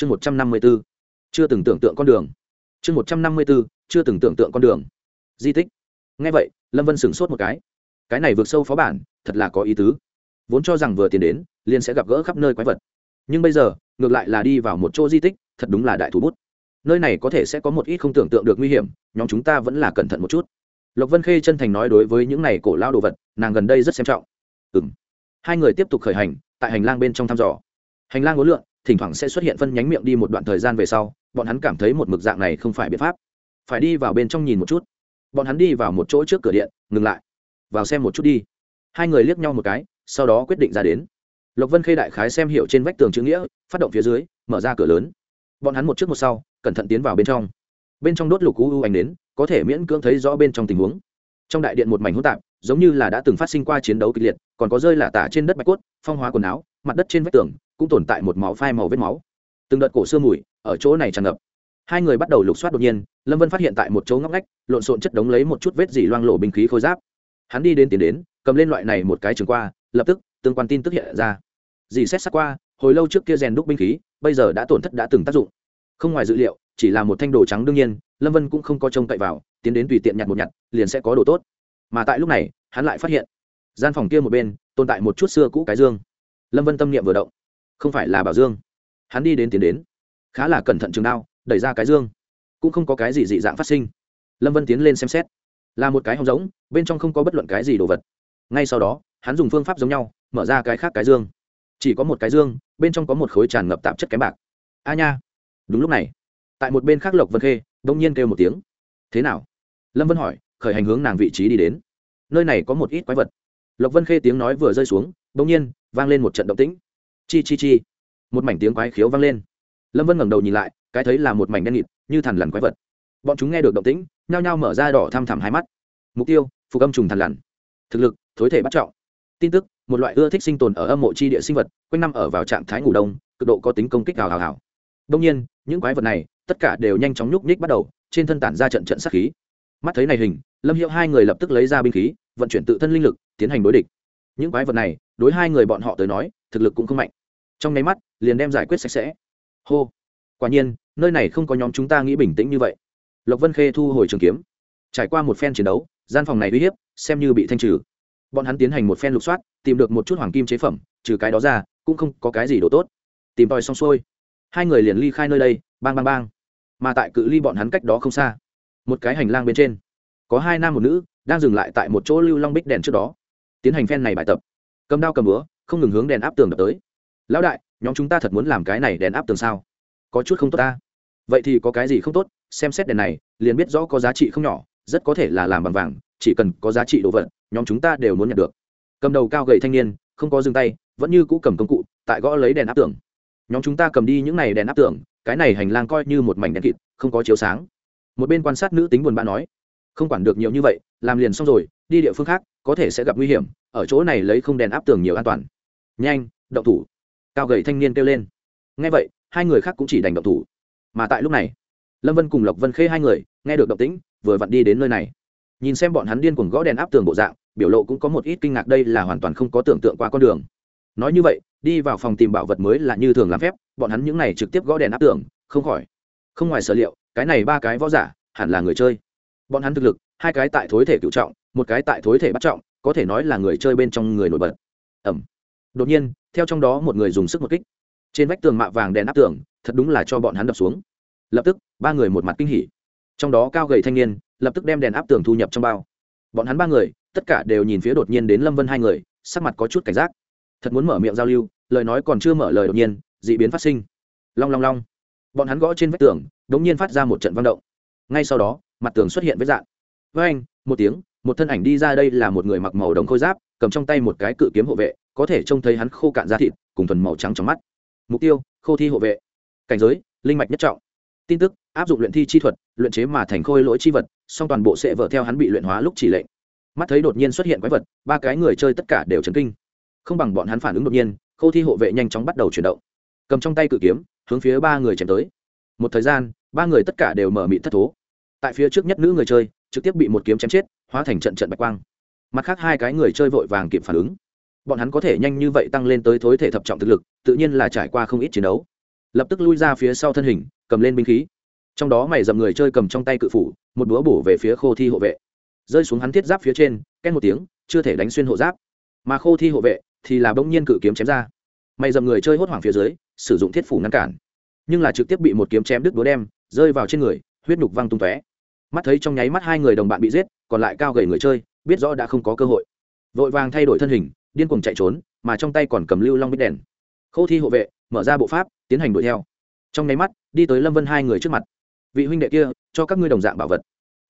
chương một trăm năm mươi b ố chưa từng tưởng tượng con đường. Chương một trăm năm mươi b ố chưa từng tưởng tượng con đường. Di tích. Ngay vậy, lâm vân sửng sốt một cái. Cái này vượt sâu phó bản, thật là có ý tứ. Vốn cho rằng vừa tiến đến, liền sẽ gặp gỡ khắp nơi quái vật. Nhưng bây giờ, ngược lại là đi vào một chỗ di tích, thật đúng là đại thủ bút. Nơi này có thể sẽ có một ít không tưởng tượng được nguy hiểm, nhóm chúng ta vẫn là cẩn thận một chút. Lộc vân khê chân thành nói đối với những này cổ lao đồ vật, nàng gần đây rất xem trọng. Ừ m hai người tiếp tục khởi hành, tại hành lang bên trong thăm dò. Hành lang ngốn lượn thỉnh thoảng sẽ xuất hiện phân nhánh miệng đi một đoạn thời gian về sau, bọn hắn cảm thấy một mực dạng này không phải biện pháp. Phải đi vào bên trong nhìn một chút. Bọn hắn đi vào một chỗ trước cửa điện, ngừng lại. Vào xem một chút đi. Hai người liếc nhau một cái, sau đó quyết định ra đến. Lộc vân khê đại khái xem hiểu trên vách tường chữ nghĩa, phát động phía dưới, mở ra cửa lớn. Bọn hắn một trước một sau, cẩn thận tiến vào bên trong. Bên trong đốt lục u u ảnh đến có thể miễn cưỡng thấy rõ bên trong tình huống. Trong đại điện một mảnh hỗn tạp, giống như là đã từng phát sinh qua chiến đấu kịch liệt, còn có rơi lả tả trên đất bạch cốt, phong hóa quần áo, mặt đất trên vách tường cũng tồn tại một máu phai màu vết máu. Từng đợt cổ xương mùi ở chỗ này tràn ngập. Hai người bắt đầu lục soát đột nhiên, lâm vân phát hiện tại một chỗ ngóc ngách, lộn xộn chất đống lấy một chút vết dỉ loang lộ binh khí khôi giáp. Hắn đi đến tiến đến, cầm lên loại này một cái trường qua, lập tức tương quan tin tức hiện ra. Dì xét xác qua, hồi lâu trước kia rèn đúc binh khí, bây giờ đã tổn thất đã từng tác dụng. Không ngoài dự liệu, chỉ là một thanh đồ trắng đương nhiên, lâm vân cũng không có trông cậy vào, tiến đến tùy tiện nhặt một nhặt, liền sẽ có đồ tốt. Mà tại lúc này, hắn lại phát hiện, gian phòng kia một bên, tồn tại một chút xưa cũ cái dương. Lâm vân tâm niệm vừa động không phải là bảo dương. Hắn đi đến tiến đến. Khá là cẩn thận chừng đao, đẩy ra cái dương. Cũng không có cái gì dị dạng phát sinh. Lâm vân tiến lên xem xét. Là một cái hòng giống, bên trong không có bất luận cái gì đồ vật. Ngay sau đó, hắn dùng phương pháp giống nhau, mở ra cái khác cái dương. Chỉ có một cái dương, bên trong có một khối tràn ngập tạp chất kém bạc. A nha. Đúng lúc này, tại một bên khác lộc vân khê đông nhiên kêu một tiếng. Thế nào? Lâm vân hỏi, khởi hành hướng nàng vị trí đi đến. Nơi này có một ít quái vật. Lộc vân khê tiếng nói vừa rơi xuống đông nhiên vang lên một trận động tĩnh chi chi chi. Một mảnh tiếng quái khiếu vang lên. Lâm vân ngẩng đầu nhìn lại, cái thấy là một mảnh đen nghịt, như thằn lằn quái vật. Bọn chúng nghe được động tĩnh, nhao nhao mở ra đỏ thăm thẳm hai mắt. Mục tiêu, phục âm trùng thằn lằn. Thực lực, thối thể bắt trọng. Tin tức, một loại ưa thích sinh tồn ở âm mộ chi địa sinh vật, quanh năm ở vào trạng thái ngủ đông, cực độ có tính công kích hào hào hào. Đông nhiên, những quái vật này, tất cả đều nhanh chóng nhúc nhích bắt đầu, trên thân tản ra trận trận sát khí. Mắt thấy này hình, lâm hiệu hai người lập tức lấy ra binh khí, vận chuyển tự thân linh lực, tiến hành đối địch. Những quái vật này đối hai người bọn họ tới nói, thực lực cũng không mạnh. Trong nháy mắt, liền đem giải quyết sạch sẽ. Hô! Quả nhiên, nơi này không có nhóm chúng ta nghĩ bình tĩnh như vậy. Lộc vân khê thu hồi trường kiếm. Trải qua một phen chiến đấu, gian phòng này uy hiếp, xem như bị thanh trừ. Bọn hắn tiến hành một phen lục soát, tìm được một chút hoàng kim chế phẩm, trừ cái đó ra, cũng không có cái gì đồ tốt. Tìm tòi xong xuôi, hai người liền ly khai nơi đây, bang bang bang. Mà tại cự ly bọn hắn cách đó không xa, một cái hành lang bên trên, có hai nam một nữ đang dừng lại tại một chỗ lưu long bích đèn trước đó, tiến hành phen này bài tập cầm đao cầm búa, không ngừng hướng đèn áp tường đập tới. Lão đại, nhóm chúng ta thật muốn làm cái này đèn áp tường sao? Có chút không tốt ta. Vậy thì có cái gì không tốt? Xem xét đèn này, liền biết rõ có giá trị không nhỏ, rất có thể là làm bằng vàng, chỉ cần có giá trị đồ vật, nhóm chúng ta đều muốn nhận được. Cầm đầu cao gầy thanh niên, không có dừng tay, vẫn như cũ cầm công cụ, tại gõ lấy đèn áp tường. Nhóm chúng ta cầm đi những này đèn áp tường, cái này hành lang coi như một mảnh đèn kịt, không có chiếu sáng. Một bên quan sát nữ tính buồn bã nói, không quản được nhiều như vậy, làm liền xong rồi đi địa phương khác, có thể sẽ gặp nguy hiểm, ở chỗ này lấy không đèn áp tường nhiều an toàn. Nhanh, động thủ. Cao gầy thanh niên kêu lên. Ngay vậy, hai người khác cũng chỉ đành động thủ. Mà tại lúc này, lâm vân cùng lộc vân khê hai người, nghe được động tĩnh, vừa vặn đi đến nơi này. Nhìn xem bọn hắn điên cuồng gõ đèn áp tường bộ dạng, biểu lộ cũng có một ít kinh ngạc, đây là hoàn toàn không có tưởng tượng qua con đường. Nói như vậy, đi vào phòng tìm bảo vật mới là như thường làm phép, bọn hắn những này trực tiếp gõ đèn áp tường, không khỏi. Không ngoài sở liệu, cái này ba cái võ giả, hẳn là người chơi. Bọn hắn thực lực, hai cái tại thối thể cựu trọng một cái tại thối thể bắt trọng, có thể nói là người chơi bên trong người nổi bật. Ẩm. Đột nhiên, theo trong đó một người dùng sức một kích. Trên vách tường mạ vàng đèn áp tường, thật đúng là cho bọn hắn đập xuống. Lập tức, ba người một mặt kinh hỉ. Trong đó cao gầy thanh niên, lập tức đem đèn áp tường thu nhập trong bao. Bọn hắn ba người, tất cả đều nhìn phía đột nhiên đến lâm vân hai người, sắc mặt có chút cảnh giác. Thật muốn mở miệng giao lưu, lời nói còn chưa mở lời đột nhiên d ị biến phát sinh. Long long long. Bọn hắn gõ trên vách tường đ ỗ n g nhiên phát ra một trận vang động. Ngay sau đó, mặt tường xuất hiện với dạng với anh một tiếng một thân ảnh đi ra đây là một người mặc màu đồng khôi giáp, cầm trong tay một cái cự kiếm hộ vệ, có thể trông thấy hắn khô cạn da thịt, cùng thuần màu trắng trong mắt. Mục tiêu, khô thi hộ vệ. Cảnh giới, linh mạch nhất trọng. Tin tức, áp dụng luyện thi chi thuật, luyện chế mà thành khôi lỗi chi vật, song toàn bộ sẽ vợ theo hắn bị luyện hóa lúc chỉ lệnh. Mắt thấy đột nhiên xuất hiện quái vật, ba cái người chơi tất cả đều chấn kinh. Không bằng bọn hắn phản ứng đột nhiên, khô thi hộ vệ nhanh chóng bắt đầu chuyển động. Cầm trong tay cự kiếm, hướng phía ba người chém tới. Một thời gian, ba người tất cả đều mở mịt thất thố. Tại phía trước nhất nữ người chơi, trực tiếp bị một kiếm chém chết hóa thành trận trận bạch quang. Mặt khác hai cái người chơi vội vàng kịp phản ứng. Bọn hắn có thể nhanh như vậy tăng lên tới thối thể thập trọng thực lực, tự nhiên là trải qua không ít chiến đấu. Lập tức lui ra phía sau thân hình, cầm lên binh khí. Trong đó mày dầm người chơi cầm trong tay cự phủ, một búa bổ về phía khô thi hộ vệ. Rơi xuống hắn thiết giáp phía trên, két một tiếng, chưa thể đánh xuyên hộ giáp. Mà khô thi hộ vệ thì là bỗng nhiên cự kiếm chém ra. Mày dầm người chơi hốt hoảng phía dưới, sử dụng thiết phủ ngăn cản. Nhưng là trực tiếp bị một kiếm chém đứt búa đem, rơi vào trên người, huyết nhục văng tung tóe mắt thấy trong nháy mắt hai người đồng bạn bị giết, còn lại cao gầy người chơi, biết rõ đã không có cơ hội. Vội vàng thay đổi thân hình, điên cuồng chạy trốn, mà trong tay còn cầm lưu long bích đèn. Khô thi hộ vệ, mở ra bộ pháp, tiến hành đuổi theo. Trong nháy mắt, đi tới lâm vân hai người trước mặt. Vị huynh đệ kia, cho các ngươi đồng dạng bảo vật.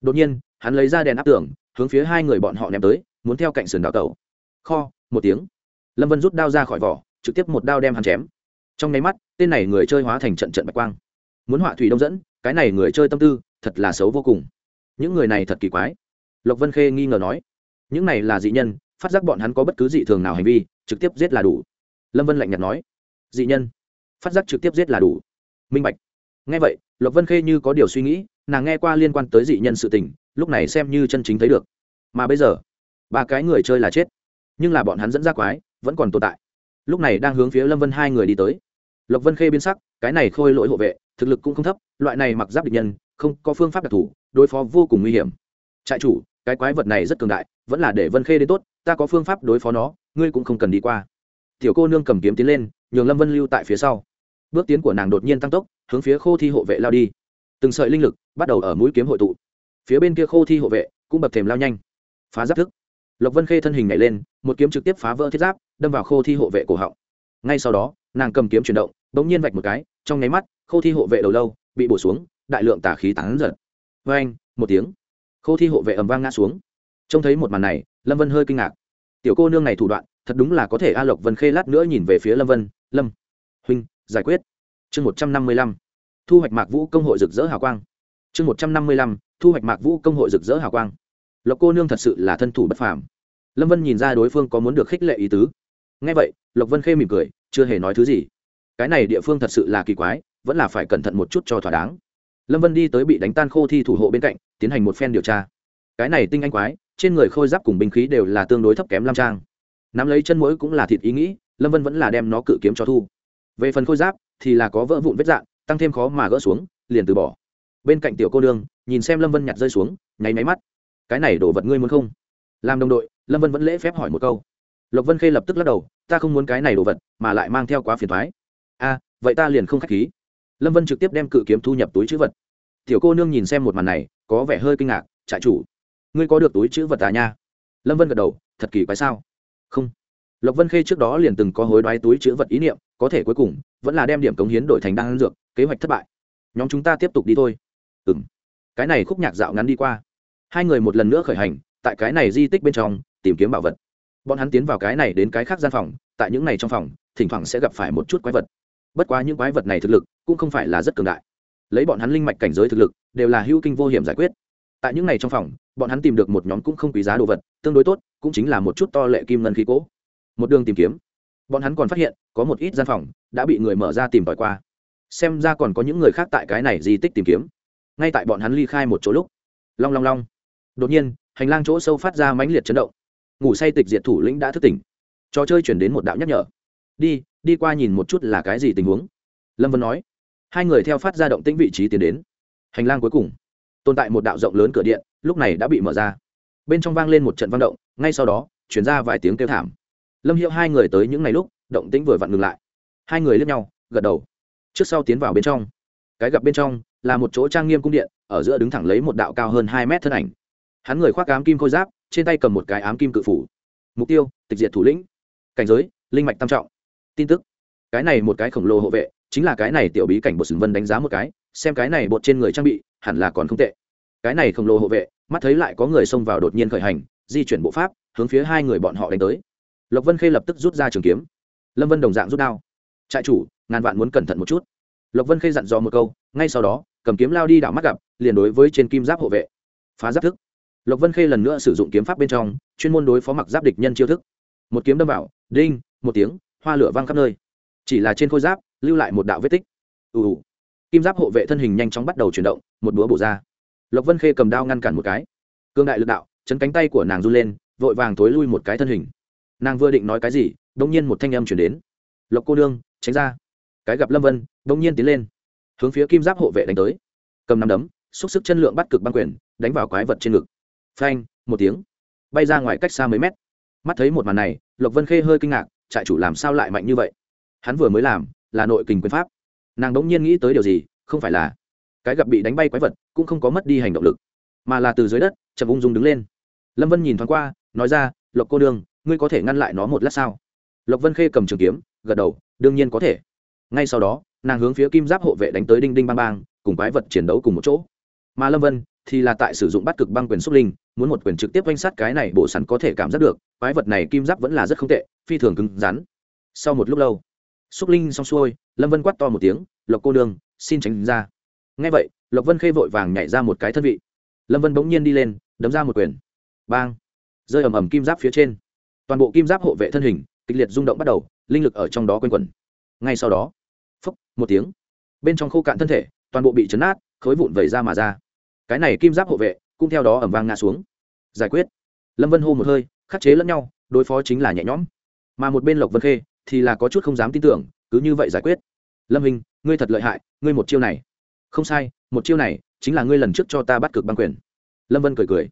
Đột nhiên, hắn lấy ra đèn áp tưởng hướng phía hai người bọn họ ném tới, muốn theo cạnh sườn đào tẩu. Kho, một tiếng. Lâm vân rút đao ra khỏi vỏ, trực tiếp một đao đem hắn chém. Trong nháy mắt, tên này người chơi hóa thành trận trận bạch quang. Muốn họa thủy đông dẫn, cái này người chơi tâm tư, thật là xấu vô cùng những người này thật kỳ quái. Lộc vân khê nghi ngờ nói, những này là dị nhân, phát giác bọn hắn có bất cứ dị thường nào hành vi, trực tiếp giết là đủ. Lâm vân lạnh nhạt nói, dị nhân, phát giác trực tiếp giết là đủ. Minh bạch. Ngay vậy, lộc vân khê như có điều suy nghĩ, nàng nghe qua liên quan tới dị nhân sự tình, lúc này xem như chân chính thấy được. Mà bây giờ, ba cái người chơi là chết, nhưng là bọn hắn dẫn ra quái, vẫn còn tồn tại. Lúc này đang hướng phía lâm vân hai người đi tới. Lộc vân khê biên sắc, cái này khôi lỗi hộ vệ, thực lực cũng không thấp, loại này mặc giáp địch nhân, không có phương pháp đặc thù đối phó vô cùng nguy hiểm. Trại chủ, cái quái vật này rất cường đại, vẫn là để vân khê đến tốt, ta có phương pháp đối phó nó, ngươi cũng không cần đi qua. Tiểu cô nương cầm kiếm tiến lên, nhường lâm vân lưu tại phía sau. Bước tiến của nàng đột nhiên tăng tốc, hướng phía khô thi hộ vệ lao đi. Từng sợi linh lực bắt đầu ở mũi kiếm hội tụ. Phía bên kia khô thi hộ vệ cũng bập thềm lao nhanh. Phá giáp thức. Lộc vân khê thân hình nhảy lên, một kiếm trực tiếp phá vỡ thiết giáp, đâm vào khô thi hộ vệ cổ họng. Ngay sau đó, nàng cầm kiếm chuyển động đ ỗ n g nhiên vạch một cái, trong nháy mắt, khô thi hộ vệ đầu lâu, bị bổ xuống, đại lượng tà khí tán giật vê anh, một tiếng. Khô thi hộ vệ ầm vang ngã xuống. Trông thấy một màn này, lâm vân hơi kinh ngạc. Tiểu cô nương này thủ đoạn, thật đúng là có thể a lộc vân khê lát nữa nhìn về phía lâm vân. Lâm. Huynh, giải quyết. Chương một trăm năm mươi lăm. Thu hoạch mạc vũ công hội rực rỡ hào quang. Chương một trăm năm mươi lăm, thu hoạch mạc vũ công hội rực rỡ hào quang. Lộc cô nương thật sự là thân thủ bất phàm. Lâm vân nhìn ra đối phương có muốn được khích lệ ý tứ. Ngay vậy, lộc vân khê mỉm cười, chưa hề nói thứ gì. Cái này địa phương thật sự là kỳ quái, vẫn là phải cẩn thận một chút cho thỏa đáng lâm vân đi tới bị đánh tan khô thi thủ hộ bên cạnh, tiến hành một phen điều tra. Cái này tinh anh quái, trên người khôi giáp cùng binh khí đều là tương đối thấp kém lam trang. Nắm lấy chân mũi cũng là thịt ý nghĩ, lâm vân vẫn là đem nó cự kiếm cho thu. Về phần khôi giáp, thì là có vỡ vụn vết dạng, tăng thêm khó mà gỡ xuống, liền từ bỏ. Bên cạnh tiểu cô đương nhìn xem lâm vân nhặt rơi xuống, nháy máy mắt. Cái này đổ vật ngươi muốn không? Làm đồng đội, lâm vân vẫn lễ phép hỏi một câu. Lộc vân khê lập tức lắc đầu, ta không muốn cái này đồ vật, mà lại mang theo quá phiền thoái a, vậy ta liền không k h á c h khí lâm vân trực tiếp đem cự kiếm thu nhập túi chữ vật. Tiểu cô nương nhìn xem một màn này, có vẻ hơi kinh ngạc, trại chủ, ngươi có được túi chữ vật à nha? Lâm vân gật đầu, thật kỳ quái sao? Không. Lộc vân khê trước đó liền từng có hối đoái túi chữ vật ý niệm, có thể cuối cùng vẫn là đem điểm cống hiến đổi thành đan dược, kế hoạch thất bại. Nhóm chúng ta tiếp tục đi thôi. Ừ m cái này khúc nhạc dạo ngắn đi qua. Hai người một lần nữa khởi hành, tại cái này di tích bên trong tìm kiếm bảo vật. Bọn hắn tiến vào cái này đến cái khác gian phòng, tại những này trong phòng, thỉnh thoảng sẽ gặp phải một chút quái vật. Bất quá những quái vật này thực lực cũng không phải là rất cường đại. Lấy bọn hắn linh mạch cảnh giới thực lực, đều là hữu kinh vô hiểm giải quyết. Tại những ngày trong phòng, bọn hắn tìm được một nhóm cũng không quý giá đồ vật, tương đối tốt, cũng chính là một chút to lệ kim ngân khí cỗ một đường tìm kiếm, bọn hắn còn phát hiện, có một ít gian phòng đã bị người mở ra tìm tòi qua. Xem ra còn có những người khác tại cái này di tích tìm kiếm. Ngay tại bọn hắn ly khai một chỗ lúc, long long long. Đột nhiên, hành lang chỗ sâu phát ra mãnh liệt chấn động. Ngủ say tịch diệt thủ lĩnh đã thức tỉnh. Trò chơi chuyển đến một đạo nhắc nhở. Đi đi qua nhìn một chút là cái gì tình huống. Lâm vân nói hai người theo phát ra động tĩnh vị trí tiến đến. Hành lang cuối cùng. Tồn tại một đạo rộng lớn cửa điện, lúc này đã bị mở ra. Bên trong vang lên một trận vang động, ngay sau đó, chuyển ra vài tiếng kêu thảm. Lâm hiệu hai người tới những ngày lúc, động tĩnh vừa vặn ngừng lại. Hai người lướt nhau, gật đầu. Trước sau tiến vào bên trong. Cái gặp bên trong là một chỗ trang nghiêm cung điện, ở giữa đứng thẳng lấy một đạo cao hơn hai mét thân ảnh. Hắn người khoác ám kim khôi giáp, trên tay cầm một cái ám kim cự phủ. Mục tiêu, tịch diệt thủ lĩnh. Cảnh giới, linh mạch tam trọng. Tin tức. Cái này một cái khổng lồ hộ vệ chính là cái này tiểu bí cảnh bột sừng vân đánh giá một cái, xem cái này bột trên người trang bị, hẳn là còn không tệ. Cái này khổng lồ hộ vệ, mắt thấy lại có người xông vào đột nhiên khởi hành, di chuyển bộ pháp, hướng phía hai người bọn họ đánh tới. Lộc vân khê lập tức rút ra trường kiếm. Lâm vân đồng dạng rút đao. Trại chủ, ngàn vạn muốn cẩn thận một chút. Lộc vân khê dặn dò một câu, ngay sau đó, cầm kiếm lao đi đảo mắt gặp, liền đối với trên kim giáp hộ vệ. Phá giáp thức. Lộc vân khê lần nữa sử dụng kiếm pháp bên trong, chuyên môn đối phó mặc giáp địch nhân chiêu thức. Một kiếm đâm vào, đinh, một tiếng, hoa lửa văng khắp nơi. Chỉ là trên khôi giáp lưu lại một đạo vết tích. Ù ù. Kim giáp hộ vệ thân hình nhanh chóng bắt đầu chuyển động, một búa bổ ra. Lộc vân khê cầm đao ngăn cản một cái. Cương đại lực đạo, chấn cánh tay của nàng run lên, vội vàng thối lui một cái thân hình. Nàng vừa định nói cái gì đông nhiên một thanh âm chuyển đến. Lộc cô nương, tránh ra. Cái gặp lâm vân đông nhiên tiến lên, hướng phía kim giáp hộ vệ đánh tới. Cầm nắm đấm, xúc sức chân lượng bắt cực băng quyền, đánh vào quái vật trên ngực. Phanh, một tiếng. Bay ra ngoài cách xa mấy mét. Mắt thấy một màn này, lộc vân khê hơi kinh ngạc, trại chủ làm sao lại mạnh như vậy? Hắn vừa mới làm là nội kình quyền pháp. Nàng đ ỗ n g nhiên nghĩ tới điều gì, không phải là cái gặp bị đánh bay quái vật, cũng không có mất đi hành động lực, mà là từ dưới đất, chậm ung dung đứng lên. Lâm vân nhìn thoáng qua, nói ra, lộc cô đương ngươi có thể ngăn lại nó một lát sao? Lộc vân khê cầm trường kiếm, gật đầu, đương nhiên có thể. Ngay sau đó, nàng hướng phía kim giáp hộ vệ đánh tới đinh đinh bang bang, cùng quái vật chiến đấu cùng một chỗ. Mà lâm vân thì là tại sử dụng bắt cực băng quyền xúc linh, muốn một quyền trực tiếp oanh sát cái này bộ sắn có thể cảm giác được, quái vật này kim giáp vẫn là rất không tệ, phi thường cứng rắn. Sau một lúc lâu xúc linh xong xuôi, lâm vân quát to một tiếng, lộc cô đường xin tránh ra. Ngay vậy, lộc vân khê vội vàng nhảy ra một cái thân vị. Lâm vân bỗng nhiên đi lên, đấm ra một quyền. Bang! Rơi ầm ầm kim giáp phía trên. Toàn bộ kim giáp hộ vệ thân hình, kịch liệt rung động bắt đầu, linh lực ở trong đó quanh quẩn. Ngay sau đó, phốc, một tiếng. Bên trong khô cạn thân thể, toàn bộ bị chấn át, khối vụn vẩy ra mà ra. Cái này kim giáp hộ vệ, cũng theo đó ẩm vang ngã xuống. Giải quyết. Lâm vân hô một hơi, khắc chế lẫn nhau, đối phó chính là nhẹ nhõm. Mà một bên lộc vân khê thì là có chút không dám tin tưởng, cứ như vậy giải quyết. Lâm hình, ngươi thật lợi hại, ngươi một chiêu này. Không sai, một chiêu này chính là ngươi lần trước cho ta bắt cực băng quyền. Lâm vân cười cười.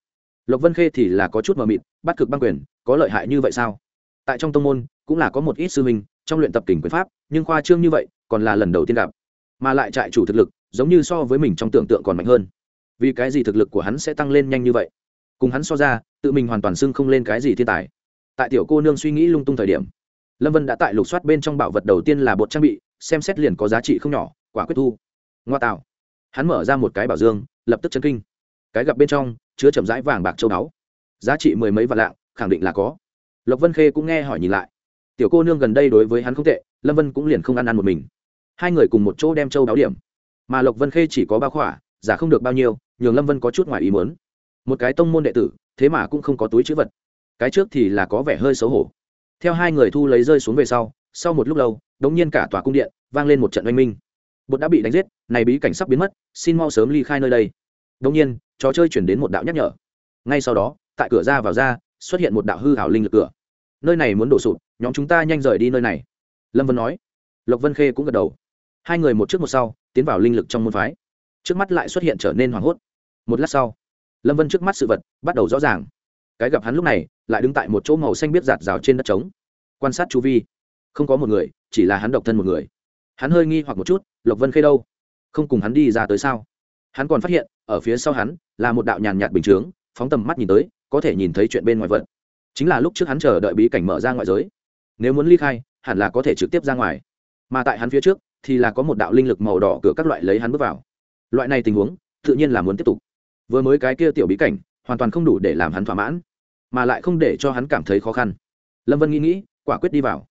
Lộc vân khê thì là có chút mờ mịt, bắt cực băng quyền, có lợi hại như vậy sao? Tại trong tông môn, cũng là có một ít sư minh trong luyện tập kình quyền pháp, nhưng khoa trương như vậy, còn là lần đầu tiên gặp. Mà lại trại chủ thực lực, giống như so với mình trong tưởng tượng còn mạnh hơn. Vì cái gì thực lực của hắn sẽ tăng lên nhanh như vậy? Cùng hắn so ra, tự mình hoàn toàn xưng không lên cái gì thiên tài. Tại tiểu cô nương suy nghĩ lung tung thời điểm lâm vân đã tại lục soát bên trong bảo vật đầu tiên là bột trang bị, xem xét liền có giá trị không nhỏ, quả quyết thu. Ngoa tạo. Hắn mở ra một cái bảo dương, lập tức chân kinh. Cái gặp bên trong, chứa chậm rãi vàng bạc châu báu. Giá trị mười mấy vạn lạng, khẳng định là có. Lộc vân khê cũng nghe hỏi nhìn lại. Tiểu cô nương gần đây đối với hắn không tệ, lâm vân cũng liền không ăn ăn một mình. Hai người cùng một chỗ đem châu báo điểm. Mà lộc vân khê chỉ có bao khỏa giả không được bao nhiêu, nhường lâm vân có chút ngoài ý muốn. Một cái tông môn đệ tử, thế mà cũng không có túi chữ vật. Cái trước thì là có vẻ hơi xấu hổ theo hai người thu lấy rơi xuống về sau sau một lúc lâu, đống nhiên cả tòa cung điện vang lên một trận oanh minh. Bột đã bị đánh giết, này bí cảnh sắp biến mất, xin mau sớm ly khai nơi đây. Đống nhiên, trò chơi chuyển đến một đạo nhắc nhở. Ngay sau đó, tại cửa ra vào ra, xuất hiện một đạo hư hảo linh lực cửa. Nơi này muốn đổ sụp, nhóm chúng ta nhanh rời đi nơi này. Lâm vân nói. Lộc vân khê cũng gật đầu. Hai người một trước một sau, tiến vào linh lực trong môn phái. Trước mắt lại xuất hiện trở nên hoảng hốt. Một lát sau, lâm vân trước mắt sự vật bắt đầu rõ ràng. Cái gặp hắn lúc này lại đứng tại một chỗ màu xanh biết giạt rào trên đất trống. Quan sát chu vi. Không có một người, chỉ là hắn độc thân một người. Hắn hơi nghi hoặc một chút, lộc vân khê đâu? Không cùng hắn đi ra tới sao? Hắn còn phát hiện, ở phía sau hắn, là một đạo nhàn nhạt bình chướng, phóng tầm mắt nhìn tới, có thể nhìn thấy chuyện bên ngoài vận. Chính là lúc trước hắn chờ đợi bí cảnh mở ra ngoại giới. Nếu muốn ly khai, hẳn là có thể trực tiếp ra ngoài. Mà tại hắn phía trước, thì là có một đạo linh lực màu đỏ cửa các loại lấy hắn bước vào. Loại này tình huống, tự nhiên là muốn tiếp tục. Vừa mới cái kia tiểu bí cảnh, hoàn toàn không đủ để làm hắn thỏa mãn mà lại không để cho hắn cảm thấy khó khăn. Lâm vân nghĩ nghĩ, quả quyết đi vào.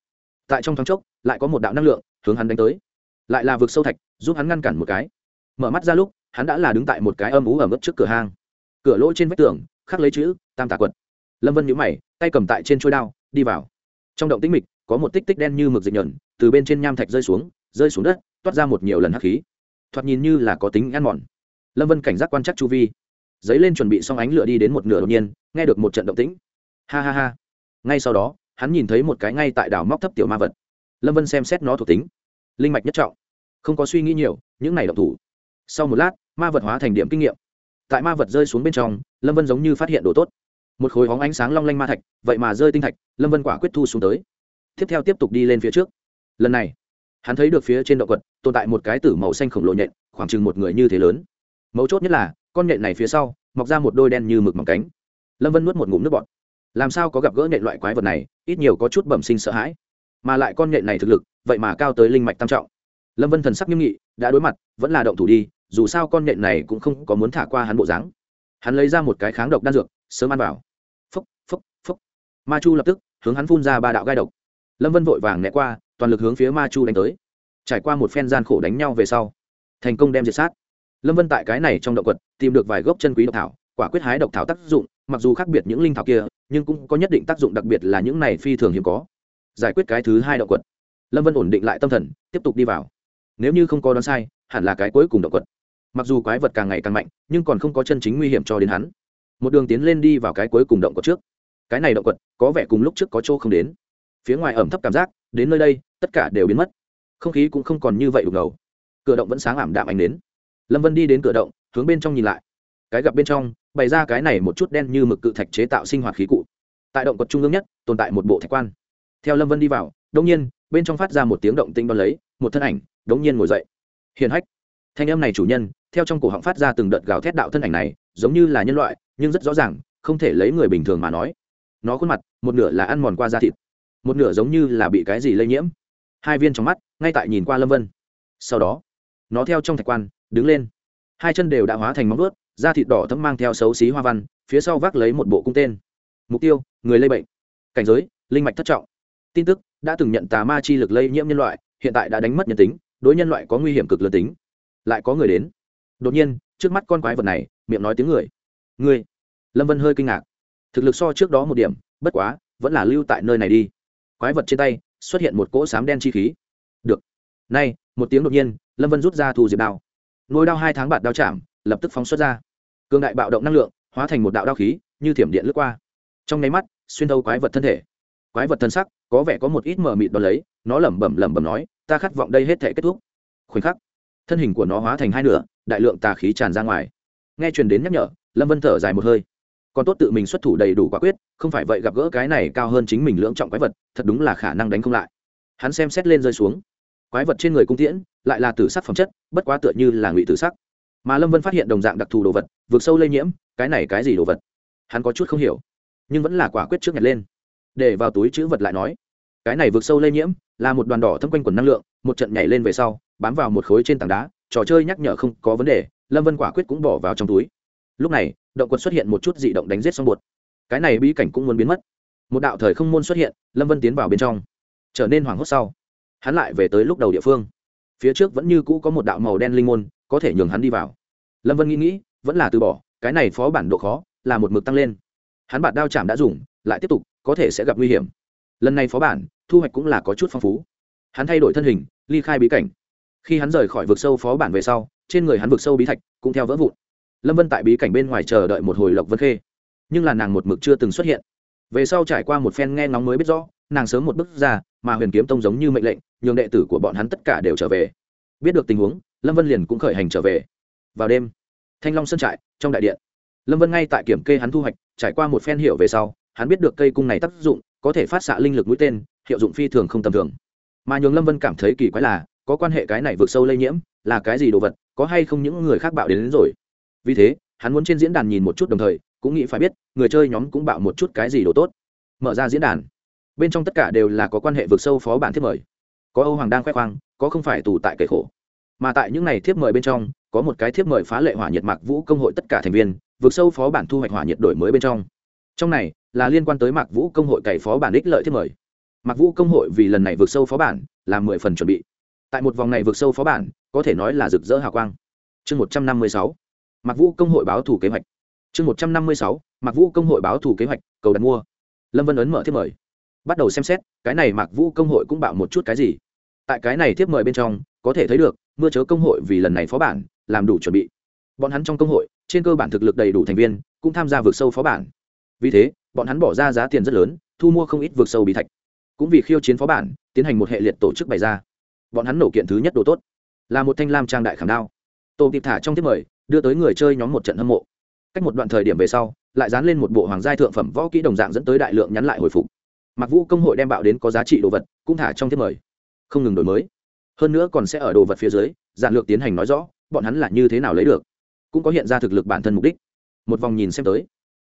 Tại trong thoáng chốc, lại có một đạo năng lượng hướng hắn đánh tới. Lại là vực sâu thạch, giúp hắn ngăn cản một cái. Mở mắt ra lúc, hắn đã là đứng tại một cái âm ú ở mức trước cửa hang. Cửa lỗ trên vách tường, khắc lấy chữ, tam tà quật. Lâm vân nhũ mày, tay cầm tại trên chuôi đao, đi vào. Trong động tĩnh mịch, có một tích tích đen như mực dịch nhờn, từ bên trên nham thạch rơi xuống rơi xuống đất, toát ra một nhiều lần hắc khí. Thoạt nhìn như là có tính ăn mòn. Lâm vân cảnh giác quan chắc chu vi giấy lên chuẩn bị xong ánh lửa đi đến một nửa đột nhiên, nghe được một trận động tĩnh. Ha ha ha. Ngay sau đó, hắn nhìn thấy một cái ngay tại đảo móc thấp tiểu ma vật. Lâm vân xem xét nó thuộc tính. Linh mạch nhất trọng. Không có suy nghĩ nhiều, những này động thủ. Sau một lát, ma vật hóa thành điểm kinh nghiệm. Tại ma vật rơi xuống bên trong, lâm vân giống như phát hiện đồ tốt. Một khối hóng ánh sáng long lanh ma thạch, vậy mà rơi tinh thạch, lâm vân quả quyết thu xuống tới. Tiếp theo tiếp tục đi lên phía trước. Lần này, hắn thấy được phía trên động quật tồn tại một cái tử màu xanh khổng lồ nhện, khoảng chừng một người như thế lớn. Mấu chốt nhất là con nhện này phía sau, mọc ra một đôi đen như mực mỏng cánh. Lâm vân nuốt một ngụm nước bọt. Làm sao có gặp gỡ nhện loại quái vật này, ít nhiều có chút bẩm sinh sợ hãi. Mà lại con nhện này thực lực, vậy mà cao tới linh mạch tam trọng. Lâm vân thần sắc nghiêm nghị, đã đối mặt, vẫn là động thủ đi, dù sao con nhện này cũng không có muốn thả qua hắn bộ dáng. Hắn lấy ra một cái kháng độc đan dược, sớm ăn vào. Phúc phúc phúc. Ma chu lập tức, hướng hắn phun ra ba đạo gai độc. Lâm vân vội vàng né qua, toàn lực hướng phía ma chu đánh tới. Trải qua một phen gian khổ đánh nhau về sau, thành công đem diệt sát lâm vân tại cái này trong động quật, tìm được vài gốc chân quý độc thảo, quả quyết hái độc thảo tác dụng, mặc dù khác biệt những linh thảo kia, nhưng cũng có nhất định tác dụng đặc biệt là những này phi thường hiếm có. Giải quyết cái thứ hai động quật. Lâm vân ổn định lại tâm thần, tiếp tục đi vào. Nếu như không có đoán sai, hẳn là cái cuối cùng động quật. Mặc dù quái vật càng ngày càng mạnh, nhưng còn không có chân chính nguy hiểm cho đến hắn. Một đường tiến lên đi vào cái cuối cùng động quật trước. Cái này động quật, có vẻ cùng lúc trước có chỗ không đến. Phía ngoài ẩm thấp cảm giác, đến nơi đây, tất cả đều biến mất. Không khí cũng không còn như vậy đục ngầu. Cửa động vẫn sáng ảm đạm ánh đến lâm vân đi đến cửa động, hướng bên trong nhìn lại. Cái gặp bên trong, bày ra cái này một chút đen như mực cự thạch chế tạo sinh hoạt khí cụ. Tại động quật trung ương nhất, tồn tại một bộ thạch quan. Theo lâm vân đi vào đông nhiên, bên trong phát ra một tiếng động tinh đo lấy, một thân ảnh đống nhiên ngồi dậy. Hiền hách. Thanh âm này chủ nhân, theo trong cổ họng phát ra từng đợt gào thét đạo thân ảnh này, giống như là nhân loại, nhưng rất rõ ràng, không thể lấy người bình thường mà nói. Nó khuôn mặt, một nửa là ăn mòn qua da thịt, một nửa giống như là bị cái gì lây nhiễm. Hai viên trong mắt, ngay tại nhìn qua lâm vân. Sau đó, nó theo trong thạch quan đứng lên. Hai chân đều đã hóa thành móng vuốt, da thịt đỏ thấm mang theo xấu xí hoa văn phía sau vác lấy một bộ cung tên. Mục tiêu người lây bệnh. Cảnh giới linh mạch thất trọng. Tin tức đã từng nhận tà ma chi lực lây nhiễm nhân loại hiện tại đã đánh mất nhân tính đối nhân loại có nguy hiểm cực lớn tính. Lại có người đến. Đột nhiên trước mắt con quái vật này miệng nói tiếng người. Người. Lâm vân hơi kinh ngạc. Thực lực so trước đó một điểm bất quá vẫn là lưu tại nơi này đi. Quái vật trên tay xuất hiện một cỗ sám đen chi khí. Được. Nay một tiếng đột nhiên lâm vân rút ra thu diệp đao nôi đao hai tháng bạt đao chạm, lập tức phóng xuất ra. Cường đại bạo động năng lượng, hóa thành một đạo đao khí, như thiểm điện lướt qua. Trong nháy mắt, xuyên thấu quái vật thân thể. Quái vật thân sắc, có vẻ có một ít mờ mịt đ ó lấy, nó lẩm bẩm lẩm bẩm nói, ta khát vọng đây hết thể kết thúc. Khoảnh khắc, thân hình của nó hóa thành hai nửa, đại lượng tà khí tràn ra ngoài. Nghe truyền đến nhắc nhở, lâm vân thở dài một hơi. Còn tốt tự mình xuất thủ đầy đủ quả quyết, không phải vậy gặp gỡ cái này cao hơn chính mình lưỡng trọng quái vật, thật đúng là khả năng đánh không lại. Hắn xem xét lên rơi xuống quái vật trên người cung tiễn lại là tử sắc phẩm chất, bất quá tựa như là ngụy tử sắc. Mà lâm vân phát hiện đồng dạng đặc thù đồ vật, vượt sâu lây nhiễm, cái này cái gì đồ vật? Hắn có chút không hiểu, nhưng vẫn là quả quyết trước nhặt lên. Để vào túi chữ vật lại nói, cái này vượt sâu lây nhiễm là một đoàn đỏ thâm quanh quần năng lượng, một trận nhảy lên về sau, bám vào một khối trên tảng đá, trò chơi nhắc nhở không có vấn đề, lâm vân quả quyết cũng bỏ vào trong túi. Lúc này, động quật xuất hiện một chút dị động đánh giết xong bột. Cái này bí cảnh cũng muốn biến mất. Một đạo thời không môn xuất hiện, lâm vân tiến vào bên trong. Trở nên hoảng hốt sau hắn lại về tới lúc đầu địa phương. Phía trước vẫn như cũ có một đạo màu đen linh môn, có thể nhường hắn đi vào. Lâm vân nghĩ nghĩ, vẫn là từ bỏ, cái này phó bản độ khó, là một mực tăng lên. Hắn bạt đao chạm đã dùng, lại tiếp tục, có thể sẽ gặp nguy hiểm. Lần này phó bản, thu hoạch cũng là có chút phong phú. Hắn thay đổi thân hình, ly khai bí cảnh. Khi hắn rời khỏi vực sâu phó bản về sau, trên người hắn vực sâu bí thạch cũng theo vỡ vụn. Lâm vân tại bí cảnh bên ngoài chờ đợi một hồi lộc vân khê. Nhưng là nàng một mực chưa từng xuất hiện. Về sau trải qua một phen nghe ngóng mới biết rõ, nàng sớm một bước ra, mà huyền kiếm tông giống như mệnh lệnh nhường đệ tử của bọn hắn tất cả đều trở về. Biết được tình huống lâm vân liền cũng khởi hành trở về. Vào đêm thanh long sơn trại trong đại điện. Lâm vân ngay tại kiểm kê hắn thu hoạch trải qua một phen hiệu về sau hắn biết được cây cung này tác dụng có thể phát xạ linh lực mũi tên hiệu dụng phi thường không tầm thường. Mà nhường lâm vân cảm thấy kỳ quái là có quan hệ cái này vượt sâu lây nhiễm là cái gì đồ vật có hay không những người khác bạo đến, đến rồi. Vì thế hắn muốn trên diễn đàn nhìn một chút đồng thời cũng nghĩ phải biết người chơi nhóm cũng bạo một chút cái gì đồ tốt. Mở ra diễn đàn. Bên trong tất cả đều là có quan hệ vượt sâu phó bản thiết mời có âu hoàng đang khoe khoang, có không phải tù tại kể khổ. Mà tại những này thiếp mời bên trong, có một cái thiếp mời phá lệ hỏa nhiệt mạc vũ công hội tất cả thành viên, vượt sâu phó bản thu hoạch hỏa nhiệt đổi mới bên trong. Trong này, là liên quan tới mạc vũ công hội cày phó bản ích lợi thiếp mời. Mạc vũ công hội vì lần này vượt sâu phó bản, là mười phần chuẩn bị. Tại một vòng này vượt sâu phó bản, có thể nói là rực rỡ hào quang. Chương một trăm năm mươi sáu, mạc vũ công hội báo thủ kế hoạch. Chương một trăm năm mươi sáu, mạc vũ công hội báo thủ kế hoạch, cầu đặt mua. Lâm vân ấn mở thiếp mời. Bắt đầu xem xét, cái này mạc vũ công hội cũng bạo một chút cái gì? Tại cái này tiếp mời bên trong, có thể thấy được, mưa chớ công hội vì lần này phó bản, làm đủ chuẩn bị. Bọn hắn trong công hội, trên cơ bản thực lực đầy đủ thành viên, cũng tham gia vượt sâu phó bản. Vì thế, bọn hắn bỏ ra giá tiền rất lớn, thu mua không ít vượt sâu bí thạch. Cũng vì khiêu chiến phó bản, tiến hành một hệ liệt tổ chức bày ra. Bọn hắn nổ kiện thứ nhất đồ tốt, là một thanh lam trang đại khảm đao. Tổ kịp thả trong tiếp mời, đưa tới người chơi nhóm một trận hâm mộ. Cách một đoạn thời điểm về sau, lại dán lên một bộ hoàng giai thượng phẩm võ kỹ đồng dạng dẫn tới đại lượng nhắn lại hồi phục. Mặc vũ công hội đem bạo đến có giá trị đồ vật, cũng thả trong tiếp mời không ngừng đổi mới. Hơn nữa còn sẽ ở đồ vật phía dưới, giản lược tiến hành nói rõ, bọn hắn là như thế nào lấy được. Cũng có hiện ra thực lực bản thân mục đích. Một vòng nhìn xem tới.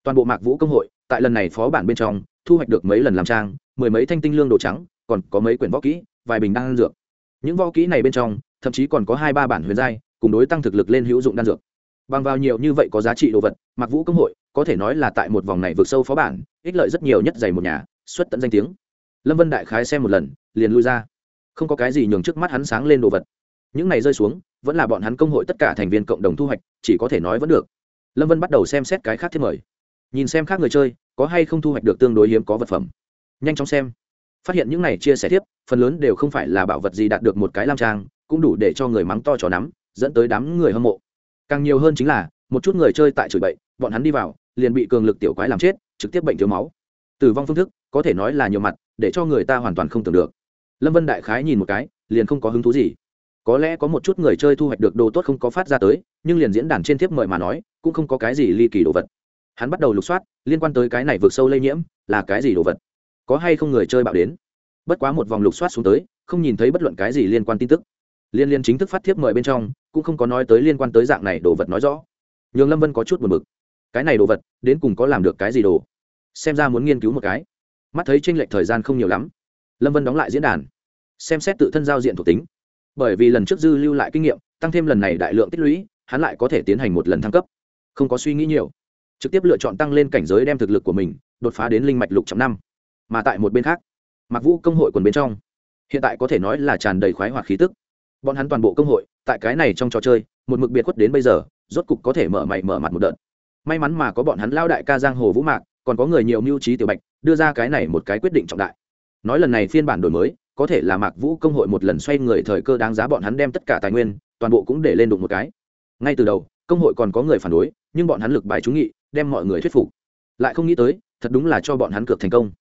Toàn bộ mạc vũ công hội, tại lần này phó bản bên trong, thu hoạch được mấy lần làm trang, mười mấy thanh tinh lương đồ trắng, còn có mấy quyển võ kỹ, vài bình đan dược. Những võ kỹ này bên trong, thậm chí còn có hai ba bản huyền giai, cùng đối tăng thực lực lên hữu dụng đan dược. Bằng vào nhiều như vậy có giá trị đồ vật, mạc vũ công hội, có thể nói là tại một vòng này vượt sâu phó bản, ích lợi rất nhiều nhất dày một nhà, xuất tận danh tiếng. Lâm vân đại khái xem một lần, liền lui ra không có cái gì nhường trước mắt hắn sáng lên đồ vật. Những này rơi xuống, vẫn là bọn hắn công hội tất cả thành viên cộng đồng thu hoạch, chỉ có thể nói vẫn được. Lâm vân bắt đầu xem xét cái khác thiết mời. Nhìn xem khác người chơi, có hay không thu hoạch được tương đối hiếm có vật phẩm. Nhanh chóng xem. Phát hiện những này chia sẻ tiếp, phần lớn đều không phải là bảo vật gì đạt được một cái lam trang, cũng đủ để cho người mắng to trò nắm, dẫn tới đám người hâm mộ. Càng nhiều hơn chính là, một chút người chơi tại chửi bậy, bọn hắn đi vào, liền bị cường lực tiểu quái làm chết, trực tiếp bệnh thiếu máu. Tử vong phương thức, có thể nói là nhiều mặt, để cho người ta hoàn toàn không tưởng được lâm vân đại khái nhìn một cái, liền không có hứng thú gì. Có lẽ có một chút người chơi thu hoạch được đồ tốt không có phát ra tới, nhưng liền diễn đàn trên thiếp mời mà nói, cũng không có cái gì ly kỳ đồ vật. Hắn bắt đầu lục soát, liên quan tới cái này vượt sâu lây nhiễm, là cái gì đồ vật? Có hay không người chơi bạo đến? Bất quá một vòng lục soát xuống tới, không nhìn thấy bất luận cái gì liên quan tin tức. Liên liên chính thức phát thiếp mời bên trong, cũng không có nói tới liên quan tới dạng này đồ vật nói rõ. Nhường lâm vân có chút buồn b ự c cái này đồ vật, đến cùng có làm được cái gì đồ? Xem ra muốn nghiên cứu một cái. Mắt thấy tranh lệch thời gian không nhiều lắm. Lâm vân đóng lại diễn đàn xem xét tự thân giao diện thuộc tính. Bởi vì lần trước dư lưu lại kinh nghiệm, tăng thêm lần này đại lượng tích lũy, hắn lại có thể tiến hành một lần thăng cấp. Không có suy nghĩ nhiều, trực tiếp lựa chọn tăng lên cảnh giới đem thực lực của mình đột phá đến linh mạch lục trăm năm. Mà tại một bên khác mặc vũ công hội quần bên trong, hiện tại có thể nói là tràn đầy khoái hoạt khí tức. Bọn hắn toàn bộ công hội, tại cái này trong trò chơi, một mực biệt khuất đến bây giờ, rốt cục có thể mở mày mở mặt một đợt. May mắn mà có bọn hắn lao đại ca giang hồ vũ mạc, còn có người nhiều mưu trí tiểu bạch, đưa ra cái này một cái quyết định trọng đại. Nói lần này phiên bản đổi mới có thể là mạc vũ công hội một lần xoay người thời cơ đáng giá bọn hắn đem tất cả tài nguyên, toàn bộ cũng để lên đụng một cái. Ngay từ đầu, công hội còn có người phản đối, nhưng bọn hắn lực bài trúng nghị, đem mọi người thuyết phục. Lại không nghĩ tới, thật đúng là cho bọn hắn cược thành công.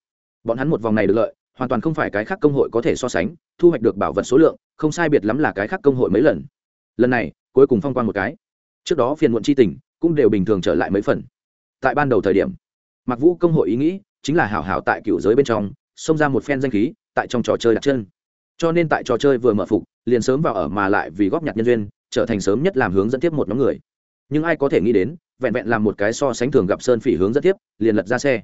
Bọn hắn một vòng này được lợi, hoàn toàn không phải cái khác công hội có thể so sánh, thu hoạch được bảo vật số lượng, không sai biệt lắm là cái khác công hội mấy lần. Lần này, cuối cùng phong quan một cái. Trước đó phiền muộn chi tình, cũng đều bình thường trở lại mấy phần. Tại ban đầu thời điểm mặc vũ công hội ý nghĩ chính là hảo hảo tại cựu giới bên trong, xông ra một phen danh khí tại trong trò chơi đặt chân. Cho nên tại trò chơi vừa mở phục, liền sớm vào ở mà lại vì góp nhặt nhân duyên, trở thành sớm nhất làm hướng dẫn tiếp một nhóm người. Nhưng ai có thể nghĩ đến, vẹn vẹn làm một cái so sánh thường gặp sơn phỉ hướng dẫn tiếp, liền lật ra xe.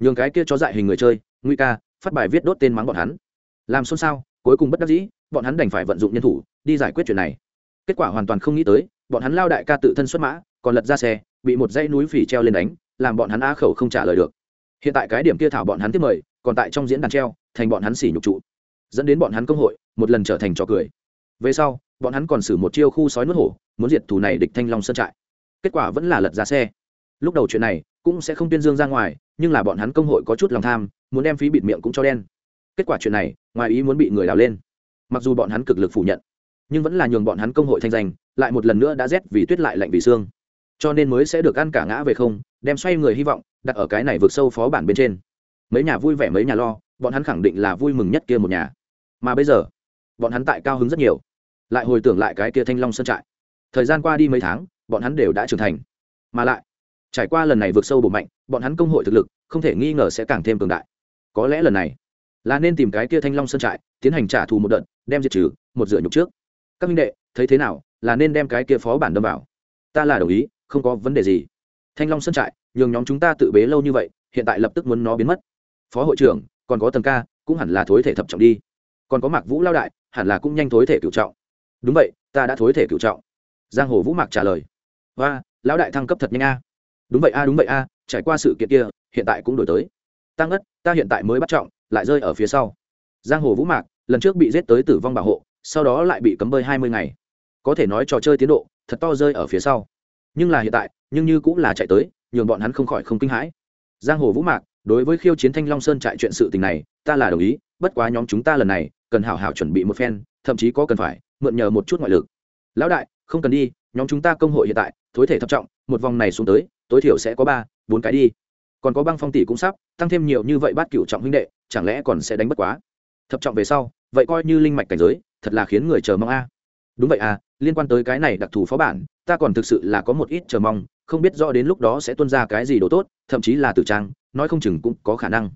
Nhường cái kia cho dại hình người chơi nguy ca, phát bài viết đốt tên mắng bọn hắn. Làm xôn xao, cuối cùng bất đắc dĩ, bọn hắn đành phải vận dụng nhân thủ, đi giải quyết chuyện này. Kết quả hoàn toàn không nghĩ tới, bọn hắn lao đại ca tự thân xuất mã, còn lật ra xe, bị một dãy núi phỉ treo lên đánh, làm bọn hắn á khẩu không trả lời được. Hiện tại cái điểm kia thảo bọn hắn tiếp mời còn tại trong diễn đàn treo, thành bọn hắn xỉ nhục trụ. Dẫn đến bọn hắn công hội, một lần trở thành trò cười. Về sau, bọn hắn còn xử một chiêu khu sói nuốt hổ, muốn diệt thù này địch thanh long sơn trại. Kết quả vẫn là lật ra xe. Lúc đầu chuyện này, cũng sẽ không tuyên dương ra ngoài, nhưng là bọn hắn công hội có chút lòng tham, muốn đem phí bịt miệng cũng cho đen. Kết quả chuyện này, ngoài ý muốn bị người đào lên. Mặc dù bọn hắn cực lực phủ nhận, nhưng vẫn là nhường bọn hắn công hội thanh danh, lại một lần nữa đã rét vì tuyết lại lạnh vì xương. Cho nên mới sẽ được ăn cả ngã về không, đem xoay người hy vọng đặt ở cái này vượt sâu phó bản bên trên mấy nhà vui vẻ mấy nhà lo, bọn hắn khẳng định là vui mừng nhất kia một nhà. Mà bây giờ, bọn hắn tại cao hứng rất nhiều. Lại hồi tưởng lại cái kia thanh long sơn trại. Thời gian qua đi mấy tháng, bọn hắn đều đã trưởng thành. Mà lại, trải qua lần này vượt sâu bổ mạnh, bọn hắn công hội thực lực, không thể nghi ngờ sẽ càng thêm cường đại. Có lẽ lần này, là nên tìm cái kia thanh long sơn trại, tiến hành trả thù một đợt, đem diệt trừ, một dựa nhục trước. Các minh đệ, thấy thế nào? Là nên đem cái kia phó bản đâm vào. Ta là đồng ý, không có vấn đề gì. Thanh long sơn trại, nhường nhóm chúng ta tự bế lâu như vậy, hiện tại lập tức muốn nó biến mất phó hội trưởng, còn có tầng ca, cũng hẳn là thối thể thập trọng đi. Còn có mạc vũ lao đại, hẳn là cũng nhanh thối thể cựu trọng. Đúng vậy, ta đã thối thể cựu trọng. Giang hồ vũ mạc trả lời. Và lão đại thăng cấp thật nhanh a. Đúng vậy a, đúng vậy a, trải qua sự kiện kia, hiện tại cũng đổi tới. Tăng ất ta hiện tại mới bắt trọng, lại rơi ở phía sau. Giang hồ vũ mạc, lần trước bị giết tới tử vong bảo hộ, sau đó lại bị cấm bơi hai mươi ngày. Có thể nói trò chơi tiến độ, thật to rơi ở phía sau. Nhưng là hiện tại, nhưng như cũng là chạy tới, nhường bọn hắn không khỏi không kinh hãi. Giang hồ vũ mạc đối với khiêu chiến thanh long sơn trại chuyện sự tình này, ta là đồng ý, bất quá nhóm chúng ta lần này, cần hảo hảo chuẩn bị một phen, thậm chí có cần phải, mượn nhờ một chút ngoại lực. Lão đại, không cần đi, nhóm chúng ta công hội hiện tại, thối thể thập trọng, một vòng này xuống tới, tối thiểu sẽ có ba, bốn cái đi. Còn có băng phong tỷ cũng sắp, tăng thêm nhiều như vậy bát cựu trọng huynh đệ, chẳng lẽ còn sẽ đánh bất quá? Thập trọng về sau, vậy coi như linh mạch cảnh giới, thật là khiến người chờ mong a. Đúng vậy à liên quan tới cái này đặc thù phó bản ta còn thực sự là có một ít chờ mong, không biết rõ đến lúc đó sẽ tuân ra cái gì đồ tốt, thậm chí là tử trang, nói không chừng cũng có khả năng.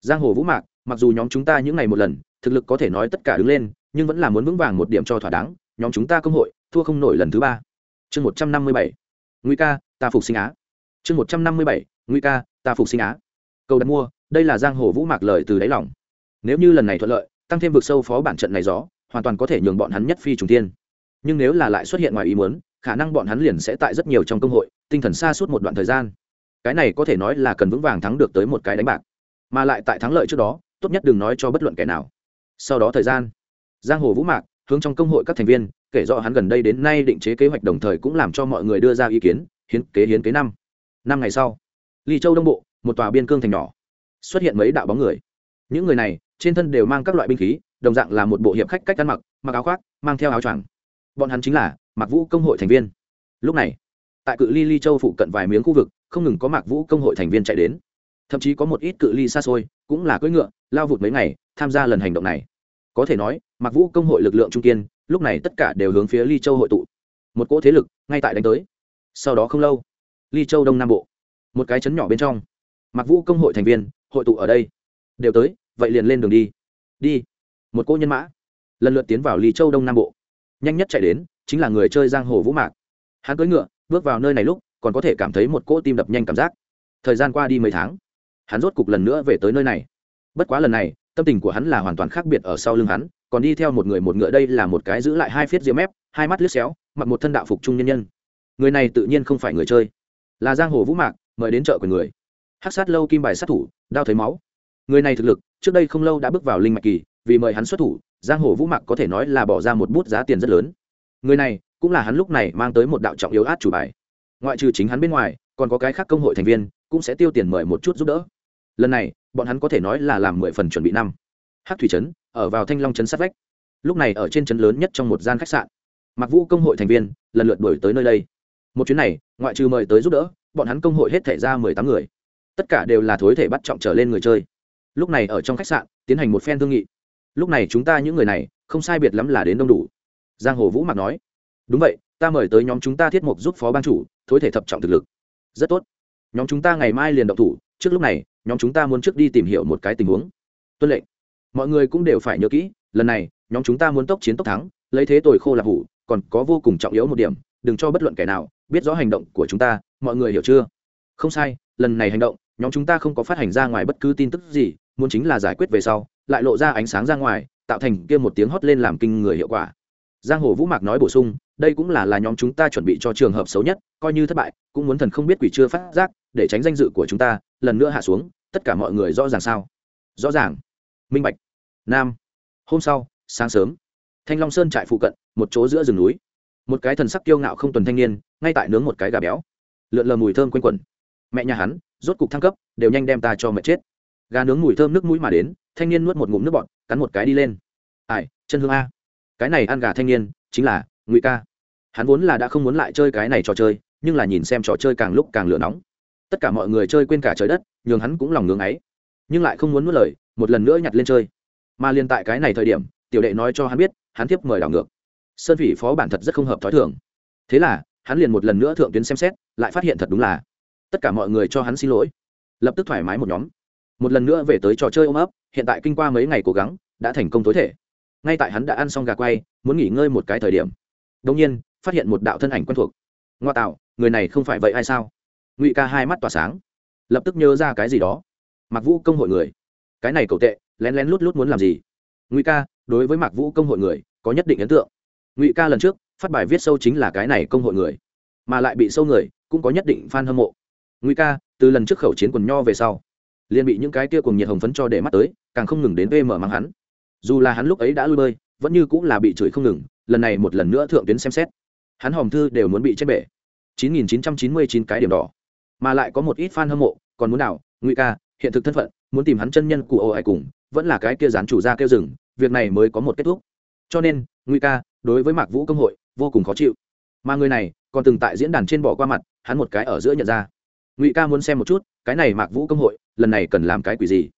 Giang hồ vũ mạc, mặc dù nhóm chúng ta những ngày một lần, thực lực có thể nói tất cả đứng lên, nhưng vẫn là muốn vững vàng một điểm cho thỏa đáng, nhóm chúng ta công hội, thua không nổi lần thứ ba. Chương một trăm năm mươi bảy. Nguy ca, ta phục sinh á. Chương một trăm năm mươi bảy. Nguy ca, ta phục sinh á. Cầu đặt mua, đây là giang hồ vũ mạc lời từ đáy lòng. Nếu như lần này thuận lợi, tăng thêm vực sâu phó bản trận này gió, hoàn toàn có thể nhường bọn hắn nhất phi trùng tiên nhưng nếu là lại xuất hiện ngoài ý muốn khả năng bọn hắn liền sẽ tại rất nhiều trong công hội, tinh thần xa suốt một đoạn thời gian. Cái này có thể nói là cần vững vàng thắng được tới một cái đánh bạc. Mà lại tại thắng lợi trước đó, tốt nhất đừng nói cho bất luận kẻ nào. Sau đó thời gian, giang hồ vũ mạc hướng trong công hội các thành viên, kể rõ hắn gần đây đến nay định chế kế hoạch đồng thời cũng làm cho mọi người đưa ra ý kiến, hiến kế hiến kế năm. Năm ngày sau, ly châu đông bộ, một tòa biên cương thành nhỏ, xuất hiện mấy đạo bóng người. Những người này, trên thân đều mang các loại binh khí, đồng dạng là một bộ hiệp khách cách ăn mặc mặc áo khoác, mang theo áo choàng. Bọn hắn chính là mạc vũ công hội thành viên. Lúc này, tại cự ly ly châu phụ cận vài miếng khu vực, không ngừng có mạc vũ công hội thành viên chạy đến. Thậm chí có một ít cự ly xa xôi, cũng là cưỡi ngựa, lao vụt mấy ngày, tham gia lần hành động này. Có thể nói, mạc vũ công hội lực lượng trung kiên, lúc này tất cả đều hướng phía ly châu hội tụ. Một cỗ thế lực, ngay tại đánh tới. Sau đó không lâu, ly châu đông nam bộ, một cái chấn nhỏ bên trong mặc vũ công hội thành viên, hội tụ ở đây. Đều tới, vậy liền lên đường đi. Đi. Một cỗ nhân mã, lần lượt tiến vào ly châu đông nam bộ. Nhanh nhất chạy đến chính là người chơi giang hồ vũ mạc. Hắn cưỡi ngựa, bước vào nơi này lúc, còn có thể cảm thấy một cỗ tim đập nhanh cảm giác. Thời gian qua đi mấy tháng, hắn rốt cục lần nữa về tới nơi này. Bất quá lần này, tâm tình của hắn là hoàn toàn khác biệt ở sau lưng hắn, còn đi theo một người một ngựa đây là một cái giữ lại hai phiết diêm mép, hai mắt lướt xéo, mặc một thân đạo phục trung nhân nhân. Người này tự nhiên không phải người chơi. Là giang hồ vũ mạc, mời đến chợ của người. Hắc sát lâu kim bài sát thủ, đao thấy máu. Người này thực lực, trước đây không lâu đã bước vào linh mạch kỳ, vì mời hắn xuất thủ, giang hồ vũ mạc có thể nói là bỏ ra một bút giá tiền rất lớn người này cũng là hắn lúc này mang tới một đạo trọng yếu át chủ bài. Ngoại trừ chính hắn bên ngoài, còn có cái khác công hội thành viên cũng sẽ tiêu tiền mời một chút giúp đỡ. Lần này, bọn hắn có thể nói là làm mười phần chuẩn bị năm. Hát thủy trấn, ở vào thanh long trấn sát vách. Lúc này ở trên trấn lớn nhất trong một gian khách sạn. Mặc vũ công hội thành viên lần lượt đổi tới nơi đây. Một chuyến này, ngoại trừ mời tới giúp đỡ, bọn hắn công hội hết thể ra mười tám người. Tất cả đều là thối thể bắt trọng trở lên người chơi. Lúc này ở trong khách sạn, tiến hành một phen thương nghị. Lúc này chúng ta những người này không sai biệt lắm là đến đông đủ giang hồ vũ mặc nói, đúng vậy, ta mời tới nhóm chúng ta thiết mục giúp phó ban chủ, thối thể thập trọng thực lực. Rất tốt. Nhóm chúng ta ngày mai liền động thủ, trước lúc này, nhóm chúng ta muốn trước đi tìm hiểu một cái tình huống. Tuân lệnh. Mọi người cũng đều phải nhớ kỹ, lần này, nhóm chúng ta muốn tốc chiến tốc thắng, lấy thế tồi khô là hủ, còn có vô cùng trọng yếu một điểm, đừng cho bất luận kẻ nào biết rõ hành động của chúng ta, mọi người hiểu chưa? Không sai, lần này hành động, nhóm chúng ta không có phát hành ra ngoài bất cứ tin tức gì, muốn chính là giải quyết về sau, lại lộ ra ánh sáng ra ngoài, tạo thành kia một tiếng hót lên làm kinh người hiệu quả giang hồ vũ mạc nói bổ sung, đây cũng là là nhóm chúng ta chuẩn bị cho trường hợp xấu nhất, coi như thất bại, cũng muốn thần không biết quỷ chưa phát giác, để tránh danh dự của chúng ta, lần nữa hạ xuống, tất cả mọi người rõ ràng sao? Rõ ràng. Minh bạch. Nam. Hôm sau, sáng sớm, thanh long sơn trại phụ cận, một chỗ giữa rừng núi. Một cái thần sắc kiêu ngạo không tuần thanh niên, ngay tại nướng một cái gà béo. Lượn lờ mùi thơm quanh quẩn. Mẹ nhà hắn, rốt cục thăng cấp, đều nhanh đem ta cho mẹ chết. Gà nướng mùi thơm nước mũi mà đến, thanh niên nuốt một ngụm nước bọt, cắn một cái đi lên. Ai, chân hương a cái này ăn gà thanh niên, chính là ngụy ca. Hắn vốn là đã không muốn lại chơi cái này trò chơi, nhưng là nhìn xem trò chơi càng lúc càng lửa nóng. Tất cả mọi người chơi quên cả trời đất, nhường hắn cũng lòng ngưng ấy. Nhưng lại không muốn nuốt lời, một lần nữa nhặt lên chơi. Mà liên tại cái này thời điểm, tiểu đệ nói cho hắn biết, hắn tiếp mời đảo ngược. Sơn phỉ phó bản thật rất không hợp thói thường. Thế là, hắn liền một lần nữa thượng tuyến xem xét, lại phát hiện thật đúng là tất cả mọi người cho hắn xin lỗi. Lập tức thoải mái một nhóm. Một lần nữa về tới trò chơi ôm ấp, hiện tại kinh qua mấy ngày cố gắng, đã thành công tối thể ngay tại hắn đã ăn xong gà quay, muốn nghỉ ngơi một cái thời điểm. Đông nhiên, phát hiện một đạo thân ảnh quen thuộc. Ngoa tạo, người này không phải vậy ai sao? Ngụy ca hai mắt tỏa sáng, lập tức nhớ ra cái gì đó. Mặc vũ công hội người. Cái này cậu tệ, lén lén lút lút muốn làm gì? Ngụy ca, đối với mạc vũ công hội người, có nhất định ấn tượng. Ngụy ca lần trước, phát bài viết sâu chính là cái này công hội người, mà lại bị sâu người, cũng có nhất định f a n hâm mộ. Ngụy ca, từ lần trước khẩu chiến quần nho về sau, liền bị những cái kia cùng nhiệt hồng phấn cho để mắt tới, càng không ngừng đến vm mang hắn dù là hắn lúc ấy đã lui bơi, vẫn như cũng là bị chửi không ngừng, lần này một lần nữa thượng tuyến xem xét, hắn hòm thư đều muốn bị chết bể. 9.999 cái điểm đỏ. Mà lại có một ít fan hâm mộ, còn muốn nào ngụy ca, hiện thực thân phận, muốn tìm hắn chân nhân cụ ô ai cùng, vẫn là cái kia dán chủ ra kêu rừng, việc này mới có một kết thúc. Cho nên, ngụy ca, đối với mạc vũ công hội, vô cùng khó chịu. Mà người này, còn từng tại diễn đàn trên bỏ qua mặt, hắn một cái ở giữa nhận ra. Ngụy ca muốn xem một chút, cái này mạc vũ công hội, lần này cần làm cái quỷ gì?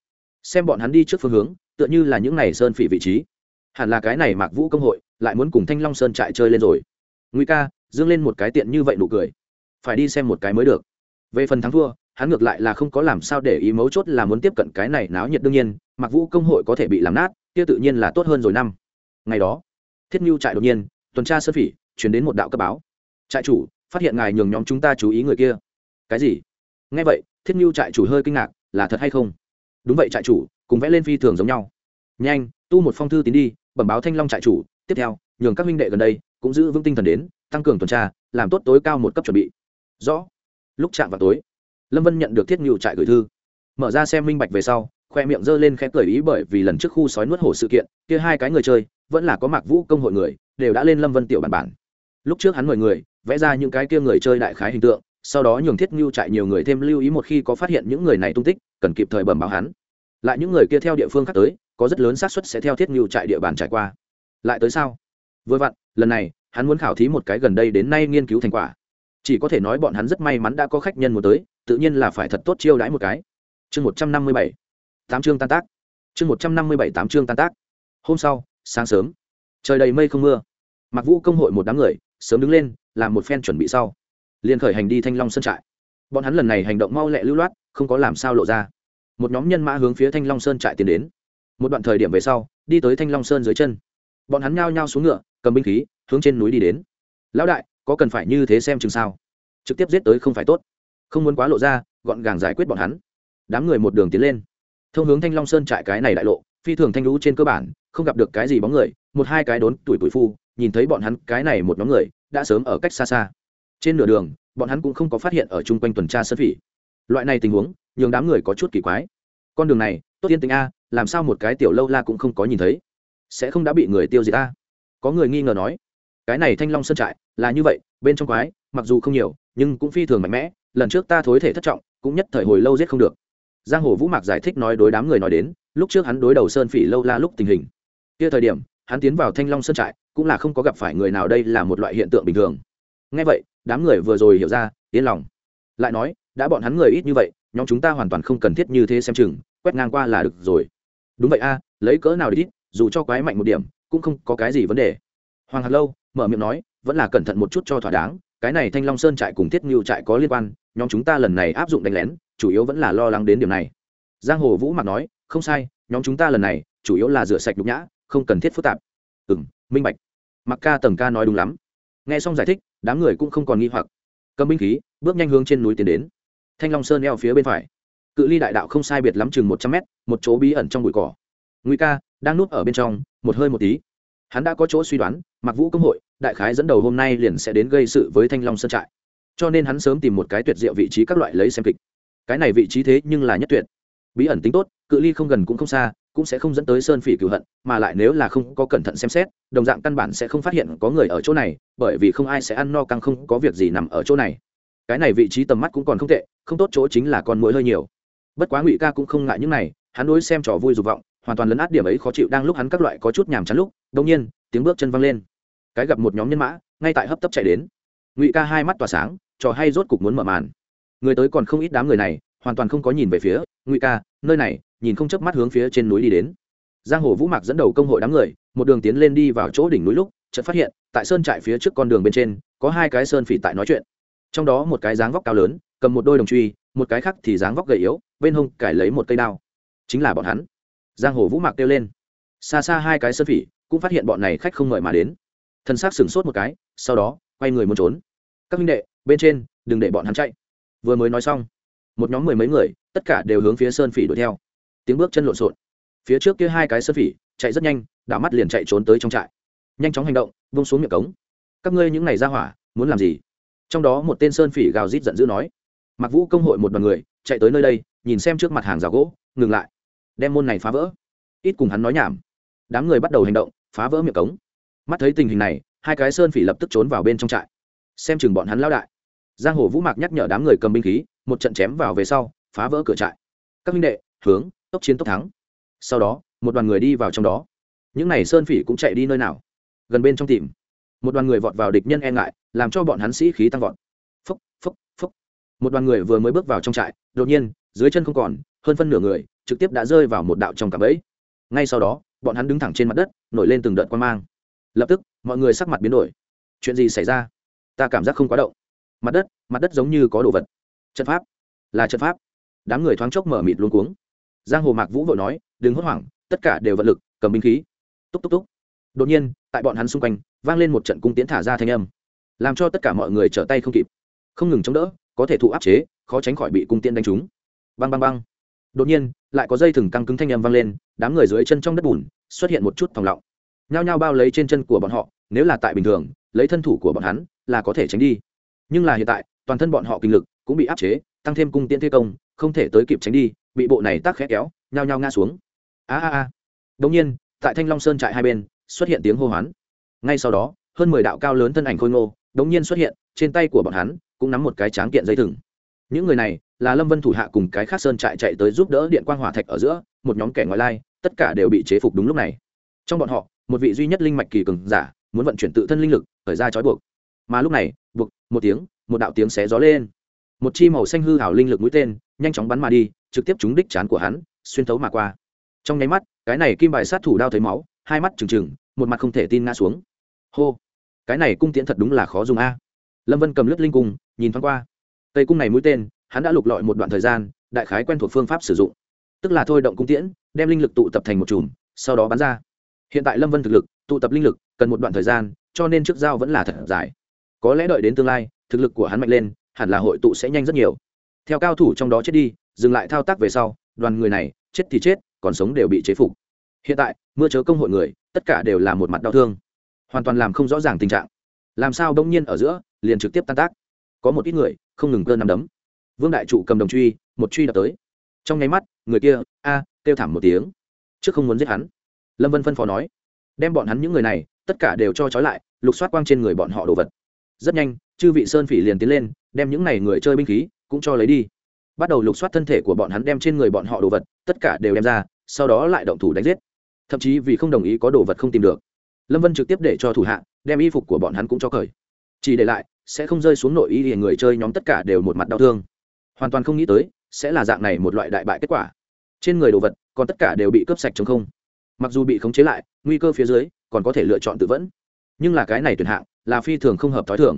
Xem bọn hắn đi trước phương hướng tựa như là những này sơn phỉ vị trí. Hẳn là cái này mạc vũ công hội, lại muốn cùng thanh long sơn trại chơi lên rồi. Nguy ca, dương lên một cái tiện như vậy nụ cười. Phải đi xem một cái mới được. Về phần thắng thua, hắn ngược lại là không có làm sao để ý mấu chốt là muốn tiếp cận cái này náo nhiệt đương nhiên mặc vũ công hội có thể bị làm nát, kia tự nhiên là tốt hơn rồi năm. Ngày đó, thiết mưu trại đột nhiên, tuần tra sơn phỉ, chuyển đến một đạo cấp báo. Trại chủ, phát hiện ngài nhường nhóm chúng ta chú ý người kia. Cái gì? Nghe vậy, thiết mưu trại chủ hơi kinh ngạc, là thật hay không? Đúng vậy trại chủ, cùng vẽ lên phi thường giống nhau. Nhanh, tu một phong thư tín đi, bẩm báo thanh long trại chủ. Tiếp theo, nhường các minh đệ gần đây cũng giữ vững tinh thần đến, tăng cường tuần tra, làm tốt tối cao một cấp chuẩn bị. Rõ. Lúc chạm vào tối, lâm vân nhận được thiết ngự trại gửi thư. Mở ra xem minh bạch về sau, khoe miệng giơ lên khẽ cười ý bởi vì lần trước khu sói nuốt hổ sự kiện, kia hai cái người chơi, vẫn là có mạc vũ công hội người, đều đã lên lâm vân tiểu bản bản. Lúc trước hắn mời người, vẽ ra những cái kia người chơi đại khái hình tượng sau đó nhường thiết ngưu trại nhiều người thêm lưu ý một khi có phát hiện những người này tung tích, cần kịp thời bẩm báo hắn. Lại những người kia theo địa phương khác tới, có rất lớn xác suất sẽ theo thiết ngưu trại địa bàn trải qua. Lại tới sao? Vừa vặn, lần này, hắn muốn khảo thí một cái gần đây đến nay nghiên cứu thành quả. Chỉ có thể nói bọn hắn rất may mắn đã có khách nhân muốn tới, tự nhiên là phải thật tốt chiêu đãi một cái. Chương một trăm năm mươi bảy. Tám chương tan tác. Chương một trăm năm mươi bảy tám chương tan tác. Hôm sau, sáng sớm. Trời đầy mây không mưa. Mặc vũ công hội một đám người, sớm đứng lên, làm một phen chuẩn bị sau liền khởi hành đi thanh long sơn trại. Bọn hắn lần này hành động mau lẹ lưu loát, không có làm sao lộ ra. Một nhóm nhân mã hướng phía thanh long sơn trại tiến đến. Một đoạn thời điểm về sau, đi tới thanh long sơn dưới chân. Bọn hắn nhao nhao xuống ngựa, cầm binh khí, hướng trên núi đi đến. Lão đại, có cần phải như thế xem chừng sao? Trực tiếp giết tới không phải tốt. Không muốn quá lộ ra, gọn gàng giải quyết bọn hắn. Đám người một đường tiến lên. Thông hướng thanh long sơn trại cái này đại lộ, phi thường thanh lũ trên cơ bản, không gặp được cái gì bóng người, một hai cái đốn tuổi tuổi phu, nhìn thấy bọn hắn cái này một nhóm người, đã sớm ở cách xa xa trên nửa đường, bọn hắn cũng không có phát hiện ở chung quanh tuần tra sơn phỉ. Loại này tình huống, nhường đám người có chút kỳ quái. Con đường này, tốt yên tình a, làm sao một cái tiểu lâu la cũng không có nhìn thấy? Sẽ không đã bị người tiêu diệt a? Có người nghi ngờ nói. Cái này thanh long sơn trại, là như vậy, bên trong quái, mặc dù không nhiều, nhưng cũng phi thường mạnh mẽ, lần trước ta thối thể thất trọng, cũng nhất thời hồi lâu giết không được. Giang hồ vũ mạc giải thích nói đối đám người nói đến, lúc trước hắn đối đầu sơn phỉ lâu la lúc tình hình. Kia thời điểm, hắn tiến vào thanh long sơn trại, cũng là không có gặp phải người nào đây là một loại hiện tượng bình thường nghe vậy, đám người vừa rồi hiểu ra, yên lòng. Lại nói, đã bọn hắn người ít như vậy, nhóm chúng ta hoàn toàn không cần thiết như thế xem chừng, quét ngang qua là được rồi. Đúng vậy a, lấy cỡ nào đi ít dù cho quái mạnh một điểm, cũng không có cái gì vấn đề. Hoàng hạt lâu mở miệng nói, vẫn là cẩn thận một chút cho thỏa đáng, cái này thanh long sơn trại cùng thiết ngưu trại có liên quan, nhóm chúng ta lần này áp dụng đánh lén, chủ yếu vẫn là lo lắng đến điểm này. Giang hồ vũ mặt nói, không sai, nhóm chúng ta lần này, chủ yếu là rửa sạch nhục nhã, không cần thiết phức tạp. Ừ m minh bạch. Mặc ca tầng ca nói đúng lắm nghe xong giải thích, đám người cũng không còn nghi hoặc. Cầm binh khí, bước nhanh hướng trên núi tiến đến. Thanh long sơn eo phía bên phải. Cự ly đại đạo không sai biệt lắm chừng một trăm mét, một chỗ bí ẩn trong bụi cỏ. Nguy ca, đang núp ở bên trong, một hơi một tí. Hắn đã có chỗ suy đoán mặc vũ công hội, đại khái dẫn đầu hôm nay liền sẽ đến gây sự với thanh long sơn trại. Cho nên hắn sớm tìm một cái tuyệt diệu vị trí các loại lấy xem kịch. Cái này vị trí thế nhưng là nhất tuyệt. Bí ẩn tính tốt, cự ly không gần cũng không xa cũng sẽ không dẫn tới sơn phỉ cửu hận, mà lại nếu là không có cẩn thận xem xét, đồng dạng căn bản sẽ không phát hiện có người ở chỗ này, bởi vì không ai sẽ ăn no căng không có việc gì nằm ở chỗ này. Cái này vị trí tầm mắt cũng còn không tệ, không tốt chỗ chính là con mũi hơi nhiều. Bất quá ngụy ca cũng không ngại những này, hắn đối xem trò vui dục vọng, hoàn toàn lấn át điểm ấy khó chịu đang lúc hắn các loại có chút nhàm chán lúc đông nhiên, tiếng bước chân văng lên. Cái gặp một nhóm nhân mã, ngay tại hấp tấp chạy đến. Ngụy ca hai mắt tỏa sáng, trò hay rốt cục muốn mở màn. Người tới còn không ít đám người này, hoàn toàn không có nhìn về phía ngụy ca, nơi này nhìn không chớp mắt hướng phía trên núi đi đến. Giang hồ vũ mạc dẫn đầu công hội đám người, một đường tiến lên đi vào chỗ đỉnh núi lúc, chợt phát hiện, tại sơn trại phía trước con đường bên trên, có hai cái sơn phỉ tại nói chuyện. Trong đó một cái dáng vóc cao lớn, cầm một đôi đồng truy, một cái khác thì dáng vóc gầy yếu, bên hông cải lấy một cây đao. Chính là bọn hắn. Giang hồ vũ mạc kêu lên. Xa xa hai cái sơn phỉ, cũng phát hiện bọn này khách không mời mà đến. Thân xác sửng sốt một cái, sau đó, quay người muốn trốn. Các huynh đệ, bên trên, đừng để bọn hắn chạy. Vừa mới nói xong, một nhóm mười mấy người, tất cả đều hướng phía sơn phỉ đuổi theo tiếng bước chân lộn xộn. Phía trước kia hai cái sơn phỉ, chạy rất nhanh đã mắt liền chạy trốn tới trong trại. Nhanh chóng hành động vung xuống miệng cống. Các ngươi những này ra hỏa, muốn làm gì? Trong đó một tên sơn phỉ gào rít giận dữ nói. Mặc vũ công hội một đoàn người, chạy tới nơi đây, nhìn xem trước mặt hàng rào gỗ, ngừng lại. Đem môn này phá vỡ. Ít cùng hắn nói nhảm. Đám người bắt đầu hành động, phá vỡ miệng cống. Mắt thấy tình hình này, hai cái sơn phỉ lập tức trốn vào bên trong trại. Xem chừng bọn hắn lao đại. Giang hồ vũ mạc nhắc nhở đám người cầm binh khí, một trận chém vào về sau, phá vỡ cửa trại. Các minh đệ, hướng tốc chiến tốc thắng. Sau đó, một đoàn người đi vào trong đó. Những n à y sơn phỉ cũng chạy đi nơi nào? Gần bên trong tìm. Một đoàn người vọt vào địch nhân e ngại, làm cho bọn hắn sĩ khí tăng vọt. Phúc phúc phúc một đoàn người vừa mới bước vào trong trại, đột nhiên, dưới chân không còn, hơn phân nửa người, trực tiếp đã rơi vào một đạo trong cạm ấy ngay sau đó, bọn hắn đứng thẳng trên mặt đất, nổi lên từng đợt quan mang. Lập tức, mọi người sắc mặt biến đổi. Chuyện gì xảy ra? Ta cảm giác không quá động. Mặt đất mặt đất giống như có đồ vật. Trận pháp. Là trận pháp. Đám người thoáng chốc mở mịt luôn cuống giang hồ mạc vũ vội nói, đừng hốt hoảng, tất cả đều vật lực, cầm binh khí. Túc túc túc. Đột nhiên, tại bọn hắn xung quanh, vang lên một trận cung tiến thả ra thanh âm. Làm cho tất cả mọi người trở tay không kịp. Không ngừng chống đỡ, có thể thụ áp chế, khó tránh khỏi bị cung tiễn đánh trúng. Băng băng băng đột nhiên, lại có dây thừng căng cứng thanh âm vang lên, đám người dưới chân trong đất bùn, xuất hiện một chút thòng lọng. Nhao nhao bao lấy trên chân của bọn họ, nếu là tại bình thường, lấy thân thủ của bọn hắn, là có thể tránh đi. Nhưng là hiện tại, toàn thân bọn họ kinh lực cũng bị áp chế, tăng thêm cung tiễn thế công không thể tới kịp tránh đi, bị bộ này tác khẽ kéo, nhao nhao ngã xuống. A a a. Đông nhiên, tại thanh long sơn trại hai bên, xuất hiện tiếng hô hoán. Ngay sau đó, hơn mười đạo cao lớn thân ảnh khôi ngô đống nhiên xuất hiện, trên tay của bọn hắn cũng nắm một cái tráng kiện dây thừng. Những người này là lâm vân thủ hạ cùng cái khác sơn trại chạy tới giúp đỡ điện Quan hỏa thạch ở giữa, một nhóm kẻ ngoại lai, tất cả đều bị chế phục đúng lúc này. Trong bọn họ, một vị duy nhất linh mạch kỳ cường giả, muốn vận chuyển tự thân linh lực, khởi ra trói buộc. Mà lúc này, buộc, một tiếng, một đạo tiếng xé gió lên một chi màu xanh hư hảo linh lực mũi tên, nhanh chóng bắn mà đi, trực tiếp trúng đích chán của hắn, xuyên thấu mà qua. Trong nháy mắt, cái này kim bài sát thủ đao thấy máu, hai mắt trừng trừng, một mặt không thể tin ngã xuống. Hô! Cái này cung tiễn thật đúng là khó dùng a. Lâm vân cầm lướt linh cung, nhìn thoáng qua. Cây cung này mũi tên, hắn đã lục lọi một đoạn thời gian, đại khái quen thuộc phương pháp sử dụng. Tức là thôi động cung tiễn, đem linh lực tụ tập thành một chùm, sau đó bắn ra. Hiện tại lâm vân thực lực, tụ tập linh lực, cần một đoạn thời gian, cho nên trước dao vẫn là thật dài. Có lẽ đợi đến tương lai, thực lực của hắn mạnh lên hẳn là hội tụ sẽ nhanh rất nhiều. Theo cao thủ trong đó chết đi, dừng lại thao tác về sau, đoàn người này, chết thì chết, còn sống đều bị chế phục. Hiện tại, mưa chớ công hội người, tất cả đều là một mặt đau thương. Hoàn toàn làm không rõ ràng tình trạng. Làm sao đông nhiên ở giữa, liền trực tiếp tan tác. Có một ít người, không ngừng cơn nằm đấm. Vương đại trụ cầm đồng truy, một truy đập tới. Trong nháy mắt, người kia, a, kêu thảm một tiếng. Trước không muốn giết hắn. Lâm vân phân phó nói, đem bọn hắn những người này, tất cả đều cho trói lại, lục soát quang trên người bọn họ đồ vật. Rất nhanh chư vị sơn phỉ liền tiến lên, đem những này người chơi binh khí cũng cho lấy đi. Bắt đầu lục soát thân thể của bọn hắn đem trên người bọn họ đồ vật, tất cả đều đem ra, sau đó lại động thủ đánh giết. Thậm chí vì không đồng ý có đồ vật không tìm được, lâm vân trực tiếp để cho thủ hạ đem y phục của bọn hắn cũng cho cởi. Chỉ để lại, sẽ không rơi xuống nội y thì người chơi nhóm tất cả đều một mặt đau thương. Hoàn toàn không nghĩ tới, sẽ là dạng này một loại đại bại kết quả. Trên người đồ vật, còn tất cả đều bị cướp sạch chống không. Mặc dù bị khống chế lại, nguy cơ phía dưới, còn có thể lựa chọn tự vẫn. Nhưng là cái này tuyển hạng, là phi thường không hợp t h ó i thường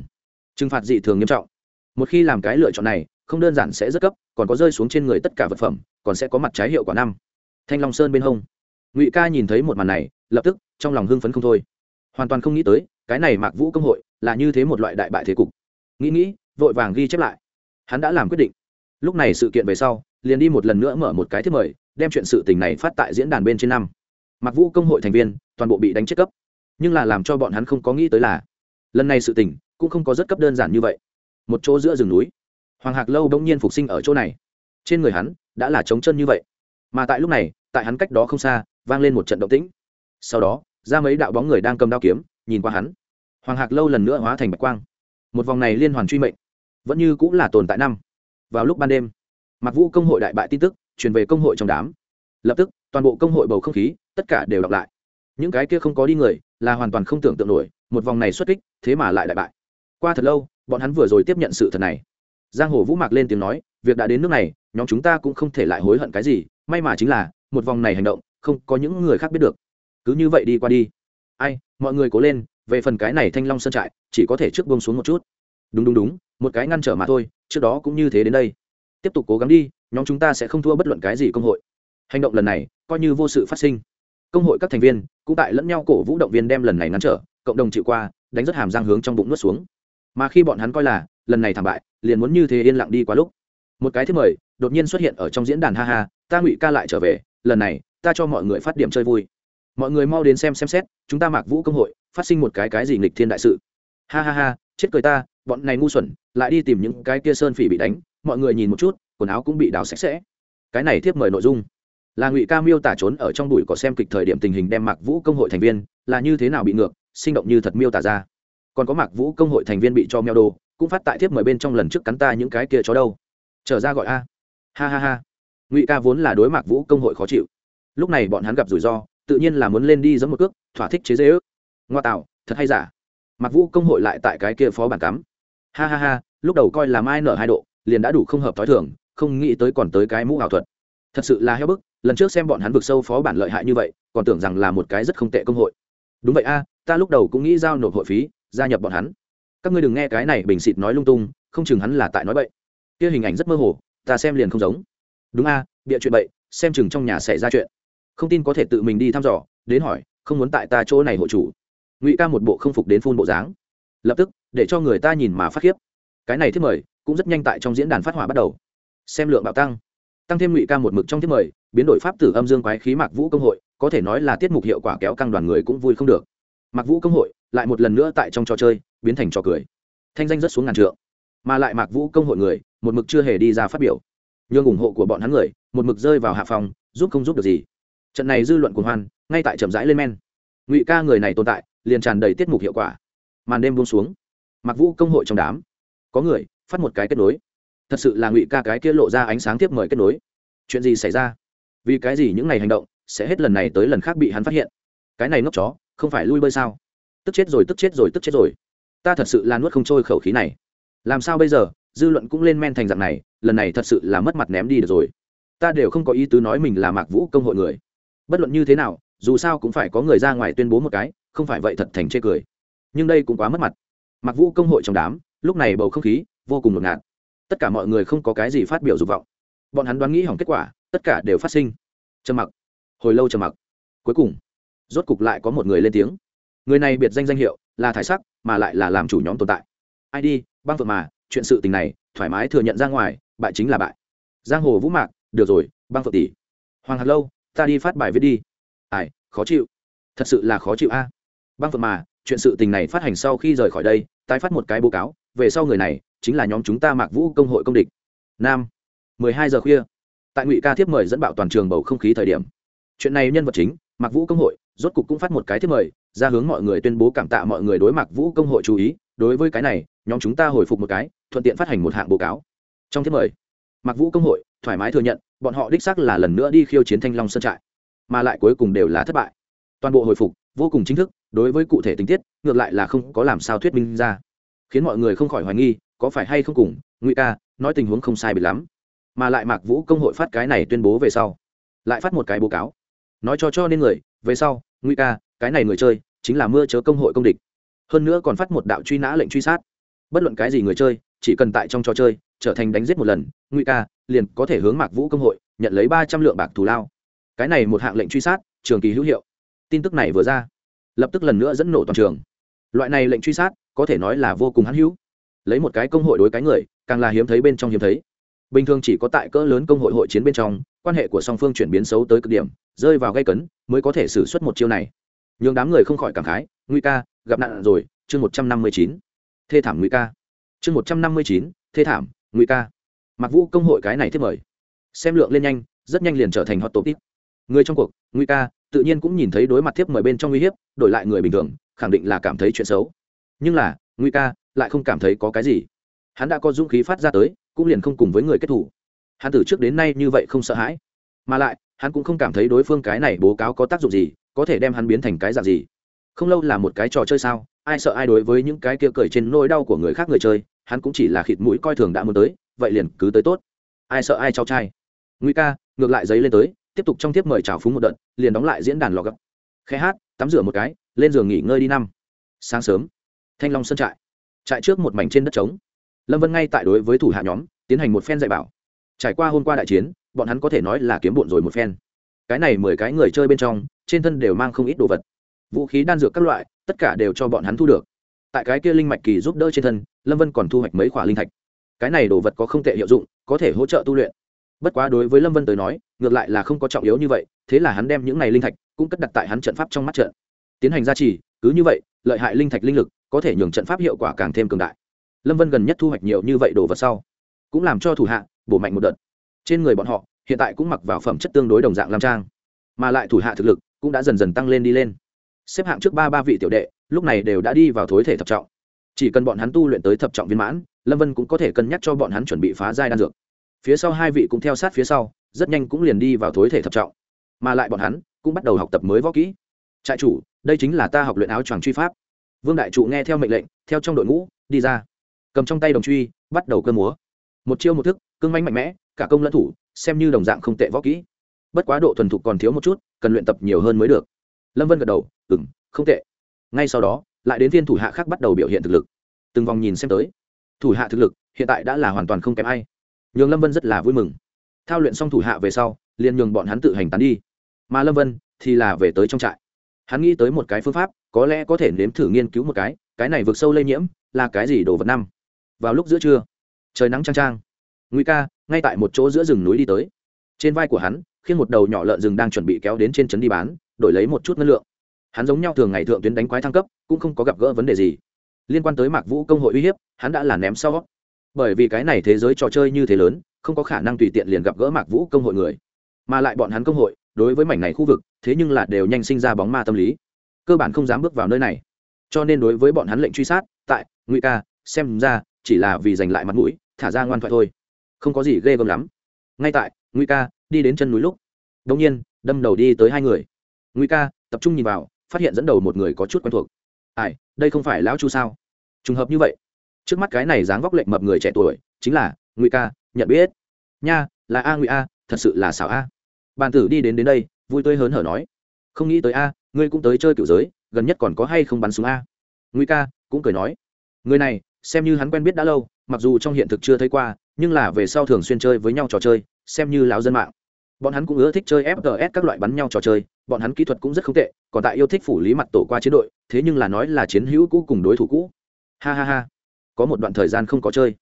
trừng phạt dị thường nghiêm trọng. Một khi làm cái lựa chọn này, không đơn giản sẽ rất cấp, còn có rơi xuống trên người tất cả vật phẩm, còn sẽ có mặt trái hiệu quả năm. Thanh long sơn bên hông. Ngụy ca nhìn thấy một màn này, lập tức, trong lòng hưng phấn không thôi. Hoàn toàn không nghĩ tới, cái này mạc vũ công hội, là như thế một loại đại bại thế cục. Nghĩ nghĩ, vội vàng ghi chép lại. Hắn đã làm quyết định. Lúc này sự kiện về sau, liền đi một lần nữa mở một cái thiết mời, đem chuyện sự tình này phát tại diễn đàn bên trên năm. Mặc vũ công hội thành viên, toàn bộ bị đánh chết cấp. Nhưng là làm cho bọn hắn không có nghĩ tới là, lần này sự tình cũng không có rất cấp đơn giản như vậy. Một chỗ giữa rừng núi. Hoàng hạc lâu đông nhiên phục sinh ở chỗ này. Trên người hắn đã là trống chân như vậy. Mà tại lúc này, tại hắn cách đó không xa, vang lên một trận động tĩnh. Sau đó, ra mấy đạo bóng người đang cầm đao kiếm, nhìn qua hắn. Hoàng hạc lâu lần nữa hóa thành bạch quang. Một vòng này liên hoàn truy mệnh, vẫn như cũng là tồn tại năm. Vào lúc ban đêm mặc vũ công hội đại bại tin tức truyền về công hội trong đám. Lập tức, toàn bộ công hội bầu không khí, tất cả đều đọc lại. Những cái kia không có đi người, là hoàn toàn không tưởng tượng nổi, một vòng này xuất kích, thế mà lại đại bại qua thật lâu, bọn hắn vừa rồi tiếp nhận sự thật này. Giang hồ vũ mạc lên tiếng nói, việc đã đến nước này, nhóm chúng ta cũng không thể lại hối hận cái gì, may mà chính là, một vòng này hành động, không có những người khác biết được. Cứ như vậy đi qua đi. Ai, mọi người cố lên, về phần cái này thanh long sơn trại, chỉ có thể trước bông xuống một chút. Đúng đúng đúng, một cái ngăn trở mà thôi, trước đó cũng như thế đến đây. Tiếp tục cố gắng đi, nhóm chúng ta sẽ không thua bất luận cái gì công hội. Hành động lần này, coi như vô sự phát sinh. Công hội các thành viên, cũng tại lẫn nhau cổ vũ động viên đem lần này ngăn trở, cộng đồng chịu qua, đánh rất hàm Giang hướng trong bụng nuốt xuống mà khi bọn hắn coi là, lần này thảm bại, liền muốn như thế yên lặng đi quá lúc. Một cái thứ mời, đột nhiên xuất hiện ở trong diễn đàn, ha ha, ta ngụy ca lại trở về, lần này, ta cho mọi người phát điểm chơi vui. Mọi người mau đến xem xem xét, chúng ta mặc vũ công hội, phát sinh một cái cái gì nghịch thiên đại sự. Ha ha ha, chết cười ta, bọn này ngu xuẩn, lại đi tìm những cái kia sơn phỉ bị đánh, mọi người nhìn một chút, quần áo cũng bị đào sạch sẽ. Cái này thiếp mời nội dung, là ngụy ca miêu tả trốn ở trong đùi có xem kịch thời điểm tình hình đem mặc vũ công hội thành viên, là như thế nào bị ngược, sinh động như thật miêu tả ra còn có mặc vũ công hội thành viên bị cho meo đồ, cũng phát tại thiếp mời bên trong lần trước cắn ta những cái kia chó đâu. Trở ra gọi a. Ha ha ha. Ngụy ca vốn là đối mạc vũ công hội khó chịu. Lúc này bọn hắn gặp rủi ro, tự nhiên là muốn lên đi giống một cước, thỏa thích chế dễ ước. Ngoa tạo, thật hay giả. Mặc vũ công hội lại tại cái kia phó bản cắm. Ha ha ha, lúc đầu coi là mai nở hai độ, liền đã đủ không hợp t h ó i thường, không nghĩ tới còn tới cái mũ ảo thuật. Thật sự là heo bức, lần trước xem bọn hắn vực sâu phó bản lợi hại như vậy, còn tưởng rằng là một cái rất không tệ công hội. Đúng vậy a, ta lúc đầu cũng nghĩ giao nộp hội phí gia nhập bọn hắn. Các ngươi đừng nghe cái này bình xịt nói lung tung, không chừng hắn là tại nói bậy. Kia hình ảnh rất mơ hồ, ta xem liền không giống. Đúng a, bịa chuyện bậy, xem chừng trong nhà xảy ra chuyện. Không tin có thể tự mình đi thăm dò, đến hỏi, không muốn tại ta chỗ này hộ chủ. Ngụy ca một bộ không phục đến phun bộ dáng. Lập tức, để cho người ta nhìn mà phát khiếp. Cái này thiết mời, cũng rất nhanh tại trong diễn đàn phát hỏa bắt đầu. Xem lượng bạo tăng. Tăng thêm ngụy ca một mực trong thiết mời, biến đổi pháp tử âm dương quái khí mạc vũ công hội, có thể nói là tiết mục hiệu quả kéo căng đoàn người cũng vui không được. Mạc vũ công hội lại một lần nữa tại trong trò chơi biến thành trò cười. Thanh danh rất xuống ngàn trượng, mà lại mạc vũ công hội người, một mực chưa hề đi ra phát biểu. Nhưng ủng hộ của bọn hắn người, một mực rơi vào hạ phòng, giúp không giúp được gì. Trận này dư luận cuồng hoan, ngay tại chậm rãi lên men. Ngụy ca người này tồn tại, liền tràn đầy tiết mục hiệu quả. Màn đêm buông xuống mặc vũ công hội trong đám, có người phát một cái kết nối. Thật sự là ngụy ca cái kia lộ ra ánh sáng tiếp mời kết nối. Chuyện gì xảy ra? Vì cái gì những ngày hành động sẽ hết lần này tới lần khác bị hắn phát hiện? Cái này ngốc chó, không phải lui bơi sao? Tức chết rồi, tức chết rồi, tức chết rồi. Ta thật sự là nuốt không trôi khẩu khí này. Làm sao bây giờ? Dư luận cũng lên men thành dạng này, lần này thật sự là mất mặt ném đi được rồi. Ta đều không có ý tứ nói mình là mạc vũ công hội người. Bất luận như thế nào, dù sao cũng phải có người ra ngoài tuyên bố một cái, không phải vậy thật thành chê cười. Nhưng đây cũng quá mất mặt. Mặc vũ công hội trong đám, lúc này bầu không khí vô cùng ngột ngạt. Tất cả mọi người không có cái gì phát biểu dục vọng. Bọn hắn đoán nghĩ hỏng kết quả, tất cả đều phát sinh. Trầm mặc. Hồi lâu trầm mặc. Cuối cùng, rốt cục lại có một người lên tiếng người này biệt danh danh hiệu là thải sắc, mà lại là làm chủ nhóm tồn tại. Ai đi, băng phượng mà, chuyện sự tình này, thoải mái thừa nhận ra ngoài, bại chính là bại. Giang hồ vũ mạc, được rồi, băng phượng tỷ. Hoàng hạt lâu, ta đi phát bài viết đi. Ai, khó chịu. Thật sự là khó chịu a. Băng phượng mà, chuyện sự tình này phát hành sau khi rời khỏi đây, tái phát một cái báo cáo, về sau người này chính là nhóm chúng ta mạc vũ công hội công địch. Nam, mười hai giờ khuya. Tại ngụy ca thiếp mời dẫn bạo toàn trường bầu không khí thời điểm. Chuyện này nhân vật chính mạc vũ công hội, rốt cục cũng phát một cái thiết mời, ra hướng mọi người tuyên bố cảm tạ mọi người đối mạc vũ công hội chú ý. Đối với cái này, nhóm chúng ta hồi phục một cái, thuận tiện phát hành một hạng báo cáo. Trong thiết mời, mạc vũ công hội, thoải mái thừa nhận, bọn họ đích xác là lần nữa đi khiêu chiến thanh long sơn trại, mà lại cuối cùng đều là thất bại. Toàn bộ hồi phục, vô cùng chính thức, đối với cụ thể tình tiết, ngược lại là không có làm sao thuyết minh ra. Khiến mọi người không khỏi hoài nghi, có phải hay không cùng, ngụy ca, nói tình huống không sai bị lắm. Mà lại mạc vũ công hội phát cái này tuyên bố về sau, lại phát một cái báo cáo nói cho cho nên người, về sau nguy ca, cái này người chơi, chính là mưa chớ công hội công địch. Hơn nữa còn phát một đạo truy nã lệnh truy sát. Bất luận cái gì người chơi, chỉ cần tại trong trò chơi, trở thành đánh giết một lần nguy ca, liền có thể hướng mạc vũ công hội, nhận lấy ba trăm lượng bạc thù lao. Cái này một hạng lệnh truy sát, trường kỳ hữu hiệu. Tin tức này vừa ra, lập tức lần nữa dẫn nổ toàn trường. Loại này lệnh truy sát, có thể nói là vô cùng hãn hữu. Lấy một cái công hội đối cái người, càng là hiếm thấy bên trong hiếm thấy. Bình thường chỉ có tại cỡ lớn công hội hội chiến bên trong quan hệ của song phương chuyển biến xấu tới cực điểm, rơi vào gây cấn mới có thể xử suất một chiêu này. Nhường đám người không khỏi cảm khái, nguy ca, gặp nạn rồi, chương một trăm năm mươi chín. Thê thảm nguy ca. Chương một trăm năm mươi chín, thê thảm nguy ca. Mặc vũ công hội cái này thiết mời. Xem lượng lên nhanh, rất nhanh liền trở thành hot topic. Người trong cuộc, nguy ca, tự nhiên cũng nhìn thấy đối mặt thiếp mời bên trong uy hiếp, đổi lại người bình thường, khẳng định là cảm thấy chuyện xấu. Nhưng là, nguy ca lại không cảm thấy có cái gì. Hắn đã có dũng khí phát ra tới, cũng liền không cùng với người kết thủ hắn từ trước đến nay như vậy không sợ hãi. Mà lại, hắn cũng không cảm thấy đối phương cái này bố cáo có tác dụng gì, có thể đem hắn biến thành cái dạng gì. Không lâu là một cái trò chơi sao, ai sợ ai đối với những cái kia cười trên nỗi đau của người khác người chơi, hắn cũng chỉ là khịt mũi coi thường đã muốn tới, vậy liền cứ tới tốt. Ai sợ ai trao trai. Nguy ca, ngược lại giấy lên tới, tiếp tục trong tiếp mời chào phúng một đợt, liền đóng lại diễn đàn lò gấp. Khe hát, tắm rửa một cái, lên giường nghỉ ngơi đi năm. Sáng sớm, thanh long sân trại. Trại trước một mảnh trên đất trống. Lâm vân ngay tại đối với thủ hạ nhóm, tiến hành một phen dạy bảo trải qua hôm qua đại chiến, bọn hắn có thể nói là kiếm bộn rồi một phen. Cái này mười cái người chơi bên trong, trên thân đều mang không ít đồ vật. Vũ khí, đan dược các loại, tất cả đều cho bọn hắn thu được. Tại cái kia linh mạch kỳ giúp đỡ trên thân, lâm vân còn thu hoạch mấy khoả linh thạch. Cái này đồ vật có không tệ hiệu dụng, có thể hỗ trợ tu luyện. Bất quá đối với lâm vân tới nói, ngược lại là không có trọng yếu như vậy, thế là hắn đem những này linh thạch cũng cất đặt tại hắn trận pháp trong mắt trận. Tiến hành gia trì, cứ như vậy, lợi hại linh thạch linh lực có thể nhường trận pháp hiệu quả càng thêm cường đại. Lâm vân gần nhất thu hoạch nhiều như vậy đồ vật sau, cũng làm cho thủ hạ bổ mạnh một đợt. Trên người bọn họ, hiện tại cũng mặc vào phẩm chất tương đối đồng dạng lam trang, mà lại thủ hạ thực lực cũng đã dần dần tăng lên đi lên. Xếp hạng trước ba ba vị tiểu đệ, lúc này đều đã đi vào thối thể thập trọng. Chỉ cần bọn hắn tu luyện tới thập trọng viên mãn, lâm vân cũng có thể cân nhắc cho bọn hắn chuẩn bị phá giai đan dược. Phía sau hai vị cũng theo sát phía sau, rất nhanh cũng liền đi vào thối thể thập trọng. Mà lại bọn hắn cũng bắt đầu học tập mới võ kỹ. Trại chủ, đây chính là ta học luyện áo choàng truy pháp. Vương đại trụ nghe theo mệnh lệnh, theo trong đội ngũ, đi ra. Cầm trong tay đồng truy, bắt đầu cơ múa. Một chiêu một thức cương manh mạnh mẽ, cả công lẫn thủ, xem như đồng dạng không tệ võ kỹ. Bất quá độ thuần thục còn thiếu một chút, cần luyện tập nhiều hơn mới được. Lâm vân gật đầu ừng không tệ. Ngay sau đó, lại đến thiên thủ hạ khác bắt đầu biểu hiện thực lực. Từng vòng nhìn xem tới. Thủ hạ thực lực, hiện tại đã là hoàn toàn không kém ai. Nhường lâm vân rất là vui mừng. Thao luyện xong thủ hạ về sau, liền nhường bọn hắn tự hành tán đi. Mà lâm vân thì là về tới trong trại. Hắn nghĩ tới một cái phương pháp, có lẽ có thể nếm thử nghiên cứu một cái cái này vượt sâu lây nhiễm là cái gì đồ vật năm? Vào lúc giữa trưa, trời nắng trang trang nguy ca, ngay tại một chỗ giữa rừng núi đi tới. Trên vai của hắn khiến một đầu nhỏ lợn rừng đang chuẩn bị kéo đến trên trấn đi bán, đổi lấy một chút năng lượng. Hắn giống nhau thường ngày thượng tuyến đánh quái thăng cấp, cũng không có gặp gỡ vấn đề gì. Liên quan tới mạc vũ công hội uy hiếp, hắn đã là ném sau. Bởi vì cái này thế giới trò chơi như thế lớn, không có khả năng tùy tiện liền gặp gỡ mạc vũ công hội người. Mà lại bọn hắn công hội, đối với mảnh này khu vực, thế nhưng là đều nhanh sinh ra bóng ma tâm lý. Cơ bản không dám bước vào nơi này. Cho nên đối với bọn hắn lệnh truy sát, tại Ngụy ca, xem ra, chỉ là vì giành lại mặt mũi, thả ra ngoan thoại thôi không có gì ghê gớm lắm. Ngay tại nguy ca đi đến chân núi lúc đông nhiên, đâm đầu đi tới hai người. Nguy ca tập trung nhìn vào, phát hiện dẫn đầu một người có chút quen thuộc. Ai, đây không phải lão chu sao? Trùng hợp như vậy, trước mắt cái này dáng vóc lệnh mập người trẻ tuổi, chính là nguy ca, nhận biết. Nha, là a nguy a, thật sự là xảo a. Bàn tử đi đến đến đây, vui tươi hớn hở nói, không nghĩ tới a, ngươi cũng tới chơi kiểu giới, gần nhất còn có hay không bắn súng a? Nguy ca cũng cười nói, người này, xem như hắn quen biết đã lâu, mặc dù trong hiện thực chưa thấy qua nhưng là về sau thường xuyên chơi với nhau trò chơi, xem như láo dân mạng. Bọn hắn cũng ưa thích chơi fts các loại bắn nhau trò chơi, bọn hắn kỹ thuật cũng rất không tệ, còn tại yêu thích phủ lý mặt tổ qua chiến đội, thế nhưng là nói là chiến hữu cũ cùng đối thủ cũ. Ha ha ha. Có một đoạn thời gian không có chơi.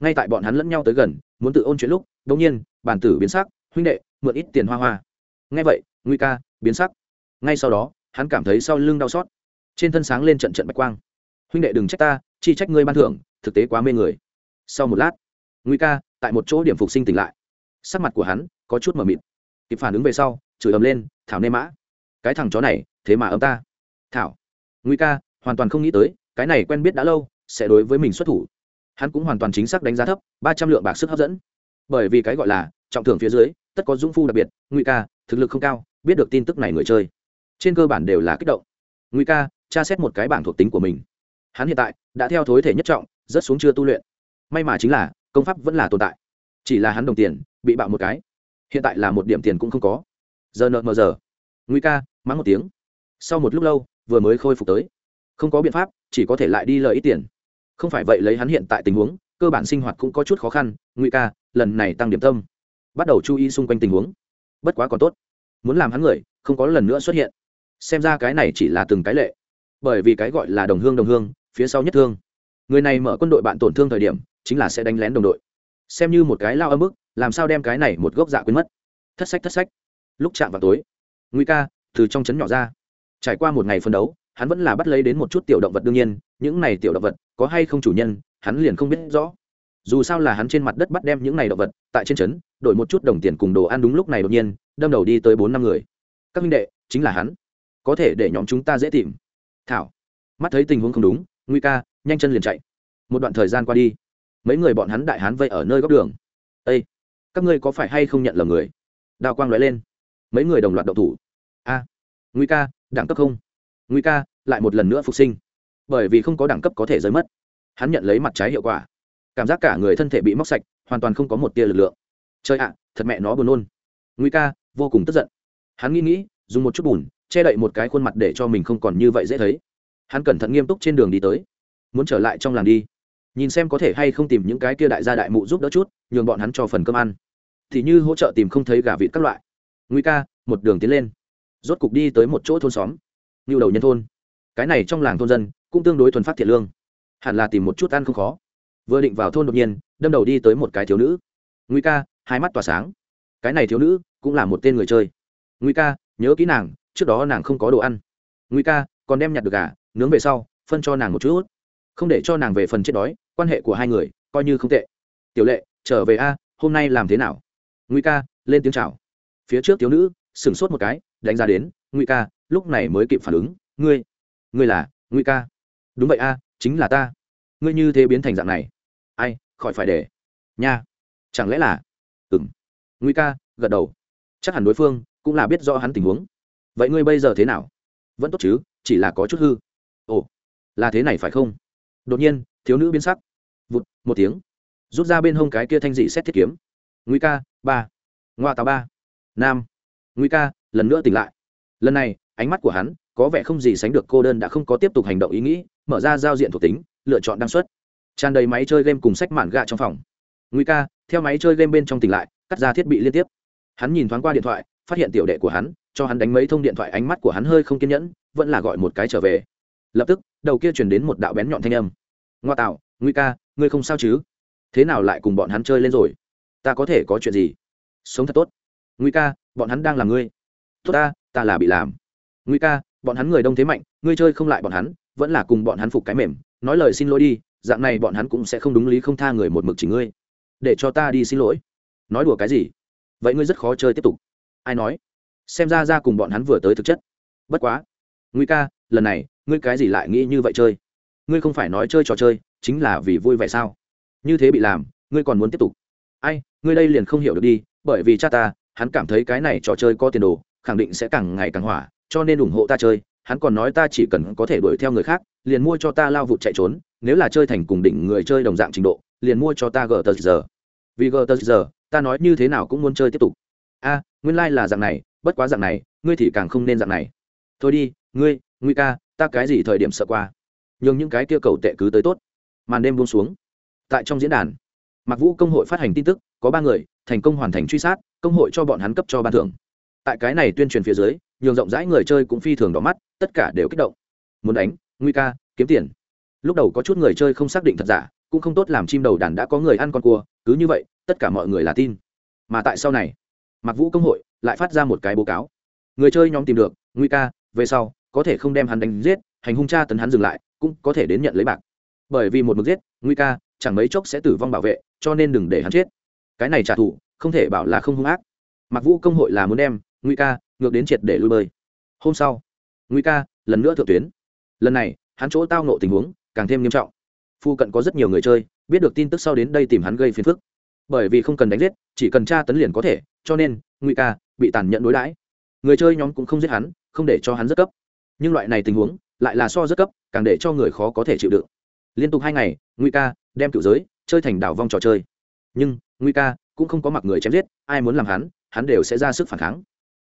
Ngay tại bọn hắn lẫn nhau tới gần, muốn tự ôn chuyện lúc đ ỗ n g nhiên bàn tử biến sắc, huynh đệ, mượn ít tiền hoa hoa. Ngay vậy nguy ca biến sắc. Ngay sau đó, hắn cảm thấy sau lưng đau xót. Trên thân sáng lên trận trận bạch quang. Huynh đệ đừng trách ta, chi trách ngươi ban thưởng, thực tế quá mê người. Sau một lát nguy ca, tại một chỗ điểm phục sinh tỉnh lại. Sắc mặt của hắn có chút mờ mịt. Kịp phản ứng về sau, chửi ầm lên, thảo nê mã, cái thằng chó này, thế mà ấm ta. Thảo, nguy ca, hoàn toàn không nghĩ tới, cái này quen biết đã lâu, sẽ đối với mình xuất thủ. Hắn cũng hoàn toàn chính xác đánh giá thấp, ba trăm lượng bạc sức hấp dẫn. Bởi vì cái gọi là, trọng thưởng phía dưới, tất có dũng phu đặc biệt, nguy ca, thực lực không cao, biết được tin tức này người chơi. Trên cơ bản đều là kích động. Nguy ca, tra xét một cái bảng thuộc tính của mình. Hắn hiện tại đã theo thối thể nhất trọng, rất xuống chưa tu luyện. May mà chính là công pháp vẫn là tồn tại. Chỉ là hắn đồng tiền, bị bạo một cái. Hiện tại là một điểm tiền cũng không có. Giờ nợ mờ giờ. Nguy ca, mắng một tiếng. Sau một lúc lâu, vừa mới khôi phục tới. Không có biện pháp, chỉ có thể lại đi lời ít tiền. Không phải vậy lấy hắn hiện tại tình huống, cơ bản sinh hoạt cũng có chút khó khăn. Nguy ca, lần này tăng điểm tâm. Bắt đầu chú ý xung quanh tình huống. Bất quá còn tốt. Muốn làm hắn người, không có lần nữa xuất hiện. Xem ra cái này chỉ là từng cái lệ. Bởi vì cái gọi là đồng hương đồng hương, phía sau nhất thương. Người này mở quân đội bạn tổn thương thời điểm chính là sẽ đánh lén đồng đội. Xem như một cái lao âm ức làm sao đem cái này một gốc dạ quên mất. Thất sách thất sách. Lúc chạm vào tối nguy ca từ trong trấn nhỏ ra. Trải qua một ngày phân đấu, hắn vẫn là bắt lấy đến một chút tiểu động vật đương nhiên, những này tiểu động vật, có hay không chủ nhân, hắn liền không biết rõ. Dù sao là hắn trên mặt đất bắt đem những này động vật, tại trên trấn, đổi một chút đồng tiền cùng đồ ăn đúng lúc này đột nhiên, đâm đầu đi tới bốn năm người. Các minh đệ, chính là hắn. Có thể để nhóm chúng ta dễ tìm. Thảo. Mắt thấy tình huống không đúng nguy ca, nhanh chân liền chạy. Một đoạn thời gian qua đi mấy người bọn hắn đại hán vây ở nơi góc đường. Â các ngươi có phải hay không nhận lầm người? Đào quang nói lên. Mấy người đồng loạt đậu thủ. A, nguy ca, đẳng cấp không? Nguy ca, lại một lần nữa phục sinh. Bởi vì không có đẳng cấp có thể rơi mất. Hắn nhận lấy mặt trái hiệu quả. Cảm giác cả người thân thể bị móc sạch, hoàn toàn không có một tia lực lượng. Chơi ạ, thật mẹ nó buồn nôn. Nguy ca, vô cùng tức giận. Hắn nghĩ nghĩ, dùng một chút bùn, che đậy một cái khuôn mặt để cho mình không còn như vậy dễ thấy. Hắn cẩn thận nghiêm túc trên đường đi tới. Muốn trở lại trong làng đi nhìn xem có thể hay không tìm những cái kia đại gia đại mụ giúp đỡ chút, nhường bọn hắn cho phần cơm ăn. Thì như hỗ trợ tìm không thấy gà vịt các loại. Nguy ca, một đường tiến lên. Rốt cục đi tới một chỗ thôn xóm. Như đầu nhân thôn. Cái này trong làng thôn dân, cũng tương đối thuần phát thiện lương. Hẳn là tìm một chút ăn không khó. Vừa định vào thôn đột nhiên, đâm đầu đi tới một cái thiếu nữ. Nguy ca, hai mắt tỏa sáng. Cái này thiếu nữ, cũng là một tên người chơi. Nguy ca, nhớ kỹ nàng, trước đó nàng không có đồ ăn. Nguy ca, còn đem nhặt được gà, nướng về sau, phân cho nàng một chút. Không để cho nàng về phần chết đói quan hệ của hai người coi như không tệ. Tiểu lệ, trở về a, hôm nay làm thế nào? Nguy ca, lên tiếng chào. Phía trước thiếu nữ, sửng sốt một cái, đánh giá đến nguy ca, lúc này mới kịp phản ứng, ngươi ngươi là nguy ca. Đúng vậy a, chính là ta. Ngươi như thế biến thành dạng này. Ai, khỏi phải để. Nha, chẳng lẽ là? Ừ m nguy ca gật đầu. Chắc hẳn đối phương cũng là biết rõ hắn tình huống. Vậy ngươi bây giờ thế nào? Vẫn tốt chứ, chỉ là có chút hư. Ồ, là thế này phải không? Đột nhiên, thiếu nữ biến sắc vụt, một tiếng. Rút ra bên hông cái kia thanh dị xét thiết kiếm. Nguy ca, ba. Ngoa tàu ba. Nam. Nguy ca, lần nữa tỉnh lại. Lần này, ánh mắt của hắn có vẻ không gì sánh được cô đơn đã không có tiếp tục hành động ý nghĩ, mở ra giao diện thuộc tính, lựa chọn đăng xuất. Tràn đầy máy chơi game cùng sách mạn gạ trong phòng. Nguy ca, theo máy chơi game bên trong tỉnh lại, cắt ra thiết bị liên tiếp. Hắn nhìn thoáng qua điện thoại, phát hiện tiểu đệ của hắn, cho hắn đánh mấy thông điện thoại ánh mắt của hắn hơi không kiên nhẫn, vẫn là gọi một cái trở về. Lập tức, đầu kia chuyển đến một đạo bén nhọn thanh âm. Ngoa tạo nguy ca, ngươi không sao chứ? Thế nào lại cùng bọn hắn chơi lên rồi? Ta có thể có chuyện gì? Sống thật tốt. Nguy ca, bọn hắn đang làm ngươi. Tốt ta ta là bị làm. Nguy ca, bọn hắn người đông thế mạnh, ngươi chơi không lại bọn hắn, vẫn là cùng bọn hắn phục cái mềm. Nói lời xin lỗi đi, dạng này bọn hắn cũng sẽ không đúng lý không tha người một mực chỉ ngươi. Để cho ta đi xin lỗi. Nói đùa cái gì? Vậy ngươi rất khó chơi tiếp tục. Ai nói? Xem ra ra cùng bọn hắn vừa tới thực chất. Bất quá. Nguy ca, lần này, ngươi cái gì lại nghĩ như vậy chơi? Ngươi không phải nói chơi trò chơi chính là vì vui vẻ sao? Như thế bị làm, ngươi còn muốn tiếp tục? Ai, ngươi đây liền không hiểu được đi, bởi vì cha ta, hắn cảm thấy cái này trò chơi có tiền đồ, khẳng định sẽ càng ngày càng hỏa, cho nên ủng hộ ta chơi. Hắn còn nói ta chỉ cần có thể đuổi theo người khác, liền mua cho ta lao vụt chạy trốn, nếu là chơi thành cùng đỉnh người chơi đồng dạng trình độ, liền mua cho ta gờ tờ giờ vì gờ tờ giờ ta nói như thế nào cũng muốn chơi tiếp tục. A, nguyên lai、like、là dạng này, bất quá dạng này, ngươi thì càng không nên dạng này. Thôi đi, ngươi, nguy ca, ta cái gì thời điểm sợ qua? Nhường những cái kia cầu tệ cứ tới tốt màn đêm buông xuống. Tại trong diễn đàn mặc vũ công hội phát hành tin tức, có ba người, thành công hoàn thành truy sát, công hội cho bọn hắn cấp cho ban thưởng. Tại cái này tuyên truyền phía dưới, nhường rộng rãi người chơi cũng phi thường đỏ mắt, tất cả đều kích động. Muốn đánh, nguy ca, kiếm tiền. Lúc đầu có chút người chơi không xác định thật giả, cũng không tốt làm chim đầu đàn đã có người ăn con cua, cứ như vậy, tất cả mọi người là tin. Mà tại sau này mặc vũ công hội lại phát ra một cái báo cáo. Người chơi nhóm tìm được, nguy ca, về sau, có thể không đem hắn đánh giết, hành hung tra tấn hắn dừng lại, cũng có thể đến nhận lấy bạc bởi vì một mực giết, nguy ca, chẳng mấy chốc sẽ tử vong bảo vệ, cho nên đừng để hắn chết. Cái này trả thù, không thể bảo là không hung ác. Mặc vũ công hội là muốn đem nguy ca ngược đến triệt để lui bơi. Hôm sau, nguy ca lần nữa thượng tuyến. Lần này, hắn chỗ tao nộ tình huống càng thêm nghiêm trọng. Phu cận có rất nhiều người chơi, biết được tin tức sau đến đây tìm hắn gây phiền phức. Bởi vì không cần đánh giết, chỉ cần tra tấn liền có thể, cho nên nguy ca bị tàn nhẫn đối đãi. Người chơi nhóm cũng không giết hắn, không để cho hắn rất cấp. Nhưng loại này tình huống lại là so rất cấp, càng để cho người khó có thể chịu đựng liên tục hai ngày nguy ca đem cựu giới chơi thành đảo vong trò chơi. Nhưng nguy ca cũng không có mặc người chém giết, ai muốn làm hắn hắn đều sẽ ra sức phản kháng.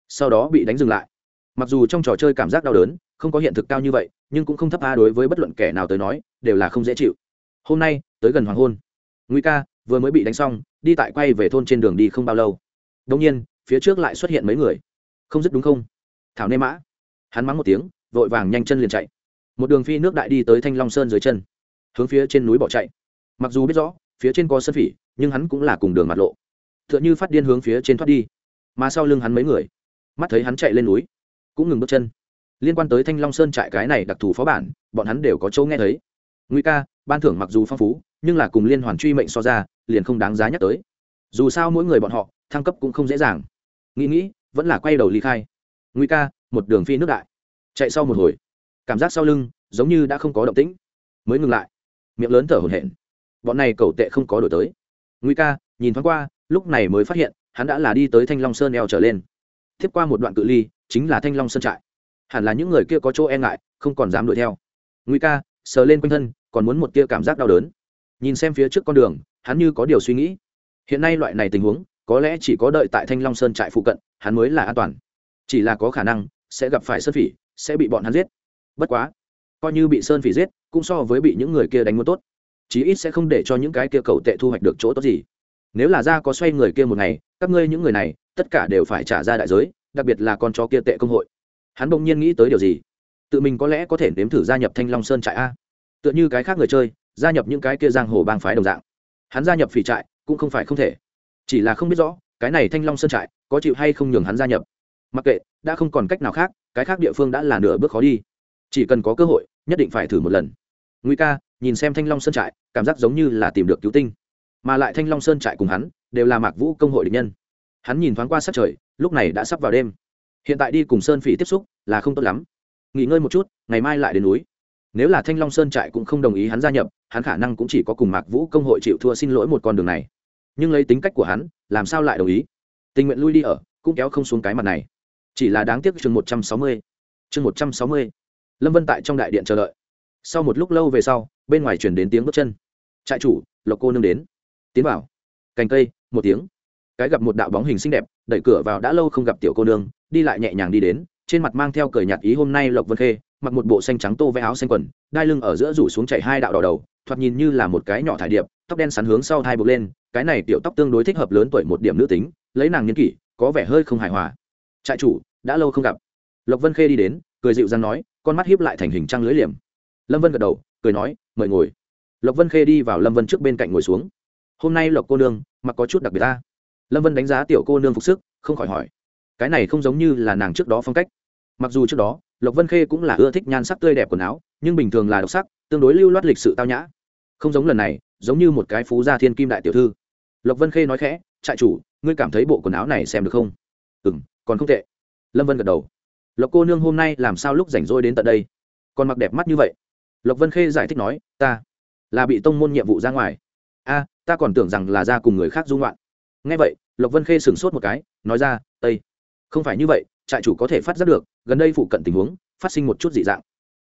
Sau đó bị đánh dừng lại. Mặc dù trong trò chơi cảm giác đau đớn, không có hiện thực cao như vậy, nhưng cũng không thấp a đối với bất luận kẻ nào tới nói, đều là không dễ chịu. Hôm nay, tới gần hoàng hôn. Nguy ca vừa mới bị đánh xong, đi tại quay về thôn trên đường đi không bao lâu. Đông nhiên, phía trước lại xuất hiện mấy người. Không dứt đúng không? Thảo nê mã. Hắn mắng một tiếng, vội vàng nhanh chân liền chạy. Một đường phi nước đại đi tới thanh long sơn dưới chân hướng phía trên núi bỏ chạy. Mặc dù biết rõ, phía trên có sân phỉ, nhưng hắn cũng là cùng đường mặt lộ. T h ư ợ n h ư phát điên hướng phía trên thoát đi. Mà sau lưng hắn mấy người, mắt thấy hắn chạy lên núi, cũng ngừng bước chân. Liên quan tới thanh long sơn trại cái này đặc thù phó bản, bọn hắn đều có chỗ nghe thấy. Nguy ca, ban thưởng mặc dù phong phú, nhưng là cùng liên hoàn truy mệnh so ra, liền không đáng giá nhắc tới. Dù sao mỗi người bọn họ, thăng cấp cũng không dễ dàng. Nghĩ nghĩ, vẫn là quay đầu ly khai. Nguy ca, một đường phi nước đại. Chạy sau một hồi. Cảm giác sau lưng, giống như đã không có động tĩnh. Mới ngừng lại miệng lớn thở hổn hển. Bọn này cầu tệ không có đổi tới. Nguy ca, nhìn thoáng qua, lúc này mới phát hiện, hắn đã là đi tới thanh long sơn eo trở lên. Tiếp qua một đoạn cự ly, chính là thanh long sơn trại. Hẳn là những người kia có chỗ e ngại, không còn dám đuổi theo. Nguy ca, sờ lên quanh thân, còn muốn một tia cảm giác đau đớn. Nhìn xem phía trước con đường, hắn như có điều suy nghĩ. Hiện nay loại này tình huống, có lẽ chỉ có đợi tại thanh long sơn trại phụ cận, hắn mới là an toàn. Chỉ là có khả năng, sẽ gặp phải sơn phỉ, sẽ bị bọn hắn giết. Bất quá coi như bị sơn phỉ giết, cũng so với bị những người kia đánh muốn tốt. Chí ít sẽ không để cho những cái kia cầu tệ thu hoạch được chỗ tốt gì. Nếu là ra có xoay người kia một ngày, các ngươi những người này, tất cả đều phải trả ra đại giới, đặc biệt là con chó kia tệ công hội. Hắn bỗng nhiên nghĩ tới điều gì? Tự mình có lẽ có thể nếm thử gia nhập thanh long sơn trại a? Tựa như cái khác người chơi, gia nhập những cái kia giang hồ bang phái đồng dạng. Hắn gia nhập phỉ trại, cũng không phải không thể. Chỉ là không biết rõ, cái này thanh long sơn trại, có chịu hay không nhường hắn gia nhập. Mặc kệ, đã không còn cách nào khác, cái khác địa phương đã là nửa bước khó đi. Chỉ cần có cơ hội nhất định phải thử một lần. Nguy ca, nhìn xem thanh long sơn trại, cảm giác giống như là tìm được cứu tinh. Mà lại thanh long sơn trại cùng hắn, đều là mạc vũ công hội địch nhân. Hắn nhìn thoáng qua sát trời, lúc này đã sắp vào đêm. Hiện tại đi cùng sơn phỉ tiếp xúc là không tốt lắm. Nghỉ ngơi một chút, ngày mai lại đến núi. Nếu là thanh long sơn trại cũng không đồng ý hắn gia nhập, hắn khả năng cũng chỉ có cùng mạc vũ công hội chịu thua xin lỗi một con đường này. Nhưng lấy tính cách của hắn, làm sao lại đồng ý? Tình nguyện lui đi ở, cũng kéo không xuống cái mặt này. Chỉ là đáng tiếc chương một trăm sáu mươi. Chương một trăm sáu mươi lâm vân tại trong đại điện chờ đợi sau một lúc lâu về sau bên ngoài chuyển đến tiếng bước chân trại chủ lộc cô nương đến tiến vào cành cây một tiếng cái gặp một đạo bóng hình xinh đẹp đẩy cửa vào đã lâu không gặp tiểu cô nương đi lại nhẹ nhàng đi đến trên mặt mang theo cười nhạt ý hôm nay lộc vân khê mặc một bộ xanh trắng tô vẽ áo xanh quần đai lưng ở giữa rủ xuống chạy hai đạo đỏ đầu thoạt nhìn như là một cái nhỏ thải điệp tóc đen sắn hướng sau hai buộc lên cái này tiểu tóc tương đối thích hợp lớn tuổi một điểm nữ tính lấy nàng nhân kỷ có vẻ hơi không hài hòa trại chủ đã lâu không gặp lộc vân khê đi đến cười dịu dàng nói, con mắt hiếp lại thành hình trăng lưới liềm. Lâm vân gật đầu, cười nói, mời ngồi. Lộc vân khê đi vào lâm vân trước bên cạnh ngồi xuống. Hôm nay lộc cô nương, mặc có chút đặc biệt ta. Lâm vân đánh giá tiểu cô nương phục sức, không khỏi hỏi. Cái này không giống như là nàng trước đó phong cách. Mặc dù trước đó, lộc vân khê cũng là ưa thích nhan sắc tươi đẹp quần áo, nhưng bình thường là độc sắc, tương đối lưu loát lịch sự tao nhã. Không giống lần này, giống như một cái phú gia thiên kim đại tiểu thư. Lộc vân khê nói khẽ, trại chủ, ngươi cảm thấy bộ quần áo này xem được không? Ừ m còn không tệ. Lâm vân gật đầu lộc cô nương hôm nay làm sao lúc rảnh rỗi đến tận đây? Còn mặc đẹp mắt như vậy. Lộc vân khê giải thích nói, ta là bị tông môn nhiệm vụ ra ngoài. A, ta còn tưởng rằng là ra cùng người khác dung loạn Nghe vậy, lộc vân khê sửng sốt một cái, nói ra, tây, không phải như vậy, trại chủ có thể phát giác được, gần đây phụ cận tình huống, phát sinh một chút dị dạng.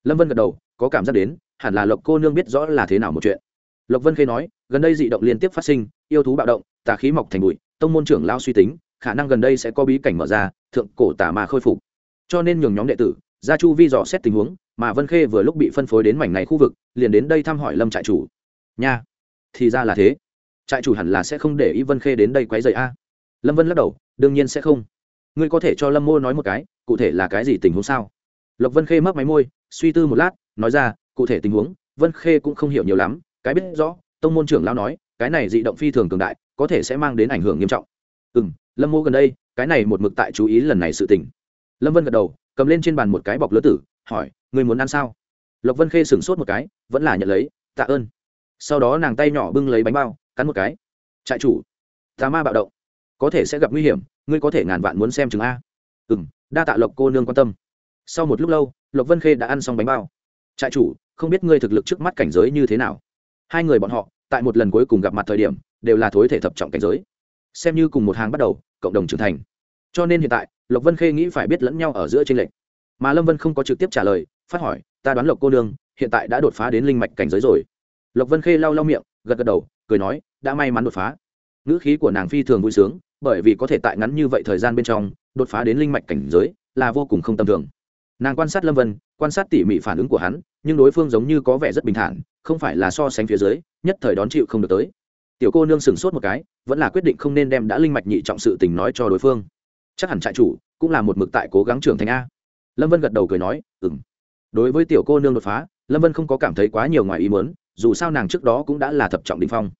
Lâm vân gật đầu, có cảm giác đến, hẳn là lộc cô nương biết rõ là thế nào một chuyện. Lộc vân khê nói, gần đây dị động liên tiếp phát sinh, yêu thú bạo động, tà khí mọc thành bụi, tông môn trưởng lao suy tính, khả năng gần đây sẽ có bí cảnh mở ra, thượng cổ tà ma khôi phục cho nên nhường nhóm đệ tử ra chu vi dò xét tình huống, mà vân khê vừa lúc bị phân phối đến mảnh này khu vực, liền đến đây thăm hỏi lâm trại chủ. Nha, thì ra là thế. Trại chủ hẳn là sẽ không để ý vân khê đến đây quấy rầy a. Lâm vân lắc đầu, đương nhiên sẽ không. Ngươi có thể cho lâm mô nói một cái, cụ thể là cái gì tình huống sao? Lộc vân khê mấp máy môi, suy tư một lát, nói ra, cụ thể tình huống, vân khê cũng không hiểu nhiều lắm, cái biết rõ, tông môn trưởng lão nói, cái này dị động phi thường cường đại, có thể sẽ mang đến ảnh hưởng nghiêm trọng. Ừ m lâm mô gần đây, cái này một mực tại chú ý lần này sự tình lâm vân gật đầu, cầm lên trên bàn một cái bọc lứa tử, hỏi người muốn ăn sao? Lộc vân khê sửng sốt một cái, vẫn là nhận lấy, tạ ơn. Sau đó nàng tay nhỏ bưng lấy bánh bao, cắn một cái. Trại chủ, tà ma bạo động, có thể sẽ gặp nguy hiểm, ngươi có thể ngàn vạn muốn xem chứng a. Ừ m đa tạ lộc cô nương quan tâm. Sau một lúc lâu, lộc vân khê đã ăn xong bánh bao. Trại chủ, không biết ngươi thực lực trước mắt cảnh giới như thế nào? Hai người bọn họ, tại một lần cuối cùng gặp mặt thời điểm, đều là thối thể thập trọng cảnh giới. Xem như cùng một hàng bắt đầu, cộng đồng trưởng thành. Cho nên hiện tại lộc vân khê nghĩ phải biết lẫn nhau ở giữa tranh lệch. Mà lâm vân không có trực tiếp trả lời, phát hỏi, ta đoán lộc cô nương hiện tại đã đột phá đến linh mạch cảnh giới rồi. Lộc vân khê lau lau miệng, gật gật đầu, cười nói, đã may mắn đột phá. Ngữ khí của nàng phi thường vui sướng, bởi vì có thể tại ngắn như vậy thời gian bên trong, đột phá đến linh mạch cảnh giới là vô cùng không tầm thường. Nàng quan sát lâm vân, quan sát tỉ mỉ phản ứng của hắn, nhưng đối phương giống như có vẻ rất bình thản, không phải là so sánh phía dưới, nhất thời đón chịu không được tới. Tiểu cô nương sửng sốt một cái, vẫn là quyết định không nên đem đã linh mạch nhị trọng sự tình nói cho đối phương chắc hẳn trại chủ cũng là một mực tại cố gắng trưởng thành a. Lâm vân gật đầu cười nói ừ m đối với tiểu cô nương đột phá, lâm vân không có cảm thấy quá nhiều ngoài ý mớn dù sao nàng trước đó cũng đã là thập trọng đình phong.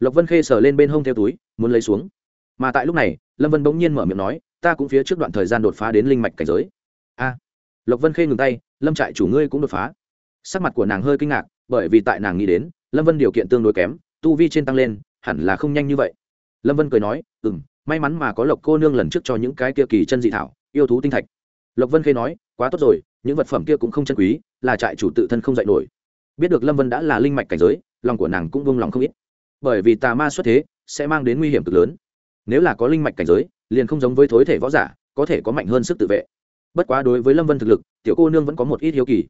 Lộc vân khê sờ lên bên hông theo túi, muốn lấy xuống. Mà tại lúc này, lâm vân bỗng nhiên mở miệng nói, ta cũng phía trước đoạn thời gian đột phá đến linh mạch cảnh giới. A. Lộc vân khê ngừng tay, lâm trại chủ ngươi cũng đột phá. Sắc mặt của nàng hơi kinh ngạc, bởi vì tại nàng nghĩ đến, lâm vân điều kiện tương đối kém, tu vi trên tăng lên, hẳn là không nhanh như vậy. Lâm vân cười nói ừ m may mắn mà có lộc cô nương lần trước cho những cái kia kỳ chân dị thảo, yêu thú tinh thạch. Lộc vân khê nói, quá tốt rồi, những vật phẩm kia cũng không chân quý, là trại chủ tự thân không dạy nổi. Biết được lâm vân đã là linh mạch cảnh giới, lòng của nàng cũng vung lòng không ít. Bởi vì tà ma xuất thế, sẽ mang đến nguy hiểm cực lớn. Nếu là có linh mạch cảnh giới, liền không giống với thối thể võ giả, có thể có mạnh hơn sức tự vệ. Bất quá đối với lâm vân thực lực, tiểu cô nương vẫn có một ít hiếu kỳ.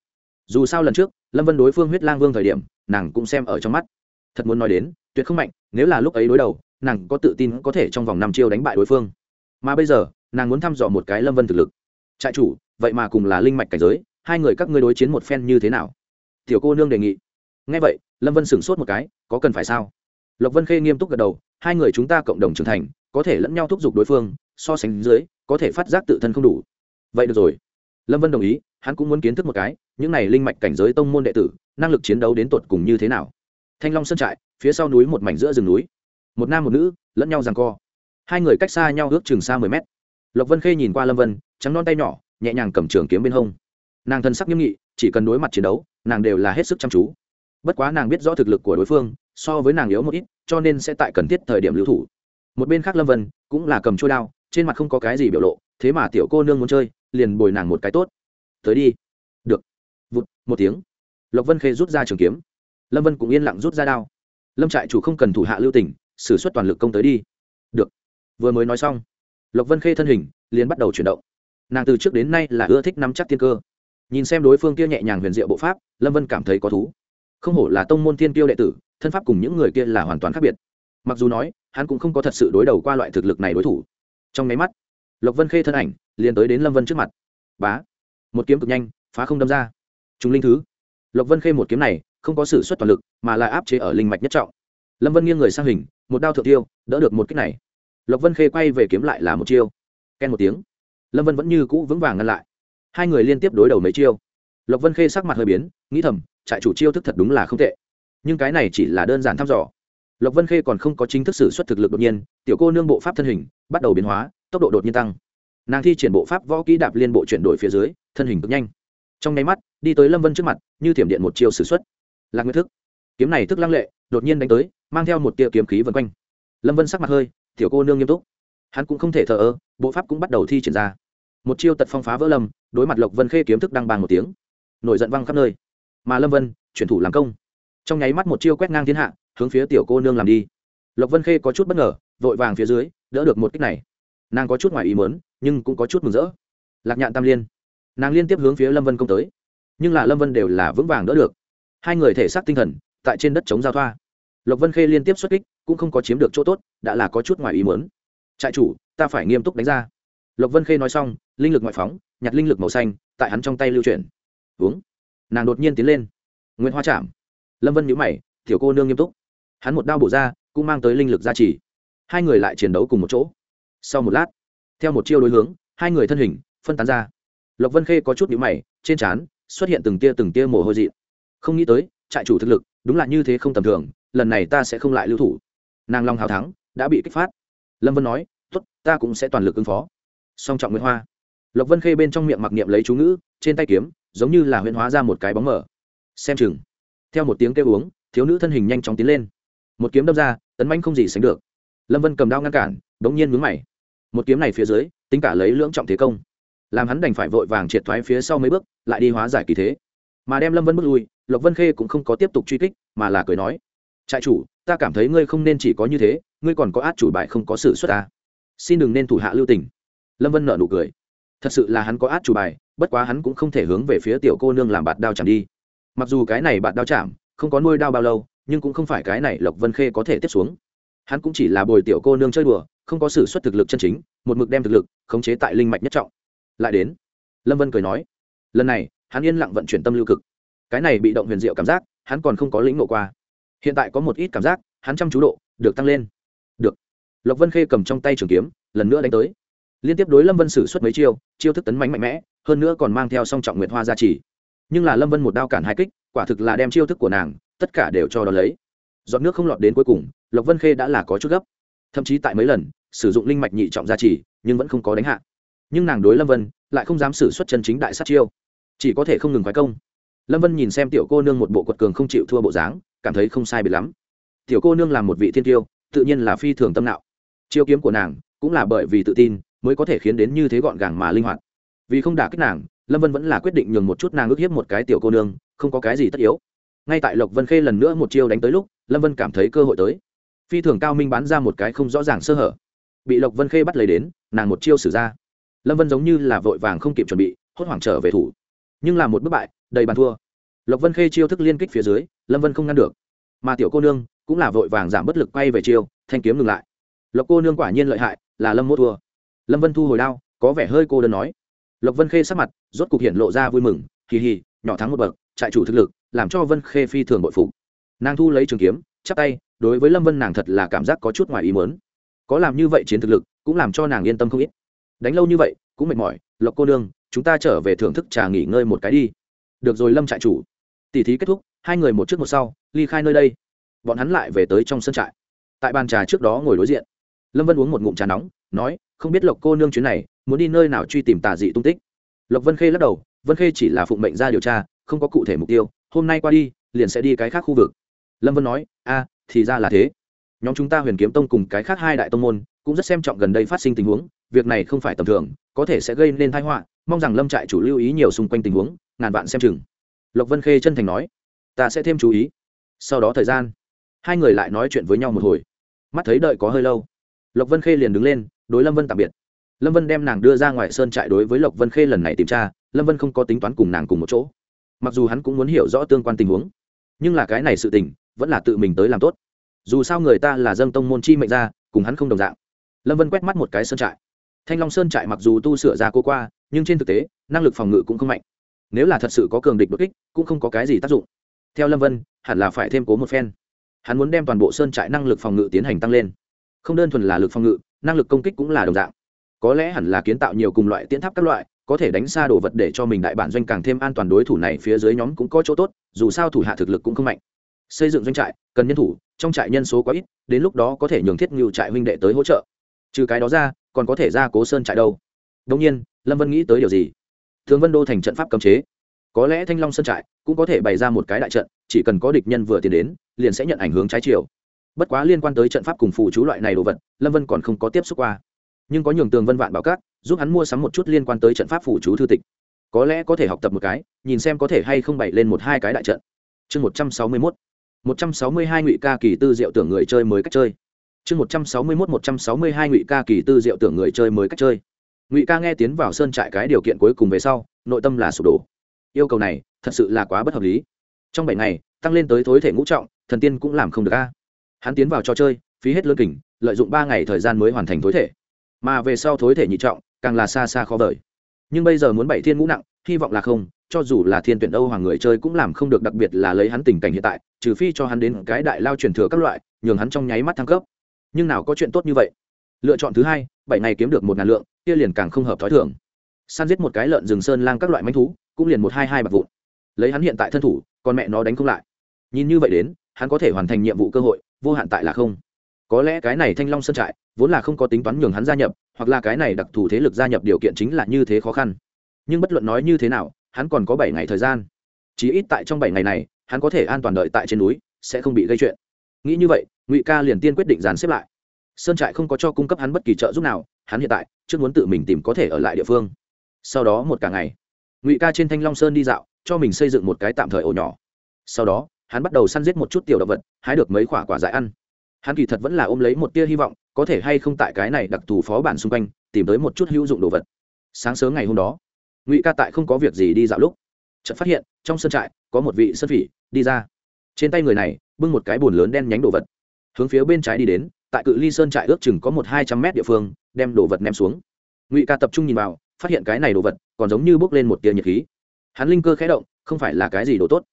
Dù sao lần trước, lâm vân đối phương huyết lang vương thời điểm, nàng cũng xem ở trong mắt. Thật muốn nói đến, tuyệt không mạnh, nếu là lúc ấy đối đầu nàng có tự tin có thể trong vòng năm chiêu đánh bại đối phương. Mà bây giờ, nàng muốn thăm dò một cái lâm vân thực lực. Trại chủ, vậy mà cùng là linh mạch cảnh giới, hai người các ngươi đối chiến một phen như thế nào? Tiểu cô nương đề nghị. Ngay vậy, lâm vân sửng sốt một cái, có cần phải sao? Lộc vân khê nghiêm túc gật đầu, hai người chúng ta cộng đồng trưởng thành, có thể lẫn nhau thúc giục đối phương, so sánh dưới, có thể phát giác tự thân không đủ. Vậy được rồi. Lâm vân đồng ý, hắn cũng muốn kiến thức một cái, những này linh mạch cảnh giới tông môn đệ tử, năng lực chiến đấu đến tột cùng như thế nào? Thanh long sơn trại, phía sau núi một mảnh giữa rừng núi một nam một nữ, lẫn nhau rằng co. Hai người cách xa nhau ước chừng xa mười mét. Lộc vân khê nhìn qua lâm vân, trắng non tay nhỏ, nhẹ nhàng cầm trường kiếm bên hông. Nàng thân sắc nghiêm nghị, chỉ cần đối mặt chiến đấu, nàng đều là hết sức chăm chú. Bất quá nàng biết rõ thực lực của đối phương, so với nàng yếu một ít, cho nên sẽ tại cần thiết thời điểm lưu thủ. Một bên khác lâm vân cũng là cầm trôi đao, trên mặt không có cái gì biểu lộ, thế mà tiểu cô nương muốn chơi, liền bồi nàng một cái tốt. Tới đi. Được. Vụt, một tiếng. Lộc vân khê rút ra trường kiếm. Lâm vân cũng yên lặng rút ra đao. Lâm trại chủ không cần thủ hạ lưu tỉnh xử suất toàn lực công tới đi. Được. Vừa mới nói xong, lộc vân khê thân hình liền bắt đầu chuyển động. Nàng từ trước đến nay là ưa thích nắm chắc tiên cơ. Nhìn xem đối phương kia nhẹ nhàng huyền diệu bộ pháp, lâm vân cảm thấy có thú. Không hổ là tông môn thiên tiêu đệ tử, thân pháp cùng những người kia là hoàn toàn khác biệt. Mặc dù nói, hắn cũng không có thật sự đối đầu qua loại thực lực này đối thủ. Trong máy mắt, lộc vân khê thân ảnh liền tới đến lâm vân trước mặt. Bá. Một kiếm cực nhanh, phá không đâm ra. Chúng linh thứ. Lộc vân khê một kiếm này không có sự xuất toàn lực, mà là áp chế ở linh mạch nhất trọng lâm vân nghiêng người sang hình, một đao thượng tiêu, đỡ được một kích này. Lộc vân khê quay về kiếm lại là một chiêu. Ken một tiếng. Lâm vân vẫn như cũ vững vàng ngăn lại. Hai người liên tiếp đối đầu mấy chiêu. Lộc vân khê sắc mặt hơi biến, nghĩ thầm, trại chủ chiêu thức thật đúng là không tệ. Nhưng cái này chỉ là đơn giản thăm dò. Lộc vân khê còn không có chính thức sử xuất thực lực đột nhiên, tiểu cô nương bộ pháp thân hình bắt đầu biến hóa, tốc độ đột nhiên tăng. Nàng thi triển bộ pháp võ kỹ đạp liên bộ chuyển đổi phía dưới, thân hình cực nhanh. Trong nháy mắt, đi tới lâm vân trước mặt, như thiểm điện một chiêu sử xuất. Lạc nguyên thức. Kiếm này thức lăng lệ, đột nhiên đánh tới mang theo một tia kiếm khí vần quanh. Lâm vân sắc mặt hơi, tiểu cô nương nghiêm túc. Hắn cũng không thể thờ ơ, bộ pháp cũng bắt đầu thi triển ra. Một chiêu tật phong phá vỡ lâm, đối mặt lộc vân khê kiếm thức đăng bàn một tiếng. Nổi giận văng khắp nơi. Mà lâm vân, chuyển thủ làm công. Trong nháy mắt một chiêu quét ngang thiên hạ, hướng phía tiểu cô nương làm đi. Lộc vân khê có chút bất ngờ, vội vàng phía dưới, đỡ được một kích này. Nàng có chút ngoài ý mớn nhưng cũng có chút mừng rỡ. Lạc nhạn tam liên. Nàng liên tiếp hướng phía lâm vân công tới. Nhưng là lâm vân đều là vững vàng đỡ được. Hai người thể xác tinh thần, tại trên đất chống giao thoa lộc vân khê liên tiếp xuất kích, cũng không có chiếm được chỗ tốt, đã là có chút ngoài ý mớn trại chủ, ta phải nghiêm túc đánh ra. Lộc vân khê nói xong, linh lực ngoại phóng, nhặt linh lực màu xanh, tại hắn trong tay lưu chuyển. Uống. Nàng đột nhiên tiến lên. Nguyễn hoa chạm. Lâm vân nhữ mày, tiểu cô nương nghiêm túc. Hắn một đao bổ ra, cũng mang tới linh lực gia trì. Hai người lại chiến đấu cùng một chỗ. Sau một lát, theo một chiêu đối hướng, hai người thân hình phân tán ra. Lộc vân khê có chút nhữ mày, trên trán xuất hiện từng tia từng tia mồ hôi dị. Không nghĩ tới, trại chủ thực lực đúng là như thế không tầm thường lần này ta sẽ không lại lưu thủ. Nàng long hào thắng đã bị kích phát. Lâm vân nói t ố t ta cũng sẽ toàn lực ứng phó. Song trọng nguyễn hoa. Lộc vân khê bên trong miệng mặc niệm lấy chú ngữ, trên tay kiếm, giống như là huyễn hóa ra một cái bóng mở xem chừng. Theo một tiếng kêu uống, thiếu nữ thân hình nhanh chóng tiến lên. Một kiếm đâm ra, tấn manh không gì sánh được. Lâm vân cầm đao ngăn cản đ ố n g nhiên mướn mày. Một kiếm này phía dưới, tính cả lấy lưỡng trọng thế công, làm hắn đành phải vội vàng triệt thoái phía sau mấy bước, lại đi hóa giải kỳ thế. Mà đem lâm vân bước lui, lộc vân khê cũng không có tiếp tục truy kích, mà là cười nói trại chủ, ta cảm thấy ngươi không nên chỉ có như thế, ngươi còn có át chủ bài không có sự xuất ta. Xin đừng nên thủ hạ lưu tình. Lâm vân nợ nụ cười. Thật sự là hắn có át chủ bài, bất quá hắn cũng không thể hướng về phía tiểu cô nương làm bạt đao chạm đi. Mặc dù cái này bạt đao chạm, không có nuôi đao bao lâu, nhưng cũng không phải cái này lộc vân khê có thể tiếp xuống. Hắn cũng chỉ là bồi tiểu cô nương chơi đùa, không có sự xuất thực lực chân chính, một mực đem thực lực khống chế tại linh mạch nhất trọng. Lại đến, lâm vân cười nói, lần này, hắn yên lặng vận chuyển tâm lưu cực. Cái này bị động huyền diệu cảm giác, hắn còn không có lĩnh ngộ qua hiện tại có một ít cảm giác, hắn chăm chú độ, được tăng lên. Được. Lộc vân khê cầm trong tay trường kiếm, lần nữa đánh tới. Liên tiếp đối lâm vân xử suất mấy chiêu chiêu thức tấn mánh mạnh mẽ, hơn nữa còn mang theo song trọng nguyệt hoa gia trì. Nhưng là lâm vân một đao cản hai kích, quả thực là đem chiêu thức của nàng, tất cả đều cho đ ó lấy. Dọn nước không lọt đến cuối cùng, lộc vân khê đã là có chút gấp. Thậm chí tại mấy lần, sử dụng linh mạch nhị trọng gia trì, nhưng vẫn không có đánh hạ. Nhưng nàng đối lâm vân, lại không dám xử suất chân chính đại sát chiêu. Chỉ có thể không ngừng phái công. Lâm vân nhìn xem tiểu cô nương một bộ quật cường không chịu thua bộ dáng cảm thấy không sai biệt lắm. Tiểu cô nương là một vị thiên tiêu, tự nhiên là phi thường tâm nạo. Chiêu kiếm của nàng cũng là bởi vì tự tin mới có thể khiến đến như thế gọn gàng mà linh hoạt. Vì không đả kích nàng, lâm vân vẫn là quyết định nhường một chút nàng ước hiếp một cái tiểu cô nương, không có cái gì tất yếu. Ngay tại lộc vân khê lần nữa một chiêu đánh tới lúc, lâm vân cảm thấy cơ hội tới. Phi thường cao minh bán ra một cái không rõ ràng sơ hở. Bị lộc vân khê bắt lấy đến, nàng một chiêu xử ra. Lâm vân giống như là vội vàng không kịp chuẩn bị, hốt hoảng trở về thủ. Nhưng là một bất bại, đầy bàn thua lộc vân khê chiêu thức liên kích phía dưới, lâm vân không ngăn được. Mà tiểu cô nương cũng là vội vàng giảm bất lực quay về chiêu, thanh kiếm ngừng lại. Lộc cô nương quả nhiên lợi hại, là lâm mốt thua. Lâm vân thu hồi đao, có vẻ hơi cô đơn nói. Lộc vân khê sắc mặt, rốt cục hiện lộ ra vui mừng kỳ hì, nhỏ thắng một bậc, trại chủ thực lực, làm cho vân khê phi thường bội phục. Nàng thu lấy trường kiếm, chắp tay, đối với lâm vân nàng thật là cảm giác có chút ngoài ý mớn có làm như vậy chiến thực lực, cũng làm cho nàng yên tâm không ít. Đánh lâu như vậy, cũng mệt mỏi. Lộc cô nương, chúng ta trở về thưởng thức trà nghỉ ngơi một cái đi. Được rồi lâm trại chủ tỷ thí kết thúc, hai người một trước một sau, ly khai nơi đây. Bọn hắn lại về tới trong sân trại. Tại bàn trà trước đó ngồi đối diện, lâm vân uống một ngụm trà nóng, nói, không biết lộc cô nương chuyến này, muốn đi nơi nào truy tìm tà dị tung tích? Lộc vân khê lắc đầu, vân khê chỉ là phụng mệnh ra điều tra, không có cụ thể mục tiêu, hôm nay qua đi, liền sẽ đi cái khác khu vực. Lâm vân nói, a, thì ra là thế. Nhóm chúng ta huyền kiếm tông cùng cái khác hai đại tông môn, cũng rất xem trọng gần đây phát sinh tình huống, việc này không phải tầm thường, có thể sẽ gây nên thái họa, mong rằng lâm trại chủ lưu ý nhiều xung quanh tình huống, ngàn vạn xem chừng lộc vân khê chân thành nói, ta sẽ thêm chú ý. Sau đó thời gian, hai người lại nói chuyện với nhau một hồi. Mắt thấy đợi có hơi lâu, lộc vân khê liền đứng lên, đối lâm vân tạm biệt. Lâm vân đem nàng đưa ra ngoài sơn trại đối với lộc vân khê lần này tìm tra, lâm vân không có tính toán cùng nàng cùng một chỗ. Mặc dù hắn cũng muốn hiểu rõ tương quan tình huống, nhưng là cái này sự tình, vẫn là tự mình tới làm tốt. Dù sao người ta là dân tông môn chi mệnh ra, cùng hắn không đồng dạng. Lâm vân quét mắt một cái sơn trại. Thanh long sơn trại mặc dù tu sửa ra cô qua, nhưng trên thực tế, năng lực phòng ngự cũng không mạnh nếu là thật sự có cường địch đột kích, cũng không có cái gì tác dụng. Theo lâm vân, hẳn là phải thêm cố một phen. Hắn muốn đem toàn bộ sơn trại năng lực phòng ngự tiến hành tăng lên. Không đơn thuần là lực phòng ngự, năng lực công kích cũng là đồng dạng. Có lẽ hẳn là kiến tạo nhiều cùng loại tiến tháp các loại, có thể đánh xa đồ vật để cho mình đại bản doanh càng thêm an toàn đối thủ này phía dưới nhóm cũng có chỗ tốt, dù sao thủ hạ thực lực cũng không mạnh. Xây dựng doanh trại, cần nhân thủ, trong trại nhân số quá ít, đến lúc đó có thể nhường thiết ngưu trại huynh đệ tới hỗ trợ. Trừ cái đó ra, còn có thể ra cố sơn trại đâu. Đông nhiên, lâm vân nghĩ tới điều gì? Thường vân đô thành trận pháp cấm chế. Có lẽ thanh long sơn trại cũng có thể bày ra một cái đại trận, chỉ cần có địch nhân vừa tiến đến, liền sẽ nhận ảnh hướng trái chiều. Bất quá liên quan tới trận pháp cùng phụ chú loại này đồ vật, lâm vân còn không có tiếp xúc qua. Nhưng có nhường tường vân vạn bảo cát giúp hắn mua sắm một chút liên quan tới trận pháp phụ chú thư tịch. Có lẽ có thể học tập một cái, nhìn xem có thể hay không bày lên một hai cái đại trận. Chương một trăm sáu mươi mốt. Một trăm sáu mươi hai ngụy ca kỳ tư diệu tưởng người chơi mới cách chơi. Chương một trăm sáu mươi mốt, một trăm sáu mươi hai ngụy ca kỳ tư diệu tưởng người chơi mới cách chơi ngụy ca nghe tiến vào sơn trại cái điều kiện cuối cùng về sau, nội tâm là sụp đổ. Yêu cầu này thật sự là quá bất hợp lý. Trong bảy ngày, tăng lên tới thối thể ngũ trọng, thần tiên cũng làm không được a. Hắn tiến vào trò chơi, phí hết lương kình, lợi dụng ba ngày thời gian mới hoàn thành thối thể. Mà về sau thối thể nhị trọng, càng là xa xa khó vời. Nhưng bây giờ muốn bảy thiên ngũ nặng, hy vọng là không, cho dù là thiên tuyển âu hoàng người chơi cũng làm không được đặc biệt là lấy hắn tình cảnh hiện tại, trừ phi cho hắn đến cái đại lao truyền thừa các loại, nhường hắn trong nháy mắt thăng cấp. Nhưng nào có chuyện tốt như vậy? Lựa chọn thứ hai, bảy ngày kiếm được một ngàn lượng kia liền càng không hợp thói thường. Săn giết một cái lợn rừng sơn lang các loại manh thú, cũng liền một hai hai bạc vụn. Lấy hắn hiện tại thân thủ còn mẹ nó đánh không lại. Nhìn như vậy đến, hắn có thể hoàn thành nhiệm vụ cơ hội, vô hạn tại là không. Có lẽ cái này thanh long sơn trại, vốn là không có tính toán nhường hắn gia nhập, hoặc là cái này đặc thù thế lực gia nhập điều kiện chính là như thế khó khăn. Nhưng bất luận nói như thế nào, hắn còn có bảy ngày thời gian. Chỉ ít tại trong bảy ngày này, hắn có thể an toàn đợi tại trên núi, sẽ không bị gây chuyện. Nghĩ như vậy, ngụy ca liền tiên quyết định dàn xếp lại sơn trại không có cho cung cấp hắn bất kỳ trợ giúp nào, hắn hiện tại trước muốn tự mình tìm có thể ở lại địa phương. Sau đó một cả ngày, ngụy ca trên thanh long sơn đi dạo, cho mình xây dựng một cái tạm thời ổ nhỏ. Sau đó, hắn bắt đầu săn giết một chút tiểu động vật, hái được mấy quả quả dại ăn. Hắn kỳ thật vẫn là ôm lấy một tia hy vọng, có thể hay không tại cái này đặc thù phó bản xung quanh, tìm tới một chút hữu dụng đồ vật. Sáng sớm ngày hôm đó, ngụy ca tại không có việc gì đi dạo lúc, chợt phát hiện trong sân trại có một vị sơn phỉ đi ra. Trên tay người này bưng một cái bồn lớn đen nhánh đồ vật, hướng phía bên trái đi đến tại cự ly sơn trại ước chừng có một hai trăm mét địa phương, đem đồ vật ném xuống. Ngụy ca tập trung nhìn vào, phát hiện cái này đồ vật còn giống như bốc lên một tia nhiệt khí. Hắn linh cơ khé động, không phải là cái gì đồ tốt.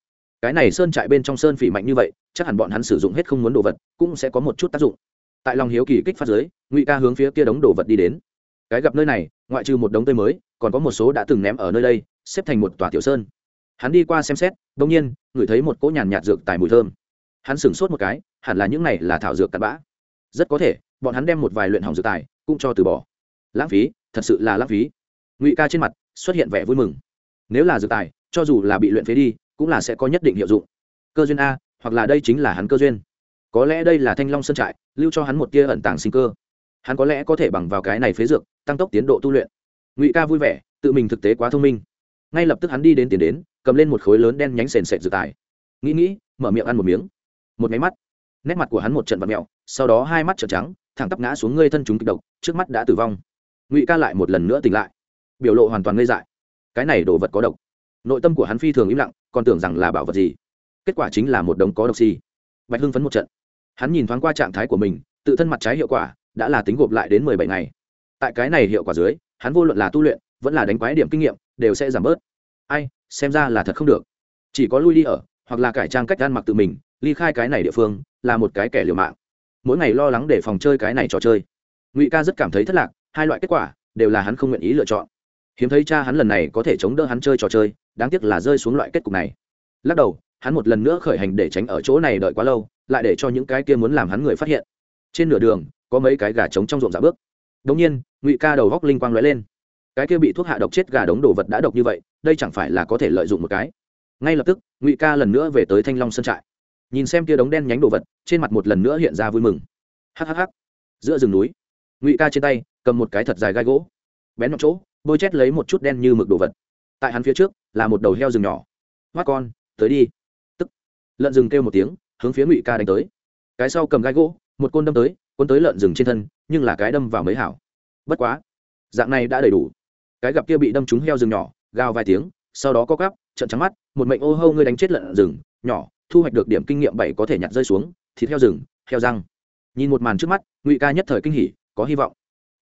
Cái này sơn trại bên trong sơn phỉ mạnh như vậy, chắc hẳn bọn hắn sử dụng hết không muốn đồ vật, cũng sẽ có một chút tác dụng. Tại lòng hiếu kỳ kích phát giới ngụy ca hướng phía kia đống đồ vật đi đến. Cái gặp nơi này, ngoại trừ một đống tươi mới, còn có một số đã từng ném ở nơi đây, xếp thành một tòa tiểu sơn. Hắn đi qua xem xét đ ỗ n g nhiên, ngửi thấy một cỗ nhàn nhạt dược tài mùi thơm. Hắn sửng sốt một cái, hẳn là những này là thảo dược cặn bã rất có thể, bọn hắn đem một vài luyện hỏng dược tài cũng cho từ bỏ. Lãng phí, thật sự là lãng phí. Ngụy ca trên mặt xuất hiện vẻ vui mừng. Nếu là dược tài, cho dù là bị luyện phế đi, cũng là sẽ có nhất định hiệu dụng. Cơ duyên a, hoặc là đây chính là hắn cơ duyên. Có lẽ đây là thanh long sơn trại, lưu cho hắn một tia ẩn tàng sinh cơ. Hắn có lẽ có thể bằng vào cái này phế dược, tăng tốc tiến độ tu luyện. Ngụy ca vui vẻ, tự mình thực tế quá thông minh. Ngay lập tức hắn đi đến tiền đến, cầm lên một khối lớn đen nhánh sền sệt dược tài. Nghĩ nghĩ, mở miệng ăn một miếng. Một máy mắt nét mặt của hắn một trận vật mẹo, sau đó hai mắt trợn trắng, thẳng tắp ngã xuống ngươi thân chúng kịch độc, trước mắt đã tử vong. Ngụy ca lại một lần nữa tỉnh lại. Biểu lộ hoàn toàn ngây dại. Cái này đồ vật có độc. Nội tâm của hắn phi thường im lặng, còn tưởng rằng là bảo vật gì. Kết quả chính là một đống có độc xi、si. bạch hưng phấn một trận. Hắn nhìn thoáng qua trạng thái của mình, tự thân mặt trái hiệu quả đã là tính gộp lại đến mười bảy ngày. Tại cái này hiệu quả dưới, hắn vô luận là tu luyện, vẫn là đánh quái điểm kinh nghiệm, đều sẽ giảm bớt. Ai, xem ra là thật không được. Chỉ có lui đi ở, hoặc là cải trang cách ăn mặc tự mình, ly khai cái này địa phương là một cái kẻ liều mạng. Mỗi ngày lo lắng để phòng chơi cái này trò chơi. Ngụy ca rất cảm thấy thất lạc, hai loại kết quả đều là hắn không nguyện ý lựa chọn. Hiếm thấy cha hắn lần này có thể chống đỡ hắn chơi trò chơi, đáng tiếc là rơi xuống loại kết cục này. Lắc đầu, hắn một lần nữa khởi hành để tránh ở chỗ này đợi quá lâu, lại để cho những cái kia muốn làm hắn người phát hiện. Trên nửa đường, có mấy cái gà trống trong ruộng giả bước. Đống nhiên, ngụy ca đầu góc linh quang lóe lên. Cái kia bị thuốc hạ độc chết gà đống đồ vật đã độc như vậy, đây chẳng phải là có thể lợi dụng một cái. Ngay lập tức, ngụy ca lần nữa về tới thanh long sơn trại nhìn xem kia đống đen nhánh đồ vật, trên mặt một lần nữa hiện ra vui mừng. Hhh giữa rừng núi, ngụy ca trên tay cầm một cái thật dài gai gỗ. Bén một chỗ, bôi chét lấy một chút đen như mực đồ vật. Tại hắn phía trước là một đầu heo rừng nhỏ. Mắt con, tới đi. Tức, lợn rừng kêu một tiếng, hướng phía ngụy ca đánh tới. Cái sau cầm gai gỗ, một côn đâm tới, cuốn tới lợn rừng trên thân, nhưng là cái đâm vào mấy hảo. Bất quá, dạng này đã đầy đủ. Cái gặp kia bị đâm trúng heo rừng nhỏ, gào vài tiếng, sau đó có cắp trận trắng mắt, một mệnh ô hâu ngươi đánh chết lợn rừng, nhỏ thu hoạch được điểm kinh nghiệm bảy có thể nhặt rơi xuống, thịt heo rừng, heo răng. Nhìn một màn trước mắt, ngụy ca nhất thời kinh hỉ, có hy vọng.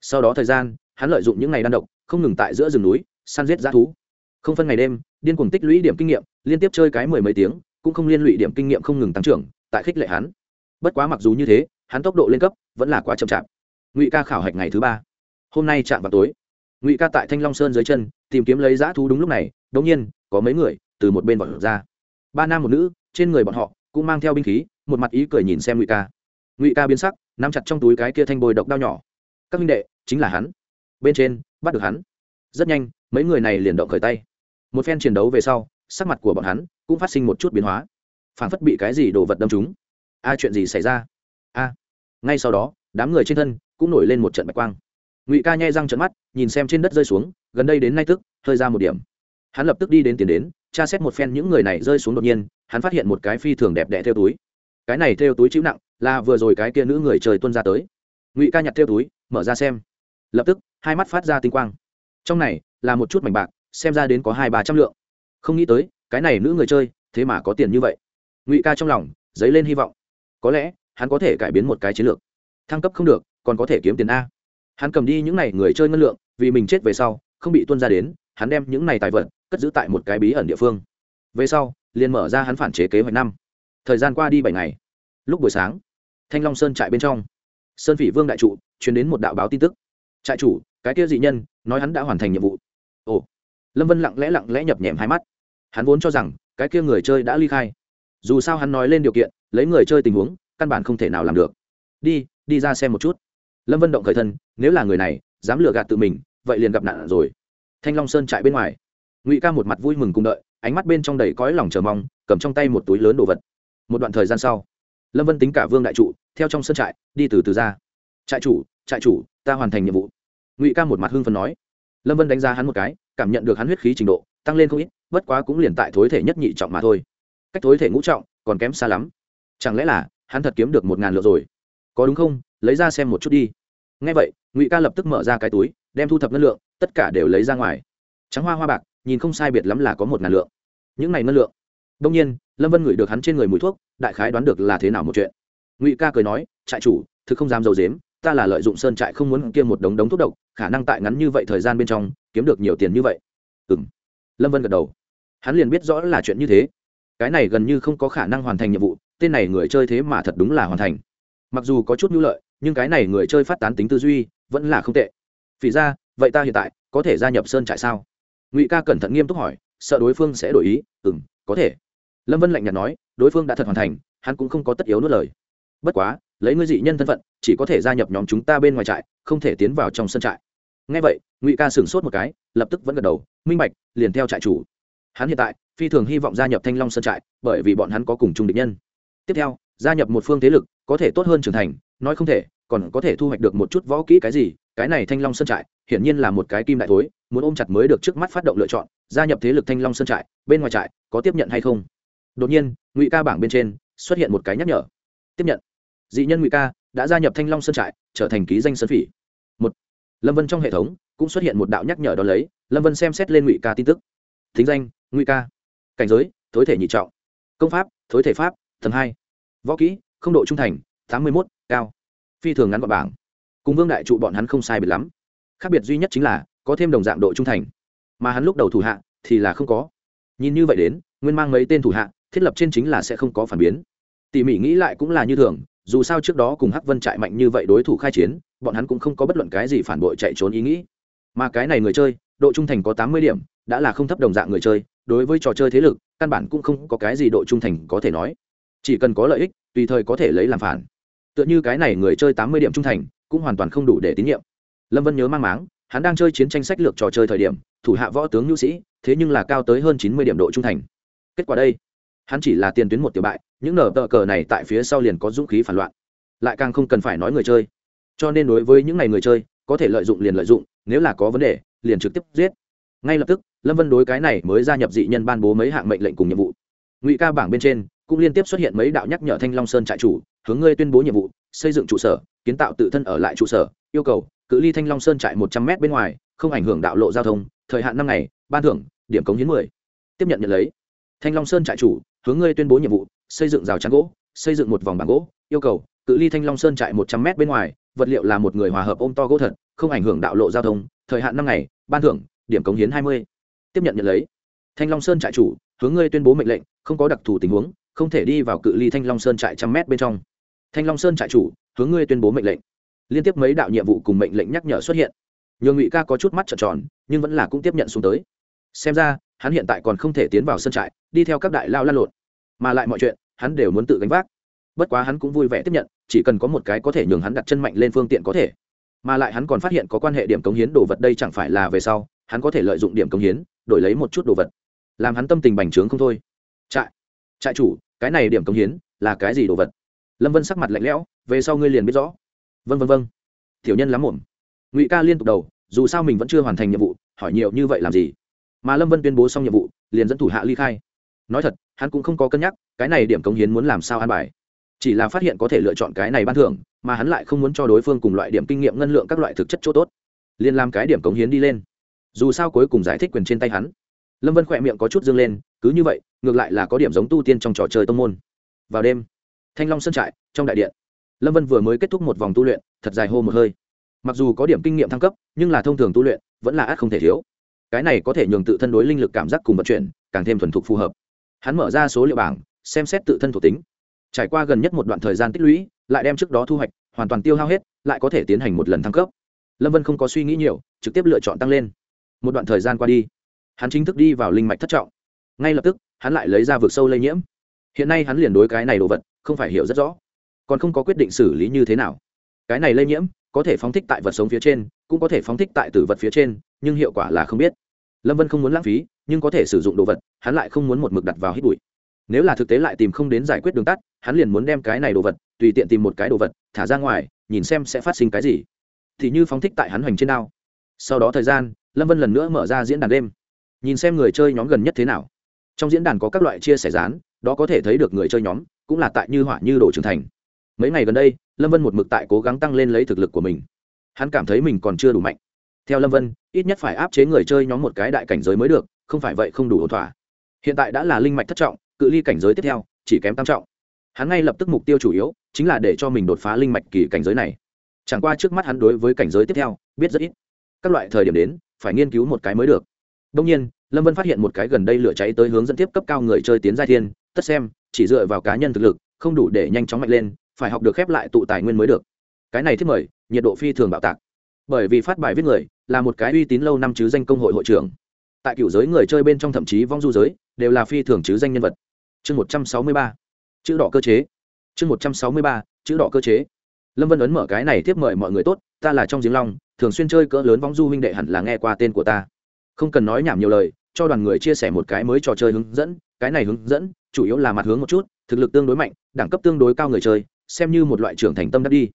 Sau đó thời gian, hắn lợi dụng những ngày đan độc, không ngừng tại giữa rừng núi, săn giết dã thú. Không phân ngày đêm, điên cuồng tích lũy điểm kinh nghiệm, liên tiếp chơi cái mười mấy tiếng, cũng không liên lụy điểm kinh nghiệm không ngừng tăng trưởng, tại khích lệ hắn. Bất quá mặc dù như thế, hắn tốc độ lên cấp vẫn là quá chậm chạp. Ngụy ca khảo hạch ngày thứ ba. Hôm nay chạm vào tối. Ngụy ca tại thanh long sơn dưới chân, tìm kiếm lấy dã thú đúng lúc này đ ỗ n g nhiên, có mấy người từ một bên bọn ra. Ba nam một nữ trên người bọn họ cũng mang theo binh khí, một mặt ý cười nhìn xem ngụy ca. Ngụy ca biến sắc, nắm chặt trong túi cái kia thanh bồi độc đao nhỏ. Các minh đệ, chính là hắn. Bên trên, bắt được hắn. Rất nhanh, mấy người này liền động khởi tay. Một phen chiến đấu về sau, sắc mặt của bọn hắn cũng phát sinh một chút biến hóa. Phản phất bị cái gì đồ vật đâm chúng a, chuyện gì xảy ra? A. Ngay sau đó, đám người trên thân cũng nổi lên một trận bạch quang. Ngụy ca nhai răng trận mắt, nhìn xem trên đất rơi xuống, gần đây đến nay tức, hơi ra một điểm. Hắn lập tức đi đến tiền đến, tra xét một phen những người này rơi xuống đột nhiên hắn phát hiện một cái phi thường đẹp đẽ theo túi. Cái này theo túi chịu nặng, là vừa rồi cái kia nữ người trời tuân ra tới. Ngụy ca nhặt theo túi, mở ra xem. Lập tức, hai mắt phát ra tinh quang. Trong này, là một chút mảnh bạc, xem ra đến có hai ba trăm lượng. Không nghĩ tới, cái này nữ người chơi, thế mà có tiền như vậy. Ngụy ca trong lòng, dấy lên hy vọng. Có lẽ, hắn có thể cải biến một cái chiến lược. Thăng cấp không được, còn có thể kiếm tiền a. Hắn cầm đi những n à y người chơi ngân lượng, vì mình chết về sau, không bị tuân ra đến, hắn đem những n à y tài vật, cất giữ tại một cái bí ẩn địa phương. Về sau liền mở ra hắn phản chế kế hoạch năm. Thời gian qua đi bảy ngày. Lúc buổi sáng, thanh long sơn trại bên trong, sơn phỉ vương đại trụ chuyển đến một đạo báo tin tức. Trại chủ, cái kia dị nhân, nói hắn đã hoàn thành nhiệm vụ. Ồ. Lâm vân lặng lẽ lặng lẽ nhập nhèm hai mắt. Hắn vốn cho rằng, cái kia người chơi đã ly khai. Dù sao hắn nói lên điều kiện, lấy người chơi tình huống, căn bản không thể nào làm được. Đi đi ra xem một chút. Lâm vân động khởi thân, nếu là người này, dám lừa gạt tự mình, vậy liền gặp nạn rồi. Thanh long sơn chạy bên ngoài. Ngụy ca một mặt vui mừng cùng đợi ánh mắt bên trong đầy cõi lòng chờ mong, cầm trong tay một túi lớn đồ vật. Một đoạn thời gian sau, lâm vân tính cả vương đại trụ, theo trong sân trại, đi từ từ ra. Trại chủ trại chủ, ta hoàn thành nhiệm vụ. Ngụy ca một mặt hưng phần nói. Lâm vân đánh giá hắn một cái, cảm nhận được hắn huyết khí trình độ, tăng lên không ít, bất quá cũng liền tại thối thể nhất nhị trọng mà thôi. Cách thối thể ngũ trọng, còn kém xa lắm. Chẳng lẽ là, hắn thật kiếm được một ngàn lượt rồi? Có đúng không? Lấy ra xem một chút đi. Ngay vậy, ngụy ca lập tức mở ra cái túi, đem thu thập ngân lượng, tất cả đều lấy ra ngoài. Trắng hoa hoa bạc nhìn không sai biệt lắm là có một ngàn lượng. Những này ngân lượng. Đông nhiên, lâm vân ngửi được hắn trên người mùi thuốc, đại khái đoán được là thế nào một chuyện. Ngụy ca cười nói, trại chủ, thực không dám d i ấ u dếm ta là lợi dụng sơn trại không muốn kia một đống đống thuốc độc, khả năng tại ngắn như vậy thời gian bên trong, kiếm được nhiều tiền như vậy. Ừ m lâm vân gật đầu. Hắn liền biết rõ là chuyện như thế. Cái này gần như không có khả năng hoàn thành nhiệm vụ, tên này người chơi thế mà thật đúng là hoàn thành. Mặc dù có chút nhu lợi, nhưng cái này người chơi phát tán tính tư duy, vẫn là không tệ. Vì ra, vậy ta hiện tại có thể gia nhập sơn trại sao? Ngụy ca cẩn thận nghiêm túc hỏi sợ đối phương sẽ đổi ý ừ m có thể lâm vân lạnh nhạt nói đối phương đã thật hoàn thành hắn cũng không có tất yếu nuốt lời bất quá lấy ngươi dị nhân thân phận chỉ có thể gia nhập nhóm chúng ta bên ngoài trại không thể tiến vào trong sân trại ngay vậy ngụy ca sửng sốt một cái lập tức vẫn gật đầu minh bạch liền theo trại chủ hắn hiện tại phi thường hy vọng gia nhập thanh long sân trại bởi vì bọn hắn có cùng chung địch nhân tiếp theo gia nhập một phương thế lực có thể tốt hơn trưởng thành nói không thể còn có thể thu hoạch được một chút võ kỹ cái gì cái này thanh long sân trại hiển nhiên là một cái kim đại thối muốn ôm chặt mới được trước mắt phát động lựa chọn, gia nhập thế lực thanh long sơn trại, bên ngoài trại, có tiếp nhận hay không? Đột nhiên, ngụy ca bảng bên trên, xuất hiện một cái nhắc nhở. Tiếp nhận. Dị nhân ngụy ca đã gia nhập thanh long sơn trại, trở thành ký danh sơn phỉ. Một. Lâm vân trong hệ thống cũng xuất hiện một đạo nhắc nhở đó lấy, lâm vân xem xét lên ngụy ca tin tức. Thính danh, ngụy ca. Cảnh giới, thối thể nhị trọng. Công pháp, thối thể pháp thần hai. Võ kỹ, không độ trung thành, tám mươi một cao. Phi thường ngắn gọn bảng. Cùng vương đại trụ bọn hắn không sai biệt lắm. Khác biệt duy nhất chính là có thêm đồng dạng độ trung thành. Mà hắn lúc đầu thủ hạ thì là không có. Nhìn như vậy đến, nguyên mang mấy tên thủ hạ, thiết lập trên chính là sẽ không có phản biến. Tỉ mỉ nghĩ lại cũng là như thường, dù sao trước đó cùng hắc vân trại mạnh như vậy đối thủ khai chiến, bọn hắn cũng không có bất luận cái gì phản bội chạy trốn ý nghĩ. Mà cái này người chơi, độ trung thành có tám mươi điểm, đã là không thấp đồng dạng người chơi, đối với trò chơi thế lực, căn bản cũng không có cái gì độ trung thành có thể nói. Chỉ cần có lợi ích, tùy thời có thể lấy làm phản. Tựa như cái này người chơi tám mươi điểm trung thành, cũng hoàn toàn không đủ để tín nhiệm. Lâm vân nhớ mang máng hắn đang chơi chiến tranh sách lược trò chơi thời điểm, thủ hạ võ tướng nhu sĩ, thế nhưng là cao tới hơn chín mươi điểm độ trung thành. Kết quả đây, hắn chỉ là tiền tuyến một tiểu bại, những nở tờ cờ này tại phía sau liền có dũng khí phản loạn. Lại càng không cần phải nói người chơi. Cho nên đối với những ngày người chơi, có thể lợi dụng liền lợi dụng, nếu là có vấn đề, liền trực tiếp giết. Ngay lập tức, lâm vân đối cái này mới gia nhập dị nhân ban bố mấy hạng mệnh lệnh cùng nhiệm vụ. Ngụy ca bảng bên trên, cũng liên tiếp xuất hiện mấy đạo nhắc nhở thanh long sơn trại chủ, hướng ngươi tuyên bố nhiệm vụ, xây dựng trụ sở, kiến tạo tự thân ở lại trụ sở yêu cầu, cự ly thanh long sơn trại một trăm m bên ngoài, không ảnh hưởng đạo lộ giao thông, thời hạn năm ngày, ban thưởng, điểm cống hiến mười. Tiếp nhận nhận lấy. Thanh long sơn trại chủ, hướng ngươi tuyên bố nhiệm vụ, xây dựng rào chắn gỗ, xây dựng một vòng bảng gỗ, yêu cầu, cự ly thanh long sơn trại một trăm m bên ngoài, vật liệu là một người hòa hợp ôm to gỗ thật, không ảnh hưởng đạo lộ giao thông, thời hạn năm ngày, ban thưởng, điểm cống hiến hai mươi. Tiếp nhận nhận lấy. Thanh long sơn trại chủ, hướng ngươi tuyên bố mệnh lệnh, không có đặc thù tình huống, không thể đi vào cự ly thanh long sơn trại trăm mét bên trong. Thanh long sơn trại chủ, hướng ngươi tuyên bố mệnh lệnh liên tiếp mấy đạo nhiệm vụ cùng mệnh lệnh nhắc nhở xuất hiện. Nhường ngụy ca có chút mắt trợn tròn, nhưng vẫn là cũng tiếp nhận xuống tới. Xem ra, hắn hiện tại còn không thể tiến vào sân trại, đi theo các đại lao lan lộn. Mà lại mọi chuyện, hắn đều muốn tự gánh vác. Bất quá hắn cũng vui vẻ tiếp nhận, chỉ cần có một cái có thể nhường hắn đặt chân mạnh lên phương tiện có thể. Mà lại hắn còn phát hiện có quan hệ điểm cống hiến đồ vật đây chẳng phải là về sau, hắn có thể lợi dụng điểm cống hiến, đổi lấy một chút đồ vật. Làm hắn tâm tình bành trướng không thôi. Trại trại chủ, cái này điểm cống hiến là cái gì đồ vật? Lâm vân sắc mặt lạnh lẽo, về sau ngươi liền biết rõ vân vân vân tiểu nhân lắm muộn ngụy ca liên tục đầu, dù sao mình vẫn chưa hoàn thành nhiệm vụ, hỏi nhiều như vậy làm gì? Mà lâm vân tuyên bố xong nhiệm vụ, liền dẫn thủ hạ ly khai. Nói thật, hắn cũng không có cân nhắc, cái này điểm cống hiến muốn làm sao an bài. Chỉ là phát hiện có thể lựa chọn cái này ban thưởng, mà hắn lại không muốn cho đối phương cùng loại điểm kinh nghiệm ngân lượng các loại thực chất chỗ tốt. Liền làm cái điểm cống hiến đi lên. Dù sao cuối cùng giải thích quyền trên tay hắn. Lâm vân khỏe miệng có chút dương lên, cứ như vậy, ngược lại là có điểm giống tu tiên trong trò chơi tông môn. Vào đêm, thanh long sân trại, trong đại điện lâm vân vừa mới kết thúc một vòng tu luyện, thật dài hô một hơi. Mặc dù có điểm kinh nghiệm thăng cấp, nhưng là thông thường tu luyện, vẫn là át không thể thiếu. Cái này có thể nhường tự thân đối linh lực cảm giác cùng vận chuyển, càng thêm thuần thục phù hợp. Hắn mở ra số liệu bảng, xem xét tự thân thuộc tính. Trải qua gần nhất một đoạn thời gian tích lũy, lại đem trước đó thu hoạch, hoàn toàn tiêu hao hết, lại có thể tiến hành một lần thăng cấp. Lâm vân không có suy nghĩ nhiều, trực tiếp lựa chọn tăng lên. Một đoạn thời gian qua đi, hắn chính thức đi vào linh mạch thất trọng. Ngay lập tức, hắn lại lấy ra vực sâu lây nhiễm. Hiện nay hắn liền đối cái này đồ vật, không phải hiểu rất rõ còn không có quyết định xử lý như thế nào. Cái này lây nhiễm, có thể phóng thích tại vật sống phía trên, cũng có thể phóng thích tại tử vật phía trên, nhưng hiệu quả là không biết. Lâm vân không muốn lãng phí, nhưng có thể sử dụng đồ vật, hắn lại không muốn một mực đặt vào hít bụi. Nếu là thực tế lại tìm không đến giải quyết đường tắt, hắn liền muốn đem cái này đồ vật, tùy tiện tìm một cái đồ vật, thả ra ngoài, nhìn xem sẽ phát sinh cái gì. Thì như phóng thích tại hắn hoành trên đao. Sau đó thời gian, lâm vân lần nữa mở ra diễn đàn đêm. Nhìn xem người chơi nhóm gần nhất thế nào. Trong diễn đàn có các loại chia sẻ rán, đó có thể thấy được người chơi nhóm, cũng là tại như hỏa như đồ trưởng thành mấy ngày gần đây, lâm vân một mực tại cố gắng tăng lên lấy thực lực của mình. Hắn cảm thấy mình còn chưa đủ mạnh. Theo lâm vân, ít nhất phải áp chế người chơi nhóm một cái đại cảnh giới mới được, không phải vậy không đủ ổn thỏa. Hiện tại đã là linh mạch thất trọng, cự ly cảnh giới tiếp theo, chỉ kém tam trọng. Hắn ngay lập tức mục tiêu chủ yếu, chính là để cho mình đột phá linh mạch kỳ cảnh giới này. Chẳng qua trước mắt hắn đối với cảnh giới tiếp theo, biết rất ít. Các loại thời điểm đến, phải nghiên cứu một cái mới được. Đông nhiên, lâm vân phát hiện một cái gần đây lửa cháy tới hướng dẫn tiếp cấp cao người chơi tiến giai thiên, tất xem, chỉ dựa vào cá nhân thực lực, không đủ để nhanh chóng mạnh lên phải học được khép lại tụ tài nguyên mới được. Cái này thiết mời, nhiệt độ phi thường bạo tạc. Bởi vì phát bài viết người, là một cái uy tín lâu năm chứ danh công hội hội trưởng. Tại cựu giới người chơi bên trong thậm chí vong du giới, đều là phi thường chứ danh nhân vật. Chương một trăm sáu mươi ba, chữ đỏ cơ chế. Chương một trăm sáu mươi ba, chữ đỏ cơ chế. Lâm vân ấn mở cái này tiếp mời mọi người tốt, ta là trong giếng long, thường xuyên chơi cỡ lớn vong du huynh đệ hẳn là nghe qua tên của ta. Không cần nói nhảm nhiều lời, cho đoàn người chia sẻ một cái mới trò chơi hướng dẫn, cái này hướng dẫn, chủ yếu là mặt hướng một chút, thực lực tương đối mạnh, đẳng cấp tương đối cao người chơi xem như một loại trưởng thành tâm đắc đi.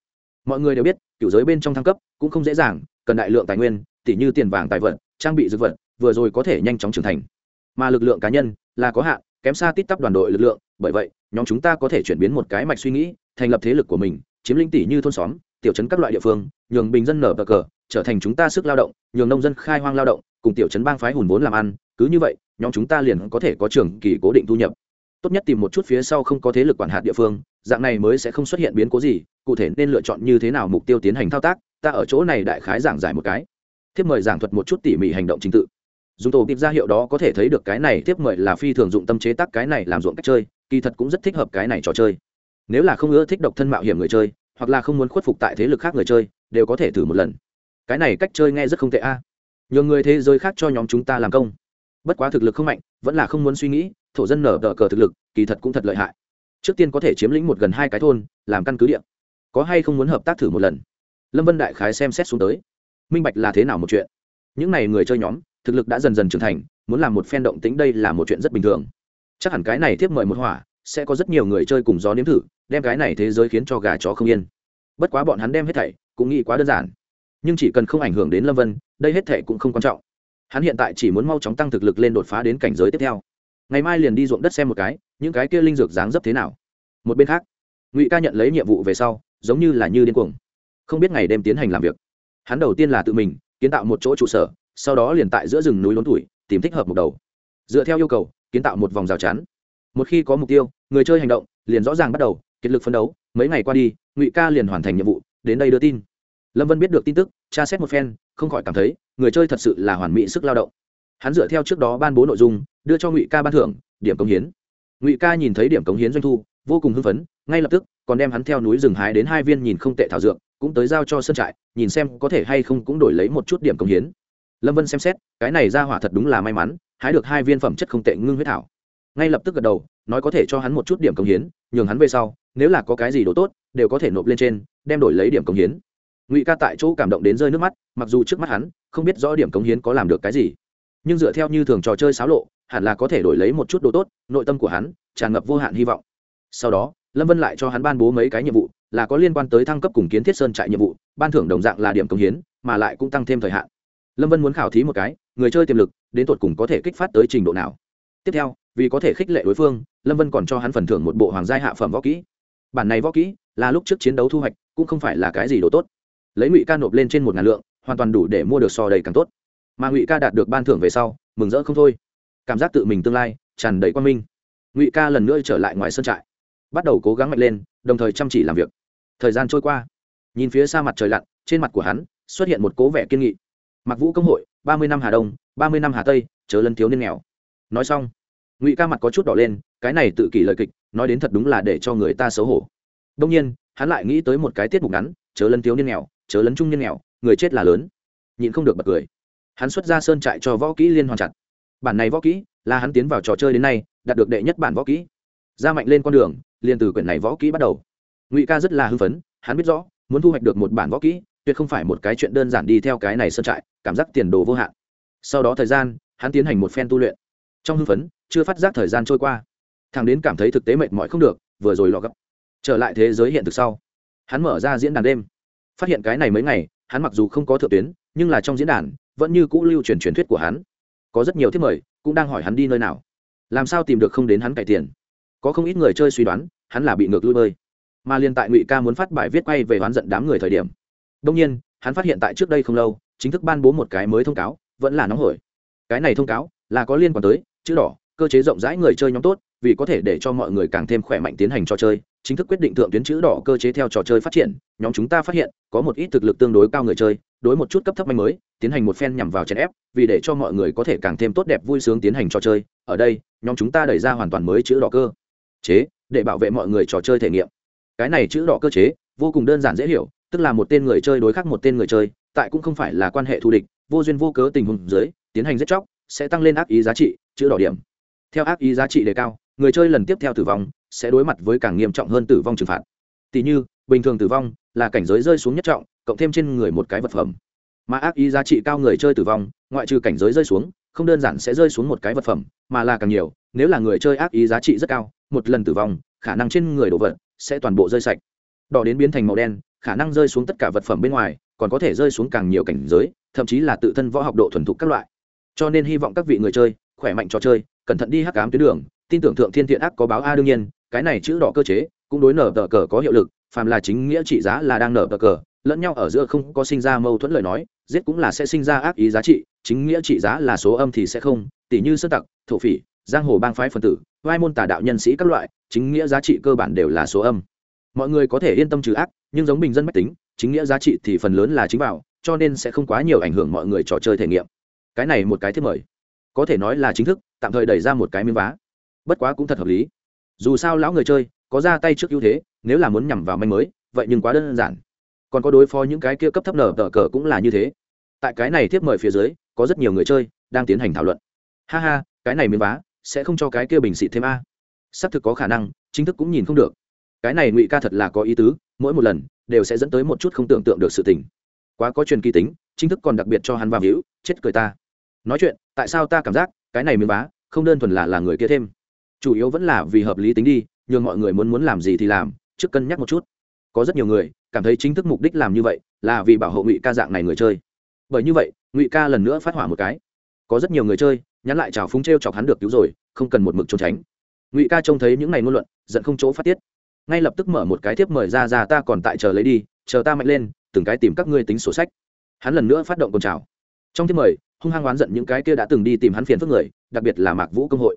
Mọi người đều biết cựu giới bên trong thăng cấp cũng không dễ dàng, cần đại lượng tài nguyên, tỉ như tiền vàng tài vật, trang bị dược vật, vừa rồi có thể nhanh chóng trưởng thành. Mà lực lượng cá nhân là có hạn, kém xa tít tắp đoàn đội lực lượng, bởi vậy, nhóm chúng ta có thể chuyển biến một cái mạch suy nghĩ, thành lập thế lực của mình, chiếm lĩnh tỷ như thôn xóm, tiểu trấn các loại địa phương, nhường bình dân nở bờ cờ, trở thành chúng ta sức lao động, nhường nông dân khai hoang lao động, cùng tiểu trấn bang phái hùn vốn làm ăn, cứ như vậy, nhóm chúng ta liền có thể có trường kỳ cố định thu nhập. Tốt nhất tìm một chút phía sau không có thế lực quản hạt địa phương dạng này mới sẽ không xuất hiện biến cố gì, cụ thể nên lựa chọn như thế nào mục tiêu tiến hành thao tác, ta ở chỗ này đại khái giảng giải một cái. Thiếp mời giảng thuật một chút tỉ mỉ hành động trình tự. Dùng tổ kịp ra hiệu đó có thể thấy được cái này thiếp mời là phi thường dụng tâm chế tác cái này làm ruộng cách chơi, kỳ thật cũng rất thích hợp cái này trò chơi. Nếu là không ưa thích độc thân mạo hiểm người chơi, hoặc là không muốn khuất phục tại thế lực khác người chơi, đều có thể thử một lần. Cái này cách chơi nghe rất không tệ a. À. người thế giới khác cho nhóm chúng ta làm công. Bất quá thực lực không mạnh, vẫn là không muốn suy nghĩ, thổ dân nở đỡ cờ thực lực, kỳ thật cũng thật lợi hại trước tiên có thể chiếm lĩnh một gần hai cái thôn, làm căn cứ địa. Có hay không muốn hợp tác thử một lần? Lâm vân đại khái xem xét xuống tới. Minh bạch là thế nào một chuyện? Những n à y người chơi nhóm, thực lực đã dần dần trưởng thành, muốn làm một phen động tính đây là một chuyện rất bình thường. Chắc hẳn cái này tiếp mời một hỏa, sẽ có rất nhiều người chơi cùng gió nếm thử, đem cái này thế giới khiến cho gà chó không yên. Bất quá bọn hắn đem hết thảy, cũng nghĩ quá đơn giản. Nhưng chỉ cần không ảnh hưởng đến lâm vân, đây hết thảy cũng không quan trọng. Hắn hiện tại chỉ muốn mau chóng tăng thực lực lên đột phá đến cảnh giới tiếp theo ngày mai liền đi ruộng đất xem một cái, những cái kia linh dược dáng dấp thế nào. Một bên khác, ngụy ca nhận lấy nhiệm vụ về sau, giống như là như điên cuồng. Không biết ngày đêm tiến hành làm việc. Hắn đầu tiên là tự mình, kiến tạo một chỗ trụ sở, sau đó liền tại giữa rừng núi lớn tuổi, tìm thích hợp một đầu. Dựa theo yêu cầu, kiến tạo một vòng rào chắn. Một khi có mục tiêu, người chơi hành động liền rõ ràng bắt đầu, kiệt lực phấn đấu. Mấy ngày qua đi, ngụy ca liền hoàn thành nhiệm vụ, đến đây đưa tin. Lâm vân biết được tin tức, tra xét một phen, không khỏi cảm thấy người chơi thật sự là hoàn mỹ sức lao động. Hắn dựa theo trước đó ban bố nội dung đưa cho ngụy ca ban thưởng, điểm cống hiến. Ngụy ca nhìn thấy điểm cống hiến doanh thu, vô cùng hưng phấn, ngay lập tức, còn đem hắn theo núi rừng hái đến hai viên nhìn không tệ thảo dược, cũng tới giao cho sân trại, nhìn xem có thể hay không cũng đổi lấy một chút điểm cống hiến. Lâm vân xem xét, cái này ra hỏa thật đúng là may mắn, hái được hai viên phẩm chất không tệ ngưng huyết thảo. Ngay lập tức gật đầu, nói có thể cho hắn một chút điểm cống hiến, nhường hắn về sau, nếu là có cái gì đồ tốt, đều có thể nộp lên trên, đem đổi lấy điểm cống hiến. Ngụy ca tại chỗ cảm động đến rơi nước mắt, mặc dù trước mắt hắn, không biết rõ điểm cống hiến có làm được cái gì. Nhưng dựa theo như thường trò chơi xáo lộ hẳn là có thể đổi lấy một chút đồ tốt, nội tâm của hắn tràn ngập vô hạn hy vọng. Sau đó, lâm vân lại cho hắn ban bố mấy cái nhiệm vụ, là có liên quan tới thăng cấp cùng kiến thiết sơn trại nhiệm vụ, ban thưởng đồng dạng là điểm công hiến, mà lại cũng tăng thêm thời hạn. Lâm vân muốn khảo thí một cái, người chơi tiềm lực, đến tột cùng có thể kích phát tới trình độ nào. Tiếp theo, vì có thể khích lệ đối phương, lâm vân còn cho hắn phần thưởng một bộ hoàng gia hạ phẩm võ kỹ. Bản này võ kỹ là lúc trước chiến đấu thu hoạch, cũng không phải là cái gì đồ tốt. Lấy ngụy ca nộp lên trên một ngàn lượng, hoàn toàn đủ để mua được so đầy càng tốt. Mà ngụy ca đạt được ban thưởng về sau, mừng rỡ không thôi cảm giác tự mình tương lai tràn đầy quan minh. Ngụy ca lần nữa trở lại ngoài sân trại, bắt đầu cố gắng mạnh lên, đồng thời chăm chỉ làm việc. Thời gian trôi qua, nhìn phía xa mặt trời lặn, trên mặt của hắn xuất hiện một cố vẻ kiên nghị. Mặc vũ công hội, ba mươi năm hà đông, ba mươi năm hà tây, chớ lân thiếu niên nghèo. Nói xong, ngụy ca mặt có chút đỏ lên, cái này tự kỷ lời kịch, nói đến thật đúng là để cho người ta xấu hổ. Đông nhiên, hắn lại nghĩ tới một cái tiết mục ngắn, chớ lân thiếu niên nghèo, chớ lấn trung niên nghèo, người chết là lớn, nhịn không được bật cười. Hắn xuất ra sơn trại cho võ kỹ liên hoàn chặt bản này võ kỹ, là hắn tiến vào trò chơi đến nay, đạt được đệ nhất bản võ kỹ. Ra mạnh lên con đường, liền từ quyển này võ kỹ bắt đầu. Ngụy ca rất là hưng phấn, hắn biết rõ, muốn thu hoạch được một bản võ kỹ, tuyệt không phải một cái chuyện đơn giản đi theo cái này sơn trại, cảm giác tiền đồ vô hạn. Sau đó thời gian, hắn tiến hành một phen tu luyện. Trong hưng phấn, chưa phát giác thời gian trôi qua. Thằng đến cảm thấy thực tế mệt mỏi không được, vừa rồi lọ gấp. Trở lại thế giới hiện thực sau, hắn mở ra diễn đàn đêm. Phát hiện cái này mấy ngày, hắn mặc dù không có thượng tuyến, nhưng là trong diễn đàn, vẫn như cũ lưu truyền truyền thuyết của hắn có rất nhiều thiết mời, cũng đang hỏi hắn đi nơi nào. Làm sao tìm được không đến hắn cải tiền có không ít người chơi suy đoán, hắn là bị ngược lui bơi. Mà liên tại ngụy ca muốn phát bài viết quay về oán giận đám người thời điểm đông nhiên, hắn phát hiện tại trước đây không lâu, chính thức ban bố một cái mới thông cáo, vẫn là nóng hổi. Cái này thông cáo là có liên quan tới chữ đỏ, cơ chế rộng rãi người chơi nhóm tốt, vì có thể để cho mọi người càng thêm khỏe mạnh tiến hành trò chơi chính thức quyết định thượng tuyến chữ đỏ cơ chế theo trò chơi phát triển, nhóm chúng ta phát hiện, có một ít thực lực tương đối cao người chơi, đối một chút cấp thấp manh mới, tiến hành một phen nhằm vào chèn ép, vì để cho mọi người có thể càng thêm tốt đẹp vui sướng tiến hành trò chơi. Ở đây, nhóm chúng ta đẩy ra hoàn toàn mới chữ đỏ cơ chế, để bảo vệ mọi người trò chơi thể nghiệm. Cái này chữ đỏ cơ chế, vô cùng đơn giản dễ hiểu, tức là một tên người chơi đối khắc một tên người chơi, tại cũng không phải là quan hệ thù địch, vô duyên vô cớ tình huống dưới, tiến hành giết chóc, sẽ tăng lên ác ý giá trị, chữ đỏ điểm. Theo ác ý giá trị đề cao, người chơi lần tiếp theo tử vong sẽ đối mặt với càng nghiêm trọng hơn tử vong trừng phạt. Tỷ như, bình thường tử vong là cảnh giới rơi xuống nhất trọng, cộng thêm trên người một cái vật phẩm. Mà ác ý giá trị cao người chơi tử vong, ngoại trừ cảnh giới rơi xuống, không đơn giản sẽ rơi xuống một cái vật phẩm, mà là càng nhiều, nếu là người chơi ác ý giá trị rất cao, một lần tử vong, khả năng trên người đồ vật sẽ toàn bộ rơi sạch. Đỏ đến biến thành màu đen, khả năng rơi xuống tất cả vật phẩm bên ngoài, còn có thể rơi xuống càng nhiều cảnh giới, thậm chí là tự thân võ học độ thuần thục các loại. Cho nên hy vọng các vị người chơi, khỏe mạnh trò chơi, cẩn thận đi hắc cám tuyến đường, tin tưởng thượng thiên thiện ác có báo a đương nhiên cái này chữ đỏ cơ chế cũng đối nở tờ cờ có hiệu lực, phàm là chính nghĩa trị giá là đang nở tờ cờ, lẫn nhau ở giữa không có sinh ra mâu thuẫn lời nói, giết cũng là sẽ sinh ra ác ý giá trị, chính nghĩa trị giá là số âm thì sẽ không tỷ như sơ tặc, thổ phỉ, giang hồ bang phái phân tử, vai môn tà đạo nhân sĩ các loại, chính nghĩa giá trị cơ bản đều là số âm. Mọi người có thể yên tâm trừ ác, nhưng giống bình dân mách tính, chính nghĩa giá trị thì phần lớn là chính vào cho nên sẽ không quá nhiều ảnh hưởng mọi người trò chơi thể nghiệm. Cái này một cái thiết mời. Có thể nói là chính thức, tạm thời đẩy ra một cái miếng vá. Bất quá cũng thật hợp lý dù sao lão người chơi có ra tay trước ưu thế, nếu là muốn nhằm vào manh mới, vậy nhưng quá đơn giản. Còn có đối phó những cái kia cấp thấp nở tờ cờ cũng là như thế. Tại cái này tiếp mời phía dưới, có rất nhiều người chơi đang tiến hành thảo luận. Ha ha, cái này miếng vá, sẽ không cho cái kia bình xịt thêm a. Xác thực có khả năng, chính thức cũng nhìn không được. Cái này ngụy ca thật là có ý tứ, mỗi một lần, đều sẽ dẫn tới một chút không tưởng tượng được sự tình. Quá có truyền kỳ tính, chính thức còn đặc biệt cho hắn vào hữu chết cười ta. Nói chuyện, tại sao ta cảm giác, cái này miếng vá, không đơn thuần là là người kia thêm? Chủ yếu vẫn là vì hợp lý tính đi, nhường mọi người muốn muốn làm gì thì làm, trước cân nhắc một chút. Có rất nhiều người cảm thấy chính thức mục đích làm như vậy là vì bảo hộ ngụy ca dạng này người chơi. Bởi như vậy, ngụy ca lần nữa phát hỏa một cái. Có rất nhiều người chơi nhắn lại chào phúng t r e o chọc hắn được cứu rồi, không cần một mực trốn tránh. Ngụy ca trông thấy những ngày ngôn luận, giận không chỗ phát tiết. Ngay lập tức mở một cái thiếp mời ra ra ta còn tại chờ lấy đi, chờ ta mạnh lên, từng cái tìm các ngươi tính sổ sách. Hắn lần nữa phát động cồn trào. Trong thiếp mời, hung hăng oán giận những cái kia đã từng đi tìm hắn phiền phức người, đặc biệt là mạc vũ công hội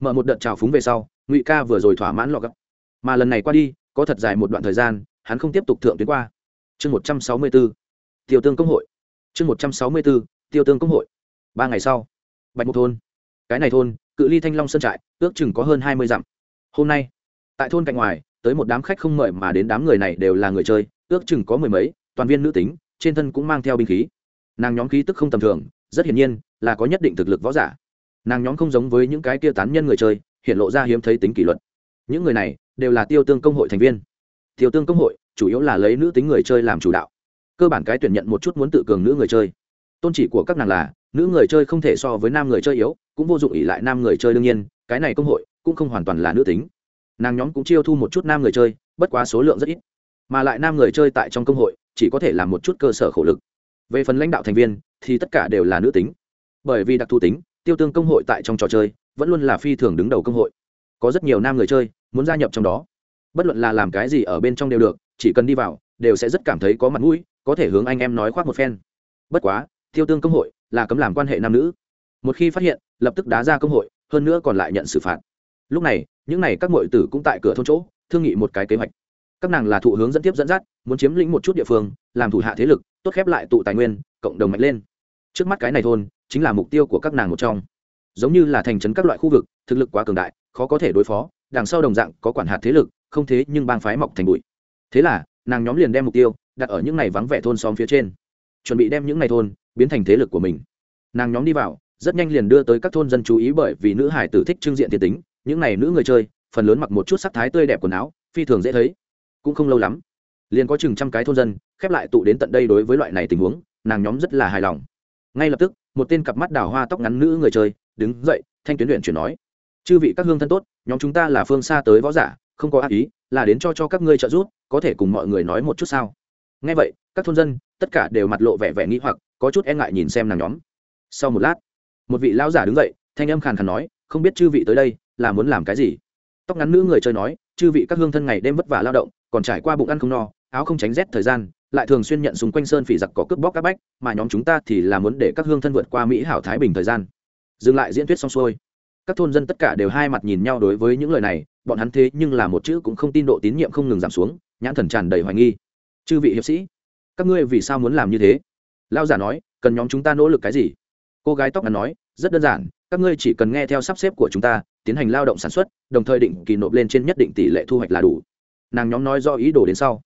mở một đợt trào phúng về sau, ngụy ca vừa rồi thỏa mãn lọ gấp. Mà lần này qua đi, có thật dài một đoạn thời gian, hắn không tiếp tục thượng tuyến qua. Chương một trăm sáu mươi bốn tiêu tương công hội. Chương một trăm sáu mươi bốn tiêu tương công hội. Ba ngày sau, bạch mục thôn. Cái này thôn, cự ly thanh long sơn trại, ước chừng có hơn hai mươi dặm. Hôm nay, tại thôn cạnh ngoài, tới một đám khách không mời mà đến đám người này đều là người chơi, ước chừng có mười mấy, toàn viên nữ tính, trên thân cũng mang theo binh khí. Nàng nhóm khí tức không tầm thường, rất hiển nhiên là có nhất định thực lực võ giả nàng nhóm không giống với những cái kia tán nhân người chơi, hiện lộ ra hiếm thấy tính kỷ luật. Những người này đều là tiêu tương công hội thành viên. Tiêu tương công hội chủ yếu là lấy nữ tính người chơi làm chủ đạo. Cơ bản cái tuyển nhận một chút muốn tự cường nữ người chơi. Tôn chỉ của các nàng là, nữ người chơi không thể so với nam người chơi yếu, cũng vô dụng ỉ lại nam người chơi đương nhiên, cái này công hội cũng không hoàn toàn là nữ tính. Nàng nhóm cũng chiêu thu một chút nam người chơi, bất quá số lượng rất ít. Mà lại nam người chơi tại trong công hội chỉ có thể làm một chút cơ sở khổ lực. Về phần lãnh đạo thành viên thì tất cả đều là nữ tính. Bởi vì đặc thù tính tiêu tương công hội tại trong trò chơi, vẫn luôn là phi thường đứng đầu công hội. Có rất nhiều nam người chơi muốn gia nhập trong đó. Bất luận là làm cái gì ở bên trong đều được, chỉ cần đi vào, đều sẽ rất cảm thấy có mặt mũi, có thể hướng anh em nói khoác một phen. Bất quá, tiêu tương công hội là cấm làm quan hệ nam nữ. Một khi phát hiện, lập tức đá ra công hội, hơn nữa còn lại nhận xử phạt. Lúc này, những n à y các m tử cũng tại cửa thôn chỗ, thương nghị một cái kế hoạch. Các nàng là thụ hướng dẫn tiếp dẫn dắt, muốn chiếm lĩnh một chút địa phương, làm thủ hạ thế lực, tốt khép lại tụ tài nguyên, cộng đồng mạnh lên trước mắt cái này thôn chính là mục tiêu của các nàng một trong. Giống như là thành trấn các loại khu vực, thực lực quá cường đại, khó có thể đối phó, đằng sau đồng dạng có quản hạt thế lực, không thế nhưng bang phái mọc thành bụi. Thế là, nàng nhóm liền đem mục tiêu đặt ở những ngày vắng vẻ thôn xóm phía trên, chuẩn bị đem những ngày thôn biến thành thế lực của mình. Nàng nhóm đi vào, rất nhanh liền đưa tới các thôn dân chú ý bởi vì nữ hải tử thích trưng diện thiên tính, những ngày nữ người chơi, phần lớn mặc một chút sắc thái tươi đẹp quần áo, phi thường dễ thấy, cũng không lâu lắm, liền có chừng trăm cái thôn dân khép lại tụ đến tận đây đối với loại này tình huống, nàng nhóm rất là hài lòng ngay lập tức, một tên cặp mắt đào hoa tóc ngắn nữ người chơi, đứng dậy, thanh tuyến luyện chuyển nói, chư vị các hương thân tốt, nhóm chúng ta là phương xa tới võ giả, không có ác ý, là đến cho cho các ngươi trợ giúp, có thể cùng mọi người nói một chút sao? Ngay vậy, các thôn dân, tất cả đều mặt lộ vẻ vẻ nghĩ hoặc, có chút e ngại nhìn xem nàng nhóm. Sau một lát, một vị lão giả đứng dậy, thanh âm khàn khàn nói, không biết chư vị tới đây, là muốn làm cái gì? Tóc ngắn nữ người chơi nói, chư vị các hương thân ngày đêm vất vả lao động, còn trải qua bụng ăn không no, áo không tránh rét thời gian lại thường xuyên nhận xung quanh sơn phỉ giặc có cướp bóc các bách, mà nhóm chúng ta thì là muốn để các hương thân vượt qua mỹ hảo thái bình thời gian. Dừng lại diễn thuyết xong xuôi. Các thôn dân tất cả đều hai mặt nhìn nhau đối với những lời này, bọn hắn thế nhưng là một chữ cũng không tin độ tín nhiệm không ngừng giảm xuống, nhãn thần tràn đầy hoài nghi. Chư vị hiệp sĩ, các ngươi vì sao muốn làm như thế? Lao giả nói, cần nhóm chúng ta nỗ lực cái gì? Cô gái tóc ngắn nói, rất đơn giản, các ngươi chỉ cần nghe theo sắp xếp của chúng ta, tiến hành lao động sản xuất, đồng thời định kỳ nộp lên trên nhất định tỷ lệ thu hoạch là đủ. Nàng nhóm nói do ý đồ đến sau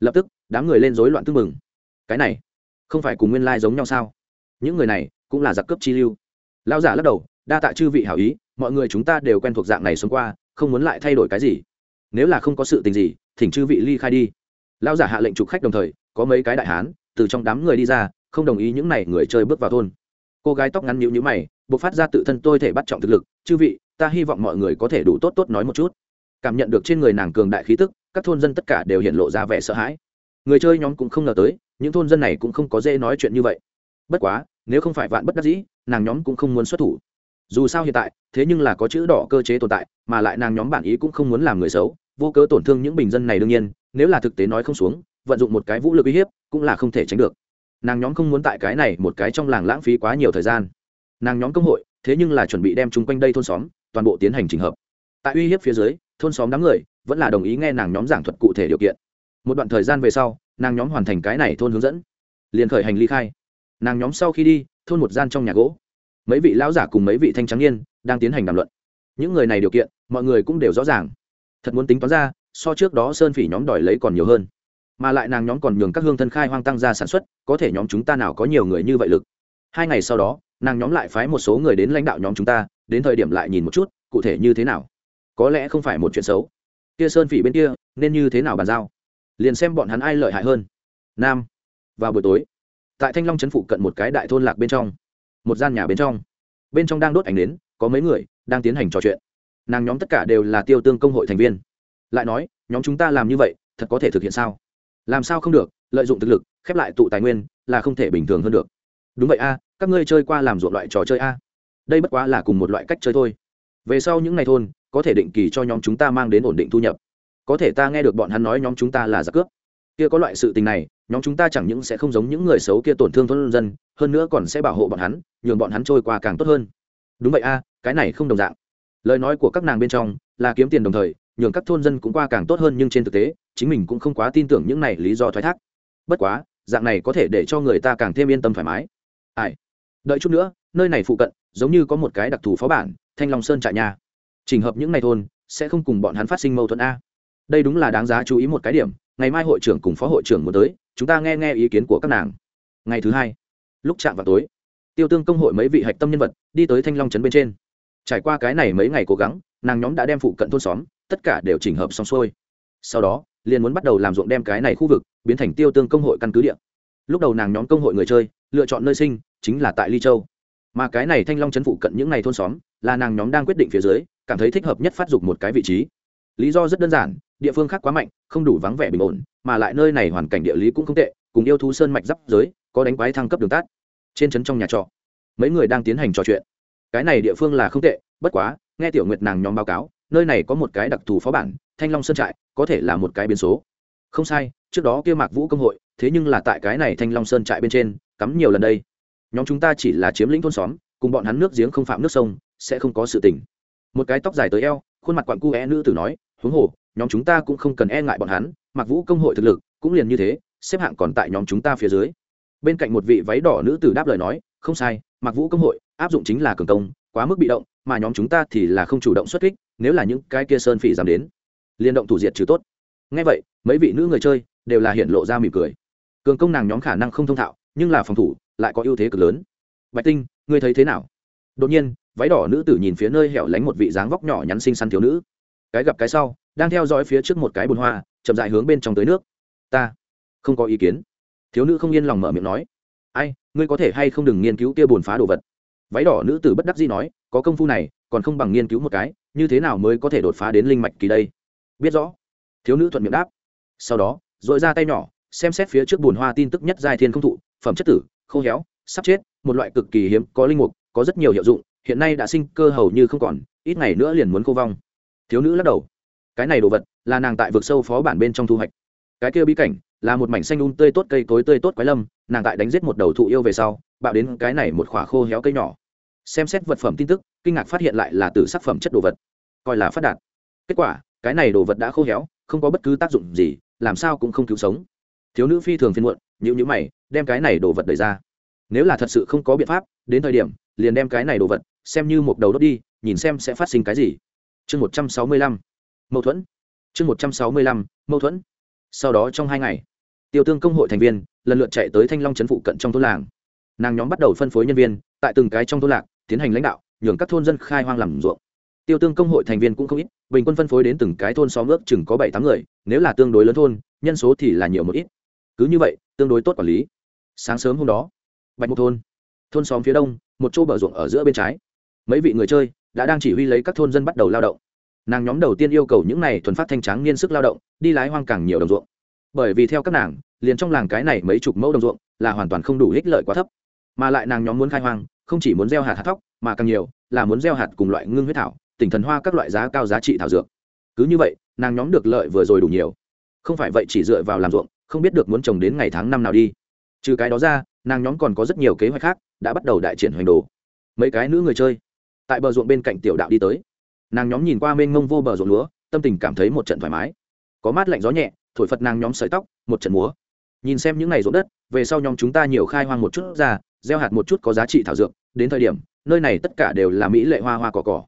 lập tức, đám người lên rối loạn tư mừng cái này, không phải cùng nguyên lai giống nhau sao? Những người này cũng là giặc cướp chi lưu. Lao giả lắc đầu, đa tạ chư vị hảo ý, mọi người chúng ta đều quen thuộc dạng này xuống qua, không muốn lại thay đổi cái gì. Nếu là không có sự tình gì, thỉnh chư vị ly khai đi. Lao giả hạ lệnh trục khách đồng thời, có mấy cái đại hán từ trong đám người đi ra, không đồng ý những n à y người chơi bước vào thôn. Cô gái tóc ngắn nhũ nhữ mày, buộc phát ra tự thân tôi thể bắt trọng thực lực, chư vị, ta hy vọng mọi người có thể đủ tốt tốt nói một chút. Cảm nhận được trên người nàng cường đại khí tức các thôn dân tất cả đều hiện lộ ra vẻ sợ hãi. Người chơi nhóm cũng không ngờ tới, những thôn dân này cũng không có dễ nói chuyện như vậy. Bất quá, nếu không phải vạn bất đắc dĩ, nàng nhóm cũng không muốn xuất thủ. Dù sao hiện tại, thế nhưng là có chữ đỏ cơ chế tồn tại, mà lại nàng nhóm bản ý cũng không muốn làm người xấu, vô cớ tổn thương những bình dân này đương nhiên, nếu là thực tế nói không xuống, vận dụng một cái vũ lực uy hiếp cũng là không thể tránh được. Nàng nhóm không muốn tại cái này một cái trong làng lãng phí quá nhiều thời gian. Nàng nhóm công hội, thế nhưng là chuẩn bị đem chung quanh đây thôn xóm toàn bộ tiến hành trình hợp. Tại uy hiếp phía dưới, thôn xóm đám người vẫn là đồng ý nghe nàng nhóm giảng thuật cụ thể điều kiện. Một đoạn thời gian về sau, nàng nhóm hoàn thành cái này thôn hướng dẫn. Liền khởi hành ly khai. Nàng nhóm sau khi đi, thôn một gian trong nhà gỗ. Mấy vị lão giả cùng mấy vị thanh trắng niên đang tiến hành đàm luận. Những người này điều kiện, mọi người cũng đều rõ ràng. Thật muốn tính toán ra, so trước đó sơn phỉ nhóm đòi lấy còn nhiều hơn. Mà lại nàng nhóm còn nhường các hương thân khai hoang tăng ra sản xuất, có thể nhóm chúng ta nào có nhiều người như vậy lực. Hai ngày sau đó, nàng nhóm lại phái một số người đến lãnh đạo nhóm chúng ta, đến thời điểm lại nhìn một chút, cụ thể như thế nào. Có lẽ không phải một chuyện xấu kia sơn phỉ bên kia, nên như thế nào bàn giao? Liền xem bọn hắn ai lợi hại hơn. Nam, vào buổi tối, tại thanh long trấn phụ cận một cái đại thôn lạc bên trong, một gian nhà bên trong. Bên trong đang đốt ảnh đến, có mấy người đang tiến hành trò chuyện. Nàng nhóm tất cả đều là tiêu tương công hội thành viên. Lại nói, nhóm chúng ta làm như vậy, thật có thể thực hiện sao? Làm sao không được, lợi dụng thực lực, khép lại tụ tài nguyên, là không thể bình thường hơn được. Đúng vậy a, các ngươi chơi qua làm ruộng loại trò chơi a? Đây bất quá là cùng một loại cách chơi thôi. Về sau những ngày thôn có thể định kỳ cho nhóm chúng ta mang đến ổn định thu nhập. Có thể ta nghe được bọn hắn nói nhóm chúng ta là giặc cướp. Kia có loại sự tình này, nhóm chúng ta chẳng những sẽ không giống những người xấu kia tổn thương thôn dân, hơn nữa còn sẽ bảo hộ bọn hắn, nhường bọn hắn trôi qua càng tốt hơn. Đúng vậy a, cái này không đồng dạng. Lời nói của các nàng bên trong là kiếm tiền đồng thời, nhường các thôn dân cũng qua càng tốt hơn nhưng trên thực tế, chính mình cũng không quá tin tưởng những này lý do thoái thác. Bất quá, dạng này có thể để cho người ta càng thêm yên tâm thoải mái. Ai? Đợi chút nữa, nơi này phụ cận, giống như có một cái đặc thù phó bản, thanh long sơn trại nhà trình hợp những ngày thôn, sẽ không cùng bọn hắn phát sinh mâu thuẫn a. Đây đúng là đáng giá chú ý một cái điểm, ngày mai hội trưởng cùng phó hội trưởng muốn tới, chúng ta nghe nghe ý kiến của các nàng. Ngày thứ hai, lúc chạm vào tối, tiêu tương công hội mấy vị hạch tâm nhân vật, đi tới thanh long trấn bên trên. Trải qua cái này mấy ngày cố gắng, nàng nhóm đã đem phụ cận thôn xóm, tất cả đều chỉnh hợp xong xuôi. Sau đó, liền muốn bắt đầu làm ruộng đem cái này khu vực biến thành tiêu tương công hội căn cứ địa. Lúc đầu nàng nhóm công hội người chơi, lựa chọn nơi sinh, chính là tại ly châu mà cái này thanh long chấn phụ cận những ngày thôn xóm là nàng nhóm đang quyết định phía dưới, cảm thấy thích hợp nhất phát dục một cái vị trí. Lý do rất đơn giản, địa phương khác quá mạnh, không đủ vắng vẻ bình ổn, mà lại nơi này hoàn cảnh địa lý cũng không tệ, cùng yêu thú sơn mạch giáp giới, có đánh quái thăng cấp đường tát trên trấn trong nhà trọ, mấy người đang tiến hành trò chuyện. Cái này địa phương là không tệ, bất quá, nghe tiểu nguyệt nàng nhóm báo cáo, nơi này có một cái đặc thù phó bản, thanh long sơn trại, có thể là một cái biến số. Không sai, trước đó kia mạc vũ công hội, thế nhưng là tại cái này thanh long sơn trại bên trên, cắm nhiều lần đây nhóm chúng ta chỉ là chiếm lĩnh thôn xóm, cùng bọn hắn nước giếng không phạm nước sông, sẽ không có sự tình. Một cái tóc dài tới eo, khuôn mặt quặn cu é nữ tử nói, huống hồ, nhóm chúng ta cũng không cần e ngại bọn hắn mặc vũ công hội thực lực cũng liền như thế, xếp hạng còn tại nhóm chúng ta phía dưới. Bên cạnh một vị váy đỏ nữ tử đáp lời nói, không sai mặc vũ công hội áp dụng chính là cường công, quá mức bị động, mà nhóm chúng ta thì là không chủ động xuất kích, nếu là những cái kia sơn phỉ dám đến liên động thủ diệt trừ tốt. Ngay vậy, mấy vị nữ người chơi đều là hiện lộ ra mỉm cười. Cường công nàng nhóm khả năng không thông thạo, nhưng là phòng thủ lại có ưu thế cực lớn. Bạch tinh, ngươi thấy thế nào? Đột nhiên, váy đỏ nữ tử nhìn phía nơi hẻo lánh một vị dáng vóc nhỏ nhắn xinh xắn thiếu nữ. Cái gặp cái sau, đang theo dõi phía trước một cái bồn hoa, chậm dại hướng bên trong tới nước. Ta không có ý kiến. Thiếu nữ không yên lòng mở miệng nói. Ai, ngươi có thể hay không đừng nghiên cứu kia bồn phá đồ vật? Váy đỏ nữ tử bất đắc dĩ nói, có công phu này, còn không bằng nghiên cứu một cái, như thế nào mới có thể đột phá đến linh mạch kỳ đây? Biết rõ. Thiếu nữ thuận miệng đáp. Sau đó, dội ra tay nhỏ, xem xét phía trước bồn hoa tin tức nhất giai thiên không thụ, phẩm chất tử khô héo, sắp chết, một loại cực kỳ hiếm, có linh mục, có rất nhiều hiệu dụng, hiện nay đã sinh cơ hầu như không còn, ít ngày nữa liền muốn khô vong. Thiếu nữ lắc đầu. Cái này đồ vật là nàng tại vực sâu phó bản bên trong thu hoạch. Cái kia bí cảnh là một mảnh xanh un tươi tốt cây cối tươi tốt quái lâm, nàng tại đánh giết một đầu thụ yêu về sau, bạo đến cái này một khỏa khô héo cây nhỏ. Xem xét vật phẩm tin tức, kinh ngạc phát hiện lại là từ sắc phẩm chất đồ vật. Coi là phát đạt. Kết quả, cái này đồ vật đã khô héo, không có bất cứ tác dụng gì, làm sao cũng không cứu sống. Thiếu nữ phi thường phiên muộn nhữ nhữ mày đem cái này đồ vật đẩy ra. Nếu là thật sự không có biện pháp, đến thời điểm, liền đem cái này đồ vật, xem như một đầu đốt đi, nhìn xem sẽ phát sinh cái gì. Chương một trăm sáu mươi lăm, mâu thuẫn. Chương một trăm sáu mươi lăm, mâu thuẫn. Sau đó trong hai ngày, tiêu tương công hội thành viên, lần lượt chạy tới thanh long trấn phụ cận trong thôn làng. Nàng nhóm bắt đầu phân phối nhân viên, tại từng cái trong thôn lạc, tiến hành lãnh đạo, nhường các thôn dân khai hoang làm ruộng. Tiêu tương công hội thành viên cũng không ít, bình quân phân phối đến từng cái thôn xóm ước chừng có bảy tám người, nếu là tương đối lớn thôn, nhân số thì là nhiều một ít. Cứ như vậy, tương đối tốt quản lý sáng sớm hôm đó, bạch một thôn thôn xóm phía đông, một chỗ bờ ruộng ở giữa bên trái. Mấy vị người chơi đã đang chỉ huy lấy các thôn dân bắt đầu lao động. Nàng nhóm đầu tiên yêu cầu những này thuần phát thanh tráng niên sức lao động, đi lái hoang càng nhiều đồng ruộng. Bởi vì theo các nàng, liền trong làng cái này mấy chục mẫu đồng ruộng là hoàn toàn không đủ ích lợi quá thấp. Mà lại nàng nhóm muốn khai hoang, không chỉ muốn gieo hạt hạt thóc, mà càng nhiều là muốn gieo hạt cùng loại ngưng huyết thảo, tỉnh thần hoa các loại giá cao giá trị thảo dược. Cứ như vậy, nàng nhóm được lợi vừa rồi đủ nhiều. Không phải vậy chỉ dựa vào làm ruộng, không biết được muốn trồng đến ngày tháng năm nào đi trừ cái đó ra, nàng nhóm còn có rất nhiều kế hoạch khác đã bắt đầu đại triển hoành đồ. Mấy cái nữ người chơi tại bờ ruộng bên cạnh tiểu đạo đi tới. Nàng nhóm nhìn qua mênh mông vô bờ ruộng lúa, tâm tình cảm thấy một trận thoải mái. Có mát lạnh gió nhẹ, thổi phật nàng nhóm sợi tóc, một trận múa. Nhìn xem những ngày ruộng đất, về sau nhóm chúng ta nhiều khai hoang một chút ra, gieo hạt một chút có giá trị thảo dược, đến thời điểm, nơi này tất cả đều là mỹ lệ hoa hoa cỏ cỏ.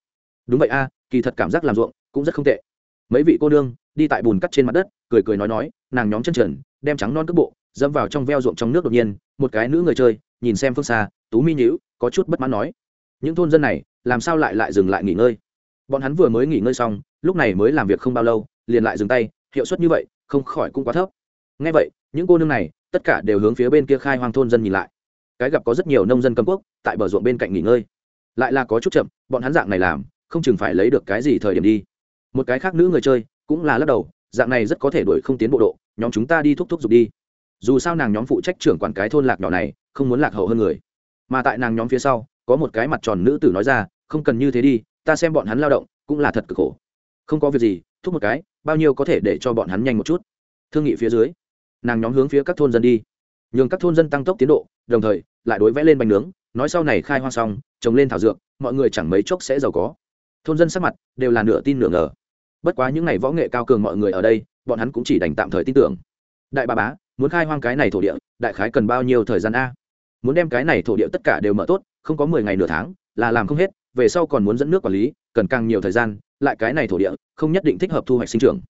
Đúng vậy a, kỳ thật cảm giác làm ruộng cũng rất không tệ. Mấy vị cô nương đi tại bùn cắt trên mặt đất, cười cười nói nói, nàng nhóm chân trần, đem trắng non cước bộ dâm vào trong veo ruộng trong nước đột nhiên, một cái nữ người chơi, nhìn xem phương xa, tú mi nhữ, có chút bất mãn nói, những thôn dân này, làm sao lại lại dừng lại nghỉ ngơi? Bọn hắn vừa mới nghỉ ngơi xong, lúc này mới làm việc không bao lâu, liền lại dừng tay, hiệu suất như vậy, không khỏi cũng quá thấp. Ngay vậy, những cô nương này, tất cả đều hướng phía bên kia khai hoang thôn dân nhìn lại. Cái gặp có rất nhiều nông dân cầm quốc, tại bờ ruộng bên cạnh nghỉ ngơi. Lại là có chút chậm, bọn hắn dạng này làm, không chừng phải lấy được cái gì thời điểm đi. Một cái khác nữ người chơi, cũng là lắc đầu, dạng này rất có thể đuổi không tiến bộ độ, nhóm chúng ta đi thúc thúc giục đi dù sao nàng nhóm phụ trách trưởng quản cái thôn lạc nhỏ này, không muốn lạc hậu hơn người. Mà tại nàng nhóm phía sau, có một cái mặt tròn nữ tử nói ra, không cần như thế đi, ta xem bọn hắn lao động cũng là thật cực khổ. Không có việc gì, thúc một cái, bao nhiêu có thể để cho bọn hắn nhanh một chút. Thương nghị phía dưới, nàng nhóm hướng phía các thôn dân đi. Nhường các thôn dân tăng tốc tiến độ, đồng thời lại đối vẽ lên bánh nướng, nói sau này khai hoang xong, trồng lên thảo dược, mọi người chẳng mấy chốc sẽ giàu có. Thôn dân sắc mặt đều là nửa tin nửa ngờ. Bất quá những ngày võ nghệ cao cường mọi người ở đây, bọn hắn cũng chỉ đành tạm thời tin tưởng. Đại bà bá muốn khai hoang cái này thổ địa, đại khái cần bao nhiêu thời gian a? Muốn đem cái này thổ địa tất cả đều mở tốt, không có mười ngày nửa tháng, là làm không hết, về sau còn muốn dẫn nước quản lý, cần càng nhiều thời gian, lại cái này thổ địa, không nhất định thích hợp thu hoạch sinh trưởng.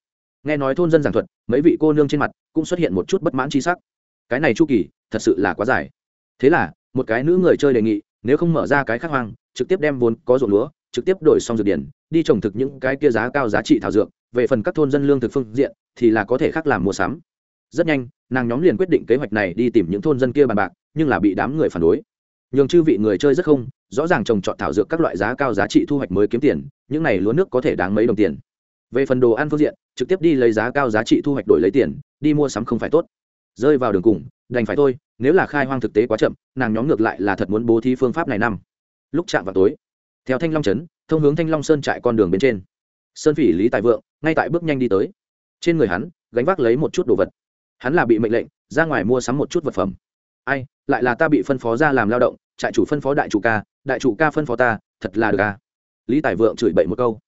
Nghe nói thôn dân giảng thuật, mấy vị cô nương trên mặt cũng xuất hiện một chút bất mãn c sắc. Cái này chu kỳ, thật sự là quá dài. Thế là, một cái nữ người chơi đề nghị, nếu không mở ra cái khác hoang, trực tiếp đem vốn có ruộng lúa, trực tiếp đổi xong dược điển đi trồng thực những cái kia giá cao giá trị thảo dược, về phần các thôn dân lương thực phương diện, thì là có thể khác làm mua sắm rất nhanh, nàng nhóm liền quyết định kế hoạch này đi tìm những thôn dân kia bàn bạc, nhưng là bị đám người phản đối. Nhường chư vị người chơi rất không, rõ ràng trồng trọt thảo dược các loại giá cao giá trị thu hoạch mới kiếm tiền, những này lúa nước có thể đáng mấy đồng tiền. Về phần đồ ăn phương diện, trực tiếp đi lấy giá cao giá trị thu hoạch đổi lấy tiền, đi mua sắm không phải tốt. Rơi vào đường cùng, đành phải thôi, nếu là khai hoang thực tế quá chậm, nàng nhóm ngược lại là thật muốn bố thí phương pháp này năm. Lúc chạm vào tối, theo thanh long trấn, thông hướng thanh long sơn trại con đường bên trên. Sơn phỉ lý tài vượng, ngay tại bước nhanh đi tới. Trên người hắn, gánh vác lấy một chút đồ vật hắn là bị mệnh lệnh, ra ngoài mua sắm một chút vật phẩm. Ai, lại là ta bị phân phó ra làm lao động, trại chủ phân phó đại chủ ca, đại chủ ca phân phó ta, thật là được ca lý tài vượng chửi bậy một câu.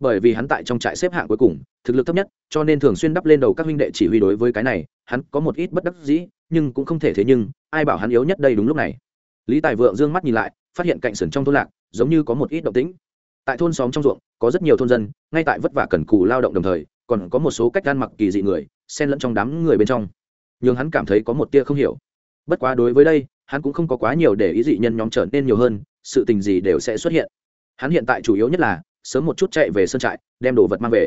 Bởi vì hắn tại trong trại xếp hạng cuối cùng, thực lực thấp nhất, cho nên thường xuyên đắp lên đầu các huynh đệ chỉ huy đối với cái này, hắn có một ít bất đắc dĩ, nhưng cũng không thể thế nhưng, ai bảo hắn yếu nhất đây đúng lúc này. Lý tài vượng d ư ơ n g mắt nhìn lại, phát hiện cạnh sườn trong thôn lạc, giống như có một ít động tĩnh. Tại thôn xóm trong ruộng, có rất nhiều thôn dân, ngay tại vất vả cần cù lao động đồng thời còn có một số cách ăn mặc kỳ dị người, xen lẫn trong đám người bên trong. N h ư n g hắn cảm thấy có một tia không hiểu. Bất quá đối với đây, hắn cũng không có quá nhiều để ý dị nhân nhóm trở nên nhiều hơn, sự tình gì đều sẽ xuất hiện. Hắn hiện tại chủ yếu nhất là, sớm một chút chạy về sân trại, đem đồ vật mang về.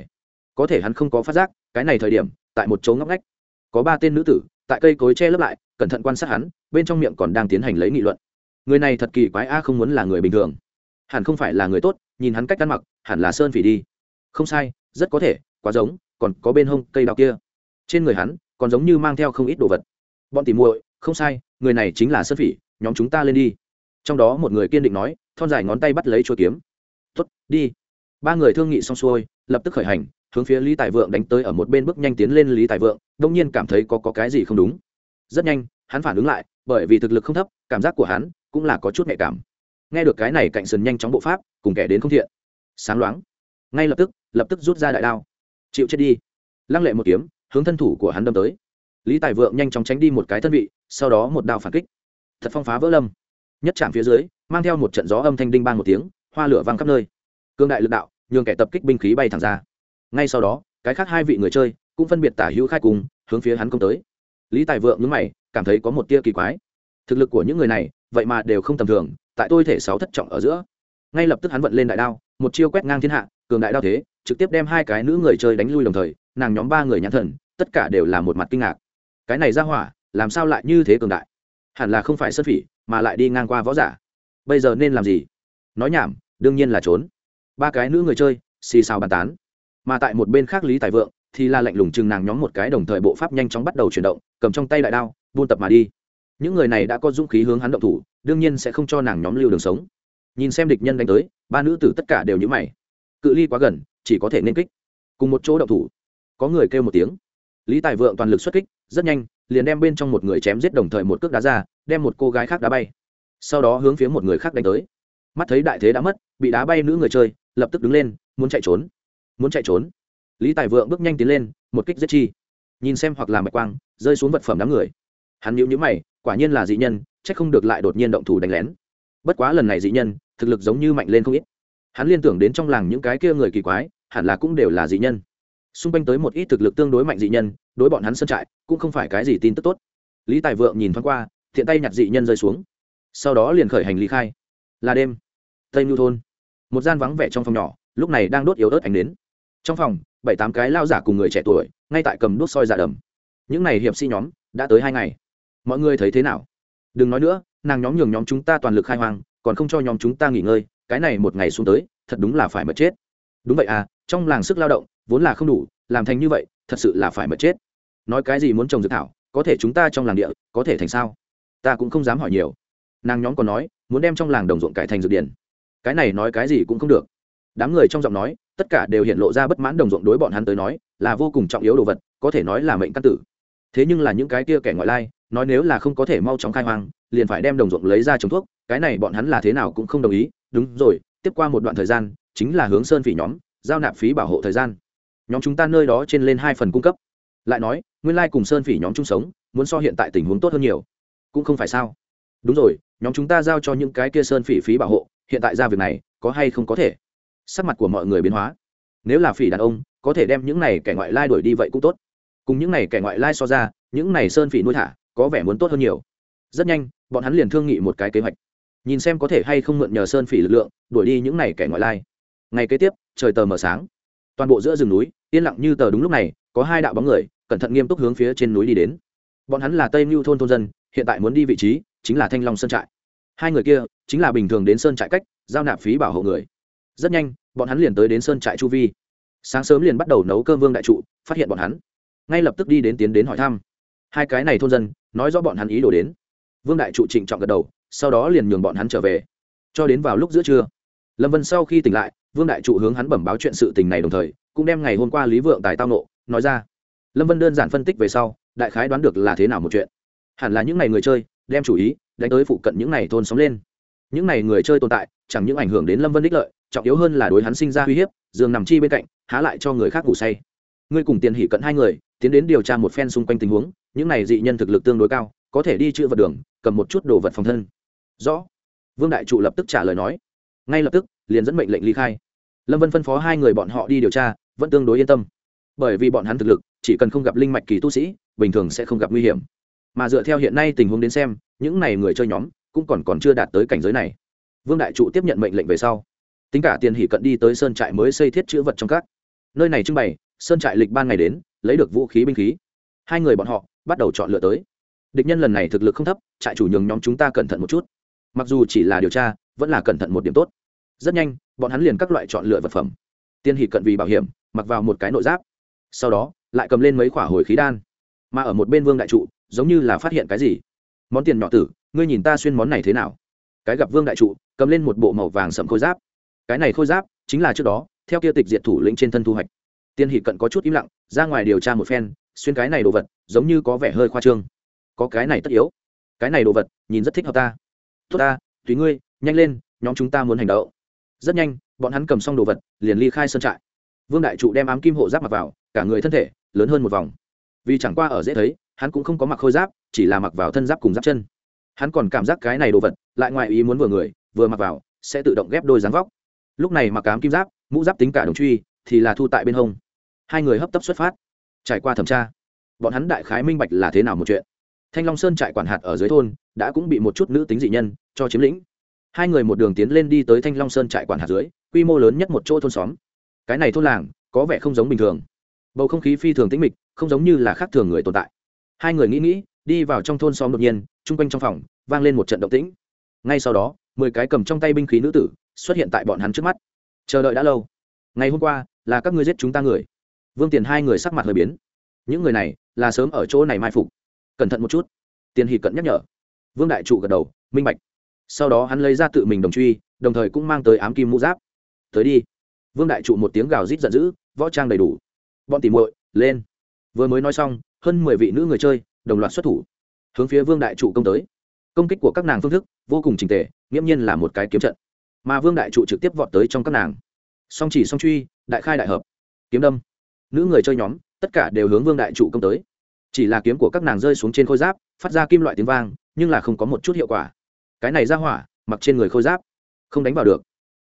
Có thể hắn không có phát giác, cái này thời điểm, tại một chỗ ngóc ngách. Có ba tên nữ tử, tại cây cối che lấp lại, cẩn thận quan sát hắn, bên trong miệng còn đang tiến hành lấy nghị luận. Người này thật kỳ quái a, không muốn là người bình thường. Hẳn không phải là người tốt, nhìn hắn cách ăn mặc, hẳn là sơn phỉ đi. Không sai, rất có thể quá giống còn có bên hông cây đào kia. Trên người hắn còn giống như mang theo không ít đồ vật. Bọn tỉ muội không sai người này chính là sơn phỉ nhóm chúng ta lên đi. Trong đó một người kiên định nói thon dài ngón tay bắt lấy chuôi kiếm. Tuất đi. Ba người thương nghị xong xuôi lập tức khởi hành hướng phía lý tài vượng đánh tới ở một bên bước nhanh tiến lên lý tài vượng đông nhiên cảm thấy có, có cái gì không đúng. Rất nhanh hắn phản ứng lại bởi vì thực lực không thấp cảm giác của hắn cũng là có chút nhạy cảm. Nghe được cái này cạnh sườn nhanh chóng bộ pháp cùng kẻ đến không thiện. Sáng loáng. Ngay lập tức lập tức rút ra đại đao chịu chết đi. Lăng lệ một kiếm, hướng thân thủ của hắn đâm tới. Lý tài vượng nhanh chóng tránh đi một cái thân vị, sau đó một đao phản kích. Thật phong phá vỡ lâm. Nhất chạm phía dưới, mang theo một trận gió âm thanh đinh ban một tiếng, hoa lửa văng khắp nơi. Cương đại lực đạo, nhường kẻ tập kích binh khí bay thẳng ra. Ngay sau đó, cái khác hai vị người chơi cũng phân biệt tả hữu khai cùng, hướng phía hắn công tới. Lý tài vượng nhướng mày, cảm thấy có một tia kỳ quái. Thực lực của những người này, vậy mà đều không tầm thường, tại tôi thể sáu thất trọng ở giữa. Ngay lập tức hắn vận lên đại đao, một chiêu quét ngang thiên hạ cường đại đao thế, trực tiếp đem hai cái nữ người chơi đánh lui đồng thời, nàng nhóm ba người nhãn thần, tất cả đều là một mặt kinh ngạc. Cái này ra hỏa, làm sao lại như thế cường đại? Hẳn là không phải sơn phỉ, mà lại đi ngang qua võ giả. Bây giờ nên làm gì? Nói nhảm, đương nhiên là trốn. Ba cái nữ người chơi, xì xào bàn tán. Mà tại một bên khác lý tài vượng, thì là lạnh lùng chừng nàng nhóm một cái đồng thời bộ pháp nhanh chóng bắt đầu chuyển động, cầm trong tay đại đao, buôn tập mà đi. Những người này đã có dũng khí hướng hắn động thủ, đương nhiên sẽ không cho nàng nhóm lưu đường sống. Nhìn xem địch nhân đánh tới, ba nữ tử tất cả đều nhữ mày cự ly quá gần, chỉ có thể nên kích. Cùng một chỗ động thủ. Có người kêu một tiếng. Lý tài vượng toàn lực xuất kích, rất nhanh, liền đem bên trong một người chém giết đồng thời một cước đá ra, đem một cô gái khác đá bay. Sau đó hướng phía một người khác đánh tới. Mắt thấy đại thế đã mất, bị đá bay nữ người chơi, lập tức đứng lên, muốn chạy trốn. Muốn chạy trốn. Lý tài vượng bước nhanh tiến lên, một kích giết chi. Nhìn xem hoặc là mạch quang, rơi xuống vật phẩm đám người. Hắn nhíu nhíu mày, quả nhiên là dị nhân, chắc không được lại đột nhiên động thủ đánh lén. Bất quá lần này dị nhân, thực lực giống như mạnh lên không ít hắn liên tưởng đến trong làng những cái kia người kỳ quái, hẳn là cũng đều là dị nhân. Xung quanh tới một ít thực lực tương đối mạnh dị nhân, đối bọn hắn sân trại, cũng không phải cái gì tin tức tốt. Lý tài vượng nhìn thoáng qua, thiện tay nhặt dị nhân rơi xuống. Sau đó liền khởi hành lý khai. Là đêm. Tây mưu thôn. Một gian vắng vẻ trong phòng nhỏ, lúc này đang đốt yếu ớt ánh đến trong phòng, bảy tám cái lao giả cùng người trẻ tuổi, ngay tại cầm đốt soi giả đầm. Những này hiệp sĩ nhóm, đã tới hai ngày. Mọi người thấy thế nào? Đừng nói nữa, nàng nhóm nhường nhóm chúng ta toàn lực khai hoang, còn không cho nhóm chúng ta nghỉ ngơi cái này một ngày xuống tới, thật đúng là phải mất chết. Đúng vậy à trong làng sức lao động, vốn là không đủ, làm thành như vậy, thật sự là phải mất chết. Nói cái gì muốn trồng dược thảo, có thể chúng ta trong làng địa, có thể thành sao? Ta cũng không dám hỏi nhiều. Nàng nhóm còn nói, muốn đem trong làng đồng ruộng cải thành dược điển. Cái này nói cái gì cũng không được. Đám người trong giọng nói, tất cả đều hiện lộ ra bất mãn đồng ruộng đối bọn hắn tới nói, là vô cùng trọng yếu đồ vật, có thể nói là mệnh căn tử. Thế nhưng là những cái kia kẻ ngoại lai, nói nếu là không có thể mau chóng khai hoang, liền phải đem đồng ruộng lấy ra trồng thuốc, cái này bọn hắn là thế nào cũng không đồng ý đúng rồi, tiếp qua một đoạn thời gian, chính là hướng sơn phỉ nhóm, giao nạp phí bảo hộ thời gian. Nhóm chúng ta nơi đó trên lên hai phần cung cấp. Lại nói, nguyên lai cùng sơn phỉ nhóm chung sống, muốn so hiện tại tình huống tốt hơn nhiều. Cũng không phải sao? Đúng rồi, nhóm chúng ta giao cho những cái kia sơn phỉ phí bảo hộ, hiện tại ra việc này, có hay không có thể? Sắc mặt của mọi người biến hóa. Nếu là phỉ đàn ông, có thể đem những này kẻ ngoại lai đuổi đi vậy cũng tốt. Cùng những này kẻ ngoại lai so ra, những này sơn phỉ nuôi thả, có vẻ muốn tốt hơn nhiều. Rất nhanh, bọn hắn liền thương nghị một cái kế hoạch nhìn xem có thể hay không mượn nhờ sơn phỉ lực lượng, đuổi đi những này kẻ ngoại lai. Ngày kế tiếp, trời tờ mờ sáng. Toàn bộ giữa rừng núi, yên lặng như tờ đúng lúc này, có hai đạo bóng người, cẩn thận nghiêm túc hướng phía trên núi đi đến. Bọn hắn là tây mưu thôn thôn dân, hiện tại muốn đi vị trí, chính là thanh long sơn trại. Hai người kia, chính là bình thường đến sơn trại cách, giao nạp phí bảo hộ người. Rất nhanh, bọn hắn liền tới đến sơn trại chu vi. Sáng sớm liền bắt đầu nấu cơm vương đại trụ, phát hiện bọn hắn. Ngay lập tức đi đến tiến đến hỏi thăm. Hai cái này thôn dân, nói rõ bọn hắn ý đồ đến vương đại trụ trịnh trọng gật đầu, sau đó liền nhường bọn hắn trở về. Cho đến vào lúc giữa trưa, lâm vân sau khi tỉnh lại, vương đại trụ hướng hắn bẩm báo chuyện sự tình này đồng thời, cũng đem ngày hôm qua lý vượng tài tao nộ, nói ra. Lâm vân đơn giản phân tích về sau, đại khái đoán được là thế nào một chuyện. Hẳn là những n à y người chơi, đem chủ ý, đánh tới phụ cận những n à y thôn sống lên. Những n à y người chơi tồn tại, chẳng những ảnh hưởng đến lâm vân đích lợi, trọng yếu hơn là đối hắn sinh ra uy hiếp, giường nằm chi bên cạnh, há lại cho người khác ngủ say. Ngươi cùng tiền hỉ cận hai người, tiến đến điều tra một phen xung quanh tình huống, những này dị nhân thực lực tương đối cao, có thể đi chữ vật đường cầm một chút đồ vật phòng thân. Rõ. Vương đại trụ lập tức trả lời nói. Ngay lập tức, liền dẫn mệnh lệnh ly khai. Lâm vân phân phó hai người bọn họ đi điều tra, vẫn tương đối yên tâm. Bởi vì bọn hắn thực lực, chỉ cần không gặp linh mạch kỳ tu sĩ, bình thường sẽ không gặp nguy hiểm. Mà dựa theo hiện nay tình huống đến xem, những n à y người chơi nhóm, cũng còn còn chưa đạt tới cảnh giới này. Vương đại trụ tiếp nhận mệnh lệnh về sau. Tính cả tiền hỷ cận đi tới sơn trại mới xây thiết chữ vật trong các. Nơi này trưng bày, sơn trại lịch ban ngày đến, lấy được vũ khí binh khí. Hai người bọn họ, bắt đầu chọn lựa tới địch nhân lần này thực lực không thấp, trại chủ nhường nhóm chúng ta cẩn thận một chút. Mặc dù chỉ là điều tra, vẫn là cẩn thận một điểm tốt. Rất nhanh, bọn hắn liền các loại chọn lựa vật phẩm. Tiên hỷ cận vì bảo hiểm, mặc vào một cái nội giáp. Sau đó, lại cầm lên mấy quả hồi khí đan. Mà ở một bên vương đại trụ, giống như là phát hiện cái gì. Món tiền nhỏ tử, ngươi nhìn ta xuyên món này thế nào? Cái gặp vương đại trụ, cầm lên một bộ màu vàng sậm khôi giáp. Cái này khôi giáp, chính là trước đó, theo kia tịch diệt thủ lĩnh trên thân thu hoạch. Tiên hỷ cận có chút im lặng, ra ngoài điều tra một phen, xuyên cái này đồ vật, giống như có vẻ hơi khoa trương có cái này tất yếu. Cái này đồ vật, nhìn rất thích hợp ta. Tốt ta, tùy ngươi, nhanh lên, nhóm chúng ta muốn hành động. Rất nhanh, bọn hắn cầm xong đồ vật, liền ly khai sân trại. Vương đại trụ đem ám kim hộ giáp mặc vào, cả người thân thể, lớn hơn một vòng. Vì chẳng qua ở dễ thấy, hắn cũng không có mặc khôi giáp, chỉ là mặc vào thân giáp cùng giáp chân. Hắn còn cảm giác cái này đồ vật, lại ngoài ý muốn vừa người, vừa mặc vào, sẽ tự động ghép đôi dáng vóc. Lúc này mặc ám kim giáp, mũ giáp tính cả đồng truy, thì là thu tại bên hông. Hai người hấp tấp xuất phát. Trải qua thẩm tra, bọn hắn đại khái minh bạch là thế nào một chuyện thanh long sơn trại quản hạt ở dưới thôn, đã cũng bị một chút nữ tính dị nhân cho chiếm lĩnh. Hai người một đường tiến lên đi tới thanh long sơn trại quản hạt dưới, quy mô lớn nhất một chỗ thôn xóm. Cái này thôn làng, có vẻ không giống bình thường. Bầu không khí phi thường tĩnh mịch, không giống như là khác thường người tồn tại. Hai người nghĩ nghĩ, đi vào trong thôn xóm đột nhiên, chung quanh trong phòng, vang lên một trận động tĩnh. Ngay sau đó, mười cái cầm trong tay binh khí nữ tử xuất hiện tại bọn hắn trước mắt. Chờ đợi đã lâu. Ngày hôm qua, là các ngươi giết chúng ta người. Vương tiền hai người sắc mặt hơi biến. Những người này, là sớm ở chỗ này mai phục cẩn thận một chút. Tiền hỷ cận nhắc nhở. Vương đại trụ gật đầu, minh bạch. Sau đó hắn lấy ra tự mình đồng truy, đồng thời cũng mang tới ám kim mũ giáp. Tới đi. Vương đại trụ một tiếng gào rít giận dữ, võ trang đầy đủ. Bọn tỉ muội, lên. Vừa mới nói xong, hơn mười vị nữ người chơi, đồng loạt xuất thủ. Hướng phía vương đại trụ công tới. Công kích của các nàng phương thức, vô cùng trình tề, nghiễm nhiên là một cái kiếm trận. Mà vương đại trụ trực tiếp vọt tới trong các nàng. Song chỉ song truy, đại khai đại hợp. Kiếm đâm. Nữ người chơi nhóm, tất cả đều hướng vương đại trụ công tới chỉ là kiếm của các nàng rơi xuống trên khôi giáp, phát ra kim loại tiếng vang, nhưng là không có một chút hiệu quả. Cái này ra hỏa, mặc trên người khôi giáp, không đánh vào được.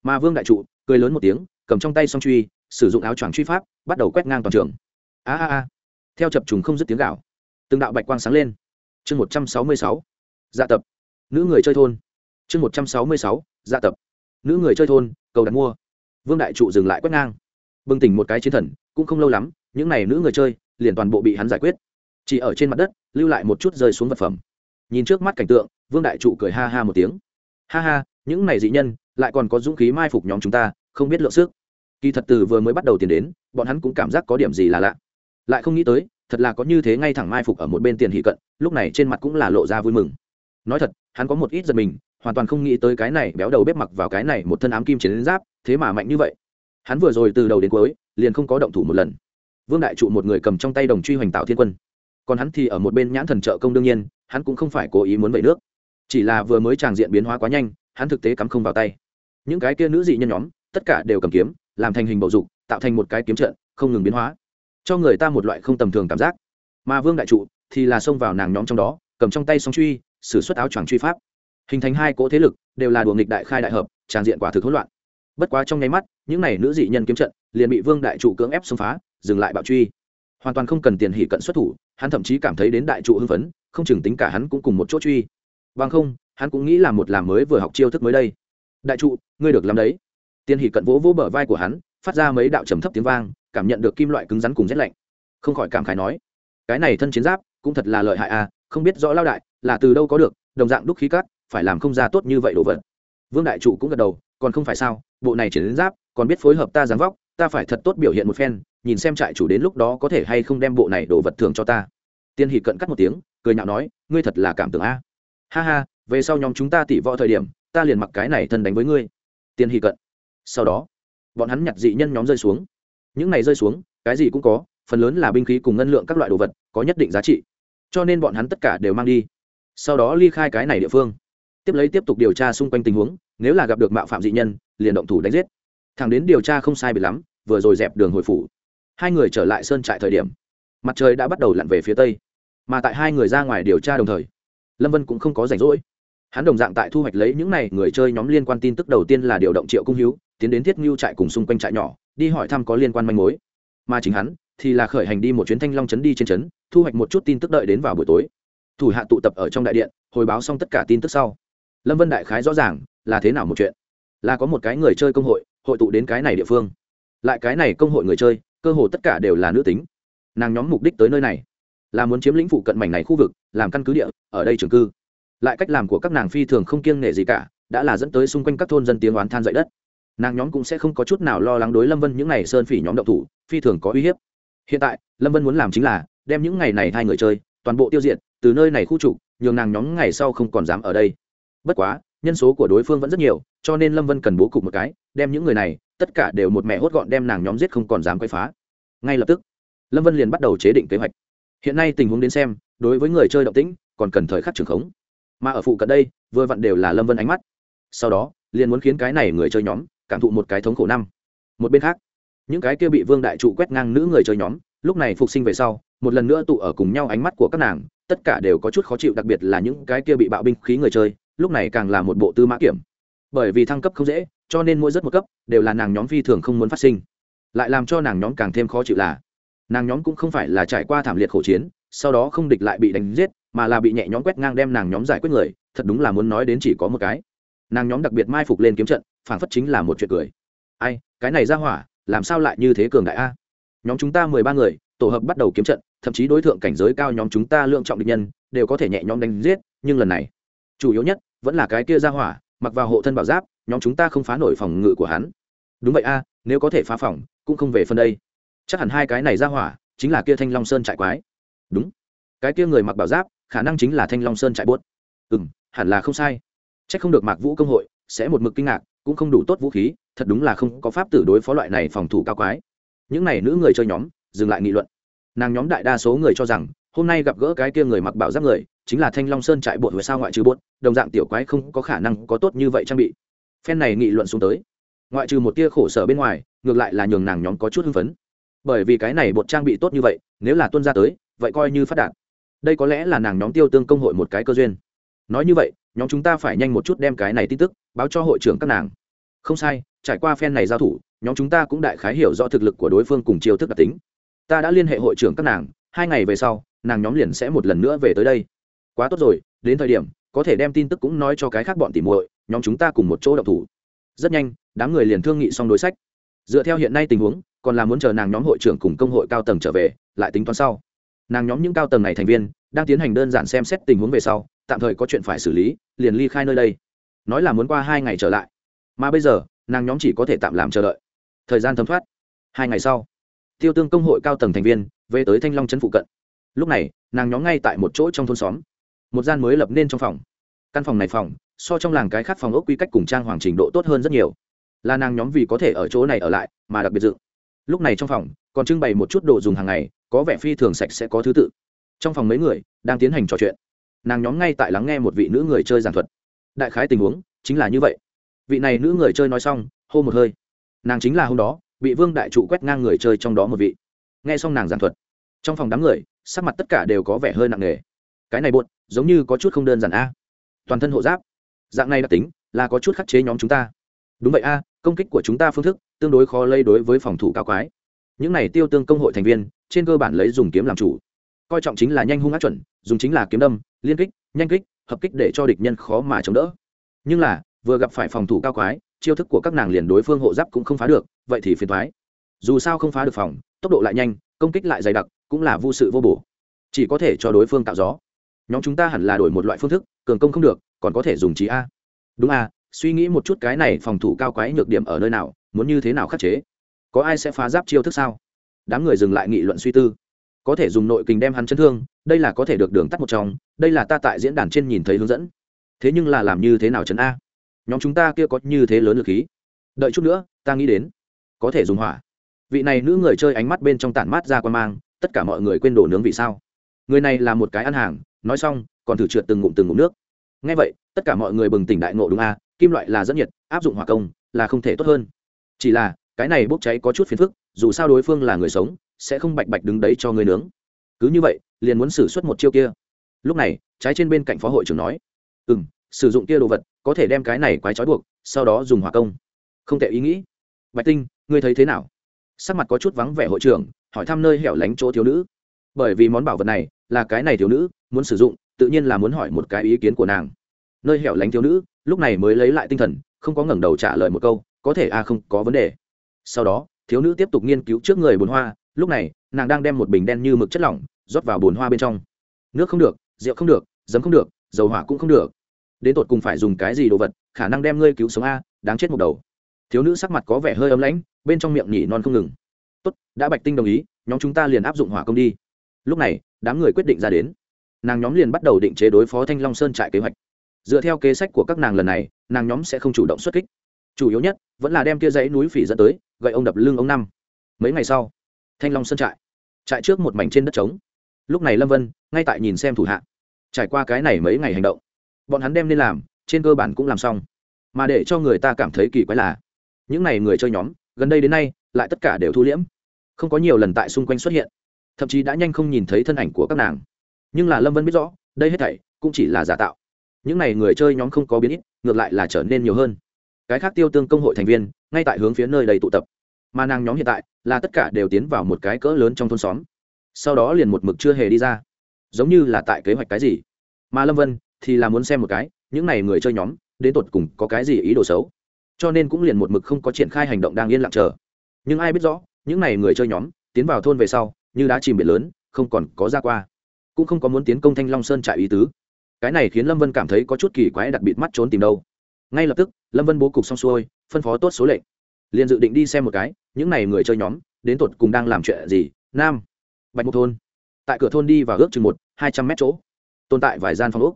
Mà vương đại trụ, cười lớn một tiếng, cầm trong tay song truy, sử dụng áo choàng truy pháp, bắt đầu quét ngang toàn trường. A a a. Theo chập trùng không dứt tiếng gạo từng đạo bạch quang sáng lên. Chương một trăm sáu mươi sáu dạ tập. Nữ người chơi thôn. Chương một trăm sáu mươi sáu dạ tập. Nữ người chơi thôn, cầu đặt mua. Vương đại trụ dừng lại quét ngang. Bừng tỉnh một cái chiến thần, cũng không lâu lắm, những n à y nữ người chơi, liền toàn bộ bị hắn giải quyết chỉ ở trên mặt đất, lưu lại một chút rơi xuống vật phẩm. Nhìn trước mắt cảnh tượng, vương đại trụ cười ha ha một tiếng. Ha ha, những này dị nhân, lại còn có dũng khí mai phục nhóm chúng ta, không biết lượng sức. Kỳ thật từ vừa mới bắt đầu tiền đến, bọn hắn cũng cảm giác có điểm gì là lạ. Lại không nghĩ tới, thật là có như thế ngay thẳng mai phục ở một bên tiền hỷ cận, lúc này trên mặt cũng là lộ ra vui mừng. Nói thật, hắn có một ít giật mình, hoàn toàn không nghĩ tới cái này béo đầu bếp mặc vào cái này một thân ám kim chiến giáp, thế mà mạnh như vậy. Hắn vừa rồi từ đầu đến cuối, liền không có động thủ một lần. Vương đại trụ một người cầm trong tay đồng truy hoành tạo thiên quân còn hắn thì ở một bên nhãn thần trợ công đương nhiên, hắn cũng không phải cố ý muốn vậy nước. Chỉ là vừa mới tràng diện biến hóa quá nhanh, hắn thực tế cắm không vào tay. Những cái kia nữ dị nhân nhóm, tất cả đều cầm kiếm, làm thành hình bầu dục, tạo thành một cái kiếm trận, không ngừng biến hóa, cho người ta một loại không tầm thường cảm giác. Mà vương đại trụ thì là xông vào nàng nhóm trong đó, cầm trong tay song truy xử suất áo choàng truy pháp. Hình thành hai cỗ thế lực, đều là đùa nghịch đại khai đại hợp, tràng diện quả thực hỗn loạn. Bất quá trong nháy mắt, những n à y nữ dị nhân kiếm trận liền bị vương đại trụ cưỡng ép xông phá, dừng lại bạo truy hoàn toàn không cần tiền hỉ cận xuất thủ hắn thậm chí cảm thấy đến đại trụ hưng phấn không chừng tính cả hắn cũng cùng một chỗ truy. Bằng không hắn cũng nghĩ là một làm mới vừa học chiêu thức mới đây. Đại trụ ngươi được làm đấy. Tiền hỉ cận vỗ vỗ bờ vai của hắn phát ra mấy đạo trầm thấp tiếng vang cảm nhận được kim loại cứng rắn cùng rét lạnh. Không khỏi cảm khái nói cái này thân chiến giáp cũng thật là lợi hại à không biết rõ lao đại là từ đâu có được đồng dạng đúc khí cát, phải làm không ra tốt như vậy đồ vật. Vương đại trụ cũng gật đầu còn không phải sao bộ này chiến giáp còn biết phối hợp ta dáng vóc ta phải thật tốt biểu hiện một phen, nhìn xem trại chủ đến lúc đó có thể hay không đem bộ này đồ vật thường cho ta. Tiên hỷ cận cắt một tiếng, cười nhạo nói, ngươi thật là cảm tưởng a. Ha ha, về sau nhóm chúng ta tỉ võ thời điểm, ta liền mặc cái này thân đánh với ngươi. Tiên hỷ cận. Sau đó, bọn hắn nhặt dị nhân nhóm rơi xuống. Những này rơi xuống, cái gì cũng có, phần lớn là binh khí cùng ngân lượng các loại đồ vật, có nhất định giá trị. Cho nên bọn hắn tất cả đều mang đi. Sau đó ly khai cái này địa phương. Tiếp lấy tiếp tục điều tra xung quanh tình huống, nếu là gặp được mạo phạm dị nhân, liền động thủ đánh giết thằng đến điều tra không sai bị lắm, vừa rồi dẹp đường hồi phủ. Hai người trở lại sơn trại thời điểm, mặt trời đã bắt đầu lặn về phía tây, mà tại hai người ra ngoài điều tra đồng thời, lâm vân cũng không có rảnh rỗi. Hắn đồng dạng tại thu hoạch lấy những n à y người chơi nhóm liên quan tin tức đầu tiên là điều động triệu cung hữu tiến đến thiết ngưu trại cùng xung quanh trại nhỏ, đi hỏi thăm có liên quan manh mối. Mà chính hắn thì là khởi hành đi một chuyến thanh long trấn đi trên trấn, thu hoạch một chút tin tức đợi đến vào buổi tối. Thủ hạ tụ tập ở trong đại điện, hồi báo xong tất cả tin tức sau. Lâm vân đại khái rõ ràng là thế nào một chuyện. Là có một cái người chơi công hội hội tụ đến cái này địa phương. Lại cái này công hội người chơi, cơ hồ tất cả đều là nữ tính. Nàng nhóm mục đích tới nơi này là muốn chiếm lĩnh phụ cận mảnh này khu vực, làm căn cứ địa, ở đây trường cư. Lại cách làm của các nàng phi thường không kiêng nể gì cả, đã là dẫn tới xung quanh các thôn dân tiếng oán than dậy đất. Nàng nhóm cũng sẽ không có chút nào lo lắng đối lâm vân những ngày sơn phỉ nhóm động thủ, phi thường có uy hiếp. Hiện tại, lâm vân muốn làm chính là đem những ngày này hai người chơi toàn bộ tiêu diệt, từ nơi này khu trục, nhường nàng nhóm ngày sau không còn dám ở đây. Bất quá nhân số của đối phương vẫn rất nhiều, cho nên lâm vân cần bố cục một cái, đem những người này, tất cả đều một mẹ hốt gọn đem nàng nhóm giết không còn dám quay phá. Ngay lập tức, lâm vân liền bắt đầu chế định kế hoạch. Hiện nay tình huống đến xem, đối với người chơi động tĩnh, còn cần thời khắc trường khống. Mà ở phụ cận đây, vừa vặn đều là lâm vân ánh mắt. Sau đó, liền muốn khiến cái này người chơi nhóm cảm thụ một cái thống khổ năm. Một bên khác, những cái kia bị vương đại trụ quét ngang nữ người chơi nhóm, lúc này phục sinh về sau, một lần nữa tụ ở cùng nhau ánh mắt của các nàng, tất cả đều có chút khó chịu, đặc biệt là những cái kia bị bạo binh khí người chơi lúc này càng là một bộ tư mã kiểm. Bởi vì thăng cấp không dễ, cho nên mỗi rất một cấp, đều là nàng nhóm phi thường không muốn phát sinh. Lại làm cho nàng nhóm càng thêm khó chịu là, nàng nhóm cũng không phải là trải qua thảm liệt khổ chiến, sau đó không địch lại bị đánh giết, mà là bị nhẹ nhóm quét ngang đem nàng nhóm giải quyết người, thật đúng là muốn nói đến chỉ có một cái. Nàng nhóm đặc biệt mai phục lên kiếm trận phản phất chính là một chuyện cười. Ai, cái này ra hỏa, làm sao lại như thế cường đại a? Nhóm chúng ta mười ba người, tổ hợp bắt đầu kiếm trận, thậm chí đối tượng cảnh giới cao nhóm chúng ta lượng trọng địch nhân, đều có thể nhẹ nhõm đánh giết, nhưng lần này, chủ yếu nhất vẫn là cái kia ra hỏa, mặc vào hộ thân bảo giáp, nhóm chúng ta không phá nổi phòng ngự của hắn. Đúng vậy a, nếu có thể phá phòng, cũng không về phân đây. Chắc hẳn hai cái này ra hỏa, chính là kia thanh long sơn trại quái. Đúng. Cái kia người mặc bảo giáp, khả năng chính là thanh long sơn trại buốt. Ừ m hẳn là không sai. C h ắ c không được mạc vũ công hội, sẽ một mực kinh ngạc, cũng không đủ tốt vũ khí, thật đúng là không có pháp tử đối phó loại này phòng thủ cao quái. Những n à y nữ người chơi nhóm, dừng lại nghị luận. Nàng nhóm đại đa số người cho rằng, hôm nay gặp gỡ cái kia người mặc bảo giáp người chính là thanh long sơn trại bột huệ sao ngoại trừ bột, đồng dạng tiểu quái không có khả năng có tốt như vậy trang bị. Phen này nghị luận xuống tới, ngoại trừ một tia khổ sở bên ngoài, ngược lại là nhường nàng nhóm có chút hưng phấn. Bởi vì cái này bột trang bị tốt như vậy, nếu là tuân ra tới, vậy coi như phát đạt. Đây có lẽ là nàng nhóm tiêu tương công hội một cái cơ duyên. Nói như vậy, nhóm chúng ta phải nhanh một chút đem cái này tin tức báo cho hội trưởng các nàng. Không sai, trải qua phen này giao thủ, nhóm chúng ta cũng đại khái hiểu rõ thực lực của đối phương cùng chiêu thức đặc tính. Ta đã liên hệ hội trưởng các nàng, hai ngày về sau, nàng nhóm liền sẽ một lần nữa về tới đây quá tốt rồi, đến thời điểm, có thể đem tin tức cũng nói cho cái khác bọn tỉ muội, nhóm chúng ta cùng một chỗ đậu thủ. Rất nhanh, đám người liền thương nghị xong đối sách. Dựa theo hiện nay tình huống, còn là muốn chờ nàng nhóm hội trưởng cùng công hội cao tầng trở về, lại tính toán sau. Nàng nhóm những cao tầng này thành viên, đang tiến hành đơn giản xem xét tình huống về sau, tạm thời có chuyện phải xử lý, liền ly khai nơi đây. Nói là muốn qua hai ngày trở lại. Mà bây giờ, nàng nhóm chỉ có thể tạm làm chờ đợi. Thời gian thấm thoát. Hai ngày sau, tiêu tương công hội cao tầng thành viên về tới thanh long trấn phụ cận. Lúc này, nàng nhóm ngay tại một chỗ trong thôn xóm một gian mới lập nên trong phòng. Căn phòng này phòng, so trong làng cái khác phòng ốc quy cách cùng trang hoàng trình độ tốt hơn rất nhiều. Là nàng nhóm vì có thể ở chỗ này ở lại, mà đặc biệt dự. lúc này trong phòng, còn trưng bày một chút đồ dùng hàng ngày, có vẻ phi thường sạch sẽ có thứ tự. Trong phòng mấy người, đang tiến hành trò chuyện. Nàng nhóm ngay tại lắng nghe một vị nữ người chơi giảng thuật. Đại khái tình huống chính là như vậy. Vị này nữ người chơi nói xong, hô một hơi. Nàng chính là hôm đó, bị vương đại trụ quét ngang người chơi trong đó một vị. Nghe xong nàng giảng thuật, trong phòng đám người, sắc mặt tất cả đều có vẻ hơi nặng nề cái này buồn, giống như có chút không đơn giản a. Toàn thân hộ giáp. Dạng này đặc tính, là có chút khắc chế nhóm chúng ta. Đúng vậy a, công kích của chúng ta phương thức, tương đối khó lây đối với phòng thủ cao quái. Những này tiêu tương công hội thành viên, trên cơ bản lấy dùng kiếm làm chủ. Coi trọng chính là nhanh hung ác chuẩn, dùng chính là kiếm đâm, liên kích, nhanh kích, hợp kích để cho địch nhân khó mà chống đỡ. Nhưng là, vừa gặp phải phòng thủ cao quái, chiêu thức của các nàng liền đối phương hộ giáp cũng không phá được, vậy thì phiền thoái dù sao không phá được phòng, tốc độ lại nhanh, công kích lại dày đặc, cũng là vô sự vô bổ. Chỉ có thể cho đối phương tạo gió nhóm chúng ta hẳn là đổi một loại phương thức, cường công không được, còn có thể dùng trí a. Đúng a suy nghĩ một chút cái này phòng thủ cao quái nhược điểm ở nơi nào, muốn như thế nào khắc chế? Có ai sẽ phá giáp chiêu thức sao? Đám người dừng lại nghị luận suy tư. Có thể dùng nội kình đem hắn chấn thương, đây là có thể được đường tắt một trong, đây là ta tại diễn đàn trên nhìn thấy hướng dẫn. Thế nhưng là làm như thế nào chấn a? Nhóm chúng ta kia có như thế lớn lực khí. Đợi chút nữa, ta nghĩ đến. Có thể dùng hỏa. Vị này nữ người chơi ánh mắt bên trong tản mát ra quan mang, tất cả mọi người quên đổ nướng vì sao? Người này là một cái ăn hàng, nói xong, còn thử trượt từng ngụm từng ngụm nước. Ngay vậy, tất cả mọi người bừng tỉnh đại ngộ đúng a kim loại là dẫn nhiệt, áp dụng hỏa công là không thể tốt hơn. Chỉ là, cái này bốc cháy có chút phiền phức, dù sao đối phương là người sống, sẽ không bạch bạch đứng đấy cho người nướng. Cứ như vậy, liền muốn xử suất một chiêu kia. Lúc này, trái trên bên cạnh phó hội trưởng nói ừ m sử dụng kia đồ vật, có thể đem cái này quái trói buộc, sau đó dùng hỏa công. Không tệ ý nghĩ. Bạch tinh, ngươi thấy thế nào? Sắc mặt có chút vắng vẻ hội trưởng, hỏi thăm nơi hẻo lánh chỗ thiếu nữ. Bởi vì món bảo vật này là cái này thiếu nữ, muốn sử dụng, tự nhiên là muốn hỏi một cái ý kiến của nàng. Nơi hẻo lánh thiếu nữ, lúc này mới lấy lại tinh thần, không có ngẩng đầu trả lời một câu, có thể a không có vấn đề. Sau đó, thiếu nữ tiếp tục nghiên cứu trước người bồn hoa, lúc này, nàng đang đem một bình đen như mực chất lỏng, rót vào bồn hoa bên trong. Nước không được, rượu không được, giấm không được, dầu hỏa cũng không được. Đến tột cùng phải dùng cái gì đồ vật, khả năng đem ngươi cứu sống a, đáng chết một đầu. Thiếu nữ sắc mặt có vẻ hơi ấm lãnh, bên trong miệng nhỉ non không ngừng. Tốt, đã bạch tinh đồng ý, nhóm chúng ta liền áp dụng hỏa công đi. Lúc này đám người quyết định ra đến. Nàng nhóm liền bắt đầu định chế đối phó thanh long sơn trại kế hoạch. Dựa theo kế sách của các nàng lần này, nàng nhóm sẽ không chủ động xuất kích. Chủ yếu nhất, vẫn là đem kia dãy núi phỉ dẫn tới, gậy ông đập lưng ông năm. Mấy ngày sau, thanh long sơn trại trại trước một mảnh trên đất trống. Lúc này lâm vân, ngay tại nhìn xem thủ hạ. Trải qua cái này mấy ngày hành động, bọn hắn đem nên làm, trên cơ bản cũng làm xong. Mà để cho người ta cảm thấy kỳ quái là, những n à y người chơi nhóm, gần đây đến nay, lại tất cả đều thu liễm. Không có nhiều lần tại xung quanh xuất hiện thậm chí đã nhanh không nhìn thấy thân ảnh của các nàng. Nhưng là lâm vân biết rõ, đây hết thảy cũng chỉ là giả tạo. Những n à y người chơi nhóm không có biến ít, ngược lại là trở nên nhiều hơn. Cái khác tiêu tương công hội thành viên, ngay tại hướng phía nơi đầy tụ tập. Mà nàng nhóm hiện tại, là tất cả đều tiến vào một cái cỡ lớn trong thôn xóm. Sau đó liền một mực chưa hề đi ra. Giống như là tại kế hoạch cái gì. Mà lâm vân thì là muốn xem một cái, những n à y người chơi nhóm, đến tột cùng có cái gì ý đồ xấu. Cho nên cũng liền một mực không có triển khai hành động đang yên lặng chờ. Nhưng ai biết rõ, những n à y người chơi nhóm, tiến vào thôn về sau như đá chìm biển lớn, không còn có ra qua. Cũng không có muốn tiến công thanh long sơn trại ý tứ. Cái này khiến lâm vân cảm thấy có chút kỳ quái đặc biệt mắt trốn tìm đâu. Ngay lập tức, lâm vân bố cục xong xuôi, phân phó tốt số lệnh. Liền dự định đi xem một cái, những n à y người chơi nhóm, đến tột cùng đang làm chuyện gì? Nam, bạch mục thôn. Tại cửa thôn đi và ước chừng một, hai trăm mét chỗ. Tồn tại vài gian phòng úc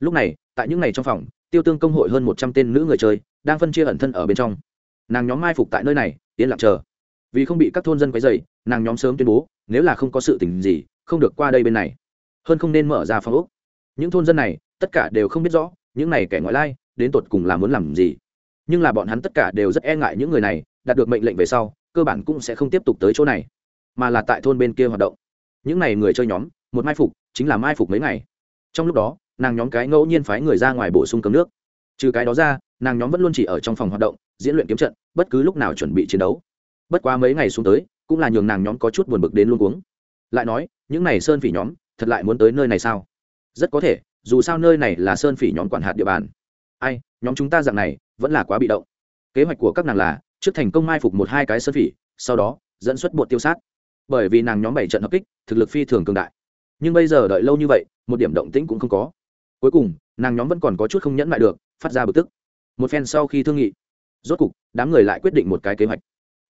lúc này, tại những này trong phòng, tiêu tương công hội hơn một trăm tên nữ người chơi, đang phân chia ẩn thân ở bên trong. Nàng nhóm mai phục tại nơi này, yên lặng chờ. Vì không bị các thôn dân quấy dày nàng nhóm sớm tuyên bố nếu là không có sự tình gì, không được qua đây bên này. Hơn không nên mở ra phòng úc những thôn dân này, tất cả đều không biết rõ, những này kẻ ngoại lai, đến tột cùng là muốn làm gì. Nhưng là bọn hắn tất cả đều rất e ngại những người này, đạt được mệnh lệnh về sau, cơ bản cũng sẽ không tiếp tục tới chỗ này, mà là tại thôn bên kia hoạt động. Những n à y người chơi nhóm, một mai phục, chính là mai phục mấy ngày. Trong lúc đó, nàng nhóm cái ngẫu nhiên phái người ra ngoài bổ sung cấm nước. Trừ cái đó ra, nàng nhóm vẫn luôn chỉ ở trong phòng hoạt động, diễn luyện kiếm trận, bất cứ lúc nào chuẩn bị chiến đấu. Bất quá mấy ngày xuống tới cũng là nhường nàng nhóm có chút buồn bực đến luôn cuống. Lại nói, những này sơn phỉ nhóm, thật lại muốn tới nơi này sao? Rất có thể, dù sao nơi này là sơn phỉ nhóm quản hạt địa bàn. Ai, nhóm chúng ta dạng này, vẫn là quá bị động. Kế hoạch của các nàng là, trước thành công mai phục một hai cái sơn phỉ, sau đó, dẫn xuất bột tiêu sát. Bởi vì nàng nhóm bảy trận hợp kích, thực lực phi thường cường đại. Nhưng bây giờ đợi lâu như vậy, một điểm động tĩnh cũng không có. Cuối cùng, nàng nhóm vẫn còn có chút không nhẫn lại được, phát ra bực tức. Một phen sau khi thương nghị, rốt cục, đám người lại quyết định một cái kế hoạch.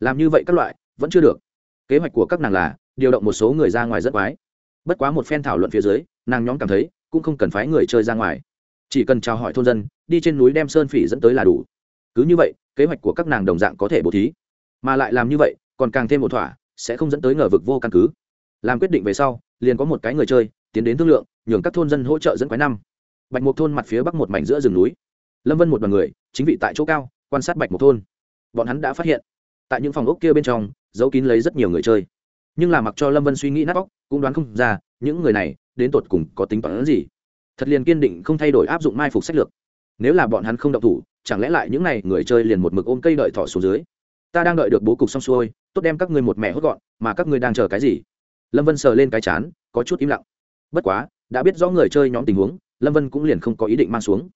Làm như vậy các loại, vẫn chưa được kế hoạch của các nàng là điều động một số người ra ngoài rất quái. Bất quá một phen thảo luận phía dưới, nàng nhóm cảm thấy cũng không cần phái người chơi ra ngoài. Chỉ cần chào hỏi thôn dân, đi trên núi đem sơn phỉ dẫn tới là đủ. Cứ như vậy, kế hoạch của các nàng đồng dạng có thể bố thí. Mà lại làm như vậy, còn càng thêm một thỏa, sẽ không dẫn tới ngờ vực vô căn cứ. Làm quyết định về sau, liền có một cái người chơi, tiến đến thương lượng, nhường các thôn dân hỗ trợ dẫn quái năm. Bạch mục thôn mặt phía bắc một mảnh giữa rừng núi. Lâm vân một đoàn người, chính vị tại chỗ cao, quan sát bạch mục thôn. Bọn hắn đã phát hiện tại những phòng ốc kia bên trong, giấu kín lấy rất nhiều người chơi. Nhưng là mặc cho lâm vân suy nghĩ nát óc, cũng đoán không ra, những người này, đến tột cùng có tính toán gì. Thật liền kiên định không thay đổi áp dụng mai phục sách lược. Nếu là bọn hắn không động thủ, chẳng lẽ lại những n à y người chơi liền một mực ôm cây đợi thỏ xuống dưới? Ta đang đợi được bố cục xong xuôi, tốt đem các ngươi một mẹ hốt gọn, mà các ngươi đang chờ cái gì? Lâm vân sờ lên cái chán, có chút im lặng. Bất quá, đã biết rõ người chơi nhóm tình huống, lâm vân cũng liền không có ý định mang xuống.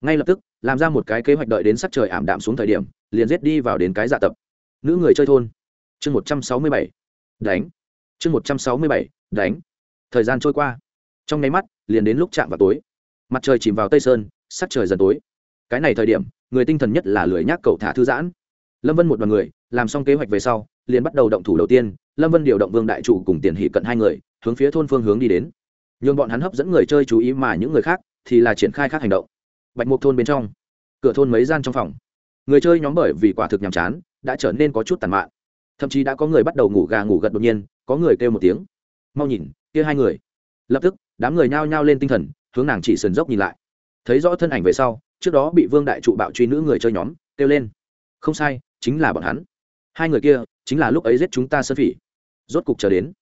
Ngay lập tức, làm ra một cái kế hoạch đợi đến sắc trời ảm đạm xuống thời điểm, liền giết đi vào đến cái dạ tập nữ người chơi thôn. Chương một trăm sáu mươi bảy. Đánh. Chương một trăm sáu mươi bảy. Đánh. Thời gian trôi qua. Trong nháy mắt, liền đến lúc chạm vào tối. Mặt trời chìm vào tây sơn, sắc trời dần tối. Cái này thời điểm, người tinh thần nhất là lười nhác cậu thả thư giãn. Lâm vân một đoàn người, làm xong kế hoạch về sau, liền bắt đầu động thủ đầu tiên. Lâm vân điều động vương đại chủ cùng tiền hỷ cận hai người, hướng phía thôn phương hướng đi đến. Nhường bọn hắn hấp dẫn người chơi chú ý mà những người khác thì là triển khai khác hành động. Bạch mục thôn bên trong, cửa thôn mấy gian trong phòng. Người chơi nhóm bởi vì quả thực nhàm chán đã trở nên có chút tàn mạn. Thậm chí đã có người bắt đầu ngủ gà ngủ gật đột nhiên, có người kêu một tiếng. Mau nhìn, kia hai người. Lập tức, đám người nhao nhao lên tinh thần, hướng nàng chỉ sườn dốc nhìn lại. Thấy rõ thân ảnh về sau, trước đó bị vương đại trụ bạo truy nữ người chơi nhóm, kêu lên. Không sai, chính là bọn hắn. Hai người kia, chính là lúc ấy giết chúng ta sơn phỉ. Rốt cục chờ đến,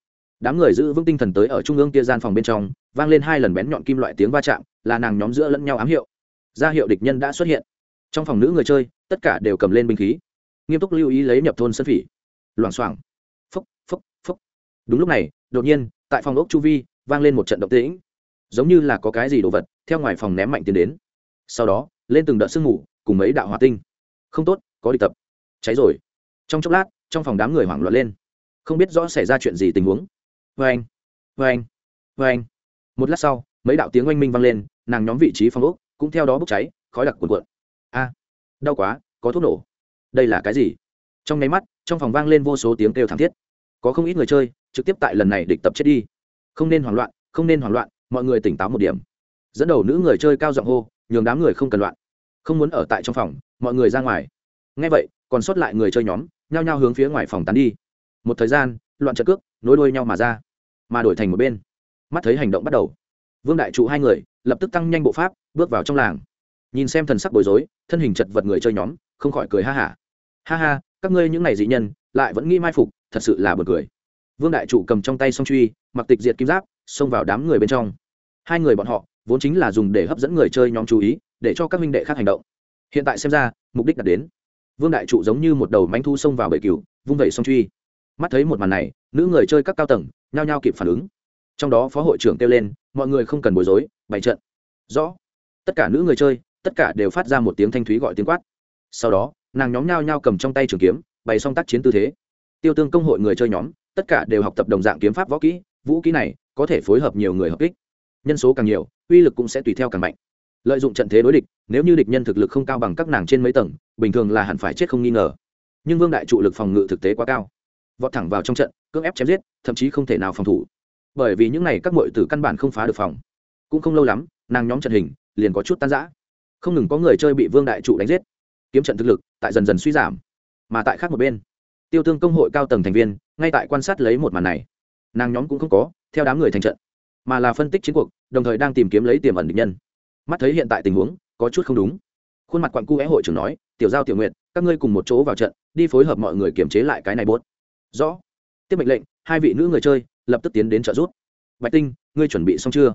đám người giữ vững tinh thần tới ở trung ương kia gian phòng bên trong, vang lên hai lần bén nhọn kim loại tiếng va chạm, là nàng nhóm giữa lẫn nhau ám hiệu. Ra hiệu địch nhân đã xuất hiện. Trong phòng nữ người chơi, tất cả đều cầm lên binh khí nghiêm túc lưu ý lấy nhập thôn sân phỉ. Loảng xoảng. Phúc phúc phúc đúng lúc này, đột nhiên, tại phòng ốc chu vi, vang lên một trận động tĩnh. Giống như là có cái gì đồ vật, theo ngoài phòng ném mạnh tiến đến. Sau đó, lên từng đợt sương mù, cùng mấy đạo hỏa tinh. Không tốt, có đi tập. Cháy rồi. Trong chốc lát, trong phòng đám người hoảng loạn lên. Không biết rõ xảy ra chuyện gì tình huống. Vê anh vê anh vê anh. Một lát sau, mấy đạo tiếng oanh minh vang lên, nàng nhóm vị trí phòng ốc cũng theo đó bốc cháy, khói đặc cuộn cuộn. A, đau quá, có thuốc nổ đây là cái gì? Trong nháy mắt, trong phòng vang lên vô số tiếng kêu thảm thiết. Có không ít người chơi, trực tiếp tại lần này địch tập chết đi. Không nên hoảng loạn, không nên hoảng loạn, mọi người tỉnh táo một điểm. Dẫn đầu nữ người chơi cao giọng hô, nhường đám người không cần loạn. Không muốn ở tại trong phòng, mọi người ra ngoài. Ngay vậy, còn sót lại người chơi nhóm, nhao nhao hướng phía ngoài phòng tán đi. Một thời gian, loạn trợ cước, nối đuôi nhau mà ra, mà đổi thành một bên. Mắt thấy hành động bắt đầu. Vương đại trụ hai người, lập tức tăng nhanh bộ pháp, bước vào trong làng. Nhìn xem thần sắc bối rối, thân hình chật vật người chơi nhóm, không khỏi cười ha hả ha. ha các ngươi những n à y dị nhân lại vẫn nghĩ mai phục thật sự là b u ồ n cười. Vương đại trụ cầm trong tay song truy mặc tịch diệt kim giáp xông vào đám người bên trong. Hai người bọn họ vốn chính là dùng để hấp dẫn người chơi nhóm chú ý để cho các minh đệ khác hành động. Hiện tại xem ra mục đích đạt đến. Vương đại trụ giống như một đầu mánh thu xông vào bể cửu, vung vẩy song truy. Mắt thấy một màn này nữ người chơi các cao tầng nhao nhao kịp phản ứng. Trong đó phó hội trưởng kêu lên mọi người không cần bối rối bày trận. Rõ. Tất cả nữ người chơi tất cả đều phát ra một tiếng thanh thúy gọi tiếng quát. Sau đó nàng nhóm nhao nhao cầm trong tay trường kiếm, bày xong tác chiến tư thế. Tiêu tương công hội người chơi nhóm, tất cả đều học tập đồng dạng kiếm pháp võ kỹ, vũ kỹ này có thể phối hợp nhiều người hợp kích. Nhân số càng nhiều, uy lực cũng sẽ tùy theo càng mạnh. Lợi dụng trận thế đối địch, nếu như địch nhân thực lực không cao bằng các nàng trên mấy tầng, bình thường là hẳn phải chết không nghi ngờ. Nhưng vương đại trụ lực phòng ngự thực tế quá cao. Vọt thẳng vào trong trận, cưỡng ép chém giết, thậm chí không thể nào phòng thủ. Bởi vì những n à y các mội từ căn bản không phá được phòng. Cũng không lâu lắm, nàng nhóm trận hình liền có chút tan giã không ngừng có người chơi bị vương đại trụ đánh giết kiếm trận thực lực tại dần dần suy giảm, mà tại khác một bên, tiêu tương công hội cao tầng thành viên ngay tại quan sát lấy một màn này. Nàng nhóm cũng không có theo đám người thành trận, mà là phân tích chiến cuộc, đồng thời đang tìm kiếm lấy tiềm ẩn định nhân. Mắt thấy hiện tại tình huống, có chút không đúng. Khuôn mặt quặn cu é hội trưởng nói, tiểu giao, tiểu nguyện các ngươi cùng một chỗ vào trận, đi phối hợp mọi người kiềm chế lại cái này bốt rõ. Tiếp mệnh lệnh, hai vị nữ người chơi lập tức tiến đến trợ giúp. Bạch tinh, ngươi chuẩn bị xong chưa?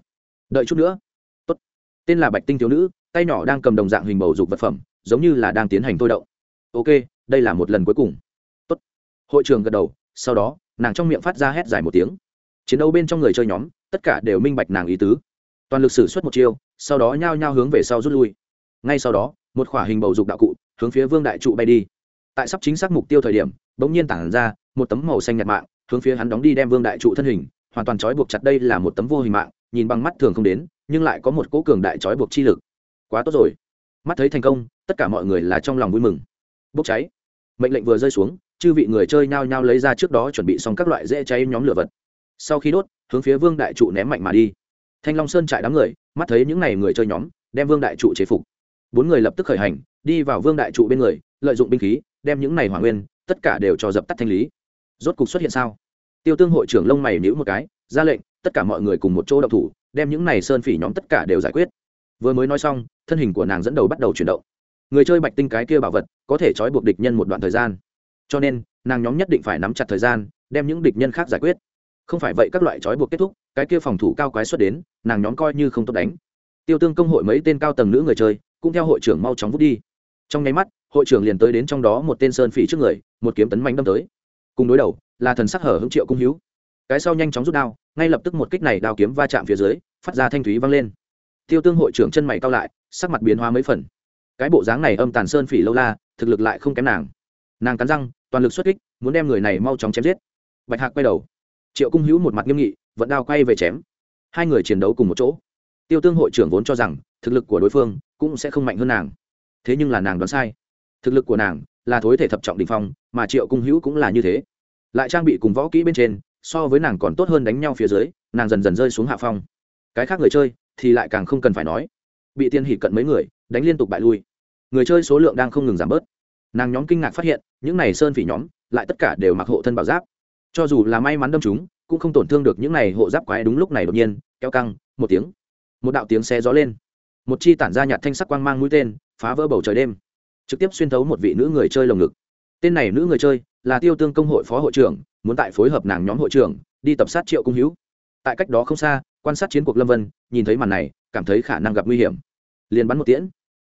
Đợi chút nữa. Tốt. tên là bạch tinh thiếu nữ, tay nhỏ đang cầm đồng dạng hình bầu dục vật phẩm giống như là đang tiến hành thôi động. Ok, đây là một lần cuối cùng. Tốt. hội trường gật đầu, sau đó, nàng trong miệng phát ra hét dài một tiếng. Chiến đấu bên trong người chơi nhóm, tất cả đều minh bạch nàng ý tứ. Toàn lực sử xuất một chiêu, sau đó nhao nhao hướng về sau rút lui. Ngay sau đó, một khỏa hình bầu dục đạo cụ hướng phía vương đại trụ bay đi. Tại sắp chính xác mục tiêu thời điểm, bỗng nhiên tản ra một tấm màu xanh nhạt mạng, hướng phía hắn đóng đi đem vương đại trụ thân hình, hoàn toàn trói buộc chặt đây là một tấm vô hình mạng, nhìn bằng mắt thường không đến, nhưng lại có một cỗ cường đại trói buộc chi lực. Quá tốt rồi mắt thấy thành công, tất cả mọi người là trong lòng vui mừng. Bốc cháy. Mệnh lệnh vừa rơi xuống, chư vị người chơi nhao nhao lấy ra trước đó chuẩn bị xong các loại dễ cháy nhóm lửa vật. Sau khi đốt, hướng phía vương đại trụ ném mạnh mà đi. Thanh long sơn chạy đám người, mắt thấy những n à y người chơi nhóm, đem vương đại trụ chế phục. Bốn người lập tức khởi hành, đi vào vương đại trụ bên người, lợi dụng binh khí, đem những n à y hỏa nguyên, tất cả đều cho dập tắt thanh lý. Rốt cục xuất hiện sao? Tiêu tương hội trưởng lông mày nhữ một cái, ra lệnh, tất cả mọi người cùng một chỗ đậu thủ, đem những n à y sơn phỉ nhóm tất cả đều giải quyết vừa mới nói xong, thân hình của nàng dẫn đầu bắt đầu chuyển động. Người chơi bạch tinh cái kia bảo vật, có thể trói buộc địch nhân một đoạn thời gian. Cho nên, nàng nhóm nhất định phải nắm chặt thời gian, đem những địch nhân khác giải quyết. Không phải vậy các loại trói buộc kết thúc, cái kia phòng thủ cao quái xuất đến, nàng nhóm coi như không tốt đánh. Tiêu tương công hội mấy tên cao tầng nữ người chơi, cũng theo hội trưởng mau chóng vút đi. Trong nháy mắt, hội trưởng liền tới đến trong đó một tên sơn phỉ trước người, một kiếm tấn mạnh đâm tới. Cùng đối đầu, là thần sắc hở hứng triệu cung hữu cái sau nhanh chóng rút đao, ngay lập tức một kích này đao kiếm va chạm phía dưới, phát ra thanh thúy vang lên tiêu tương hội trưởng chân mày cao lại, sắc mặt biến hóa mấy phần. Cái bộ dáng này âm tàn sơn phỉ lâu la, thực lực lại không kém nàng. Nàng cắn răng, toàn lực xuất kích, muốn đem người này mau chóng chém giết. Bạch hạc quay đầu. Triệu cung hữu một mặt nghiêm nghị, vẫn đao quay về chém. Hai người chiến đấu cùng một chỗ. Tiêu tương hội trưởng vốn cho rằng, thực lực của đối phương cũng sẽ không mạnh hơn nàng. Thế nhưng là nàng đoán sai. Thực lực của nàng là thối thể thập trọng đình phong, mà triệu cung hữu cũng là như thế. Lại trang bị cùng võ kỹ bên trên, so với nàng còn tốt hơn đánh nhau phía dưới, nàng dần dần rơi xuống hạ phong. Cái khác người chơi thì lại càng không cần phải nói. Bị tiên hỉ cận mấy người, đánh liên tục bại lui. Người chơi số lượng đang không ngừng giảm bớt. Nàng nhóm kinh ngạc phát hiện, những này sơn phỉ nhóm, lại tất cả đều mặc hộ thân bảo giáp. Cho dù là may mắn đâm chúng, cũng không tổn thương được những này hộ giáp quái đúng lúc này đột nhiên, kéo căng, một tiếng. Một đạo tiếng xe gió lên. Một chi tản ra nhạt thanh sắc quang mang mũi tên, phá vỡ bầu trời đêm. Trực tiếp xuyên thấu một vị nữ người chơi lồng ngực. Tên này nữ người chơi, là tiêu tương công hội phó hội trưởng, muốn tại phối hợp nàng nhóm hội trưởng, đi tập sát triệu cung hữu. Tại cách đó không xa quan sát chiến cuộc lâm vân, nhìn thấy màn này, cảm thấy khả năng gặp nguy hiểm. Liền bắn một tiễn.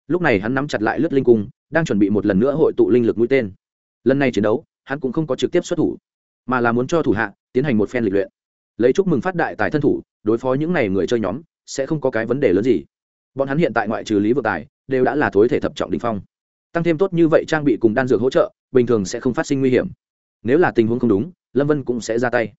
Lúc này hắn nắm chặt lại lướt linh cung, đang chuẩn bị một lần nữa hội tụ linh lực mũi tên. Lần này chiến đấu, hắn cũng không có trực tiếp xuất thủ, mà là muốn cho thủ hạ tiến hành một phen lịch luyện. Lấy chúc mừng phát đại tài thân thủ, đối phó những n à y người chơi nhóm, sẽ không có cái vấn đề lớn gì. Bọn hắn hiện tại ngoại trừ lý vượng tài, đều đã là thối thể thập trọng đình phong. Tăng thêm tốt như vậy trang bị cùng đan dược hỗ trợ, bình thường sẽ không phát sinh nguy hiểm. Nếu là tình huống không đúng, lâm vân cũng sẽ ra tay.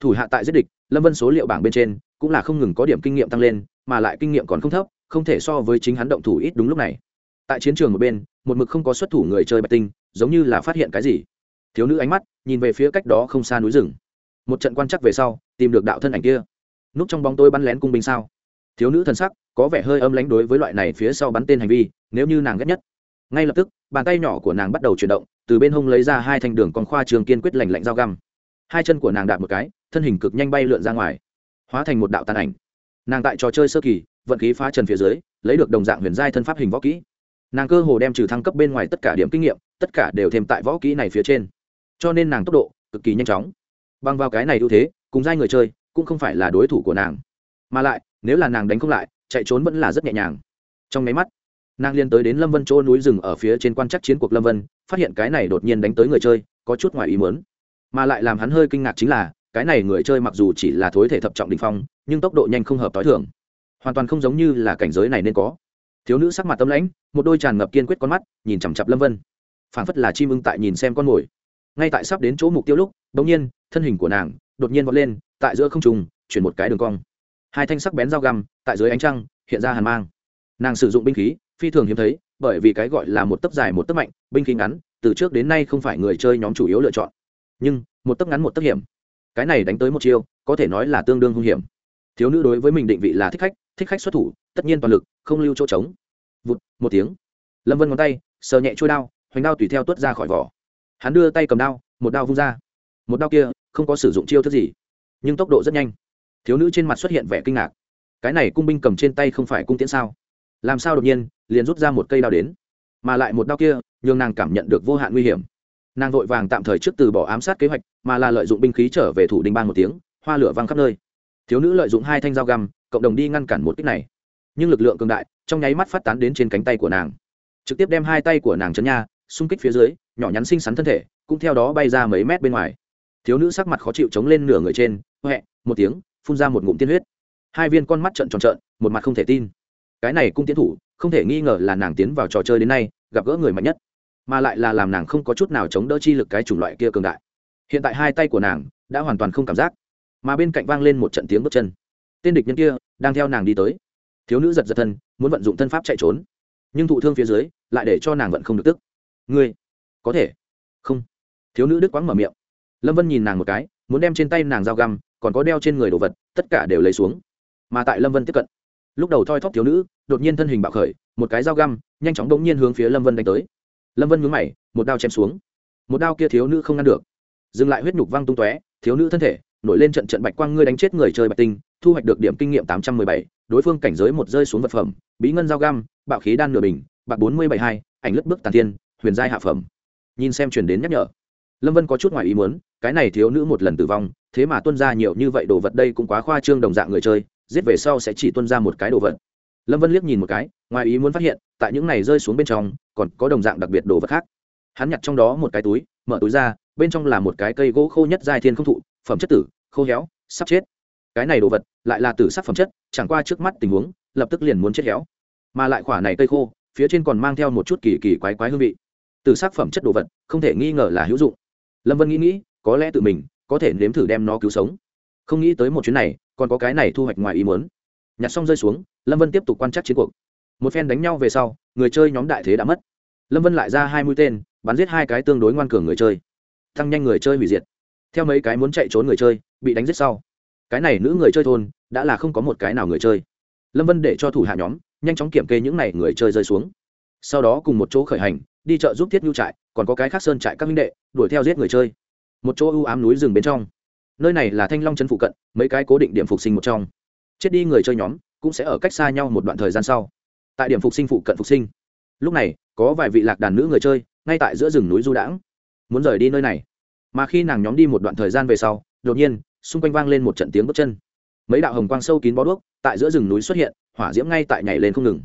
Thủ hạ tại giết địch, lâm vân số liệu bảng bên trên cũng là không ngừng có điểm kinh nghiệm tăng lên, mà lại kinh nghiệm còn không thấp, không thể so với chính hắn động thủ ít đúng lúc này. Tại chiến trường một bên, một mực không có xuất thủ người chơi bạch tinh, giống như là phát hiện cái gì. Thiếu nữ ánh mắt nhìn về phía cách đó không xa núi rừng. Một trận quan chắc về sau, tìm được đạo thân ảnh kia. Núp trong bóng tôi bắn lén cung binh sao? Thiếu nữ thần sắc có vẻ hơi âm lánh đối với loại này phía sau bắn tên hành vi, nếu như nàng ghét nhất. Ngay lập tức, bàn tay nhỏ của nàng bắt đầu chuyển động, từ bên hông lấy ra hai thanh đường con khoa trường kiên quyết lành lạnh dao găm. Hai chân của nàng đạp một cái, thân hình cực nhanh bay lượn ra ngoài hóa thành một đạo tàn ảnh. Nàng tại trò chơi sơ kỳ, vận khí phá trần phía dưới, lấy được đồng dạng huyền giai thân pháp hình võ kỹ. Nàng cơ hồ đem trừ thăng cấp bên ngoài tất cả điểm kinh nghiệm, tất cả đều thêm tại võ kỹ này phía trên. Cho nên nàng tốc độ cực kỳ nhanh chóng. Bằng vào cái này ưu thế, cùng giai người chơi cũng không phải là đối thủ của nàng. Mà lại, nếu là nàng đánh không lại, chạy trốn vẫn là rất nhẹ nhàng. Trong máy mắt, nàng liên tới đến lâm vân chỗ núi rừng ở phía trên quan chắc chiến cuộc lâm vân, phát hiện cái này đột nhiên đánh tới người chơi, có chút ngoài ý mớn mà lại làm hắn hơi kinh ngạc chính là cái này người chơi mặc dù chỉ là thối thể thập trọng đình phong, nhưng tốc độ nhanh không hợp t h i thường. Hoàn toàn không giống như là cảnh giới này nên có. Thiếu nữ sắc mặt tâm lãnh, một đôi tràn ngập kiên quyết con mắt, nhìn chằm chặp lâm vân. Phảng phất là chim ưng tại nhìn xem con mồi. Ngay tại sắp đến chỗ mục tiêu lúc đ ỗ n g nhiên, thân hình của nàng đột nhiên vọt lên, tại giữa không trùng chuyển một cái đường cong. Hai thanh sắc bén dao găm, tại dưới ánh trăng, hiện ra hàn mang. Nàng sử dụng binh khí, phi thường hiếm thấy, bởi vì cái gọi là một tấc dài một tấc mạnh, binh khí ngắn, từ trước đến nay không phải người chơi nhóm chủ yếu lựa chọn. Nhưng, một tấc ngắn một tấc hiểm cái này đánh tới một chiêu, có thể nói là tương đương hung hiểm. Thiếu nữ đối với mình định vị là thích khách thích khách xuất thủ, tất nhiên toàn lực, không lưu chỗ trống. Vụt, một tiếng. Lâm vân ngón tay, sờ nhẹ trôi đao, hoành đao tùy theo tuốt ra khỏi vỏ. Hắn đưa tay cầm đao, một đao vung ra. Một đao kia, không có sử dụng chiêu thức gì, nhưng tốc độ rất nhanh. Thiếu nữ trên mặt xuất hiện vẻ kinh ngạc. Cái này cung binh cầm trên tay không phải cung tiễn sao? Làm sao đột nhiên, liền rút ra một cây đao đến? Mà lại một đao kia, nhường nàng cảm nhận được vô hạn nguy hiểm nàng vội vàng tạm thời trước từ bỏ ám sát kế hoạch, mà là lợi dụng binh khí trở về thủ đinh bang một tiếng, hoa lửa văng khắp nơi. Thiếu nữ lợi dụng hai thanh dao găm, cộng đồng đi ngăn cản một kích này. Nhưng lực lượng cường đại, trong nháy mắt phát tán đến trên cánh tay của nàng. Trực tiếp đem hai tay của nàng chấn nha, xung kích phía dưới, nhỏ nhắn xinh xắn thân thể, cũng theo đó bay ra mấy mét bên ngoài. Thiếu nữ sắc mặt khó chịu chống lên nửa người trên huệ một tiếng, phun ra một ngụm tiên huyết. Hai viên con mắt trợn tròn trợn, một mặt không thể tin. Cái này cung tiến thủ, không thể nghi ngờ là nàng tiến vào trò chơi đến nay, gặp gỡ người mạnh nhất mà lại là làm nàng không có chút nào chống đỡ chi lực cái chủng loại kia cường đại. Hiện tại hai tay của nàng đã hoàn toàn không cảm giác, mà bên cạnh vang lên một trận tiếng bước chân. Tên địch nhân kia đang theo nàng đi tới. Thiếu nữ giật giật thân, muốn vận dụng thân pháp chạy trốn, nhưng thụ thương phía dưới lại để cho nàng vận không được tức. Ngươi có thể? Không. Thiếu nữ đức quáng mở miệng. Lâm vân nhìn nàng một cái, muốn đem trên tay nàng dao găm, còn có đeo trên người đồ vật, tất cả đều lấy xuống. Mà tại lâm vân tiếp cận, lúc đầu thoi thóp thiếu nữ, đột nhiên thân hình bạo khởi, một cái dao găm nhanh chóng đ ỗ n g nhiên hướng phía lâm vân đánh tới lâm vân nhún mày, một đao chém xuống. Một đao kia thiếu nữ không ngăn được. Dừng lại huyết nhục văng tung tóe, thiếu nữ thân thể nổi lên trận trận bạch quang ngươi đánh chết người chơi bạch tinh, thu hoạch được điểm kinh nghiệm tám trăm mười bảy, đối phương cảnh giới một rơi xuống vật phẩm, bí ngân dao găm, bạo khí đan nửa bình, bạc bốn mươi bảy hai, ảnh lướt bước tàn thiên, huyền giai hạ phẩm. Nhìn xem truyền đến nhắc nhở, lâm vân có chút ngoài ý muốn, cái này thiếu nữ một lần tử vong, thế mà tuân ra nhiều như vậy đồ vật đây cũng quá khoa trương đồng dạng người chơi, giết về sau sẽ chỉ tuân ra một cái đồ vật lâm vân liếc nhìn một cái, ngoài ý muốn phát hiện, tại những này rơi xuống bên trong, còn có đồng dạng đặc biệt đồ vật khác. Hắn nhặt trong đó một cái túi, mở túi ra, bên trong là một cái cây gỗ khô nhất giai thiên không thụ, phẩm chất tử, khô héo, sắp chết. Cái này đồ vật, lại là tử sắc phẩm chất, chẳng qua trước mắt tình huống, lập tức liền muốn chết héo. Mà lại khỏa này cây khô, phía trên còn mang theo một chút kỳ kỳ quái quái hương vị. Tử sắc phẩm chất đồ vật, không thể nghi ngờ là hữu dụng. Lâm vân nghĩ nghĩ, có lẽ tự mình có thể nếm thử đem nó cứu sống. Không nghĩ tới một chuyến này, còn có cái này thu hoạch ngoài ý muốn nhặt xong rơi xuống, lâm vân tiếp tục quan trắc chiến cuộc. Một phen đánh nhau về sau, người chơi nhóm đại thế đã mất. Lâm vân lại ra hai mũi tên, bắn giết hai cái tương đối ngoan cường người chơi. Tăng nhanh người chơi hủy diệt. Theo mấy cái muốn chạy trốn người chơi, bị đánh giết sau. Cái này nữ người chơi thôn, đã là không có một cái nào người chơi. Lâm vân để cho thủ hạ nhóm, nhanh chóng kiểm kê những n à y người chơi rơi xuống. Sau đó cùng một chỗ khởi hành, đi chợ giúp thiết nhu trại, còn có cái khác sơn trại các minh đệ, đuổi theo giết người chơi. Một chỗ ưu ám núi rừng bên trong. Nơi này là thanh long chân phụ cận, mấy cái cố định điểm phục sinh một trong chết đi người chơi nhóm cũng sẽ ở cách xa nhau một đoạn thời gian sau. Tại điểm phục sinh phụ cận phục sinh. Lúc này, có vài vị lạc đàn nữ người chơi, ngay tại giữa rừng núi du đãng, muốn rời đi nơi này. Mà khi nàng nhóm đi một đoạn thời gian về sau, đột nhiên, xung quanh vang lên một trận tiếng bước chân. Mấy đạo hồng quang sâu kín bó đuốc tại giữa rừng núi xuất hiện, hỏa diễm ngay tại nhảy lên không ngừng.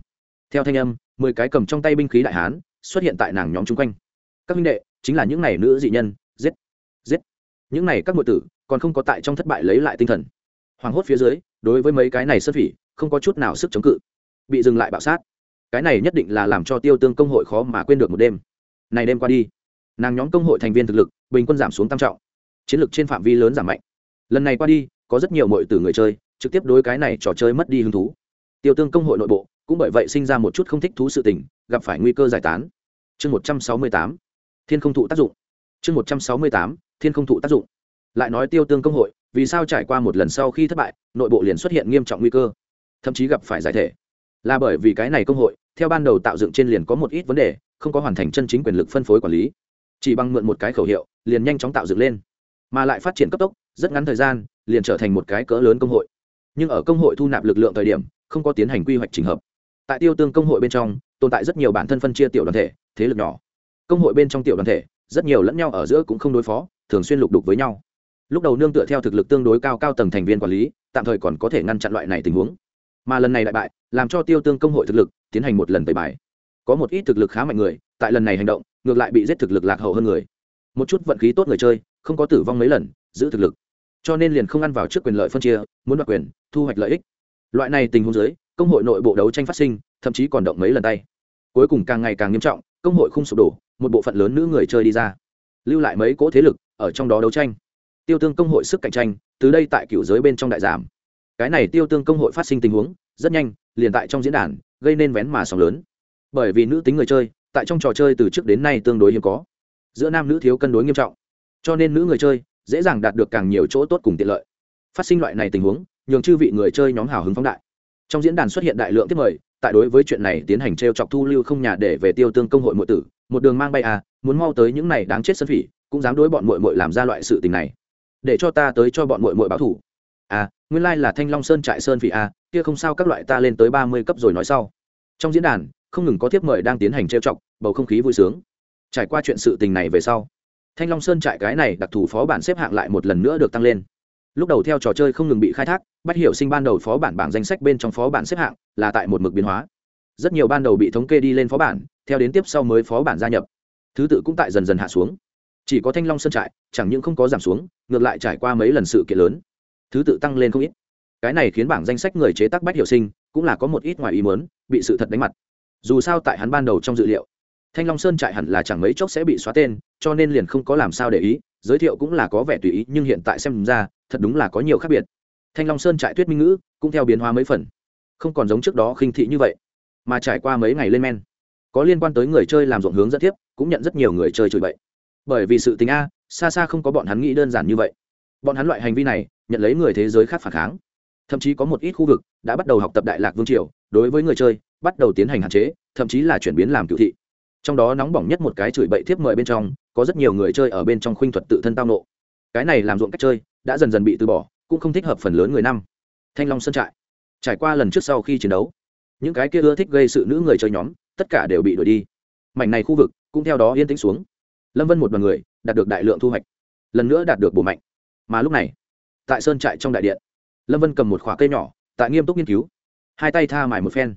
Theo thanh âm, mười cái cầm trong tay binh khí đại hán xuất hiện tại nàng nhóm chung quanh. Các minh đệ, chính là những này nữ dị nhân, giết giết. Những này các ngụy tử còn không có tại trong thất bại lấy lại tinh thần hoảng hốt phía dưới, đối với mấy cái này sơn phỉ, không có chút nào sức chống cự. Bị dừng lại bạo sát. Cái này nhất định là làm cho tiêu tương công hội khó mà quên được một đêm. Này đêm qua đi, nàng nhóm công hội thành viên thực lực, bình quân giảm xuống tam trọng. Chiến lược trên phạm vi lớn giảm mạnh. Lần này qua đi, có rất nhiều mọi từ người chơi, trực tiếp đối cái này trò chơi mất đi hứng thú. Tiêu tương công hội nội bộ, cũng bởi vậy sinh ra một chút không thích thú sự tình, gặp phải nguy cơ giải tán. Chương một trăm sáu mươi tám, thiên không thụ tác dụng. Chương một trăm sáu mươi tám, thiên không thụ tác dụng. Lại nói tiêu tương công hội vì sao trải qua một lần sau khi thất bại, nội bộ liền xuất hiện nghiêm trọng nguy cơ? Thậm chí gặp phải giải thể. Là bởi vì cái này công hội, theo ban đầu tạo dựng trên liền có một ít vấn đề, không có hoàn thành chân chính quyền lực phân phối quản lý. Chỉ bằng mượn một cái khẩu hiệu, liền nhanh chóng tạo dựng lên. Mà lại phát triển cấp tốc, rất ngắn thời gian, liền trở thành một cái cỡ lớn công hội. Nhưng ở công hội thu nạp lực lượng thời điểm, không có tiến hành quy hoạch trình hợp. Tại tiêu tương công hội bên trong, tồn tại rất nhiều bản thân phân chia tiểu đoàn thể, thế lực nhỏ. Công hội bên trong tiểu đoàn thể, rất nhiều lẫn nhau ở giữa cũng không đối phó, thường xuyên lục đục với nhau lúc đầu nương tựa theo thực lực tương đối cao cao tầng thành viên quản lý, tạm thời còn có thể ngăn chặn loại này tình huống. Mà lần này đại bại, làm cho tiêu tương công hội thực lực tiến hành một lần tẩy bài. Có một ít thực lực khá mạnh người, tại lần này hành động, ngược lại bị giết thực lực lạc hậu hơn người. Một chút vận khí tốt người chơi, không có tử vong mấy lần, giữ thực lực. Cho nên liền không ăn vào trước quyền lợi phân chia, muốn đoạt quyền, thu hoạch lợi ích. Loại này tình huống dưới, công hội nội bộ đấu tranh phát sinh, thậm chí còn động mấy lần tay. Cuối cùng càng ngày càng nghiêm trọng, công hội không sụp đổ, một bộ phận lớn nữ người chơi đi ra. Lưu lại mấy cỗ thế lực ở trong đó đấu tranh tiêu tương công hội sức cạnh tranh, từ đây tại cựu giới bên trong đại giảm. Cái này tiêu tương công hội phát sinh tình huống, rất nhanh, liền tại trong diễn đàn, gây nên vén mà sóng lớn. Bởi vì nữ tính người chơi, tại trong trò chơi từ trước đến nay tương đối hiếm có. Giữa nam nữ thiếu cân đối nghiêm trọng. Cho nên nữ người chơi, dễ dàng đạt được càng nhiều chỗ tốt cùng tiện lợi. Phát sinh loại này tình huống, nhường chư vị người chơi nhóm hào hứng phóng đại. Trong diễn đàn xuất hiện đại lượng tiếp mời, tại đối với chuyện này tiến hành t r e o chọc thu lưu không nhà để về tiêu tương công hội nội tử, một đường mang bay à muốn mau tới những này đáng chết sân phỉ, cũng dám đối bọn mội mội làm ra loại sự tình này để cho ta tới cho bọn mội mội báo thủ. À nguyên lai là thanh long sơn trại sơn phỉ à kia không sao các loại ta lên tới ba mươi cấp rồi nói sau. Trong diễn đàn, không ngừng có thiếp mời đang tiến hành trêu chọc, bầu không khí vui sướng. Trải qua chuyện sự tình này về sau, thanh long sơn trại cái này đặc thù phó bản xếp hạng lại một lần nữa được tăng lên. Lúc đầu theo trò chơi không ngừng bị khai thác bắt hiểu sinh ban đầu phó bản bảng danh sách bên trong phó bản xếp hạng là tại một mực biến hóa. Rất nhiều ban đầu bị thống kê đi lên phó bản, theo đến tiếp sau mới phó bản gia nhập. Thứ tự cũng tại dần dần hạ xuống chỉ có thanh long sơn trại, chẳng những không có giảm xuống, ngược lại trải qua mấy lần sự kiện lớn. Thứ tự tăng lên không ít. Cái này khiến bảng danh sách người chế tác bách hiệu sinh cũng là có một ít ngoài ý mớn bị sự thật đánh mặt. Dù sao tại hắn ban đầu trong dự liệu, thanh long sơn trại hẳn là chẳng mấy chốc sẽ bị xóa tên, cho nên liền không có làm sao để ý, giới thiệu cũng là có vẻ tùy ý, nhưng hiện tại xem ra, thật đúng là có nhiều khác biệt. Thanh long sơn trại tuyết minh ngữ cũng theo biến hóa mấy phần. Không còn giống trước đó khinh thị như vậy, mà trải qua mấy ngày lên men. Có liên quan tới người chơi làm ruộng hướng dẫn tiếp cũng nhận rất nhiều người chơi chửi bậy bởi vì sự tình a, xa xa không có bọn hắn nghĩ đơn giản như vậy. Bọn hắn loại hành vi này, nhận lấy người thế giới khác phản kháng. Thậm chí có một ít khu vực đã bắt đầu học tập đại lạc vương triều, đối với người chơi, bắt đầu tiến hành hạn chế, thậm chí là chuyển biến làm cựu thị. Trong đó nóng bỏng nhất một cái chửi bậy thiếp mời bên trong, có rất nhiều người chơi ở bên trong khuynh thuật tự thân tao nộ. Cái này làm ruộng cách chơi, đã dần dần bị từ bỏ, cũng không thích hợp phần lớn người năm. Thanh long sơn trại. Trải qua lần trước sau khi chiến đấu, những cái kia ưa thích gây sự nữ người chơi nhóm, tất cả đều bị đuổi đi. Mảnh này khu vực cũng theo đó yên tĩnh xuống lâm vân một đoàn người, đạt được đại lượng thu hoạch, lần nữa đạt được bổ mạnh. Mà lúc này, tại sơn trại trong đại điện, lâm vân cầm một khoả cây nhỏ, tại nghiêm túc nghiên cứu, hai tay tha mải một phen.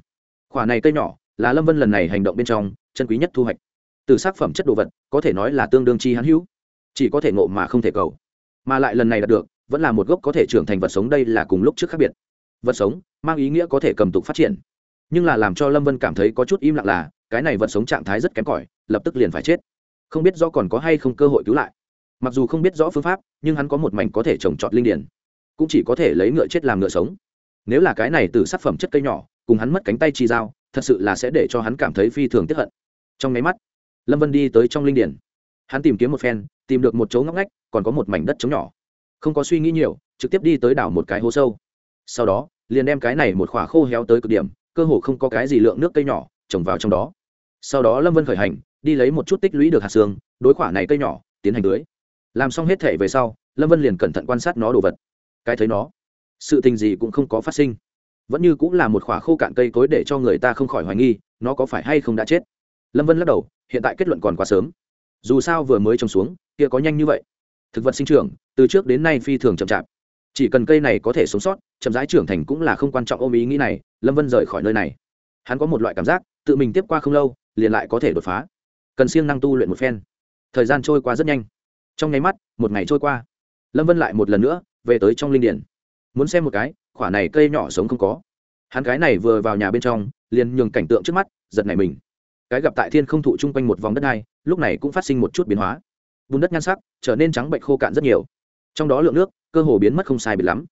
Khoả này cây nhỏ là lâm vân lần này hành động bên trong chân quý nhất thu hoạch. Từ s ắ c phẩm chất đồ vật, có thể nói là tương đương chi hắn hữu, chỉ có thể ngộ mà không thể cầu. Mà lại lần này đạt được, vẫn là một gốc có thể trưởng thành vật sống đây là cùng lúc trước khác biệt. Vật sống mang ý nghĩa có thể cầm tục phát triển, nhưng là làm cho lâm vân cảm thấy có chút im lặng là, cái này vật sống trạng thái rất kém cỏi, lập tức liền phải chết không biết do còn có hay không cơ hội cứu lại. Mặc dù không biết rõ phương pháp, nhưng hắn có một mảnh có thể trồng trọt linh điển cũng chỉ có thể lấy ngựa chết làm ngựa sống. Nếu là cái này từ sắc phẩm chất cây nhỏ, cùng hắn mất cánh tay chi dao thật sự là sẽ để cho hắn cảm thấy phi thường tiếp hận. Trong nháy mắt, lâm vân đi tới trong linh điển hắn tìm kiếm một phen, tìm được một chỗ ngóc ngách, còn có một mảnh đất trống nhỏ. Không có suy nghĩ nhiều, trực tiếp đi tới đảo một cái hố sâu. Sau đó, liền đem cái này một khỏa khô héo tới cực điểm, cơ hồ không có cái gì lượng nước cây nhỏ trồng vào trong đó sau đó lâm vân khởi hành, đi lấy một chút tích lũy được hạt xương, đối khỏa này cây nhỏ, tiến hành tưới. Làm xong hết thể về sau, lâm vân liền cẩn thận quan sát nó đồ vật. Cái thấy nó, sự tình gì cũng không có phát sinh. Vẫn như cũng là một khỏa khô cạn cây cối để cho người ta không khỏi hoài nghi, nó có phải hay không đã chết. Lâm vân lắc đầu, hiện tại kết luận còn quá sớm. Dù sao vừa mới trồng xuống, kia có nhanh như vậy. Thực vật sinh trưởng, từ trước đến nay phi thường chậm chạp. Chỉ cần cây này có thể sống sót, chậm rãi trưởng thành cũng là không quan trọng ôm ý nghĩ này, lâm vân rời khỏi nơi này. Hắn có một loại cảm giác, tự mình tiếp qua không lâu liền lại có thể đột phá. Cần siêng năng tu luyện một phen. Thời gian trôi qua rất nhanh. Trong nháy mắt, một ngày trôi qua. Lâm vân lại một lần nữa về tới trong linh điển. Muốn xem một cái khoả này cây nhỏ sống không có. Hắn cái này vừa vào nhà bên trong, liền nhường cảnh tượng trước mắt, giật nảy mình. Cái gặp tại thiên không thụ chung quanh một vòng đất này, lúc này cũng phát sinh một chút biến hóa. Bùn đất nhan sắc trở nên trắng bệnh khô cạn rất nhiều. Trong đó lượng nước cơ hồ biến mất không sai biệt lắm.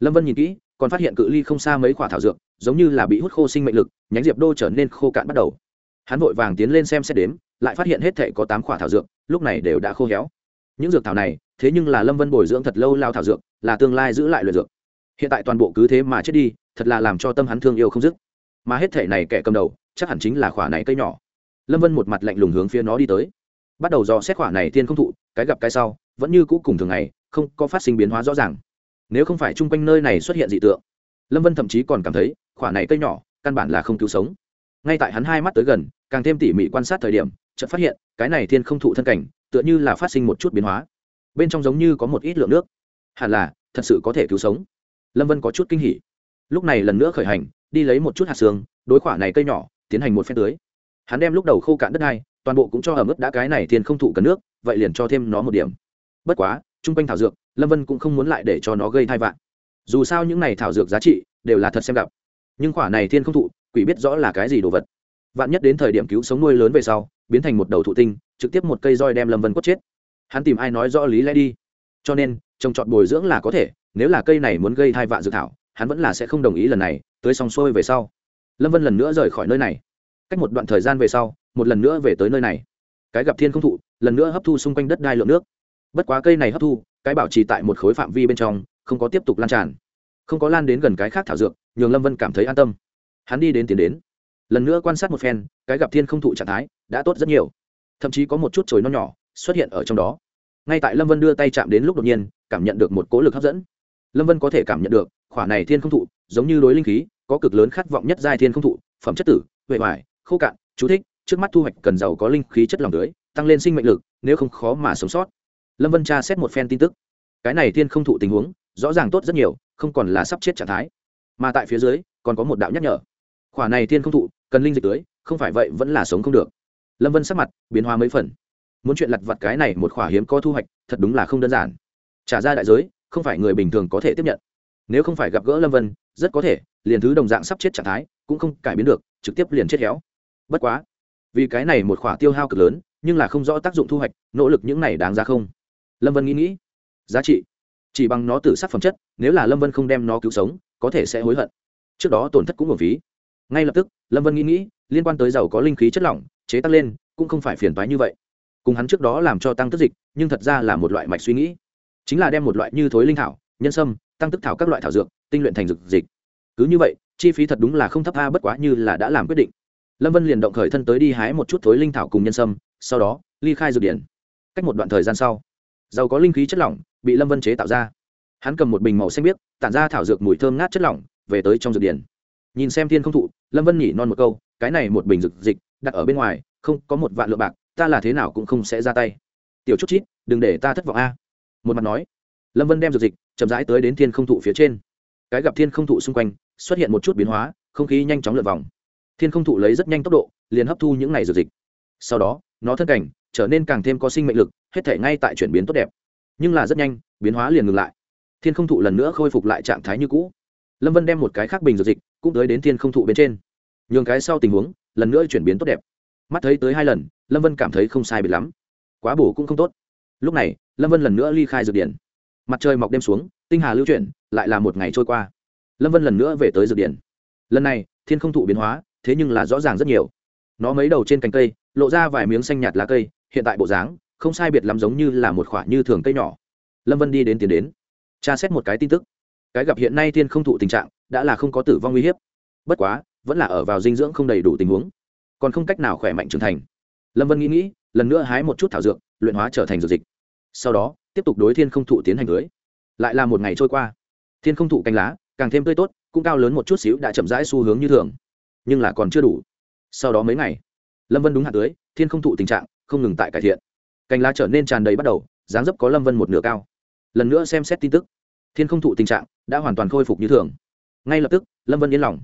Lâm vân nhìn kỹ, còn phát hiện cự ly không xa mấy khoả thảo dược, giống như là bị hút khô sinh mệnh lực, nhánh diệp đô trở nên khô cạn bắt đầu hắn vội vàng tiến lên xem xét đếm, lại phát hiện hết thể có tám khoả thảo dược, lúc này đều đã khô héo. Những dược thảo này, thế nhưng là lâm vân bồi dưỡng thật lâu lao thảo dược, là tương lai giữ lại luyện dược. Hiện tại toàn bộ cứ thế mà chết đi, thật là làm cho tâm hắn thương yêu không dứt. Mà hết thể này kẻ cầm đầu, chắc hẳn chính là khoả này cây nhỏ. Lâm vân một mặt lạnh lùng hướng phía nó đi tới. Bắt đầu do xét khoả này thiên không thụ, cái gặp cái sau, vẫn như cũ cùng thường ngày, không có phát sinh biến hóa rõ ràng. Nếu không phải chung quanh nơi này xuất hiện dị tượng, lâm vân thậm chí còn cảm thấy khoả này cây nhỏ, căn bản là không cứu sống. Ngay tại hắn hai mắt tới gần càng thêm tỉ mỉ quan sát thời điểm, chợt phát hiện, cái này thiên không thụ thân cảnh, tựa như là phát sinh một chút biến hóa. Bên trong giống như có một ít lượng nước. Hẳn là, thật sự có thể cứu sống. Lâm vân có chút kinh hỉ. Lúc này lần nữa khởi hành, đi lấy một chút hạt xương, đối khỏa này cây nhỏ, tiến hành một phen tưới. Hắn đem lúc đầu khô cạn đất này toàn bộ cũng cho ẩm ướt đã cái này thiên không thụ cần nước, vậy liền cho thêm nó một điểm. Bất quá, chung quanh thảo dược, lâm vân cũng không muốn lại để cho nó gây thai vạn dù sao những này thảo dược giá trị, đều là thật xem gặp. Nhưng khỏa này thiên không thụ, quỷ biết rõ là cái gì đồ vật vạn nhất đến thời điểm cứu sống nuôi lớn về sau, biến thành một đầu thụ tinh, trực tiếp một cây roi đem lâm vân quất chết. Hắn tìm ai nói rõ lý lẽ đi. Cho nên, trồng trọt bồi dưỡng là có thể, nếu là cây này muốn gây thai vạn dự thảo, hắn vẫn là sẽ không đồng ý lần này tới xong xuôi về sau. Lâm vân lần nữa rời khỏi nơi này. Cách một đoạn thời gian về sau, một lần nữa về tới nơi này. Cái gặp thiên không thụ, lần nữa hấp thu xung quanh đất đai lượng nước. Bất quá cây này hấp thu, cái bảo trì tại một khối phạm vi bên trong, không có tiếp tục lan tràn. Không có lan đến gần cái khác thảo dược, nhường lâm vân cảm thấy an tâm. Hắn đi đến tiến đến lần nữa quan sát một phen, cái gặp thiên không thụ trạng thái đã tốt rất nhiều. Thậm chí có một chút chồi non nhỏ xuất hiện ở trong đó. Ngay tại lâm vân đưa tay chạm đến lúc đột nhiên, cảm nhận được một cố lực hấp dẫn. Lâm vân có thể cảm nhận được, khỏa này thiên không thụ giống như đối linh khí, có cực lớn khát vọng nhất giai thiên không thụ, phẩm chất tử, huệ hoài, khô cạn, chú thích, trước mắt thu hoạch cần giàu có linh khí chất lòng tưới tăng lên sinh mệnh lực, nếu không khó mà sống sót. Lâm vân tra xét một phen tin tức. Cái này thiên không thụ tình huống, rõ ràng tốt rất nhiều, không còn là sắp chết trạng thái. Mà tại phía dưới, còn có một đạo nhắc nhở khỏa này thiên không thụ, cần linh dịch tưới, không phải vậy vẫn là sống không được. Lâm vân sắc mặt biến hóa mấy phần. Muốn chuyện lặt vặt cái này một khỏa hiếm có thu hoạch, thật đúng là không đơn giản. Trả ra đại giới, không phải người bình thường có thể tiếp nhận. Nếu không phải gặp gỡ lâm vân, rất có thể, liền thứ đồng dạng sắp chết trạng thái, cũng không cải biến được, trực tiếp liền chết héo. Bất quá, vì cái này một khỏa tiêu hao cực lớn, nhưng là không rõ tác dụng thu hoạch, nỗ lực những này đáng ra không? Lâm vân nghĩ nghĩ. Giá trị. Chỉ bằng nó tự sắc phẩm chất, nếu là lâm vân không đem nó cứu sống, có thể sẽ hối hận. Trước đó tổn thất cũng một phí ngay lập tức, lâm vân nghĩ nghĩ, liên quan tới giàu có linh khí chất lỏng, chế tăng lên, cũng không phải phiền toái như vậy. Cùng hắn trước đó làm cho tăng tức dịch, nhưng thật ra là một loại mạch suy nghĩ. Chính là đem một loại như thối linh thảo, nhân sâm, tăng tức thảo các loại thảo dược, tinh luyện thành dược dịch. Cứ như vậy, chi phí thật đúng là không thấp tha bất quá như là đã làm quyết định. Lâm vân liền động khởi thân tới đi hái một chút thối linh thảo cùng nhân sâm, sau đó, ly khai dược điển. Cách một đoạn thời gian sau, giàu có linh khí chất lỏng bị lâm vân chế tạo ra. Hắn cầm một bình màu xanh biếc, tản ra thảo dược mùi thơm ngát chất lỏng, về tới trong dược điển nhìn xem thiên không thụ, lâm vân nhỉ non một câu, cái này một bình dược dịch, đặt ở bên ngoài, không, có một vạn lượng bạc, ta là thế nào cũng không sẽ ra tay. Tiểu chút chít, đừng để ta thất vọng a. Một mặt nói, lâm vân đem dược dịch, chậm rãi tới đến thiên không thụ phía trên. Cái gặp thiên không thụ xung quanh, xuất hiện một chút biến hóa, không khí nhanh chóng lượt vòng. Thiên không thụ lấy rất nhanh tốc độ, liền hấp thu những n à y dược dịch. Sau đó, nó thân cảnh trở nên càng thêm có sinh mệnh lực, hết thể ngay tại chuyển biến tốt đẹp. Nhưng là rất nhanh, biến hóa liền ngừng lại. Thiên không thụ lần nữa khôi phục lại trạng thái như cũ lâm vân đem một cái khác bình dược dịch cũng tới đến thiên không thụ bên trên. Nhường cái sau tình huống, lần nữa chuyển biến tốt đẹp. Mắt thấy tới hai lần, lâm vân cảm thấy không sai biệt lắm. Quá bổ cũng không tốt. Lúc này, lâm vân lần nữa ly khai dược điển mặt trời mọc đêm xuống, tinh hà lưu chuyển, lại là một ngày trôi qua. Lâm vân lần nữa về tới dược điển lần này, thiên không thụ biến hóa, thế nhưng là rõ ràng rất nhiều. Nó mấy đầu trên cành cây, lộ ra vài miếng xanh nhạt lá cây, hiện tại bộ dáng, không sai biệt lắm giống như là một khoả như thường cây nhỏ. Lâm vân đi đến tiến đến, tra xét một cái tin tức cái gặp hiện nay thiên không thụ tình trạng, đã là không có tử vong uy hiếp. Bất quá, vẫn là ở vào dinh dưỡng không đầy đủ tình huống. Còn không cách nào khỏe mạnh trưởng thành. Lâm vân nghĩ nghĩ, lần nữa hái một chút thảo dược, luyện hóa trở thành dược dịch. Sau đó, tiếp tục đối thiên không thụ tiến hành lưới. Lại là một ngày trôi qua. Thiên không thụ canh lá, càng thêm tươi tốt, cũng cao lớn một chút xíu đã chậm rãi xu hướng như thường. Nhưng là còn chưa đủ. Sau đó mấy ngày, lâm vân đúng hạt tưới thiên không thụ tình trạng không ngừng tại cải thiện. Cành lá trở nên tràn đầy bắt đầu, dáng dấp có lâm vân một nửa cao. Lần nữa xem xét tin tức thiên không thụ tình trạng đã hoàn toàn khôi phục như thường. Ngay lập tức, lâm vân yên lòng.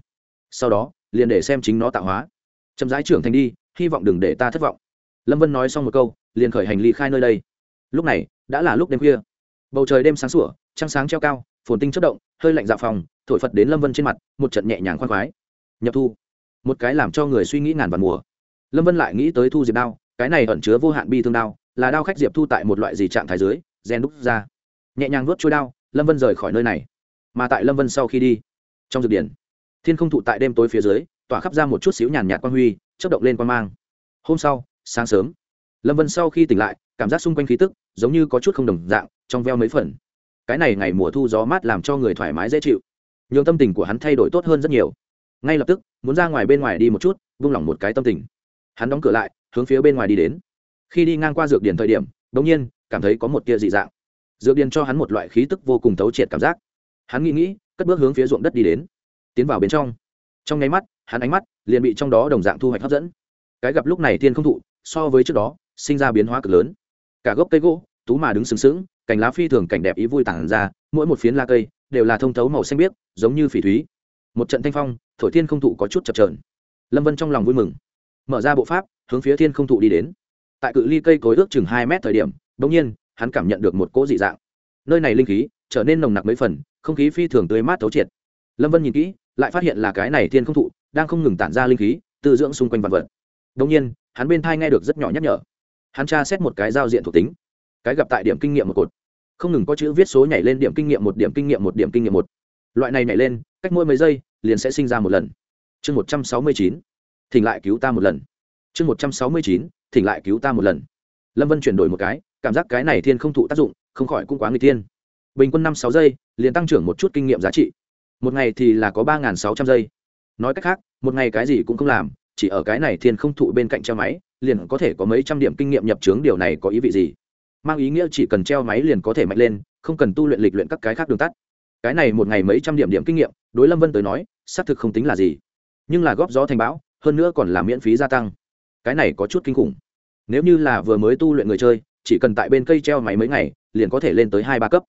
Sau đó, liền để xem chính nó tạo hóa. Chậm rãi trưởng thành đi, hy vọng đừng để ta thất vọng. Lâm vân nói xong một câu, liền khởi hành ly khai nơi đây. Lúc này, đã là lúc đêm khuya. Bầu trời đêm sáng sủa, trăng sáng treo cao, phồn tinh chất động, hơi lạnh dạ phòng, thổi phật đến lâm vân trên mặt, một trận nhẹ nhàng khoan khoái. Nhập thu. Một cái làm cho người suy nghĩ ngàn vạn mùa. Lâm vân lại nghĩ tới thu diệp đao, cái này ẩn chứa vô hạn bi thương đao, là đao khách diệp thu tại một loại gì trạng thái dưới, gen đúc ra. Nhẹ nhàng nuốt trôi đao lâm vân rời khỏi nơi này. Mà tại lâm vân sau khi đi, trong dược điển, thiên không thụ tại đêm tối phía dưới, tỏa khắp ra một chút xíu nhàn nhạt quang huy chất động lên quan mang. Hôm sau, sáng sớm, lâm vân sau khi tỉnh lại, cảm giác xung quanh khí tức giống như có chút không đồng dạng, trong veo mấy phần. Cái này ngày mùa thu gió mát làm cho người thoải mái dễ chịu. Nhường tâm tình của hắn thay đổi tốt hơn rất nhiều. Ngay lập tức, muốn ra ngoài bên ngoài đi một chút, vung lỏng một cái tâm tình. Hắn đóng cửa lại, hướng phía bên ngoài đi đến. Khi đi ngang qua dược điển thời điểm đ ỗ n g nhiên, cảm thấy có một tia dị dạng dược điền cho hắn một loại khí tức vô cùng thấu triệt cảm giác. Hắn nghĩ nghĩ, cất bước hướng phía ruộng đất đi đến, tiến vào bên trong. Trong nháy mắt, hắn ánh mắt liền bị trong đó đồng dạng thu hoạch hấp dẫn. Cái gặp lúc này thiên không thụ, so với trước đó, sinh ra biến hóa cực lớn. Cả gốc cây gỗ, tú mà đứng sừng sững, cành lá phi thường cảnh đẹp ý vui tản ra, mỗi một phiến la cây đều là thông thấu màu xanh biếc, giống như phỉ thúy. Một trận thanh phong, thổi thiên không thụ có chút chập trờn lâm vân trong lòng vui mừng, mở ra bộ pháp, hướng phía thiên không thụ đi đến. Tại cự ly cây cối ước chừng hai mét thời điểm đ ỗ n g nhiên hắn cảm nhận được một cỗ dị dạng. Nơi này linh khí trở nên nồng nặc mấy phần, không khí phi thường tươi mát thấu triệt. Lâm vân nhìn kỹ, lại phát hiện là cái này thiên không thụ đang không ngừng tản ra linh khí tự dưỡng xung quanh vật vật. Đông nhiên, hắn bên thai nghe được rất nhỏ nhắc nhở. Hắn tra xét một cái giao diện thuộc tính, cái gặp tại điểm kinh nghiệm một cột. Không ngừng có chữ viết số nhảy lên điểm kinh nghiệm một, điểm kinh nghiệm một, điểm kinh nghiệm một. Loại này nhảy lên, cách mỗi mấy giây, liền sẽ sinh ra một lần. Chương một trăm sáu mươi chín, thỉnh lại cứu ta một lần. Chương một trăm sáu mươi chín, thỉnh lại cứu ta một lần. Lâm vân chuyển đổi một cái cảm giác cái này thiên không thụ tác dụng, không khỏi cũng quá người tiên bình quân năm sáu giây, liền tăng trưởng một chút kinh nghiệm giá trị. Một ngày thì là có ba sáu trăm giây. Nói cách khác, một ngày cái gì cũng không làm, chỉ ở cái này thiên không thụ bên cạnh treo máy, liền có thể có mấy trăm điểm kinh nghiệm nhập trướng điều này có ý vị gì? Mang ý nghĩa chỉ cần treo máy liền có thể mạnh lên, không cần tu luyện lịch luyện các cái khác đường tắt. Cái này một ngày mấy trăm điểm điểm kinh nghiệm, đối lâm vân tới nói, xác thực không tính là gì. Nhưng là góp gió thành bão, hơn nữa còn là miễn phí gia tăng. Cái này có chút kinh khủng. Nếu như là vừa mới tu luyện người chơi chỉ cần tại bên cây treo máy mấy ngày, liền có thể lên tới hai ba cấp.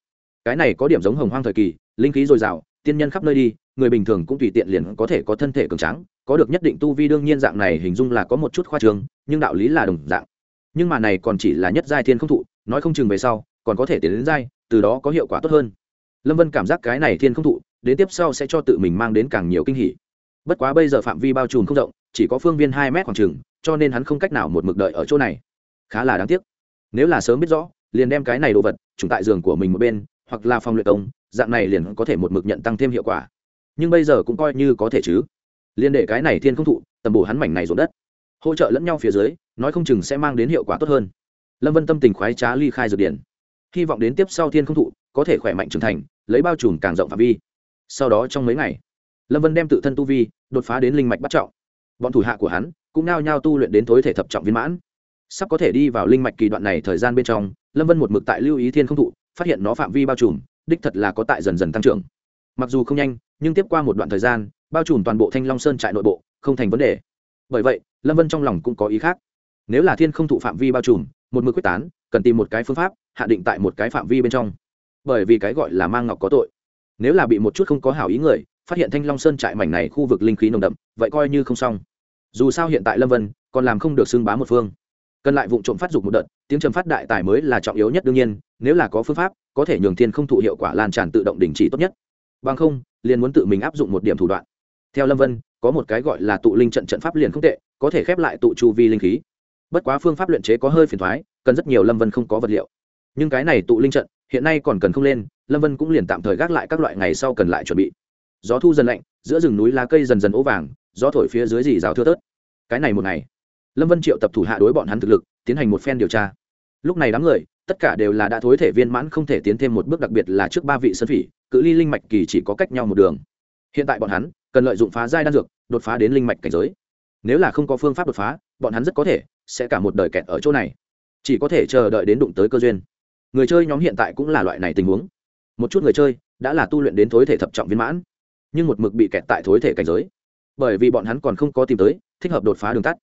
Cái này có điểm giống hồng hoang thời kỳ, linh khí dồi dào, tiên nhân khắp nơi đi, người bình thường cũng tùy tiện liền có thể có thân thể cường tráng, có được nhất định tu vi đương nhiên dạng này hình dung là có một chút khoa trường, nhưng đạo lý là đồng dạng. Nhưng mà này còn chỉ là nhất giai thiên không thụ, nói không chừng về sau, còn có thể tiến đến giai, từ đó có hiệu quả tốt hơn. Lâm vân cảm giác cái này thiên không thụ, đến tiếp sau sẽ cho tự mình mang đến càng nhiều kinh hỉ. Bất quá bây giờ phạm vi bao trùm không rộng, chỉ có phương viên hai mét khoảng trừng cho nên hắn không cách nào một mực đợi ở chỗ này. Khá là đáng tiếc nếu là sớm biết rõ, liền đem cái này đồ vật trùng tại giường của mình một bên, hoặc là phòng luyện công, dạng này liền có thể một mực nhận tăng thêm hiệu quả. Nhưng bây giờ cũng coi như có thể chứ. Liền để cái này thiên không thụ, tầm bổ hắn mảnh này ruộng đất. Hỗ trợ lẫn nhau phía dưới, nói không chừng sẽ mang đến hiệu quả tốt hơn. Lâm vân tâm tình khoái trá ly khai dược điển hy vọng đến tiếp sau thiên không thụ, có thể khỏe mạnh trưởng thành, lấy bao trùm càng rộng phạm vi. Sau đó trong mấy ngày, lâm vân đem tự thân tu vi đột phá đến linh mạch bắt trọng. Bọn thủ hạ của hắn cũng nao nhao tu luyện đến thối thể thập trọng viên mãn sắp có thể đi vào linh mạch kỳ đoạn này thời gian bên trong, lâm vân một mực tại lưu ý thiên không thụ, phát hiện nó phạm vi bao trùm, đích thật là có tại dần dần tăng trưởng. Mặc dù không nhanh, nhưng tiếp qua một đoạn thời gian, bao trùm toàn bộ thanh long sơn trại nội bộ, không thành vấn đề. Bởi vậy, lâm vân trong lòng cũng có ý khác. Nếu là thiên không thụ phạm vi bao trùm, một mực quyết tán, cần tìm một cái phương pháp, hạ định tại một cái phạm vi bên trong. Bởi vì cái gọi là mang ngọc có tội. Nếu là bị một chút không có hảo ý người, phát hiện thanh long sơn trại mảnh này khu vực linh khí nồng đậm, vậy coi như không xong. Dù sao hiện tại lâm vân còn làm không được xưng bá một phương cần lại vụ trộm phát dục một đợt, tiếng trầm phát đại tài mới là trọng yếu nhất đương nhiên, nếu là có phương pháp, có thể nhường thiên không thụ hiệu quả lan tràn tự động đình chỉ tốt nhất. Bằng không, liền muốn tự mình áp dụng một điểm thủ đoạn. Theo lâm vân, có một cái gọi là tụ linh trận trận pháp liền không tệ, có thể khép lại tụ chu vi linh khí. Bất quá phương pháp luyện chế có hơi phiền thoái, cần rất nhiều lâm vân không có vật liệu. Nhưng cái này tụ linh trận, hiện nay còn cần không lên, lâm vân cũng liền tạm thời gác lại các loại ngày sau cần lại chuẩn bị. Gió thu dần lạnh, giữa rừng núi lá cây dần dần ố vàng, gió thổi phía dưới dì rào thưa tớt cái này một ngày lâm vân triệu tập thủ hạ đối bọn hắn thực lực, tiến hành một phen điều tra. Lúc này đám người, tất cả đều là đã thối thể viên mãn không thể tiến thêm một bước, đặc biệt là trước ba vị sơn phỉ, cự ly linh mạch kỳ chỉ có cách nhau một đường. Hiện tại bọn hắn, cần lợi dụng phá giai đan dược, đột phá đến linh mạch cảnh giới. Nếu là không có phương pháp đột phá, bọn hắn rất có thể sẽ cả một đời kẹt ở chỗ này. Chỉ có thể chờ đợi đến đụng tới cơ duyên. Người chơi nhóm hiện tại cũng là loại này tình huống. Một chút người chơi đã là tu luyện đến thối thể thập trọng viên mãn, nhưng một mực bị kẹt tại thối thể cảnh giới. Bởi vì bọn hắn còn không có tìm tới thích hợp đột phá đường tắt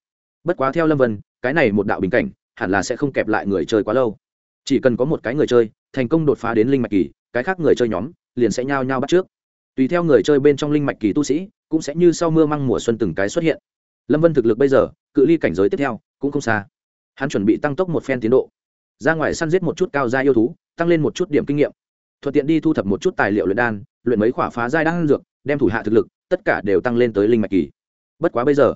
bất quá theo lâm vân, cái này một đạo bình cảnh, hẳn là sẽ không kẹp lại người chơi quá lâu. Chỉ cần có một cái người chơi, thành công đột phá đến linh mạch kỳ, cái khác người chơi nhóm liền sẽ nhao nhao bắt trước. Tùy theo người chơi bên trong linh mạch kỳ tu sĩ, cũng sẽ như sau mưa măng mùa xuân từng cái xuất hiện. Lâm vân thực lực bây giờ, cự ly cảnh giới tiếp theo, cũng không xa. Hắn chuẩn bị tăng tốc một phen tiến độ. Ra ngoài săn giết một chút cao gia yêu thú, tăng lên một chút điểm kinh nghiệm. Thuận tiện đi thu thập một chút tài liệu luyện đan, luyện mấy khỏa phá giai đan dược, đem thủ hạ thực lực, tất cả đều tăng lên tới linh mạch kỳ. Bất quá bây giờ,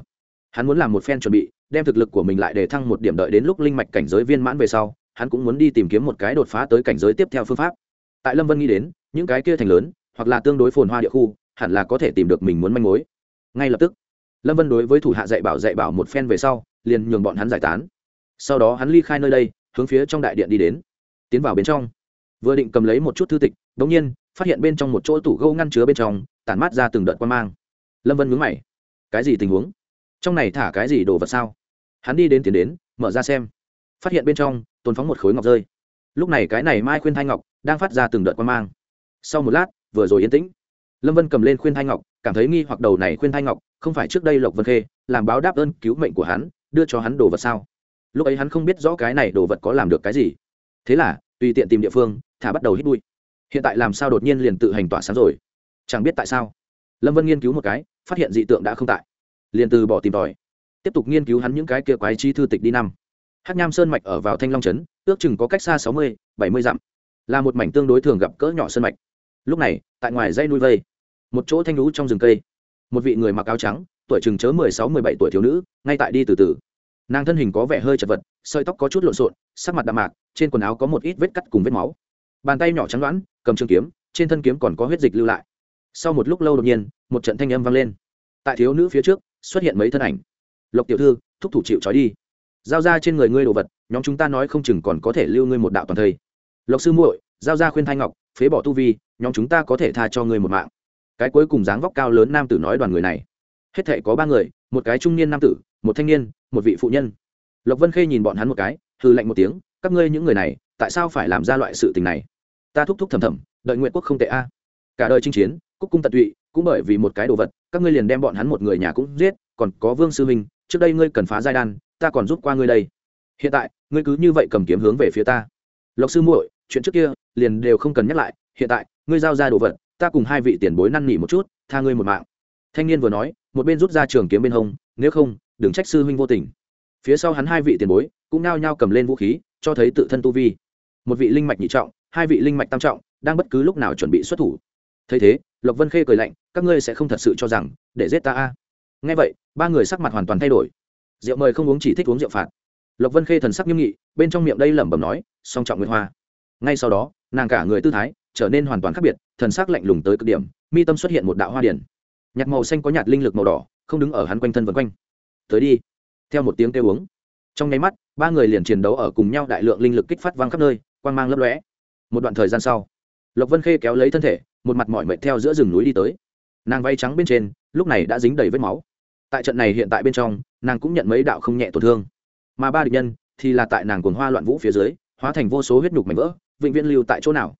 hắn muốn làm một phen chuẩn bị đem thực lực của mình lại để thăng một điểm đợi đến lúc linh mạch cảnh giới viên mãn về sau, hắn cũng muốn đi tìm kiếm một cái đột phá tới cảnh giới tiếp theo phương pháp. Tại lâm vân nghĩ đến, những cái kia thành lớn, hoặc là tương đối phồn hoa địa khu, hẳn là có thể tìm được mình muốn manh mối. Ngay lập tức, lâm vân đối với thủ hạ dạy bảo dạy bảo một phen về sau, liền nhường bọn hắn giải tán. Sau đó hắn ly khai nơi đây, hướng phía trong đại điện đi đến. Tiến vào bên trong. Vừa định cầm lấy một chút thư tịch đ ỗ n g nhiên, phát hiện bên trong một chỗ tủ gâu ngăn chứa bên trong, tản mát ra từng đợt quan mang. Lâm vân mướn mày. Cái gì tình huống? Trong này thả cái gì đồ vật sao? Hắn đi đến tiến đến, mở ra xem. Phát hiện bên trong, tồn phóng một khối ngọc rơi. Lúc này cái này mai khuyên thanh ngọc đang phát ra từng đợt quan mang. Sau một lát, vừa rồi yên tĩnh. Lâm vân cầm lên khuyên thanh ngọc, cảm thấy nghi hoặc đầu này khuyên thanh ngọc không phải trước đây lộc vân khê, làm báo đáp ơn cứu mệnh của hắn, đưa cho hắn đồ vật sao? Lúc ấy hắn không biết rõ cái này đồ vật có làm được cái gì. Thế là, tùy tiện tìm địa phương, thả bắt đầu hít bụi. Hiện tại làm sao đột nhiên liền tự hành tỏa sáng rồi? Chẳng biết tại sao. Lâm vân nghiên cứu một cái, phát hiện dị tượng đã không tại. Liền từ bỏ tìm tòi tiếp tục nghiên cứu hắn những cái kia quái chi thư tịch đi năm. Hát nham sơn mạch ở vào thanh long trấn, ước chừng có cách xa sáu mươi, bảy mươi dặm. Là một mảnh tương đối thường gặp cỡ nhỏ sơn mạch. Lúc này, tại ngoài dây nuôi vây, một chỗ thanh lũ trong rừng cây, một vị người mặc áo trắng, tuổi chừng chớ mười sáu, mười bảy tuổi thiếu nữ, ngay tại đi từ từ. Nàng thân hình có vẻ hơi chật vật, sợi tóc có chút lộn xộn, sắc mặt đạm mạc, trên quần áo có một ít vết cắt cùng vết máu. Bàn tay nhỏ trắng đoán, cầm trường kiếm, trên thân kiếm còn có huyết dịch lưu lại. Sau một lúc lâu đột nhiên, một trận thanh âm vang lên. Tại thiếu nữ phía trước, xuất hiện mấy thân ảnh lộc tiểu thư, thúc thủ chịu trói đi. Giao ra trên người ngươi đồ vật, nhóm chúng ta nói không chừng còn có thể lưu ngươi một đạo toàn thây. Lộc sư muội, giao ra khuyên thanh ngọc, phế bỏ tu vi, nhóm chúng ta có thể tha cho ngươi một mạng. Cái cuối cùng dáng vóc cao lớn nam tử nói đoàn người này. Hết thể có ba người, một cái trung niên nam tử, một thanh niên, một vị phụ nhân. Lộc vân khê nhìn bọn hắn một cái hư lạnh một tiếng, các ngươi những người này, tại sao phải làm ra loại sự tình này? Ta thúc thúc thầm thầm, đợi nguyện quốc không tệ a. Cả đời chinh chiến cúc cung tận tụy, cũng bởi vì một cái đồ vật, các ngươi liền đem bọn hắn một người nhà cũng giết, còn có vương sư minh trước đây ngươi cần phá giai đan, ta còn giúp qua ngươi đây. Hiện tại, ngươi cứ như vậy cầm kiếm hướng về phía ta. Lộc sư muội, chuyện trước kia, liền đều không cần nhắc lại, hiện tại, ngươi giao ra đồ vật, ta cùng hai vị tiền bối năn nỉ một chút, tha ngươi một mạng. Thanh niên vừa nói, một bên rút ra trường kiếm bên hông, nếu không, đừng trách sư huynh vô tình. Phía sau hắn hai vị tiền bối cũng nao nhao cầm lên vũ khí, cho thấy tự thân tu vi. Một vị linh mạch nhị trọng, hai vị linh mạch tam trọng, đang bất cứ lúc nào chuẩn bị xuất thủ. Thấy thế, lộc vân khê cười lạnh, các ngươi sẽ không thật sự cho rằng, để giết ta a ngay vậy, ba người sắc mặt hoàn toàn thay đổi. Rượu mời không uống chỉ thích uống rượu phạt. Lộc vân khê thần sắc nghiêm nghị, bên trong miệng đây lẩm bẩm nói, song trọng nguyệt hoa. Ngay sau đó, nàng cả người tư thái trở nên hoàn toàn khác biệt, thần sắc lạnh lùng tới cực điểm, mi tâm xuất hiện một đạo hoa điển. Nhạt màu xanh có nhạt linh lực màu đỏ, không đứng ở hắn quanh thân vân quanh. Tới đi. Theo một tiếng kêu uống. Trong nháy mắt, ba người liền chiến đấu ở cùng nhau đại lượng linh lực kích phát vang khắp nơi, quang mang lấp lóe. Một đoạn thời gian sau, lộc vân khê kéo lấy thân thể, một mặt mỏi mệt theo giữa rừng núi đi tới. Nàng vay trắng bên trên, lúc này đã dính đầy vết máu tại trận này hiện tại bên trong, nàng cũng nhận mấy đạo không nhẹ tổn thương. Mà ba địch nhân thì là tại nàng cuồng hoa loạn vũ phía dưới, hóa thành vô số huyết nhục mảnh vỡ, vĩnh viễn lưu tại chỗ nào.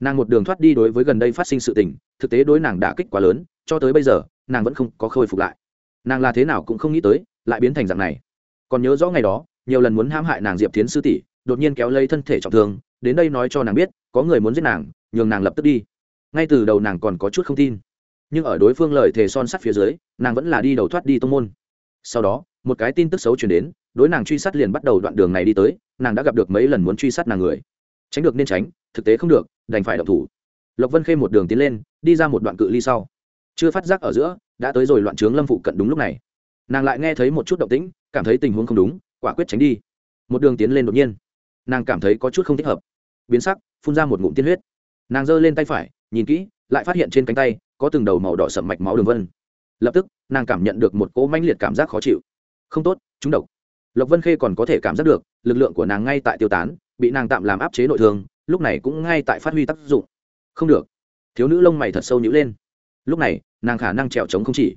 Nàng một đường thoát đi đối với gần đây phát sinh sự tình, thực tế đối nàng đã kích quá lớn, cho tới bây giờ, nàng vẫn không có khôi phục lại. Nàng là thế nào cũng không nghĩ tới, lại biến thành dạng này. Còn nhớ rõ ngày đó, nhiều lần muốn hãm hại nàng diệp tiến sư tỷ, đột nhiên kéo lấy thân thể trọng thương, đến đây nói cho nàng biết, có người muốn giết nàng, nhường nàng lập tức đi. Ngay từ đầu nàng còn có chút không tin nhưng ở đối phương lời thề son sắt phía dưới, nàng vẫn là đi đầu thoát đi tông môn. Sau đó, một cái tin tức xấu chuyển đến, đối nàng truy sát liền bắt đầu đoạn đường này đi tới, nàng đã gặp được mấy lần muốn truy sát nàng người. Tránh được nên tránh, thực tế không được, đành phải đậu thủ. Lộc vân khê một đường tiến lên, đi ra một đoạn cự ly sau. Chưa phát giác ở giữa, đã tới rồi loạn trướng lâm phụ cận đúng lúc này. Nàng lại nghe thấy một chút động tĩnh, cảm thấy tình huống không đúng, quả quyết tránh đi. Một đường tiến lên đột nhiên. Nàng cảm thấy có chút không thích hợp. Biến sắc, phun ra một ngụm tiên huyết. Nàng giơ lên tay phải, nhìn kỹ lại phát hiện trên cánh tay có từng đầu màu đỏ sậm mạch máu đường vân. Lập tức, nàng cảm nhận được một cỗ mãnh liệt cảm giác khó chịu. Không tốt, chúng độc. Lộc vân khê còn có thể cảm giác được, lực lượng của nàng ngay tại tiêu tán, bị nàng tạm làm áp chế nội thương, lúc này cũng ngay tại phát huy tác dụng. Không được. Thiếu nữ lông mày thật sâu nhữ lên. Lúc này, nàng khả năng trèo trống không chỉ.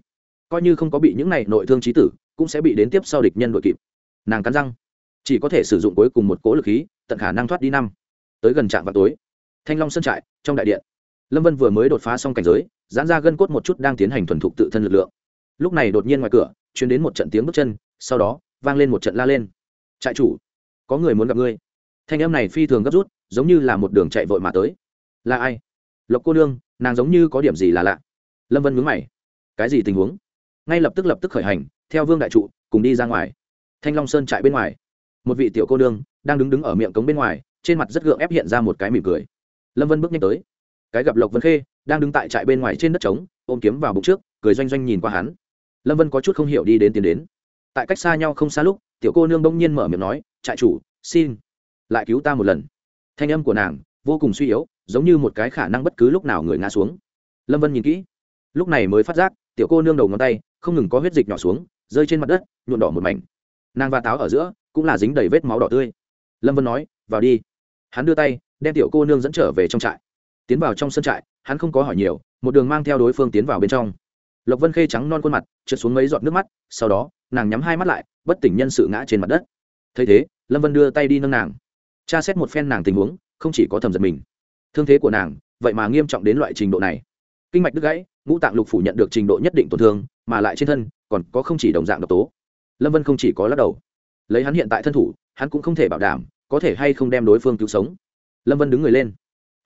Coi như không có bị những này nội thương trí tử, cũng sẽ bị đến tiếp sau địch nhân đội kịp. Nàng cắn răng. Chỉ có thể sử dụng cuối cùng một cỗ lực khí, tận khả năng thoát đi năm. Tới gần trạm vào tối. Thanh long sơn trại, trong đại điện lâm vân vừa mới đột phá xong cảnh giới, giãn ra gân cốt một chút đang tiến hành thuần thục tự thân lực lượng. Lúc này đột nhiên ngoài cửa chuyển đến một trận tiếng bước chân, sau đó, vang lên một trận la lên. Trại chủ, có người muốn gặp ngươi. Thanh em này phi thường gấp rút, giống như là một đường chạy vội mà tới. Là ai? Lộc cô nương, nàng giống như có điểm gì là lạ. Lâm vân mướn mày. Cái gì tình huống? Ngay lập tức lập tức khởi hành, theo vương đại trụ, cùng đi ra ngoài. Thanh long sơn trại bên ngoài, một vị tiểu cô nương đang đứng đứng ở miệng cống bên ngoài, trên mặt rất gượng ép hiện ra một cái mỉm cười. Lâm vân bước nhanh tới cái gặp lộc vân khê đang đứng tại trại bên ngoài trên đất trống, ôm kiếm vào bụng trước, cười doanh doanh nhìn qua hắn. Lâm vân có chút không hiểu đi đến tiến đến. Tại cách xa nhau không xa lúc, tiểu cô nương bỗng nhiên mở miệng nói, trại chủ, xin lại cứu ta một lần. Thanh âm của nàng vô cùng suy yếu, giống như một cái khả năng bất cứ lúc nào người ngã xuống. Lâm vân nhìn kỹ, lúc này mới phát giác, tiểu cô nương đầu ngón tay không ngừng có huyết dịch nhỏ xuống, rơi trên mặt đất nhuộn đỏ một mảnh. Nàng và táo ở giữa cũng là dính đầy vết máu đỏ tươi. Lâm vân nói, vào đi. Hắn đưa tay, đem tiểu cô nương dẫn trở về trong trại tiến vào trong sân trại, hắn không có hỏi nhiều, một đường mang theo đối phương tiến vào bên trong. Lộc vân khê trắng non khuôn mặt, trượt xuống mấy giọt nước mắt, sau đó, nàng nhắm hai mắt lại, bất tỉnh nhân sự ngã trên mặt đất. Thấy thế, lâm vân đưa tay đi nâng nàng. Tra xét một phen nàng tình huống, không chỉ có thầm giật mình. Thương thế của nàng, vậy mà nghiêm trọng đến loại trình độ này. Kinh mạch đứt gãy, ngũ tạng lục phủ nhận được trình độ nhất định tổn thương, mà lại trên thân, còn có không chỉ đồng dạng độc tố. Lâm vân không chỉ có lắc đầu. Lấy hắn hiện tại thân thủ, hắn cũng không thể bảo đảm, có thể hay không đem đối phương cứu sống. Lâm vân đứng người lên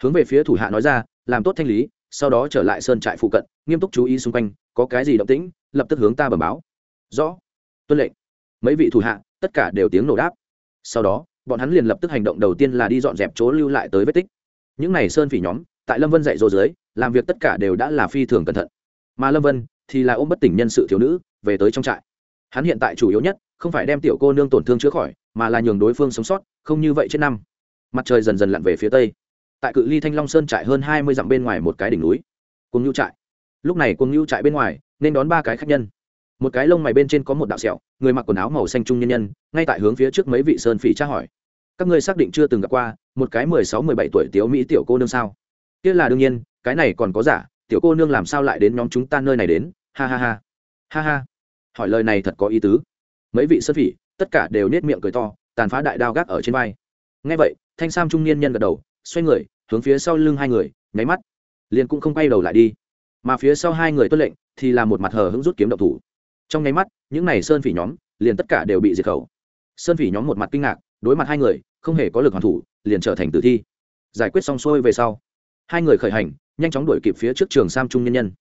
hướng về phía thủ hạ nói ra, làm tốt thanh lý, sau đó trở lại sơn trại phụ cận, nghiêm túc chú ý xung quanh, có cái gì động tĩnh, lập tức hướng ta bẩm báo. Rõ. Tuân lệnh. Mấy vị thủ hạ, tất cả đều tiếng nổ đáp. Sau đó, bọn hắn liền lập tức hành động đầu tiên là đi dọn dẹp chỗ lưu lại tới vết tích. Những n à y sơn phỉ nhóm, tại lâm vân dạy dỗ dưới, làm việc tất cả đều đã là phi thường cẩn thận. Mà lâm vân thì là ôm bất tỉnh nhân sự thiếu nữ, về tới trong trại. Hắn hiện tại chủ yếu nhất, không phải đem tiểu cô nương tổn thương chữa khỏi, mà là nhường đối phương sống sót, không như vậy trên năm. Mặt trời dần dần lặn về phía tây tại cự ly thanh long sơn trại hơn hai mươi dặm bên ngoài một cái đỉnh núi cùng nhu trại. Lúc này cùng nhu trại bên ngoài, nên đón ba cái khách nhân. Một cái lông mày bên trên có một đạo sẹo, người mặc quần áo màu xanh trung nhân nhân, ngay tại hướng phía trước mấy vị sơn phỉ tra hỏi. Các ngươi xác định chưa từng gặp qua, một cái mười sáu, mười bảy tuổi tiểu mỹ tiểu cô nương sao? Kia là đương nhiên, cái này còn có giả, tiểu cô nương làm sao lại đến nhóm chúng ta nơi này đến? Ha ha ha. Ha ha. Hỏi lời này thật có ý tứ. Mấy vị sơn phỉ, tất cả đều nết miệng cười to, tàn phá đại đao gác ở trên vai. Ngay vậy, thanh sam trung niên nhân gật đầu, xoay người hướng phía sau lưng hai người, nháy mắt, liền cũng không quay đầu lại đi. Mà phía sau hai người tuân lệnh, thì là một mặt hờ hững rút kiếm độc thủ. Trong nháy mắt, những n à y sơn phỉ nhóm, liền tất cả đều bị diệt khẩu. Sơn phỉ nhóm một mặt kinh ngạc, đối mặt hai người, không hề có lực hoàn thủ, liền trở thành tử thi. Giải quyết xong xuôi về sau, hai người khởi hành, nhanh chóng đuổi kịp phía trước trường sam trung nhân nhân.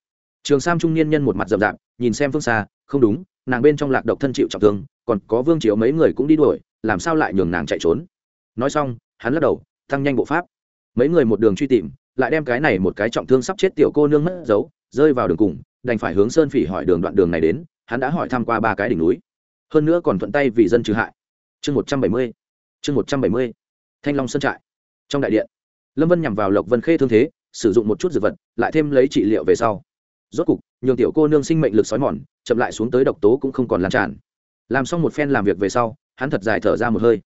Trường sam trung niên nhân một mặt rậm rạp, nhìn xem phương xa, không đúng, nàng bên trong lạc độc thân chịu trọng thương, còn có vương chiếu mấy người cũng đi đuổi, làm sao lại nhường nàng chạy trốn? Nói xong, hắn lắc đầu, tăng nhanh bộ pháp mấy người một đường truy tìm, lại đem cái này một cái trọng thương sắp chết tiểu cô nương mất dấu, rơi vào đường cùng, đành phải hướng sơn phỉ hỏi đường đoạn đường này đến, hắn đã hỏi thăm qua ba cái đỉnh núi. Hơn nữa còn thuận tay vì dân trừ hại. Chương một trăm bảy mươi, chương một trăm bảy mươi. Thanh long sơn trại. Trong đại điện, lâm vân nhằm vào lộc vân khê thương thế, sử dụng một chút dược vật, lại thêm lấy trị liệu về sau. Rốt cục, nhường tiểu cô nương sinh mệnh lực xói mòn, chậm lại xuống tới độc tố cũng không còn lan tràn. Làm xong một phen làm việc về sau, hắn thật dài thở ra một hơi.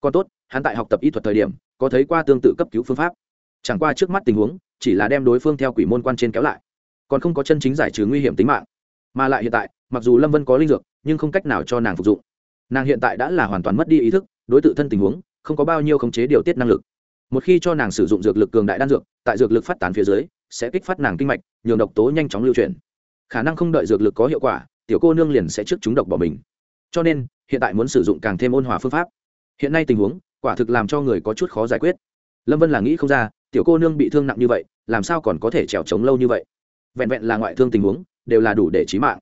Còn tốt, hắn tại học tập y thuật thời điểm có thấy qua tương tự cấp cứu phương pháp. Chẳng qua trước mắt tình huống chỉ là đem đối phương theo quỷ môn quan trên kéo lại. Còn không có chân chính giải trừ nguy hiểm tính mạng. Mà lại hiện tại mặc dù lâm vân có linh dược nhưng không cách nào cho nàng phục dụng. Nàng hiện tại đã là hoàn toàn mất đi ý thức đối t thân tình huống không có bao nhiêu khống chế điều tiết năng lực. Một khi cho nàng sử dụng dược lực cường đại đan dược tại dược lực phát tán phía dưới sẽ kích phát nàng kinh mạch nhường độc tố nhanh chóng lưu truyền, khả năng không đợi dược lực có hiệu quả tiểu cô nương liền sẽ trước chúng độc bỏ mình. Cho nên hiện tại muốn sử dụng càng thêm ôn hòa phương pháp. Hiện nay tình huống quả thực làm cho người có chút khó giải quyết. Lâm vân là nghĩ không ra, tiểu cô nương bị thương nặng như vậy, làm sao còn có thể trèo trống lâu như vậy? Vẹn vẹn là ngoại thương tình huống, đều là đủ để trí mạng.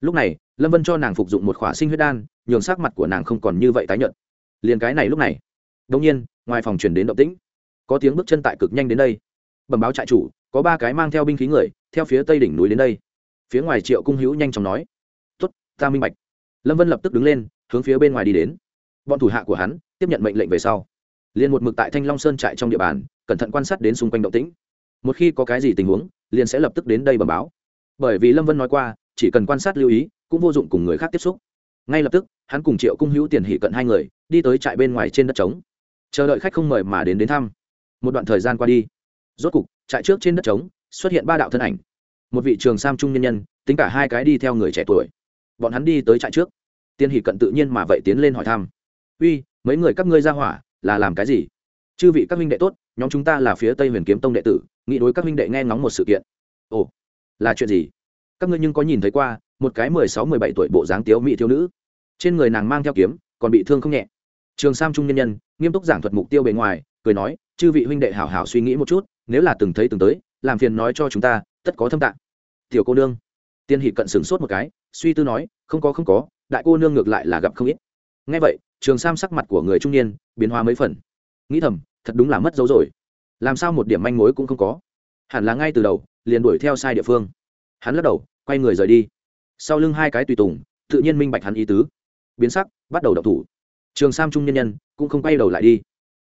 Lúc này, lâm vân cho nàng phục dụng một khỏa sinh huyết đan, nhường sắc mặt của nàng không còn như vậy tái nhợt. Liền cái này lúc này đông nhiên, ngoài phòng chuyển đến động tĩnh. Có tiếng bước chân tại cực nhanh đến đây. Bẩm báo trại chủ, có ba cái mang theo binh khí người, theo phía tây đỉnh núi đến đây. Phía ngoài triệu cung hữu nhanh chóng nói tuất ta minh bạch. Lâm vân lập tức đứng lên, hướng phía bên ngoài đi đến. Bọn thủ hạ của hắn tiếp nhận mệnh lệnh về sau, liền một mực tại thanh long sơn trại trong địa bàn, cẩn thận quan sát đến xung quanh động tĩnh. Một khi có cái gì tình huống, liền sẽ lập tức đến đây bẩm báo. Bởi vì lâm vân nói qua, chỉ cần quan sát lưu ý, cũng vô dụng cùng người khác tiếp xúc. Ngay lập tức, hắn cùng triệu cung hữu tiền hỷ cận hai người, đi tới trại bên ngoài trên đất trống. Chờ đợi khách không mời mà đến đến thăm. Một đoạn thời gian qua đi, rốt cục, trại trước trên đất trống, xuất hiện ba đạo thân ảnh. Một vị trường sam trung nhân nhân, tính cả hai cái đi theo người trẻ tuổi. Bọn hắn đi tới trại trước. Tiên hỷ cận tự nhiên mà vậy tiến lên hỏi thăm. Uy mấy người các ngươi ra hỏa, là làm cái gì? Chư vị các minh đệ tốt, nhóm chúng ta là phía tây huyền kiếm tông đệ tử nghị đối các minh đệ nghe ngóng một sự kiện. Ồ, là chuyện gì? Các ngươi nhưng có nhìn thấy qua một cái mười sáu, mười bảy tuổi bộ dáng tiếu mỹ thiếu nữ. Trên người nàng mang theo kiếm, còn bị thương không nhẹ. Trường sam trung nhân nhân, nghiêm túc giảng thuật mục tiêu bề ngoài, cười nói, chư vị huynh đệ hảo hảo suy nghĩ một chút, nếu là từng thấy từng tới, làm phiền nói cho chúng ta, tất có thâm tạng. Tiểu cô nương. Tiên hỷ cận sửng sốt một cái, suy tư nói, không có không có, đại cô nương ngược lại là gặp không ít ngay vậy, trường sam sắc mặt của người trung niên biến hóa mấy phần. Nghĩ thầm, thật đúng là mất dấu rồi. Làm sao một điểm manh mối cũng không có? Hẳn là ngay từ đầu, liền đuổi theo sai địa phương. Hắn lắc đầu, quay người rời đi. Sau lưng hai cái tùy tùng, tự nhiên minh bạch hắn ý tứ. Biến sắc, bắt đầu động thủ. Trường sam trung nhân nhân cũng không quay đầu lại đi.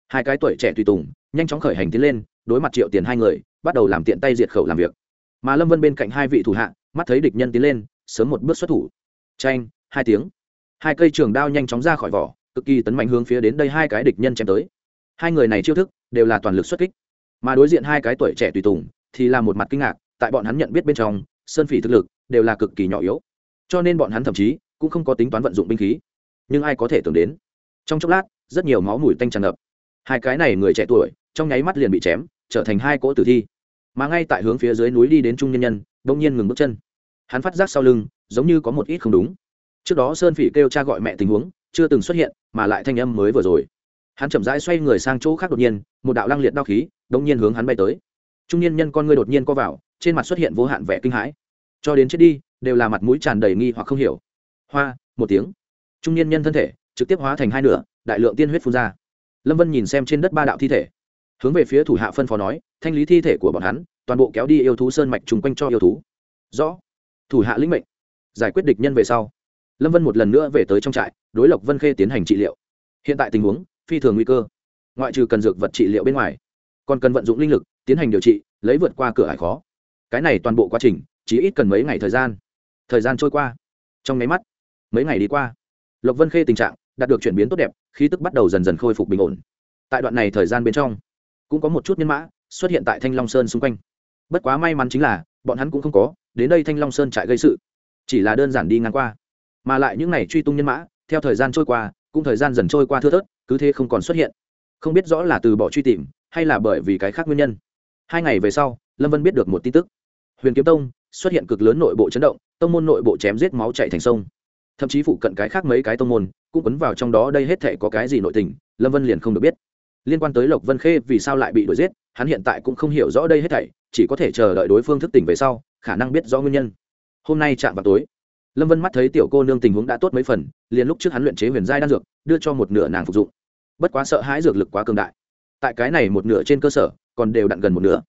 Hai cái tuổi trẻ tùy tùng nhanh chóng khởi hành tiến lên, đối mặt triệu tiền hai người, bắt đầu làm tiện tay diệt khẩu làm việc. Mà lâm vân bên cạnh hai vị thủ hạ, mắt thấy địch nhân tiến lên, sớm một bước xuất thủ. Tranh hai tiếng hai cây trường đao nhanh chóng ra khỏi vỏ, cực kỳ tấn mạnh hướng phía đến đây hai cái địch nhân chém tới. Hai người này chiêu thức đều là toàn lực xuất kích. Mà đối diện hai cái tuổi trẻ tùy tùng thì là một mặt kinh ngạc, tại bọn hắn nhận biết bên trong, sơn phỉ thực lực đều là cực kỳ nhỏ yếu. Cho nên bọn hắn thậm chí cũng không có tính toán vận dụng binh khí. Nhưng ai có thể tưởng đến? Trong chốc lát, rất nhiều máu mùi tanh tràn ngập. Hai cái này người trẻ tuổi trong nháy mắt liền bị chém, trở thành hai cỗ tử thi. Mà ngay tại hướng phía dưới núi đi đến trung nhân nhân đông nhiên ngừng bước chân. Hắn phát giác sau lưng giống như có một ít không đúng trước đó sơn phỉ kêu cha gọi mẹ tình huống, chưa từng xuất hiện, mà lại thanh âm mới vừa rồi. Hắn chậm rãi xoay người sang chỗ khác đột nhiên, một đạo lăng liệt đao khí đông nhiên hướng hắn bay tới. Trung niên nhân con ngươi đột nhiên co vào, trên mặt xuất hiện vô hạn vẻ kinh hãi. Cho đến chết đi, đều là mặt mũi tràn đầy nghi hoặc không hiểu. Hoa, một tiếng. Trung niên nhân thân thể, trực tiếp hóa thành hai nửa, đại lượng tiên huyết phun ra. Lâm vân nhìn xem trên đất ba đạo thi thể. Hướng về phía thủ hạ phân phó nói, thanh lý thi thể của bọn hắn, toàn bộ kéo đi yêu thú sơn mạch chung quanh cho yêu thú. Rõ. Thủ hạ lĩnh mệnh. Giải quyết địch nhân về sau lâm vân một lần nữa về tới trong trại, đối lộc vân khê tiến hành trị liệu. Hiện tại tình huống, phi thường nguy cơ. Ngoại trừ cần dược vật trị liệu bên ngoài, còn cần vận dụng linh lực, tiến hành điều trị, lấy vượt qua cửa hải khó. Cái này toàn bộ quá trình, chỉ ít cần mấy ngày thời gian. Thời gian trôi qua. Trong mấy mắt, mấy ngày đi qua, lộc vân khê tình trạng đạt được chuyển biến tốt đẹp, khí tức bắt đầu dần dần khôi phục bình ổn. Tại đoạn này thời gian bên trong, cũng có một chút nhân mã xuất hiện tại thanh long sơn xung quanh. Bất quá may mắn chính là, bọn hắn cũng không có, đến đây thanh long sơn trại gây sự, chỉ là đơn giản đi ngang qua mà lại những này truy tung nhân mã, theo thời gian trôi qua, cũng thời gian dần trôi qua thưa thớt, cứ thế không còn xuất hiện. Không biết rõ là từ bỏ truy tìm, hay là bởi vì cái khác nguyên nhân. Hai ngày về sau, lâm vân biết được một tin tức. Huyền kiếm tông xuất hiện cực lớn nội bộ chấn động, tông môn nội bộ chém giết máu chạy thành sông. Thậm chí phụ cận cái khác mấy cái tông môn cũng quấn vào trong đó, đây hết thể có cái gì nội tình, lâm vân liền không được biết. Liên quan tới lộc vân khê vì sao lại bị đuổi giết, hắn hiện tại cũng không hiểu rõ đây hết thảy, chỉ có thể chờ đợi đối phương thức tỉnh về sau, khả năng biết rõ nguyên nhân. Hôm nay chạm vào tối lâm vân mắt thấy tiểu cô nương tình huống đã tốt mấy phần, liền lúc trước hắn luyện chế huyền giai đan dược, đưa cho một nửa nàng phục dụng. Bất quá sợ hãi dược lực quá cường đại. Tại cái này một nửa trên cơ sở, còn đều đặn gần một nửa.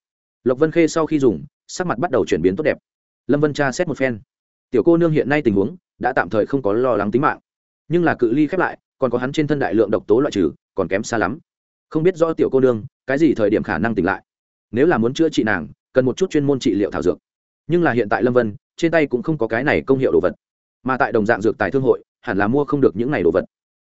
Lộc vân khê sau khi dùng, sắc mặt bắt đầu chuyển biến tốt đẹp. Lâm vân tra xét một phen. Tiểu cô nương hiện nay tình huống, đã tạm thời không có lo lắng tính mạng. Nhưng là cự ly khép lại, còn có hắn trên thân đại lượng độc tố loại trừ, còn kém xa lắm. Không biết rõ tiểu cô nương, cái gì thời điểm khả năng tỉnh lại. Nếu là muốn chữa trị nàng, cần một chút chuyên môn trị liệu thảo dược. Nhưng là hiện tại lâm vân trên tay cũng không có cái này công hiệu đồ vật. Mà tại đồng dạng dược tài thương hội, hẳn là mua không được những này đồ vật.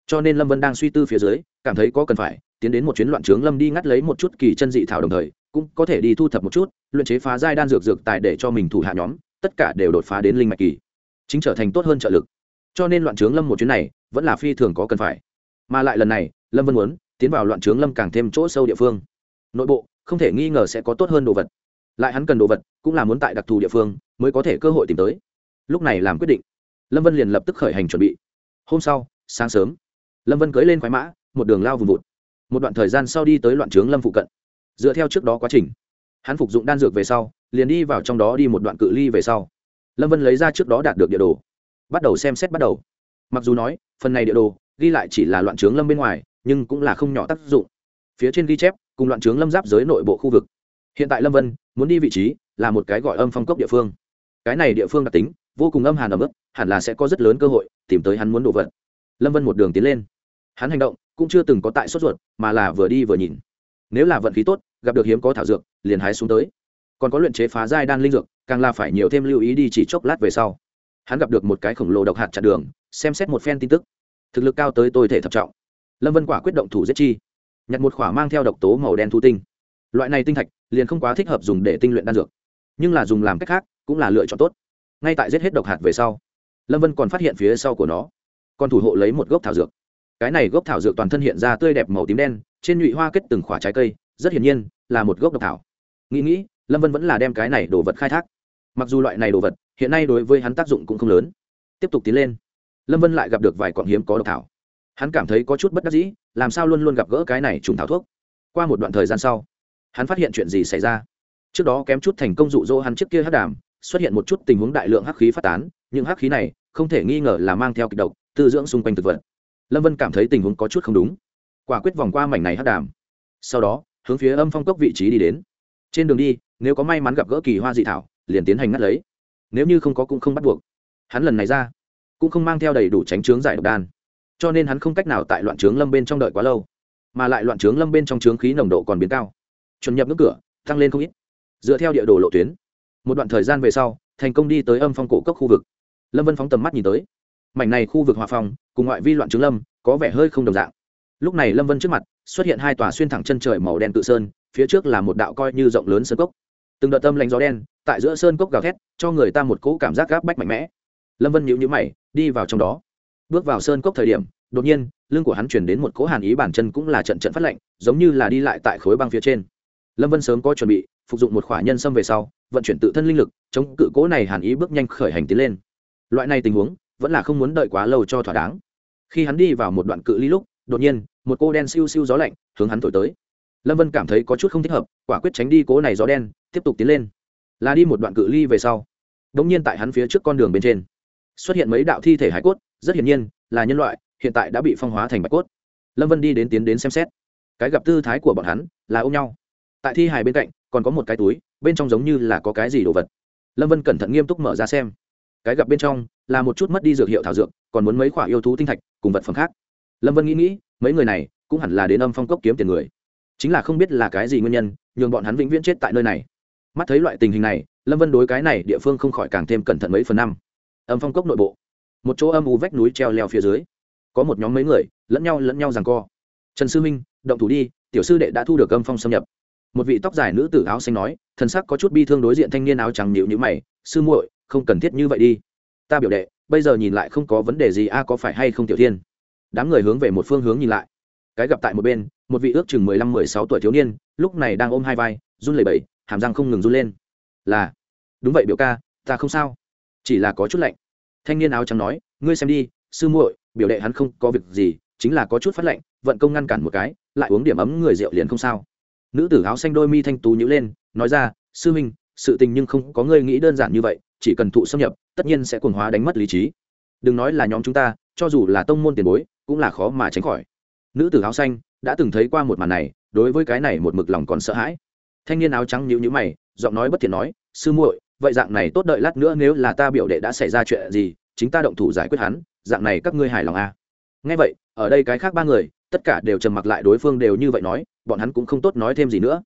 Cho nên lâm vân đang suy tư phía dưới, cảm thấy có cần phải, tiến đến một chuyến loạn trướng lâm đi ngắt lấy một chút kỳ chân dị thảo đồng thời, cũng có thể đi thu thập một chút, luyện chế phá giai đan dược dược tài để cho mình thủ hạ nhóm, tất cả đều đột phá đến linh mạch kỳ. Chính trở thành tốt hơn trợ lực. Cho nên loạn trướng lâm một chuyến này, vẫn là phi thường có cần phải. Mà lại lần này, lâm vân muốn, tiến vào loạn trướng lâm càng thêm chỗ sâu địa phương. Nội bộ, không thể nghi ngờ sẽ có tốt hơn đồ vật lại hắn cần đồ vật, cũng là muốn tại đặc thù địa phương, mới có thể cơ hội tìm tới. Lúc này làm quyết định, lâm vân liền lập tức khởi hành chuẩn bị. Hôm sau, sáng sớm, lâm vân cưới lên khoái mã, một đường lao vùng vụt. Một đoạn thời gian sau đi tới loạn trướng lâm phụ cận. Dựa theo trước đó quá trình, hắn phục dụng đan dược về sau, liền đi vào trong đó đi một đoạn cự ly về sau. Lâm vân lấy ra trước đó đạt được địa đồ, bắt đầu xem xét bắt đầu. Mặc dù nói, phần này địa đồ, ghi lại chỉ là loạn trướng lâm bên ngoài, nhưng cũng là không nhỏ tác dụng. Phía trên ghi chép, cùng loạn trướng lâm giáp giới nội bộ khu vực hiện tại lâm vân muốn đi vị trí là một cái gọi âm phong cốc địa phương. Cái này địa phương đặc tính, vô cùng âm hàn ấm ức hẳn là sẽ có rất lớn cơ hội tìm tới hắn muốn đổ vật. Lâm vân một đường tiến lên. Hắn hành động cũng chưa từng có tại sốt ruột, mà là vừa đi vừa nhìn. Nếu là vận khí tốt, gặp được hiếm có thảo dược, liền hái xuống tới. Còn có luyện chế phá giai đan linh dược, càng là phải nhiều thêm lưu ý đi chỉ chốc lát về sau. Hắn gặp được một cái khổng lồ độc hạt chặn đường, xem xét một phen tin tức. Thực lực cao tới tôi thể thập trọng. Lâm vân quả quyết động thủ giết chi. Nhặt một khỏa mang theo độc tố màu đen thu tinh loại này tinh thạch liền không quá thích hợp dùng để tinh luyện đan dược, nhưng là dùng làm cách khác cũng là lựa chọn tốt. Ngay tại giết hết độc hạt về sau, lâm vân còn phát hiện phía sau của nó còn thủ hộ lấy một gốc thảo dược. Cái này gốc thảo dược toàn thân hiện ra tươi đẹp màu tím đen, trên nhụy hoa kết từng khỏa trái cây, rất hiển nhiên là một gốc độc thảo. Nghĩ nghĩ, lâm vân vẫn là đem cái này đồ vật khai thác. Mặc dù loại này đồ vật hiện nay đối với hắn tác dụng cũng không lớn. Tiếp tục tiến lên, lâm vân lại gặp được vài quặng hiếm có độc thảo. Hắn cảm thấy có chút bất đắc dĩ, làm sao luôn luôn gặp gỡ cái này trùng thảo thuốc. Qua một đoạn thời gian sau hắn phát hiện chuyện gì xảy ra. Trước đó kém chút thành công dụ dỗ hắn trước kia hắc đàm, xuất hiện một chút tình huống đại lượng hắc khí phát tán nhưng hắc khí này không thể nghi ngờ là mang theo kịch độc, tư dưỡng xung quanh thực vật. Lâm vân cảm thấy tình huống có chút không đúng. Quả quyết vòng qua mảnh này hắc đàm. Sau đó, hướng phía âm phong cốc vị trí đi đến. Trên đường đi, nếu có may mắn gặp gỡ kỳ hoa dị thảo, liền tiến hành ngắt lấy. Nếu như không có cũng không bắt buộc. Hắn lần này ra, cũng không mang theo đầy đủ tránh trướng giải độc đan. Cho nên hắn không cách nào tại loạn trướng lâm bên trong đợi quá lâu, mà lại loạn trướng lâm bên trong trướng khí nồng độ còn biến cao chuẩn nhập ngưỡng cửa, tăng lên không ít. Dựa theo địa đồ lộ tuyến, một đoạn thời gian về sau, thành công đi tới âm phong cổ cốc khu vực. Lâm vân phóng tầm mắt nhìn tới. Mảnh này khu vực hòa phong, cùng ngoại vi loạn trướng lâm, có vẻ hơi không đồng dạng. Lúc này lâm vân trước mặt, xuất hiện hai tòa xuyên thẳng chân trời màu đen tự sơn, phía trước là một đạo coi như rộng lớn sơn cốc. Từng đợt tâm lạnh gió đen, tại giữa sơn cốc gào thét, cho người ta một cỗ cảm giác gáp bách mạnh mẽ. Lâm vân nhịu nhữ mày, đi vào trong đó. Bước vào sơn cốc thời điểm, đột nhiên, lưng của hắn chuyển đến một cỗ hàn ý bản chân cũng là trận trận phát lạnh, giống như là đi lại tại khối băng phía trên lâm vân sớm có chuẩn bị, phục dụng một khỏa nhân sâm về sau, vận chuyển tự thân linh lực, chống cự cố này hàn ý bước nhanh khởi hành tiến lên. Loại này tình huống, vẫn là không muốn đợi quá lâu cho thỏa đáng. Khi hắn đi vào một đoạn cự ly lúc, đột nhiên, một cô đen siêu siêu gió lạnh hướng hắn thổi tới. Lâm vân cảm thấy có chút không thích hợp, quả quyết tránh đi cố này gió đen, tiếp tục tiến lên. Là đi một đoạn cự ly về sau đ ỗ n g nhiên tại hắn phía trước con đường bên trên, xuất hiện mấy đạo thi thể hải cốt, rất hiển nhiên, là nhân loại, hiện tại đã bị phong hóa thành bạch cốt. Lâm vân đi đến tiến đến xem xét. Cái gặp tư thái của bọn hắn là ôm nhau tại thi hài bên cạnh, còn có một cái túi, bên trong giống như là có cái gì đồ vật. Lâm vân cẩn thận nghiêm túc mở ra xem. Cái gặp bên trong là một chút mất đi dược hiệu thảo dược, còn muốn mấy khoả yêu thú tinh thạch, cùng vật phẩm khác. Lâm vân nghĩ nghĩ, mấy người này cũng hẳn là đến âm phong cốc kiếm tiền người. Chính là không biết là cái gì nguyên nhân, nhường bọn hắn vĩnh viễn chết tại nơi này. Mắt thấy loại tình hình này, lâm vân đối cái này địa phương không khỏi càng thêm cẩn thận mấy phần năm. Âm phong cốc nội bộ, một chỗ âm u vách núi treo leo phía dưới, có một nhóm mấy người, lẫn nhau lẫn nhau rằng co. Trần sư minh động thủ đi, tiểu sư đệ đã thu được âm phong xâm nhập một vị tóc dài nữ tử áo xanh nói, thần sắc có chút bi thương đối diện thanh niên áo trắng nhịu nhữ mày, sư muội, không cần thiết như vậy đi. Ta biểu đệ, bây giờ nhìn lại không có vấn đề gì, a, có phải hay không tiểu thiên? Đám người hướng về một phương hướng nhìn lại. Cái gặp tại một bên, một vị ước chừng mười lăm, mười sáu tuổi thiếu niên, lúc này đang ôm hai vai, run lẩy bẩy, hàm răng không ngừng run lên. Là, đúng vậy biểu ca, ta không sao, chỉ là có chút lạnh. Thanh niên áo trắng nói, ngươi xem đi, sư muội, biểu đệ hắn không có việc gì, chính là có chút phát lạnh, vận công ngăn cản một cái, lại uống điểm ấm người rượu liền không sao nữ tử áo xanh đôi mi thanh tú nhữ lên, nói ra, sư minh, sự tình nhưng không có ngươi nghĩ đơn giản như vậy, chỉ cần thụ xâm nhập, tất nhiên sẽ cuồng hóa đánh mất lý trí. Đừng nói là nhóm chúng ta, cho dù là tông môn tiền bối, cũng là khó mà tránh khỏi. Nữ tử áo xanh đã từng thấy qua một màn này, đối với cái này một mực lòng còn sợ hãi. Thanh niên áo trắng nhíu nhíu mày, giọng nói bất thiện nói, sư muội, vậy dạng này tốt đợi lát nữa nếu là ta biểu đệ đã xảy ra chuyện gì, chính ta động thủ giải quyết hắn, dạng này các ngươi hài lòng à. nghe vậy, ở đây cái khác ba người tất cả đều trầm mặc lại đối phương đều như vậy nói, bọn hắn cũng không tốt nói thêm gì nữa.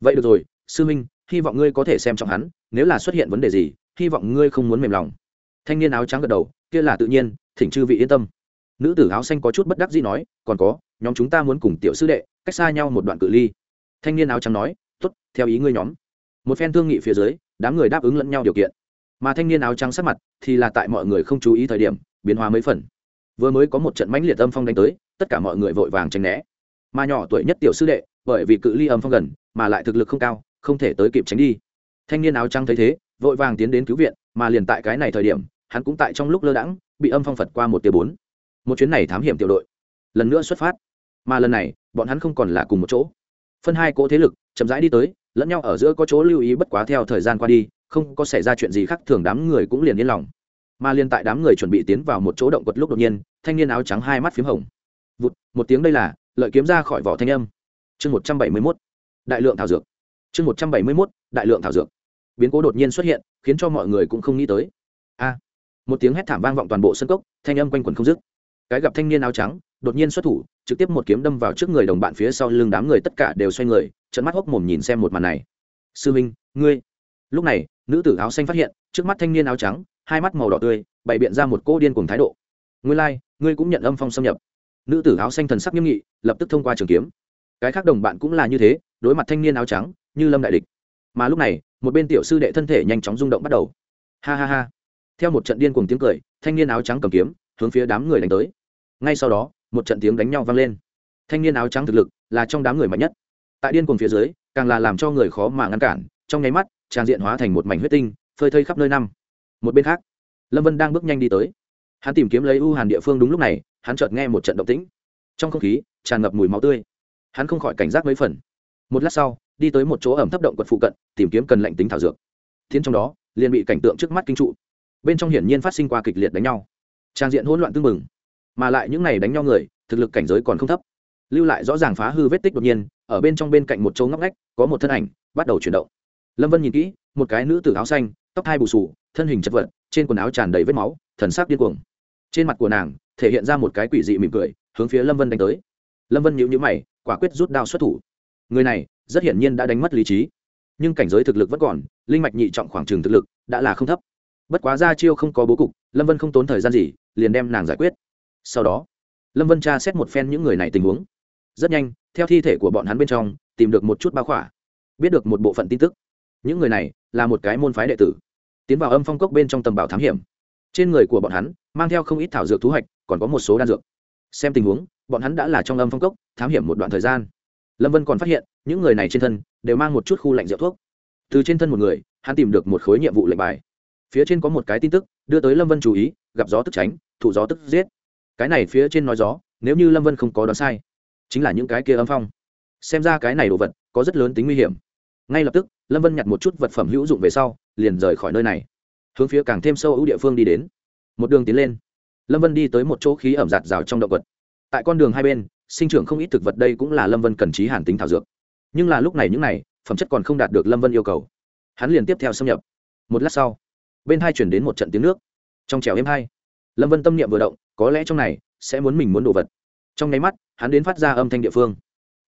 Vậy được rồi, sư minh hy vọng ngươi có thể xem trọng hắn, nếu là xuất hiện vấn đề gì, hy vọng ngươi không muốn mềm lòng. Thanh niên áo trắng gật đầu, kia là tự nhiên, thỉnh chư vị yên tâm. Nữ tử áo xanh có chút bất đắc dĩ nói, còn có, nhóm chúng ta muốn cùng tiểu sư đệ, cách xa nhau một đoạn cự ly. Thanh niên áo trắng nói t ố t theo ý ngươi nhóm. Một phen thương nghị phía dưới, đám người đáp ứng lẫn nhau điều kiện. Mà thanh niên áo trắng sắc mặt thì là tại mọi người không chú ý thời điểm, biến hóa mấy phần vừa mới có một trận mãnh liệt âm phong đánh tới, tất cả mọi người vội vàng tranh né. Mà nhỏ tuổi nhất tiểu sư đệ, bởi vì cự ly âm phong gần, mà lại thực lực không cao, không thể tới kịp tránh đi. Thanh niên áo trắng thấy thế, vội vàng tiến đến cứu viện, mà liền tại cái này thời điểm, hắn cũng tại trong lúc lơ đãng, bị âm phong phật qua một tia bốn. Một chuyến này thám hiểm tiểu đội. Lần nữa xuất phát. Mà lần này, bọn hắn không còn là cùng một chỗ. Phân hai cỗ thế lực, chậm rãi đi tới, lẫn nhau ở giữa có chỗ lưu ý bất quá theo thời gian qua đi, không có xảy ra chuyện gì khác, thường đám người cũng liền yên lòng mà liên tại đám người chuẩn bị tiến vào một chỗ động quật lúc đột nhiên, thanh niên áo trắng hai mắt p h í m hồng. Vụt, một tiếng đây là, lợi kiếm ra khỏi vỏ thanh âm. Chương một trăm bảy mươi mốt, đại lượng thảo dược. Chương một trăm bảy mươi mốt, đại lượng thảo dược. Biến cố đột nhiên xuất hiện, khiến cho mọi người cũng không nghĩ tới. A, một tiếng hét thảm vang vọng toàn bộ sân cốc, thanh âm quanh quần không dứt. Cái gặp thanh niên áo trắng, đột nhiên xuất thủ, trực tiếp một kiếm đâm vào trước người đồng bạn phía sau lưng đám người tất cả đều xoay người trận mắt hốc mồm nhìn xem một màn này. Sư minh, ngươi. Lúc này, nữ tử áo xanh phát hiện, trước mắt thanh niên áo trắng hai mắt màu đỏ tươi bày biện ra một cô điên cùng thái độ. Ngươi lai、like, ngươi cũng nhận âm phong xâm nhập. Nữ tử áo xanh thần sắc nghiêm nghị lập tức thông qua trường kiếm. Cái khác đồng bạn cũng là như thế đối mặt thanh niên áo trắng như lâm đại địch. Mà lúc này một bên tiểu sư đệ thân thể nhanh chóng rung động bắt đầu. Ha ha ha. Theo một trận điên cùng tiếng cười thanh niên áo trắng cầm kiếm hướng phía đám người đánh tới. Ngay sau đó một trận tiếng đánh nhau vang lên. Thanh niên áo trắng thực lực là trong đám người mạnh nhất. Tại điên cuồng phía dưới càng là làm cho người khó mà ngăn cản trong nháy mắt trang diện hóa thành một mảnh huyết tinh phơi thây khắp nơi năm một bên khác, lâm vân đang bước nhanh đi tới. Hắn tìm kiếm lấy u hàn địa phương đúng lúc này, hắn chợt nghe một trận động tĩnh. Trong không khí, tràn ngập mùi máu tươi. Hắn không khỏi cảnh giác mấy phần. Một lát sau, đi tới một chỗ ẩm thấp động quật phụ cận, tìm kiếm cần lạnh tính thảo dược. Thiên trong đó, liền bị cảnh tượng trước mắt kinh trụ. Bên trong hiển nhiên phát sinh qua kịch liệt đánh nhau. Trang diện hỗn loạn tưng bừng, mà lại những này đánh nhau người, thực lực cảnh giới còn không thấp. Lưu lại rõ ràng phá hư vết tích đột nhiên, ở bên trong bên cạnh một chỗ ngóc ngách, có một thân ảnh, bắt đầu chuyển động. Lâm vân nhìn kỹ, một cái nữ tử áo xanh, tóc hai bù sù thân hình chật vật, trên quần áo tràn đầy vết máu, thần sắc điên cuồng. Trên mặt của nàng, thể hiện ra một cái quỷ dị mỉm cười, hướng phía lâm vân đánh tới. Lâm vân nhíu nhíu mày, quả quyết rút đao xuất thủ. Người này, rất hiển nhiên đã đánh mất lý trí. Nhưng cảnh giới thực lực vẫn còn, linh mạch nhị trọng khoảng trường thực lực, đã là không thấp. Bất quá ra chiêu không có bố cục, lâm vân không tốn thời gian gì, liền đem nàng giải quyết. Sau đó, lâm vân tra xét một phen những người này tình huống. Rất nhanh, theo thi thể của bọn hắn bên trong, tìm được một chút bao khỏa, biết được một bộ phận tin tức. Những người này là một cái môn phái đệ tử tiến vào âm phong cốc bên trong tầm bảo thám hiểm. Trên người của bọn hắn mang theo không ít thảo dược thu hoạch còn có một số đan dược. Xem tình huống, bọn hắn đã là trong âm phong cốc, thám hiểm một đoạn thời gian. Lâm vân còn phát hiện, những người này trên thân đều mang một chút khu lạnh rượu thuốc. Từ trên thân một người, hắn tìm được một khối nhiệm vụ lệnh bài. Phía trên có một cái tin tức, đưa tới lâm vân chú ý, gặp gió tức tránh, thụ gió tức giết. Cái này phía trên nói gió, nếu như lâm vân không có đoán sai, chính là những cái kia âm phong. Xem ra cái này đồ vật có rất lớn tính nguy hiểm. Ngay lập tức, lâm vân nhặt một chút vật phẩm hữu dụng về sau liền rời khỏi nơi này. Hướng phía càng thêm sâu ưu địa phương đi đến. Một đường tiến lên. Lâm vân đi tới một chỗ khí ẩm giạt rào trong động vật. Tại con đường hai bên, sinh trưởng không ít thực vật đây cũng là lâm vân cần trí hàn tính thảo dược. Nhưng là lúc này những này, phẩm chất còn không đạt được lâm vân yêu cầu. Hắn liền tiếp theo xâm nhập. Một lát sau, bên hai chuyển đến một trận tiếng nước. Trong trèo êm hai, lâm vân tâm niệm vừa động, có lẽ trong này sẽ muốn mình muốn đồ vật. Trong nháy mắt, hắn đến phát ra âm thanh địa phương.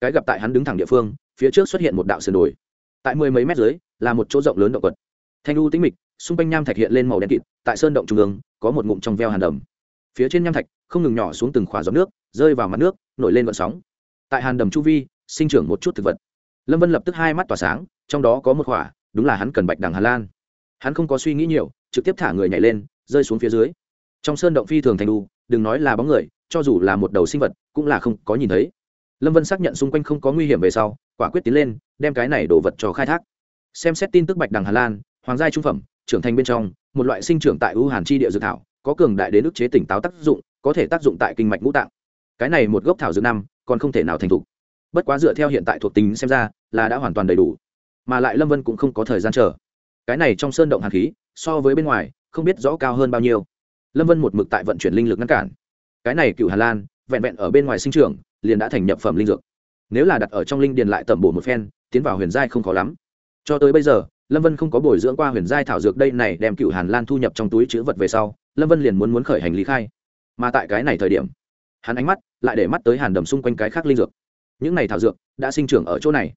Cái gặp tại hắn đứng thẳng địa phương, phía trước xuất hiện một đạo sườn đồi. Tại mười mấy mét dưới, là một chỗ rộng lớn động vật thanh u tĩnh mịch, xung quanh nham thạch hiện lên màu đen kịt, tại sơn động trung ương, có một ngụm trong veo hàn đầm. Phía trên nham thạch, không ngừng nhỏ xuống từng khỏa giọt nước, rơi vào mặt nước, nổi lên vận sóng. Tại hàn đầm chu vi, sinh trưởng một chút thực vật. Lâm vân lập tức hai mắt tỏa sáng, trong đó có một khỏa, đúng là hắn cần bạch đằng hà lan. Hắn không có suy nghĩ nhiều, trực tiếp thả người nhảy lên, rơi xuống phía dưới. Trong sơn động phi thường thành đu đừng nói là bóng người, cho dù là một đầu sinh vật, cũng là không có nhìn thấy. Lâm vân xác nhận xung quanh không có nguy hiểm về sau, quả quyết tiến lên, đem cái này đổ vật cho khai thác. Xem xét tin tức bạch đằng hà lan hoàng gia trung phẩm, trưởng thành bên trong, một loại sinh trưởng tại ưu hàn chi địa dược thảo, có cường đại đến ức chế tỉnh táo tác dụng, có thể tác dụng tại kinh mạch ngũ tạng. Cái này một gốc thảo dược năm, còn không thể nào thành thục. Bất quá dựa theo hiện tại thuộc tính xem ra, là đã hoàn toàn đầy đủ. Mà lại lâm vân cũng không có thời gian chờ. Cái này trong sơn động hàn khí, so với bên ngoài, không biết rõ cao hơn bao nhiêu. Lâm vân một mực tại vận chuyển linh lực ngăn cản. Cái này cựu hà lan, vẹn vẹn ở bên ngoài sinh trưởng, liền đã thành nhập phẩm linh dược. Nếu là đặt ở trong linh điền lại tẩm bổ một phen, tiến vào huyền giai không khó lắm. Cho tới bây giờ lâm vân không có bồi dưỡng qua huyền giai thảo dược đây này đem cựu hàn lan thu nhập trong túi chữ vật về sau, lâm vân liền muốn muốn khởi hành lý khai. Mà tại cái này thời điểm, hắn ánh mắt lại để mắt tới hàn đầm xung quanh cái khác linh dược. Những này thảo dược đã sinh trưởng ở chỗ này.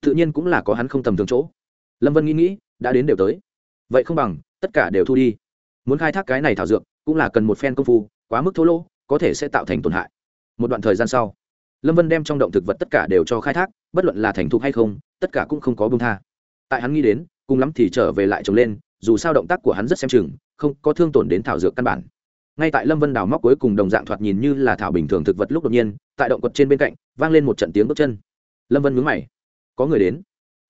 Tự nhiên cũng là có hắn không tầm thường chỗ. Lâm vân nghĩ nghĩ, đã đến đều tới. Vậy không bằng, tất cả đều thu đi. Muốn khai thác cái này thảo dược, cũng là cần một phen công phu, quá mức thô lỗ, có thể sẽ tạo thành tổn hại. Một đoạn thời gian sau, lâm vân đem trong động thực vật tất cả đều cho khai thác, bất luận là thành thục hay không, tất cả cũng không có bông tha tại hắn nghĩ đến, cùng lắm thì trở về lại trồng lên, dù sao động tác của hắn rất xem chừng, không có thương tổn đến thảo dược căn bản. Ngay tại lâm vân đào móc cuối cùng đồng dạng thoạt nhìn như là thảo bình thường thực vật lúc đột nhiên, tại động quật trên bên cạnh, vang lên một trận tiếng bước chân. Lâm vân mướn mày. Có người đến.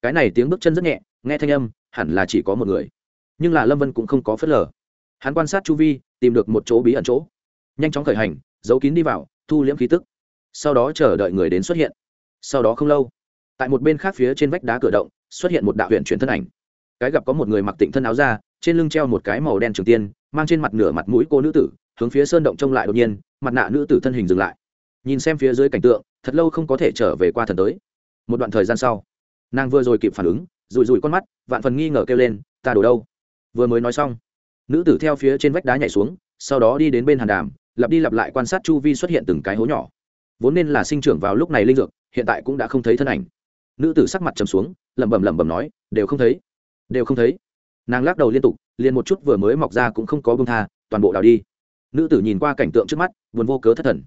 Cái này tiếng bước chân rất nhẹ, nghe thanh âm, hẳn là chỉ có một người. Nhưng là lâm vân cũng không có phớt lờ. Hắn quan sát chu vi, tìm được một chỗ bí ẩn chỗ. Nhanh chóng khởi hành, giấu kín đi vào, thu liễm khí tức. Sau đó chờ đợi người đến xuất hiện. Sau đó không lâu, tại một bên khác phía trên vách đá cửa động xuất hiện một đạo huyện chuyển thân ảnh. Cái gặp có một người mặc tịnh thân áo ra trên lưng treo một cái màu đen trường tiên, mang trên mặt nửa mặt mũi cô nữ tử, hướng phía sơn động trông lại đột nhiên, mặt nạ nữ tử thân hình dừng lại. Nhìn xem phía dưới cảnh tượng, thật lâu không có thể trở về qua thần tới. Một đoạn thời gian sau, nàng vừa rồi kịp phản ứng rụi rụi con mắt, vạn phần nghi ngờ kêu lên, ta đổ đâu? Vừa mới nói xong, nữ tử theo phía trên vách đá nhảy xuống, sau đó đi đến bên hàn đàm, lặp đi lặp lại quan sát chu vi xuất hiện từng cái hố nhỏ. Vốn nên là sinh trưởng vào lúc này linh dược, hiện tại cũng đã không thấy thân ảnh. Nữ tử sắc mặt trầm xuống lẩm bẩm lẩm bẩm nói, đều không thấy, đều không thấy. Nàng lắc đầu liên tục, liền một chút vừa mới mọc ra cũng không có bông tha, toàn bộ đào đi. Nữ tử nhìn qua cảnh tượng trước mắt, buồn vô cớ thất thần.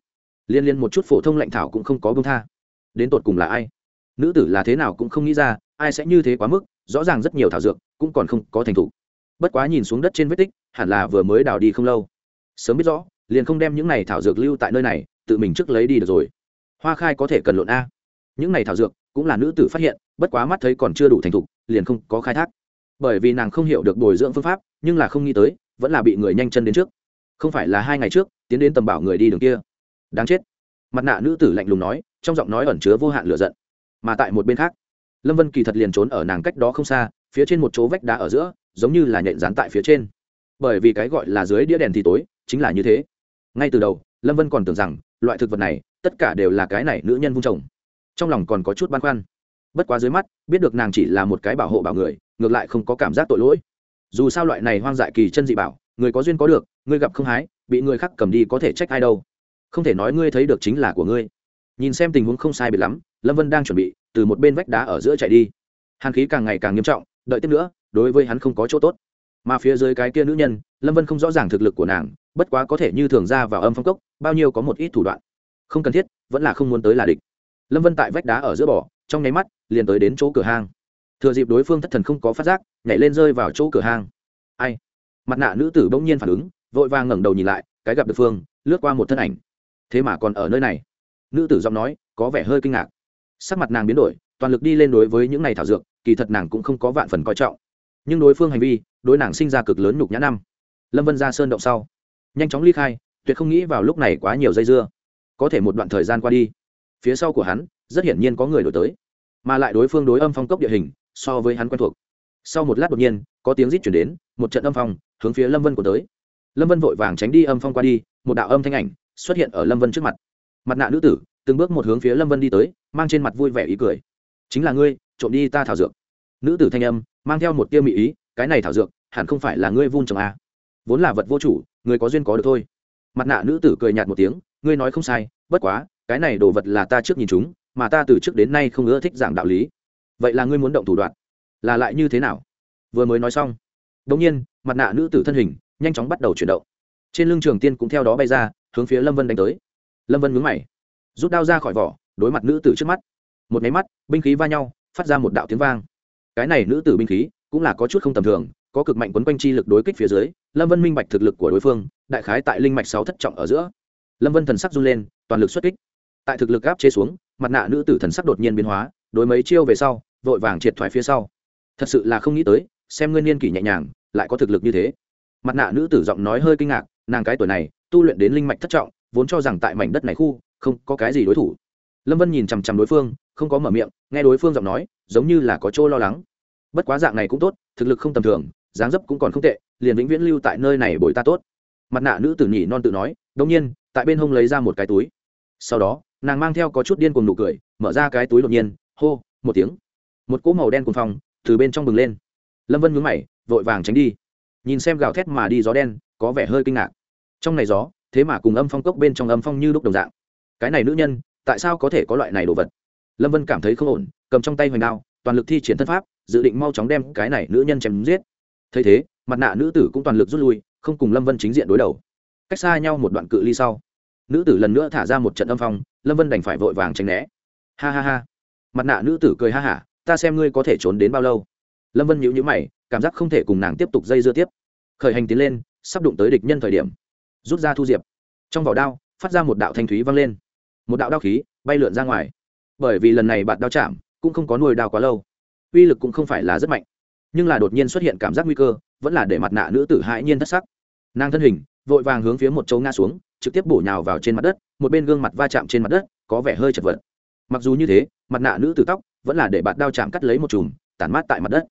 Liên liên một chút phổ thông lạnh thảo cũng không có bông tha. Đến tột cùng là ai? Nữ tử là thế nào cũng không nghĩ ra, ai sẽ như thế quá mức, rõ ràng rất nhiều thảo dược cũng còn không có thành thủ bất quá nhìn xuống đất trên vết tích, hẳn là vừa mới đào đi không lâu. Sớm biết rõ, liền không đem những này thảo dược lưu tại nơi này, tự mình trước lấy đi được rồi. Hoa khai có thể cần lộn a. Những này thảo dược cũng là nữ tử phát hiện, bất quá mắt thấy còn chưa đủ thành thục, liền không có khai thác. Bởi vì nàng không hiểu được bồi dưỡng phương pháp, nhưng là không nghĩ tới, vẫn là bị người nhanh chân đến trước. Không phải là hai ngày trước, tiến đến tầm bảo người đi đường kia. Đáng chết. Mặt nạ nữ tử lạnh lùng nói, trong giọng nói ẩn chứa vô hạn lửa giận. Mà tại một bên khác, lâm vân kỳ thật liền trốn ở nàng cách đó không xa, phía trên một chỗ vách đá ở giữa, giống như là nhện dán tại phía trên. Bởi vì cái gọi là dưới đĩa đèn thì tối, chính là như thế. Ngay từ đầu, lâm vân còn tưởng rằng, loại thực vật này, tất cả đều là cái này nữ nhân vung trồng trong lòng còn có chút băn khoăn. Bất quá dưới mắt, biết được nàng chỉ là một cái bảo hộ bảo người, ngược lại không có cảm giác tội lỗi. Dù sao loại này hoang dại kỳ chân dị bảo, người có duyên có được, người gặp không hái, bị người khác cầm đi có thể trách ai đâu. Không thể nói ngươi thấy được chính là của ngươi. Nhìn xem tình huống không sai biệt lắm, lâm vân đang chuẩn bị, từ một bên vách đá ở giữa chạy đi. Hàn khí càng ngày càng nghiêm trọng, đợi tiếp nữa, đối với hắn không có chỗ tốt. Mà phía dưới cái kia nữ nhân, lâm vân không rõ ràng thực lực của nàng, bất quá có thể như thường ra vào âm phong cốc, bao nhiêu có một ít thủ đoạn. Không cần thiết, vẫn là không muốn tới là địch lâm vân tại vách đá ở giữa bỏ trong nháy mắt, liền tới đến chỗ cửa hang. Thừa dịp đối phương thất thần không có phát giác, nhảy lên rơi vào chỗ cửa hang. Ai? Mặt nạ nữ tử bỗng nhiên phản ứng, vội vàng ngẩng đầu nhìn lại, cái gặp được phương, lướt qua một thân ảnh. Thế mà còn ở nơi này. Nữ tử giọng nói, có vẻ hơi kinh ngạc. Sắc mặt nàng biến đổi, toàn lực đi lên đối với những này thảo dược, kỳ thật nàng cũng không có vạn phần coi trọng. Nhưng đối phương hành vi, đối nàng sinh ra cực lớn nhục nhã năm. Lâm vân ra sơn động sau. Nhanh chóng ly khai, tuyệt không nghĩ vào lúc này quá nhiều dây dưa. Có thể một đoạn thời gian qua đi phía sau của hắn, rất hiển nhiên có người đổi tới. Mà lại đối phương đối âm phong cốc địa hình, so với hắn quen thuộc. Sau một lát đột nhiên, có tiếng rít chuyển đến, một trận âm phong hướng phía lâm vân của tới. Lâm vân vội vàng tránh đi âm phong qua đi, một đạo âm thanh ảnh xuất hiện ở lâm vân trước mặt. Mặt nạ nữ tử, từng bước một hướng phía lâm vân đi tới, mang trên mặt vui vẻ ý cười. Chính là ngươi, trộm đi ta thảo dược. Nữ tử thanh âm, mang theo một tiêu mị ý, cái này thảo dược, hẳn không phải là ngươi vun trồng à. vốn là vật vô chủ, người có duyên có được thôi. Mặt nạ nữ tử cười nhạt một tiếng, ngươi nói không sai, bất quá cái này đồ vật là ta trước nhìn chúng, mà ta từ trước đến nay không ưa thích giảng đạo lý. Vậy là ngươi muốn động thủ đoạn, là lại như thế nào? Vừa mới nói xong đ nhiên, mặt nạ nữ tử thân hình nhanh chóng bắt đầu chuyển động. Trên lưng trường tiên cũng theo đó bay ra, hướng phía lâm vân đánh tới. Lâm vân mướn mày, rút đao ra khỏi vỏ, đối mặt nữ tử trước mắt. Một máy mắt, binh khí va nhau, phát ra một đạo tiếng vang. Cái này nữ tử binh khí cũng là có chút không tầm thường, có cực mạnh quấn quanh chi lực đối kích phía dưới, lâm vân minh bạch thực lực của đối phương, đại khái tại linh mạch sáu thất trọng ở giữa. Lâm vân thần sắc run lên, toàn lực xuất kích tại thực lực áp chế xuống, mặt nạ nữ tử thần sắc đột nhiên biến hóa, đối mấy chiêu về sau, vội vàng triệt thoái phía sau. Thật sự là không nghĩ tới, xem nguyên niên kỷ nhẹ nhàng, lại có thực lực như thế. Mặt nạ nữ tử giọng nói hơi kinh ngạc, nàng cái tuổi này, tu luyện đến linh mạch thất trọng, vốn cho rằng tại mảnh đất này khu, không có cái gì đối thủ. Lâm vân nhìn chằm chằm đối phương, không có mở miệng, nghe đối phương giọng nói, giống như là có chỗ lo lắng. Bất quá dạng này cũng tốt, thực lực không tầm thường, dáng dấp cũng còn không tệ, liền vĩnh viễn lưu tại nơi này bồi ta tốt. Mặt nạ nữ tử nhỉ non tự nói đông nhiên, tại bên hông lấy ra một cái túi. Sau đó nàng mang theo có chút điên cuồng nụ cười, mở ra cái túi đột nhiên, hô, một tiếng. Một cỗ màu đen cùng phòng từ bên trong bừng lên. Lâm vân mướn mày, vội vàng tránh đi. Nhìn xem gào thét mà đi gió đen, có vẻ hơi kinh ngạc. Trong này gió, thế mà cùng âm phong cốc bên trong âm phong như đúc đồng dạng. Cái này nữ nhân, tại sao có thể có loại này đồ vật? Lâm vân cảm thấy không ổn, cầm trong tay hoành đao, toàn lực thi triển thân pháp, dự định mau chóng đem cái này nữ nhân chém giết. Thấy thế, mặt nạ nữ tử cũng toàn lực rút lui, không cùng lâm vân chính diện đối đầu. Cách xa nhau một đoạn cự ly sau nữ tử lần nữa thả ra một trận âm phong, lâm vân đành phải vội vàng tránh né. Ha ha ha. Mặt nạ nữ tử cười ha hả, ta xem ngươi có thể trốn đến bao lâu. Lâm vân nhíu nhíu mày, cảm giác không thể cùng nàng tiếp tục dây dưa tiếp. Khởi hành tiến lên, sắp đụng tới địch nhân thời điểm. Rút ra thu diệp. Trong vỏ đao, phát ra một đạo thanh thúy vang lên. Một đạo đao khí bay lượn ra ngoài. Bởi vì lần này bạn đao chạm, cũng không có nuôi đao quá lâu. Uy lực cũng không phải là rất mạnh. Nhưng là đột nhiên xuất hiện cảm giác nguy cơ, vẫn là để mặt nạ nữ tử hãi nhiên thất sắc. Nàng thân hình, vội vàng hướng phía một châu nga xuống trực tiếp bổ nhào vào trên mặt đất, một bên gương mặt va chạm trên mặt đất, có vẻ hơi chật vật. Mặc dù như thế, mặt nạ nữ tử tóc vẫn là để bạt đao chạm cắt lấy một chùm, tản mát tại mặt đất.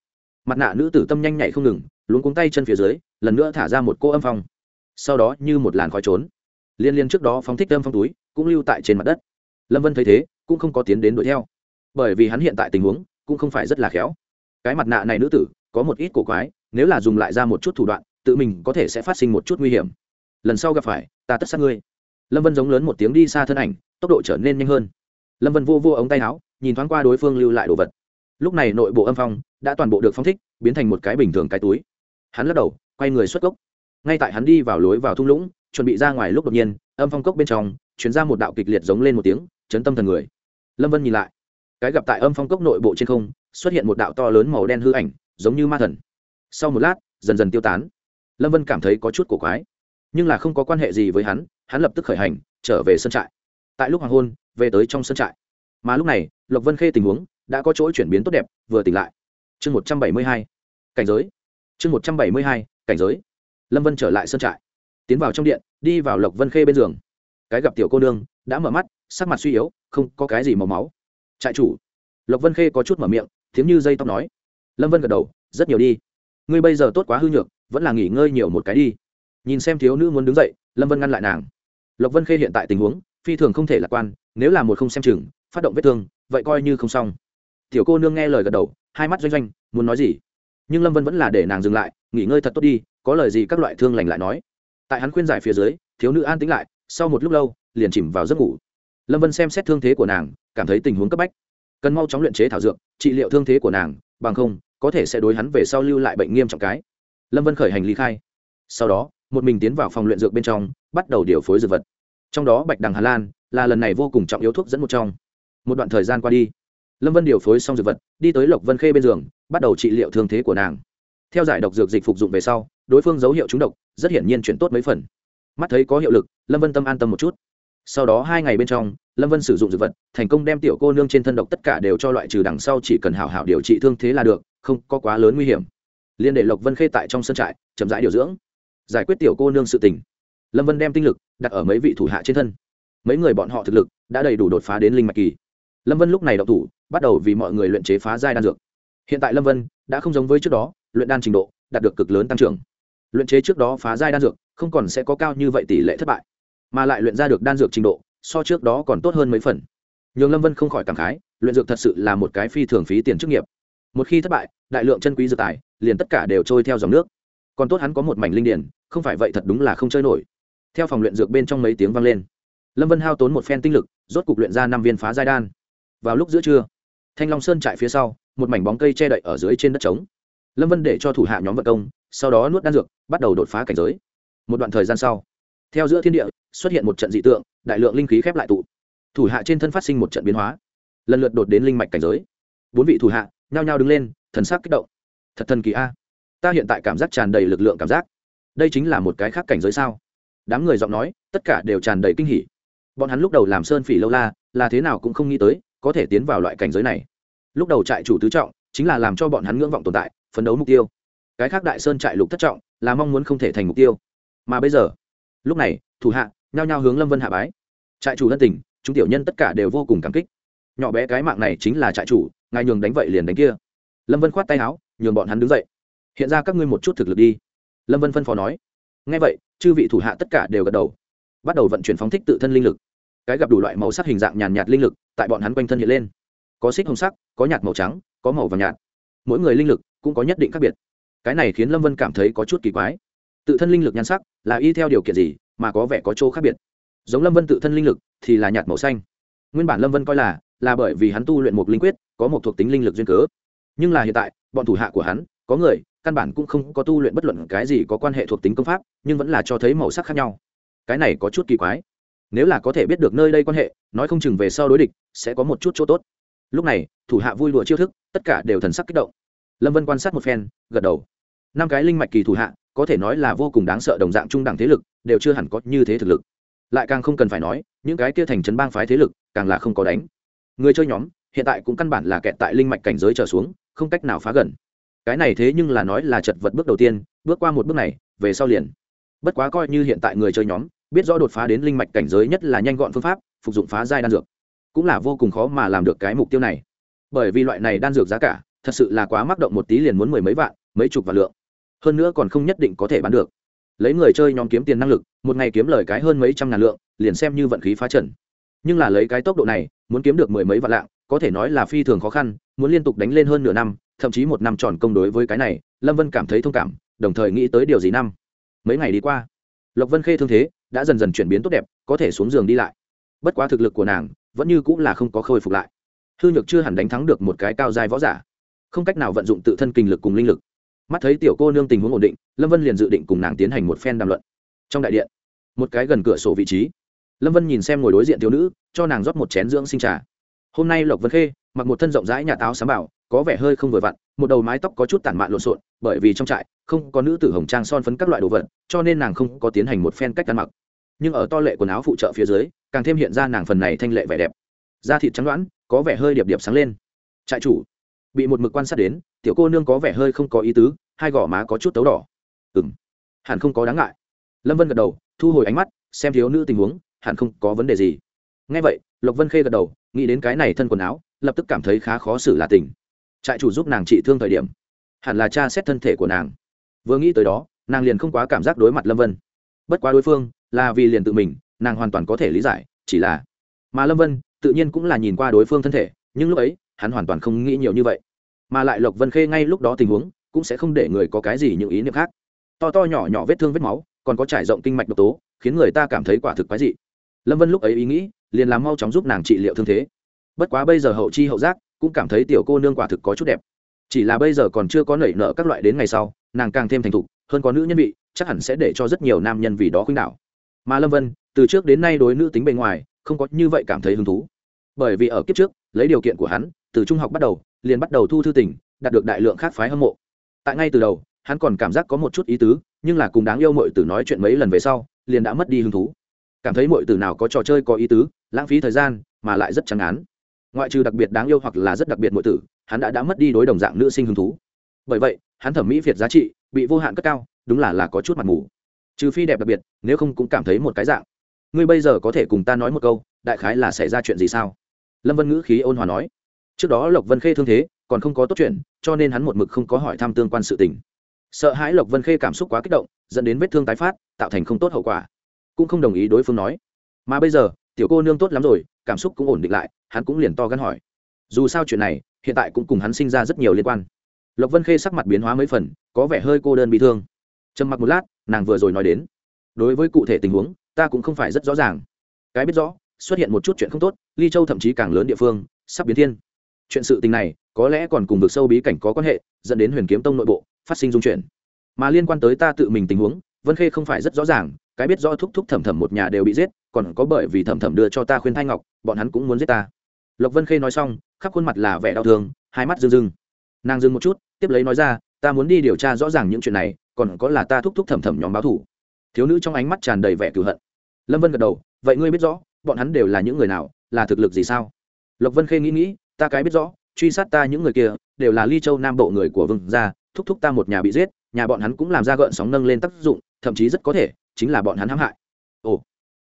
Mặt nạ nữ tử tâm nhanh nhạy không ngừng, luống cuống tay chân phía dưới, lần nữa thả ra một cô âm phong. Sau đó như một làn khói trốn. Liên liên trước đó phóng thích âm phong túi, cũng lưu tại trên mặt đất. Lâm vân thấy thế, cũng không có tiến đến đuổi theo. Bởi vì hắn hiện tại tình huống cũng không phải rất là khéo. Cái mặt nạ này nữ tử, có một ít cổ quái, nếu là dùng lại ra một chút thủ đoạn, tự mình có thể sẽ phát sinh một chút nguy hiểm lần sau gặp phải, ta tất sát ngươi. Lâm vân giống lớn một tiếng đi xa thân ảnh, tốc độ trở nên nhanh hơn. Lâm vân vô vô ống tay áo, nhìn thoáng qua đối phương lưu lại đồ vật. Lúc này nội bộ âm phong đã toàn bộ được phong thích, biến thành một cái bình thường cái túi. Hắn lắc đầu, quay người xuất gốc ngay tại hắn đi vào lối vào thung lũng, chuẩn bị ra ngoài lúc đột nhiên, âm phong cốc bên trong chuyển ra một đạo kịch liệt giống lên một tiếng, chấn tâm thần người. Lâm vân nhìn lại, cái gặp tại âm phong cốc nội bộ trên không, xuất hiện một đạo to lớn màu đen hư ảnh, giống như ma thần. Sau một lát, dần dần tiêu tán. Lâm vân cảm thấy có chút cổ quái nhưng là không có quan hệ gì với hắn hắn lập tức khởi hành, trở về sân trại. Tại lúc hoàng hôn, về tới trong sân trại. Mà lúc này, lộc vân khê tình huống đã có chỗ chuyển biến tốt đẹp, vừa tỉnh lại. Chương một trăm bảy mươi hai, cảnh giới. Chương một trăm bảy mươi hai, cảnh giới. Lâm vân trở lại sân trại. Tiến vào trong điện, đi vào lộc vân khê bên giường. Cái gặp tiểu cô nương đã mở mắt, sắc mặt suy yếu, không có cái gì màu máu. Trại chủ. Lộc vân khê có chút mở miệng tiếng như dây tóc nói. Lâm vân gật đầu, rất nhiều đi. Ngươi bây giờ tốt quá hư nhược, vẫn là nghỉ ngơi nhiều một cái đi nhìn xem thiếu nữ muốn đứng dậy, lâm vân ngăn lại nàng. Lộc vân khê hiện tại tình huống, phi thường không thể lạc quan, nếu là một không xem chừng, phát động vết thương, vậy coi như không xong. Tiểu cô nương nghe lời gật đầu, hai mắt doanh doanh, muốn nói gì? Nhưng lâm vân vẫn là để nàng dừng lại, nghỉ ngơi thật tốt đi, có lời gì các loại thương lành lại nói. Tại hắn khuyên giải phía dưới, thiếu nữ an tính lại, sau một lúc lâu, liền chìm vào giấc ngủ. Lâm vân xem xét thương thế của nàng, cảm thấy tình huống cấp bách. Cần mau chóng luyện chế thảo dược, trị liệu thương thế của nàng, bằng không, có thể sẽ đối hắn về sau lưu lại bệnh nghiêm trọng cái. Lâm vân khởi hành lý khai. Sau đó một mình tiến vào phòng luyện dược bên trong, bắt đầu điều phối dược vật. Trong đó bạch đằng hà lan là lần này vô cùng trọng yếu thuốc dẫn một trong. Một đoạn thời gian qua đi, lâm vân điều phối xong dược vật, đi tới lộc vân khê bên giường, bắt đầu trị liệu thương thế của nàng. Theo giải độc dược dịch phục dụng về sau, đối phương dấu hiệu trúng độc, rất hiển nhiên chuyển tốt mấy phần. Mắt thấy có hiệu lực, lâm vân tâm an tâm một chút. Sau đó hai ngày bên trong, lâm vân sử dụng dược vật, thành công đem tiểu cô nương trên thân độc tất cả đều cho loại trừ đằng sau chỉ cần hảo hảo điều trị thương thế là được, không có quá lớn nguy hiểm. Liên để lộc vân khê tại trong sân trại, chậm rãi điều dưỡng giải quyết tiểu cô nương sự tình. Lâm vân đem tinh lực đặt ở mấy vị thủ hạ trên thân. Mấy người bọn họ thực lực đã đầy đủ đột phá đến linh mạch kỳ. Lâm vân lúc này đọc thủ, bắt đầu vì mọi người luyện chế phá giai đan dược. Hiện tại lâm vân đã không giống với trước đó, luyện đan trình độ đạt được cực lớn tăng trưởng. Luyện chế trước đó phá giai đan dược không còn sẽ có cao như vậy tỷ lệ thất bại, mà lại luyện ra được đan dược trình độ so trước đó còn tốt hơn mấy phần. Nhường lâm vân không khỏi cảm khái, luyện dược thật sự là một cái phi thường phí tiền chức nghiệp. Một khi thất bại, đại lượng chân quý dược tài liền tất cả đều trôi theo dòng nước còn tốt hắn có một mảnh linh điển không phải vậy thật đúng là không chơi nổi. Theo phòng luyện dược bên trong mấy tiếng vang lên. Lâm vân hao tốn một phen tinh lực, rốt cục luyện ra năm viên phá giai đan. Vào lúc giữa trưa, thanh long sơn chạy phía sau, một mảnh bóng cây che đậy ở dưới trên đất trống. Lâm vân để cho thủ hạ nhóm vận công, sau đó nuốt đan dược, bắt đầu đột phá cảnh giới. Một đoạn thời gian sau, theo giữa thiên địa, xuất hiện một trận dị tượng, đại lượng linh khí khép lại tụ. Thủ hạ trên thân phát sinh một trận biến hóa. Lần lượt đột đến linh mạch cảnh giới. Bốn vị thủ hạ nhao nhao đứng lên, thần sắc kích động. Thật thần kỳ a ta hiện tại cảm giác tràn đầy lực lượng cảm giác. Đây chính là một cái khác cảnh giới sao? Đám người giọng nói, tất cả đều tràn đầy kinh hỉ. Bọn hắn lúc đầu làm sơn phỉ lâu la, là thế nào cũng không nghĩ tới, có thể tiến vào loại cảnh giới này. Lúc đầu trại chủ tứ trọng, chính là làm cho bọn hắn ngưỡng vọng tồn tại, phấn đấu mục tiêu. Cái khác đại sơn trại lục thất trọng, là mong muốn không thể thành mục tiêu. Mà bây giờ, lúc này, thủ hạ, nhao nhao hướng lâm vân hạ bái. Trại chủ thân tình, chúng tiểu nhân tất cả đều vô cùng cảm kích. Nhỏ bé cái mạng này chính là trại chủ, ngài nhường đánh vậy liền đánh kia. Lâm vân khoát tay áo, nhường bọn hắn đứng dậy hiện ra các ngươi một chút thực lực đi. Lâm vân phân phó nói. Ngay vậy, chư vị thủ hạ tất cả đều gật đầu, bắt đầu vận chuyển phóng thích tự thân linh lực. Cái gặp đủ loại màu sắc hình dạng nhàn nhạt linh lực, tại bọn hắn quanh thân hiện lên. Có xích hồng sắc, có nhạt màu trắng, có màu vàng nhạt. Mỗi người linh lực cũng có nhất định khác biệt. Cái này khiến lâm vân cảm thấy có chút kỳ quái. Tự thân linh lực nhan sắc là y theo điều kiện gì, mà có vẻ có chỗ khác biệt? Giống lâm vân tự thân linh lực thì là nhạt màu xanh. Nguyên bản lâm vân coi là là bởi vì hắn tu luyện một linh quyết, có một thuộc tính linh lực duyên cớ. Nhưng là hiện tại, bọn thủ hạ của hắn có người, căn bản cũng không có tu luyện bất luận cái gì có quan hệ thuộc tính công pháp, nhưng vẫn là cho thấy màu sắc khác nhau. Cái này có chút kỳ quái. Nếu là có thể biết được nơi đây quan hệ, nói không chừng về sau đối địch, sẽ có một chút chỗ tốt. Lúc này, thủ hạ vui lụa chiêu thức, tất cả đều thần sắc kích động. Lâm vân quan sát một phen, gật đầu. Năm cái linh mạch kỳ thủ hạ, có thể nói là vô cùng đáng sợ đồng dạng trung đẳng thế lực, đều chưa hẳn có như thế thực lực. Lại càng không cần phải nói, những cái kia thành trấn bang phái thế lực, càng là không có đánh. Người chơi nhóm, hiện tại cũng căn bản là kẹt tại linh mạch cảnh giới trở xuống, không cách nào phá gần cái này thế nhưng là nói là chật vật bước đầu tiên, bước qua một bước này, về sau liền. Bất quá coi như hiện tại người chơi nhóm, biết rõ đột phá đến linh mạch cảnh giới nhất là nhanh gọn phương pháp, phục dụng phá giai đan dược. Cũng là vô cùng khó mà làm được cái mục tiêu này. Bởi vì loại này đan dược giá cả, thật sự là quá mắc động một tí liền muốn mười mấy vạn, mấy chục vạn lượng. Hơn nữa còn không nhất định có thể bán được. Lấy người chơi nhóm kiếm tiền năng lực, một ngày kiếm lời cái hơn mấy trăm ngàn lượng, liền xem như vận khí phá trần nhưng là lấy cái tốc độ này, muốn kiếm được mười mấy vạn lạng, có thể nói là phi thường khó khăn, muốn liên tục đánh lên hơn nửa năm thậm chí một năm tròn công đối với cái này, lâm vân cảm thấy thông cảm, đồng thời nghĩ tới điều gì năm? Mấy ngày đi qua, lộc vân khê thương thế đã dần dần chuyển biến tốt đẹp, có thể xuống giường đi lại. Bất quá thực lực của nàng vẫn như cũng là không có khôi phục lại. Hư nhược chưa hẳn đánh thắng được một cái cao dài võ giả. Không cách nào vận dụng tự thân kinh lực cùng linh lực. Mắt thấy tiểu cô nương tình huống ổn định, lâm vân liền dự định cùng nàng tiến hành một phen đàm luận. Trong đại điện, một cái gần cửa sổ vị trí, lâm vân nhìn xem ngồi đối diện thiếu nữ, cho nàng rót một chén dưỡng sinh trà. Hôm nay lộc vân khê mặc một thân rộng rãi nhà táo sám bảo có vẻ hơi không vừa vặn, một đầu mái tóc có chút tản mạn lộn xộn, bởi vì trong trại không có nữ tử hồng trang son phấn các loại đồ vật, cho nên nàng không có tiến hành một phen cách ăn mặc. Nhưng ở to lệ quần áo phụ trợ phía dưới, càng thêm hiện ra nàng phần này thanh lệ vẻ đẹp. Da thịt trắng đoán có vẻ hơi điệp điệp sáng lên. Trại chủ, bị một mực quan sát đến, tiểu cô nương có vẻ hơi không có ý tứ, hai gò má có chút tấu đỏ. Ừng hẳn không có đáng ngại. Lâm vân gật đầu, thu hồi ánh mắt, xem thiếu nữ tình huống, hẳn không có vấn đề gì. Ngay vậy, lộc vân khê gật đầu, nghĩ đến cái này thân quần áo, lập tức cảm thấy khá khó xử là tình trại chủ giúp nàng trị thương thời điểm, hẳn là cha xét thân thể của nàng. Vừa nghĩ tới đó, nàng liền không quá cảm giác đối mặt lâm vân. Bất quá đối phương là vì liền tự mình, nàng hoàn toàn có thể lý giải, chỉ là mà lâm vân tự nhiên cũng là nhìn qua đối phương thân thể, nhưng lúc ấy, hắn hoàn toàn không nghĩ nhiều như vậy. Mà lại lộc vân khê ngay lúc đó tình huống cũng sẽ không để người có cái gì những ý niệm khác. To to nhỏ nhỏ vết thương vết máu, còn có trải rộng kinh mạch độc tố, khiến người ta cảm thấy quả thực quái dị. Lâm vân lúc ấy ý nghĩ liền làm mau chóng giúp nàng trị liệu thương thế. Bất quá bây giờ hậu chi hậu giác cũng cảm thấy tiểu cô nương quả thực có chút đẹp. Chỉ là bây giờ còn chưa có nảy nợ các loại đến ngày sau, nàng càng thêm thành thục, hơn có nữ nhân vị, chắc hẳn sẽ để cho rất nhiều nam nhân vì đó khuynh đảo. Mà lâm vân, từ trước đến nay đối nữ tính bề ngoài, không có như vậy cảm thấy hứng thú. Bởi vì ở kiếp trước, lấy điều kiện của hắn, từ trung học bắt đầu, liền bắt đầu thu thư tình, đạt được đại lượng khác phái hâm mộ. Tại ngay từ đầu, hắn còn cảm giác có một chút ý tứ, nhưng là cùng đáng yêu mọi tử nói chuyện mấy lần về sau, liền đã mất đi hứng thú. Cảm thấy mọi tử nào có trò chơi có ý tứ, lãng phí thời gian, mà lại rất chẳng án ngoại trừ đặc biệt đáng yêu hoặc là rất đặc biệt mọi tử, hắn đã đã mất đi đối đồng dạng nữ sinh hứng thú. Bởi vậy, hắn thẩm mỹ việt giá trị, bị vô hạn cất cao, đúng là là có chút mặt mù. Trừ phi đẹp đặc biệt, nếu không cũng cảm thấy một cái dạng. Ngươi bây giờ có thể cùng ta nói một câu, đại khái là xảy ra chuyện gì sao? Lâm vân ngữ khí ôn hòa nói. Trước đó lộc vân khê thương thế, còn không có tốt chuyện, cho nên hắn một mực không có hỏi thăm tương quan sự tình. Sợ hãi lộc vân khê cảm xúc quá kích động, dẫn đến vết thương tái phát, tạo thành không tốt hậu quả. Cũng không đồng ý đối phương nói. Mà bây giờ tiểu cô nương tốt lắm rồi, cảm xúc cũng ổn định lại, hắn cũng liền to gắn hỏi. Dù sao chuyện này, hiện tại cũng cùng hắn sinh ra rất nhiều liên quan. Lộc vân khê sắc mặt biến hóa mấy phần, có vẻ hơi cô đơn bị thương. Trầm mặc một lát, nàng vừa rồi nói đến. Đối với cụ thể tình huống, ta cũng không phải rất rõ ràng. Cái biết rõ, xuất hiện một chút chuyện không tốt, ly châu thậm chí càng lớn địa phương, sắp biến thiên. Chuyện sự tình này, có lẽ còn cùng vực sâu bí cảnh có quan hệ, dẫn đến huyền kiếm tông nội bộ, phát sinh dung chuyển. Mà liên quan tới ta tự mình tình huống, vân khê không phải rất rõ ràng cái biết rõ thúc thúc thẩm thẩm một nhà đều bị giết, còn có bởi vì thẩm thẩm đưa cho ta khuyên thanh ngọc, bọn hắn cũng muốn giết ta. Lộc vân khê nói xong, khắp khuôn mặt là vẻ đau thương, hai mắt rưng rưng. Nàng dừng một chút, tiếp lấy nói ra, ta muốn đi điều tra rõ ràng những chuyện này, còn có là ta thúc thúc thẩm thẩm nhóm báo thủ thiếu nữ trong ánh mắt tràn đầy vẻ cựu hận. Lâm vân gật đầu, vậy ngươi biết rõ, bọn hắn đều là những người nào, là thực lực gì sao? Lộc vân khê nghĩ nghĩ, ta cái biết rõ, truy sát ta những người kia, đều là ly châu nam bộ người của vương gia, thúc thúc ta một nhà bị giết, nhà bọn hắn cũng làm ra gợn sóng nâng lên tác dụng, thậm chí rất có thể chính là bọn hắn hãm hại. Ồ,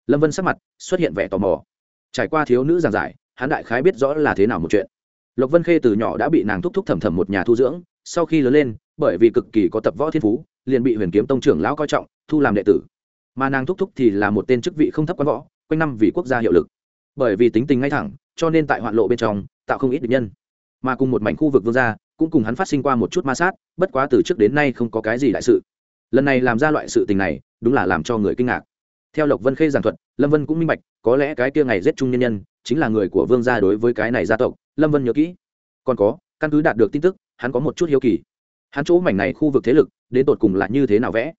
lâm vân sắc mặt xuất hiện vẻ tò mò. Trải qua thiếu nữ giảng giải, hắn đại khái biết rõ là thế nào một chuyện. Lộc vân khê từ nhỏ đã bị nàng thúc thúc thẩm thẩm một nhà thu dưỡng, sau khi lớn lên, bởi vì cực kỳ có tập võ thiên phú, liền bị huyền kiếm tông trưởng lão coi trọng, thu làm đệ tử. Mà nàng thúc thúc thì là một tên chức vị không thấp quan võ, quanh năm vì quốc gia hiệu lực. Bởi vì tính tình ngay thẳng, cho nên tại hoạn lộ bên trong, tạo không ít địch nhân. Mà cùng một mảnh khu vực vương gia, cũng cùng hắn phát sinh qua một chút ma sát, bất quá từ trước đến nay không có cái gì đại sự. Lần này làm ra loại sự tình này đúng là làm cho người kinh ngạc. Theo lộc vân khê giảng thuật, lâm vân cũng minh bạch, có lẽ cái kia ngày giết trung nhân nhân, chính là người của vương gia đối với cái này gia tộc, lâm vân nhớ kỹ. Còn có, căn cứ đạt được tin tức, hắn có một chút hiếu kỳ. Hắn chỗ mảnh này khu vực thế lực, đến tột cùng là như thế nào vẽ?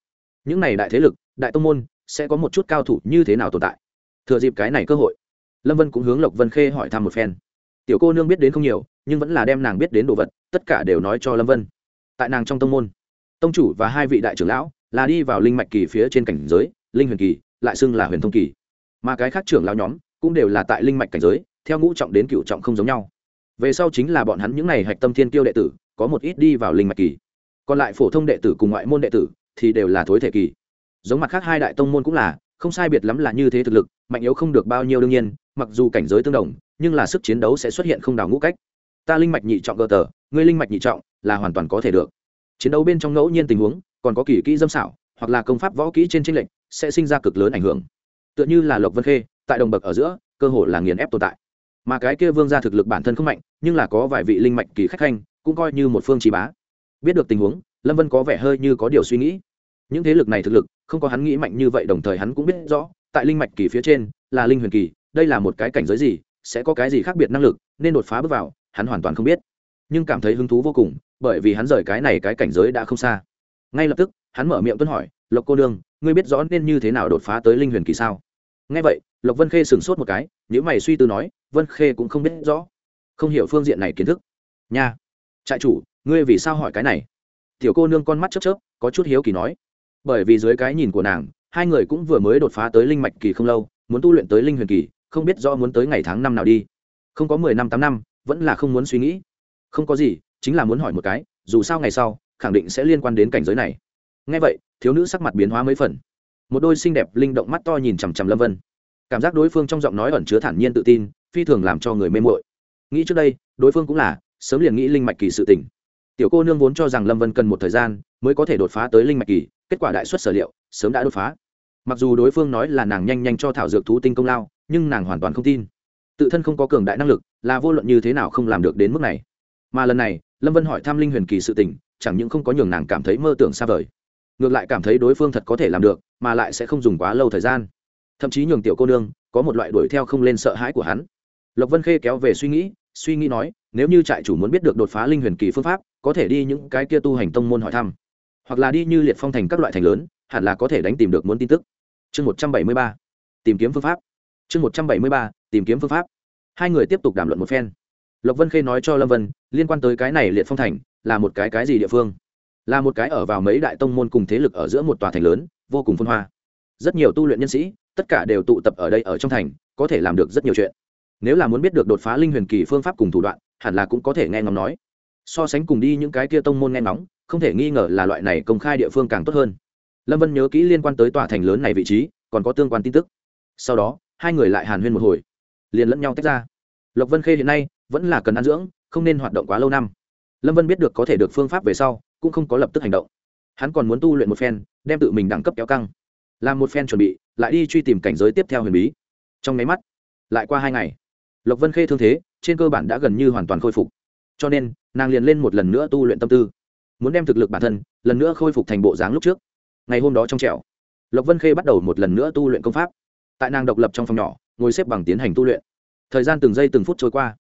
Những này đại thế lực, đại tông môn, sẽ có một chút cao thủ như thế nào tồn tại? Thừa dịp cái này cơ hội, lâm vân cũng hướng lộc vân khê hỏi thăm một phen. Tiểu cô nương biết đến không nhiều, nhưng vẫn là đem nàng biết đến đồ vật, tất cả đều nói cho lâm vân. Tại nàng trong tông môn, tông chủ và hai vị đại trưởng lão là đi vào linh mạch kỳ phía trên cảnh giới, linh huyền kỳ, lại xưng là huyền thông kỳ. Mà cái khác trưởng lão nhóm cũng đều là tại linh mạch cảnh giới, theo ngũ trọng đến cựu trọng không giống nhau. Về sau chính là bọn hắn những n à y hạch tâm thiên tiêu đệ tử, có một ít đi vào linh mạch kỳ. Còn lại phổ thông đệ tử cùng ngoại môn đệ tử thì đều là thối thể kỳ. Giống mặt khác hai đại tông môn cũng là, không sai biệt lắm là như thế thực lực, mạnh yếu không được bao nhiêu đương nhiên, mặc dù cảnh giới tương đồng, nhưng là sức chiến đấu sẽ xuất hiện không đào ngũ cách. Ta linh mạch nhị trọng cơ tờ, ngươi linh mạch nhị trọng là hoàn toàn có thể được. Chiến đấu bên trong ngẫu nhiên tình huống còn có kỳ kỹ dâm xảo, hoặc là công pháp võ kỹ trên tranh lệnh sẽ sinh ra cực lớn ảnh hưởng. Tựa như là lộc vân khê, tại đồng bậc ở giữa, cơ hội là nghiền ép tồn tại. Mà cái kia vương ra thực lực bản thân không mạnh, nhưng là có vài vị linh mạch kỳ khách khanh, cũng coi như một phương trí bá. Biết được tình huống, lâm vân có vẻ hơi như có điều suy nghĩ. Những thế lực này thực lực, không có hắn nghĩ mạnh như vậy, đồng thời hắn cũng biết rõ, tại linh mạch kỳ phía trên, là linh huyền kỳ, đây là một cái cảnh giới gì, sẽ có cái gì khác biệt năng lực, nên đột phá bước vào, hắn hoàn toàn không biết. Nhưng cảm thấy hứng thú vô cùng, bởi vì hắn rời cái này cái cảnh giới đã không xa ngay lập tức, hắn mở miệng tuân hỏi, lộc cô nương, ngươi biết rõ nên như thế nào đột phá tới linh huyền kỳ sao? Ngay vậy, lộc vân khê sửng sốt một cái nếu mày suy tư nói, vân khê cũng không biết rõ, không hiểu phương diện này kiến thức. Nha, trại chủ, ngươi vì sao hỏi cái này? Tiểu cô nương con mắt chớp chớp, có chút hiếu kỳ nói. Bởi vì dưới cái nhìn của nàng, hai người cũng vừa mới đột phá tới linh mạch kỳ không lâu, muốn tu luyện tới linh huyền kỳ, không biết rõ muốn tới ngày tháng năm nào đi. Không có mười năm tám năm, vẫn là không muốn suy nghĩ. Không có gì, chính là muốn hỏi một cái, dù sao ngày sau khẳng định sẽ liên quan đến cảnh giới này. Ngay vậy, thiếu nữ sắc mặt biến hóa mấy phần. Một đôi xinh đẹp linh động mắt to nhìn chằm chằm lâm vân. Cảm giác đối phương trong giọng nói ẩn chứa thản nhiên tự tin, phi thường làm cho người mê mội nghĩ trước đây, đối phương cũng là, sớm liền nghĩ linh mạch kỳ sự tỉnh tiểu cô nương vốn cho rằng lâm vân cần một thời gian mới có thể đột phá tới linh mạch kỳ, kết quả đại xuất sở liệu, sớm đã đột phá. Mặc dù đối phương nói là nàng nhanh nhanh cho thảo dược thú tinh công lao, nhưng nàng hoàn toàn không tin. Tự thân không có cường đại năng lực, là vô luận như thế nào không làm được đến mức này. Mà lần này lâm vân hỏi Tham linh huyền kỳ sự tình, chẳng những không có nhường nàng cảm thấy mơ tưởng xa vời, ngược lại cảm thấy đối phương thật có thể làm được, mà lại sẽ không dùng quá lâu thời gian. Thậm chí nhường tiểu cô nương có một loại đuổi theo không lên sợ hãi của hắn. Lộc vân khê kéo về suy nghĩ suy nghĩ nói, nếu như trại chủ muốn biết được đột phá linh huyền kỳ phương pháp, có thể đi những cái kia tu hành tông môn hỏi thăm. Hoặc là đi như liệt phong thành các loại thành lớn, hẳn là có thể đánh tìm được muốn tin tức. Chương một trăm bảy mươi ba, tìm kiếm phương pháp. Chương một trăm bảy mươi ba, tìm kiếm phương pháp. Hai người tiếp tục đàm luận một phen lộc vân khê nói cho lâm vân, liên quan tới cái này liệt phong thành, là một cái cái gì địa phương? Là một cái ở vào mấy đại tông môn cùng thế lực ở giữa một tòa thành lớn, vô cùng phân hoa. Rất nhiều tu luyện nhân sĩ, tất cả đều tụ tập ở đây ở trong thành, có thể làm được rất nhiều chuyện. Nếu là muốn biết được đột phá linh huyền kỳ phương pháp cùng thủ đoạn, hẳn là cũng có thể nghe ngóng nói. So sánh cùng đi những cái kia tông môn nghe ngóng, không thể nghi ngờ là loại này công khai địa phương càng tốt hơn. Lâm vân nhớ kỹ liên quan tới tòa thành lớn này vị trí, còn có tương quan tin tức. Sau đó, hai người lại hàn huyên một hồi, liền lẫn nhau tách ra. Lộc vân khê hiện nay vẫn là cần ăn dưỡng, không nên hoạt động quá lâu năm. Lâm vân biết được có thể được phương pháp về sau, cũng không có lập tức hành động. Hắn còn muốn tu luyện một phen, đem tự mình đẳng cấp kéo căng. Làm một phen chuẩn bị, lại đi truy tìm cảnh giới tiếp theo huyền bí. Trong máy mắt, lại qua hai ngày. Lộc vân khê thương thế, trên cơ bản đã gần như hoàn toàn khôi phục. Cho nên, nàng liền lên một lần nữa tu luyện tâm tư. Muốn đem thực lực bản thân, lần nữa khôi phục thành bộ dáng lúc trước. Ngày hôm đó trong trẻo, lộc vân khê bắt đầu một lần nữa tu luyện công pháp. Tại nàng độc lập trong phòng nhỏ, ngồi xếp bằng tiến hành tu luyện. Thời gian từng giây từng phút trôi qua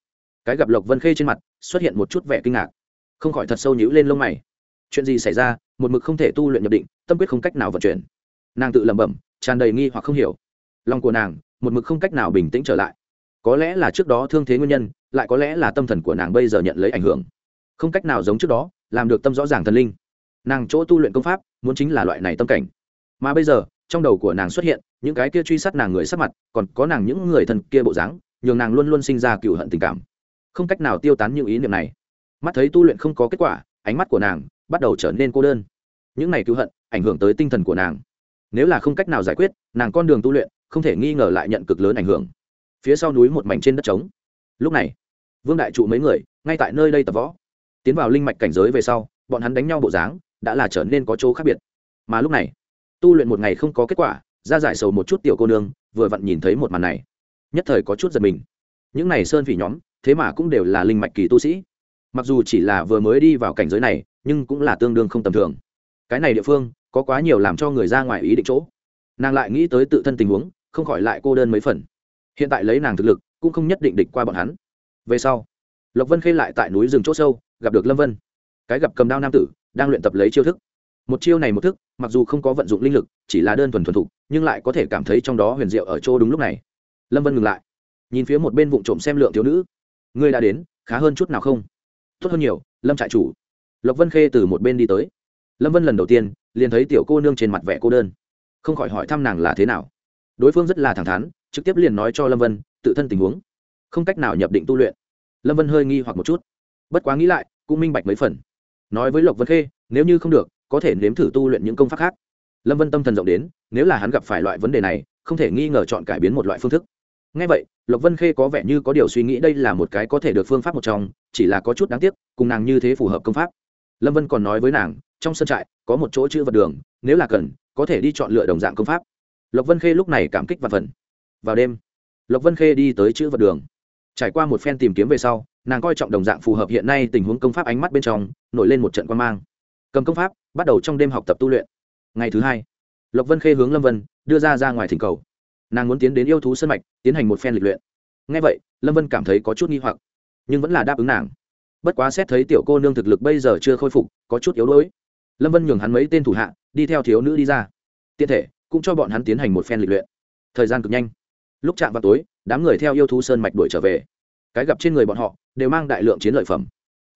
cái gặp lộc vân khê trên mặt, xuất hiện một chút vẻ kinh ngạc. Không khỏi thật sâu nhữ lên lông mày. Chuyện gì xảy ra? Một mực không thể tu luyện nhập định, tâm quyết không cách nào vận chuyển. Nàng tự lẩm bẩm, tràn đầy nghi hoặc không hiểu. Lòng của nàng, một mực không cách nào bình tĩnh trở lại. Có lẽ là trước đó thương thế nguyên nhân, lại có lẽ là tâm thần của nàng bây giờ nhận lấy ảnh hưởng. Không cách nào giống trước đó, làm được tâm rõ ràng thần linh. Nàng chỗ tu luyện công pháp, muốn chính là loại này tâm cảnh. Mà bây giờ, trong đầu của nàng xuất hiện, những cái kia truy sát nàng người sắc mặt, còn có nàng những người thân kia bộ dáng, nhường nàng luôn luôn sinh ra cựu hận tình cảm không cách nào tiêu tán những ý niệm này. Mắt thấy tu luyện không có kết quả, ánh mắt của nàng bắt đầu trở nên cô đơn. Những này cứu hận ảnh hưởng tới tinh thần của nàng. Nếu là không cách nào giải quyết, nàng con đường tu luyện không thể nghi ngờ lại nhận cực lớn ảnh hưởng. Phía sau núi một mảnh trên đất trống. Lúc này, vương đại trụ mấy người, ngay tại nơi đây tập võ. Tiến vào linh mạch cảnh giới về sau, bọn hắn đánh nhau bộ dáng đã là trở nên có chỗ khác biệt. Mà lúc này, tu luyện một ngày không có kết quả, ra giải sầu một chút tiểu cô nương, vừa vặn nhìn thấy một màn này. Nhất thời có chút giật mình. Những này sơn phỉ nhóm thế mà cũng đều là linh mạch kỳ tu sĩ. Mặc dù chỉ là vừa mới đi vào cảnh giới này, nhưng cũng là tương đương không tầm thường. Cái này địa phương, có quá nhiều làm cho người ra ngoài ý định chỗ. Nàng lại nghĩ tới tự thân tình huống, không khỏi lại cô đơn mấy phần. Hiện tại lấy nàng thực lực, cũng không nhất định địch qua bọn hắn. Về sau, lộc vân khê lại tại núi rừng chỗ sâu, gặp được lâm vân. Cái gặp cầm đao nam tử, đang luyện tập lấy chiêu thức. Một chiêu này một thức, mặc dù không có vận dụng linh lực, chỉ là đơn thuần thuần thục, nhưng lại có thể cảm thấy trong đó huyền diệu ở chỗ đúng lúc này. Lâm vân ngừng lại, nhìn phía một bên vụ trộm xem lượng thiếu nữ ngươi đã đến, khá hơn chút nào không? Tốt hơn nhiều, lâm trại chủ. Lộc vân khê từ một bên đi tới. Lâm vân lần đầu tiên, liền thấy tiểu cô nương trên mặt vẻ cô đơn. Không khỏi hỏi thăm nàng là thế nào. Đối phương rất là thẳng thắn, trực tiếp liền nói cho lâm vân, tự thân tình huống. Không cách nào nhập định tu luyện. Lâm vân hơi nghi hoặc một chút. Bất quá nghĩ lại, cũng minh bạch mấy phần. Nói với lộc vân khê, nếu như không được, có thể nếm thử tu luyện những công pháp khác. Lâm vân tâm thần rộng đến, nếu là hắn gặp phải loại vấn đề này, không thể nghi ngờ chọn cải biến một loại phương thức ngay vậy, lộc vân khê có vẻ như có điều suy nghĩ đây là một cái có thể được phương pháp một trong, chỉ là có chút đáng tiếc, cùng nàng như thế phù hợp công pháp. Lâm vân còn nói với nàng, trong sân trại, có một chỗ chữ vật đường, nếu là cần, có thể đi chọn lựa đồng dạng công pháp. Lộc vân khê lúc này cảm kích và phần. Vào đêm, lộc vân khê đi tới chữ vật đường. Trải qua một phen tìm kiếm về sau, nàng coi trọng đồng dạng phù hợp hiện nay tình huống công pháp ánh mắt bên trong, nổi lên một trận quan mang. Cầm công pháp, bắt đầu trong đêm học tập tu luyện. Ngày thứ hai, lộc vân khê hướng lâm vân, đưa ra ra ngoài thỉnh cầu nàng muốn tiến đến yêu thú sân mạch, tiến hành một phen lịch luyện. Ngay vậy, lâm vân cảm thấy có chút nghi hoặc, nhưng vẫn là đáp ứng nàng. Bất quá xét thấy tiểu cô nương thực lực bây giờ chưa khôi phục, có chút yếu đuối. Lâm vân nhường hắn mấy tên thủ hạ, đi theo thiếu nữ đi ra. Tiện thể, cũng cho bọn hắn tiến hành một phen lịch luyện. Thời gian cực nhanh. Lúc chạm vào tối, đám người theo yêu thú sơn mạch đuổi trở về. Cái gặp trên người bọn họ, đều mang đại lượng chiến lợi phẩm.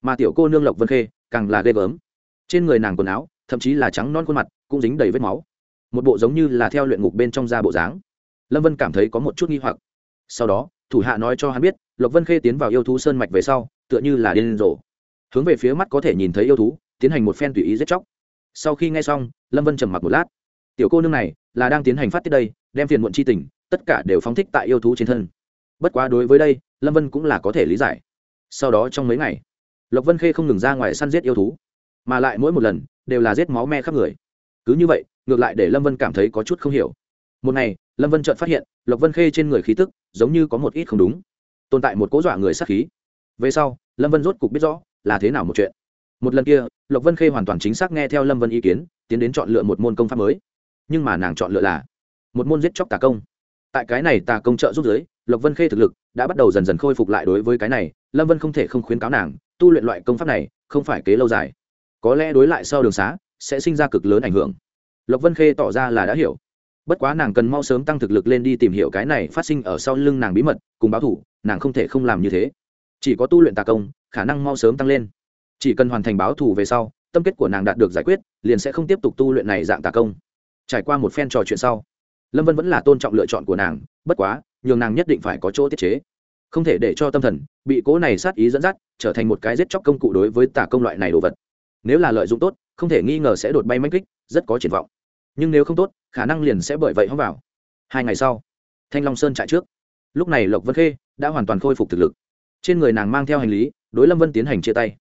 Mà tiểu cô nương lộc vân khê, càng là ghê gớm. Trên người nàng quần áo, thậm chí là trắng non khuôn mặt, cũng dính đầy vết máu. Một bộ giống như là theo luyện ngục bên trong da bộ dáng lâm vân cảm thấy có một chút nghi hoặc sau đó thủ hạ nói cho hắn biết lộc vân khê tiến vào yêu thú sơn mạch về sau tựa như là điên rồ hướng về phía mắt có thể nhìn thấy yêu thú tiến hành một phen tùy ý giết chóc sau khi nghe xong lâm vân trầm mặc một lát tiểu cô nương này là đang tiến hành phát tiết đây đem phiền muộn c h i tình tất cả đều phóng thích tại yêu thú trên thân bất quá đối với đây lâm vân cũng là có thể lý giải sau đó trong mấy ngày lộc vân khê không ngừng ra ngoài săn giết yêu thú mà lại mỗi một lần đều là giết máu me khắp người cứ như vậy ngược lại để lâm vân cảm thấy có chút không hiểu một ngày, lâm vân chợt phát hiện, lộc vân khê trên người khí tức giống như có một ít không đúng. Tồn tại một cố dọa người sát khí. Về sau, lâm vân rốt cục biết rõ là thế nào một chuyện. Một lần kia, lộc vân khê hoàn toàn chính xác nghe theo lâm vân ý kiến, tiến đến chọn lựa một môn công pháp mới. Nhưng mà nàng chọn lựa là một môn giết chóc tà công. Tại cái này tà công trợ giúp giới, lộc vân khê thực lực đã bắt đầu dần dần khôi phục lại đối với cái này, lâm vân không thể không khuyến cáo nàng, tu luyện loại công pháp này không phải kế lâu dài. Có lẽ đối lại sau đường xá sẽ sinh ra cực lớn ảnh hưởng. Lộc vân khê tỏ ra là đã hiểu bất quá nàng cần mau sớm tăng thực lực lên đi tìm hiểu cái này phát sinh ở sau lưng nàng bí mật, cùng báo thủ nàng không thể không làm như thế. Chỉ có tu luyện tà công, khả năng mau sớm tăng lên. Chỉ cần hoàn thành báo thủ về sau, tâm kết của nàng đạt được giải quyết, liền sẽ không tiếp tục tu luyện này dạng tà công. Trải qua một phen trò chuyện sau, lâm vân vẫn là tôn trọng lựa chọn của nàng, bất quá, nhường nàng nhất định phải có chỗ tiết chế. Không thể để cho tâm thần bị cố này sát ý dẫn dắt, trở thành một cái giết chóc công cụ đối với tà công loại này đồ vật. Nếu là lợi dụng tốt, không thể nghi ngờ sẽ đột bay manh kích, rất có triển vọng. Nhưng nếu không tốt khả năng liền sẽ bởi vậy hóng vào. Hai ngày sau, thanh long sơn chạy trước. Lúc này lộc vân khê đã hoàn toàn khôi phục thực lực. Trên người nàng mang theo hành lý, đối lâm vân tiến hành chia tay.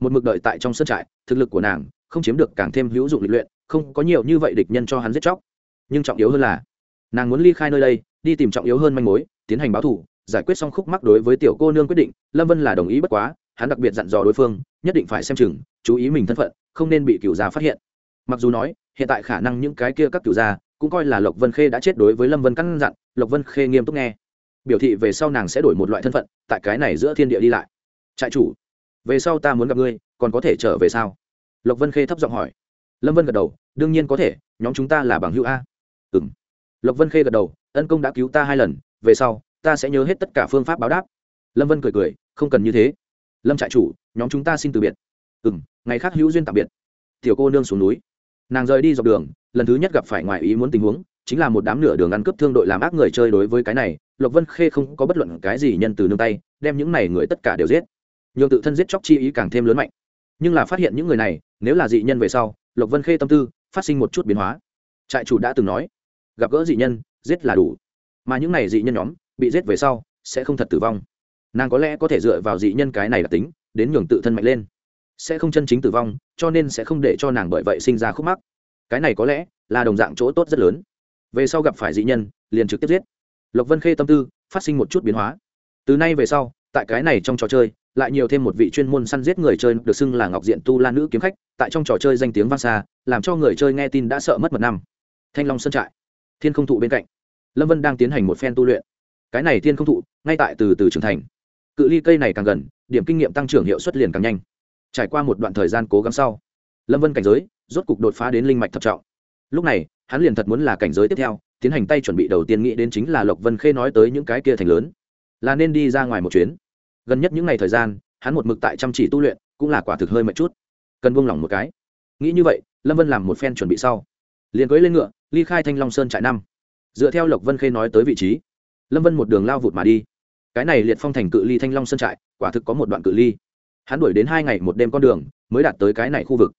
Một mực đợi tại trong sân trại, thực lực của nàng không chiếm được càng thêm hữu dụng lịch luyện, không có nhiều như vậy địch nhân cho hắn giết chóc. Nhưng trọng yếu hơn là, nàng muốn ly khai nơi đây, đi tìm trọng yếu hơn manh mối, tiến hành báo thủ giải quyết xong khúc mắc đối với tiểu cô nương quyết định, lâm vân là đồng ý bất quá, hắn đặc biệt dặn dò đối phương, nhất định phải xem chừng, chú ý mình thân phận, không nên bị cựu gia phát hiện mặc dù nói, hiện tại khả năng những cái kia các cựu gia, cũng coi là lộc vân khê đã chết đối với lâm vân căn dặn, lộc vân khê nghiêm túc nghe. Biểu thị về sau nàng sẽ đổi một loại thân phận, tại cái này giữa thiên địa đi lại. Trại chủ, về sau ta muốn gặp ngươi, còn có thể trở về sao? Lộc vân khê thấp giọng hỏi. Lâm vân gật đầu, đương nhiên có thể, nhóm chúng ta là bằng hữu a. Ừ m lộc vân khê gật đầu, ân công đã cứu ta hai lần, về sau, ta sẽ nhớ hết tất cả phương pháp báo đáp. Lâm vân cười cười, không cần như thế. Lâm trại chủ, nhóm chúng ta xin từ biệt. Ừ m ngày khác hữu duyên tạm biệt. Tiểu cô nương xuống núi nàng rời đi dọc đường, lần thứ nhất gặp phải ngoài ý muốn tình huống, chính là một đám nửa đường ăn cướp thương đội làm ác người chơi đối với cái này, lộc vân khê không có bất luận cái gì nhân từ nương tay, đem những này người tất cả đều giết. Nhường tự thân giết chóc chi ý càng thêm lớn mạnh. Nhưng là phát hiện những người này, nếu là dị nhân về sau, lộc vân khê tâm tư phát sinh một chút biến hóa. Trại chủ đã từng nói, gặp gỡ dị nhân, giết là đủ. Mà những này dị nhân nhóm, bị giết về sau, sẽ không thật tử vong. Nàng có lẽ có thể dựa vào dị nhân cái này là tính, đến nhường tự thân mạnh lên sẽ không chân chính tử vong, cho nên sẽ không để cho nàng bởi vậy sinh ra khúc mắc. Cái này có lẽ là đồng dạng chỗ tốt rất lớn. Về sau gặp phải dị nhân, liền trực tiếp giết. Lộc vân khê tâm tư phát sinh một chút biến hóa. Từ nay về sau, tại cái này trong trò chơi, lại nhiều thêm một vị chuyên môn săn giết người chơi được xưng là ngọc diện tu la nữ kiếm khách, tại trong trò chơi danh tiếng vang xa, làm cho người chơi nghe tin đã sợ mất một năm. Thanh long sơn trại, thiên không thụ bên cạnh. Lâm vân đang tiến hành một phen tu luyện. Cái này thiên không thụ, ngay tại từ từ trưởng thành. Cự ly cây này càng gần, điểm kinh nghiệm tăng trưởng hiệu suất liền càng nhanh trải qua một đoạn thời gian cố gắng sau, lâm vân cảnh giới rốt cục đột phá đến linh mạch thập trọng. Lúc này, hắn liền thật muốn là cảnh giới tiếp theo, tiến hành tay chuẩn bị đầu tiên nghĩ đến chính là lộc vân khê nói tới những cái kia thành lớn, là nên đi ra ngoài một chuyến. Gần nhất những ngày thời gian, hắn một mực tại chăm chỉ tu luyện, cũng là quả thực hơi mệt chút. Cần buông lỏng một cái. Nghĩ như vậy, lâm vân làm một phen chuẩn bị sau, liền cưới lên ngựa, ly khai thanh long sơn trại năm. Dựa theo lộc vân khê nói tới vị trí, lâm vân một đường lao vụt mà đi. Cái này liệt phong thành cự ly thanh long sơn trại, quả thực có một đoạn cự ly hắn đuổi đến hai ngày một đêm con đường, mới đạt tới cái này khu vực.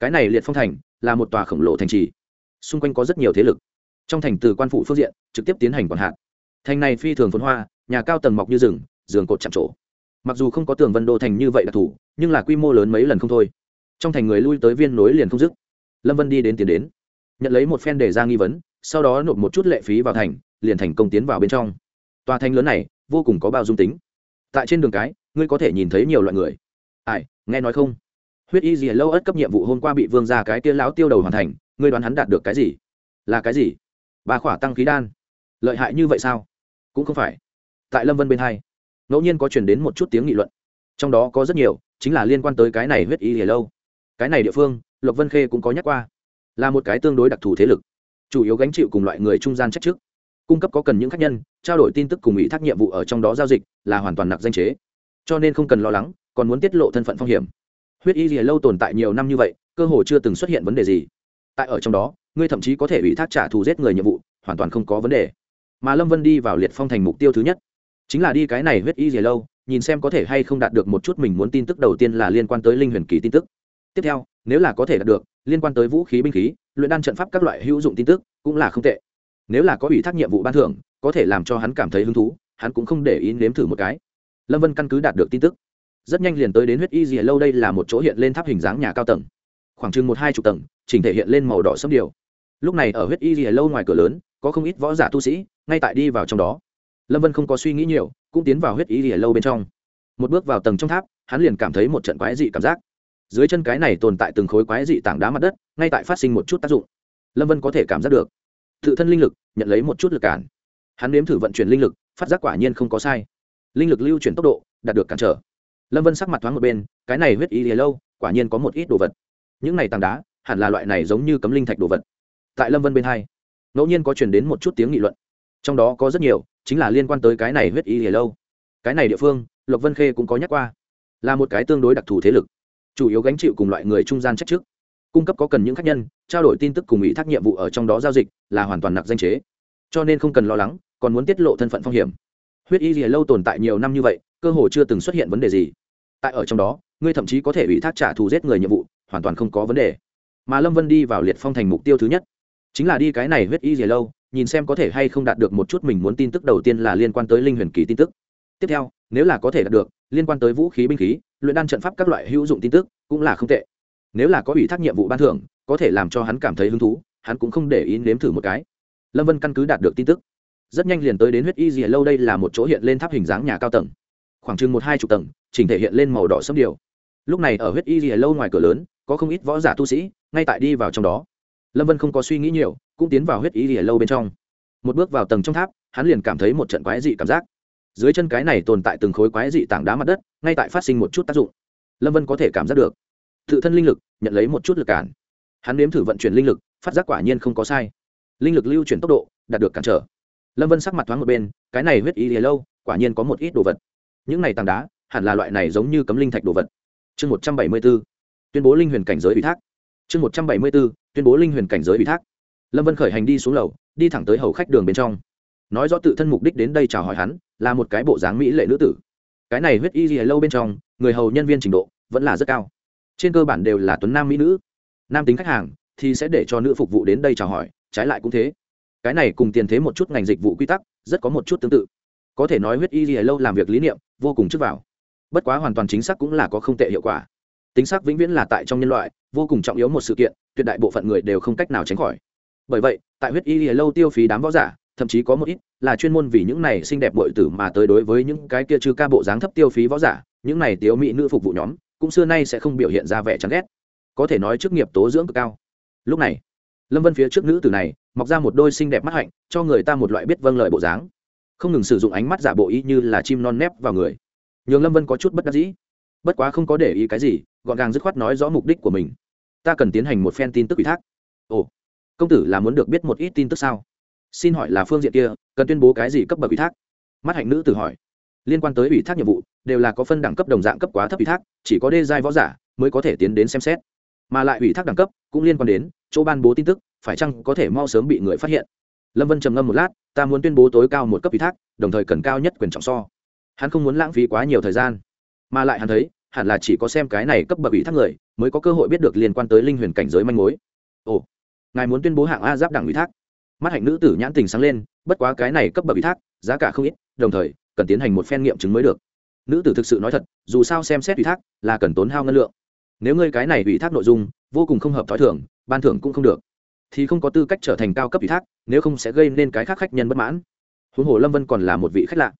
Cái này liệt phong thành là một tòa khổng lồ thành trì. Xung quanh có rất nhiều thế lực. Trong thành từ quan phụ phương diện, trực tiếp tiến hành quản hạt. Thành này phi thường phồn hoa, nhà cao tầng mọc như rừng, giường cột chạm trổ. Mặc dù không có tường vân đô thành như vậy đặc thù nhưng là quy mô lớn mấy lần không thôi. Trong thành người lui tới viên nối liền không dứt. Lâm vân đi đến tiến đến, nhận lấy một phen đề ra nghi vấn, sau đó nộp một chút lệ phí vào thành, liền thành công tiến vào bên trong. Tòa thành lớn này vô cùng có bao dung tính. Tại trên đường cái, ngươi có thể nhìn thấy nhiều loại người ai, nghe nói không? Huyết y gì lâu ớt cấp nhiệm vụ hôm qua bị vương ra cái kia lão tiêu đầu hoàn thành, ngươi đoán hắn đạt được cái gì? Là cái gì? Ba khỏa tăng khí đan. Lợi hại như vậy sao? Cũng không phải. Tại lâm vân bên hai, ngẫu nhiên có chuyển đến một chút tiếng nghị luận. Trong đó có rất nhiều, chính là liên quan tới cái này huyết y gì lâu. Cái này địa phương, lộc vân khê cũng có nhắc qua. Là một cái tương đối đặc thù thế lực. Chủ yếu gánh chịu cùng loại người trung gian trách trước. Cung cấp có cần những khách nhân, trao đổi tin tức cùng ủy thác nhiệm vụ ở trong đó giao dịch, là hoàn toàn nặc danh chế. Cho nên không cần lo lắng còn muốn tiết lộ thân phận phong hiểm. Huyết y gì lâu tồn tại nhiều năm như vậy, cơ hồ chưa từng xuất hiện vấn đề gì. Tại ở trong đó, ngươi thậm chí có thể ủy thác trả thù giết người nhiệm vụ, hoàn toàn không có vấn đề. Mà lâm vân đi vào liệt phong thành mục tiêu thứ nhất. Chính là đi cái này huyết y gì lâu, nhìn xem có thể hay không đạt được một chút mình muốn tin tức đầu tiên là liên quan tới linh huyền kỳ tin tức. Tiếp theo, nếu là có thể đạt được, liên quan tới vũ khí binh khí, luyện đan trận pháp các loại hữu dụng tin tức, cũng là không tệ. Nếu là có ủy thác nhiệm vụ ban thưởng, có thể làm cho hắn cảm thấy hứng thú, hắn cũng không để ý nếm thử một cái. Lâm vân căn cứ đạt được tin tức rất nhanh liền tới đến huyết y gì lâu đây là một chỗ hiện lên tháp hình dáng nhà cao tầng. Khoảng chừng một hai chục tầng, chỉnh thể hiện lên màu đỏ sâm điều. Lúc này ở huyết y gì lâu ngoài cửa lớn, có không ít võ giả tu sĩ, ngay tại đi vào trong đó. Lâm vân không có suy nghĩ nhiều, cũng tiến vào huyết y lìa lâu bên trong. Một bước vào tầng trong tháp, hắn liền cảm thấy một trận quái dị cảm giác. Dưới chân cái này tồn tại từng khối quái dị tảng đá mặt đất, ngay tại phát sinh một chút tác dụng. Lâm vân có thể cảm giác được. Tự thân linh lực, nhận lấy một chút lực cản. Hắn nếm thử vận chuyển linh lực, phát giác quả nhiên không có sai. Linh lực lưu chuyển tốc độ, đạt được cản trở lâm vân sắc mặt thoáng một bên cái này huyết y lìa lâu quả nhiên có một ít đồ vật những này tảng đá hẳn là loại này giống như cấm linh thạch đồ vật tại lâm vân bên hai ngẫu nhiên có truyền đến một chút tiếng nghị luận trong đó có rất nhiều chính là liên quan tới cái này huyết y lìa lâu cái này địa phương lộc vân khê cũng có nhắc qua là một cái tương đối đặc thù thế lực chủ yếu gánh chịu cùng loại người trung gian trách trước cung cấp có cần những khách nhân trao đổi tin tức cùng ủy thác nhiệm vụ ở trong đó giao dịch là hoàn toàn nặc danh chế cho nên không cần lo lắng còn muốn tiết lộ thân phận phong hiểm huyết y lìa lâu tồn tại nhiều năm như vậy, cơ hồ chưa từng xuất hiện vấn đề gì. Tại ở trong đó, ngươi thậm chí có thể ủy thác trả thù giết người nhiệm vụ, hoàn toàn không có vấn đề. Mà lâm vân đi vào liệt phong thành mục tiêu thứ nhất. Chính là đi cái này huyết y dày lâu, nhìn xem có thể hay không đạt được một chút mình muốn tin tức đầu tiên là liên quan tới linh huyền kỳ tin tức. Tiếp theo, nếu là có thể đạt được, liên quan tới vũ khí binh khí, luyện đan trận pháp các loại hữu dụng tin tức, cũng là không tệ. Nếu là có ủy thác nhiệm vụ ban thưởng, có thể làm cho hắn cảm thấy hứng thú, hắn cũng không để ý nếm thử một cái. Lâm vân căn cứ đạt được tin tức rất nhanh liền tới đến huyết y dìa lâu đây là một chỗ hiện lên tháp hình dáng nhà cao tầng. Khoảng chừng một hai chục tầng, chỉnh thể hiện lên màu đỏ sâm điều. Lúc này ở huyết y dìa lâu ngoài cửa lớn, có không ít võ giả tu sĩ, ngay tại đi vào trong đó. Lâm vân không có suy nghĩ nhiều, cũng tiến vào huyết y dìa lâu bên trong. Một bước vào tầng trong tháp, hắn liền cảm thấy một trận quái dị cảm giác. Dưới chân cái này tồn tại từng khối quái dị tảng đá mặt đất, ngay tại phát sinh một chút tác dụng. Lâm vân có thể cảm giác được. Tự thân linh lực, nhận lấy một chút lực cản. Hắn nếm thử vận chuyển linh lực, phát giác quả nhiên không có sai. Linh lực lưu chuyển tốc độ, đạt được cản trở lâm vân sắc mặt thoáng một bên, cái này huyết y lìa lâu, quả nhiên có một ít đồ vật. Những này tảng đá, hẳn là loại này giống như cấm linh thạch đồ vật. Chương một trăm bảy mươi b ố tuyên bố linh huyền cảnh giới ủy thác. Chương một trăm bảy mươi b ố tuyên bố linh huyền cảnh giới ủy thác. Lâm vân khởi hành đi xuống lầu, đi thẳng tới hầu khách đường bên trong. Nói rõ tự thân mục đích đến đây chào hỏi hắn, là một cái bộ dáng mỹ lệ nữ tử. Cái này huyết y gì lâu bên trong, người hầu nhân viên trình độ vẫn là rất cao. Trên cơ bản đều là tuấn nam mỹ nữ. Nam tính khách hàng thì sẽ để cho nữ phục vụ đến đây chào hỏi, trái lại cũng thế cái này cùng tiền thế một chút ngành dịch vụ quy tắc, rất có một chút tương tự. Có thể nói huyết y gì lâu làm việc lý niệm, vô cùng trước vào. Bất quá hoàn toàn chính xác cũng là có không tệ hiệu quả. Tính xác vĩnh viễn là tại trong nhân loại, vô cùng trọng yếu một sự kiện, tuyệt đại bộ phận người đều không cách nào tránh khỏi. Bởi vậy, tại huyết y lâu tiêu phí đám võ giả, thậm chí có một ít là chuyên môn vì những này xinh đẹp bội tử mà tới đối với những cái kia trừ ca bộ dáng thấp tiêu phí võ giả, những này tiếu mỹ nữ phục vụ nhóm, cũng xưa nay sẽ không biểu hiện ra vẻ chán ghét. Có thể nói chức nghiệp tố dưỡng cực cao. Lúc này lâm vân phía trước nữ tử này, mọc ra một đôi xinh đẹp mắt hạnh, cho người ta một loại biết vâng lời bộ dáng. Không ngừng sử dụng ánh mắt giả bộ ý như là chim non nép vào người. Nhường lâm vân có chút bất đắc dĩ. Bất quá không có để ý cái gì, gọn gàng dứt khoát nói rõ mục đích của mình. Ta cần tiến hành một phen tin tức ủy thác. Ồ, công tử là muốn được biết một ít tin tức sao? Xin hỏi là phương diện kia, cần tuyên bố cái gì cấp bậc ủy thác? Mắt hạnh nữ tự hỏi. Liên quan tới ủy thác nhiệm vụ, đều là có phân đẳng cấp đồng dạng cấp quá thấp ủy thác, chỉ có đê giai võ giả mới có thể tiến đến xem xét mà lại ủy thác đẳng cấp cũng liên quan đến chỗ ban bố tin tức, phải chăng có thể mau sớm bị người phát hiện? Lâm vân trầm ngâm một lát, ta muốn tuyên bố tối cao một cấp ủy thác, đồng thời cần cao nhất quyền trọng so. Hắn không muốn lãng phí quá nhiều thời gian, mà lại hắn thấy, hẳn là chỉ có xem cái này cấp bậc ủy thác người mới có cơ hội biết được liên quan tới linh huyền cảnh giới manh mối. Ồ, ngài muốn tuyên bố hạng a giáp đẳng ủy thác. Mắt hạnh nữ tử nhãn tình sáng lên, bất quá cái này cấp bậc ủy thác, giá cả không ít, đồng thời, cần tiến hành một phen nghiệm chứng mới được. Nữ tử thực sự nói thật, dù sao xem xét ủy thác là cần tốn hao ngân lượng nếu ngươi cái này ủy thác nội dung, vô cùng không hợp t h ó i thưởng ban thưởng cũng không được. Thì không có tư cách trở thành cao cấp ủy thác, nếu không sẽ gây nên cái khác khách nhân bất mãn. Huống hồ lâm vân còn là một vị khách lạ.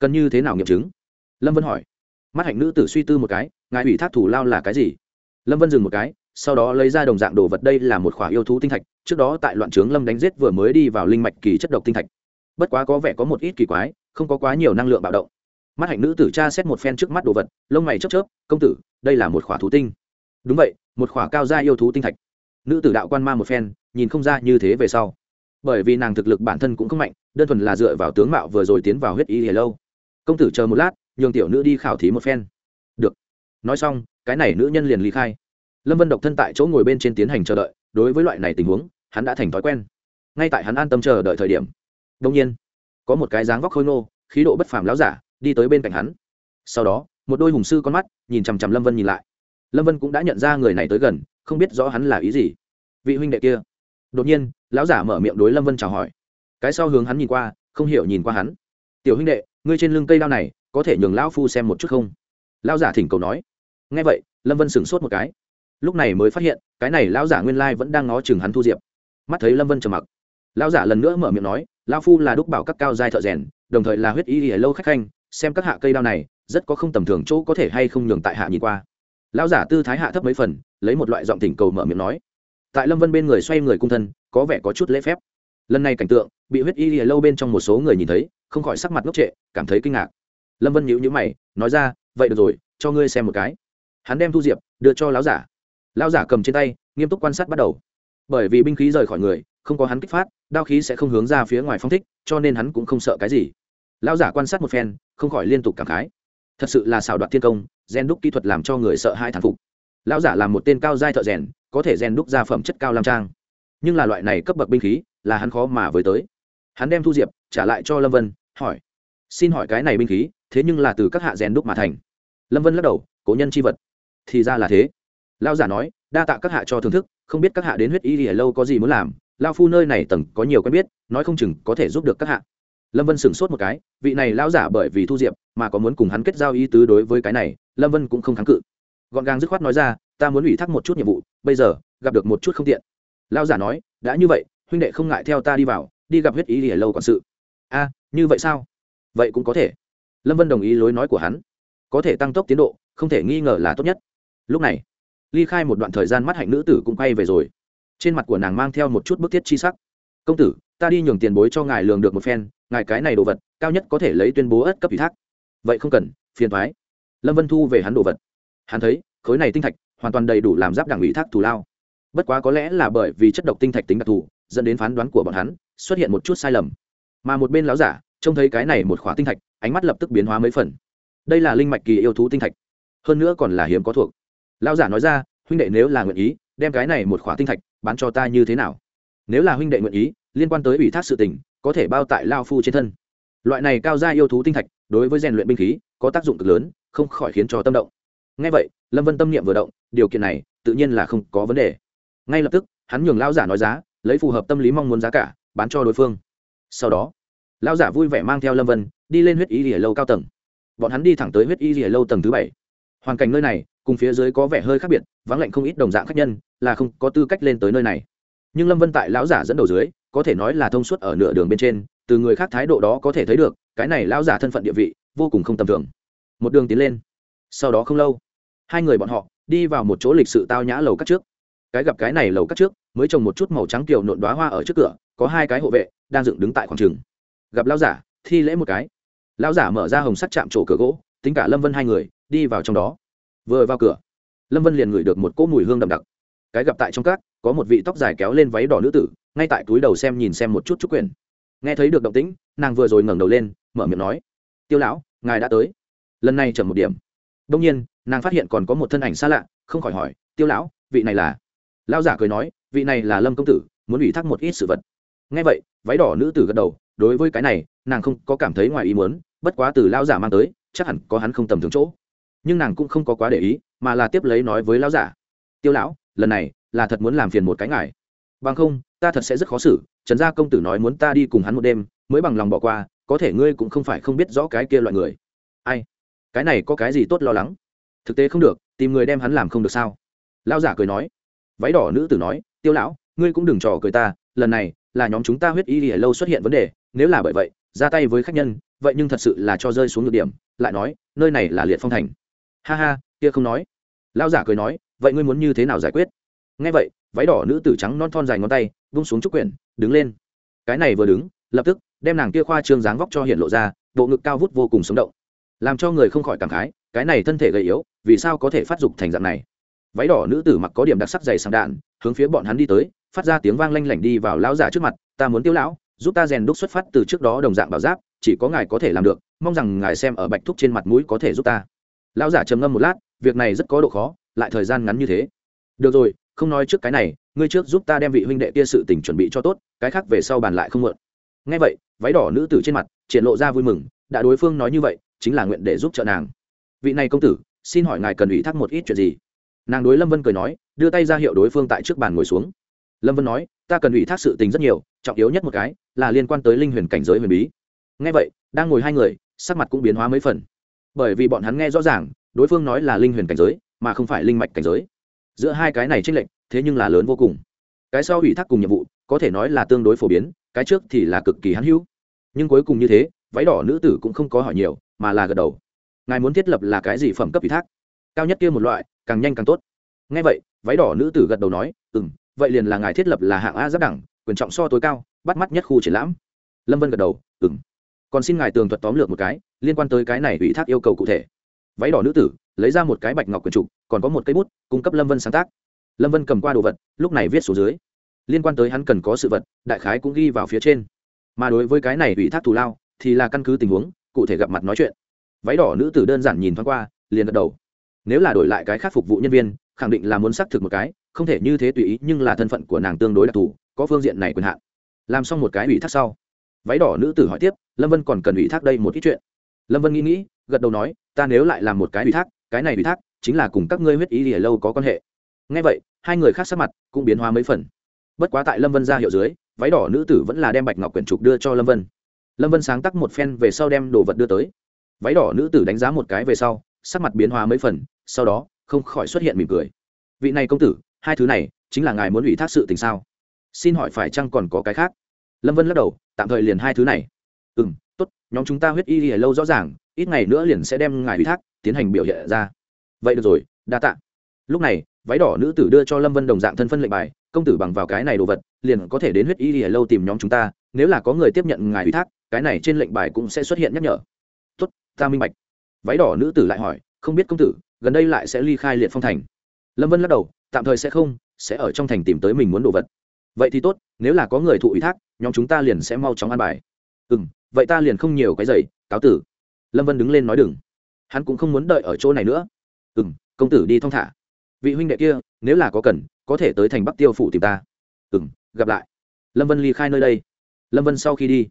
Cần như thế nào nghiệm chứng? Lâm vân hỏi. Mắt hạnh nữ tử suy tư một cái, ngài ủy thác thủ lao là cái gì? Lâm vân dừng một cái, sau đó lấy ra đồng dạng đồ vật đây là một khỏa yêu thú tinh thạch, trước đó tại loạn trướng lâm đánh giết vừa mới đi vào linh mạch kỳ chất độc tinh thạch. Bất quá có vẻ có một ít kỳ quái, không có quá nhiều năng lượng bạo động. Mắt hạnh nữ tử tra xét một phen trước mắt đồ vật, lông mày chớp chớp, công tử, đây là một khỏa thú tinh đúng vậy, một khỏa cao gia yêu thú tinh thạch. Nữ tử đạo quan ma một phen, nhìn không ra như thế về sau. Bởi vì nàng thực lực bản thân cũng không mạnh, đơn thuần là dựa vào tướng mạo vừa rồi tiến vào huyết y hề lâu. Công tử chờ một lát, nhường tiểu nữ đi khảo thí một phen. Được. Nói xong, cái này nữ nhân liền ly khai. Lâm vân độc thân tại chỗ ngồi bên trên tiến hành chờ đợi, đối với loại này tình huống, hắn đã thành thói quen. Ngay tại hắn an tâm chờ đợi thời điểm đông nhiên, có một cái dáng vóc khôi ngô, khí độ bất phàm láo giả, đi tới bên cạnh hắn. Sau đó, một đôi hùng sư con mắt, nhìn chằm chằm lâm vân nhìn lại lâm vân cũng đã nhận ra người này tới gần, không biết rõ hắn là ý gì. Vị huynh đệ kia. Đột nhiên, lão giả mở miệng đối lâm vân chào hỏi. Cái sau hướng hắn nhìn qua, không hiểu nhìn qua hắn. Tiểu huynh đệ, ngươi trên lưng cây đao này, có thể nhường lão phu xem một chút không? Lão giả thỉnh cầu nói. Nghe vậy, lâm vân sửng sốt một cái. Lúc này mới phát hiện, cái này lão giả nguyên lai vẫn đang ngó chừng hắn thu diệp. Mắt thấy lâm vân trầm mặc. Lão giả lần nữa mở miệng nói, lão phu là đúc bảo các cao giai thợ rèn, đồng thời là huyết y ở lâu khách khanh, xem các hạ cây đao này, rất có không tầm thường chỗ có thể hay không nhường tại hạ nhìn qua lão giả tư thái hạ thấp mấy phần, lấy một loại giọng tỉnh cầu mở miệng nói. Tại lâm vân bên người xoay người cung thân, có vẻ có chút lễ phép. Lần này cảnh tượng, bị huyết y lìa lâu bên trong một số người nhìn thấy, không khỏi sắc mặt ngốc trệ, cảm thấy kinh ngạc. Lâm vân nhíu nhíu mày, nói ra, vậy được rồi, cho ngươi xem một cái. Hắn đem thu diệp, đưa cho lão giả. Lão giả cầm trên tay, nghiêm túc quan sát bắt đầu. Bởi vì binh khí rời khỏi người, không có hắn kích phát, đao khí sẽ không hướng ra phía ngoài phong thích, cho nên hắn cũng không sợ cái gì. Lão giả quan sát một phen, không khỏi liên tục cảm khái thật sự là xảo đoạt thiên công, gen đúc kỹ thuật làm cho người sợ hai thản phục. Lão giả là một tên cao giai thợ rèn, có thể gen đúc ra phẩm chất cao lam trang. Nhưng là loại này cấp bậc binh khí, là hắn khó mà với tới. Hắn đem thu diệp trả lại cho lâm vân, hỏi, xin hỏi cái này binh khí, thế nhưng là từ các hạ rèn đúc mà thành? Lâm vân lắc đầu, cố nhân c h i vật. Thì ra là thế. Lao giả nói, đa tạ các hạ cho thưởng thức, không biết các hạ đến huyết y lìa lâu có gì muốn làm lao phu nơi này tầng có nhiều quen biết, nói không chừng có thể giúp được các hạ lâm vân sửng sốt một cái, vị này lao giả bởi vì thu diệp mà có muốn cùng hắn kết giao ý tứ đối với cái này, lâm vân cũng không kháng cự. Gọn gàng dứt khoát nói ra, ta muốn ủy thác một chút nhiệm vụ, bây giờ gặp được một chút không tiện. Lao giả nói, đã như vậy, huynh đệ không ngại theo ta đi vào, đi gặp huyết ý lìa lâu quản sự. A, như vậy sao? Vậy cũng có thể. Lâm vân đồng ý lối nói của hắn. Có thể tăng tốc tiến độ, không thể nghi ngờ là tốt nhất. Lúc này, ly khai một đoạn thời gian mắt hạnh nữ tử cũng quay về rồi. Trên mặt của nàng mang theo một chút bức thiết chi sắc. Công tử ta đi nhường tiền bối cho ngài lường được một phen, ngài cái này đồ vật, cao nhất có thể lấy tuyên bố ất cấp ủy thác. Vậy không cần, phiền thoái. Lâm vân thu về hắn đồ vật. Hắn thấy, khối này tinh thạch, hoàn toàn đầy đủ làm giáp đảng ủy thác thù lao. Bất quá có lẽ là bởi vì chất độc tinh thạch tính đặc thù, dẫn đến phán đoán của bọn hắn, xuất hiện một chút sai lầm. Mà một bên láo giả, trông thấy cái này một khóa tinh thạch, ánh mắt lập tức biến hóa mấy phần. Đây là linh mạch kỳ yêu thú tinh thạch. Hơn nữa còn là hiếm có thuộc. Lão giả nói ra, huynh đệ nếu là nguyện ý, đem cái này một khóa tinh thạch bán cho ta như thế nào? Nếu là huynh đệ nguyện ý liên quan tới ủy thác sự tình, có thể bao tại lao phu trên thân. Loại này cao gia yêu thú tinh thạch, đối với rèn luyện binh khí, có tác dụng cực lớn, không khỏi khiến cho tâm động. Ngay vậy, lâm vân tâm niệm vừa động, điều kiện này, tự nhiên là không có vấn đề. Ngay lập tức, hắn nhường lao giả nói giá, lấy phù hợp tâm lý mong muốn giá cả, bán cho đối phương. Sau đó, lao giả vui vẻ mang theo lâm vân, đi lên huyết y rỉa lâu cao tầng. Bọn hắn đi thẳng tới huyết y rỉa lâu tầng thứ bảy. Hoàn cảnh nơi này, cùng phía dưới có vẻ hơi khác biệt, vắng lạnh không ít đồng dạng khác nhân, là không có tư cách lên tới nơi này. Nhưng lâm vân tại lão giả dẫn đầu dưới có thể nói là thông suốt ở nửa đường bên trên, từ người khác thái độ đó có thể thấy được, cái này lão giả thân phận địa vị, vô cùng không tầm thường. Một đường tiến lên. Sau đó không lâu, hai người bọn họ đi vào một chỗ lịch sự tao nhã lầu cắt trước. Cái gặp cái này lầu cắt trước, mới trồng một chút màu trắng kiều nộn đoá hoa ở trước cửa, có hai cái hộ vệ đang dựng đứng tại khoảng trường. Gặp lão giả, thi lễ một cái. Lão giả mở ra hồng sắt chạm trổ cửa gỗ, tính cả lâm vân hai người đi vào trong đó. Vừa vào cửa, lâm vân liền ngửi được một cỗ mùi hương đậm đặc. Cái gặp tại trong các, có một vị tóc dài kéo lên váy đỏ nữ tử ngay tại túi đầu xem nhìn xem một chút trúc quyền nghe thấy được động tĩnh, nàng vừa rồi ngẩng đầu lên, mở miệng nói, tiêu lão, ngài đã tới. Lần này chậm một điểm. Đông nhiên, nàng phát hiện còn có một thân ảnh xa lạ, không khỏi hỏi, tiêu lão, vị này là? Lão giả cười nói, vị này là lâm công tử, muốn ủy thác một ít sự vật. Nghe vậy, váy đỏ nữ tử gật đầu, đối với cái này, nàng không có cảm thấy ngoài ý muốn, bất quá từ lão giả mang tới, chắc hẳn có hắn không tầm thường chỗ. Nhưng nàng cũng không có quá để ý, mà là tiếp lấy nói với lão giả, tiêu lão, lần này là thật muốn làm phiền một cái ngài bằng không, ta thật sẽ rất khó xử, trần gia công tử nói muốn ta đi cùng hắn một đêm, mới bằng lòng bỏ qua, có thể ngươi cũng không phải không biết rõ cái kia loại người. Ai? Cái này có cái gì tốt lo lắng? Thực tế không được, tìm người đem hắn làm không được sao? Lão giả cười nói. Váy đỏ nữ tử nói, tiêu lão, ngươi cũng đừng trò cười ta, lần này là nhóm chúng ta huyết y lìa lâu xuất hiện vấn đề, nếu là bởi vậy, ra tay với khách nhân, vậy nhưng thật sự là cho rơi xuống được điểm. Lại nói, nơi này là liệt phong thành. Ha ha, kia không nói. Lão giả cười nói, vậy ngươi muốn như thế nào giải quyết? Ngay vậy váy đỏ nữ tử trắng non thon dài ngón tay, vung xuống trúc quyển, đứng lên. Cái này vừa đứng, lập tức, đem nàng kia khoa trương dáng vóc cho hiện lộ ra, bộ ngực cao vút vô cùng sống động. Làm cho người không khỏi cảm khái, cái này thân thể gầy yếu, vì sao có thể phát dục thành dạng này? Váy đỏ nữ tử mặc có điểm đặc sắc dày sàng đạn, hướng phía bọn hắn đi tới, phát ra tiếng vang lanh lảnh đi vào lão giả trước mặt, ta muốn tiêu lão, giúp ta rèn đúc xuất phát từ trước đó đồng dạng bảo giáp, chỉ có ngài có thể làm được, mong rằng ngài xem ở bạch thúc trên mặt mũi có thể giúp ta. Lão giả trầm ngâm một lát, việc này rất có độ khó, lại thời gian ngắn như thế. Được rồi không nói trước cái này, ngươi trước giúp ta đem vị huynh đệ kia sự tình chuẩn bị cho tốt, cái khác về sau bàn lại không mượn. Ngay vậy, váy đỏ nữ tử trên mặt triển lộ ra vui mừng, đã đối phương nói như vậy, chính là nguyện để giúp trợ nàng. Vị này công tử, xin hỏi ngài cần ủy thác một ít chuyện gì? Nàng đối lâm vân cười nói, đưa tay ra hiệu đối phương tại trước bàn ngồi xuống. Lâm vân nói, ta cần ủy thác sự tình rất nhiều, trọng yếu nhất một cái là liên quan tới linh huyền cảnh giới huyền bí. Ngay vậy, đang ngồi hai người, sắc mặt cũng biến hóa mấy phần. Bởi vì bọn hắn nghe rõ ràng, đối phương nói là linh huyền cảnh giới, mà không phải linh mạch cảnh giới giữa hai cái này chênh lệch, thế nhưng là lớn vô cùng. Cái sau ủy thác cùng nhiệm vụ, có thể nói là tương đối phổ biến, cái trước thì là cực kỳ hãn hữu. Nhưng cuối cùng như thế, váy đỏ nữ tử cũng không có hỏi nhiều, mà là gật đầu. Ngài muốn thiết lập là cái gì phẩm cấp ủy thác? Cao nhất kia một loại, càng nhanh càng tốt. Ngay vậy, váy đỏ nữ tử gật đầu nói ừ m vậy liền là ngài thiết lập là hạng a giáp đẳng, quyền trọng so tối cao, bắt mắt nhất khu triển lãm. Lâm vân gật đầu ừ m còn xin ngài tường thuật tóm lược một cái, liên quan tới cái này ủy thác yêu cầu cụ thể. Váy đỏ nữ tử lấy ra một cái bạch ngọc quyền trục, còn có một cây bút, cung cấp lâm vân sáng tác. Lâm vân cầm qua đồ vật, lúc này viết xuống dưới. Liên quan tới hắn cần có sự vật, đại khái cũng ghi vào phía trên. Mà đối với cái này ủy thác thù lao, thì là căn cứ tình huống, cụ thể gặp mặt nói chuyện. Váy đỏ nữ tử đơn giản nhìn thoáng qua, liền gật đầu. Nếu là đổi lại cái khác phục vụ nhân viên, khẳng định là muốn xác thực một cái, không thể như thế tùy ý, nhưng là thân phận của nàng tương đối đặc thù, có phương diện này quyền hạn. Làm xong một cái ủy thác sau, váy đỏ nữ tử hỏi tiếp, lâm vân còn cần ủy thác đây một ít chuyện? Lâm vân nghĩ nghĩ, gật đầu nói, ta nếu lại làm một cái ủy thác cái này ủy thác chính là cùng các ngươi huyết ý lìa lâu có quan hệ. Ngay vậy, hai người khác sắc mặt cũng biến hóa mấy phần. Bất quá tại lâm vân ra hiệu dưới, váy đỏ nữ tử vẫn là đem bạch ngọc quyển trục đưa cho lâm vân. Lâm vân sáng tắc một phen về sau đem đồ vật đưa tới. Váy đỏ nữ tử đánh giá một cái về sau, sắc mặt biến hóa mấy phần, sau đó không khỏi xuất hiện mỉm cười. Vị này công tử, hai thứ này chính là ngài muốn ủy thác sự tình sao? Xin hỏi phải chăng còn có cái khác? Lâm vân lắc đầu, tạm thời liền hai thứ này. Ừ m tốt, nhóm chúng ta huyết y lìa lâu rõ ràng ít ngày nữa liền sẽ đem ngài ủy thác, tiến hành biểu hiện ra. Vậy được rồi, đa t ạ lúc này, váy đỏ nữ tử đưa cho lâm vân đồng dạng thân phân lệnh bài, công tử bằng vào cái này đồ vật, liền có thể đến huyết y lìa lâu tìm nhóm chúng ta, nếu là có người tiếp nhận ngài ủy thác, cái này trên lệnh bài cũng sẽ xuất hiện nhắc nhở. Tốt, ta minh bạch. Váy đỏ nữ tử lại hỏi, không biết công tử, gần đây lại sẽ ly khai liệt phong thành. Lâm vân lắc đầu, tạm thời sẽ không, sẽ ở trong thành tìm tới mình muốn đồ vật. Vậy thì tốt, nếu là có người thụ ủy thác, nhóm chúng ta liền sẽ mau chóng an bài. Ừ m vậy ta liền không nhiều cái giày, cáo tử lâm vân đứng lên nói đừng. Hắn cũng không muốn đợi ở chỗ này nữa. Ừ m công tử đi thong thả. Vị huynh đệ kia, nếu là có cần, có thể tới thành bắc tiêu phủ tìm ta. Ừ m gặp lại. Lâm vân ly khai nơi đây. Lâm vân sau khi đi,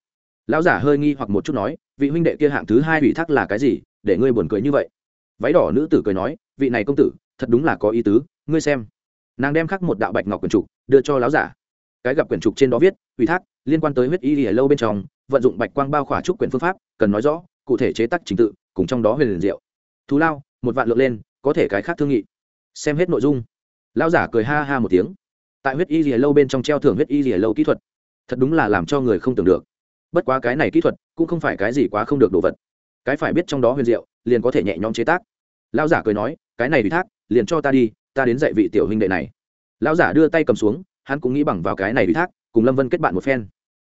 lão giả hơi nghi hoặc một chút nói, vị huynh đệ kia hạng thứ hai ủy thác là cái gì, để ngươi buồn cười như vậy? Váy đỏ nữ tử cười nói, vị này công tử, thật đúng là có ý tứ, ngươi xem. Nàng đem khắc một đạo bạch ngọc quyển trục, đưa cho lão giả. Cái gặp quyển trục trên đó viết, ủy thác, liên quan tới huyết y ở lâu bên trong, vận dụng bạch quang bao khỏa trúc quyển phương pháp, cần nói rõ cụ thể chế tác trình tự, cùng trong đó huyền liền diệu. Thú lao, một vạn lượng lên, có thể cái khác thương nghị. Xem hết nội dung. Lao giả cười ha ha một tiếng. Tại huyết y rìa lâu bên trong treo thưởng huyết y rìa lâu kỹ thuật. Thật đúng là làm cho người không tưởng được. Bất quá cái này kỹ thuật, cũng không phải cái gì quá không được đồ vật. Cái phải biết trong đó huyền diệu, liền có thể nhẹ nhõm chế tác. Lao giả cười nói, cái này ủy thác, liền cho ta đi, ta đến dạy vị tiểu huynh đệ này. Lao giả đưa tay cầm xuống, hắn cũng nghĩ bằng vào cái này ủy thác, cùng lâm vân kết bạn một phen.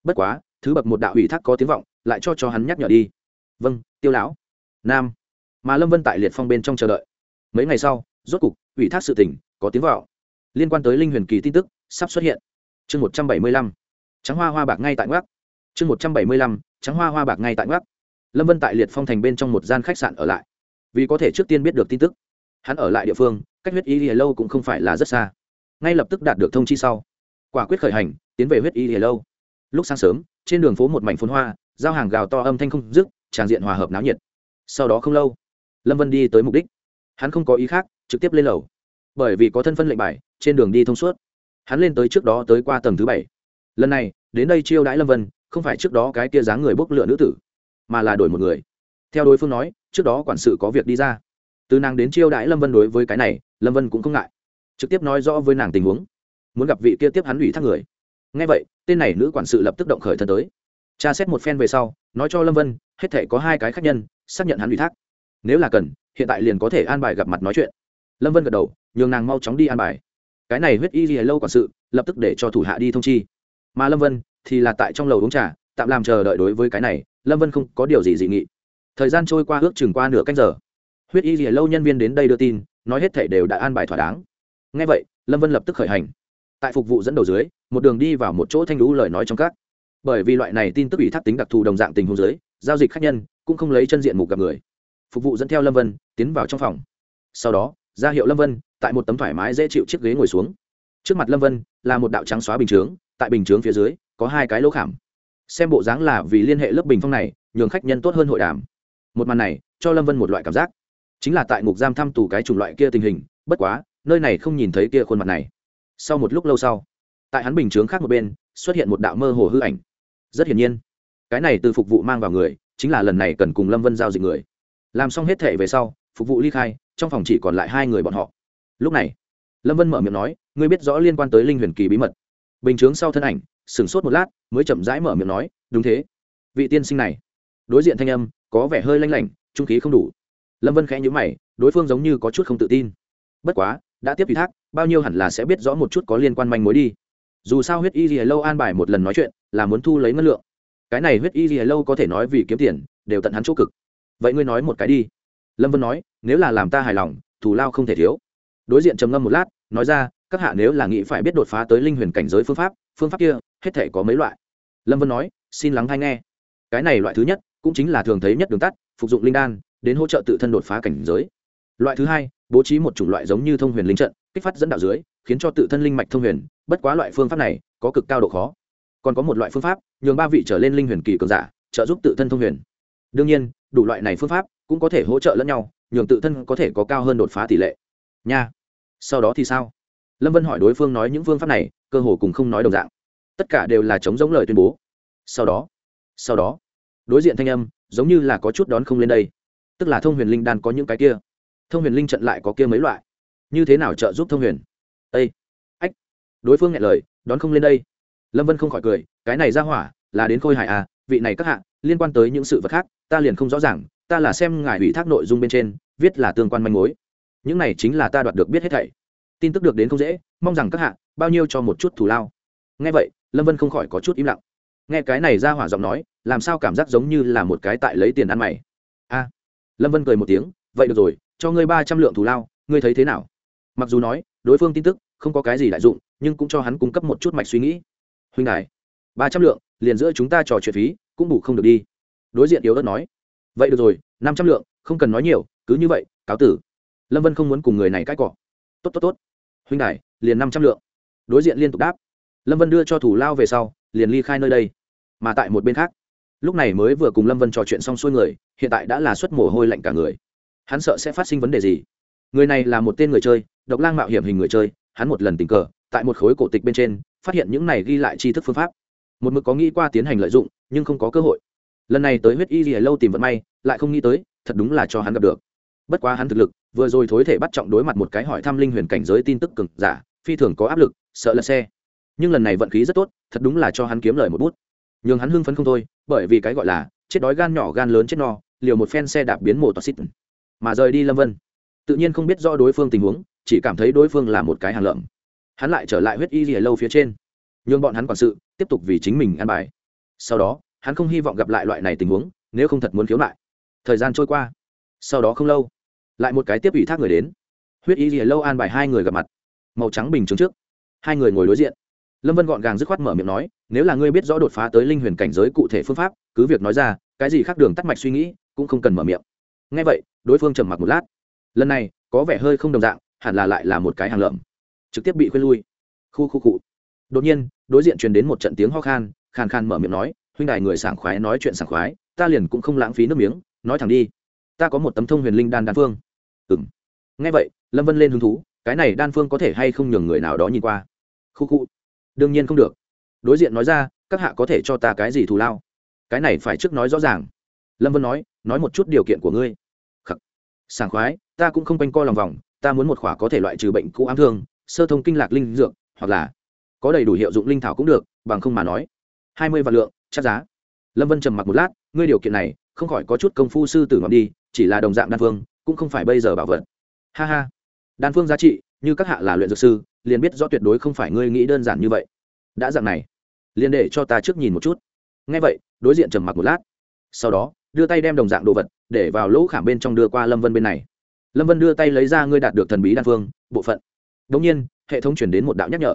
Bất quá, thứ bậc một đạo ủy thác có tiếng vọng, lại cho cho hắn nhắc nhở đi vâng tiêu lão. Nam. Mà lâm vân tại liệt phong bên trong chờ đợi. Mấy ngày sau, rốt cục, ủy thác sự tỉnh, có tiếng vào. liên quan tới linh huyền kỳ tin tức, sắp xuất hiện. Chương một trăm bảy mươi lăm. Trắng hoa hoa bạc ngay tại ngoác chương một trăm bảy mươi lăm. Trắng hoa hoa bạc ngay tại ngoác lâm vân tại liệt phong thành bên trong một gian khách sạn ở lại. Vì có thể trước tiên biết được tin tức, hắn ở lại địa phương, cách huyết y lìa lâu cũng không phải là rất xa. Ngay lập tức đạt được thông chi sau. Quả quyết khởi hành, tiến về huyết y lìa lâu. Lúc sáng sớm, trên đường phố một mảnh phun hoa, giao hàng gào to âm thanh không dứt tràng diện hòa hợp náo nhiệt. Sau đó không lâu, lâm vân đi tới mục đích. Hắn không có ý khác, trực tiếp lên lầu. Bởi vì có thân phân lệnh bài, trên đường đi thông suốt. Hắn lên tới trước đó tới qua tầng thứ bảy. Lần này, đến đây chiêu đãi lâm vân, không phải trước đó cái kia dáng người bốc lựa nữ tử, mà là đổi một người. Theo đối phương nói, trước đó quản sự có việc đi ra. Từ nàng đến chiêu đãi lâm vân đối với cái này, lâm vân cũng không ngại. Trực tiếp nói rõ với nàng tình huống. Muốn gặp vị kia tiếp hắn ủy thác người. Ngay vậy, tên này nữ quản sự lập tức động khởi thân tới. Tra xét một phen về sau, nói cho lâm vân hết thể có hai cái khác nhân, xác nhận hắn ủy thác. Nếu là cần, hiện tại liền có thể an bài gặp mặt nói chuyện. Lâm vân gật đầu, nhường nàng mau chóng đi an bài. Cái này huyết y gì lâu quản sự, lập tức để cho thủ hạ đi thông chi. Mà lâm vân thì là tại trong lầu uống trà, tạm làm chờ đợi đối với cái này, lâm vân không có điều gì dị nghị. Thời gian trôi qua ước chừng qua nửa canh giờ. Huyết y gì lâu nhân viên đến đây đưa tin, nói hết thể đều đã an bài thỏa đáng. Ngay vậy, lâm vân lập tức khởi hành. Tại phục vụ dẫn đầu dưới, một đường đi vào một chỗ thanh lũ lời nói trong các. Bởi vì loại này tin tức ủy thác tính đặc thù đồng dạng tình huống dưới giao dịch khách nhân cũng không lấy chân diện mục gặp người. Phục vụ dẫn theo lâm vân, tiến vào trong phòng. Sau đó, ra hiệu lâm vân, tại một tấm thoải mái dễ chịu chiếc ghế ngồi xuống. Trước mặt lâm vân là một đạo trắng xóa bình chướng, tại bình chướng phía dưới có hai cái lỗ khảm. Xem bộ dáng là vì liên hệ lớp bình phong này, nhường khách nhân tốt hơn hội đàm. Một màn này cho lâm vân một loại cảm giác. Chính là tại ngục giam thăm tù cái chủng loại kia tình hình, bất quá, nơi này không nhìn thấy kia khuôn mặt này. Sau một lúc lâu sau, tại hắn bình chướng khác một bên, xuất hiện một đạo mơ hồ hư ảnh. Rất hiển nhiên cái này từ phục vụ mang vào người, chính là lần này cần cùng lâm vân giao dịch người. Làm xong hết thể về sau, phục vụ ly khai, trong phòng chỉ còn lại hai người bọn họ. Lúc này, lâm vân mở miệng nói, ngươi biết rõ liên quan tới linh huyền kỳ bí mật. Bình chướng sau thân ảnh, sửng sốt một lát, mới chậm rãi mở miệng nói, đúng thế. Vị tiên sinh này. Đối diện thanh âm, có vẻ hơi lanh lảnh, trung khí không đủ. Lâm vân khẽ nhữ mày, đối phương giống như có chút không tự tin. Bất quá, đã tiếp ủy thác, bao nhiêu hẳn là sẽ biết rõ một chút có liên quan manh mối đi. Dù sao huyết y gì lâu an bài một lần nói chuyện, là muốn thu lấy ngân lượng cái này huyết y gì lâu có thể nói vì kiếm tiền, đều tận hắn chỗ cực. Vậy ngươi nói một cái đi. Lâm vân nói, nếu là làm ta hài lòng, thù lao không thể thiếu. Đối diện trầm ngâm một lát, nói ra, các hạ nếu là nghĩ phải biết đột phá tới linh huyền cảnh giới phương pháp phương pháp kia, hết thể có mấy loại. Lâm vân nói, xin lắng hay nghe. Cái này loại thứ nhất, cũng chính là thường thấy nhất đường tắt, phục dụng linh đan, đến hỗ trợ tự thân đột phá cảnh giới. Loại thứ hai, bố trí một chủng loại giống như thông huyền linh trận, kích phát dẫn đạo dưới, khiến cho tự thân linh mạch thông huyền, bất quá loại phương pháp này, có cực cao độ khó còn có một loại phương pháp, nhường ba vị trở lên linh huyền kỳ cường giả trợ giúp tự thân thông huyền. Đương nhiên, đủ loại này phương pháp cũng có thể hỗ trợ lẫn nhau, nhường tự thân có thể có cao hơn đột phá tỷ lệ. Nha. Sau đó thì sao? Lâm vân hỏi đối phương nói những phương pháp này, cơ hồ cùng không nói đồng dạng. Tất cả đều là chống giống lời tuyên bố. Sau đó sau đó, đối diện thanh âm giống như là có chút đón không lên đây. Tức là thông huyền linh đan có những cái kia. Thông huyền linh trận lại có kia mấy loại. Như thế nào trợ giúp thông huyền? Â ách. Đối phương nghe lời, đón không lên đây lâm vân không khỏi cười, cái này ra hỏa, là đến khôi hài à vị này các hạ, liên quan tới những sự vật khác, ta liền không rõ ràng, ta là xem ngài ủy thác nội dung bên trên, viết là tương quan manh mối. Những này chính là ta đoạt được biết hết thảy. Tin tức được đến không dễ, mong rằng các hạ, bao nhiêu cho một chút thù lao. Nghe vậy, lâm vân không khỏi có chút im lặng. Nghe cái này ra hỏa giọng nói, làm sao cảm giác giống như là một cái tại lấy tiền ăn mày? A. Lâm vân cười một tiếng, vậy được rồi, cho ngươi ba trăm lượng thù lao, ngươi thấy thế nào? Mặc dù nói, đối phương tin tức, không có cái gì đại dụng, nhưng cũng cho hắn cung cấp một chút mạch suy nghĩ huynh đài. Ba trăm lượng, liền giữa chúng ta trò chuyện phí, cũng bù không được đi. Đối diện yếu ớt nói. Vậy được rồi, năm trăm lượng, không cần nói nhiều, cứ như vậy, cáo tử. Lâm vân không muốn cùng người này cãi cọ. Tốt tốt tốt. Huynh đài, liền năm trăm lượng. Đối diện liên tục đáp. Lâm vân đưa cho thủ lao về sau, liền ly khai nơi đây. Mà tại một bên khác, lúc này mới vừa cùng lâm vân trò chuyện xong xuôi người, hiện tại đã là suất mồ hôi lạnh cả người. Hắn sợ sẽ phát sinh vấn đề gì? Người này là một tên người chơi, độc lang mạo hiểm hình người chơi, hắn một lần tình cờ tại một khối cổ tịch bên trên, phát hiện những này ghi lại tri thức phương pháp. Một mực có nghĩ qua tiến hành lợi dụng, nhưng không có cơ hội. Lần này tới huyết y gì lâu tìm vận may, lại không nghĩ tới, thật đúng là cho hắn gặp được. Bất quá hắn thực lực, vừa rồi thối thể bắt trọng đối mặt một cái hỏi thăm linh huyền cảnh giới tin tức cực giả, phi thường có áp lực, sợ là xe. Nhưng lần này vận khí rất tốt, thật đúng là cho hắn kiếm lời một bút. Nhường hắn hưng phấn không thôi, bởi vì cái gọi là, chết đói gan nhỏ gan lớn chết no, liều một phen xe đạp biến mổ toxic. Mà rời đi lâm vân, tự nhiên không biết rõ đối phương tình huống, chỉ cảm thấy đối phương là một cái hàng lợm hắn lại trở lại huyết y rìa lâu phía trên. Nhường bọn hắn quản sự, tiếp tục vì chính mình ăn bài. Sau đó, hắn không hy vọng gặp lại loại này tình huống, nếu không thật muốn khiếu lại thời gian trôi qua. Sau đó không lâu, lại một cái tiếp ủy thác người đến. Huyết y rìa lâu an bài hai người gặp mặt. Màu trắng bình chứng trước. Hai người ngồi đối diện. Lâm vân gọn gàng dứt khoát mở miệng nói, nếu là ngươi biết rõ đột phá tới linh huyền cảnh giới cụ thể phương pháp, cứ việc nói ra, cái gì khác đường tắt mạch suy nghĩ, cũng không cần mở miệng. Ngay vậy, đối phương trầm mặc một lát. Lần này, có vẻ hơi không đồng dạng, hẳn là lại là một cái hàng lợm trực tiếp bị khuyên lui. Khu khu cụ đột nhiên, đối diện truyền đến một trận tiếng ho khan, khàn khan mở miệng nói, huynh đài người sảng khoái nói chuyện sảng khoái, ta liền cũng không lãng phí nước miếng, nói thẳng đi. Ta có một tấm thông huyền linh đan đan phương. Ừ m ngay vậy, lâm vân lên hứng thú, cái này đan phương có thể hay không nhường người nào đó nhìn qua? Khu khu. Đương nhiên không được. Đối diện nói ra, các hạ có thể cho ta cái gì thù lao? Cái này phải trước nói rõ ràng. Lâm vân nói nói một chút điều kiện của ngươi. Khắc. sảng khoái, ta cũng không quanh coi lòng vòng, ta muốn một khỏa có thể loại trừ bệnh cũ ám thương sơ thông kinh lạc linh dược, hoặc là có đầy đủ hiệu dụng linh thảo cũng được, bằng không mà nói. Hai mươi vạn lượng, chắc giá. Lâm vân trầm mặc một lát, ngươi điều kiện này, không khỏi có chút công phu sư tử ngọc đi, chỉ là đồng dạng đan phương, cũng không phải bây giờ bảo vật. Ha ha. Đan phương giá trị, như các hạ là luyện dược sư, liền biết rõ tuyệt đối không phải ngươi nghĩ đơn giản như vậy. Đã dạng này, liền để cho ta trước nhìn một chút. Ngay vậy, đối diện trầm mặc một lát. Sau đó, đưa tay đem đồng dạng đồ vật để vào lỗ khảm bên trong đưa qua lâm vân bên này. Lâm vân đưa tay lấy ra ngươi đạt được thần bí đan phương, bộ phận đ ỗ n g nhiên, hệ thống chuyển đến một đạo nhắc nhở.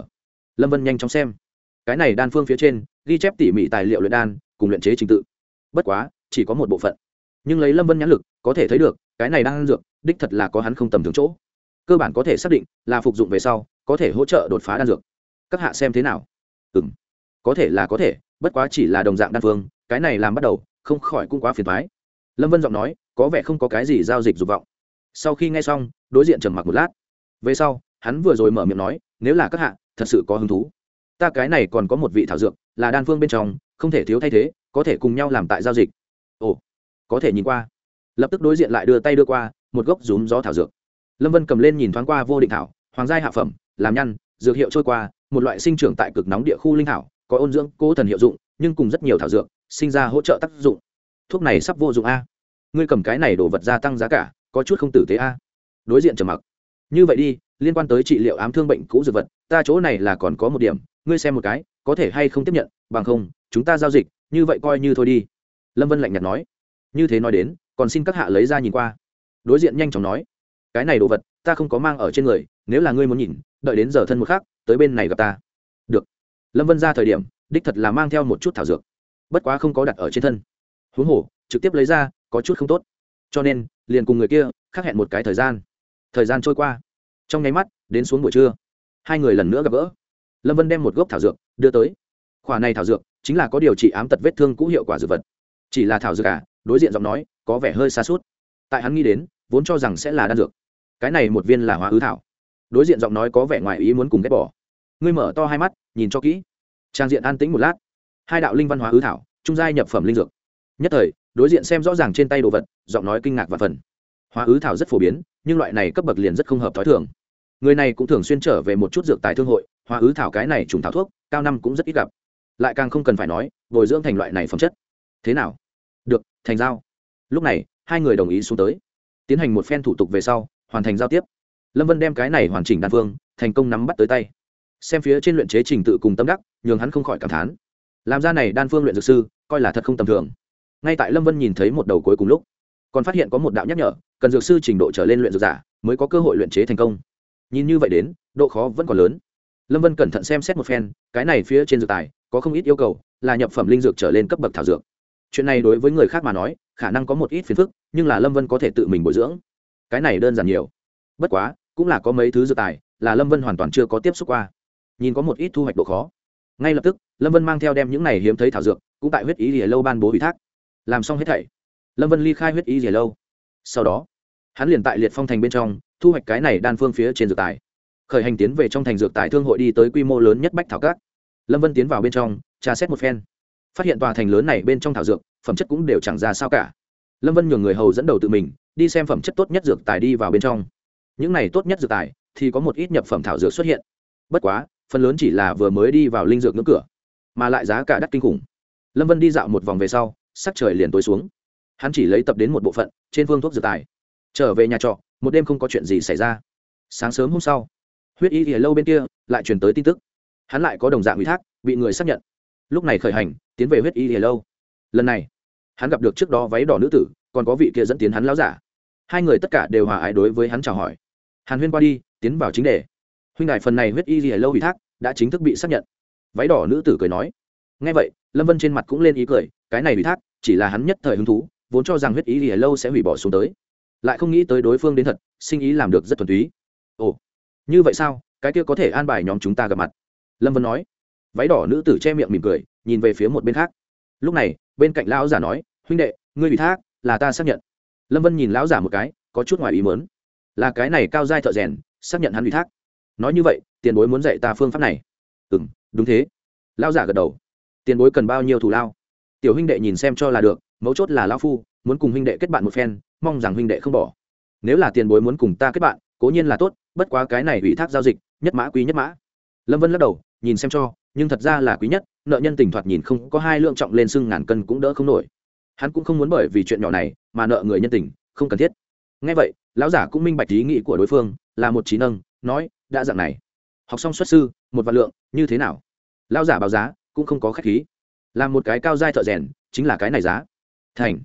Lâm vân nhanh chóng xem. Cái này đan phương phía trên, ghi chép tỉ mỉ tài liệu luyện đan, cùng luyện chế trình tự. Bất quá, chỉ có một bộ phận. Nhưng lấy lâm vân nhãn lực, có thể thấy được, cái này đang ăn dược, đích thật là có hắn không tầm thường chỗ. Cơ bản có thể xác định, là phục dụng về sau, có thể hỗ trợ đột phá đan dược. Các hạ xem thế nào? Ừ m có thể là có thể, bất quá chỉ là đồng dạng đan phương, cái này làm bắt đầu, không khỏi cũng quá phiền thoái lâm vân giọng nói, có vẻ không có cái gì giao dịch dục vọng. Sau khi nghe xong, đối diện trầm mặc một lát. Về sau hắn vừa rồi mở miệng nói, nếu là các hạ, thật sự có hứng thú. Ta cái này còn có một vị thảo dược, là đan phương bên trong, không thể thiếu thay thế, có thể cùng nhau làm tại giao dịch. Ồ, có thể nhìn qua. Lập tức đối diện lại đưa tay đưa qua, một gốc rúm gió thảo dược. Lâm vân cầm lên nhìn thoáng qua vô định thảo, hoàng gia hạ phẩm, làm nhăn, dược hiệu trôi qua, một loại sinh trưởng tại cực nóng địa khu linh thảo, có ôn dưỡng, cố thần hiệu dụng, nhưng cùng rất nhiều thảo dược, sinh ra hỗ trợ tác dụng. Thuốc này sắp vô dụng a. Ngươi cầm cái này đổ vật gia tăng giá cả, có chút không tử tế a. Đối diện trầm mặc. Như vậy đi liên quan tới trị liệu ám thương bệnh cũ dược vật, ta chỗ này là còn có một điểm, ngươi xem một cái, có thể hay không tiếp nhận, bằng không, chúng ta giao dịch, như vậy coi như thôi đi. Lâm vân lạnh nhạt nói. Như thế nói đến, còn xin các hạ lấy ra nhìn qua. Đối diện nhanh chóng nói, cái này đồ vật, ta không có mang ở trên người, nếu là ngươi muốn nhìn, đợi đến giờ thân một khác tới bên này gặp ta. Được. Lâm vân ra thời điểm, đích thật là mang theo một chút thảo dược. Bất quá không có đặt ở trên thân. Huống hồ, trực tiếp lấy ra, có chút không tốt. Cho nên, liền cùng người kia, khác hẹn một cái thời gian. Thời gian trôi qua trong nháy mắt, đến xuống buổi trưa. Hai người lần nữa gặp gỡ. Lâm vân đem một gốc thảo dược đưa tới. Khoả này thảo dược chính là có điều trị ám tật vết thương cũ hiệu quả dược vật. Chỉ là thảo dược à đối diện giọng nói, có vẻ hơi xa suốt. Tại hắn nghĩ đến, vốn cho rằng sẽ là đan dược. Cái này một viên là hóa ứ thảo. Đối diện giọng nói có vẻ ngoài ý muốn cùng ghét bỏ. Ngươi mở to hai mắt, nhìn cho kỹ. Trang diện an tĩnh một lát. Hai đạo linh văn hóa ứ thảo, trung giai nhập phẩm linh dược. Nhất thời, đối diện xem rõ ràng trên tay đồ vật, giọng nói kinh ngạc và phần. Hóa ứ thảo rất phổ biến, nhưng loại này cấp bậc liền rất không hợp t h ó i thường người này cũng thường xuyên trở về một chút dược tài thương hội, hoa ứ thảo cái này trùng thảo thuốc, cao năm cũng rất ít gặp. Lại càng không cần phải nói, bồi dưỡng thành loại này phẩm chất. Thế nào? Được, thành giao. Lúc này, hai người đồng ý xuống tới. Tiến hành một phen thủ tục về sau, hoàn thành giao tiếp. Lâm vân đem cái này hoàn chỉnh đan phương, thành công nắm bắt tới tay. Xem phía trên luyện chế trình tự cùng tâm đắc, nhường hắn không khỏi cảm thán. Làm ra này đan phương luyện dược sư, coi là thật không tầm thường. Ngay tại lâm vân nhìn thấy một đầu cuối cùng lúc, còn phát hiện có một đạo nhắc nhở, cần dược sư trình độ trở lên luyện dược giả, mới có cơ hội luyện chế thành công nhìn như vậy đến, độ khó vẫn còn lớn. Lâm vân cẩn thận xem xét một phen, cái này phía trên dược tài, có không ít yêu cầu, là nhập phẩm linh dược trở lên cấp bậc thảo dược. Chuyện này đối với người khác mà nói, khả năng có một ít phiền phức, nhưng là lâm vân có thể tự mình bồi dưỡng. Cái này đơn giản nhiều. Bất quá, cũng là có mấy thứ dược tài, là lâm vân hoàn toàn chưa có tiếp xúc qua. Nhìn có một ít thu hoạch độ khó. Ngay lập tức, lâm vân mang theo đem những này hiếm thấy thảo dược, cũng tại huyết ý lìa lâu ban bố ủy thác. Làm xong hết thảy, lâm vân ly khai huyết ý lìa lâu. Sau đó, hắn liền tại liệt phong thành bên trong thu hoạch cái này đan phương phía trên dược tài. Khởi hành tiến về trong thành dược tài thương hội đi tới quy mô lớn nhất bách thảo cát lâm vân tiến vào bên trong, tra xét một phen. Phát hiện tòa thành lớn này bên trong thảo dược, phẩm chất cũng đều chẳng ra sao cả. Lâm vân nhường người hầu dẫn đầu tự mình, đi xem phẩm chất tốt nhất dược tài đi vào bên trong. Những này tốt nhất dược tài, thì có một ít nhập phẩm thảo dược xuất hiện. Bất quá, phần lớn chỉ là vừa mới đi vào linh dược ngưỡng cửa, mà lại giá cả đắt kinh khủng. Lâm vân đi dạo một vòng về sau, sắc trời liền tối xuống. Hắn chỉ lấy tập đến một bộ phận, trên phương thuốc dược tài. Trở về nhà trọ một đêm không có chuyện gì xảy ra. Sáng sớm hôm sau, huyết y thì lâu bên kia lại truyền tới tin tức. Hắn lại có đồng dạng ủy thác, bị người xác nhận. Lúc này khởi hành, tiến về huyết y thì lâu. Lần này, hắn gặp được trước đó váy đỏ nữ tử, còn có vị kia dẫn tiến hắn láo giả. Hai người tất cả đều hòa ái đối với hắn chào hỏi. Hàn huyên qua đi, tiến vào chính đề. Huynh đại phần này huyết y thì lâu ủy thác đã chính thức bị xác nhận. Váy đỏ nữ tử cười nói. Ngay vậy, lâm vân trên mặt cũng lên ý cười, cái này ủy thác chỉ là hắn nhất thời hứng thú, vốn cho rằng huyết y lìa lâu sẽ hủy bỏ xuống tới lại không nghĩ tới đối phương đến thật, sinh ý làm được rất thuần túy. Ồ, như vậy sao? Cái kia có thể an bài nhóm chúng ta gặp mặt. Lâm vân nói. Váy đỏ nữ tử che miệng mỉm cười, nhìn về phía một bên khác. Lúc này, bên cạnh lão giả nói, huynh đệ, ngươi ủy thác, là ta xác nhận. Lâm vân nhìn lão giả một cái, có chút ngoài ý mớn là cái này cao giai thợ rèn, xác nhận hắn ủy thác. Nói như vậy, tiền bối muốn dạy ta phương pháp này. Ừ m đúng thế. Lão giả gật đầu. Tiền bối cần bao nhiêu thù lao? Tiểu huynh đệ nhìn xem cho là được mấu chốt là lão phu, muốn cùng huynh đệ kết bạn một phen, mong rằng huynh đệ không bỏ. Nếu là tiền bối muốn cùng ta kết bạn, cố nhiên là tốt, bất quá cái này ủy thác giao dịch, nhất mã quý nhất mã. Lâm vân lắc đầu, nhìn xem cho, nhưng thật ra là quý nhất, nợ nhân tình thoạt nhìn không có hai lượng trọng lên sưng ngàn cân cũng đỡ không nổi. Hắn cũng không muốn bởi vì chuyện nhỏ này mà nợ người nhân tình, không cần thiết. Ngay vậy, lão giả cũng minh bạch ý nghĩ của đối phương, là một trí nâng, nói, đã dạng này, học xong xuất sư, một vạn lượng, như thế nào? Lão giả báo giá, cũng không có khách khí. Làm một cái cao giai thợ rèn, chính là cái này giá thành.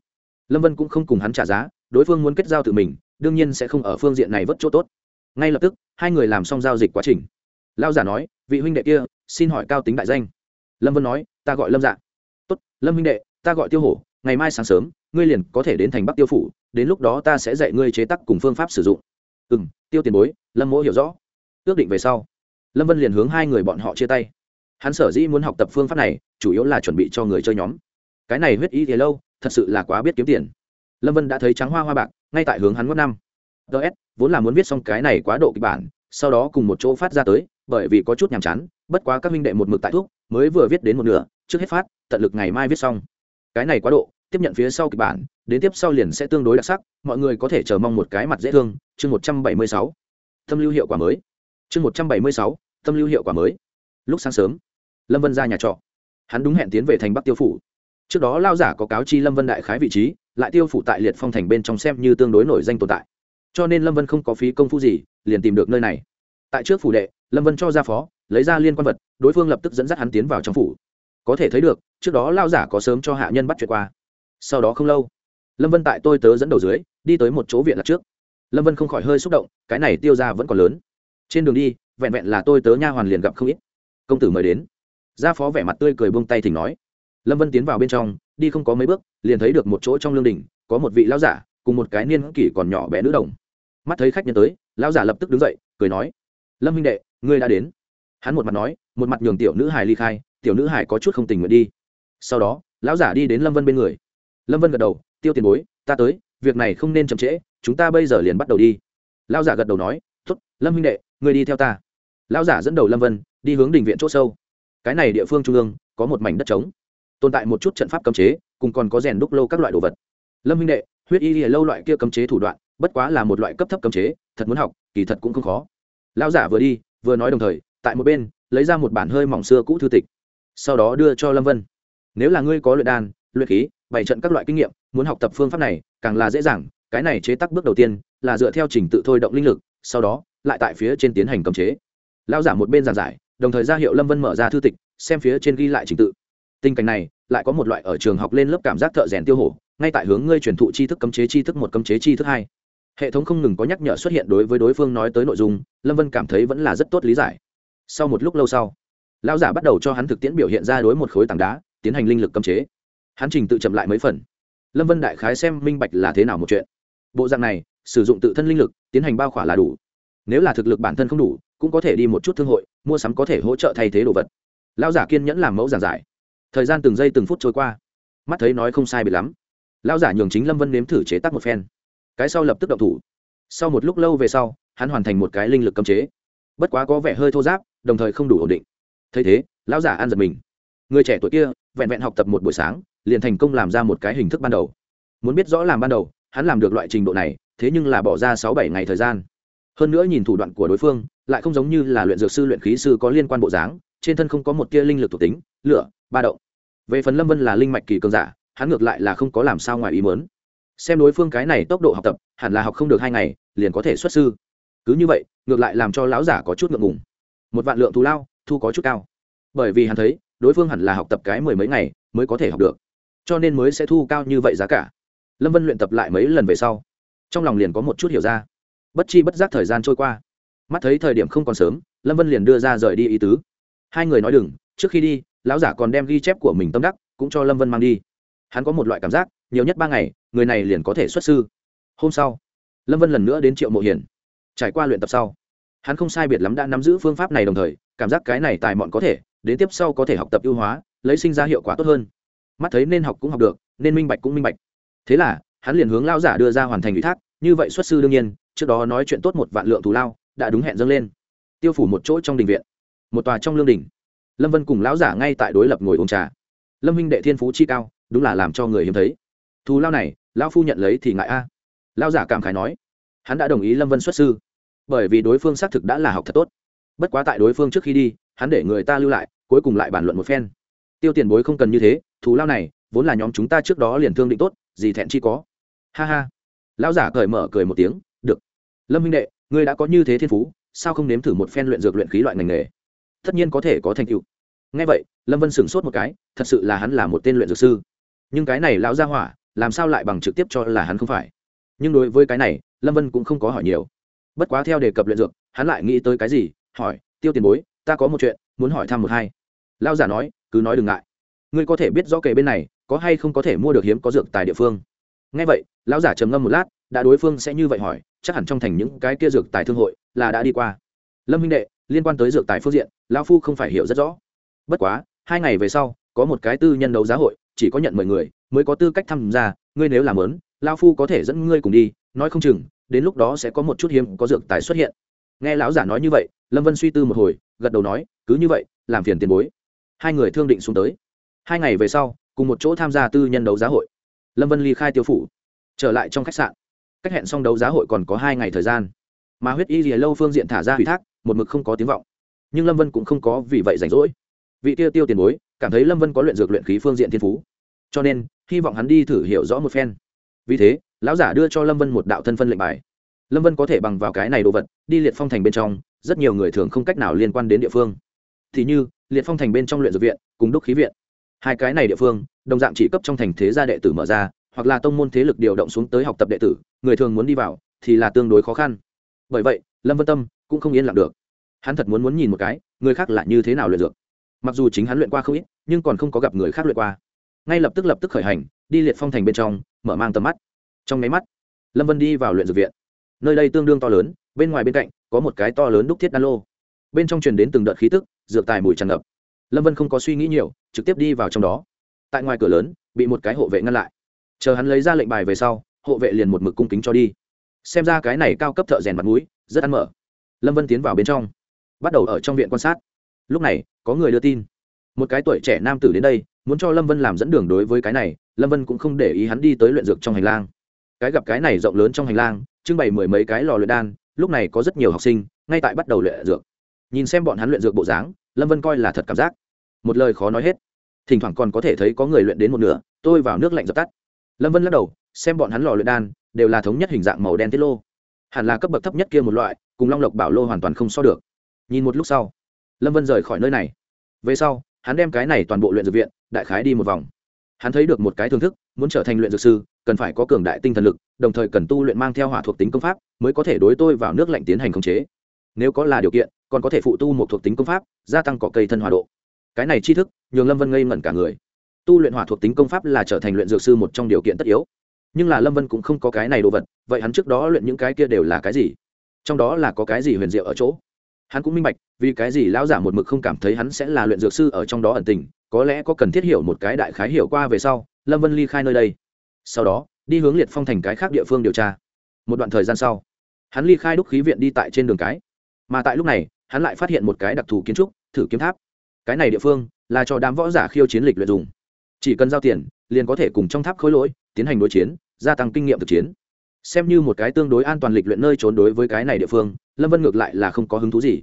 Lâm vân cũng không cùng hắn trả giá, đối phương muốn kết giao tự mình, đương nhiên sẽ không ở phương diện này vất chỗ tốt. Ngay lập tức, hai người làm xong giao dịch quá trình. Lao giả nói, vị huynh đệ kia, xin hỏi cao tính đại danh. Lâm vân nói, ta gọi lâm dạ. Tốt, lâm huynh đệ, ta gọi tiêu hổ, ngày mai sáng sớm, ngươi liền có thể đến thành bắc tiêu phủ, đến lúc đó ta sẽ dạy ngươi chế tắc cùng phương pháp sử dụng. Ừ m tiêu tiền bối, lâm mỗ hiểu rõ. Ước định về sau, lâm vân liền hướng hai người bọn họ chia tay. Hắn sở dĩ muốn học tập phương pháp này, chủ yếu là chuẩn bị cho người chơi nhóm cái này huyết y thì lâu, thật sự là quá biết kiếm tiền. Lâm vân đã thấy trắng hoa hoa bạc, ngay tại hướng hắn ngót năm. Ts vốn là muốn viết xong cái này quá độ kịch bản, sau đó cùng một chỗ phát ra tới, bởi vì có chút nhàm chán, bất quá các minh đệ một mực tại thuốc, mới vừa viết đến một nửa, trước hết phát, tận lực ngày mai viết xong. Cái này quá độ, tiếp nhận phía sau kịch bản, đến tiếp sau liền sẽ tương đối đặc sắc, mọi người có thể chờ mong một cái mặt dễ thương, chương một trăm bảy mươi sáu. Tâm lưu hiệu quả mới. Chương một trăm bảy mươi sáu, tâm lưu hiệu quả mới. Lúc sáng sớm, lâm vân ra nhà trọ. Hắn đúng hẹn tiến về thành bắc tiêu phủ trước đó lao giả có cáo chi lâm vân đại khái vị trí, lại tiêu phủ tại liệt phong thành bên trong xem như tương đối nổi danh tồn tại. Cho nên lâm vân không có phí công phu gì, liền tìm được nơi này. Tại trước phủ đệ, lâm vân cho ra phó, lấy ra liên quan vật, đối phương lập tức dẫn dắt hắn tiến vào trong phủ. Có thể thấy được, trước đó lao giả có sớm cho hạ nhân bắt chuyện qua. Sau đó không lâu, lâm vân tại tôi tớ dẫn đầu dưới, đi tới một chỗ viện lạc trước. Lâm vân không khỏi hơi xúc động, cái này tiêu ra vẫn còn lớn. Trên đường đi, vẹn vẹn là tôi tớ nha hoàn liền gặp không ít. Công tử mời đến. Gia phó vẻ mặt tươi cười buông tay thỉnh nói lâm vân tiến vào bên trong, đi không có mấy bước, liền thấy được một chỗ trong lương đình có một vị lão giả, cùng một cái niên kỷ còn nhỏ bé nữ đồng. Mắt thấy khách nhân tới, lão giả lập tức đứng dậy, cười nói, lâm huynh đệ, ngươi đã đến. Hắn một mặt nói, một mặt nhường tiểu nữ hải ly khai, tiểu nữ hải có chút không tình nguyện đi. Sau đó, lão giả đi đến lâm vân bên người. Lâm vân gật đầu, tiêu tiền bối, ta tới, việc này không nên chậm trễ, chúng ta bây giờ liền bắt đầu đi. Lão giả gật đầu nói t ố t lâm huynh đệ, ngươi đi theo ta. Lão giả dẫn đầu lâm vân, đi hướng đình viện c h ỗ sâu. Cái này địa phương trung ương, có một mảnh đất trống tồn tại một chút trận pháp cấm chế, cùng còn có rèn đúc lâu các loại đồ vật. Lâm huynh đệ, huyết y lìa lâu loại kia cấm chế thủ đoạn, bất quá là một loại cấp thấp cấm chế, thật muốn học, kỳ thật cũng không khó. Lão giả vừa đi, vừa nói đồng thời, tại một bên, lấy ra một bản hơi mỏng xưa cũ thư tịch. Sau đó đưa cho lâm vân. Nếu là ngươi có luyện đan, luyện khí bảy trận các loại kinh nghiệm, muốn học tập phương pháp này, càng là dễ dàng, cái này chế tác bước đầu tiên, là dựa theo trình tự thôi động linh lực, sau đó, lại tại phía trên tiến hành cấm chế. Lao giả một bên giảng giải, đồng thời ra hiệu lâm vân mở ra thư tịch, xem phía trên ghi lại trình tự tình cảnh này, lại có một loại ở trường học lên lớp cảm giác thợ rèn tiêu hổ, ngay tại hướng ngươi truyền thụ tri thức cấm chế tri thức một cấm chế tri thức hai. Hệ thống không ngừng có nhắc nhở xuất hiện đối với đối phương nói tới nội dung, lâm vân cảm thấy vẫn là rất tốt lý giải. Sau một lúc lâu sau, lão giả bắt đầu cho hắn thực tiễn biểu hiện ra đối một khối tảng đá, tiến hành linh lực cấm chế. Hắn trình tự chậm lại mấy phần. Lâm vân đại khái xem minh bạch là thế nào một chuyện. Bộ dạng này, sử dụng tự thân linh lực, tiến hành bao khỏa là đủ. Nếu là thực lực bản thân không đủ, cũng có thể đi một chút thương hội, mua sắm có thể hỗ trợ thay thế đồ vật. Lão giả kiên nhẫn làm mẫu giảng giải thời gian từng giây từng phút trôi qua. Mắt thấy nói không sai bị lắm. Lão giả nhường chính lâm vân nếm thử chế tác một phen. Cái sau lập tức động thủ. Sau một lúc lâu về sau, hắn hoàn thành một cái linh lực cấm chế. Bất quá có vẻ hơi thô giáp, đồng thời không đủ ổn định. Thấy thế, lão giả ăn giật mình. Người trẻ tuổi kia, vẹn vẹn học tập một buổi sáng, liền thành công làm ra một cái hình thức ban đầu. Muốn biết rõ làm ban đầu, hắn làm được loại trình độ này, thế nhưng là bỏ ra sáu bảy ngày thời gian. Hơn nữa nhìn thủ đoạn của đối phương, lại không giống như là luyện dược sư luyện khí sư có liên quan bộ dáng, trên thân không có một tia linh lực thuộc tính, lửa, ba động về phần lâm vân là linh mạch kỳ cường giả, hắn ngược lại là không có làm sao ngoài ý mớn xem đối phương cái này tốc độ học tập, hẳn là học không được hai ngày, liền có thể xuất sư. Cứ như vậy, ngược lại làm cho lão giả có chút ngượng ngùng. Một vạn lượng thù lao, thu có chút cao. Bởi vì hắn thấy, đối phương hẳn là học tập cái mười mấy ngày mới có thể học được. Cho nên mới sẽ thu cao như vậy giá cả. Lâm vân luyện tập lại mấy lần về sau, trong lòng liền có một chút hiểu ra. Bất chi bất giác thời gian trôi qua. Mắt thấy thời điểm không còn sớm, lâm vân liền đưa ra rời đi ý tứ. Hai người nói đừng, trước khi đi lão giả còn đem ghi chép của mình tâm đắc cũng cho lâm vân mang đi hắn có một loại cảm giác nhiều nhất ba ngày người này liền có thể xuất sư hôm sau lâm vân lần nữa đến triệu mộ hiển trải qua luyện tập sau hắn không sai biệt lắm đã nắm giữ phương pháp này đồng thời cảm giác cái này tài mọn có thể đến tiếp sau có thể học tập ưu hóa lấy sinh ra hiệu quả tốt hơn mắt thấy nên học cũng học được nên minh bạch cũng minh bạch thế là hắn liền hướng lao giả đưa ra hoàn thành ủy thác như vậy xuất sư đương nhiên trước đó nói chuyện tốt một vạn lượng thù lao đã đúng hẹn dâng lên tiêu phủ một chỗ trong đình viện một tòa trong lương đình lâm vân cùng lão giả ngay tại đối lập ngồi uống trà. Lâm minh đệ thiên phú chi cao, đúng là làm cho người hiếm thấy. Thù lao này, lão phu nhận lấy thì ngại a. Lão giả cảm khái nói, hắn đã đồng ý lâm vân xuất sư, bởi vì đối phương xác thực đã là học thật tốt. Bất quá tại đối phương trước khi đi, hắn để người ta lưu lại, cuối cùng lại bàn luận một phen. Tiêu tiền bối không cần như thế, thù lao này, vốn là nhóm chúng ta trước đó liền thương định tốt, gì thẹn chi có. Ha ha. Lão giả cởi mở cười một tiếng, được. Lâm minh đệ, ngươi đã có như thế thiên phú, sao không nếm thử một phen luyện dược luyện khí loại ngành nghề? Tất nhiên có thể có thành tựu. Ngay vậy, lâm vân sửng sốt một cái, thật sự là hắn là một tên luyện dược sư. Nhưng cái này lão gia hỏa, làm sao lại bằng trực tiếp cho là hắn không phải? Nhưng đối với cái này, lâm vân cũng không có hỏi nhiều. Bất quá theo đề cập luyện dược, hắn lại nghĩ tới cái gì, hỏi, tiêu tiền bối, ta có một chuyện, muốn hỏi thăm một hai. Lao giả nói, cứ nói đừng ngại. Ngươi có thể biết rõ kề bên này, có hay không có thể mua được hiếm có dược tài địa phương. Ngay vậy, lão giả trầm ngâm một lát, đã đối phương sẽ như vậy hỏi, chắc hẳn trong thành những cái kia dược tài thương hội là đã đi qua. Lâm minh đệ liên quan tới dược tài phương diện, lão phu không phải hiểu rất rõ. Bất quá, hai ngày về sau, có một cái tư nhân đấu giá hội, chỉ có nhận mười người, mới có tư cách tham gia, ngươi nếu làm lớn, lão phu có thể dẫn ngươi cùng đi, nói không chừng, đến lúc đó sẽ có một chút hiếm có dược tài xuất hiện. Nghe lão giả nói như vậy, lâm vân suy tư một hồi, gật đầu nói, cứ như vậy, làm phiền tiền bối. Hai người thương định xuống tới. Hai ngày về sau, cùng một chỗ tham gia tư nhân đấu giá hội. Lâm vân ly khai tiêu phủ, trở lại trong khách sạn. Cách hẹn xong đấu giá hội còn có hai ngày thời gian. Mà huyết y lìa lâu phương diện thả ra ủy thác một mực không có tiếng vọng. Nhưng lâm vân cũng không có vì vậy rảnh rỗi. Vị tiêu tiêu tiền bối, cảm thấy lâm vân có luyện dược luyện khí phương diện thiên phú. Cho nên, hy vọng hắn đi thử hiểu rõ một phen. Vì thế, lão giả đưa cho lâm vân một đạo thân phân lệnh bài. Lâm vân có thể bằng vào cái này đồ vật, đi liệt phong thành bên trong, rất nhiều người thường không cách nào liên quan đến địa phương. Thì như, liệt phong thành bên trong luyện dược viện, cùng đúc khí viện. Hai cái này địa phương, đồng dạng chỉ cấp trong thành thế gia đệ tử mở ra, hoặc là tông môn thế lực điều động xuống tới học tập đệ tử, người thường muốn đi vào, thì là tương đối khó khăn. Bởi vậy, lâm vân tâm cũng không yên lặng được. Hắn thật muốn muốn nhìn một cái, người khác là như thế nào luyện dược. Mặc dù chính hắn luyện qua không ít, nhưng còn không có gặp người khác luyện qua. Ngay lập tức lập tức khởi hành, đi liệt phong thành bên trong, mở mang tầm mắt. Trong máy mắt, lâm vân đi vào luyện dược viện. Nơi đây tương đương to lớn, bên ngoài bên cạnh, có một cái to lớn đúc thiết đan lô. Bên trong truyền đến từng đợt khí tức, dược tài mùi tràn ngập. Lâm vân không có suy nghĩ nhiều, trực tiếp đi vào trong đó. Tại ngoài cửa lớn, bị một cái hộ vệ ngăn lại. Chờ hắn lấy ra lệnh bài về sau, hộ vệ liền một mực cung kính cho đi. Xem ra cái này cao cấp thợ rèn mặt mũi, rất ăn mở lâm vân tiến vào bên trong, bắt đầu ở trong viện quan sát. Lúc này, có người đưa tin. Một cái tuổi trẻ nam tử đến đây, muốn cho lâm vân làm dẫn đường đối với cái này, lâm vân cũng không để ý hắn đi tới luyện dược trong hành lang. Cái gặp cái này rộng lớn trong hành lang, trưng bày mười mấy cái lò luyện đan, lúc này có rất nhiều học sinh, ngay tại bắt đầu luyện dược. Nhìn xem bọn hắn luyện dược bộ dáng, lâm vân coi là thật cảm giác. Một lời khó nói hết. Thỉnh thoảng còn có thể thấy có người luyện đến một nửa, tôi vào nước lạnh dập tắt. Lâm vân lắc đầu, xem bọn hắn lò luyện đan, đều là thống nhất hình dạng màu đen tiết lô. Hẳn là cấp bậc thấp nhất kia một loại cùng long lộc bảo lô hoàn toàn không so được. Nhìn một lúc sau, lâm vân rời khỏi nơi này. Về sau, hắn đem cái này toàn bộ luyện dược viện, đại khái đi một vòng. Hắn thấy được một cái thưởng thức, muốn trở thành luyện dược sư, cần phải có cường đại tinh thần lực, đồng thời cần tu luyện mang theo hỏa thuộc tính công pháp, mới có thể đối tôi vào nước lạnh tiến hành khống chế. Nếu có là điều kiện, còn có thể phụ tu một thuộc tính công pháp, gia tăng cỏ cây thân hòa độ. Cái này tri thức, nhường lâm vân ngây ngẩn cả người. Tu luyện hỏa thuộc tính công pháp là trở thành luyện dược sư một trong điều kiện tất yếu. Nhưng là lâm vân cũng không có cái này đồ vật, vậy hắn trước đó luyện những cái kia đều là cái gì? Trong đó là có cái gì huyền diệu ở chỗ? Hắn cũng minh bạch, vì cái gì lão giả một mực không cảm thấy hắn sẽ là luyện dược sư ở trong đó ẩn tình, có lẽ có cần thiết hiểu một cái đại khái hiểu qua về sau, lâm vân ly khai nơi đây. Sau đó, đi hướng liệt phong thành cái khác địa phương điều tra. Một đoạn thời gian sau, hắn ly khai đúc khí viện đi tại trên đường cái. Mà tại lúc này, hắn lại phát hiện một cái đặc thù kiến trúc, thử kiếm tháp. Cái này địa phương là cho đám võ giả khiêu chiến lịch luyện dùng. Chỉ cần giao tiền, liền có thể cùng trong tháp khối lỗi, tiến hành đối chiến, gia tăng kinh nghiệm thực chiến xem như một cái tương đối an toàn lịch luyện nơi trốn đối với cái này địa phương, lâm vân ngược lại là không có hứng thú gì.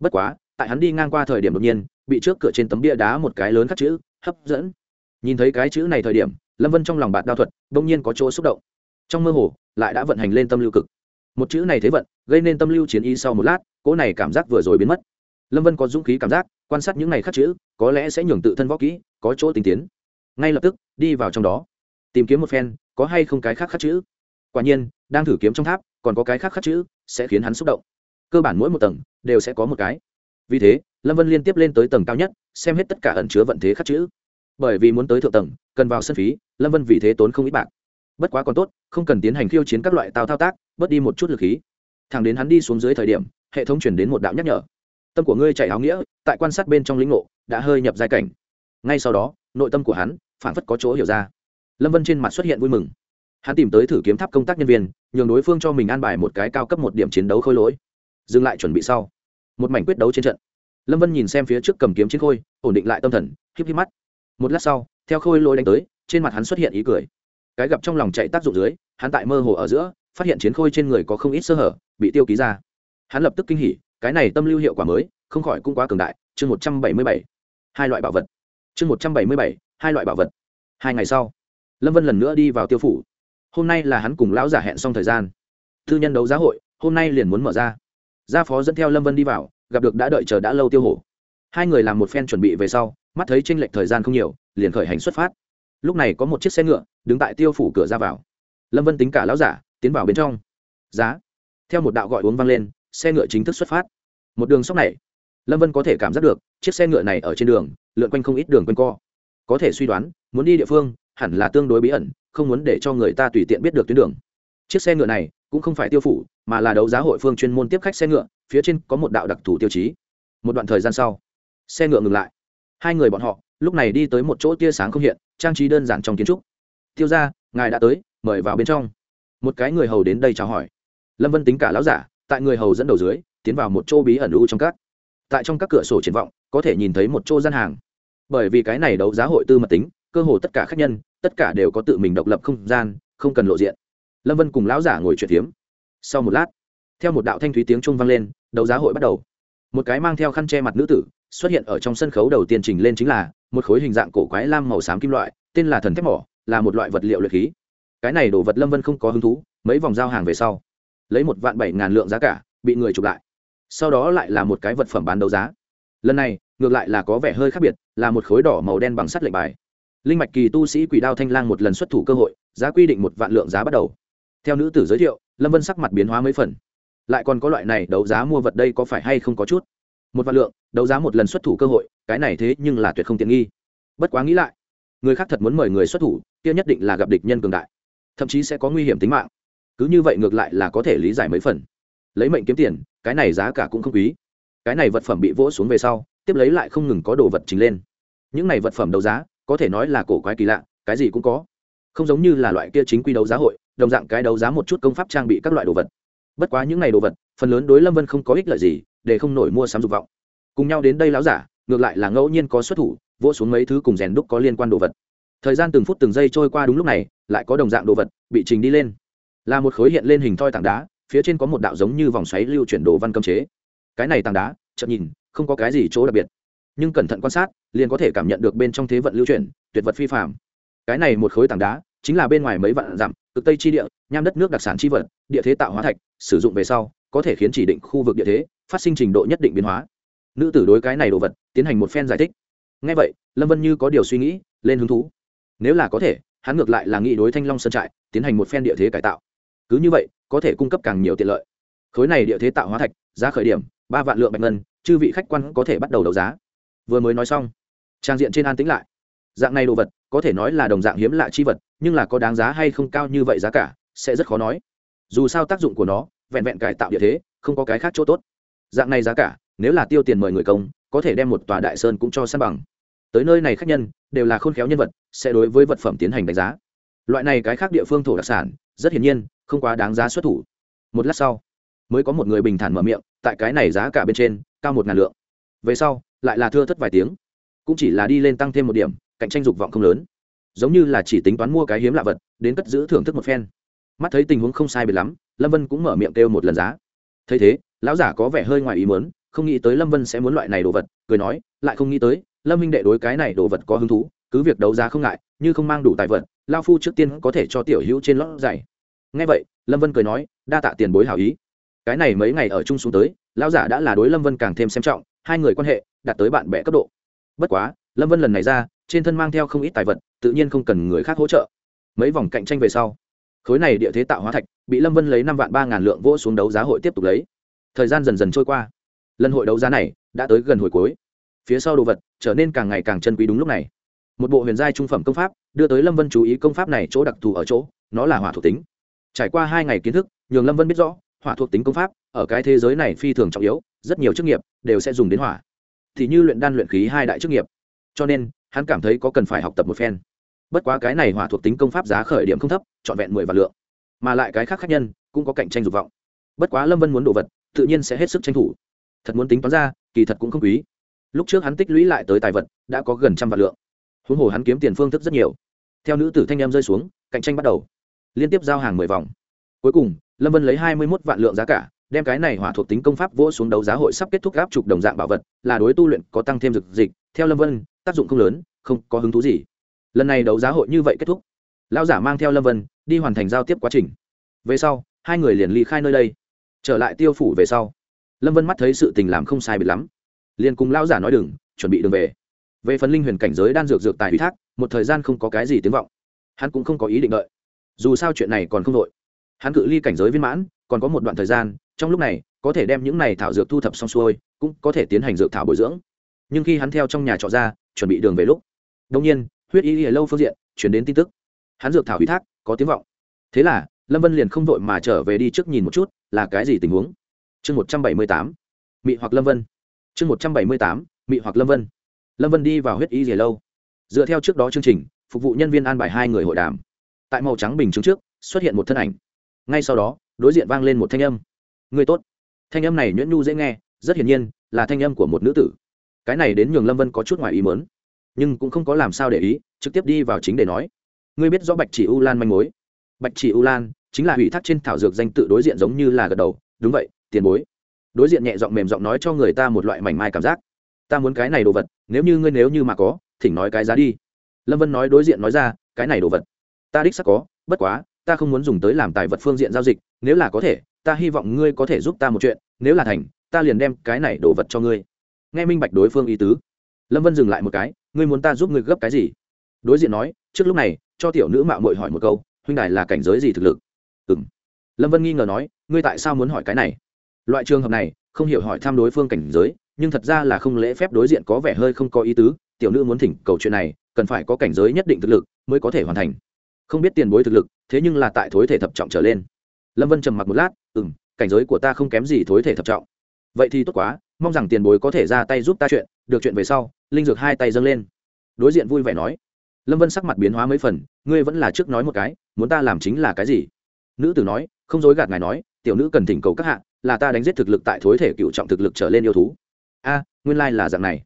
Bất quá, tại hắn đi ngang qua thời điểm đột nhiên, bị trước cửa trên tấm bia đá một cái lớn khắc chữ, hấp dẫn. Nhìn thấy cái chữ này thời điểm, lâm vân trong lòng bạn đao thuật đ ỗ n g nhiên có chỗ xúc động. Trong mơ hồ, lại đã vận hành lên tâm lưu cực. Một chữ này thế vận, gây nên tâm lưu chiến ý sau một lát, cỗ này cảm giác vừa rồi biến mất. Lâm vân có dũng khí cảm giác, quan sát những này khắc chữ, có lẽ sẽ nhường tự thân võ kỹ, có chỗ tinh tiến. Ngay lập tức, đi vào trong đó, tìm kiếm một phen, có hay không cái khác khắc chữ quả nhiên, đang thử kiếm trong tháp, còn có cái khác khắc chữ, sẽ khiến hắn xúc động. Cơ bản mỗi một tầng, đều sẽ có một cái. Vì thế, lâm vân liên tiếp lên tới tầng cao nhất, xem hết tất cả ẩn chứa vận thế khắc chữ. Bởi vì muốn tới thượng tầng, cần vào sân phí, lâm vân vì thế tốn không ít bạc. Bất quá còn tốt, không cần tiến hành khiêu chiến các loại tao thao tác, bớt đi một chút lực khí. Thẳng đến hắn đi xuống dưới thời điểm, hệ thống chuyển đến một đạo nhắc nhở. Tâm của ngươi chạy áo nghĩa, tại quan sát bên trong lĩnh ngộ, đã hơi nhập giai cảnh. Ngay sau đó, nội tâm của hắn phản phất có chỗ hiểu ra. Lâm vân trên mặt xuất hiện vui mừng hắn tìm tới thử kiếm tháp công tác nhân viên, nhường đối phương cho mình an bài một cái cao cấp một điểm chiến đấu khôi lỗi. Dừng lại chuẩn bị sau. Một mảnh quyết đấu trên trận. Lâm vân nhìn xem phía trước cầm kiếm chiến khôi, ổn định lại tâm thần, híp híp mắt. Một lát sau, theo khôi lỗi đánh tới, trên mặt hắn xuất hiện ý cười. Cái gặp trong lòng chạy tác dụng dưới, hắn tại mơ hồ ở giữa, phát hiện chiến khôi trên người có không ít sơ hở, bị tiêu ký ra. Hắn lập tức kinh hỉ, cái này tâm lưu hiệu quả mới, không khỏi cũng quá cường đại. Chương một trăm bảy mươi bảy, hai loại bảo vật. Chương một trăm bảy mươi bảy, hai loại bảo vật. Hai ngày sau, lâm vân lần nữa đi vào tiêu phủ hôm nay là hắn cùng lão giả hẹn xong thời gian. Thư nhân đấu giá hội, hôm nay liền muốn mở ra. Gia phó dẫn theo lâm vân đi vào, gặp được đã đợi chờ đã lâu tiêu hổ. Hai người làm một phen chuẩn bị về sau, mắt thấy tranh lệch thời gian không nhiều, liền khởi hành xuất phát. Lúc này có một chiếc xe ngựa, đứng tại tiêu phủ cửa ra vào. Lâm vân tính cả lão giả, tiến vào bên trong. Giá. Theo một đạo gọi uống vang lên, xe ngựa chính thức xuất phát. Một đường sóc này, lâm vân có thể cảm giác được, chiếc xe ngựa này ở trên đường, lượn quanh không ít đường quanh co. Có thể suy đoán, muốn đi địa phương, hẳn là tương đối bí ẩn không muốn để cho người ta tùy tiện biết được tuyến đường. Chiếc xe ngựa này cũng không phải tiêu phủ, mà là đấu giá hội phương chuyên môn tiếp khách xe ngựa, phía trên có một đạo đặc thù tiêu chí. Một đoạn thời gian sau, xe ngựa ngừng lại. Hai người bọn họ lúc này đi tới một chỗ tia sáng không hiện, trang trí đơn giản trong kiến trúc. Tiêu ra ngài đã tới, mời vào bên trong. Một cái người hầu đến đây chào hỏi. Lâm vân tính cả lão giả, tại người hầu dẫn đầu dưới, tiến vào một chỗ bí ẩn u trong các. Tại trong các cửa sổ triển vọng, có thể nhìn thấy một chỗ gian hàng. Bởi vì cái này đấu giá hội tư mật tính, cơ hồ tất cả khách nhân tất cả đều có tự mình độc lập không gian, không cần lộ diện. Lâm vân cùng lão giả ngồi chuyện tiếm sau một lát, theo một đạo thanh thúy tiếng trung vang lên, đấu giá hội bắt đầu. Một cái mang theo khăn che mặt nữ tử, xuất hiện ở trong sân khấu đầu tiên trình lên chính là một khối hình dạng cổ quái lam màu xám kim loại, tên là thần thép mỏ, là một loại vật liệu luyện khí. Cái này đồ vật lâm vân không có hứng thú, mấy vòng giao hàng về sau, lấy một vạn bảy ngàn lượng giá cả, bị người chụp lại. Sau đó lại là một cái vật phẩm bán đấu giá. Lần này, ngược lại là có vẻ hơi khác biệt, là một khối đỏ màu đen bằng sắt lệnh bài linh mạch kỳ tu sĩ quỷ đao thanh lang một lần xuất thủ cơ hội, giá quy định một vạn lượng giá bắt đầu. Theo nữ tử giới thiệu, lâm vân sắc mặt biến hóa mấy phần. Lại còn có loại này, đấu giá mua vật đây có phải hay không có chút? Một vạn lượng, đấu giá một lần xuất thủ cơ hội, cái này thế nhưng là tuyệt không tiện nghi. Bất quá nghĩ lại, người khác thật muốn mời người xuất thủ, kia nhất định là gặp địch nhân cường đại. Thậm chí sẽ có nguy hiểm tính mạng. Cứ như vậy ngược lại là có thể lý giải mấy phần. Lấy mệnh kiếm tiền, cái này giá cả cũng không quý. Cái này vật phẩm bị vỗ xuống về sau, tiếp lấy lại không ngừng có đồ vật chính lên. Những này vật phẩm đấu giá có thể nói là cổ quái kỳ lạ, cái gì cũng có. Không giống như là loại kia chính quy đấu giá hội, đồng dạng cái đấu giá một chút công pháp trang bị các loại đồ vật. Bất quá những này đồ vật, phần lớn đối lâm vân không có ích lợi gì, để không nổi mua sắm dục vọng. Cùng nhau đến đây láo giả, ngược lại là ngẫu nhiên có xuất thủ, vỗ xuống mấy thứ cùng rèn đúc có liên quan đồ vật. Thời gian từng phút từng giây trôi qua đúng lúc này, lại có đồng dạng đồ vật bị trình đi lên. Là một khối hiện lên hình thoi tảng đá, phía trên có một đạo giống như vòng xoáy lưu chuyển đồ văn cấm chế. Cái này tảng đá chậm nhìn, không có cái gì chỗ đặc biệt nhưng cẩn thận quan sát, liền có thể cảm nhận được bên trong thế vận lưu chuyển, tuyệt vật phi phạm cái này một khối tảng đá, chính là bên ngoài mấy vạn dặm, cực tây chi địa, nham đất nước đặc sản chi vật, địa thế tạo hóa thạch, sử dụng về sau, có thể khiến chỉ định khu vực địa thế, phát sinh trình độ nhất định biến hóa. Nữ tử đối cái này đồ vật, tiến hành một phen giải thích. Ngay vậy, lâm vân như có điều suy nghĩ, lên hứng thú. Nếu là có thể, hắn ngược lại là nghị đối thanh long sơn trại, tiến hành một phen địa thế cải tạo. Cứ như vậy, có thể cung cấp càng nhiều tiện lợi. Khối này địa thế tạo hóa thạch, giá khởi điểm, ba vạn lượng bạch ngân, chư vị khách quan có thể bắt đầu đấu giá vừa mới nói xong, trang diện trên an tĩnh lại. Dạng này đồ vật, có thể nói là đồng dạng hiếm lạ chi vật, nhưng là có đáng giá hay không cao như vậy giá cả, sẽ rất khó nói. Dù sao tác dụng của nó, vẹn vẹn cải tạo địa thế, không có cái khác chỗ tốt. Dạng này giá cả, nếu là tiêu tiền mời người công, có thể đem một tòa đại sơn cũng cho san bằng. Tới nơi này khách nhân, đều là khôn khéo nhân vật, sẽ đối với vật phẩm tiến hành đánh giá. Loại này cái khác địa phương thổ đặc sản, rất hiển nhiên, không quá đáng giá xuất thủ. Một lát sau, mới có một người bình thản mở miệng, tại cái này giá cả bên trên, cao một ngàn lượng. Về sau lại là thưa thất vài tiếng. Cũng chỉ là đi lên tăng thêm một điểm, cạnh tranh dục vọng không lớn. Giống như là chỉ tính toán mua cái hiếm lạ vật, đến cất giữ thưởng thức một phen. Mắt thấy tình huống không sai biệt lắm, lâm vân cũng mở miệng kêu một lần giá. Thấy thế, lão giả có vẻ hơi ngoài ý mớn không nghĩ tới lâm vân sẽ muốn loại này đồ vật, cười nói, lại không nghĩ tới, lâm minh đệ đối cái này đồ vật có hứng thú, cứ việc đấu giá không ngại, như không mang đủ tài vật lao phu trước tiên có thể cho tiểu hữu trên lót dày ngay vậy, lâm vân cười nói, đa tạ tiền bối hảo ý. Cái này mấy ngày ở chung xuống tới, lão giả đã là đối lâm vân càng thêm xem trọng hai người quan hệ đạt tới bạn bè cấp độ. Bất quá, lâm vân lần này ra, trên thân mang theo không ít tài vật, tự nhiên không cần người khác hỗ trợ. Mấy vòng cạnh tranh về sau, khối này địa thế tạo hóa thạch bị lâm vân lấy năm vạn ba ngàn lượng vỗ xuống đấu giá hội tiếp tục lấy. Thời gian dần dần trôi qua. Lần hội đấu giá này đã tới gần hồi cuối. Phía sau đồ vật trở nên càng ngày càng chân quý đúng lúc này. Một bộ huyền giai trung phẩm công pháp đưa tới lâm vân chú ý công pháp này chỗ đặc thù ở chỗ, nó là hỏa thuộc tính. Trải qua hai ngày kiến thức, nhường lâm vân biết rõ, hỏa thuộc tính công pháp ở cái thế giới này phi thường trọng yếu rất nhiều chức nghiệp đều sẽ dùng đến hỏa. Thì như luyện đan luyện khí hai đại chức nghiệp. Cho nên, hắn cảm thấy có cần phải học tập một phen. Bất quá cái này hỏa thuộc tính công pháp giá khởi điểm không thấp, trọn vẹn mười vạn lượng. Mà lại cái khác khác nhân cũng có cạnh tranh dục vọng. Bất quá lâm vân muốn đồ vật, tự nhiên sẽ hết sức tranh thủ. Thật muốn tính toán ra, kỳ thật cũng không quý. Lúc trước hắn tích lũy lại tới tài vật, đã có gần trăm vạn lượng. Huống hồ hắn kiếm tiền phương thức rất nhiều. Theo nữ tử thanh em rơi xuống, cạnh tranh bắt đầu. Liên tiếp giao hàng mười vòng. Cuối cùng, lâm vân lấy hai mươi một vạn lượng giá cả đem cái này hỏa thuộc tính công pháp vỗ xuống đấu giá hội sắp kết thúc gáp trục đồng dạng bảo vật, là đối tu luyện có tăng thêm dực dịch. Theo lâm vân, tác dụng không lớn, không có hứng thú gì. Lần này đấu giá hội như vậy kết thúc, lão giả mang theo lâm vân, đi hoàn thành giao tiếp quá trình. Về sau, hai người liền ly khai nơi đây. Trở lại tiêu phủ về sau, lâm vân mắt thấy sự tình làm không sai biệt lắm. Liền cùng lão giả nói đừng, chuẩn bị đường về. Về phần linh huyền cảnh giới đan dược dược tài ủy thác, một thời gian không có cái gì tiếng vọng. Hắn cũng không có ý định đợi. Dù sao chuyện này còn không đội. Hắn cự ly cảnh giới viên mãn, còn có một đoạn thời gian trong lúc này, có thể đem những này thảo dược thu thập xong xuôi, cũng có thể tiến hành dược thảo bồi dưỡng. Nhưng khi hắn theo trong nhà trọ ra, chuẩn bị đường về lúc đông nhiên, huyết y lâu phương diện, chuyển đến tin tức. Hắn dược thảo ủy thác, có tiếng vọng. Thế là, lâm vân liền không vội mà trở về đi trước nhìn một chút, là cái gì tình huống? Chương một trăm bảy mươi tám, mị hoặc lâm vân. Chương một trăm bảy mươi tám, mị hoặc lâm vân. Lâm vân đi vào huyết y dìa lâu. Dựa theo trước đó chương trình, phục vụ nhân viên an bài hai người hội đàm. Tại màu trắng bình chứng trước, xuất hiện một thân ảnh. Ngay sau đó, đối diện vang lên một thanh âm ngươi tốt. Thanh âm này nhuyễn nhu dễ nghe, rất hiển nhiên là thanh âm của một nữ tử. Cái này đến nhường lâm vân có chút ngoài ý mớn nhưng cũng không có làm sao để ý, trực tiếp đi vào chính để nói. Ngươi biết rõ bạch chỉ u lan manh mối? Bạch chỉ u lan chính là ủy thác trên thảo dược danh tự đối diện giống như là gật đầu. Đúng vậy, tiền bối. Đối diện nhẹ giọng mềm giọng nói cho người ta một loại mảnh mai cảm giác. Ta muốn cái này đồ vật, nếu như ngươi nếu như mà có, thỉnh nói cái giá đi. Lâm vân nói đối diện nói ra, cái này đồ vật, ta đích sắc có, bất quá, ta không muốn dùng tới làm tài vật phương diện giao dịch, nếu là có thể ta hy vọng ngươi có thể giúp ta một chuyện, nếu là thành, ta liền đem cái này đồ vật cho ngươi. Nghe minh bạch đối phương ý tứ. Lâm vân dừng lại một cái, ngươi muốn ta giúp ngươi gấp cái gì? Đối diện nói, trước lúc này, cho tiểu nữ mạo mội hỏi một câu, huynh đài là cảnh giới gì thực lực? Ừ m lâm vân nghi ngờ nói, ngươi tại sao muốn hỏi cái này? Loại trường hợp này, không hiểu hỏi thăm đối phương cảnh giới, nhưng thật ra là không lễ phép đối diện có vẻ hơi không có ý tứ, tiểu nữ muốn thỉnh cầu chuyện này, cần phải có cảnh giới nhất định thực lực mới có thể hoàn thành. Không biết tiền bối thực lực, thế nhưng là tại thối thể thập trọng trở lên lâm vân trầm mặc một lát ừ m cảnh giới của ta không kém gì thối thể thập trọng. Vậy thì tốt quá, mong rằng tiền bối có thể ra tay giúp ta chuyện, được chuyện về sau, linh dược hai tay dâng lên. Đối diện vui vẻ nói. Lâm vân sắc mặt biến hóa mấy phần, ngươi vẫn là trước nói một cái, muốn ta làm chính là cái gì? Nữ tử nói, không dối gạt ngài nói, tiểu nữ cần thỉnh cầu các hạ, là ta đánh giết thực lực tại thối thể cựu trọng thực lực trở lên yêu thú. A, nguyên lai、like、là dạng này.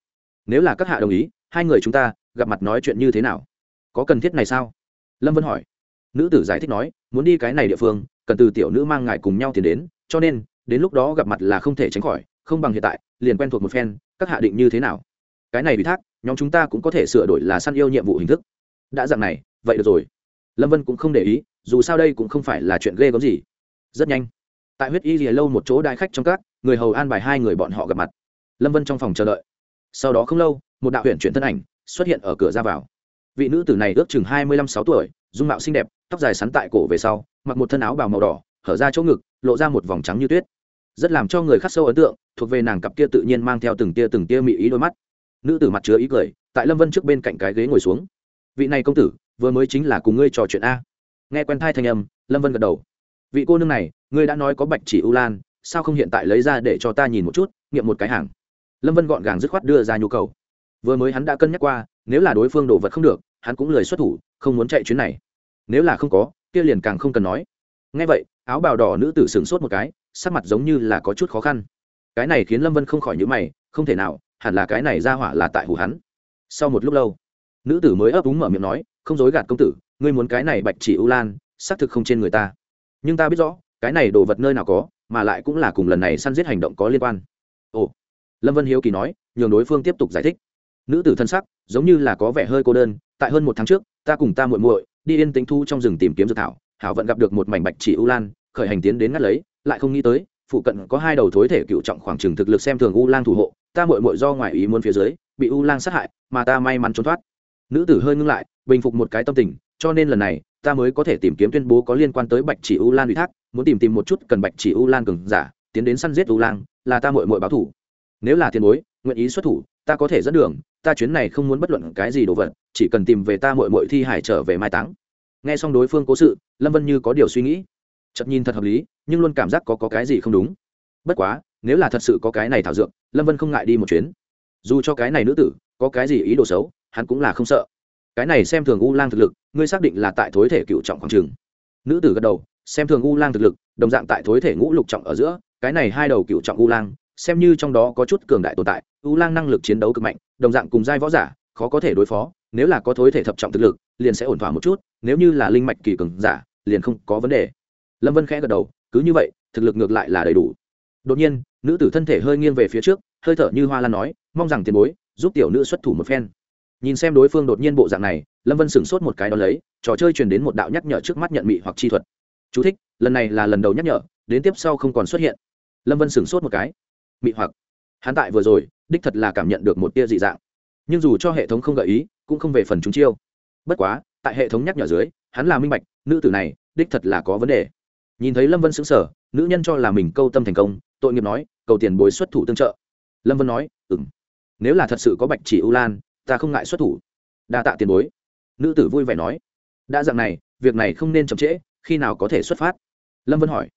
Nếu là các hạ đồng ý, hai người chúng ta gặp mặt nói chuyện như thế nào? Có cần thiết này sao? Lâm vân hỏi. Nữ tử giải thích nói, muốn đi cái này địa phương cần từ tiểu nữ mang ngài cùng nhau tiền đến, cho nên, đến lúc đó gặp mặt là không thể tránh khỏi, không bằng hiện tại, liền quen thuộc một phen, các hạ định như thế nào? Cái này bị thác, nhóm chúng ta cũng có thể sửa đổi là săn yêu nhiệm vụ hình thức. Đã dạng này, vậy được rồi. Lâm vân cũng không để ý, dù sao đây cũng không phải là chuyện ghê gớm gì. Rất nhanh. Tại huyết y rìa lâu một chỗ đại khách trong các, người hầu an bài hai người bọn họ gặp mặt. Lâm vân trong phòng chờ đợi. Sau đó không lâu, một đạo huyện chuyển thân ảnh xuất hiện ở cửa ra vào. Vị nữ tử này ước chừng hai mươi lăm sáu tuổi, dung mạo xinh đẹp tóc dài sắn tại cổ về sau, mặc một thân áo bào màu đỏ, hở ra chỗ ngực, lộ ra một vòng trắng như tuyết. Rất làm cho người khắc sâu ấn tượng, thuộc về nàng cặp kia tự nhiên mang theo từng tia từng tia mị ý đôi mắt. Nữ tử mặt chứa ý cười, tại lâm vân trước bên cạnh cái ghế ngồi xuống. Vị này công tử, vừa mới chính là cùng ngươi trò chuyện a. Nghe quen thai thanh âm, lâm vân gật đầu. Vị cô nương này, ngươi đã nói có bạch chỉ ưu lan, sao không hiện tại lấy ra để cho ta nhìn một chút, nghiệm một cái hàng? Lâm vân gọn gàng dứt khoát đưa ra nhu cầu. Vừa mới hắn đã cân nhắc qua, nếu là đối phương đồ vật không được, hắn cũng lời xuất thủ, không muốn chạy chuyến này nếu là không có, kia liền càng không cần nói. Ngay vậy, áo bào đỏ nữ tử sửng sốt một cái, sắc mặt giống như là có chút khó khăn. Cái này khiến lâm vân không khỏi nhữ mày, không thể nào, hẳn là cái này ra hỏa là tại hủ hắn. Sau một lúc lâu, nữ tử mới ấp úng mở miệng nói, không dối gạt công tử, ngươi muốn cái này bạch chỉ ưu lan, xác thực không trên người ta. Nhưng ta biết rõ, cái này đồ vật nơi nào có, mà lại cũng là cùng lần này săn giết hành động có liên quan. Ồ. Lâm vân hiếu kỳ nói, nhường đối phương tiếp tục giải thích. Nữ tử thân sắc, giống như là có vẻ hơi cô đơn, tại hơn một tháng trước, ta cùng ta muội muội đi yên tĩnh thu trong rừng tìm kiếm dược thảo, hảo vận gặp được một mảnh bạch chỉ ưu lan, khởi hành tiến đến ngắt lấy, lại không nghĩ tới, phụ cận có hai đầu thối thể cựu trọng khoảng trừng thực lực xem thường u lang thủ hộ, ta muội muội do ngoài ý muốn phía dưới, bị u lang sát hại, mà ta may mắn trốn thoát. Nữ tử hơi ngưng lại, bình phục một cái tâm tình, cho nên lần này, ta mới có thể tìm kiếm tuyên bố có liên quan tới bạch chỉ u lan ủy thác, muốn tìm tìm một chút cần bạch chỉ u lan cường giả, tiến đến săn giết u lang là ta muội muội báo thủ. Nếu là tiền bối, nguyện ý xuất thủ, ta có thể dẫn đường, ta chuyến này không muốn bất luận cái gì đồ vật chỉ cần tìm về ta muội muội thi hải trở về mai táng. Nghe xong đối phương cố sự lâm vân như có điều suy nghĩ. Chật nhìn thật hợp lý nhưng luôn cảm giác có, có cái gì không đúng. Bất quá nếu là thật sự có cái này thảo dược lâm vân không ngại đi một chuyến. Dù cho cái này nữ tử có cái gì ý đồ xấu hắn cũng là không sợ. Cái này xem thường u lang thực lực ngươi xác định là tại thối thể cựu trọng khoảng trường nữ tử gật đầu xem thường u lang thực lực đồng dạng tại thối thể ngũ lục trọng ở giữa cái này hai đầu cựu trọng u lang xem như trong đó có chút cường đại tồn tại u lang năng lực chiến đấu cực mạnh đồng dạng cùng giai võ giả khó có thể đối phó nếu là có thối thể thập trọng thực lực liền sẽ ổn thỏa một chút nếu như là linh mạch kỳ cường giả liền không có vấn đề. Lâm vân khẽ gật đầu cứ như vậy thực lực ngược lại là đầy đủ. Đột nhiên nữ tử thân thể hơi nghiêng về phía trước hơi thở như hoa lan nói mong rằng tiền bối giúp tiểu nữ xuất thủ một phen. Nhìn xem đối phương đột nhiên bộ dạng này lâm vân sửng sốt một cái đó lấy trò chơi truyền đến một đạo nhắc nhở trước mắt nhận mị hoặc chi thuật. Chú thích, lần này là lần đầu nhắc nhở đến tiếp sau không còn xuất hiện. Lâm vân sửng sốt một cái. Mị hoặc. Hắn tại vừa rồi đích thật là cảm nhận được một tia dị dạng nhưng dù cho hệ thống không gợi ý, cũng không về phần chúng chiêu. Bất quá, tại hệ thống nhắc nhở dưới, hắn là minh bạch, nữ tử này, đích thật là có vấn đề. Nhìn thấy lâm vân xứng sở nữ nhân cho là mình câu tâm thành công, tội nghiệp nói, cầu tiền bối xuất thủ tương trợ. Lâm vân nói ừng nếu là thật sự có bạch chỉ ưu lan, ta không ngại xuất thủ. Đa tạ tiền bối. Nữ tử vui vẻ nói, đã dạng này, việc này không nên chậm trễ, khi nào có thể xuất phát? Lâm vân hỏi.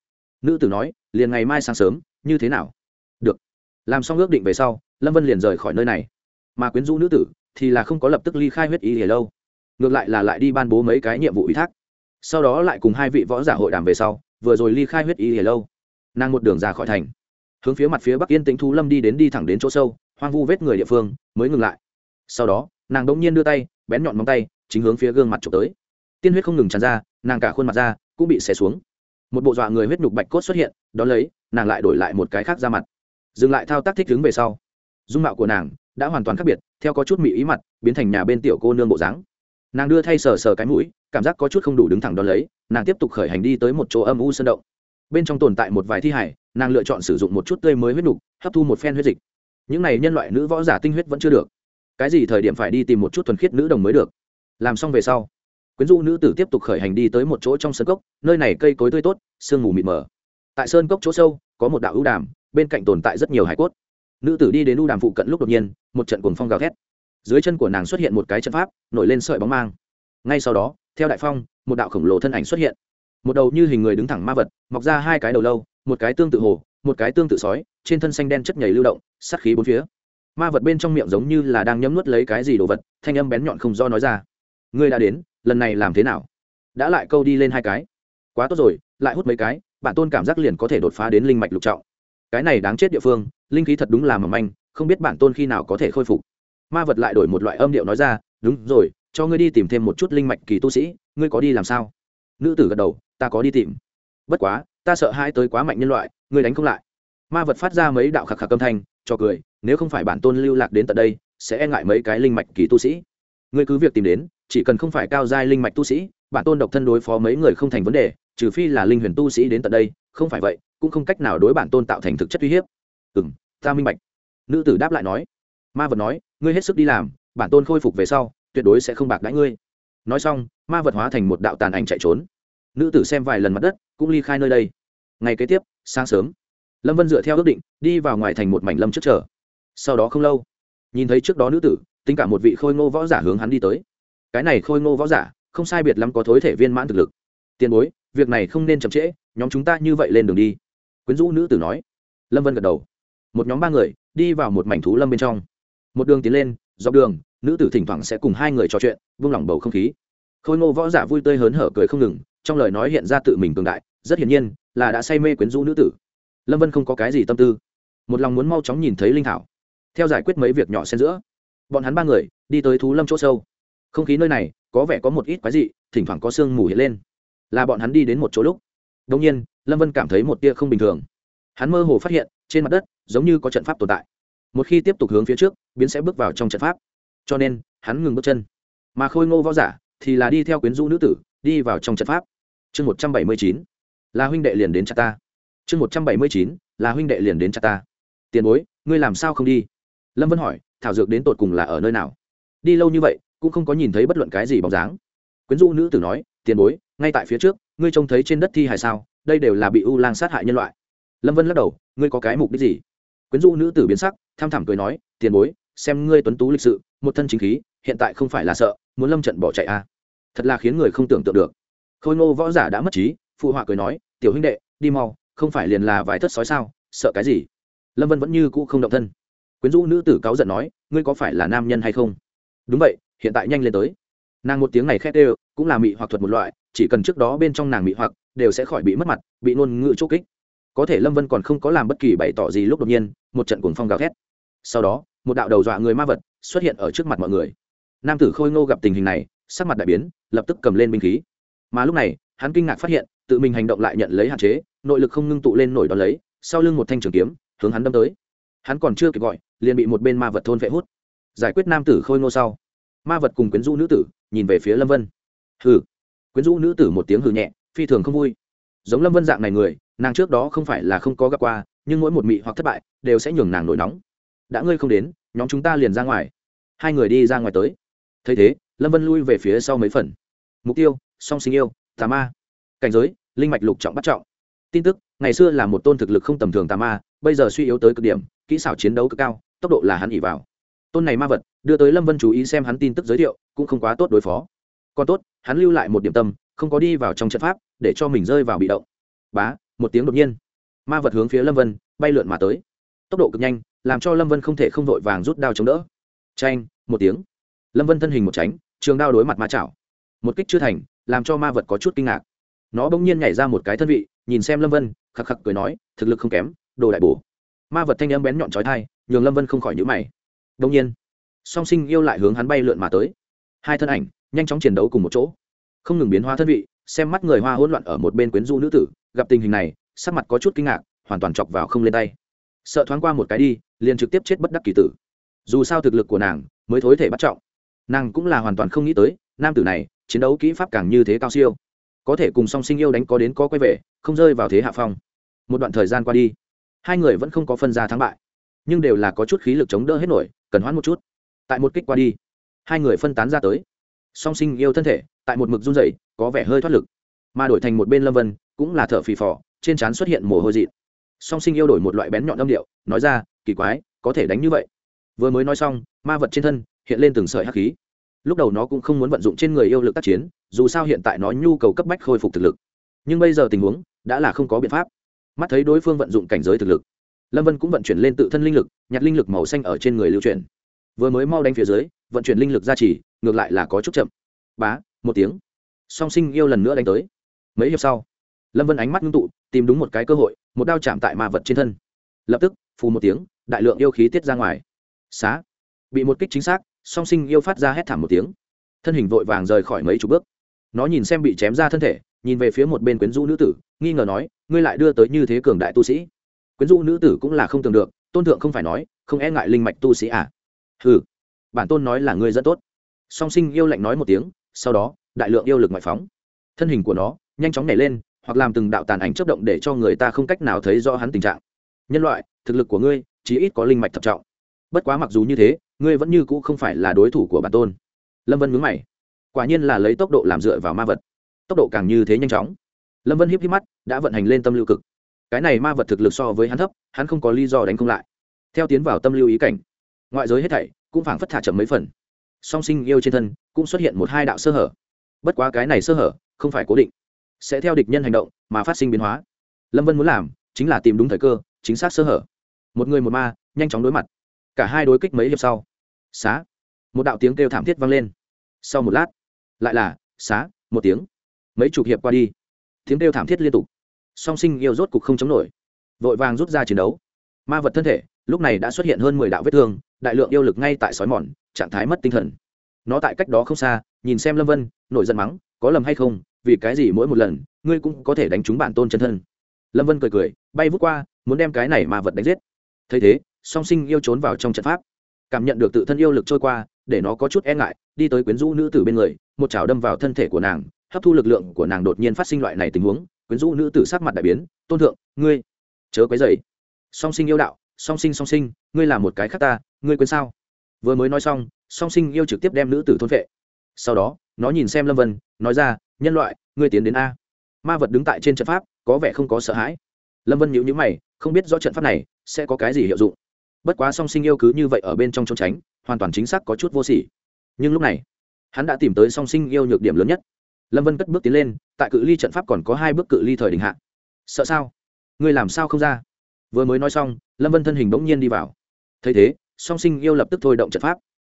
Nữ tử nói, liền ngày mai sáng sớm, như thế nào? Được. Làm xong ước định về sau, lâm vân liền rời khỏi nơi này mà quyến rũ nữ tử thì là không có lập tức ly khai huyết y hề lâu. Ngược lại là lại đi ban bố mấy cái nhiệm vụ ủy thác. Sau đó lại cùng hai vị võ giả hội đàm về sau, vừa rồi ly khai huyết y hề lâu. Nàng một đường ra khỏi thành. Hướng phía mặt phía bắc yên tĩnh thu lâm đi đến đi thẳng đến chỗ sâu, hoang vu vết người địa phương, mới ngừng lại. Sau đó, nàng đ ỗ n g nhiên đưa tay, bén nhọn móng tay, chính hướng phía gương mặt trộm tới. Tiên huyết không ngừng tràn ra, nàng cả khuôn mặt ra cũng bị xẻ xuống. Một bộ dọa người huyết nhục bạch cốt xuất hiện, đón lấy, nàng lại đổi lại một cái khác ra mặt. Dừng lại thao tác thích đứng về sau. Dung mạo của nàng đã hoàn toàn khác biệt, theo có chút mị ý mặt, biến thành nhà bên tiểu cô nương bộ dáng. Nàng đưa thay sờ sờ cái mũi, cảm giác có chút không đủ đứng thẳng đón lấy, nàng tiếp tục khởi hành đi tới một chỗ âm u sơn động. Bên trong tồn tại một vài thi hải nàng lựa chọn sử dụng một chút tươi mới huyết nục, hấp thu một phen huyết dịch. Những này nhân loại nữ võ giả tinh huyết vẫn chưa được. Cái gì thời điểm phải đi tìm một chút thuần khiết nữ đồng mới được? Làm xong về sau, quyến du nữ tử tiếp tục khởi hành đi tới một chỗ trong sơn cốc, nơi này cây cối tươi tốt, sương mù mịt mờ. Tại sơn cốc chỗ sâu, có một đạo ưu đàm, bên cạnh tồn tại rất nhiều hải cốt nữ tử đi đến u đàm phụ cận lúc đột nhiên, một trận cuồng phong gào thét. Dưới chân của nàng xuất hiện một cái trận pháp, nổi lên sợi bóng mang. Ngay sau đó, theo đại phong, một đạo khổng lồ thân ảnh xuất hiện. Một đầu như hình người đứng thẳng ma vật, mọc ra hai cái đầu lâu, một cái tương tự hồ, một cái tương tự sói, trên thân xanh đen chất nhảy lưu động, sát khí bốn phía. Ma vật bên trong miệng giống như là đang nhấm nuốt lấy cái gì đồ vật, thanh âm bén nhọn không do nói ra. Ngươi đã đến, lần này làm thế nào? Đã lại câu đi lên hai cái. Quá tốt rồi, lại hút mấy cái, bản tôn cảm giác liền có thể đột phá đến linh mạch lục trọng. Cái này đáng chết địa phương linh khí thật đúng là mầm manh, không biết bản tôn khi nào có thể khôi phục. Ma vật lại đổi một loại âm điệu nói ra, đúng rồi, cho ngươi đi tìm thêm một chút linh mạch kỳ tu sĩ, ngươi có đi làm sao? Nữ tử gật đầu, ta có đi tìm. Bất quá, ta sợ hai tới quá mạnh nhân loại, ngươi đánh không lại. Ma vật phát ra mấy đạo khạc khạc âm thanh, cho cười, nếu không phải bản tôn lưu lạc đến tận đây, sẽ e ngại mấy cái linh mạch kỳ tu sĩ. Ngươi cứ việc tìm đến, chỉ cần không phải cao giai linh mạch tu sĩ, bản tôn độc thân đối phó mấy người không thành vấn đề, trừ phi là linh huyền tu sĩ đến tận đây, không phải vậy, cũng không cách nào đối bản tôn tạo thành thực chất uy hiếp ừ m ta minh bạch. Nữ tử đáp lại nói. Ma vật nói, ngươi hết sức đi làm, bản tôn khôi phục về sau, tuyệt đối sẽ không bạc đãi ngươi. Nói xong, ma vật hóa thành một đạo tàn ảnh chạy trốn. Nữ tử xem vài lần mặt đất, cũng ly khai nơi đây. Ngày kế tiếp, sáng sớm, lâm vân dựa theo ước định, đi vào ngoài thành một mảnh lâm trước chờ. Sau đó không lâu, nhìn thấy trước đó nữ tử, tính cả một vị khôi ngô võ giả hướng hắn đi tới. Cái này khôi ngô võ giả, không sai biệt lắm có thối thể viên mãn thực lực. Tiền bối, việc này không nên chậm trễ, nhóm chúng ta như vậy lên đường đi. Quyến rũ nữ tử nói. Lâm vân gật đầu một nhóm ba người đi vào một mảnh thú lâm bên trong. Một đường tiến lên, dọc đường, nữ tử thỉnh thoảng sẽ cùng hai người trò chuyện, vung lòng bầu không khí. Khôi ngô võ giả vui tươi hớn hở cười không ngừng, trong lời nói hiện ra tự mình cường đại, rất hiển nhiên là đã say mê quyến rũ nữ tử. Lâm vân không có cái gì tâm tư, một lòng muốn mau chóng nhìn thấy linh thảo. Theo giải quyết mấy việc nhỏ xen giữa, bọn hắn ba người đi tới thú lâm chỗ sâu. Không khí nơi này có vẻ có một ít quái dị, thỉnh thoảng có sương mù hiện lên. Là bọn hắn đi đến một chỗ lúc. Đông nhiên, lâm vân cảm thấy một tia không bình thường. Hắn mơ hồ phát hiện trên mặt đất, giống như có trận pháp tồn tại. Một khi tiếp tục hướng phía trước, biến sẽ bước vào trong trận pháp. Cho nên, hắn ngừng bước chân. Mà khôi ngô võ giả thì là đi theo quyến rũ nữ tử, đi vào trong trận pháp. Chương một trăm bảy mươi chín, là huynh đệ liền đến cha ta. Chương một trăm bảy mươi chín, là huynh đệ liền đến cha ta. Tiền bối, ngươi làm sao không đi? Lâm vân hỏi, thảo dược đến tột cùng là ở nơi nào? Đi lâu như vậy, cũng không có nhìn thấy bất luận cái gì bóng dáng. Quyến rũ nữ tử nói, tiền bối, ngay tại phía trước, ngươi trông thấy trên đất thi hài sao? Đây đều là bị u lang sát hại nhân loại. Lâm vân lắc đầu ngươi có cái mục đích gì? Quyến rũ nữ tử biến sắc, tham thảm cười nói, tiền bối, xem ngươi tuấn tú lịch sự, một thân chính khí, hiện tại không phải là sợ, muốn lâm trận bỏ chạy à. thật là khiến người không tưởng tượng được. Khôi ngô võ giả đã mất trí, phụ họa cười nói, tiểu huynh đệ, đi mau, không phải liền là vài thất sói sao, sợ cái gì? Lâm vân vẫn như cũ không động thân. Quyến rũ nữ tử cáu giận nói, ngươi có phải là nam nhân hay không? Đúng vậy, hiện tại nhanh lên tới. Nàng một tiếng này khét đều, cũng là mị hoặc thuật một loại, chỉ cần trước đó bên trong nàng mị hoặc, đều sẽ khỏi bị mất mặt, bị ngôn ngữ chốt kích có thể lâm vân còn không có làm bất kỳ bày tỏ gì lúc đột nhiên, một trận cuồng phong gào thét. Sau đó, một đạo đầu dọa người ma vật xuất hiện ở trước mặt mọi người. Nam tử khôi ngô gặp tình hình này, sắc mặt đại biến, lập tức cầm lên binh khí. Mà lúc này, hắn kinh ngạc phát hiện, tự mình hành động lại nhận lấy hạn chế, nội lực không ngưng tụ lên nổi đón lấy, sau lưng một thanh trường kiếm, hướng hắn đâm tới. Hắn còn chưa kịp gọi, liền bị một bên ma vật thôn vệ hút. Giải quyết nam tử khôi ngô sau, ma vật cùng quyến rũ nữ tử nhìn về phía lâm vân. Hừ. Quyến rũ nữ tử một tiếng hừ nhẹ, phi thường không vui. Giống lâm vân dạng này người nàng trước đó không phải là không có gặp qua, nhưng mỗi một mị hoặc thất bại đều sẽ nhường nàng nổi nóng. Đã ngươi không đến, nhóm chúng ta liền ra ngoài. Hai người đi ra ngoài tới. Thấy thế, lâm vân lui về phía sau mấy phần. Mục tiêu, song sinh yêu, tà ma. Cảnh giới, linh mạch lục trọng bắt trọng. Tin tức, ngày xưa là một tôn thực lực không tầm thường tà ma, bây giờ suy yếu tới cực điểm, kỹ xảo chiến đấu cực cao, tốc độ là hắn ỉ vào. Tôn này ma vật, đưa tới lâm vân chú ý xem hắn tin tức giới thiệu, cũng không quá tốt đối phó. Còn tốt, hắn lưu lại một điểm tâm, không có đi vào trong trận pháp, để cho mình rơi vào bị động. Bá một tiếng đột nhiên, ma vật hướng phía lâm vân bay lượn mà tới. Tốc độ cực nhanh, làm cho lâm vân không thể không vội vàng rút đao chống đỡ. Tranh một tiếng. Lâm vân thân hình một tránh, trường đao đối mặt ma chảo. Một kích chưa thành, làm cho ma vật có chút kinh ngạc. Nó bỗng nhiên nhảy ra một cái thân vị, nhìn xem lâm vân khắc khắc cười nói, thực lực không kém, đồ đại bổ. Ma vật thanh âm bén nhọn trói thai nhường lâm vân không khỏi nhữ mày. Bỗng nhiên, song sinh yêu lại hướng hắn bay lượn mà tới. Hai thân ảnh, nhanh chóng chiến đấu cùng một chỗ. Không ngừng biến hóa thân vị xem mắt người hoa hỗn loạn ở một bên quyến du nữ tử, gặp tình hình này, sắc mặt có chút kinh ngạc, hoàn toàn chọc vào không lên tay. Sợ thoáng qua một cái đi, liền trực tiếp chết bất đắc kỳ tử. Dù sao thực lực của nàng mới thối thể bắt trọng. Nàng cũng là hoàn toàn không nghĩ tới, nam tử này chiến đấu kỹ pháp càng như thế cao siêu. Có thể cùng song sinh yêu đánh có đến có quay về, không rơi vào thế hạ phong. Một đoạn thời gian qua đi, hai người vẫn không có phân ra thắng bại, nhưng đều là có chút khí lực chống đỡ hết nổi, cần hoãn một chút. Tại một kích qua đi, hai người phân tán ra tới. Song sinh yêu thân thể tại một mực run rẩy, có vẻ hơi thoát lực. Mà đổi thành một bên lâm vân cũng là thợ phì phò trên trán xuất hiện mồ hôi dị song sinh yêu đổi một loại bén nhọn âm điệu nói ra kỳ quái có thể đánh như vậy. Vừa mới nói xong ma vật trên thân hiện lên từng sợi hắc khí. Lúc đầu nó cũng không muốn vận dụng trên người yêu lực tác chiến dù sao hiện tại nó nhu cầu cấp bách khôi phục thực lực. Nhưng bây giờ tình huống đã là không có biện pháp. Mắt thấy đối phương vận dụng cảnh giới thực lực lâm vân cũng vận chuyển lên tự thân linh lực nhặt linh lực màu xanh ở trên người lưu chuyển. Vừa mới mau đánh phía dưới vận chuyển linh lực ra chỉ ngược lại là có chút chậm. Bá một tiếng. Song sinh yêu lần nữa đánh tới. Mấy hiệp sau, lâm vân ánh mắt ngưng tụ, tìm đúng một cái cơ hội, một đao chạm tại ma vật trên thân. Lập tức, phù một tiếng, đại lượng yêu khí tiết ra ngoài. Xá. Bị một kích chính xác, song sinh yêu phát ra hét thảm một tiếng. Thân hình vội vàng rời khỏi mấy chục bước. Nó nhìn xem bị chém ra thân thể, nhìn về phía một bên quyến rũ nữ tử, nghi ngờ nói, ngươi lại đưa tới như thế cường đại tu sĩ? Quyến rũ nữ tử cũng là không tưởng được, tôn thượng không phải nói, không e ngại linh mạch tu sĩ à? Ừ bản tôn nói là ngươi dẫn tốt. Song sinh yêu lạnh nói một tiếng sau đó, đại lượng yêu lực ngoại phóng. Thân hình của nó nhanh chóng nhảy lên, hoặc làm từng đạo tàn ảnh chấp động để cho người ta không cách nào thấy rõ hắn tình trạng. Nhân loại, thực lực của ngươi chí ít có linh mạch thập trọng. Bất quá mặc dù như thế, ngươi vẫn như cũ không phải là đối thủ của bản tôn. Lâm vân mướn mày. Quả nhiên là lấy tốc độ làm dựa vào ma vật. Tốc độ càng như thế nhanh chóng. Lâm vân hiếp hiếp mắt, đã vận hành lên tâm lưu cực. Cái này ma vật thực lực so với hắn thấp, hắn không có lý do đánh không lại. Theo tiến vào tâm lưu ý cảnh, ngoại giới hết thảy cũng phảng phất thả chậm mấy phần song sinh yêu trên thân cũng xuất hiện một hai đạo sơ hở. Bất quá cái này sơ hở không phải cố định, sẽ theo địch nhân hành động mà phát sinh biến hóa. Lâm vân muốn làm chính là tìm đúng thời cơ, chính xác sơ hở. Một người một ma, nhanh chóng đối mặt. Cả hai đối kích mấy hiệp sau. Xá. Một đạo tiếng kêu thảm thiết vang lên. Sau một lát, lại là, xá, một tiếng. Mấy chục hiệp qua đi, tiếng kêu thảm thiết liên tục. Song sinh yêu rốt cục không chống nổi. Vội vàng rút ra chiến đấu. Ma vật thân thể, lúc này đã xuất hiện hơn mười đạo vết thương, đại lượng yêu lực ngay tại sói mòn trạng thái mất tinh thần. Nó tại cách đó không xa, nhìn xem lâm vân, nổi giận mắng, có lầm hay không, vì cái gì mỗi một lần, ngươi cũng có thể đánh trúng bản tôn chân thân. Lâm vân cười cười, bay vút qua, muốn đem cái này mà vật đánh giết. Thấy thế, song sinh yêu trốn vào trong trận pháp. Cảm nhận được tự thân yêu lực trôi qua, để nó có chút e ngại, đi tới quyến rũ nữ tử bên người, một chảo đâm vào thân thể của nàng, hấp thu lực lượng của nàng đột nhiên phát sinh loại này tình huống, quyến rũ nữ tử sắc mặt đại biến, tôn thượng, ngươi, chớ quấy dày song sinh yêu đạo, song sinh song sinh, ngươi là một cái khác ta, ngươi quên sao? Vừa mới nói xong, song sinh yêu trực tiếp đem nữ tử thôn vệ sau đó, nó nhìn xem lâm vân, nói ra, nhân loại, ngươi tiến đến a. Ma vật đứng tại trên trận pháp, có vẻ không có sợ hãi. Lâm vân nhíu nhíu mày, không biết rõ trận pháp này sẽ có cái gì hiệu dụng. Bất quá song sinh yêu cứ như vậy ở bên trong trốn tránh, hoàn toàn chính xác có chút vô sỉ. Nhưng lúc này, hắn đã tìm tới song sinh yêu nhược điểm lớn nhất. Lâm vân cất bước tiến lên, tại cự ly trận pháp còn có hai bước cự ly thời đình hạ. Sợ sao? Ngươi làm sao không ra? Vừa mới nói xong, lâm vân thân hình bỗng nhiên đi vào. Thấy thế song sinh yêu lập tức thôi động trận pháp.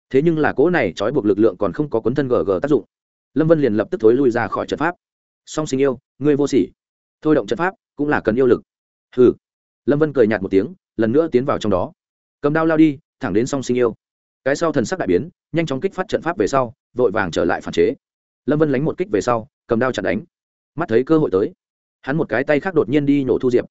Thế nhưng là cỗ này trói buộc lực lượng còn không có cuốn thân gg tác dụng. Lâm vân liền lập tức thối lui ra khỏi trận pháp. Song sinh yêu, ngươi vô sỉ. Thôi động trận pháp cũng là cần yêu lực. Hừ. Lâm vân cười nhạt một tiếng, lần nữa tiến vào trong đó. Cầm đao lao đi, thẳng đến song sinh yêu. Cái sau thần sắc đại biến, nhanh chóng kích phát trận pháp về sau, vội vàng trở lại phản chế. Lâm vân lánh một kích về sau, cầm đao chặn đánh. Mắt thấy cơ hội tới, hắn một cái tay khác đột nhiên đi nổ thu diệp.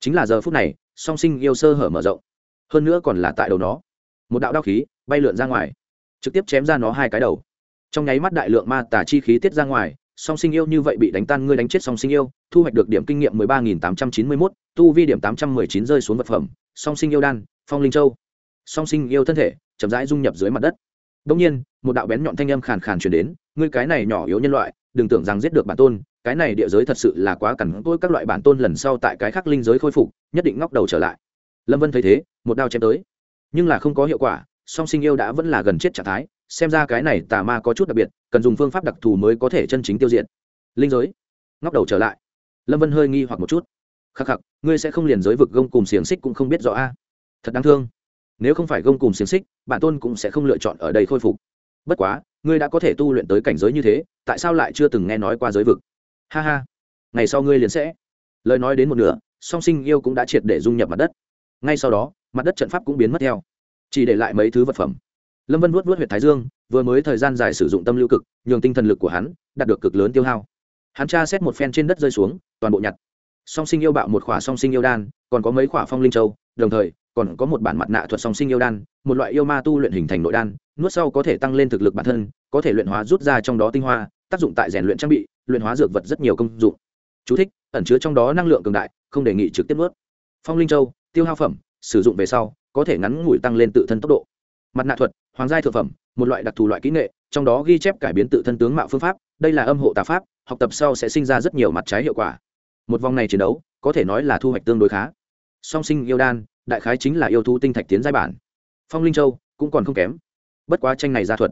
Chính là giờ phút này, song sinh yêu sơ hở mở rộng. Hơn nữa còn là tại đầu nó một đạo đao khí bay lượn ra ngoài, trực tiếp chém ra nó hai cái đầu. Trong nháy mắt đại lượng ma tả chi khí tiết ra ngoài, song sinh yêu như vậy bị đánh tan ngươi đánh chết song sinh yêu, thu hoạch được điểm kinh nghiệm mười ba nghìn tám trăm chín mươi mốt, tu vi điểm tám trăm mười chín rơi xuống vật phẩm, song sinh yêu đan, phong linh châu. Song sinh yêu thân thể chậm rãi dung nhập dưới mặt đất. Đông nhiên, một đạo bén nhọn thanh âm khàn khàn chuyển đến, ngươi cái này nhỏ yếu nhân loại, đừng tưởng rằng giết được bản tôn, cái này địa giới thật sự là quá cằn tôi các loại bản tôn lần sau tại cái khác linh giới khôi phục, nhất định ngóc đầu trở lại. Lâm vân thấy thế, một đao chém tới nhưng là không có hiệu quả, song sinh yêu đã vẫn là gần chết trạng thái, xem ra cái này tà ma có chút đặc biệt, cần dùng phương pháp đặc thù mới có thể chân chính tiêu diệt. Linh giới. Ngóc đầu trở lại. Lâm vân hơi nghi hoặc một chút. Khắc khắc, ngươi sẽ không liền giới vực gông cùng xiềng xích cũng không biết rõ a. Thật đáng thương. Nếu không phải gông cùng xiềng xích bản tôn cũng sẽ không lựa chọn ở đây khôi phục. Bất quá, ngươi đã có thể tu luyện tới cảnh giới như thế, tại sao lại chưa từng nghe nói qua giới vực? Ha ha. Ngày sau ngươi liền sẽ. Lời nói đến một nửa, song sinh yêu cũng đã triệt để dung nhập mặt đất. Ngay sau đó mặt đất trận pháp cũng biến mất theo. Chỉ để lại mấy thứ vật phẩm. Lâm vân vuốt vuốt huyệt thái dương vừa mới thời gian dài sử dụng tâm lưu cực nhường tinh thần lực của hắn đạt được cực lớn tiêu hao. Hắn tra xét một phen trên đất rơi xuống toàn bộ nhặt. Song sinh yêu bạo một khỏa song sinh yêu đan còn có mấy khỏa phong linh châu đồng thời còn có một bản mặt nạ thuật song sinh yêu đan một loại yêu ma tu luyện hình thành nội đan nuốt sau có thể tăng lên thực lực bản thân có thể luyện hóa rút ra trong đó tinh hoa tác dụng tại rèn luyện trang bị luyện hóa dược vật rất nhiều công dụng. Chú thích, ẩn chứa trong đó năng lượng cường đại không đề nghị trực tiếp nuốt. Phong linh châu tiêu hao phẩm sử dụng về sau, có thể ngắn ngủi tăng lên tự thân tốc độ. Mặt nạ thuật, hoàng giai thực phẩm, một loại đặc thù loại kỹ nghệ, trong đó ghi chép cải biến tự thân tướng mạo phương pháp, đây là âm hộ tà pháp, học tập sau sẽ sinh ra rất nhiều mặt trái hiệu quả. Một vòng này chiến đấu, có thể nói là thu hoạch tương đối khá. Song sinh yêu đan, đại khái chính là yêu thú tinh thạch tiến giai bản. Phong linh châu, cũng còn không kém. Bất quá tranh này ra thuật.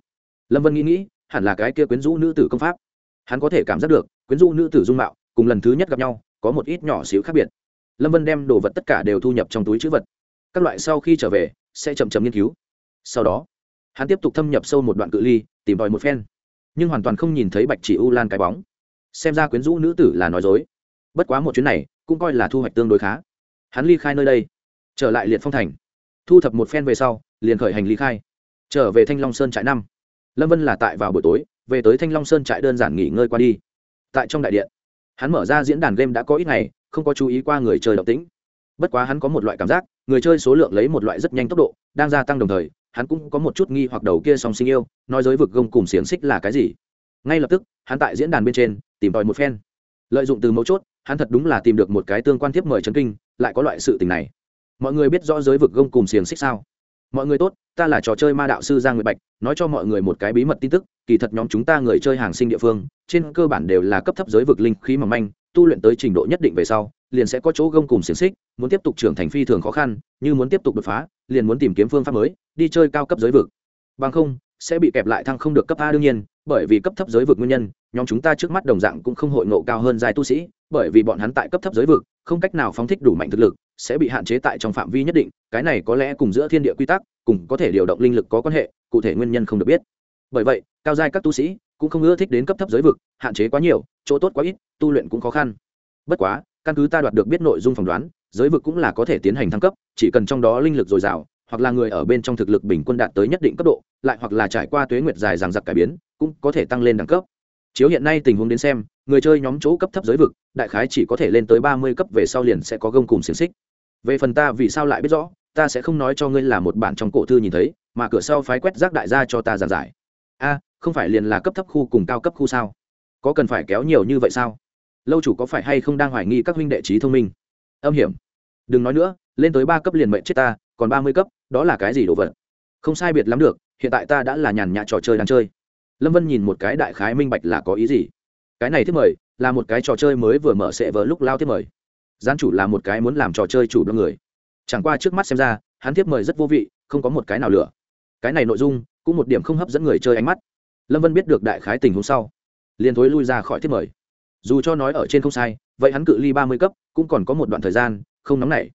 Lâm vân nghĩ nghĩ, hẳn là cái kia quyến rũ nữ tử công pháp. Hắn có thể cảm giác được, quyến rũ nữ tử dung mạo, cùng lần thứ nhất gặp nhau, có một ít nhỏ xíu khác biệt. Lâm vân đem đồ vật tất cả đều thu nhập trong túi chữ vật các loại sau khi trở về, sẽ chậm chậm nghiên cứu. Sau đó, hắn tiếp tục thâm nhập sâu một đoạn cự ly, tìm tòi một phen. Nhưng hoàn toàn không nhìn thấy bạch chỉ u lan cái bóng. Xem ra quyến rũ nữ tử là nói dối. Bất quá một chuyến này, cũng coi là thu hoạch tương đối khá. Hắn ly khai nơi đây, trở lại liệt phong thành. Thu thập một phen về sau, liền khởi hành ly khai. Trở về thanh long sơn trại năm. Lâm vân là tại vào buổi tối, về tới thanh long sơn trại đơn giản nghỉ ngơi qua đi. Tại trong đại điện, hắn mở ra diễn đàn game đã có ít ngày, không có chú ý qua người chơi độc tĩnh bất quá hắn có một loại cảm giác, người chơi số lượng lấy một loại rất nhanh tốc độ, đang gia tăng đồng thời, hắn cũng có một chút nghi hoặc đầu kia song sinh yêu, nói giới vực gông cùng xiềng xích là cái gì. Ngay lập tức, hắn tại diễn đàn bên trên, tìm tòi một phen. Lợi dụng từ mấu chốt, hắn thật đúng là tìm được một cái tương quan tiếp mời trấn kinh, lại có loại sự tình này. Mọi người biết rõ giới vực gông cùng xiềng xích sao? Mọi người tốt, ta là trò chơi ma đạo sư giang nguyệt bạch, nói cho mọi người một cái bí mật tin tức, kỳ thật nhóm chúng ta người chơi hàng sinh địa phương, trên cơ bản đều là cấp thấp giới vực linh khí mỏng manh tu luyện tới trình độ nhất định về sau, liền sẽ có chỗ gông cùng xiềng xích, muốn tiếp tục trưởng thành phi thường khó khăn, như muốn tiếp tục đột phá, liền muốn tìm kiếm phương pháp mới, đi chơi cao cấp giới vực. Bằng không, sẽ bị kẹp lại thăng không được cấp a đương nhiên, bởi vì cấp thấp giới vực nguyên nhân, nhóm chúng ta trước mắt đồng dạng cũng không hội ngộ cao hơn dài tu sĩ, bởi vì bọn hắn tại cấp thấp giới vực, không cách nào phóng thích đủ mạnh thực lực, sẽ bị hạn chế tại trong phạm vi nhất định, cái này có lẽ cùng giữa thiên địa quy tắc, cùng có thể điều động linh lực có quan hệ, cụ thể nguyên nhân không được biết. Bởi vậy, cao giai các tu sĩ cũng không ưa thích đến cấp thấp giới vực, hạn chế quá nhiều, chỗ tốt quá ít, tu luyện cũng khó khăn. Bất quá, căn cứ ta đoạt được biết nội dung phỏng đoán, giới vực cũng là có thể tiến hành thăng cấp, chỉ cần trong đó linh lực dồi dào, hoặc là người ở bên trong thực lực bình quân đạt tới nhất định cấp độ, lại hoặc là trải qua tuế nguyệt dài ràng giặc cải biến, cũng có thể tăng lên đẳng cấp. Chiếu hiện nay tình huống đến xem, người chơi nhóm chỗ cấp thấp giới vực, đại khái chỉ có thể lên tới ba mươi cấp về sau liền sẽ có gông cùng xiềng xích. Về phần ta vì sao lại biết rõ, ta sẽ không nói cho ngươi là một bản trong cổ thư nhìn thấy, mà cửa sau phái quét rác đại gia cho ta giảng giải. A không phải liền là cấp thấp khu cùng cao cấp khu sao? Có cần phải kéo nhiều như vậy sao? Lâu chủ có phải hay không đang hoài nghi các huynh đệ trí thông minh? Âm hiểm. Đừng nói nữa, lên tới ba cấp liền mệnh chết ta, còn ba mươi cấp, đó là cái gì đồ vật? Không sai biệt lắm được, hiện tại ta đã là nhàn nhã trò chơi đang chơi. Lâm vân nhìn một cái đại khái minh bạch là có ý gì. Cái này thiết mời, là một cái trò chơi mới vừa mở sệ vỡ lúc lao thiết mời. Gian chủ là một cái muốn làm trò chơi chủ đông người. Chẳng qua trước mắt xem ra, hắn tiếp mời rất vô vị, không có một cái nào lửa. Cái này nội dung, cũng một điểm không hấp dẫn người chơi ánh mắt lâm vân biết được đại khái tình huống sau, liền thối lui ra khỏi thiết mời. Dù cho nói ở trên không sai, vậy hắn cự ly ba mươi cấp, cũng còn có một đoạn thời gian, không nóng nảy.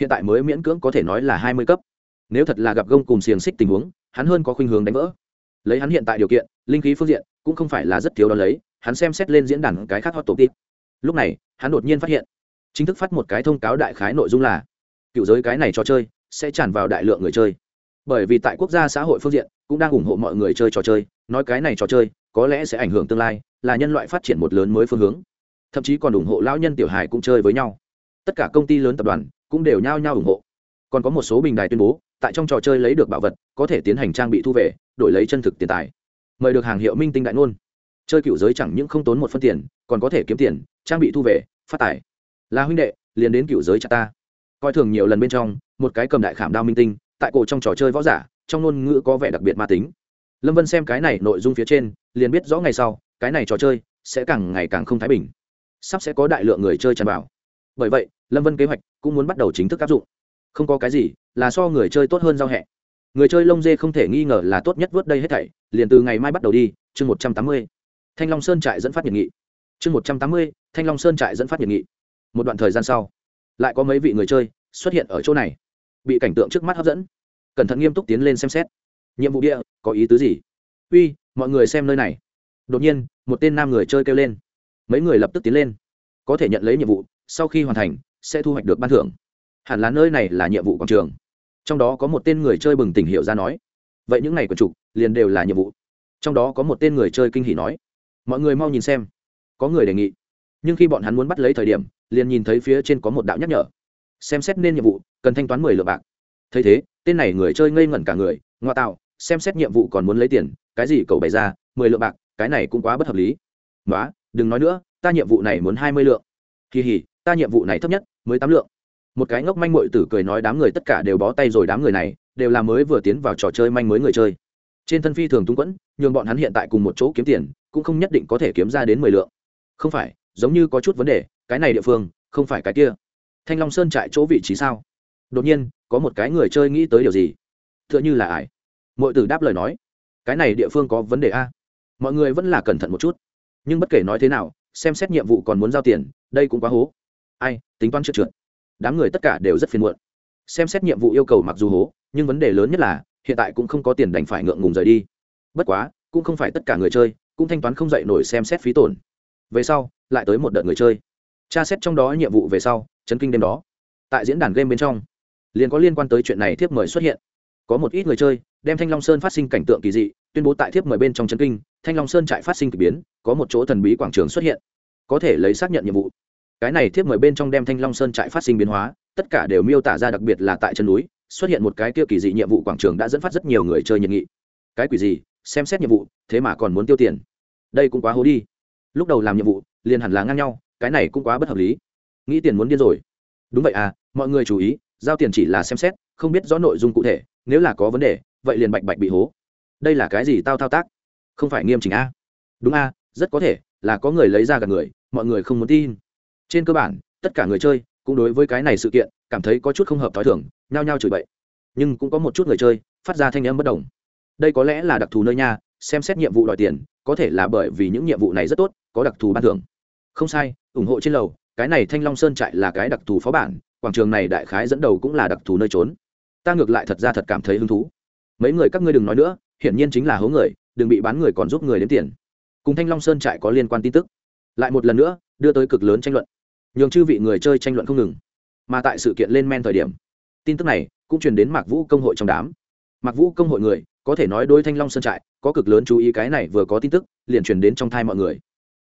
Hiện tại mới miễn cưỡng có thể nói là hai mươi cấp. Nếu thật là gặp gông cùng xiềng xích tình huống, hắn hơn có khuynh hướng đánh vỡ. Lấy hắn hiện tại điều kiện, linh khí phương diện, cũng không phải là rất thiếu đó lấy, hắn xem xét lên diễn đàn cái khác hot tổ tip lúc này, hắn đột nhiên phát hiện, chính thức phát một cái thông cáo đại khái nội dung là, cựu giới cái này cho chơi, sẽ tràn vào đại lượng người chơi. Bởi vì tại quốc gia xã hội phương diện cũng đang ủng hộ mọi người chơi trò chơi, nói cái này trò chơi có lẽ sẽ ảnh hưởng tương lai, là nhân loại phát triển một lớn mới phương hướng. Thậm chí còn ủng hộ lão nhân tiểu hài cũng chơi với nhau. Tất cả công ty lớn tập đoàn cũng đều nhao nhao ủng hộ. Còn có một số bình đài tuyên bố, tại trong trò chơi lấy được bảo vật, có thể tiến hành trang bị thu về, đổi lấy chân thực tiền tài. Mời được hàng hiệu minh tinh đại ngôn. Chơi cựu giới chẳng những không tốn một phân tiền, còn có thể kiếm tiền, trang bị thu về, phát tài. Là huynh đệ, liền đến cựu giới cha ta. Coi thường nhiều lần bên trong, một cái cầm đại khảm đao minh tinh, tại cổ trong trò chơi võ giả trong ngôn ngữ có vẻ đặc biệt ma tính. Lâm vân xem cái này nội dung phía trên, liền biết rõ ngày sau, cái này trò chơi sẽ càng ngày càng không thái bình. Sắp sẽ có đại lượng người chơi tràn vào. Bởi vậy, lâm vân kế hoạch cũng muốn bắt đầu chính thức áp dụng. Không có cái gì là so người chơi tốt hơn giao hẹ. Người chơi lông dê không thể nghi ngờ là tốt nhất vớt đây hết thảy, liền từ ngày mai bắt đầu đi, chương một trăm tám mươi. Thanh long sơn trại dẫn phát nhiệt nghị. Chương một trăm tám mươi, thanh long sơn trại dẫn phát nhiệt nghị. Một đoạn thời gian sau, lại có mấy vị người chơi xuất hiện ở chỗ này. Bị cảnh tượng trước mắt hấp dẫn cẩn thận nghiêm túc tiến lên xem xét. Nhiệm vụ địa, có ý tứ gì? Uy, mọi người xem nơi này. Đột nhiên, một tên nam người chơi kêu lên. Mấy người lập tức tiến lên. Có thể nhận lấy nhiệm vụ, sau khi hoàn thành, sẽ thu hoạch được ban thưởng. Hẳn là nơi này là nhiệm vụ quảng trường. Trong đó có một tên người chơi bừng tỉnh hiệu ra nói, vậy những ngày quần trục, liền đều là nhiệm vụ. Trong đó có một tên người chơi kinh hỉ nói, mọi người mau nhìn xem. Có người đề nghị, nhưng khi bọn hắn muốn bắt lấy thời điểm, liền nhìn thấy phía trên có một đạo nhắc nhở. Xem xét nên nhiệm vụ, cần thanh toán mười lượng bạc. Thấy thế tên này người chơi ngây ngẩn cả người, ngoa tạo, xem xét nhiệm vụ còn muốn lấy tiền, cái gì cậu bày ra, mười lượng bạc, cái này cũng quá bất hợp lý. Nói đừng nói nữa, ta nhiệm vụ này muốn hai mươi lượng. Kỳ hỉ ta nhiệm vụ này thấp nhất, mới tám lượng. Một cái ngốc manh mội tử cười nói đám người tất cả đều bó tay rồi đám người này, đều là mới vừa tiến vào trò chơi manh mới người chơi. Trên thân phi thường túng quẫn, nhường bọn hắn hiện tại cùng một chỗ kiếm tiền, cũng không nhất định có thể kiếm ra đến mười lượng. Không phải, giống như có chút vấn đề, cái này địa phương, không phải cái kia. Thanh long sơn trại chỗ vị trí sao? Đột nhiên, có một cái người chơi nghĩ tới điều gì? T h ư ợ n h ư là ải mọi tử đáp lời nói, cái này địa phương có vấn đề a. Mọi người vẫn là cẩn thận một chút. Nhưng bất kể nói thế nào, xem xét nhiệm vụ còn muốn giao tiền, đây cũng quá hố. Ai, tính toán trượt trượt. Đám người tất cả đều rất phiền muộn. Xem xét nhiệm vụ yêu cầu mặc dù hố, nhưng vấn đề lớn nhất là, hiện tại cũng không có tiền đành phải ngượng ngùng rời đi. Bất quá, cũng không phải tất cả người chơi, cũng thanh toán không dậy nổi xem xét phí tổn. Về sau, lại tới một đợt người chơi. Tra xét trong đó nhiệm vụ về sau, chấn kinh đêm đó. Tại diễn đàn game bên trong liền có liên quan tới chuyện này thiếp mời xuất hiện. Có một ít người chơi, đem thanh long sơn phát sinh cảnh tượng kỳ dị, tuyên bố tại thiếp mời bên trong chân kinh, thanh long sơn trại phát sinh k ỳ biến, có một chỗ thần bí quảng trường xuất hiện. Có thể lấy xác nhận nhiệm vụ. Cái này thiếp mời bên trong đem thanh long sơn trại phát sinh biến hóa, tất cả đều miêu tả ra đặc biệt là tại chân núi, xuất hiện một cái kia kỳ dị nhiệm vụ quảng trường đã dẫn phát rất nhiều người chơi nhiệt nghị. Cái quỷ gì? Xem xét nhiệm vụ, thế mà còn muốn tiêu tiền. Đây cũng quá hố đi. Lúc đầu làm nhiệm vụ, liền hẳn là ngang nhau, cái này cũng quá bất hợp lý. Nghĩ tiền muốn điên rồi. Đúng vậy à mọi người chú ý giao tiền chỉ là xem xét, không biết rõ nội dung cụ thể, nếu là có vấn đề, vậy liền bạch bạch bị hố. Đây là cái gì tao thao tác? Không phải nghiêm chỉnh a? Đúng a, rất có thể là có người lấy ra gần người, mọi người không muốn tin. Trên cơ bản, tất cả người chơi cũng đối với cái này sự kiện cảm thấy có chút không hợp t h ó i thưởng nhao nhao chửi bậy. Nhưng cũng có một chút người chơi phát ra thanh âm bất đồng. Đây có lẽ là đặc thù nơi nha, xem xét nhiệm vụ đòi tiền, có thể là bởi vì những nhiệm vụ này rất tốt, có đặc thù ban thưởng. Không sai, ủng hộ trên lầu, cái này thanh long sơn trại là cái đặc thù phó bản quảng trường này đại khái dẫn đầu cũng là đặc thù nơi trốn. Ta ngược lại thật ra thật cảm thấy hứng thú. Mấy người các ngươi đừng nói nữa, hiển nhiên chính là hố người, đừng bị bán người còn giúp người đến tiền. Cùng thanh long sơn trại có liên quan tin tức. Lại một lần nữa, đưa tới cực lớn tranh luận. Nhường chư vị người chơi tranh luận không ngừng. Mà tại sự kiện lên men thời điểm, tin tức này cũng truyền đến mạc vũ công hội trong đám. Mạc vũ công hội người, có thể nói đôi thanh long sơn trại, có cực lớn chú ý cái này vừa có tin tức, liền truyền đến trong thai mọi người.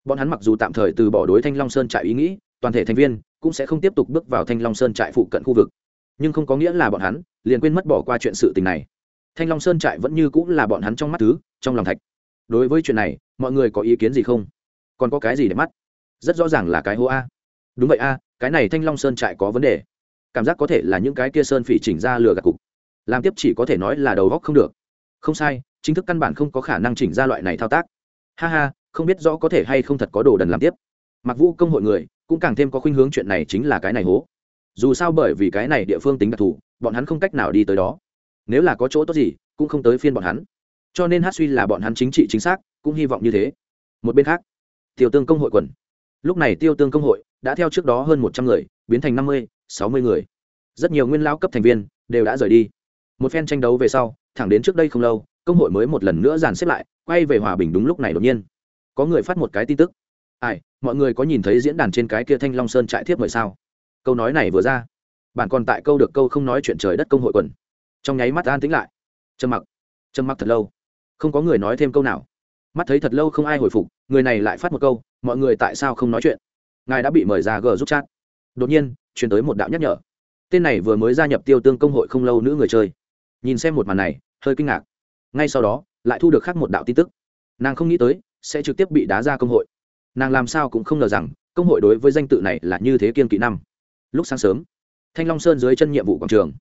Bọn hắn mặc dù tạm thời từ bỏ đối thanh long sơn trại ý nghĩ, toàn thể thành viên cũng sẽ không tiếp tục bước vào thanh long sơn trại phụ cận khu vực. Nhưng không có nghĩa là bọn hắn liền quên mất bỏ qua chuyện sự tình này. Thanh long sơn trại vẫn như cũng là bọn hắn trong mắt thứ, trong lòng thạch. Đối với chuyện này, mọi người có ý kiến gì không? Còn có cái gì để mắt? Rất rõ ràng là cái hô a. Đúng vậy a, cái này thanh long sơn trại có vấn đề. Cảm giác có thể là những cái kia sơn phỉ chỉnh ra lừa gạt cục. Làm tiếp chỉ có thể nói là đầu góc không được. Không sai, chính thức căn bản không có khả năng chỉnh ra loại này thao tác. Ha ha, không biết rõ có thể hay không thật có đồ đần làm tiếp. Mặc vũ công hội người cũng càng thêm có khuynh hướng chuyện này chính là cái này hố. Dù sao bởi vì cái này địa phương tính đặc thù, bọn hắn không cách nào đi tới đó. Nếu là có chỗ tốt gì, cũng không tới phiên bọn hắn. Cho nên hát suy là bọn hắn chính trị chính xác, cũng hy vọng như thế. Một bên khác, tiêu tương công hội quần. Lúc này tiêu tương công hội đã theo trước đó hơn một trăm người, biến thành năm mươi, sáu mươi người. Rất nhiều nguyên lao cấp thành viên đều đã rời đi. Một phen tranh đấu về sau, thẳng đến trước đây không lâu, công hội mới một lần nữa dàn xếp lại, quay về hòa bình đúng lúc này đột nhiên. Có người phát một cái tin tức ai, mọi người có nhìn thấy diễn đàn trên cái kia thanh long sơn trại thiếp mời sao? Câu nói này vừa ra, bạn còn tại câu được câu không nói chuyện trời đất công hội quần. Trong nháy mắt an tĩnh lại. Trầm mặc trầm mặc thật lâu. Không có người nói thêm câu nào. Mắt thấy thật lâu không ai hồi phục, người này lại phát một câu, mọi người tại sao không nói chuyện? Ngài đã bị mời ra g giúp chat. Đột nhiên chuyển tới một đạo nhắc nhở. Tên này vừa mới gia nhập tiêu tương công hội không lâu nữ người chơi. Nhìn xem một màn này, hơi kinh ngạc. Ngay sau đó, lại thu được khác một đạo tin tức. Nàng không nghĩ tới, sẽ trực tiếp bị đá ra công hội nàng làm sao cũng không ngờ rằng, công hội đối với danh tự này là như thế kiên kỵ năm. Lúc sáng sớm, thanh long sơn dưới chân nhiệm vụ quảng trường,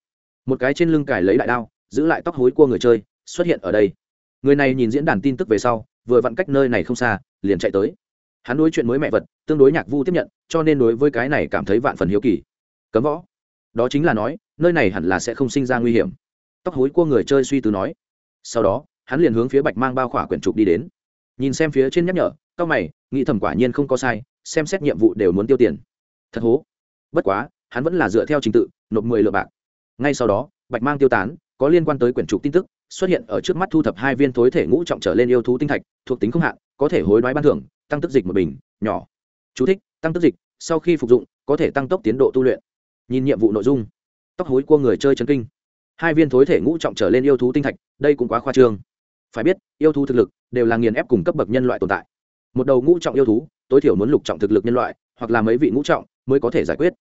một cái trên lưng cải lấy đại đao, giữ lại tóc hối của người chơi, xuất hiện ở đây. Người này nhìn diễn đàn tin tức về sau, vừa vặn cách nơi này không xa, liền chạy tới. Hắn đối chuyện mới mẹ vật, tương đối nhạc vu tiếp nhận, cho nên đối với cái này cảm thấy vạn phần hiếu kỳ. Cấm võ. Đó chính là nói, nơi này hẳn là sẽ không sinh ra nguy hiểm. Tóc hối của người chơi suy tư nói. Sau đó, hắn liền hướng phía bạch mang bao khỏa quyển trục đi đến nhìn xem phía trên nhắc nhở cao mày nghĩ thầm quả nhiên không có sai xem xét nhiệm vụ đều muốn tiêu tiền. Thật hố. Bất quá hắn vẫn là dựa theo trình tự nộp mười lượng bạc. Ngay sau đó bạch mang tiêu tán có liên quan tới quyển trục tin tức xuất hiện ở trước mắt thu thập hai viên thối thể ngũ trọng trở lên yêu thú tinh thạch thuộc tính không hạn có thể hối đoái ban thưởng tăng tức dịch một bình nhỏ. Chú thích, tăng tức dịch sau khi phục dụng có thể tăng tốc tiến độ tu luyện. Nhìn nhiệm vụ nội dung. Tóc hối của người chơi chân kinh. Hai viên thối thể ngũ trọng trở lên yêu thú tinh thạch đây cũng quá khoa trương. Phải biết yêu thú thực lực đều là nghiền ép cùng cấp bậc nhân loại tồn tại. Một đầu ngũ trọng yêu thú, tối thiểu muốn lục trọng thực lực nhân loại, hoặc là mấy vị ngũ trọng, mới có thể giải quyết.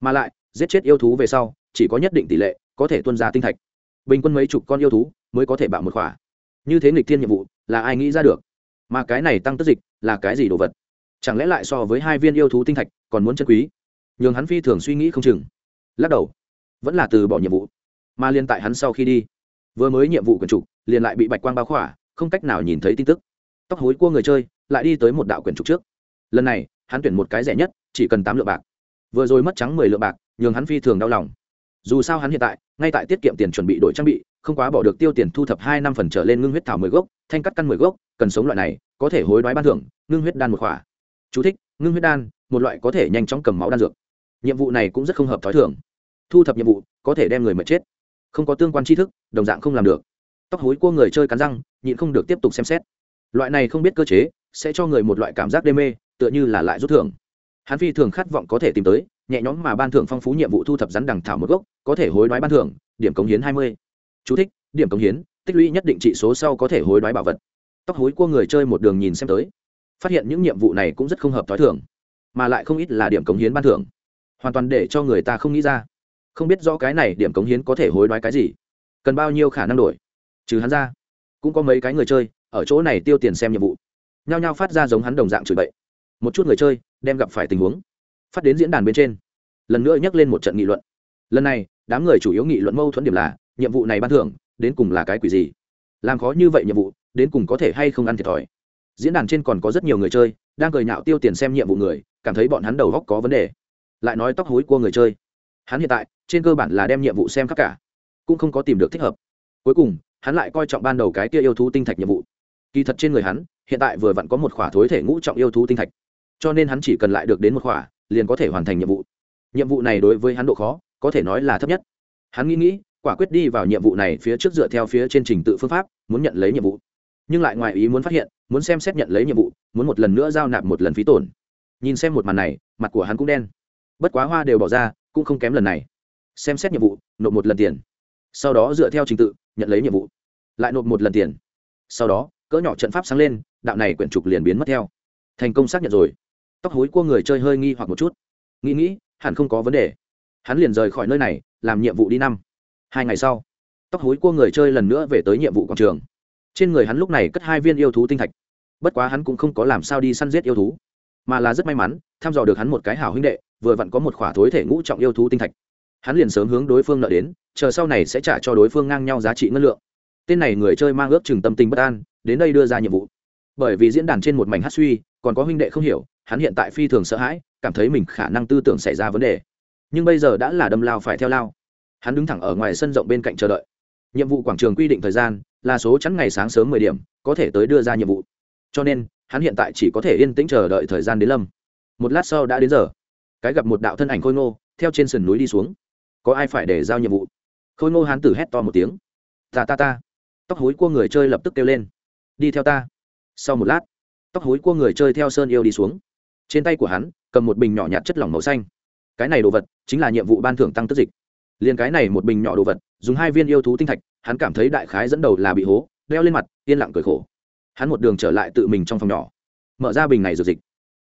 Mà lại, giết chết yêu thú về sau, chỉ có nhất định tỷ lệ có thể tuân ra tinh thạch. Bình quân mấy chục con yêu thú mới có thể bạo một khỏa. Như thế nghịch thiên nhiệm vụ, là ai nghĩ ra được? Mà cái này tăng tức dịch là cái gì đồ vật? Chẳng lẽ lại so với hai viên yêu thú tinh thạch còn muốn chân quý? Nhường hắn phi thường suy nghĩ không chừng. Lắc đầu, vẫn là từ bỏ nhiệm vụ. Mà liên tại hắn sau khi đi, vừa mới nhiệm vụ quần trục liền lại bị bạch quang bao khỏa không cách nào nhìn thấy tin tức. Tóc hối cua người chơi lại đi tới một đạo quyển trục trước. Lần này hắn tuyển một cái rẻ nhất chỉ cần tám lượng bạc. Vừa rồi mất trắng mười lượng bạc nhường hắn phi thường đau lòng. Dù sao hắn hiện tại ngay tại tiết kiệm tiền chuẩn bị đổi trang bị không quá bỏ được tiêu tiền thu thập hai năm phần trở lên ngưng huyết thảo mười gốc thanh cắt căn mười gốc cần sống loại này có thể hối đoái ban thưởng ngưng huyết đan một khỏa. Chú thích, ngưng huyết đan một loại có thể nhanh chóng cầm máu đan dược. Nhiệm vụ này cũng rất không hợp t h ó i thu thập nhiệm vụ có thể đem người mệt chết. Không có tương quan tri thức đồng dạng không làm được tóc hối cua người chơi cắn răng nhịn không được tiếp tục xem xét. Loại này không biết cơ chế sẽ cho người một loại cảm giác đê mê tựa như là lại rút thưởng. Hắn phi thường khát vọng có thể tìm tới nhẹ nhõm mà ban thưởng phong phú nhiệm vụ thu thập rắn đằng thảo một gốc có thể hối đoái ban thưởng điểm cống hiến hai mươi. Chú thích, điểm cống hiến tích lũy nhất định trị số sau có thể hối đoái bảo vật. Tóc hối cua người chơi một đường nhìn xem tới. Phát hiện những nhiệm vụ này cũng rất không hợp t h ó i thưởng mà lại không ít là điểm cống hiến ban thưởng. Hoàn toàn để cho người ta không nghĩ ra. Không biết rõ cái này điểm cống hiến có thể hối đoái cái gì. Cần bao nhiêu khả năng đổi? Trừ hắn ra, cũng có mấy cái người chơi ở chỗ này tiêu tiền xem nhiệm vụ. Nhao nhao phát ra giống hắn đồng dạng chửi bậy. Một chút người chơi đem gặp phải tình huống phát đến diễn đàn bên trên. Lần nữa nhắc lên một trận nghị luận. Lần này, đám người chủ yếu nghị luận mâu thuẫn điểm là, nhiệm vụ này ban thưởng, đến cùng là cái quỷ gì? Làm khó như vậy nhiệm vụ, đến cùng có thể hay không ăn thiệt thòi? Diễn đàn trên còn có rất nhiều người chơi, đang cười nhạo tiêu tiền xem nhiệm vụ người, cảm thấy bọn hắn đầu góc có vấn đề. Lại nói tóc hối của người chơi. Hắn hiện tại, trên cơ bản là đem nhiệm vụ xem khắp cả, cũng không có tìm được thích hợp. Cuối cùng hắn lại coi trọng ban đầu cái kia yêu thú tinh thạch nhiệm vụ. Kỳ thật trên người hắn, hiện tại vừa vặn có một khỏa thối thể ngũ trọng yêu thú tinh thạch. Cho nên hắn chỉ cần lại được đến một khỏa, liền có thể hoàn thành nhiệm vụ. Nhiệm vụ này đối với hắn độ khó, có thể nói là thấp nhất. Hắn nghĩ nghĩ, quả quyết đi vào nhiệm vụ này phía trước dựa theo phía trên trình tự phương pháp, muốn nhận lấy nhiệm vụ. Nhưng lại ngoài ý muốn phát hiện, muốn xem xét nhận lấy nhiệm vụ, muốn một lần nữa giao nạp một lần phí tổn. Nhìn xem một màn này, mặt của hắn cũng đen. Bất quá hoa đều bỏ ra, cũng không kém lần này. Xem xét nhiệm vụ, nộp một lần tiền. Sau đó dựa theo trình tự nhận lấy nhiệm vụ, lại nộp một lần tiền. Sau đó, cỡ nhỏ trận pháp sáng lên, đạo này quyển trục liền biến mất theo. Thành công xác nhận rồi. Tóc hối của người chơi hơi nghi hoặc một chút. Nghĩ nghĩ, hẳn không có vấn đề. Hắn liền rời khỏi nơi này, làm nhiệm vụ đi năm. Hai ngày sau, tóc hối của người chơi lần nữa về tới nhiệm vụ quảng trường. Trên người hắn lúc này cất hai viên yêu thú tinh thạch. Bất quá hắn cũng không có làm sao đi săn giết yêu thú, mà là rất may mắn thăm dò được hắn một cái hảo huynh đệ, vừa vặn có một khỏa thối thể ngũ trọng yêu thú tinh thạch hắn liền sớm hướng đối phương nợ đến, chờ sau này sẽ trả cho đối phương ngang nhau giá trị ngân lượng. Tên này người chơi mang ước chừng tâm tình bất an, đến đây đưa ra nhiệm vụ. Bởi vì diễn đàn trên một mảnh hát suy, còn có huynh đệ không hiểu, hắn hiện tại phi thường sợ hãi, cảm thấy mình khả năng tư tưởng xảy ra vấn đề. Nhưng bây giờ đã là đâm lao phải theo lao. Hắn đứng thẳng ở ngoài sân rộng bên cạnh chờ đợi. Nhiệm vụ quảng trường quy định thời gian là số chắn ngày sáng sớm mười điểm, có thể tới đưa ra nhiệm vụ. Cho nên, hắn hiện tại chỉ có thể yên tĩnh chờ đợi thời gian đến lâm. Một lát sau đã đến giờ. Cái gặp một đạo thân ảnh khôi ngô, theo trên sườn núi đi xuống có ai phải để giao nhiệm vụ? Khôi ngô hán tử hét to một tiếng. Ta ta ta. Tóc hối cua người chơi lập tức kêu lên. Đi theo ta. Sau một lát, tóc hối cua người chơi theo sơn yêu đi xuống. Trên tay của hắn, cầm một bình nhỏ nhạt chất lỏng màu xanh. Cái này đồ vật chính là nhiệm vụ ban thưởng tăng tức dịch. Liền cái này một bình nhỏ đồ vật, dùng hai viên yêu thú tinh thạch, hắn cảm thấy đại khái dẫn đầu là bị hố, đeo lên mặt, yên lặng cười khổ. Hắn một đường trở lại tự mình trong phòng nhỏ. Mở ra bình này dược dịch.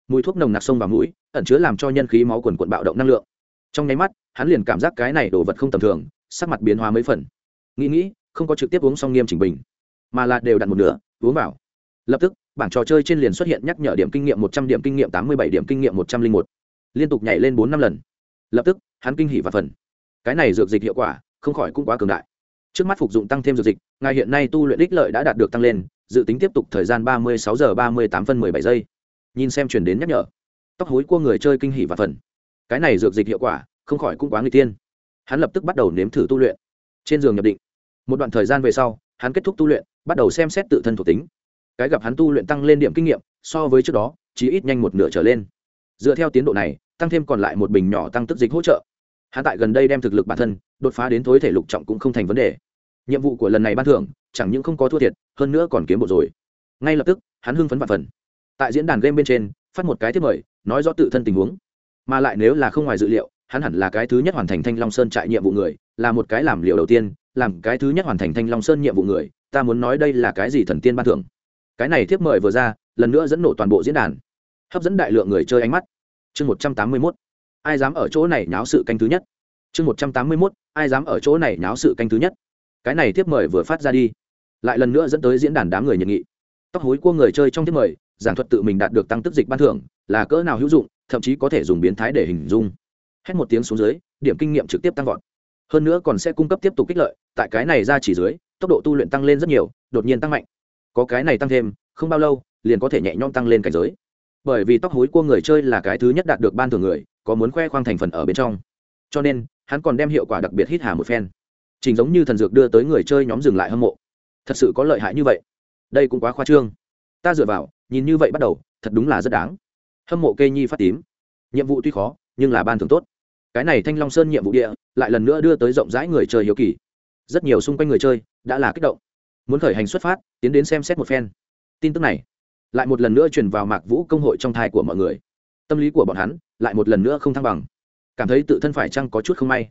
Mùi thuốc nồng nặc sông vào mũi, ẩn chứa làm cho nhân khí máu quần quận bạo động năng lượng trong nháy mắt, hắn liền cảm giác cái này đồ vật không tầm thường, sắc mặt biến hóa mấy phần. Nghĩ nghĩ, không có trực tiếp uống xong nghiêm chỉnh bình, mà là đều đặt một nửa, uống vào. Lập tức, bảng trò chơi trên liền xuất hiện nhắc nhở điểm kinh nghiệm một trăm điểm kinh nghiệm tám mươi bảy điểm kinh nghiệm một trăm linh một. Liên tục nhảy lên bốn năm lần. Lập tức, hắn kinh hỉ và phần cái này dược dịch hiệu quả, không khỏi cũng quá cường đại. Trước mắt phục dụng tăng thêm dược dịch, ngài hiện nay tu luyện ích lợi đã đạt được tăng lên, dự tính tiếp tục thời gian ba mươi sáu giờ ba mươi tám phân mười bảy giây. Nhìn xem chuyển đến nhắc nhở. Tóc hối của người chơi kinh hỉ và phần cái này dược dịch hiệu quả không khỏi cũng quá người tiên hắn lập tức bắt đầu nếm thử tu luyện. Trên giường nhập định. Một đoạn thời gian về sau, hắn kết thúc tu luyện, bắt đầu xem xét tự thân thuộc tính. Cái gặp hắn tu luyện tăng lên điểm kinh nghiệm, so với trước đó, chỉ ít nhanh một nửa trở lên. Dựa theo tiến độ này, tăng thêm còn lại một bình nhỏ tăng tức dịch hỗ trợ. Hắn tại gần đây đem thực lực bản thân đột phá đến thối thể lục trọng cũng không thành vấn đề. Nhiệm vụ của lần này ban thưởng, chẳng những không có thua thiệt, hơn nữa còn kiếm bộ rồi. Ngay lập tức, hắn hưng phấn vạn phần. Tại diễn đàn game bên trên, phát một cái thiết mời, nói rõ tự thân tình huống mà lại nếu là không ngoài dự liệu, hắn hẳn là cái thứ nhất hoàn thành thanh long sơn trại nhiệm vụ người, là một cái làm liệu đầu tiên, làm cái thứ nhất hoàn thành thanh long sơn nhiệm vụ người, ta muốn nói đây là cái gì thần tiên ban thưởng. Cái này thiếp mời vừa ra, lần nữa dẫn nổ toàn bộ diễn đàn. Hấp dẫn đại lượng người chơi ánh mắt. Chương một trăm tám mươi mốt. Ai dám ở chỗ này nháo sự canh thứ nhất? Chương một trăm tám mươi mốt. Ai dám ở chỗ này nháo sự canh thứ nhất? Cái này tiếp mời vừa phát ra đi, lại lần nữa dẫn tới diễn đàn đám người nhiệt nghị. Tóc hối của người chơi trong tiếp mời, giảng thuật tự mình đạt được tăng tức dịch ban thưởng là cỡ nào hữu dụng, thậm chí có thể dùng biến thái để hình dung. Hết một tiếng xuống dưới, điểm kinh nghiệm trực tiếp tăng vọt. Hơn nữa còn sẽ cung cấp tiếp tục kích lợi, tại cái này ra chỉ dưới, tốc độ tu luyện tăng lên rất nhiều, đột nhiên tăng mạnh. Có cái này tăng thêm, không bao lâu, liền có thể nhẹ nhõm tăng lên cảnh giới. Bởi vì tóc hối của người chơi là cái thứ nhất đạt được ban thưởng người, có muốn khoe khoang thành phần ở bên trong. Cho nên, hắn còn đem hiệu quả đặc biệt hít hà một phen. Trình giống như thần dược đưa tới người chơi nhóm dừng lại hâm mộ. Thật sự có lợi hại như vậy. Đây cũng quá khoa trương. Ta dựa vào, nhìn như vậy bắt đầu, thật đúng là rất đáng hâm mộ kê nhi phát tím. Nhiệm vụ tuy khó, nhưng là ban thưởng tốt. Cái này thanh long sơn nhiệm vụ địa, lại lần nữa đưa tới rộng rãi người chơi hiếu kỳ. Rất nhiều xung quanh người chơi đã là kích động. Muốn khởi hành xuất phát, tiến đến xem xét một phen. Tin tức này, lại một lần nữa truyền vào mạc vũ công hội trong thai của mọi người. Tâm lý của bọn hắn lại một lần nữa không thăng bằng. Cảm thấy tự thân phải chăng có chút không may.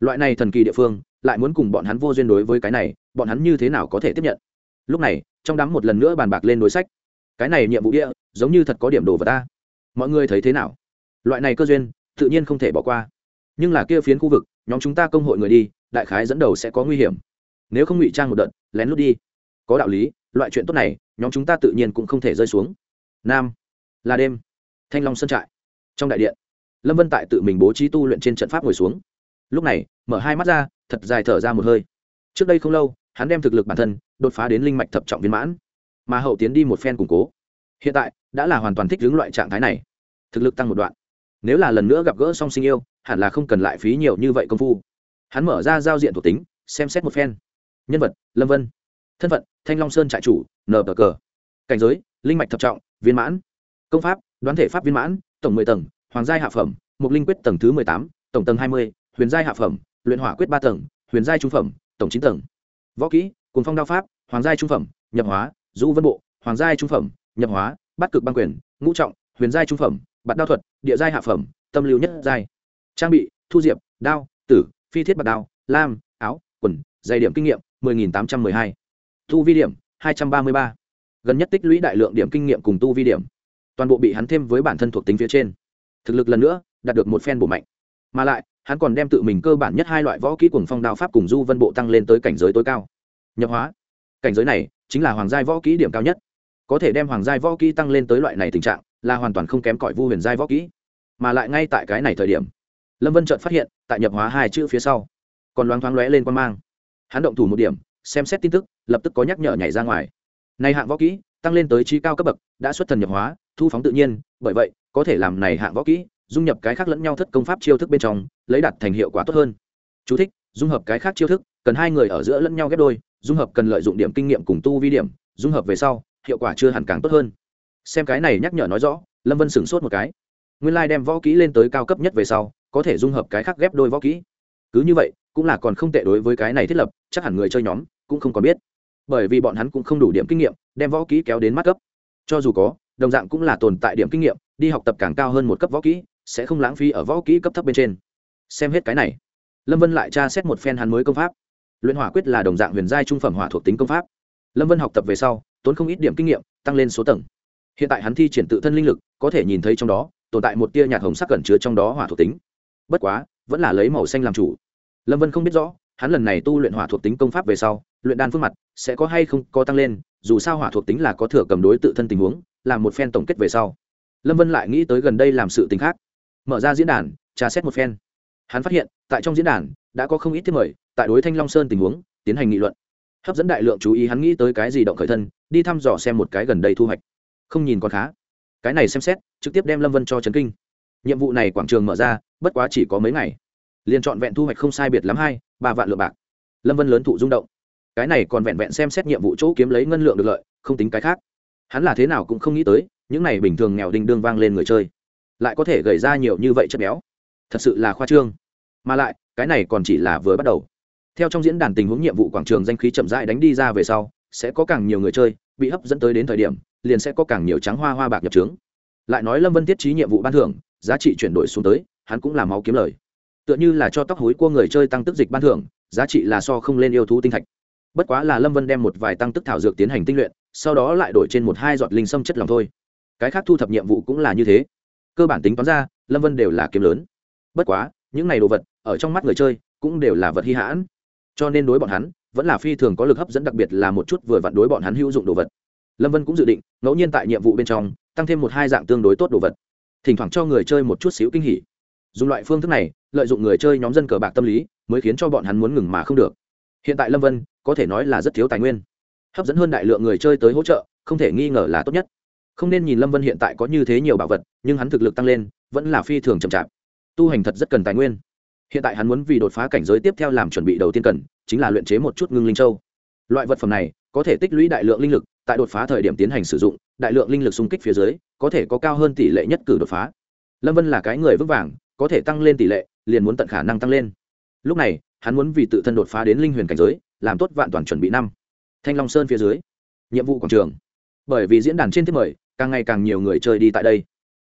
Loại này thần kỳ địa phương, lại muốn cùng bọn hắn vô duyên đối với cái này, bọn hắn như thế nào có thể tiếp nhận? Lúc này, trong đám một lần nữa bàn bạc lên đối sách. Cái này nhiệm vụ địa, giống như thật có điểm đồ vật ta mọi người thấy thế nào? Loại này cơ duyên, tự nhiên không thể bỏ qua. Nhưng là kia phiến khu vực, nhóm chúng ta công hội người đi, đại khái dẫn đầu sẽ có nguy hiểm. Nếu không ngụy trang một đợt, lén lút đi. Có đạo lý, loại chuyện tốt này, nhóm chúng ta tự nhiên cũng không thể rơi xuống. Nam, là đêm. Thanh long sơn trại. Trong đại điện, lâm vân tại tự mình bố trí tu luyện trên trận pháp ngồi xuống. Lúc này, mở hai mắt ra, thật dài thở ra một hơi. Trước đây không lâu, hắn đem thực lực bản thân đột phá đến linh mạch thập trọng viên mãn, mà hậu tiến đi một phen củng cố hiện tại đã là hoàn toàn thích ứng loại trạng thái này. Thực lực tăng một đoạn. Nếu là lần nữa gặp gỡ song sinh yêu, hẳn là không cần lại phí nhiều như vậy công phu. Hắn mở ra giao diện thuộc tính, xem xét một phen. Nhân vật, lâm vân. Thân phận, thanh long sơn trại chủ nờ bờ cờ cảnh giới, linh mạch thập trọng, viên mãn. Công pháp, đoán thể pháp viên mãn, tổng mười tầng, hoàng giai hạ phẩm, mục linh quyết tầng thứ mười tám, tổng tầng hai mươi, huyền giai hạ phẩm, luyện hỏa quyết ba tầng, huyền giai trung phẩm, tổng chín tầng. Võ kỹ cùng phong đao pháp, hoàng giai trung phẩm, nhập hóa, du vân bộ, hoàng giai trung phẩm nhập hóa, bắt cực băng quyền, ngũ trọng, huyền giai trung phẩm, bạt đao thuật, địa giai hạ phẩm, tâm lưu nhất giai. Trang bị, thu diệp, đao, tử, phi thiết bạt đao, lam, áo, quần dày điểm kinh nghiệm, mười nghìn tám trăm mười hai. Tu vi điểm, hai trăm ba mươi ba. Gần nhất tích lũy đại lượng điểm kinh nghiệm cùng tu vi điểm. Toàn bộ bị hắn thêm với bản thân thuộc tính phía trên. Thực lực lần nữa, đạt được một phen bổ mạnh. Mà lại, hắn còn đem tự mình cơ bản nhất hai loại võ kỹ cùng phong đao pháp cùng du vân bộ tăng lên tới cảnh giới tối cao. Nhập hóa. Cảnh giới này, chính là hoàng giai võ kỹ điểm cao nhất có thể đem hoàng giai võ kỹ tăng lên tới loại này tình trạng là hoàn toàn không kém cỏi vu huyền giai võ kỹ. Mà lại ngay tại cái này thời điểm lâm vân chợt phát hiện tại nhập hóa hai chữ phía sau còn loáng thoáng lóe lên quan mang. Hắn động thủ một điểm xem xét tin tức lập tức có nhắc nhở nhảy ra ngoài. Này hạng võ kỹ tăng lên tới trí cao cấp bậc đã xuất thần nhập hóa thu phóng tự nhiên bởi vậy có thể làm này hạng võ kỹ dung nhập cái khác lẫn nhau thất công pháp chiêu thức bên trong lấy đặt thành hiệu quả tốt hơn. Chú thích, dung hợp cái khác chiêu thức cần hai người ở giữa lẫn nhau ghép đôi dung hợp cần lợi dụng điểm kinh nghiệm cùng tu vi điểm dung hợp về sau hiệu quả chưa hẳn càng tốt hơn. Xem cái này nhắc nhở nói rõ, lâm vân sửng sốt một cái. Nguyên lai、like、đem võ kỹ lên tới cao cấp nhất về sau, có thể dung hợp cái khác ghép đôi võ kỹ. Cứ như vậy, cũng là còn không tệ đối với cái này thiết lập, chắc hẳn người chơi nhóm cũng không còn biết. Bởi vì bọn hắn cũng không đủ điểm kinh nghiệm, đem võ kỹ kéo đến mắt cấp. Cho dù có, đồng dạng cũng là tồn tại điểm kinh nghiệm, đi học tập càng cao hơn một cấp võ kỹ, sẽ không lãng phí ở võ kỹ cấp thấp bên trên. Xem hết cái này, lâm vân lại tra xét một phen hắn mới công pháp. Luyện hỏa quyết là đồng dạng huyền giai trung phẩm hỏa thuộc tính công pháp lâm vân học tập về sau, tốn không ít điểm kinh nghiệm, tăng lên số tầng. Hiện tại hắn thi triển tự thân linh lực, có thể nhìn thấy trong đó, tồn tại một tia nhạt hồng sắc cẩn chứa trong đó hỏa thuộc tính. Bất quá, vẫn là lấy màu xanh làm chủ. Lâm vân không biết rõ, hắn lần này tu luyện hỏa thuộc tính công pháp về sau, luyện đan phương mặt, sẽ có hay không có tăng lên, dù sao hỏa thuộc tính là có thừa cầm đối tự thân tình huống, làm một phen tổng kết về sau. Lâm vân lại nghĩ tới gần đây làm sự t ì n h khác. Mở ra diễn đàn, tra xét một phen. Hắn phát hiện, tại trong diễn đàn, đã có không ít thiết mời, tại đối thanh long sơn tình huống, tiến hành nghị luận hấp dẫn đại lượng chú ý hắn nghĩ tới cái gì động khởi thân, đi thăm dò xem một cái gần đây thu hoạch. Không nhìn còn khá. Cái này xem xét, trực tiếp đem lâm vân cho trấn kinh. Nhiệm vụ này quảng trường mở ra, bất quá chỉ có mấy ngày. Liền trọn vẹn thu hoạch không sai biệt lắm hai, ba vạn lượng bạc. Lâm vân lớn thụ rung động. Cái này còn vẹn vẹn xem xét nhiệm vụ chỗ kiếm lấy ngân lượng được lợi, không tính cái khác. Hắn là thế nào cũng không nghĩ tới, những này bình thường nghèo đinh đương vang lên người chơi, lại có thể gầy ra nhiều như vậy chất béo. Thật sự là khoa trương. Mà lại, cái này còn chỉ là vừa bắt đầu theo trong diễn đàn tình huống nhiệm vụ quảng trường danh khí chậm rãi đánh đi ra về sau, sẽ có càng nhiều người chơi bị hấp dẫn tới đến thời điểm, liền sẽ có càng nhiều trắng hoa hoa bạc nhập trướng. Lại nói lâm vân tiết trí nhiệm vụ ban thưởng, giá trị chuyển đổi xuống tới, hắn cũng là máu kiếm lời. Tựa như là cho tóc hối của người chơi tăng tức dịch ban thưởng, giá trị là so không lên yêu thú tinh thạch. Bất quá là lâm vân đem một vài tăng tức thảo dược tiến hành tinh luyện, sau đó lại đổi trên một hai giọt linh sâm chất lòng thôi. Cái khác thu thập nhiệm vụ cũng là như thế. Cơ bản tính toán ra, lâm vân đều là kiếm lớn. Bất quá, những này đồ vật, ở trong mắt người chơi, cũng đều là vật hy hãn cho nên đối bọn hắn vẫn là phi thường có lực hấp dẫn đặc biệt là một chút vừa vặn đối bọn hắn hữu dụng đồ vật. Lâm vân cũng dự định, ngẫu nhiên tại nhiệm vụ bên trong, tăng thêm một hai dạng tương đối tốt đồ vật. Thỉnh thoảng cho người chơi một chút xíu kinh hỉ. Dùng loại phương thức này, lợi dụng người chơi nhóm dân cờ bạc tâm lý, mới khiến cho bọn hắn muốn ngừng mà không được. Hiện tại lâm vân, có thể nói là rất thiếu tài nguyên. Hấp dẫn hơn đại lượng người chơi tới hỗ trợ, không thể nghi ngờ là tốt nhất. Không nên nhìn lâm vân hiện tại có như thế nhiều bảo vật, nhưng hắn thực lực tăng lên, vẫn là phi thường chậm chạp. Tu hành thật rất cần tài nguyên hiện tại hắn muốn vì đột phá cảnh giới tiếp theo làm chuẩn bị đầu tiên cần, chính là luyện chế một chút ngưng linh châu. Loại vật phẩm này có thể tích lũy đại lượng linh lực, tại đột phá thời điểm tiến hành sử dụng, đại lượng linh lực xung kích phía dưới, có thể có cao hơn tỷ lệ nhất cử đột phá. Lâm vân là cái người vững vàng, có thể tăng lên tỷ lệ, liền muốn tận khả năng tăng lên. Lúc này, hắn muốn vì tự thân đột phá đến linh huyền cảnh giới, làm tốt vạn toàn chuẩn bị năm. Thanh long sơn phía dưới, nhiệm vụ quảng trường. Bởi vì diễn đàn trên thiết mời, càng ngày càng nhiều người chơi đi tại đây.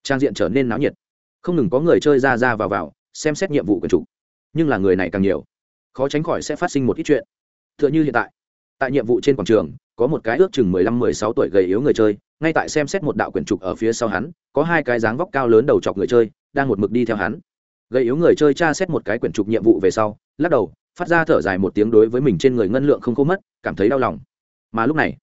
Trang diện trở nên náo nhiệt. Không ngừng có người chơi ra ra vào vào, xem xét nhiệm vụ quần chủ nhưng là người này càng nhiều, khó tránh khỏi sẽ phát sinh một ít chuyện. T h ư ợ n h ư hiện tại tại nhiệm vụ trên quảng trường, có một cái ước chừng mười lăm, mười sáu tuổi gầy yếu người chơi, ngay tại xem xét một đạo quyển trục ở phía sau hắn, có hai cái dáng vóc cao lớn đầu chọc người chơi, đang một mực đi theo hắn. Gầy yếu người chơi tra xét một cái quyển trục nhiệm vụ về sau, lắc đầu, phát ra thở dài một tiếng đối với mình trên người ngân lượng không khô mất, cảm thấy đau lòng. Mà lúc này,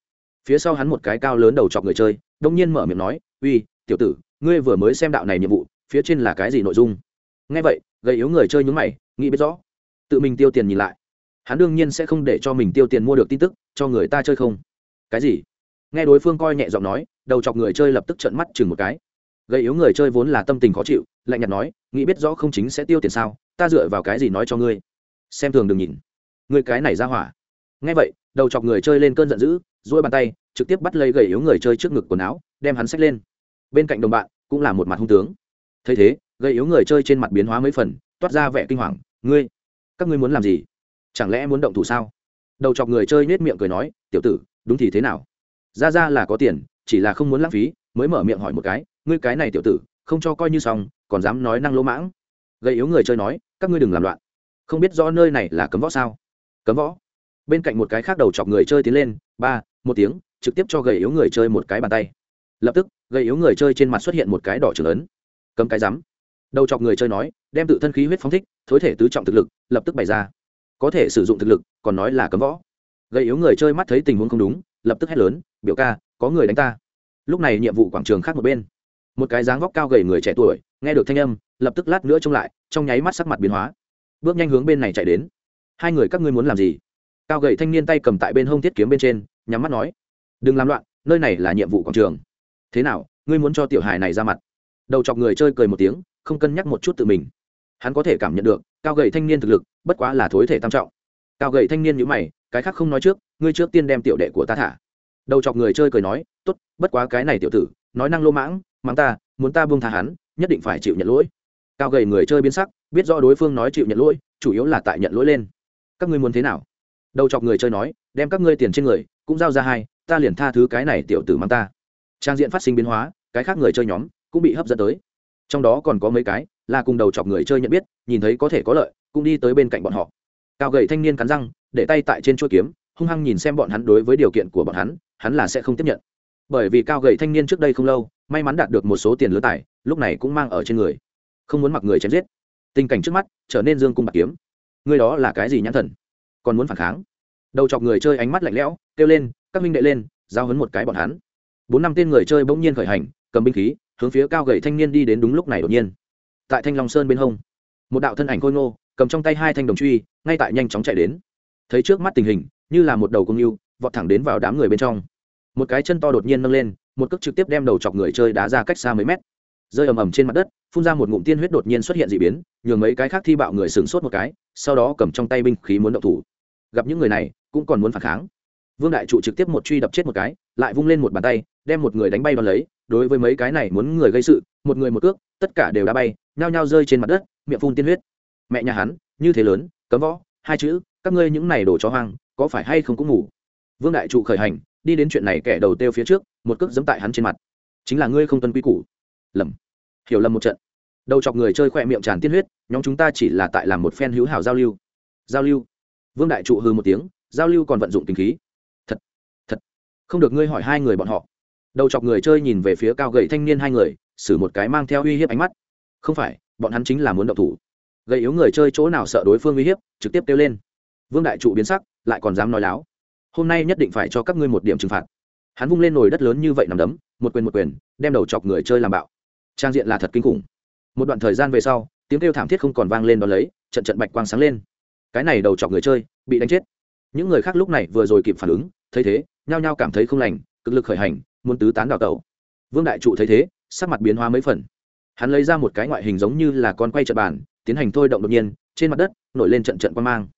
phía sau hắn một cái cao lớn đầu chọc người chơi, đông nhiên mở miệng nói, uy, tiểu tử, ngươi vừa mới xem đạo này nhiệm vụ, phía trên là cái gì nội dung? Nghe vậy gây yếu người chơi nhúng mày, nghĩ biết rõ. Tự mình tiêu tiền nhìn lại. Hắn đương nhiên sẽ không để cho mình tiêu tiền mua được tin tức, cho người ta chơi không? Cái gì? Nghe đối phương coi nhẹ giọng nói, đầu chọc người chơi lập tức trợn mắt chừng một cái. Gây yếu người chơi vốn là tâm tình khó chịu, lạnh nhạt nói, nghĩ biết rõ không chính sẽ tiêu tiền sao, ta dựa vào cái gì nói cho ngươi? Xem thường đừng nhìn. Ngươi cái này ra hỏa. Nghe vậy, đầu chọc người chơi lên cơn giận dữ, duỗi bàn tay, trực tiếp bắt lấy gầy yếu người chơi trước ngực quần áo, đem hắn xách lên. Bên cạnh đồng bạn, cũng là một mặt hung tướng. Thấy thế gây yếu người chơi trên mặt biến hóa mấy phần, toát ra vẻ kinh hoàng. Ngươi, các ngươi muốn làm gì? Chẳng lẽ muốn động thủ sao? Đầu chọc người chơi nết miệng cười nói, tiểu tử, đúng thì thế nào? Ra ra là có tiền, chỉ là không muốn lãng phí. Mới mở miệng hỏi một cái, ngươi cái này tiểu tử, không cho coi như xong, còn dám nói năng lỗ mãng? Gây yếu người chơi nói, các ngươi đừng làm loạn. Không biết rõ nơi này là cấm võ sao? Cấm võ? Bên cạnh một cái khác đầu chọc người chơi tiến lên, ba, một tiếng, trực tiếp cho gầy yếu người chơi một cái bàn tay. Lập tức gầy yếu người chơi trên mặt xuất hiện một cái đỏ trưởng lớn. cấm cái rắm đầu chọc người chơi nói, đem tự thân khí huyết phóng thích, thối thể tứ trọng thực lực, lập tức bày ra. Có thể sử dụng thực lực, còn nói là cấm võ. Gây yếu người chơi mắt thấy tình huống không đúng, lập tức hét lớn, biểu ca, có người đánh ta. Lúc này nhiệm vụ quảng trường khác một bên. Một cái dáng vóc cao gầy người trẻ tuổi, nghe được thanh âm, lập tức lát nữa trông lại, trong nháy mắt sắc mặt biến hóa. Bước nhanh hướng bên này chạy đến. Hai người các ngươi muốn làm gì? Cao gầy thanh niên tay cầm tại bên hông thiết kiếm bên trên, nhắm mắt nói, đừng làm loạn, nơi này là nhiệm vụ quảng trường. Thế nào, ngươi muốn cho tiểu hài này ra mặt? Đầu chọc người chơi cười một tiếng không cân nhắc một chút tự mình. Hắn có thể cảm nhận được, cao gầy thanh niên thực lực, bất quá là thối thể tam trọng. Cao gầy thanh niên nhữ mày, cái khác không nói trước, ngươi trước tiên đem tiểu đệ của ta thả. Đầu chọc người chơi cười nói, tốt, bất quá cái này tiểu tử, nói năng lô mãng, mắng ta, muốn ta buông tha hắn, nhất định phải chịu nhận lỗi. Cao gầy người chơi biến sắc, biết rõ đối phương nói chịu nhận lỗi, chủ yếu là tại nhận lỗi lên. Các ngươi muốn thế nào? Đầu chọc người chơi nói, đem các ngươi tiền trên người, cũng giao ra hai, ta liền tha thứ cái này tiểu tử mắng ta. Trang diện phát sinh biến hóa, cái khác người chơi nhóm cũng bị hấp dẫn tới trong đó còn có mấy cái, là cùng đầu chọc người chơi nhận biết, nhìn thấy có thể có lợi, cũng đi tới bên cạnh bọn họ. Cao gậy thanh niên cắn răng, để tay tại trên chuỗi kiếm, hung hăng nhìn xem bọn hắn đối với điều kiện của bọn hắn hắn là sẽ không tiếp nhận. Bởi vì cao gậy thanh niên trước đây không lâu, may mắn đạt được một số tiền lứa tài, lúc này cũng mang ở trên người. Không muốn mặc người chém giết. Tình cảnh trước mắt, trở nên dương cung bạc kiếm. Người đó là cái gì nhãn thần? Còn muốn phản kháng? Đầu chọc người chơi ánh mắt lạnh lẽo, kêu lên, các minh đệ lên, giao hấn một cái bọn hắn. Bốn năm tên người chơi bỗng nhiên khởi hành, cầm binh khí hướng phía cao gậy thanh niên đi đến đúng lúc này đột nhiên. Tại thanh long sơn bên hông, một đạo thân ảnh khôi ngô, cầm trong tay hai thanh đồng truy, ngay tại nhanh chóng chạy đến. Thấy trước mắt tình hình, như là một đầu công yêu, vọt thẳng đến vào đám người bên trong. Một cái chân to đột nhiên nâng lên, một cước trực tiếp đem đầu chọc người chơi đá ra cách xa mấy mét. Rơi ầm ầm trên mặt đất, phun ra một ngụm tiên huyết đột nhiên xuất hiện d ị biến, nhường mấy cái khác thi bạo người sửng sốt một cái, sau đó cầm trong tay binh khí muốn động thủ. Gặp những người này, cũng còn muốn phản kháng vương đại trụ trực tiếp một truy đập chết một cái, lại vung lên một bàn tay, đem một người đánh bay đón lấy. Đối với mấy cái này muốn người gây sự, một người một cước, tất cả đều đã bay, nhao nhao rơi trên mặt đất, miệng phun tiên huyết. Mẹ nhà hắn, như thế lớn, cấm võ, hai chữ, các ngươi những này đổ cho hoang, có phải hay không cũng ngủ? Vương đại trụ khởi hành, đi đến chuyện này kẻ đầu têu phía trước, một cước giẫm tại hắn trên mặt. Chính là ngươi không tuân quy củ. Lầm. Hiểu lầm một trận. Đầu chọc người chơi khỏe miệng tràn tiên huyết, nhóm chúng ta chỉ là tại làm một phen hữu hảo giao lưu. Giao lưu. Vương đại trụ hư một tiếng, giao lưu còn vận dụng tình khí không được ngươi hỏi hai người bọn họ. Đầu chọc người chơi nhìn về phía cao gậy thanh niên hai người, xử một cái mang theo uy hiếp ánh mắt. Không phải, bọn hắn chính là muốn động thủ. Gây yếu người chơi chỗ nào sợ đối phương uy hiếp, trực tiếp kêu lên. Vương đại trụ biến sắc, lại còn dám nói láo. Hôm nay nhất định phải cho các ngươi một điểm trừng phạt. Hắn vung lên nồi đất lớn như vậy nằm đấm, một quyền một quyền, đem đầu chọc người chơi làm bạo. Trang diện là thật kinh khủng. Một đoạn thời gian về sau, tiếng kêu thảm thiết không còn vang lên đ ó lấy, trận trận bạch quang sáng lên. Cái này đầu chọc người chơi, bị đánh chết. Những người khác lúc này vừa rồi kịp phản ứng, thấy thế nhao nhao cảm thấy không lành, cực lực khởi hành, muốn tứ tán đào tẩu vương đại trụ thấy thế, sắc mặt biến hóa mấy phần. Hắn lấy ra một cái ngoại hình giống như là con quay trận bàn, tiến hành thôi động đột nhiên, trên mặt đất nổi lên trận trận quan mang.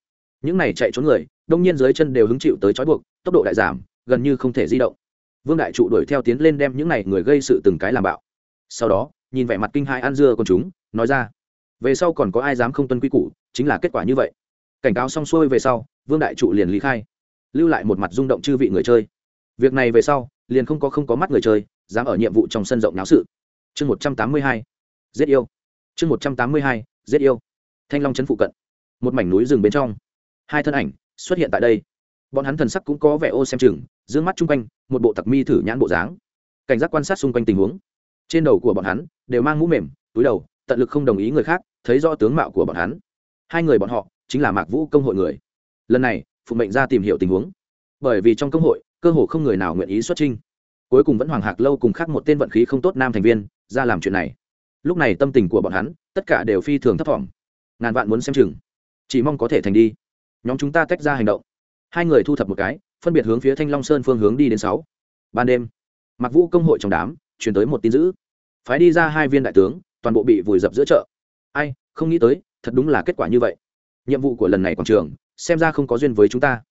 Những này chạy trốn người, đông nhiên dưới chân đều hứng chịu tới trói buộc, tốc độ đại giảm, gần như không thể di động. Vương đại trụ đuổi theo tiến lên đem những này người gây sự từng cái làm bạo. Sau đó, nhìn vẻ mặt kinh hãi ăn dưa con chúng, nói ra, về sau còn có ai dám không tuân quy củ, chính là kết quả như vậy. Cảnh cáo xong xuôi về sau, vương đại trụ liền lý khai lưu lại một mặt rung động chư vị người chơi. Việc này về sau, liền không có không có mắt người chơi, dám ở nhiệm vụ trong sân rộng náo sự. Chương một trăm tám mươi hai, giết yêu. Chương một trăm tám mươi hai, giết yêu. Thanh long trấn phụ cận, một mảnh núi rừng bên trong. Hai thân ảnh xuất hiện tại đây. Bọn hắn thần sắc cũng có vẻ ô xem chừng d ư ơ n g mắt chung quanh, một bộ tặc mi thử nhãn bộ dáng. Cảnh giác quan sát xung quanh tình huống. Trên đầu của bọn hắn đều mang mũ mềm, túi đầu, tận lực không đồng ý người khác, thấy rõ tướng mạo của bọn hắn. Hai người bọn họ chính là mạc vũ công hội người. Lần này phụ mệnh ra tìm hiểu tình huống. Bởi vì trong công hội, cơ hồ không người nào nguyện ý xuất trinh cuối cùng vẫn hoàng hạc lâu cùng khác một tên vận khí không tốt nam thành viên, ra làm chuyện này. Lúc này tâm tình của bọn hắn, tất cả đều phi thường thấp t ngàn vạn muốn xem chừng. Chỉ mong có thể thành đi. Nhóm chúng ta tách ra hành động. Hai người thu thập một cái, phân biệt hướng phía thanh long sơn phương hướng đi đến sáu. Ban đêm mặc vũ công hội trong đám chuyển tới một tin dữ. Phái đi ra hai viên đại tướng, toàn bộ bị vùi dập giữa chợ. Ai, không nghĩ tới, thật đúng là kết quả như vậy. Nhiệm vụ của lần này quảng trường xem ra không có duyên với chúng ta.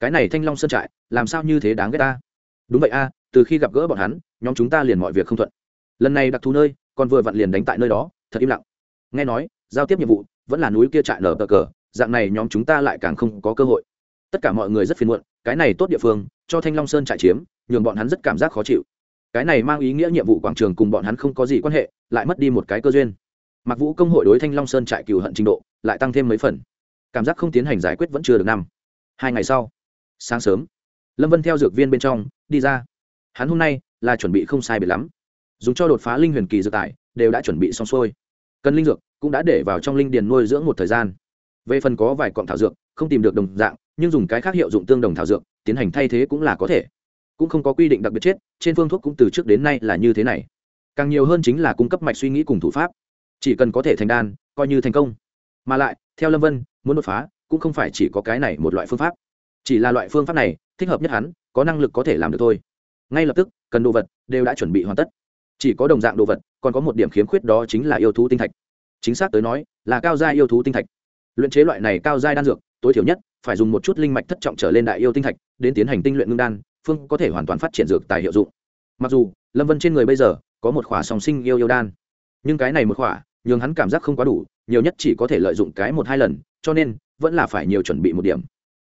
Cái này thanh long sơn trại, làm sao như thế đáng ghét ta? Đúng vậy a, từ khi gặp gỡ bọn hắn, nhóm chúng ta liền mọi việc không thuận. Lần này đặc thù nơi, còn vừa vặn liền đánh tại nơi đó, thật im lặng. Nghe nói, giao tiếp nhiệm vụ, vẫn là núi kia trại nở cờ cờ, dạng này nhóm chúng ta lại càng không có cơ hội. Tất cả mọi người rất phiền muộn, cái này tốt địa phương, cho thanh long sơn trại chiếm, nhường bọn hắn rất cảm giác khó chịu. Cái này mang ý nghĩa nhiệm vụ quảng trường cùng bọn hắn không có gì quan hệ, lại mất đi một cái cơ duyên. Mặc vũ công hội đối thanh long sơn trại cừu hận trình độ, lại tăng thêm mấy phần cảm giác không tiến hành giải quyết vẫn chưa được năm. Hai ngày sau, sáng sớm, lâm vân theo dược viên bên trong đi ra. Hắn hôm nay là chuẩn bị không sai biệt lắm. Dùng cho đột phá linh huyền kỳ dược tải đều đã chuẩn bị xong xuôi. Cần linh dược cũng đã để vào trong linh điền nuôi dưỡng một thời gian. Về phần có vài cọng thảo dược không tìm được đồng dạng, nhưng dùng cái khác hiệu dụng tương đồng thảo dược, tiến hành thay thế cũng là có thể. Cũng không có quy định đặc biệt chết, trên phương thuốc cũng từ trước đến nay là như thế này. Càng nhiều hơn chính là cung cấp mạch suy nghĩ cùng thủ pháp. Chỉ cần có thể thành đan, coi như thành công. Mà lại theo lâm vân, muốn đột phá, cũng không phải chỉ có cái này một loại phương pháp. Chỉ là loại phương pháp này, thích hợp nhất hắn, có năng lực có thể làm được thôi. Ngay lập tức, cần đồ vật đều đã chuẩn bị hoàn tất. Chỉ có đồng dạng đồ vật, còn có một điểm khiếm khuyết đó chính là yêu thú tinh thạch. Chính xác tới nói, là cao gia yêu thú tinh thạch. Luyện chế loại này cao giai đan dược, tối thiểu nhất, phải dùng một chút linh mạch thất trọng trở lên đại yêu tinh thạch, đến tiến hành tinh luyện ngưng đan, phương có thể hoàn toàn phát triển dược tài hiệu dụng. Mặc dù, lâm vân trên người bây giờ có một khỏa song sinh yêu yêu đan, nhưng cái này một khỏa, nhường hắn cảm giác không quá đủ nhiều nhất chỉ có thể lợi dụng cái một hai lần, cho nên, vẫn là phải nhiều chuẩn bị một điểm.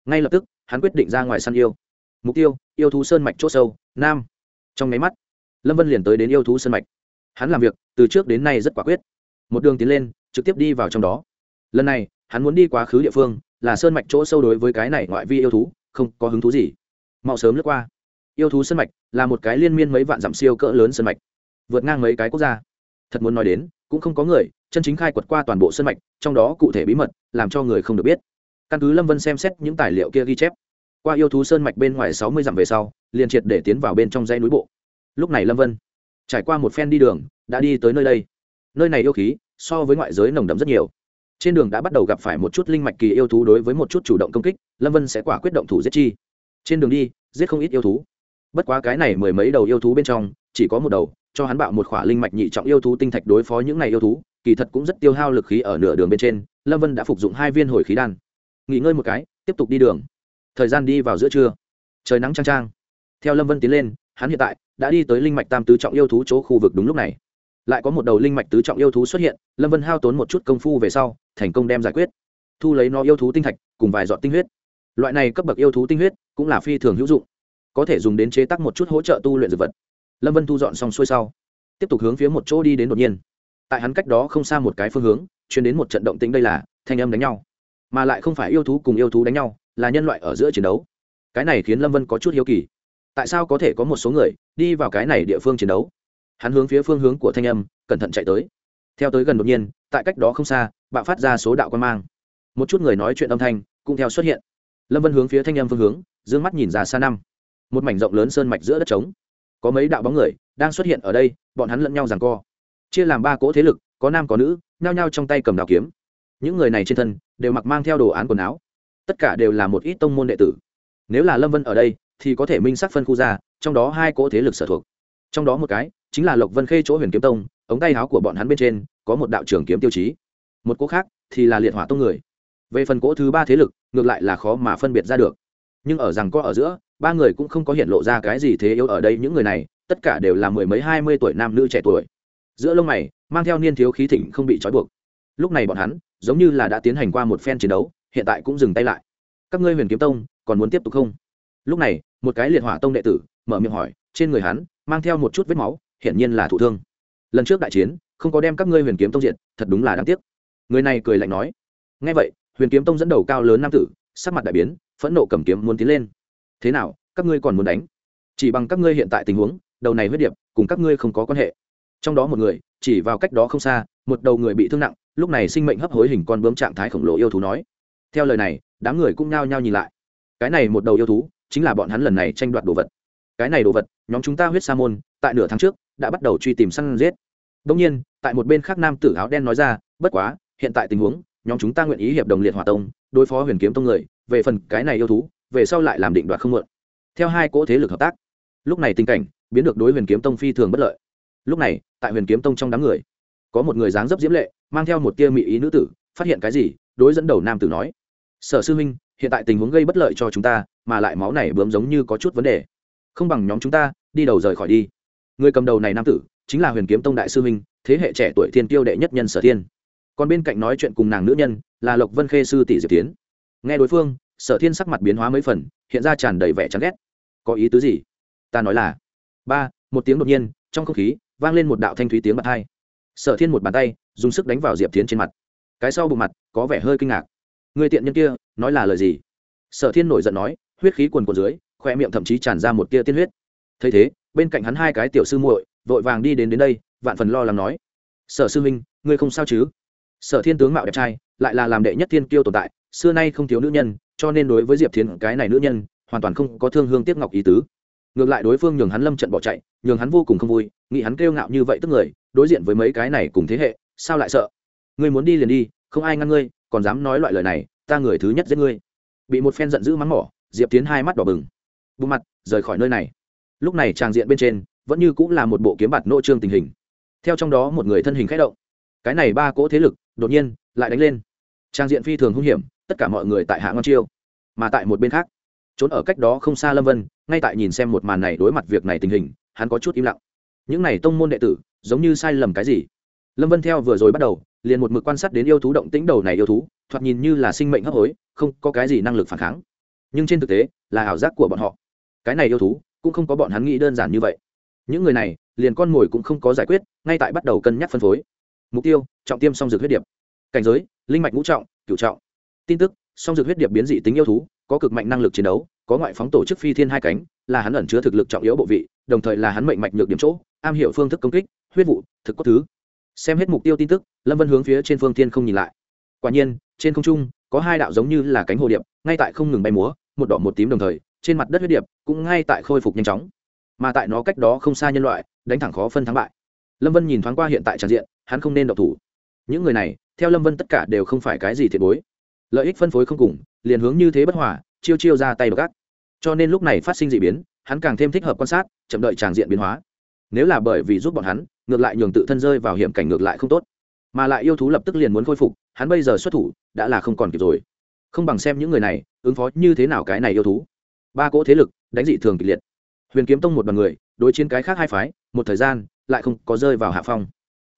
Ngay lập tức, hắn quyết định ra ngoài săn yêu. Mục tiêu, yêu thú sơn mạch c h ỗ sâu, nam. Trong nháy mắt, lâm vân liền tới đến yêu thú sơn mạch. Hắn làm việc, từ trước đến nay rất quả quyết. Một đường tiến lên, trực tiếp đi vào trong đó. Lần này, hắn muốn đi quá khứ địa phương, là sơn mạch chỗ sâu đối với cái này ngoại vi yêu thú, không có hứng thú gì. Mạo sớm lướt qua. Yêu thú sơn mạch là một cái liên miên mấy vạn dặm siêu cỡ lớn sơn mạch. Vượt ngang mấy cái quốc gia. Thật muốn nói đến, cũng không có người chân chính khai quật qua toàn bộ sơn mạch, trong đó cụ thể bí mật, làm cho người không được biết. Căn cứ lâm vân xem xét những tài liệu kia ghi chép, qua yêu thú sơn mạch bên ngoài sáu mươi dặm về sau, liền triệt để tiến vào bên trong dãy núi bộ. Lúc này lâm vân trải qua một phen đi đường, đã đi tới nơi đây. Nơi này yêu khí so với ngoại giới nồng đậm rất nhiều. Trên đường đã bắt đầu gặp phải một chút linh mạch kỳ yêu thú đối với một chút chủ động công kích, lâm vân sẽ quả quyết động thủ giết chi. Trên đường đi, giết không ít yêu thú. Bất quá cái này mười mấy đầu yêu thú bên trong, chỉ có một đầu, cho hắn bạo một khỏa linh mạch nhị trọng yêu thú tinh thạch đối phó những này yêu thú kỳ thật cũng rất tiêu hao lực khí ở nửa đường bên trên, lâm vân đã phục dụng hai viên hồi khí đan. Nghỉ ngơi một cái, tiếp tục đi đường. Thời gian đi vào giữa trưa. Trời nắng trang trang theo lâm vân tiến lên, hắn hiện tại đã đi tới linh mạch tam tứ trọng yêu thú chỗ khu vực đúng lúc này. Lại có một đầu linh mạch tứ trọng yêu thú xuất hiện, lâm vân hao tốn một chút công phu về sau, thành công đem giải quyết. Thu lấy nó yêu thú tinh thạch, cùng vài giọt tinh huyết. Loại này cấp bậc yêu thú tinh huyết cũng là phi thường hữu dụng, có thể dùng đến chế tác một chút hỗ trợ tu luyện dược vật. Lâm vân thu dọn xong xuôi sau, tiếp tục hướng phía một chỗ đi đến đột nhiên tại hắn cách đó không xa một cái phương hướng chuyển đến một trận động tĩnh đây là, thanh âm đánh nhau. Mà lại không phải yêu thú cùng yêu thú đánh nhau, là nhân loại ở giữa chiến đấu. Cái này khiến lâm vân có chút hiếu kỳ. Tại sao có thể có một số người đi vào cái này địa phương chiến đấu? Hắn hướng phía phương hướng của thanh âm, cẩn thận chạy tới. Theo tới gần đột nhiên, tại cách đó không xa, bạo phát ra số đạo quan mang. Một chút người nói chuyện âm thanh cũng theo xuất hiện. Lâm vân hướng phía thanh âm phương hướng d ư ơ n g mắt nhìn ra xa năm. Một mảnh rộng lớn sơn mạch giữa đất trống. Có mấy đạo bóng người đang xuất hiện ở đây, bọn hắn lẫn nhau rằng co chia làm ba cỗ thế lực, có nam có nữ, nhao nhao trong tay cầm đào kiếm. Những người này trên thân đều mặc mang theo đồ án quần áo. Tất cả đều là một ít tông môn đệ tử. Nếu là lâm vân ở đây, thì có thể minh sắc phân khu ra, trong đó hai cỗ thế lực sở thuộc. Trong đó một cái chính là lộc vân khê chỗ huyền kiếm tông, ống tay áo của bọn hắn bên trên có một đạo trưởng kiếm tiêu chí. Một cỗ khác thì là liệt hỏa tông người. Về phần cỗ thứ ba thế lực, ngược lại là khó mà phân biệt ra được. Nhưng ở rằng có ở giữa, ba người cũng không có hiện lộ ra cái gì thế yếu ở đây, những người này, tất cả đều là mười mấy, hai mươi tuổi nam nữ trẻ tuổi giữa lông mày, mang theo niên thiếu khí thịnh không bị trói buộc. Lúc này bọn hắn, giống như là đã tiến hành qua một phen chiến đấu, hiện tại cũng dừng tay lại. Các ngươi huyền kiếm tông, còn muốn tiếp tục không? Lúc này, một cái liệt hỏa tông đệ tử, mở miệng hỏi, trên người hắn, mang theo một chút vết máu, hiển nhiên là thụ thương. Lần trước đại chiến, không có đem các ngươi huyền kiếm tông diện thật đúng là đáng tiếc. Người này cười lạnh nói. Ngay vậy, huyền kiếm tông dẫn đầu cao lớn nam tử, sắc mặt đại biến, phẫn nộ cầm kiếm muốn tiến lên. Thế nào, các ngươi còn muốn đánh? Chỉ bằng các ngươi hiện tại tình huống, đầu này huyết điệp, cùng các ngươi không có quan hệ trong đó một người, chỉ vào cách đó không xa, một đầu người bị thương nặng, lúc này sinh mệnh hấp hối hình con bướm trạng thái khổng lồ yêu thú nói. Theo lời này, đám người cũng nhao nhao nhìn lại. Cái này một đầu yêu thú, chính là bọn hắn lần này tranh đoạt đồ vật. Cái này đồ vật, nhóm chúng ta huyết sa môn, tại nửa tháng trước, đã bắt đầu truy tìm săn giết. Đông nhiên, tại một bên khác nam tử áo đen nói ra, bất quá, hiện tại tình huống, nhóm chúng ta nguyện ý hiệp đồng liệt hòa tông, đối phó huyền kiếm tông người, về phần cái này yêu thú, về sau lại làm định đoạt không mượn. Theo hai cỗ thế lực hợp tác, lúc này tình cảnh biến được đối huyền kiếm tông phi thường bất lợi lúc này, tại huyền kiếm tông trong đám người, có một người dáng dấp diễm lệ, mang theo một tia mỹ ý nữ tử, phát hiện cái gì, đối dẫn đầu nam tử nói, sở sư huynh, hiện tại tình huống gây bất lợi cho chúng ta, mà lại máu này bướm giống như có chút vấn đề. Không bằng nhóm chúng ta, đi đầu rời khỏi đi. Người cầm đầu này nam tử, chính là huyền kiếm tông đại sư huynh, thế hệ trẻ tuổi thiên tiêu đệ nhất nhân sở thiên. Còn bên cạnh nói chuyện cùng nàng nữ nhân, là lộc vân khê sư tỷ diệp tiến. Nghe đối phương, sở thiên sắc mặt biến hóa mấy phần, hiện ra tràn đầy vẻ chán ghét. Có ý tứ gì? Ta nói là ba, một tiếng đột nhiên, trong không khí vang lên một đạo thanh thúy tiếng bật hai. Sở thiên một bàn tay, dùng sức đánh vào diệp tiến trên mặt. Cái sau bụng mặt, có vẻ hơi kinh ngạc. Người tiện nhân kia, nói là lời gì? Sở thiên nổi giận nói, huyết khí quần của dưới khoe miệng thậm chí tràn ra một tia tiên huyết. Thấy thế, bên cạnh hắn hai cái tiểu sư muội, vội vàng đi đến đến đây, vạn phần lo lắng nói, sở sư huynh, ngươi không sao chứ? Sở thiên tướng mạo đẹp trai, lại là làm đệ nhất thiên kiêu tồn tại, xưa nay không thiếu nữ nhân, cho nên đối với diệp thiên cái này nữ nhân, hoàn toàn không có thương hương tiếc ngọc ý tứ. Ngược lại đối phương nhường hắn lâm trận bỏ chạy, nhường hắn vô cùng không vui nghĩ hắn kêu ngạo như vậy tức người, đối diện với mấy cái này cùng thế hệ, sao lại sợ? Ngươi muốn đi liền đi, không ai ngăn ngươi, còn dám nói loại lời này, ta người thứ nhất giết ngươi. Bị một phen giận dữ mắng mỏ, diệp tiến hai mắt đỏ bừng. Bù mặt, rời khỏi nơi này. Lúc này tràng diện bên trên, vẫn như cũng là một bộ kiếm bạt nô trương tình hình. Theo trong đó một người thân hình khẽ động. Cái này ba cỗ thế lực, đột nhiên, lại đánh lên. Trang diện phi thường hung hiểm, tất cả mọi người tại hạ ngon chiêu, mà tại một bên khác, trốn ở cách đó không xa lâm vân, ngay tại nhìn xem một màn này đối mặt việc này tình hình, hắn có chút im lặng những này tông môn đệ tử, giống như sai lầm cái gì? Lâm vân theo vừa rồi bắt đầu, liền một mực quan sát đến yêu thú động tĩnh đầu này yêu thú, thoạt nhìn như là sinh mệnh hấp hối, không có cái gì năng lực phản kháng. Nhưng trên thực tế, là ảo giác của bọn họ. Cái này yêu thú, cũng không có bọn hắn nghĩ đơn giản như vậy. Những người này, liền con mồi cũng không có giải quyết, ngay tại bắt đầu cân nhắc phân phối. Mục tiêu, trọng tiêm song dược huyết điệp. Cảnh giới, linh mạch ngũ trọng, cửu trọng. Tin tức, song dược huyết điệp biến dị tính yêu thú, có cực mạnh năng lực chiến đấu, có ngoại phóng tổ chức phi thiên hai cánh, là hắn ẩn chứa thực lực trọng yếu bộ vị, đồng thời là hắn mệnh mạch nhược điểm chỗ am hiểu phương thức công kích, huyết vụ, thực có thứ. Xem hết mục tiêu tin tức, lâm vân hướng phía trên phương thiên không nhìn lại. Quả nhiên, trên không trung, có hai đạo giống như là cánh hồ điệp, ngay tại không ngừng bay múa, một đỏ một tím đồng thời, trên mặt đất huyết điệp cũng ngay tại khôi phục nhanh chóng. Mà tại nó cách đó không xa nhân loại, đánh thẳng khó phân thắng bại. Lâm vân nhìn thoáng qua hiện tại tràn diện, hắn không nên độc thủ. Những người này, theo lâm vân tất cả đều không phải cái gì thiệt bối. Lợi ích phân phối không cùng, liền hướng như thế bất hòa, chiêu chiêu ra tay gác cho nên lúc này phát sinh d ị biến, hắn càng thêm thích hợp quan sát, chậm đợi tràn diện biến hóa nếu là bởi vì giúp bọn hắn, ngược lại nhường tự thân rơi vào hiểm cảnh ngược lại không tốt. Mà lại yêu thú lập tức liền muốn khôi phục, hắn bây giờ xuất thủ, đã là không còn kịp rồi. Không bằng xem những người này, ứng phó như thế nào cái này yêu thú. Ba cỗ thế lực, đánh dị thường kịch liệt. Huyền kiếm tông một đ o n người, đối chiến cái khác hai phái, một thời gian, lại không có rơi vào hạ phong.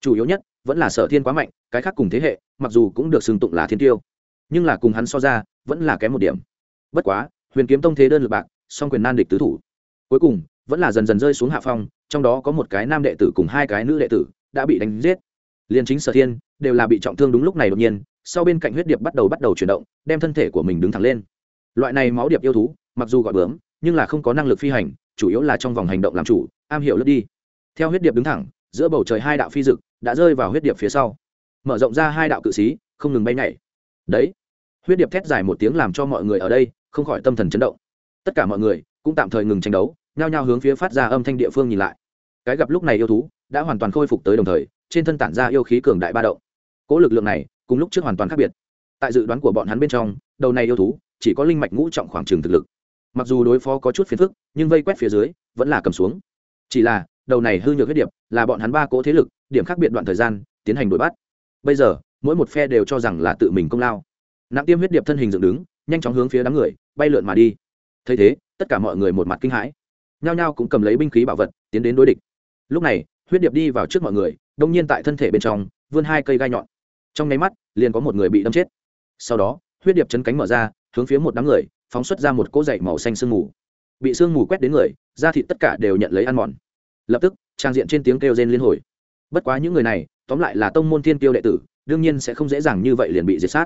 Chủ yếu nhất, vẫn là sở thiên quá mạnh, cái khác cùng thế hệ, mặc dù cũng được xưng tụng là thiên tiêu. Nhưng là cùng hắn so ra, vẫn là kém một điểm. Bất quá, huyền kiếm tông thế đơn lực bạc, song quyền nan địch tứ thủ. Cuối cùng, vẫn là dần dần rơi xuống hạ phong trong đó có một cái nam đệ tử cùng hai cái nữ đệ tử đã bị đánh giết. Liền chính sở thiên đều là bị trọng thương đúng lúc này đột nhiên sau bên cạnh huyết điệp bắt đầu bắt đầu chuyển động đem thân thể của mình đứng thẳng lên. Loại này máu điệp yêu thú mặc dù gọi bướm nhưng là không có năng lực phi hành chủ yếu là trong vòng hành động làm chủ am hiểu lướt đi. Theo huyết điệp đứng thẳng giữa bầu trời hai đạo phi dực đã rơi vào huyết điệp phía sau. Mở rộng ra hai đạo cự xí, không ngừng bay nhảy. Đấy. Huyết điệp thét dài một tiếng làm cho mọi người ở đây không khỏi tâm thần chấn động. Tất cả mọi người cũng tạm thời ngừng tranh đấu nhao nhao hướng phía phát ra âm thanh địa phương nhìn lại cái gặp lúc này yêu thú đã hoàn toàn khôi phục tới đồng thời, trên thân tản ra yêu khí cường đại ba động. Cỗ lực lượng này, cùng lúc trước hoàn toàn khác biệt. Tại dự đoán của bọn hắn bên trong, đầu này yêu thú chỉ có linh mạch ngũ trọng khoảng trường thực lực. Mặc dù đối phó có chút phiền phức, nhưng vây quét phía dưới vẫn là cầm xuống. Chỉ là, đầu này hư nhược huyết điệp là bọn hắn ba cỗ thế lực, điểm khác biệt đoạn thời gian, tiến hành đuổi bắt. Bây giờ, mỗi một phe đều cho rằng là tự mình công lao. Nặng tiêm huyết điệp thân hình dựng đứng, nhanh chóng hướng phía đám người, bay lượn mà đi. Thấy thế, tất cả mọi người một mặt kinh hãi. Nhao nhao cũng cầm lấy binh khí bảo vật, tiến đến đối địch lúc này, huyết điệp đi vào trước mọi người, đông nhiên tại thân thể bên trong, vươn hai cây gai nhọn. Trong nháy mắt, liền có một người bị đâm chết. Sau đó, huyết điệp chấn cánh mở ra, hướng phía một đám người, phóng xuất ra một cỗ dậy màu xanh sương mù. Bị sương mù quét đến người, da thịt tất cả đều nhận lấy ăn mòn. Lập tức, trang diện trên tiếng kêu rên liên hồi. Bất quá những người này, tóm lại là tông môn thiên tiêu đệ tử, đương nhiên sẽ không dễ dàng như vậy liền bị diệt sát.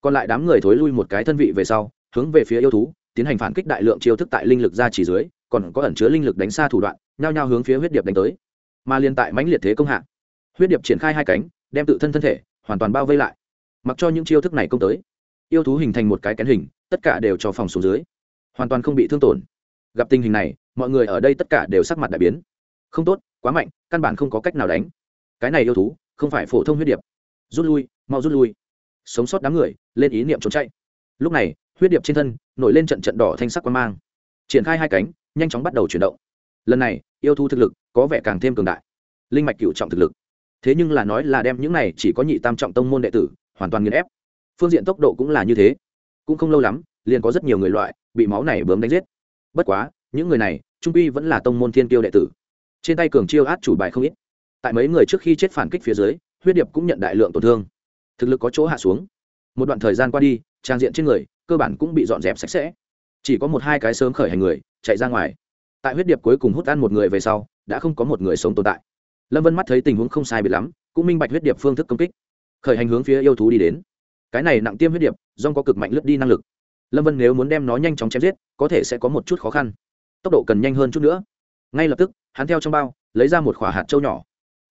Còn lại đám người thối lui một cái thân vị về sau, hướng về phía yêu thú, tiến hành phản kích đại lượng chiêu thức tại linh lực ra chỉ dưới, còn có ẩn chứa linh lực đánh xa thủ đoạn nhao nhao hướng phía huyết điệp đánh tới. Mà liên tại mãnh liệt thế công hạ, huyết điệp triển khai hai cánh, đem tự thân thân thể hoàn toàn bao vây lại. Mặc cho những chiêu thức này công tới, yêu thú hình thành một cái kén hình, tất cả đều cho phòng xuống dưới, hoàn toàn không bị thương tổn. Gặp tình hình này, mọi người ở đây tất cả đều sắc mặt đại biến. Không tốt, quá mạnh, căn bản không có cách nào đánh. Cái này yêu thú, không phải phổ thông huyết điệp. Rút lui, mau rút lui. Sống sót đám người, lên ý niệm trốn chạy. Lúc này, huyết điệp trên thân, nổi lên trận trận đỏ thanh sắc quang mang. Triển khai hai cánh, nhanh chóng bắt đầu chuyển động lần này, yêu thú thực lực có vẻ càng thêm cường đại. Linh mạch cựu trọng thực lực. Thế nhưng là nói là đem những này chỉ có nhị tam trọng tông môn đệ tử hoàn toàn nghiền ép. Phương diện tốc độ cũng là như thế. Cũng không lâu lắm, liền có rất nhiều người loại bị máu này bướm đánh giết. Bất quá, những người này, trung quy vẫn là tông môn thiên tiêu đệ tử. Trên tay cường chiêu át chủ bài không ít. Tại mấy người trước khi chết phản kích phía dưới, huyết điệp cũng nhận đại lượng tổn thương. Thực lực có chỗ hạ xuống. Một đoạn thời gian qua đi, trang diện trên người cơ bản cũng bị dọn dẹp sạch sẽ. Chỉ có một hai cái sớm khởi hành người chạy ra ngoài tại huyết điệp cuối cùng hút ăn một người về sau, đã không có một người sống tồn tại. Lâm vân mắt thấy tình huống không sai bị lắm, cũng minh bạch huyết điệp phương thức công kích. Khởi hành hướng phía yêu thú đi đến. Cái này nặng tiêm huyết điệp do có cực mạnh lướt đi năng lực. Lâm vân nếu muốn đem nó nhanh chóng chém giết, có thể sẽ có một chút khó khăn. Tốc độ cần nhanh hơn chút nữa. Ngay lập tức, hắn theo trong bao, lấy ra một khỏa hạt trâu nhỏ.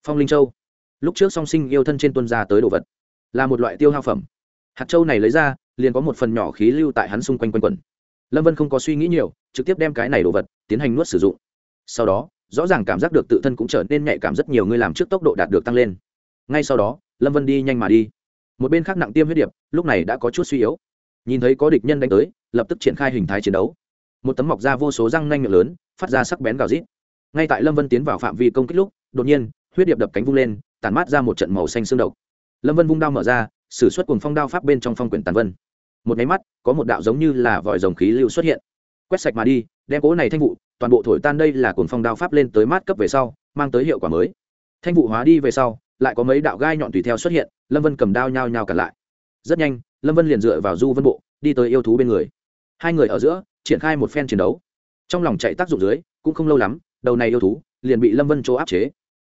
Phong linh châu. Lúc trước song sinh yêu thân trên tuân ra tới đồ vật. Là một loại tiêu hao phẩm. Hạt trâu này lấy ra, liền có một phần nhỏ khí lưu tại hắn xung quanh quanh quẩn lâm vân không có suy nghĩ nhiều, trực tiếp đem cái này đồ vật tiến hành nuốt sử dụng. Sau đó, rõ ràng cảm giác được tự thân cũng trở nên nhạy cảm rất nhiều người làm trước tốc độ đạt được tăng lên. Ngay sau đó, lâm vân đi nhanh mà đi. Một bên khác nặng tiêm huyết điệp, lúc này đã có chút suy yếu. Nhìn thấy có địch nhân đánh tới, lập tức triển khai hình thái chiến đấu. Một tấm mọc ra vô số răng nanh miệng lớn, phát ra sắc bén gào rít. Ngay tại lâm vân tiến vào phạm vi công kích lúc, đột nhiên, huyết điệp đập cánh vung lên tàn mát ra một trận màu xanh xương độc. Lâm vân vung đao mở ra s ử suất cùng phong đao pháp bên trong phong quyển tàn vân một máy mắt, có một đạo giống như là vòi rồng khí lưu xuất hiện. Quét sạch mà đi, đem cố này thanh vụ, toàn bộ thổi tan đây là cồn phong đao pháp lên tới mát cấp về sau, mang tới hiệu quả mới. Thanh vụ hóa đi về sau, lại có mấy đạo gai nhọn tùy theo xuất hiện, lâm vân cầm đao nhao nhao cặn lại. Rất nhanh, lâm vân liền dựa vào du vân bộ, đi tới yêu thú bên người. Hai người ở giữa, triển khai một phen chiến đấu. Trong lòng chạy tác dụng dưới, cũng không lâu lắm, đầu này yêu thú liền bị lâm vân chỗ áp chế.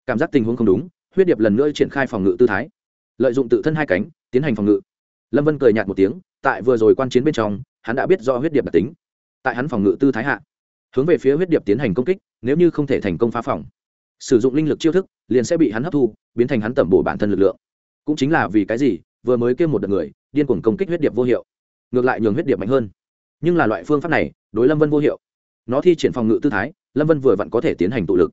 Cảm giác tình huống không đúng, huyết điệp lần nữa triển khai phòng ngự tư thái. Lợi dụng tự thân hai cánh, tiến hành phòng ngự. Lâm vân cười nhạt một tiếng tại vừa rồi quan chiến bên trong, hắn đã biết do huyết điệp đặc tính. Tại hắn phòng ngự tư thái hạ, hướng về phía huyết điệp tiến hành công kích, nếu như không thể thành công phá phòng, sử dụng linh lực chiêu thức, liền sẽ bị hắn hấp thu, biến thành hắn tẩm bổ bản thân lực lượng. Cũng chính là vì cái gì, vừa mới kêu một đợt người, điên cuồng công kích huyết điệp vô hiệu. Ngược lại nhường huyết điệp mạnh hơn. Nhưng là loại phương pháp này, đối lâm vân vô hiệu. Nó thi triển phòng ngự tư thái, lâm vân vừa vặn có thể tiến hành tụ lực.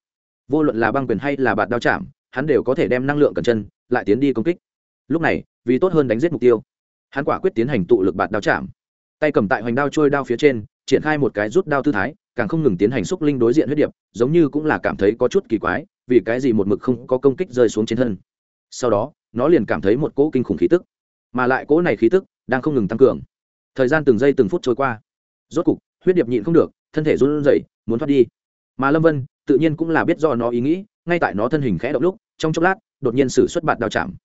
Vô luận là băng quyền hay là bạt đao chạm, hắn đều có thể đem năng lượng cần chân, lại tiến đi công kích. Lúc này, vì tốt hơn đánh giết mục tiêu hắn quả quyết tiến hành tụ lực bạt đao chạm. Tay cầm tại hoành đao trôi đao phía trên, triển khai một cái rút đao tư thái, càng không ngừng tiến hành xúc linh đối diện huyết điệp, giống như cũng là cảm thấy có chút kỳ quái, vì cái gì một mực không có công kích rơi xuống trên thân. Sau đó, nó liền cảm thấy một cỗ kinh khủng khí tức, mà lại cỗ này khí tức đang không ngừng tăng cường. Thời gian từng giây từng phút trôi qua. Rốt cục, huyết điệp nhịn không được, thân thể run rẩy, muốn thoát đi. Mà lâm vân, tự nhiên cũng là biết do nó ý nghĩ, ngay tại nó thân hình khẽ động lúc, trong chốc lát, đột nhiên sử xuất bạt đao chạm.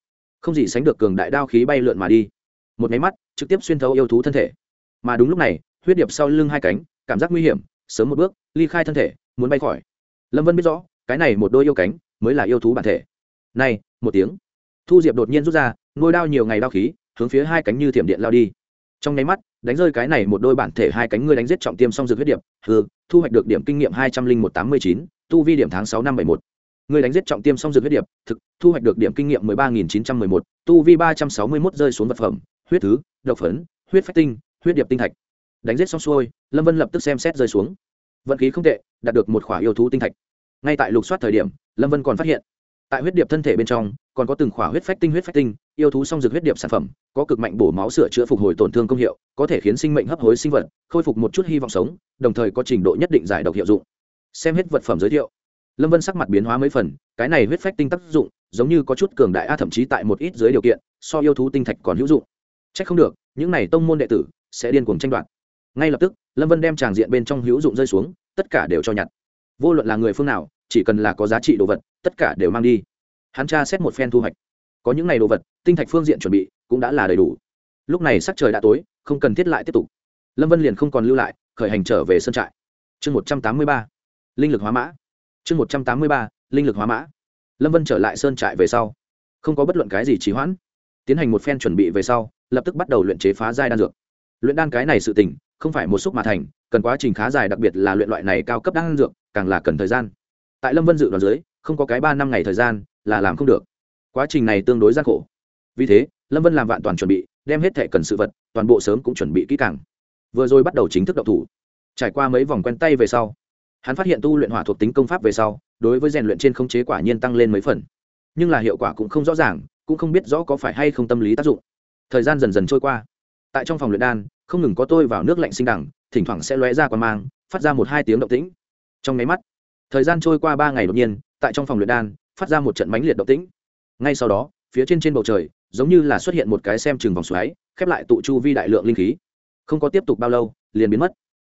Không gì sánh được cường đại đao khí bay lượn mà đi một máy mắt, trực tiếp xuyên thấu yêu thú thân thể. Mà đúng lúc này, huyết điệp sau lưng hai cánh, cảm giác nguy hiểm, sớm một bước, ly khai thân thể, muốn bay khỏi. Lâm vân biết rõ, cái này một đôi yêu cánh mới là yêu thú bản thể. Này, một tiếng. Thu diệp đột nhiên rút ra ngôi đao nhiều ngày đao khí, hướng phía hai cánh như thiểm điện lao đi. Trong nháy mắt, đánh rơi cái này một đôi bản thể hai cánh ngươi đánh giết trọng tiêm song dược huyết điệp. Hư thu hoạch được điểm kinh nghiệm hai trăm linh một tám mươi chín, tu vi điểm tháng sáu năm bảy một. Người đánh giết trọng tiêm song dược huyết điệp, thực, thu hoạch được điểm kinh nghiệm mười ba nghìn chín trăm mười một, tu vi ba trăm sáu mươi mốt rơi xuống vật phẩm huyết thứ, độc phấn, huyết phách tinh, huyết điệp tinh thạch. Đánh giết xong xuôi, lâm vân lập tức xem xét rơi xuống. Vận khí không tệ, đạt được một khỏa yêu thú tinh thạch. Ngay tại lục soát thời điểm, lâm vân còn phát hiện, tại huyết điệp thân thể bên trong, còn có từng khỏa huyết phách tinh, huyết phách tinh, yêu thú song dược huyết điệp sản phẩm, có cực mạnh bổ máu sửa chữa phục hồi tổn thương công hiệu, có thể khiến sinh mệnh hấp hối sinh vật, khôi phục một chút hy vọng sống, đồng thời có trình độ nhất định giải độc hiệu dụng. Xem hết vật phẩm giới thiệu, lâm vân sắc mặt biến hóa mấy phần, cái này huyết phách tinh tác dụng, giống như có chút cường đại, a thậm chí tại một ít dưới điều kiện, so yêu thú tinh thạch còn hữu dụng chắc không được, những này tông môn đệ tử sẽ điên cuồng tranh đoạt. Ngay lập tức, lâm vân đem tràng diện bên trong hữu dụng rơi xuống, tất cả đều cho nhặt. Vô luận là người phương nào, chỉ cần là có giá trị đồ vật, tất cả đều mang đi. Hắn tra xét một phen thu hoạch. Có những này đồ vật, tinh thạch phương diện chuẩn bị cũng đã là đầy đủ. Lúc này sắc trời đã tối, không cần thiết lại tiếp tục. Lâm vân liền không còn lưu lại, khởi hành trở về sân trại. Chương một trăm tám mươi ba, linh lực hóa mã. Chương một trăm tám mươi ba, linh lực hóa mã. Lâm vân trở lại sơn trại về sau. Không có bất luận cái gì trì hoãn. Tiến hành một phen chuẩn bị về sau lập tức bắt đầu luyện chế phá giai đan dược. Luyện đan cái này sự tình, không phải một xúc mà thành, cần quá trình khá dài, đặc biệt là luyện loại này cao cấp đan dược, càng là cần thời gian. Tại lâm vân dự đoán dưới, không có cái ba năm ngày thời gian là làm không được. Quá trình này tương đối gian khổ. Vì thế, lâm vân làm vạn toàn chuẩn bị, đem hết thẻ cần sự vật, toàn bộ sớm cũng chuẩn bị kỹ càng. Vừa rồi bắt đầu chính thức đậu thủ. Trải qua mấy vòng quen tay về sau, hắn phát hiện tu luyện hỏa thuộc tính công pháp về sau, đối với rèn luyện trên khống chế quả nhiên tăng lên mấy phần. Nhưng là hiệu quả cũng không rõ ràng, cũng không biết rõ có phải hay không tâm lý tác dụng thời gian dần dần trôi qua. Tại trong phòng luyện đan, không ngừng có tôi vào nước lạnh sinh đẳng, thỉnh thoảng sẽ lóe ra qua mang, phát ra một hai tiếng động tĩnh. Trong máy mắt, thời gian trôi qua ba ngày đột nhiên, tại trong phòng luyện đan, phát ra một trận mánh liệt động tĩnh. Ngay sau đó, phía trên trên bầu trời, giống như là xuất hiện một cái xem chừng vòng xoáy, khép lại tụ chu vi đại lượng linh khí. Không có tiếp tục bao lâu, liền biến mất.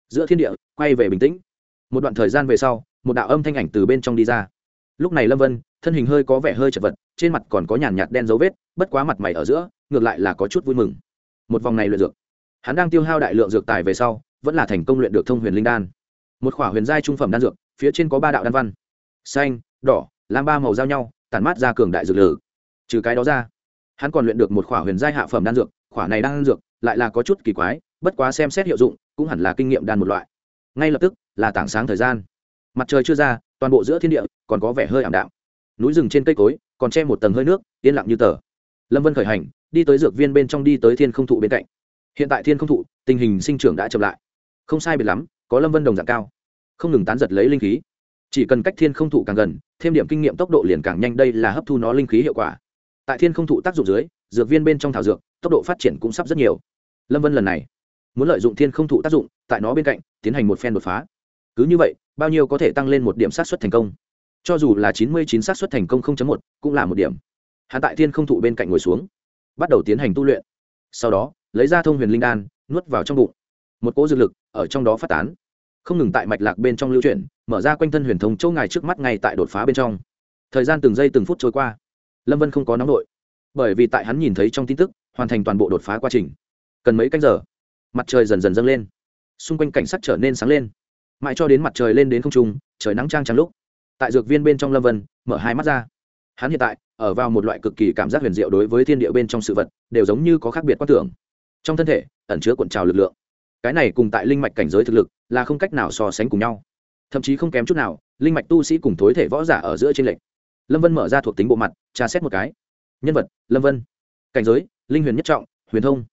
Giữa thiên địa, quay về bình tĩnh. Một đoạn thời gian về sau, một đạo âm thanh ảnh từ bên trong đi ra. Lúc này lâm vân thân hình hơi có vẻ hơi chật vật, trên mặt còn có nhàn nhạt đen dấu vết, bất quá mặt mày ở giữa, ngược lại là có chút vui mừng. Một vòng này luyện dược, hắn đang tiêu hao đại lượng dược tài về sau, vẫn là thành công luyện được thông huyền linh đan. Một khỏa huyền giai trung phẩm đan dược, phía trên có ba đạo đan văn. Xanh, đỏ, lam ba màu giao nhau, tản mát ra cường đại dược lử trừ cái đó ra, hắn còn luyện được một khỏa huyền giai hạ phẩm đan dược, khỏa này đan dược lại là có chút kỳ quái, bất quá xem xét hiệu dụng, cũng hẳn là kinh nghiệm đan một loại. Ngay lập tức là tảng sáng thời gian. Mặt trời chưa ra, toàn bộ giữa thiên địa còn có vẻ hơi ảm đạm núi rừng trên cây cối, còn che một tầng hơi nước, yên lặng như tờ. Lâm vân khởi hành, đi tới dược viên bên trong đi tới thiên không thụ bên cạnh. Hiện tại thiên không thụ, tình hình sinh trưởng đã chậm lại. Không sai biệt lắm, có lâm vân đồng dạng cao. Không ngừng tán giật lấy linh khí. Chỉ cần cách thiên không thụ càng gần, thêm điểm kinh nghiệm tốc độ liền càng nhanh, đây là hấp thu nó linh khí hiệu quả. Tại thiên không thụ tác dụng dưới, dược viên bên trong thảo dược, tốc độ phát triển cũng sắp rất nhiều. Lâm vân lần này, muốn lợi dụng thiên không thụ tác dụng, tại nó bên cạnh, tiến hành một phen đột phá. Cứ như vậy, bao nhiêu có thể tăng lên một điểm sát xuất thành công cho dù là chín mươi chín sát thành công 0.1 cũng là một điểm. Hắn tại thiên không thụ bên cạnh ngồi xuống, bắt đầu tiến hành tu luyện. Sau đó, lấy ra thông huyền linh đan, nuốt vào trong bụng. Một cỗ dược lực ở trong đó phát tán. Không ngừng tại mạch lạc bên trong lưu chuyển, mở ra quanh thân huyền thông châu ngài trước mắt ngay tại đột phá bên trong. Thời gian từng giây từng phút trôi qua. Lâm vân không có nóng đội bởi vì tại hắn nhìn thấy trong tin tức, hoàn thành toàn bộ đột phá quá trình. Cần mấy canh giờ, mặt trời dần dần dâng lên. Xung quanh cảnh sắc trở nên sáng lên. Mãi cho đến mặt trời lên đến không trung, trời nắng trang trắng lúc tại dược viên bên trong lâm vân, mở hai mắt ra. Hắn hiện tại, ở vào một loại cực kỳ cảm giác huyền diệu đối với thiên địa bên trong sự vật, đều giống như có khác biệt quan tưởng. Trong thân thể, ẩn chứa cuộn trào lực lượng. Cái này cùng tại linh mạch cảnh giới thực lực, là không cách nào so sánh cùng nhau. Thậm chí không kém chút nào, linh mạch tu sĩ cùng thối thể võ giả ở giữa trên lệnh lâm vân mở ra thuộc tính bộ mặt, tra xét một cái. Nhân vật, lâm vân. Cảnh giới, linh huyền nhất trọng, huyền thông.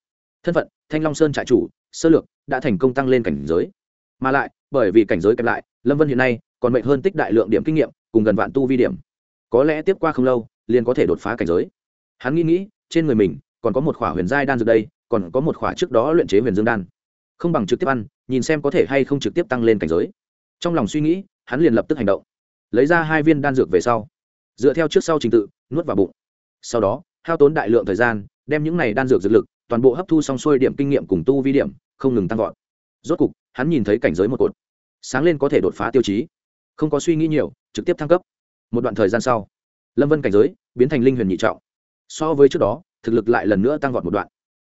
Thân phận, thanh long sơn trại chủ, sơ lược, đã thành công tăng lên cảnh giới. Mà lại, bởi vì cảnh giới kẹp lại, lâm vân hiện nay còn mệnh hơn tích đại lượng điểm kinh nghiệm, cùng gần vạn tu vi điểm. Có lẽ tiếp qua không lâu, liền có thể đột phá cảnh giới. Hắn nghĩ nghĩ, trên người mình còn có một khỏa huyền giai đan dược đây, còn có một khỏa trước đó luyện chế huyền dương đan. Không bằng trực tiếp ăn, nhìn xem có thể hay không trực tiếp tăng lên cảnh giới. Trong lòng suy nghĩ, hắn liền lập tức hành động. Lấy ra hai viên đan dược về sau, dựa theo trước sau trình tự, nuốt vào bụng. Sau đó, hao tốn đại lượng thời gian, đem những này đan dược dược lực, toàn bộ hấp thu xong xuôi điểm kinh nghiệm cùng tu vi điểm, không ngừng tăng vọt. Rốt cục, hắn nhìn thấy cảnh giới một cột. Sáng lên có thể đột phá tiêu chí không có suy nghĩ nhiều, trực tiếp thăng cấp. Một đoạn thời gian sau, lâm vân cảnh giới biến thành linh huyền nhị trọng. So với trước đó, thực lực lại lần nữa tăng vọt một đoạn.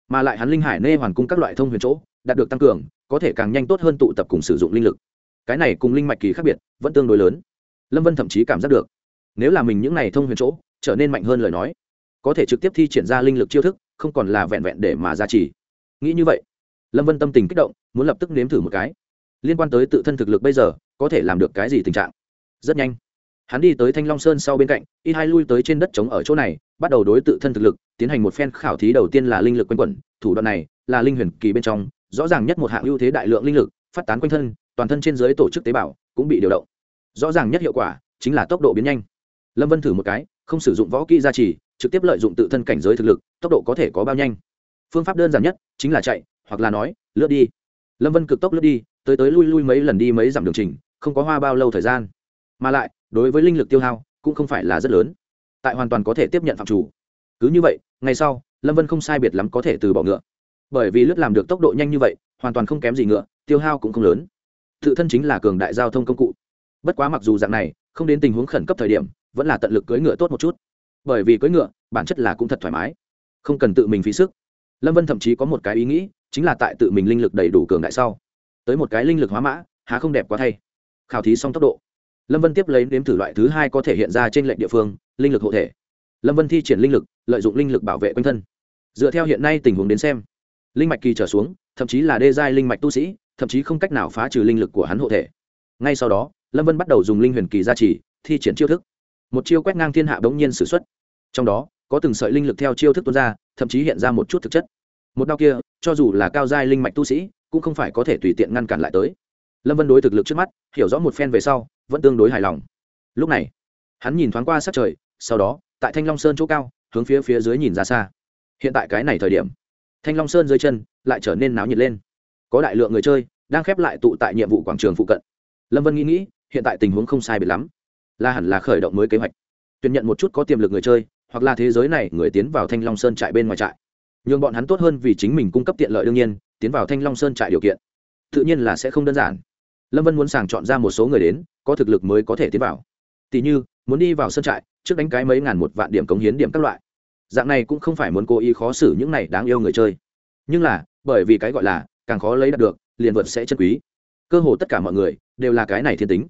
Mà lại hắn linh hải nê hoàn cung các loại thông huyền chỗ, đạt được tăng cường, có thể càng nhanh tốt hơn tụ tập cùng sử dụng linh lực. Cái này cùng linh mạch kỳ khác biệt, vẫn tương đối lớn. Lâm vân thậm chí cảm giác được, nếu là mình những n à y thông huyền chỗ, trở nên mạnh hơn lời nói, có thể trực tiếp thi triển ra linh lực chiêu thức, không còn là vẹn vẹn để mà ra trì. Nghĩ như vậy, lâm vân tâm tình kích động, muốn lập tức nếm thử một cái. Liên quan tới tự thân thực lực bây giờ có thể làm được cái gì tình trạng? Rất nhanh. Hắn đi tới thanh long sơn sau bên cạnh, y hai lui tới trên đất trống ở chỗ này, bắt đầu đối tự thân thực lực, tiến hành một phen khảo thí đầu tiên là linh lực quanh quẩn, thủ đoạn này là linh huyền kỳ bên trong, rõ ràng nhất một hạng ưu thế đại lượng linh lực, phát tán quanh thân, toàn thân trên dưới tổ chức tế bào cũng bị điều động. Rõ ràng nhất hiệu quả chính là tốc độ biến nhanh. Lâm vân thử một cái, không sử dụng võ kỹ gia trì, trực tiếp lợi dụng tự thân cảnh giới thực lực, tốc độ có thể có bao nhanh. Phương pháp đơn giản nhất chính là chạy, hoặc là nói, lướt đi. Lâm vân cực tốc lướt đi, tới tới lui lui mấy lần đi mấy dặm đường trình không có hoa bao lâu thời gian. Mà lại, đối với linh lực tiêu hao, cũng không phải là rất lớn. Tại hoàn toàn có thể tiếp nhận phạm chủ. Cứ như vậy, ngày sau, lâm vân không sai biệt lắm có thể từ bỏ ngựa. Bởi vì lướt làm được tốc độ nhanh như vậy, hoàn toàn không kém gì ngựa, tiêu hao cũng không lớn. Tự thân chính là cường đại giao thông công cụ. Bất quá mặc dù dạng này, không đến tình huống khẩn cấp thời điểm, vẫn là tận lực cưỡi ngựa tốt một chút. Bởi vì cưỡi ngựa, bản chất là cũng thật thoải mái. Không cần tự mình phí sức. Lâm vân thậm chí có một cái ý nghĩ, chính là tại tự mình linh lực đầy đủ cường đại sau. Tới một cái linh lực hóa mã, há không đẹp quá thay khảo thí xong tốc độ. Lâm vân tiếp lấy nếm thử loại thứ hai có thể hiện ra trên lệnh địa phương, linh lực hộ thể. Lâm vân thi triển linh lực, lợi dụng linh lực bảo vệ quanh thân. Dựa theo hiện nay tình huống đến xem, linh mạch kỳ trở xuống, thậm chí là đê giai linh mạch tu sĩ, thậm chí không cách nào phá trừ linh lực của hắn hộ thể. Ngay sau đó, lâm vân bắt đầu dùng linh huyền kỳ gia trì, thi triển chiêu thức. Một chiêu quét ngang thiên hạ bỗng nhiên s ử x u ấ t trong đó, có từng sợi linh lực theo chiêu thức tuôn ra, thậm chí hiện ra một chút thực chất. Một đao kia, cho dù là cao giai linh mạch tu sĩ, cũng không phải có thể tùy tiện ngăn cản lại tới lâm vân đối thực lực trước mắt, hiểu rõ một phen về sau, vẫn tương đối hài lòng. Lúc này, hắn nhìn thoáng qua sát trời, sau đó, tại thanh long sơn chỗ cao, hướng phía phía dưới nhìn ra xa. Hiện tại cái này thời điểm, thanh long sơn dưới chân lại trở nên náo nhiệt lên. Có đại lượng người chơi đang khép lại tụ tại nhiệm vụ quảng trường phụ cận. Lâm vân nghĩ nghĩ, hiện tại tình huống không sai biệt lắm. Là hẳn là khởi động mới kế hoạch. Tuyển nhận một chút có tiềm lực người chơi, hoặc là thế giới này người tiến vào thanh long sơn trại bên ngoài trại. Nhường bọn hắn tốt hơn vì chính mình cung cấp tiện lợi đương nhiên, tiến vào thanh long sơn trại điều kiện. Tự nhiên là sẽ không đơn giản lâm vân muốn sàng chọn ra một số người đến, có thực lực mới có thể tiến vào. Tỷ như, muốn đi vào sơn trại, trước đánh cái mấy ngàn một vạn điểm cống hiến điểm các loại. Dạng này cũng không phải muốn cố ý khó xử những này đáng yêu người chơi. Nhưng là, bởi vì cái gọi là, càng khó lấy đạt được, liền vượt sẽ chân quý. Cơ hồ tất cả mọi người, đều là cái này thiên tính.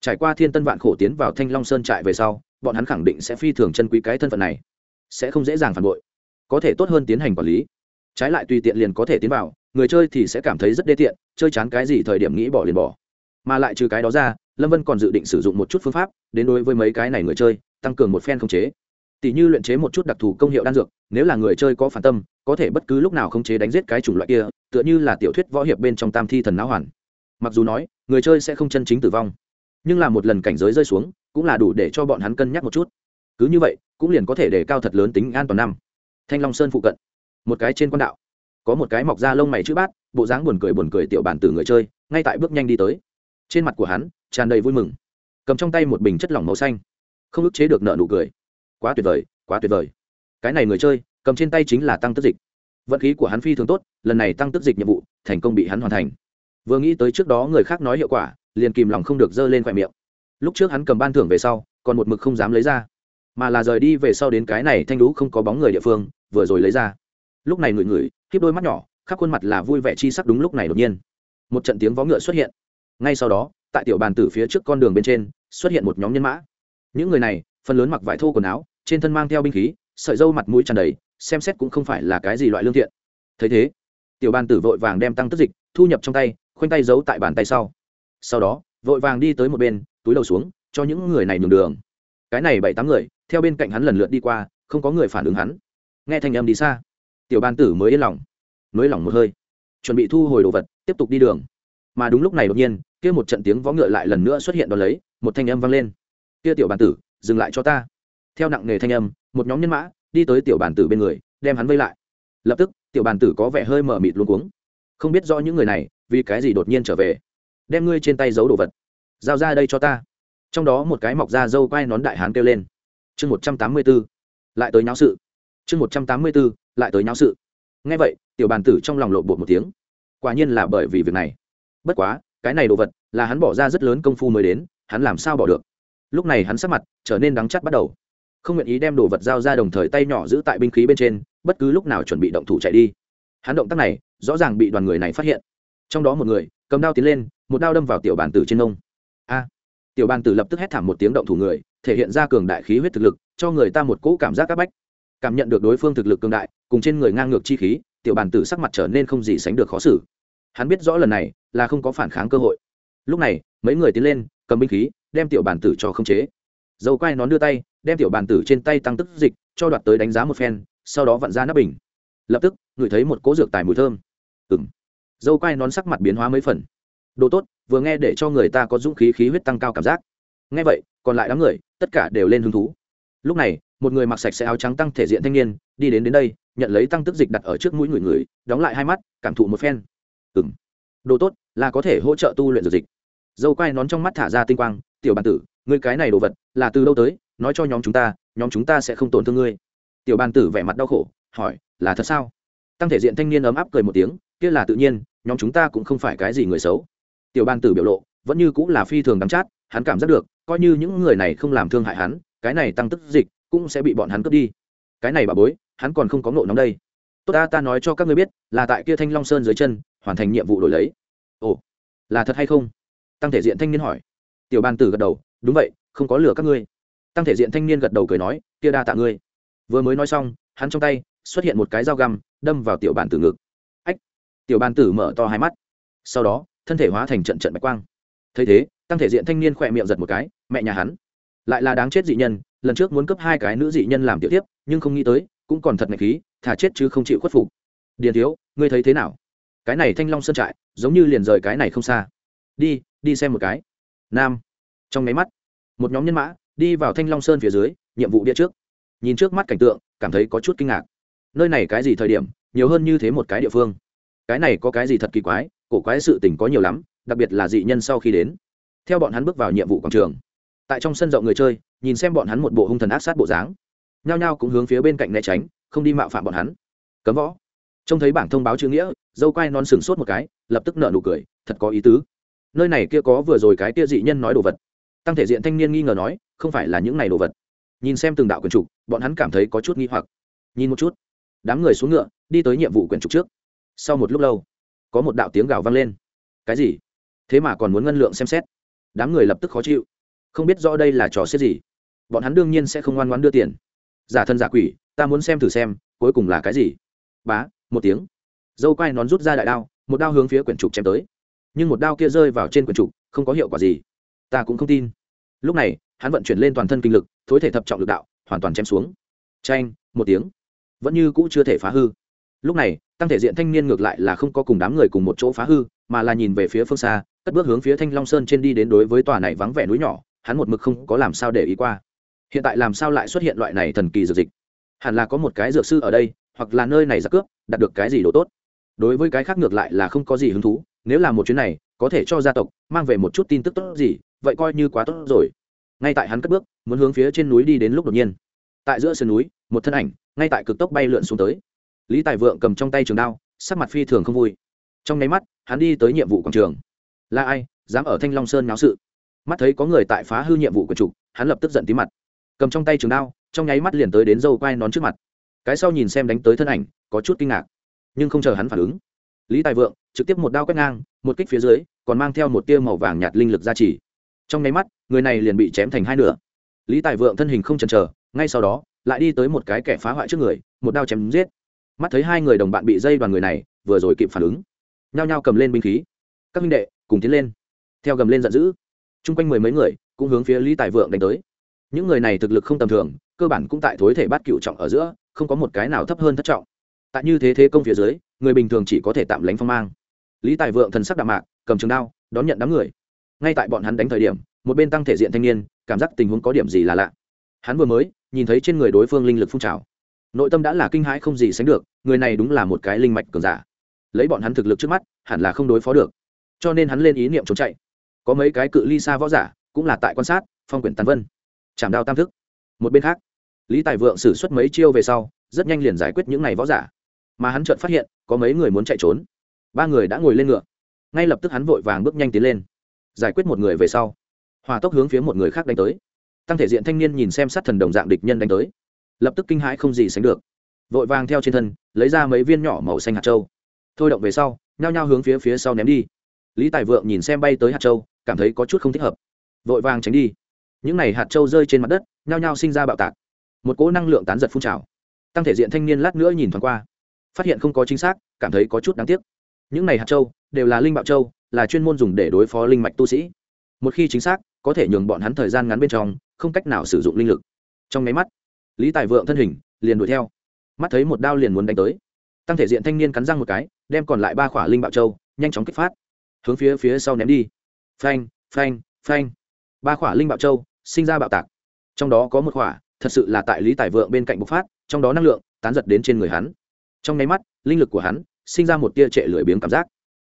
Trải qua thiên tân vạn khổ tiến vào thanh long sơn trại về sau, bọn hắn khẳng định sẽ phi thường chân quý cái thân phận này. Sẽ không dễ dàng phản bội. Có thể tốt hơn tiến hành quản lý. Trái lại tùy tiện liền có thể tiến vào, người chơi thì sẽ cảm thấy rất đê tiện, chơi chán cái gì thời điểm nghĩ bỏ liền bỏ mà lại trừ cái đó ra, lâm vân còn dự định sử dụng một chút phương pháp, đến đối với mấy cái này người chơi, tăng cường một phen khống chế. Tỷ như luyện chế một chút đặc thù công hiệu đan dược, nếu là người chơi có phản tâm, có thể bất cứ lúc nào khống chế đánh giết cái chủng loại kia, tựa như là tiểu thuyết võ hiệp bên trong tam thi thần não hoàn. Mặc dù nói, người chơi sẽ không chân chính tử vong, nhưng là một lần cảnh giới rơi xuống, cũng là đủ để cho bọn hắn cân nhắc một chút. Cứ như vậy, cũng liền có thể để cao thật lớn tính an toàn năm. Thanh long sơn phụ cận, một cái trên quan đạo, có một cái mọc da lông mày chữ bát, bộ dáng buồn cười buồn cười tiểu bản từ người chơi, ngay tại bước nhanh đi tới trên mặt của hắn, tràn đầy vui mừng. Cầm trong tay một bình chất lỏng màu xanh. Không ức chế được nợ nụ cười. Quá tuyệt vời, quá tuyệt vời. Cái này người chơi, cầm trên tay chính là tăng tức dịch. Vận khí của hắn phi thường tốt, lần này tăng tức dịch nhiệm vụ, thành công bị hắn hoàn thành. Vừa nghĩ tới trước đó người khác nói hiệu quả, liền kìm lòng không được dơ lên khoe miệng. Lúc trước hắn cầm ban thưởng về sau, còn một mực không dám lấy ra. Mà là rời đi về sau đến cái này thanh lũ không có bóng người địa phương, vừa rồi lấy ra. Lúc này ngửi ngửi, khiếp đôi mắt nhỏ, khắp khuôn mặt là vui vẻ chi sắc đúng lúc này đột nhiên. Một trận tiếng vó ngựa xuất hiện ngay sau đó, tại tiểu bàn tử phía trước con đường bên trên, xuất hiện một nhóm nhân mã. Những người này, phần lớn mặc vải thô quần áo, trên thân mang theo binh khí, sợi dâu mặt mũi tràn đầy, xem xét cũng không phải là cái gì loại lương thiện. Thấy thế, tiểu bàn tử vội vàng đem tăng tức dịch, thu nhập trong tay, khoanh tay giấu tại bàn tay sau. Sau đó, vội vàng đi tới một bên, túi đầu xuống, cho những người này nhường đường. Cái này bảy tám người, theo bên cạnh hắn lần lượt đi qua, không có người phản ứng hắn. Nghe thanh âm đi xa, tiểu bàn tử mới yên lòng, nới lỏng một hơi, chuẩn bị thu hồi đồ vật, tiếp tục đi đường mà đúng lúc này đột nhiên, kia một trận tiếng vó ngựa lại lần nữa xuất hiện đón lấy, một thanh âm vang lên. Kia tiểu bản tử, dừng lại cho ta. Theo nặng nghề thanh âm, một nhóm nhân mã đi tới tiểu bản tử bên người, đem hắn vây lại. Lập tức, tiểu bản tử có vẻ hơi mở mịt luôn cuống. Không biết rõ những người này, vì cái gì đột nhiên trở về? Đem ngươi trên tay giấu đồ vật, giao ra đây cho ta. Trong đó một cái mọc ra dâu quai nón đại hán kêu lên. Chương một trăm tám mươi b ố lại tới nháo sự. Chương một trăm tám mươi b ố lại tới nháo sự. Ngay vậy, tiểu bàn tử trong lòng lộ bột một tiếng. Quả nhiên là bởi vì việc này bất quá, cái này đồ vật là hắn bỏ ra rất lớn công phu mới đến, hắn làm sao bỏ được? Lúc này hắn sắc mặt trở nên đắng chắt bắt đầu. Không nguyện ý đem đồ vật giao ra đồng thời tay nhỏ giữ tại binh khí bên trên, bất cứ lúc nào chuẩn bị động thủ chạy đi. Hắn động tác này rõ ràng bị đoàn người này phát hiện. Trong đó một người cầm đao tiến lên, một đao đâm vào tiểu bàn tử trên nông a! Tiểu bàn tử lập tức hét thảm một tiếng động thủ người, thể hiện ra cường đại khí huyết thực lực, cho người ta một cỗ cảm giác áp bách. Cảm nhận được đối phương thực lực cường đại, cùng trên người ngang ngược chi khí, tiểu bàn tử sắc mặt trở nên không gì sánh được khó xử hắn biết rõ lần này là không có phản kháng cơ hội. Lúc này, mấy người tiến lên, cầm binh khí, đem tiểu bản tử cho khống chế. Dầu quai nón đưa tay, đem tiểu bản tử trên tay tăng tức dịch, cho đoạt tới đánh giá một phen, sau đó vặn ra nắp bình. Lập tức, ngửi thấy một cỗ dược tài mùi thơm. Ừ m dâu quai nón sắc mặt biến hóa mấy phần. Đồ tốt, vừa nghe để cho người ta có dũng khí khí huyết tăng cao cảm giác. Nghe vậy, còn lại đám người, tất cả đều lên hứng thú. Lúc này, một người mặc sạch sẽ áo trắng tăng thể diện thanh niên, đi đến đến đây, nhận lấy tăng tức dịch đặt ở trước mũi người người, đóng lại hai mắt, cảm thụ một phen ừng đồ tốt, là có thể hỗ trợ tu luyện dược dịch. Dâu quai nón trong mắt thả ra tinh quang, tiểu bàn tử, ngươi cái này đồ vật, là từ đâu tới? Nói cho nhóm chúng ta, nhóm chúng ta sẽ không tổn thương ngươi. Tiểu bàn tử vẻ mặt đau khổ, hỏi, là thật sao? Tăng thể diện thanh niên ấm áp cười một tiếng, kia là tự nhiên, nhóm chúng ta cũng không phải cái gì người xấu. Tiểu bàn tử biểu lộ, vẫn như cũng là phi thường đắm chát, hắn cảm giác được, coi như những người này không làm thương hại hắn, cái này tăng tức dịch cũng sẽ bị bọn hắn cướp đi. Cái này bà bối, hắn còn không có ngộ nóng đây tốt ta ta nói cho các ngươi biết, là tại kia thanh long sơn dưới chân, hoàn thành nhiệm vụ đổi lấy. Ồ, là thật hay không? Tăng thể diện thanh niên hỏi. Tiểu bàn tử gật đầu, đúng vậy, không có lừa các ngươi. Tăng thể diện thanh niên gật đầu cười nói, kia đa tạ ngươi. Vừa mới nói xong, hắn trong tay xuất hiện một cái dao găm, đâm vào tiểu bàn tử ngực. Ách, tiểu bàn tử mở to hai mắt. Sau đó, thân thể hóa thành trận trận bạch quang. Thấy thế, tăng thể diện thanh niên khỏe miệng giật một cái, mẹ nhà hắn. Lại là đáng chết dị nhân, lần trước muốn cấp hai cái nữ dị nhân làm tiểu tiếp, nhưng không nghĩ tới, cũng còn thật ngạch khí thả chết chứ không chịu khuất phục. Điền thiếu, ngươi thấy thế nào? Cái này thanh long sơn trại, giống như liền rời cái này không xa. Đi đi xem một cái. Nam. Trong máy mắt, một nhóm nhân mã đi vào thanh long sơn phía dưới, nhiệm vụ địa trước. Nhìn trước mắt cảnh tượng, cảm thấy có chút kinh ngạc. Nơi này cái gì thời điểm, nhiều hơn như thế một cái địa phương. Cái này có cái gì thật kỳ quái, cổ quái sự tình có nhiều lắm, đặc biệt là dị nhân sau khi đến. Theo bọn hắn bước vào nhiệm vụ quảng trường. Tại trong sân rộng người chơi, nhìn xem bọn hắn một bộ hung thần ác sát bộ dáng. Nhao nhao cũng hướng phía bên cạnh né tránh không đi mạo phạm bọn hắn. Cấm võ. Trông thấy bảng thông báo chữ nghĩa, dâu quai non sừng sốt một cái, lập tức nợ nụ cười, thật có ý tứ. Nơi này kia có vừa rồi cái kia dị nhân nói đồ vật. Tăng thể diện thanh niên nghi ngờ nói, không phải là những này đồ vật. Nhìn xem từng đạo quyền trục, bọn hắn cảm thấy có chút nghi hoặc. Nhìn một chút. Đám người xuống ngựa, đi tới nhiệm vụ quyền trục trước. Sau một lúc lâu, có một đạo tiếng gào vang lên. Cái gì? Thế mà còn muốn ngân lượng xem xét. Đám người lập tức khó chịu. Không biết rõ đây là trò xếp gì. Bọn hắn đương nhiên sẽ không ngoan ngoan đưa tiền giả thân giả quỷ, ta muốn xem thử xem, cuối cùng là cái gì. Bá, một tiếng. Dâu quai nón rút ra đại đao, một đao hướng phía quyển trục chém tới. Nhưng một đao kia rơi vào trên quyển trục, không có hiệu quả gì. Ta cũng không tin. Lúc này, hắn vận chuyển lên toàn thân kinh lực, thối thể thập trọng lực đạo, hoàn toàn chém xuống. Tranh một tiếng. Vẫn như cũ chưa thể phá hư. Lúc này, tăng thể diện thanh niên ngược lại là không có cùng đám người cùng một chỗ phá hư, mà là nhìn về phía phương xa, cất bước hướng phía thanh long sơn trên đi đến đối với tòa này vắng vẻ núi nhỏ, hắn một mực không có làm sao để ý qua hiện tại làm sao lại xuất hiện loại này thần kỳ dược dịch? Hẳn là có một cái dược sư ở đây, hoặc là nơi này ra cướp, đạt được cái gì đồ tốt. Đối với cái khác ngược lại là không có gì hứng thú, nếu là một chuyến này, có thể cho gia tộc mang về một chút tin tức tốt gì, vậy coi như quá tốt rồi. Ngay tại hắn cất bước, muốn hướng phía trên núi đi đến lúc đột nhiên. Tại giữa sườn núi, một thân ảnh, ngay tại cực tốc bay lượn xuống tới. Lý tài vượng cầm trong tay trường đao, sắc mặt phi thường không vui. Trong nháy mắt, hắn đi tới nhiệm vụ quảng trường. Là ai, dám ở thanh long sơn náo sự? Mắt thấy có người tại phá hư nhiệm vụ của trục hắn lập tức giận tí mặt cầm trong tay trường đao, trong nháy mắt liền tới đến dâu quai nón trước mặt. Cái sau nhìn xem đánh tới thân ảnh, có chút kinh ngạc, nhưng không chờ hắn phản ứng. Lý tài vượng trực tiếp một đao quét ngang, một kích phía dưới, còn mang theo một tia màu vàng nhạt linh lực ra chỉ trong nháy mắt, người này liền bị chém thành hai nửa. Lý tài vượng thân hình không chần chờ, ngay sau đó, lại đi tới một cái kẻ phá hoại trước người, một đao chém giết. Mắt thấy hai người đồng bạn bị dây đoàn người này vừa rồi kịp phản ứng, nhao nhao cầm lên binh khí. Các minh đệ, cùng tiến lên. Theo gầm lên giận dữ, chung quanh mười mấy người cũng hướng phía lý tài vượng đánh tới những người này thực lực không tầm thường, cơ bản cũng tại thối thể bát cựu trọng ở giữa, không có một cái nào thấp hơn thất trọng. Tại như thế thế công phía dưới, người bình thường chỉ có thể tạm lánh phong mang. Lý tài vượng thần sắc đạm mạc, cầm trường đao, đón nhận đám người. Ngay tại bọn hắn đánh thời điểm, một bên tăng thể diện thanh niên, cảm giác tình huống có điểm gì là lạ. Hắn vừa mới, nhìn thấy trên người đối phương linh lực phun trào. Nội tâm đã là kinh hãi không gì sánh được, người này đúng là một cái linh mạch cường giả. Lấy bọn hắn thực lực trước mắt, hẳn là không đối phó được. Cho nên hắn lên ý niệm trốn chạy. Có mấy cái cự ly xa võ giả, cũng là tại quan sát, phong quyển tàn vân chạm đao tam thức. Một bên khác, lý tài vượng xử suất mấy chiêu về sau, rất nhanh liền giải quyết những này võ giả. Mà hắn chợt phát hiện, có mấy người muốn chạy trốn. Ba người đã ngồi lên ngựa. Ngay lập tức hắn vội vàng bước nhanh tiến lên. Giải quyết một người về sau, hòa tốc hướng phía một người khác đánh tới. Tăng thể diện thanh niên nhìn xem sát thần đồng dạng địch nhân đánh tới. Lập tức kinh hãi không gì sánh được. Vội vàng theo trên thân, lấy ra mấy viên nhỏ màu xanh hạt trâu thôi động về sau, nhao nhao hướng phía phía sau ném đi. Lý tài vượng nhìn xem bay tới hạt châu, cảm thấy có chút không thích hợp. Vội vàng tránh đi những này hạt châu rơi trên mặt đất, nhao nhao sinh ra bạo tạc. Một cỗ năng lượng tán giật phun trào. Tăng thể diện thanh niên lát nữa nhìn thoáng qua, phát hiện không có chính xác, cảm thấy có chút đáng tiếc. Những này hạt châu đều là linh bạo châu là chuyên môn dùng để đối phó linh mạch tu sĩ. Một khi chính xác, có thể nhường bọn hắn thời gian ngắn bên trong, không cách nào sử dụng linh lực. Trong máy mắt, lý tài vượng thân hình liền đuổi theo. Mắt thấy một đao liền muốn đánh tới. Tăng thể diện thanh niên cắn răng một cái, đem còn lại ba khỏa linh bạo châu nhanh chóng kích phát. Hướng phía phía sau ném đi. Phanh phanh phanh. Ba khỏa linh bạo châu sinh ra bạo tạc. Trong đó có một khỏa, thật sự là tại lý tài vượng bên cạnh bộc phát, trong đó năng lượng tán giật đến trên người hắn. Trong nháy mắt, linh lực của hắn sinh ra một tia trệ lưỡi biếng cảm giác.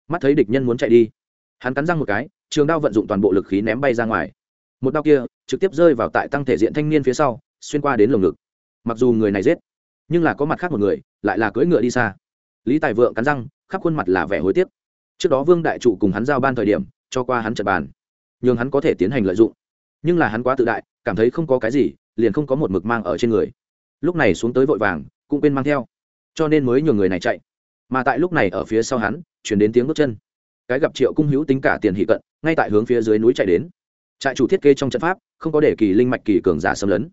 Mắt thấy địch nhân muốn chạy đi, hắn cắn răng một cái, trường đao vận dụng toàn bộ lực khí ném bay ra ngoài. Một đao kia trực tiếp rơi vào tại tăng thể diện thanh niên phía sau, xuyên qua đến lồng ngực. Mặc dù người này giết, nhưng là có mặt khác một người, lại là cưỡi ngựa đi xa. Lý tài vượng cắn răng, khắp khuôn mặt là vẻ hối tiếc. Trước đó vương đại trụ cùng hắn giao ban thời điểm, cho qua hắn trận bàn. Nhưng hắn có thể tiến hành lợi dụng nhưng là hắn quá tự đại, cảm thấy không có cái gì, liền không có một mực mang ở trên người. Lúc này xuống tới vội vàng, cũng quên mang theo. Cho nên mới nhường người này chạy. Mà tại lúc này ở phía sau hắn, chuyển đến tiếng bước chân. Cái gặp triệu cung hữu tính cả tiền hỷ cận, ngay tại hướng phía dưới núi chạy đến. Trại chủ thiết kế trong trận pháp, không có để kỳ linh mạch kỳ cường giả xâm lấn.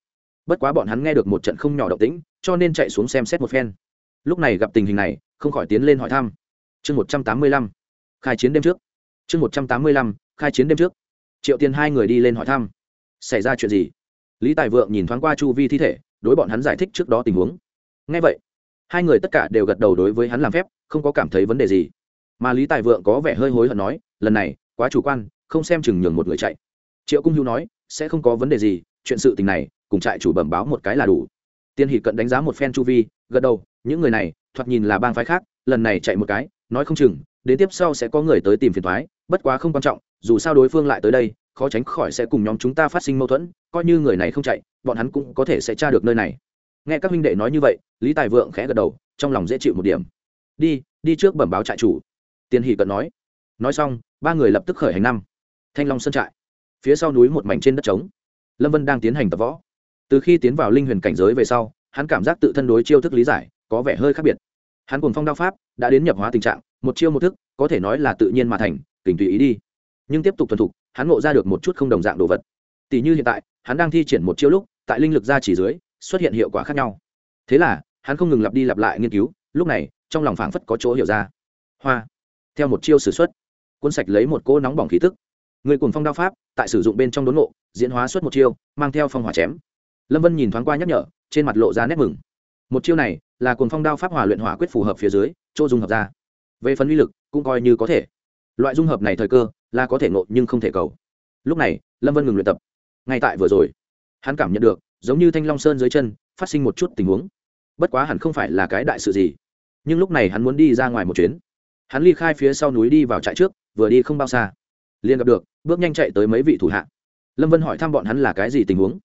Bất quá bọn hắn nghe được một trận không nhỏ động tĩnh, cho nên chạy xuống xem xét một phen. Lúc này gặp tình hình này, không khỏi tiến lên hỏi thăm. Chương một trăm tám mươi lăm. Khai chiến đêm trước. Chương một trăm tám mươi lăm, khai chiến đêm trước. Triệu tiền hai người đi lên hỏi thăm xảy ra chuyện gì? Lý tài vượng nhìn thoáng qua chu vi thi thể, đối bọn hắn giải thích trước đó tình huống. Ngay vậy, hai người tất cả đều gật đầu đối với hắn làm phép, không có cảm thấy vấn đề gì. Mà lý tài vượng có vẻ hơi hối hận nói, lần này, quá chủ quan, không xem chừng nhường một người chạy. Triệu cung hưu nói, sẽ không có vấn đề gì, chuyện sự tình này, cùng trại chủ bẩm báo một cái là đủ. Tiên hỷ cận đánh giá một phen chu vi, gật đầu, những người này, thoạt nhìn là bang phái khác, lần này chạy một cái, nói không chừng, đến tiếp sau sẽ có người tới tìm phiền thoái bất quá không quan trọng dù sao đối phương lại tới đây, khó tránh khỏi sẽ cùng nhóm chúng ta phát sinh mâu thuẫn, coi như người này không chạy, bọn hắn cũng có thể sẽ tra được nơi này. Nghe các huynh đệ nói như vậy, lý tài vượng khẽ gật đầu, trong lòng dễ chịu một điểm. Đi đi trước bẩm báo trại chủ. Tiền hỷ cận nói. Nói xong, ba người lập tức khởi hành năm. Thanh long sơn trại. Phía sau núi một mảnh trên đất trống. Lâm vân đang tiến hành tập võ. Từ khi tiến vào linh huyền cảnh giới về sau, hắn cảm giác tự thân đối chiêu thức lý giải có vẻ hơi khác biệt. Hắn cùng phong đao pháp, đã đến nhập hóa tình trạng, một chiêu một thức, có thể nói là tự nhiên mà thành tỉnh tùy ý đi nhưng tiếp tục thuần thục, hắn ngộ ra được một chút không đồng dạng đồ vật. Tỷ như hiện tại, hắn đang thi triển một chiêu lúc, tại linh lực ra chỉ dưới, xuất hiện hiệu quả khác nhau. Thế là, hắn không ngừng lặp đi lặp lại nghiên cứu, lúc này, trong lòng phảng phất có chỗ hiểu ra. Hoa. Theo một chiêu s ử x u ấ t cuốn sạch lấy một cỗ nóng bỏng khí tức. Người cùng phong đao pháp, tại sử dụng bên trong đốn nộ diễn hóa xuất một chiêu, mang theo phong hỏa chém. Lâm vân nhìn thoáng qua nhắc nhở, trên mặt lộ ra nét mừng. Một chiêu này, là cồn phong đao pháp hòa luyện hỏa quyết phù hợp phía dưới, chỗ dung hợp ra. Về phần uy lực, cũng coi như có thể. Loại dung hợp này thời cơ là có thể ngộ nhưng không thể cầu. Lúc này, lâm vân ngừng luyện tập. Ngay tại vừa rồi, hắn cảm nhận được, giống như thanh long sơn dưới chân, phát sinh một chút tình huống. Bất quá hẳn không phải là cái đại sự gì. Nhưng lúc này hắn muốn đi ra ngoài một chuyến. Hắn ly khai phía sau núi đi vào trại trước, vừa đi không bao xa. Liền gặp được, bước nhanh chạy tới mấy vị thủ hạ. Lâm vân hỏi thăm bọn hắn là cái gì tình huống.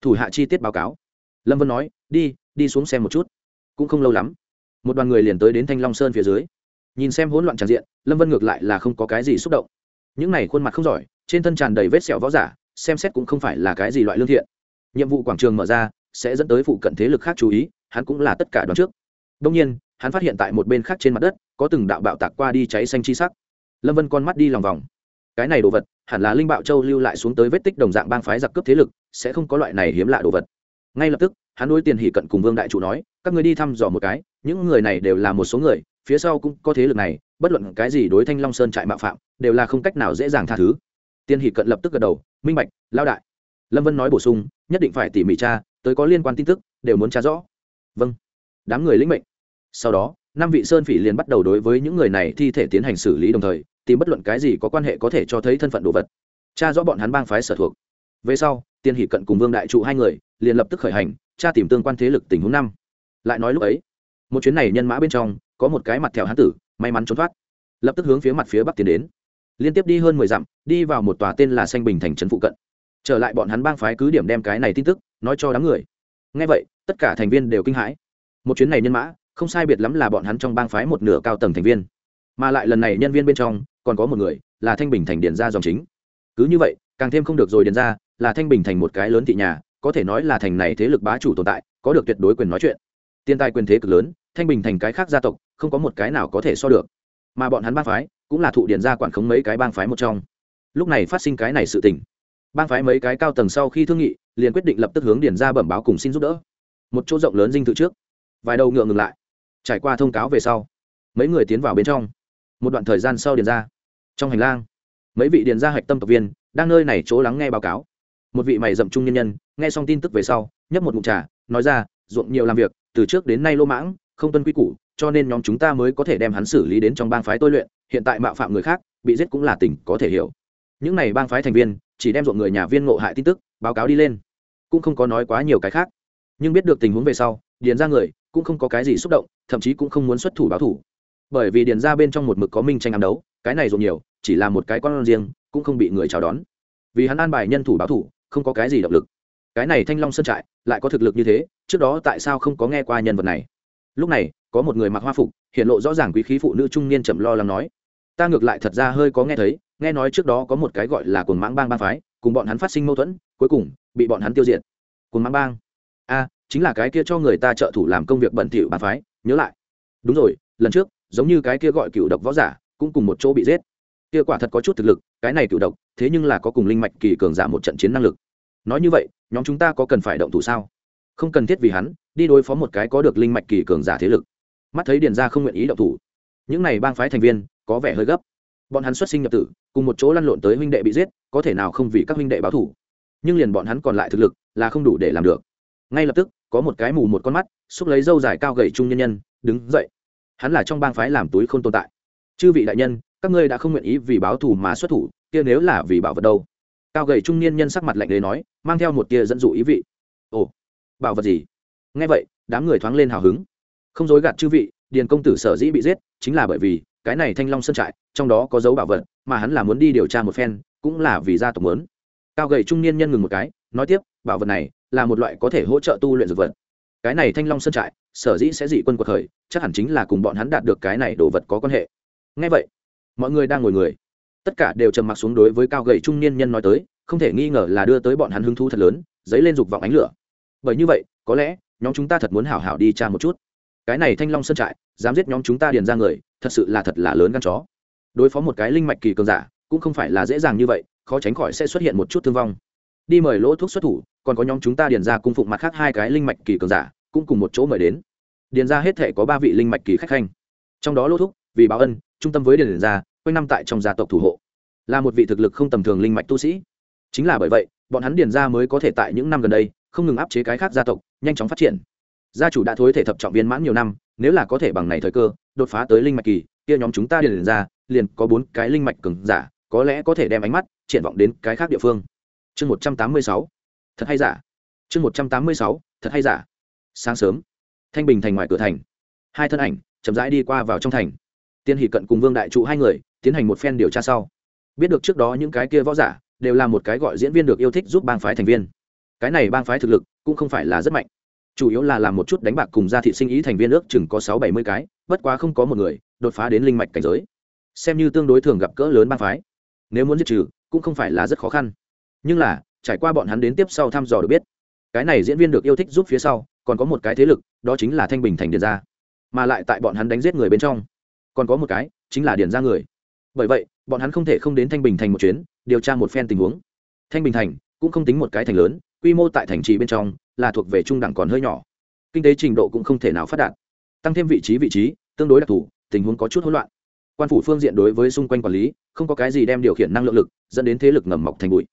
Thủ hạ chi tiết báo cáo. Lâm vân nói, đi đi xuống xem một chút. Cũng không lâu lắm, một đoàn người liền tới đến thanh long sơn phía dưới. Nhìn xem hỗn loạn tràn diện, lâm vân ngược lại là không có cái gì xúc động những này khuôn mặt không giỏi, trên thân tràn đầy vết sẹo võ giả, xem xét cũng không phải là cái gì loại lương thiện. Nhiệm vụ quảng trường mở ra, sẽ dẫn tới phụ cận thế lực khác chú ý, hắn cũng là tất cả đoán trước. Đông nhiên, hắn phát hiện tại một bên khác trên mặt đất, có từng đạo bạo tạc qua đi cháy xanh chi sắc. Lâm vân con mắt đi lòng vòng. Cái này đồ vật, hẳn là linh bạo châu lưu lại xuống tới vết tích đồng dạng bang phái giặc cướp thế lực, sẽ không có loại này hiếm lạ đồ vật. Ngay lập tức, hắn đối tiền hỷ cận cùng vương đại chủ nói, các người đi thăm dò một cái những người này đều là một số người, phía sau cũng có thế lực này, bất luận cái gì đối thanh long sơn trại mạo phạm, đều là không cách nào dễ dàng tha thứ. Tiên hỷ cận lập tức gật đầu, minh bạch lao đại. Lâm vân nói bổ sung, nhất định phải tỉ mỉ tra, tới có liên quan tin tức, đều muốn tra rõ. Vâng. Đám người lĩnh mệnh. Sau đó, năm vị sơn phỉ liền bắt đầu đối với những người này thi thể tiến hành xử lý đồng thời, tìm bất luận cái gì có quan hệ có thể cho thấy thân phận đồ vật. Cha rõ bọn hắn bang phái sở thuộc. Về sau, tiên hỷ cận cùng vương đại trụ hai người liền lập tức khởi hành, tra tìm tương quan thế lực tình huống năm. Lại nói lúc ấy một chuyến này nhân mã bên trong, có một cái mặt theo hán tử, may mắn trốn thoát. Lập tức hướng phía mặt phía bắc tiến đến. Liên tiếp đi hơn mười dặm, đi vào một tòa tên là xanh bình thành trấn phụ cận. Trở lại bọn hắn bang phái cứ điểm đem cái này tin tức, nói cho đám người. Ngay vậy, tất cả thành viên đều kinh hãi. Một chuyến này nhân mã, không sai biệt lắm là bọn hắn trong bang phái một nửa cao tầng thành viên. Mà lại lần này nhân viên bên trong, còn có một người, là thanh bình thành điền ra dòng chính. Cứ như vậy, càng thêm không được rồi điền ra là thanh bình thành một cái lớn thị nhà, có thể nói là thành này thế lực bá chủ tồn tại, có được tuyệt đối quyền nói chuyện tiền tài quyền thế cực lớn, thanh bình thành cái khác gia tộc, không có một cái nào có thể so được. Mà bọn hắn bang phái, cũng là thụ điển gia quản khống mấy cái bang phái một trong. Lúc này phát sinh cái này sự tình. Bang phái mấy cái cao tầng sau khi thương nghị, liền quyết định lập tức hướng điền ra bẩm báo cùng xin giúp đỡ. Một chỗ rộng lớn dinh thự trước. Vài đầu ngựa ngừng lại. Trải qua thông cáo về sau, mấy người tiến vào bên trong. Một đoạn thời gian sau điền ra. Trong hành lang, mấy vị điền gia hạch tâm tộc viên đang nơi này chỗ lắng nghe báo cáo. Một vị mày dậm trung nhân nhân, nghe xong tin tức về sau, nhấp một mụn trà, nói ra, ruộng nhiều làm việc từ trước đến nay lô mãng, không tuân quy củ, cho nên nhóm chúng ta mới có thể đem hắn xử lý đến trong bang phái tôi luyện, hiện tại mạo phạm người khác, bị giết cũng là tình có thể hiểu. Những này bang phái thành viên, chỉ đem ruộng người nhà viên ngộ hại tin tức, báo cáo đi lên. Cũng không có nói quá nhiều cái khác. Nhưng biết được tình huống về sau, điền ra người cũng không có cái gì xúc động, thậm chí cũng không muốn xuất thủ báo thủ. Bởi vì điền ra bên trong một mực có minh tranh ám đấu, cái này ruộng nhiều, chỉ là một cái con riêng, cũng không bị người chào đón. Vì hắn an bài nhân thủ báo thủ, không có cái gì động lực cái này thanh long sơn trại lại có thực lực như thế, trước đó tại sao không có nghe qua nhân vật này? Lúc này, có một người mặc hoa phục, hiện lộ rõ ràng quý khí phụ nữ trung niên chậm lo lắng nói, ta ngược lại thật ra hơi có nghe thấy, nghe nói trước đó có một cái gọi là cồn mãng bang bang phái, cùng bọn hắn phát sinh mâu thuẫn, cuối cùng bị bọn hắn tiêu diệt. Cồn mãng bang? A, chính là cái kia cho người ta trợ thủ làm công việc bẩn thỉu bang phái, nhớ lại. Đúng rồi, lần trước, giống như cái kia gọi cựu độc võ giả, cũng cùng một chỗ bị giết. Kia quả thật có chút thực lực, cái này cựu độc, thế nhưng là có cùng linh mạch kỳ cường giả một trận chiến năng lực. Nói như vậy nhóm chúng ta có cần phải động thủ sao? Không cần thiết vì hắn, đi đối phó một cái có được linh mạch kỳ cường giả thế lực. Mắt thấy điền ra không nguyện ý động thủ. Những này bang phái thành viên, có vẻ hơi gấp. Bọn hắn xuất sinh nhập tử, cùng một chỗ lăn lộn tới huynh đệ bị giết, có thể nào không vì các huynh đệ báo thủ nhưng liền bọn hắn còn lại thực lực, là không đủ để làm được. Ngay lập tức, có một cái mù một con mắt, xúc lấy dâu dài cao gầy trung nhân nhân, đứng dậy. Hắn là trong bang phái làm túi không tồn tại. Chư vị đại nhân, các ngươi đã không nguyện ý vì báo thù mà xuất thủ, kia nếu là vì bảo vật đâu? Cao gầy trung niên nhân sắc mặt lạnh đấy nói, mang theo một tia dẫn dụ ý vị. Ồ, bảo vật gì? Nghe vậy, đám người thoáng lên hào hứng. Không dối gạt chư vị, điền công tử sở dĩ bị giết, chính là bởi vì, cái này thanh long sơn trại, trong đó có dấu bảo vật, mà hắn là muốn đi điều tra một phen, cũng là vì gia tộc lớn. cao gầy trung niên nhân ngừng một cái, nói tiếp, bảo vật này, là một loại có thể hỗ trợ tu luyện dược vật. Cái này thanh long sơn trại, sở dĩ sẽ dị quân quật khởi chắc hẳn chính là cùng bọn hắn đạt được cái này đồ vật có quan hệ. Ngay vậy, mọi người đang ngồi người tất cả đều trầm mặc xuống đối với cao gầy trung niên nhân nói tới, không thể nghi ngờ là đưa tới bọn hắn hứng thú thật lớn, dấy lên dục vọng ánh lửa. Bởi như vậy, có lẽ, nhóm chúng ta thật muốn hảo hảo đi tra một chút. Cái này thanh long sơn trại, dám giết nhóm chúng ta điền ra người, thật sự là thật là lớn gan chó. Đối phó một cái linh mạch kỳ cường giả, cũng không phải là dễ dàng như vậy, khó tránh khỏi sẽ xuất hiện một chút thương vong. Đi mời lỗ thuốc xuất thủ, còn có nhóm chúng ta điền ra cung phụng mặt khác hai cái linh mạch kỳ cường giả, cũng cùng một chỗ mời đến. Điền ra hết thể có ba vị linh mạch kỳ khách khanh. Trong đó lỗ thuốc, vì báo ân, trung tâm với điền ra quanh năm tại trong gia tộc thủ hộ. Là một vị thực lực không tầm thường linh mạch tu sĩ. Chính là bởi vậy, bọn hắn điền ra mới có thể tại những năm gần đây, không ngừng áp chế cái khác gia tộc, nhanh chóng phát triển. Gia chủ đã thối thể thập trọng viên mãn nhiều năm, nếu là có thể bằng này thời cơ, đột phá tới linh mạch kỳ, kia nhóm chúng ta điền ra, liền có bốn cái linh mạch cứng giả, có lẽ có thể đem ánh mắt triển vọng đến cái khác địa phương. Chương một trăm tám mươi sáu. Thật hay giả? Chương một trăm tám mươi sáu. Thật hay giả? Sáng sớm. Thanh bình thành ngoài cửa thành. Hai thân ảnh chậm rãi đi qua vào trong thành. Tiên hỷ cận cùng vương đại trụ hai người tiến hành một phen điều tra sau. Biết được trước đó những cái kia võ giả đều là một cái gọi diễn viên được yêu thích giúp bang phái thành viên. Cái này bang phái thực lực cũng không phải là rất mạnh. Chủ yếu là làm một chút đánh bạc cùng gia thị sinh ý thành viên ước chừng có sáu bảy mươi cái, bất quá không có một người đột phá đến linh mạch cảnh giới. Xem như tương đối thường gặp cỡ lớn bang phái, nếu muốn diệt trừ cũng không phải là rất khó khăn. Nhưng là, trải qua bọn hắn đến tiếp sau thăm dò được biết, cái này diễn viên được yêu thích giúp phía sau, còn có một cái thế lực, đó chính là thanh bình thành điền gia. Mà lại tại bọn hắn đánh giết người bên trong, còn có một cái chính là điền gia người bởi vậy, bọn hắn không thể không đến thanh bình thành một chuyến, điều tra một phen tình huống. Thanh bình thành cũng không tính một cái thành lớn, quy mô tại thành trì bên trong là thuộc về trung đẳng còn hơi nhỏ. Kinh tế trình độ cũng không thể nào phát đạt. Tăng thêm vị trí vị trí, tương đối đặc thù, tình huống có chút hỗn loạn. Quan phủ phương diện đối với xung quanh quản lý, không có cái gì đem điều khiển năng lượng lực, dẫn đến thế lực ngầm mọc thành bụi.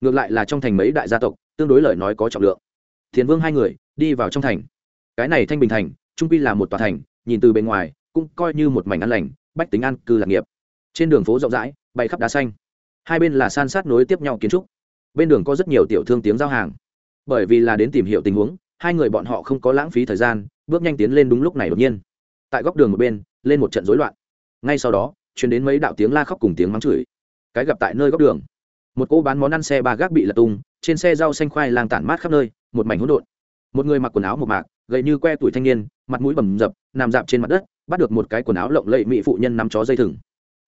Ngược lại là trong thành mấy đại gia tộc, tương đối lời nói có trọng lượng. Thiền vương hai người đi vào trong thành. Cái này thanh bình thành, trung pi là một tòa thành, nhìn từ bên ngoài, cũng coi như một mảnh ăn lành, bách tính ăn cư lạc nghiệp trên đường phố rộng rãi, bay khắp đá xanh. Hai bên là san sát nối tiếp nhau kiến trúc. Bên đường có rất nhiều tiểu thương tiếng giao hàng. Bởi vì là đến tìm hiểu tình huống, hai người bọn họ không có lãng phí thời gian, bước nhanh tiến lên đúng lúc này đột nhiên. Tại góc đường một bên, lên một trận rối loạn. Ngay sau đó chuyển đến mấy đạo tiếng la khóc cùng tiếng mắng chửi. Cái gặp tại nơi góc đường, một cô bán món ăn xe ba gác bị lật tung, trên xe rau xanh khoai lang tản mát khắp nơi, một mảnh hỗn độn. Một người mặc quần áo một mạc gậy như que tuổi thanh niên, mặt mũi bầm dập, nằm dạp trên mặt đất, bắt được một cái quần áo lộng lẫy mỹ phụ nhân nắm chó dây thừng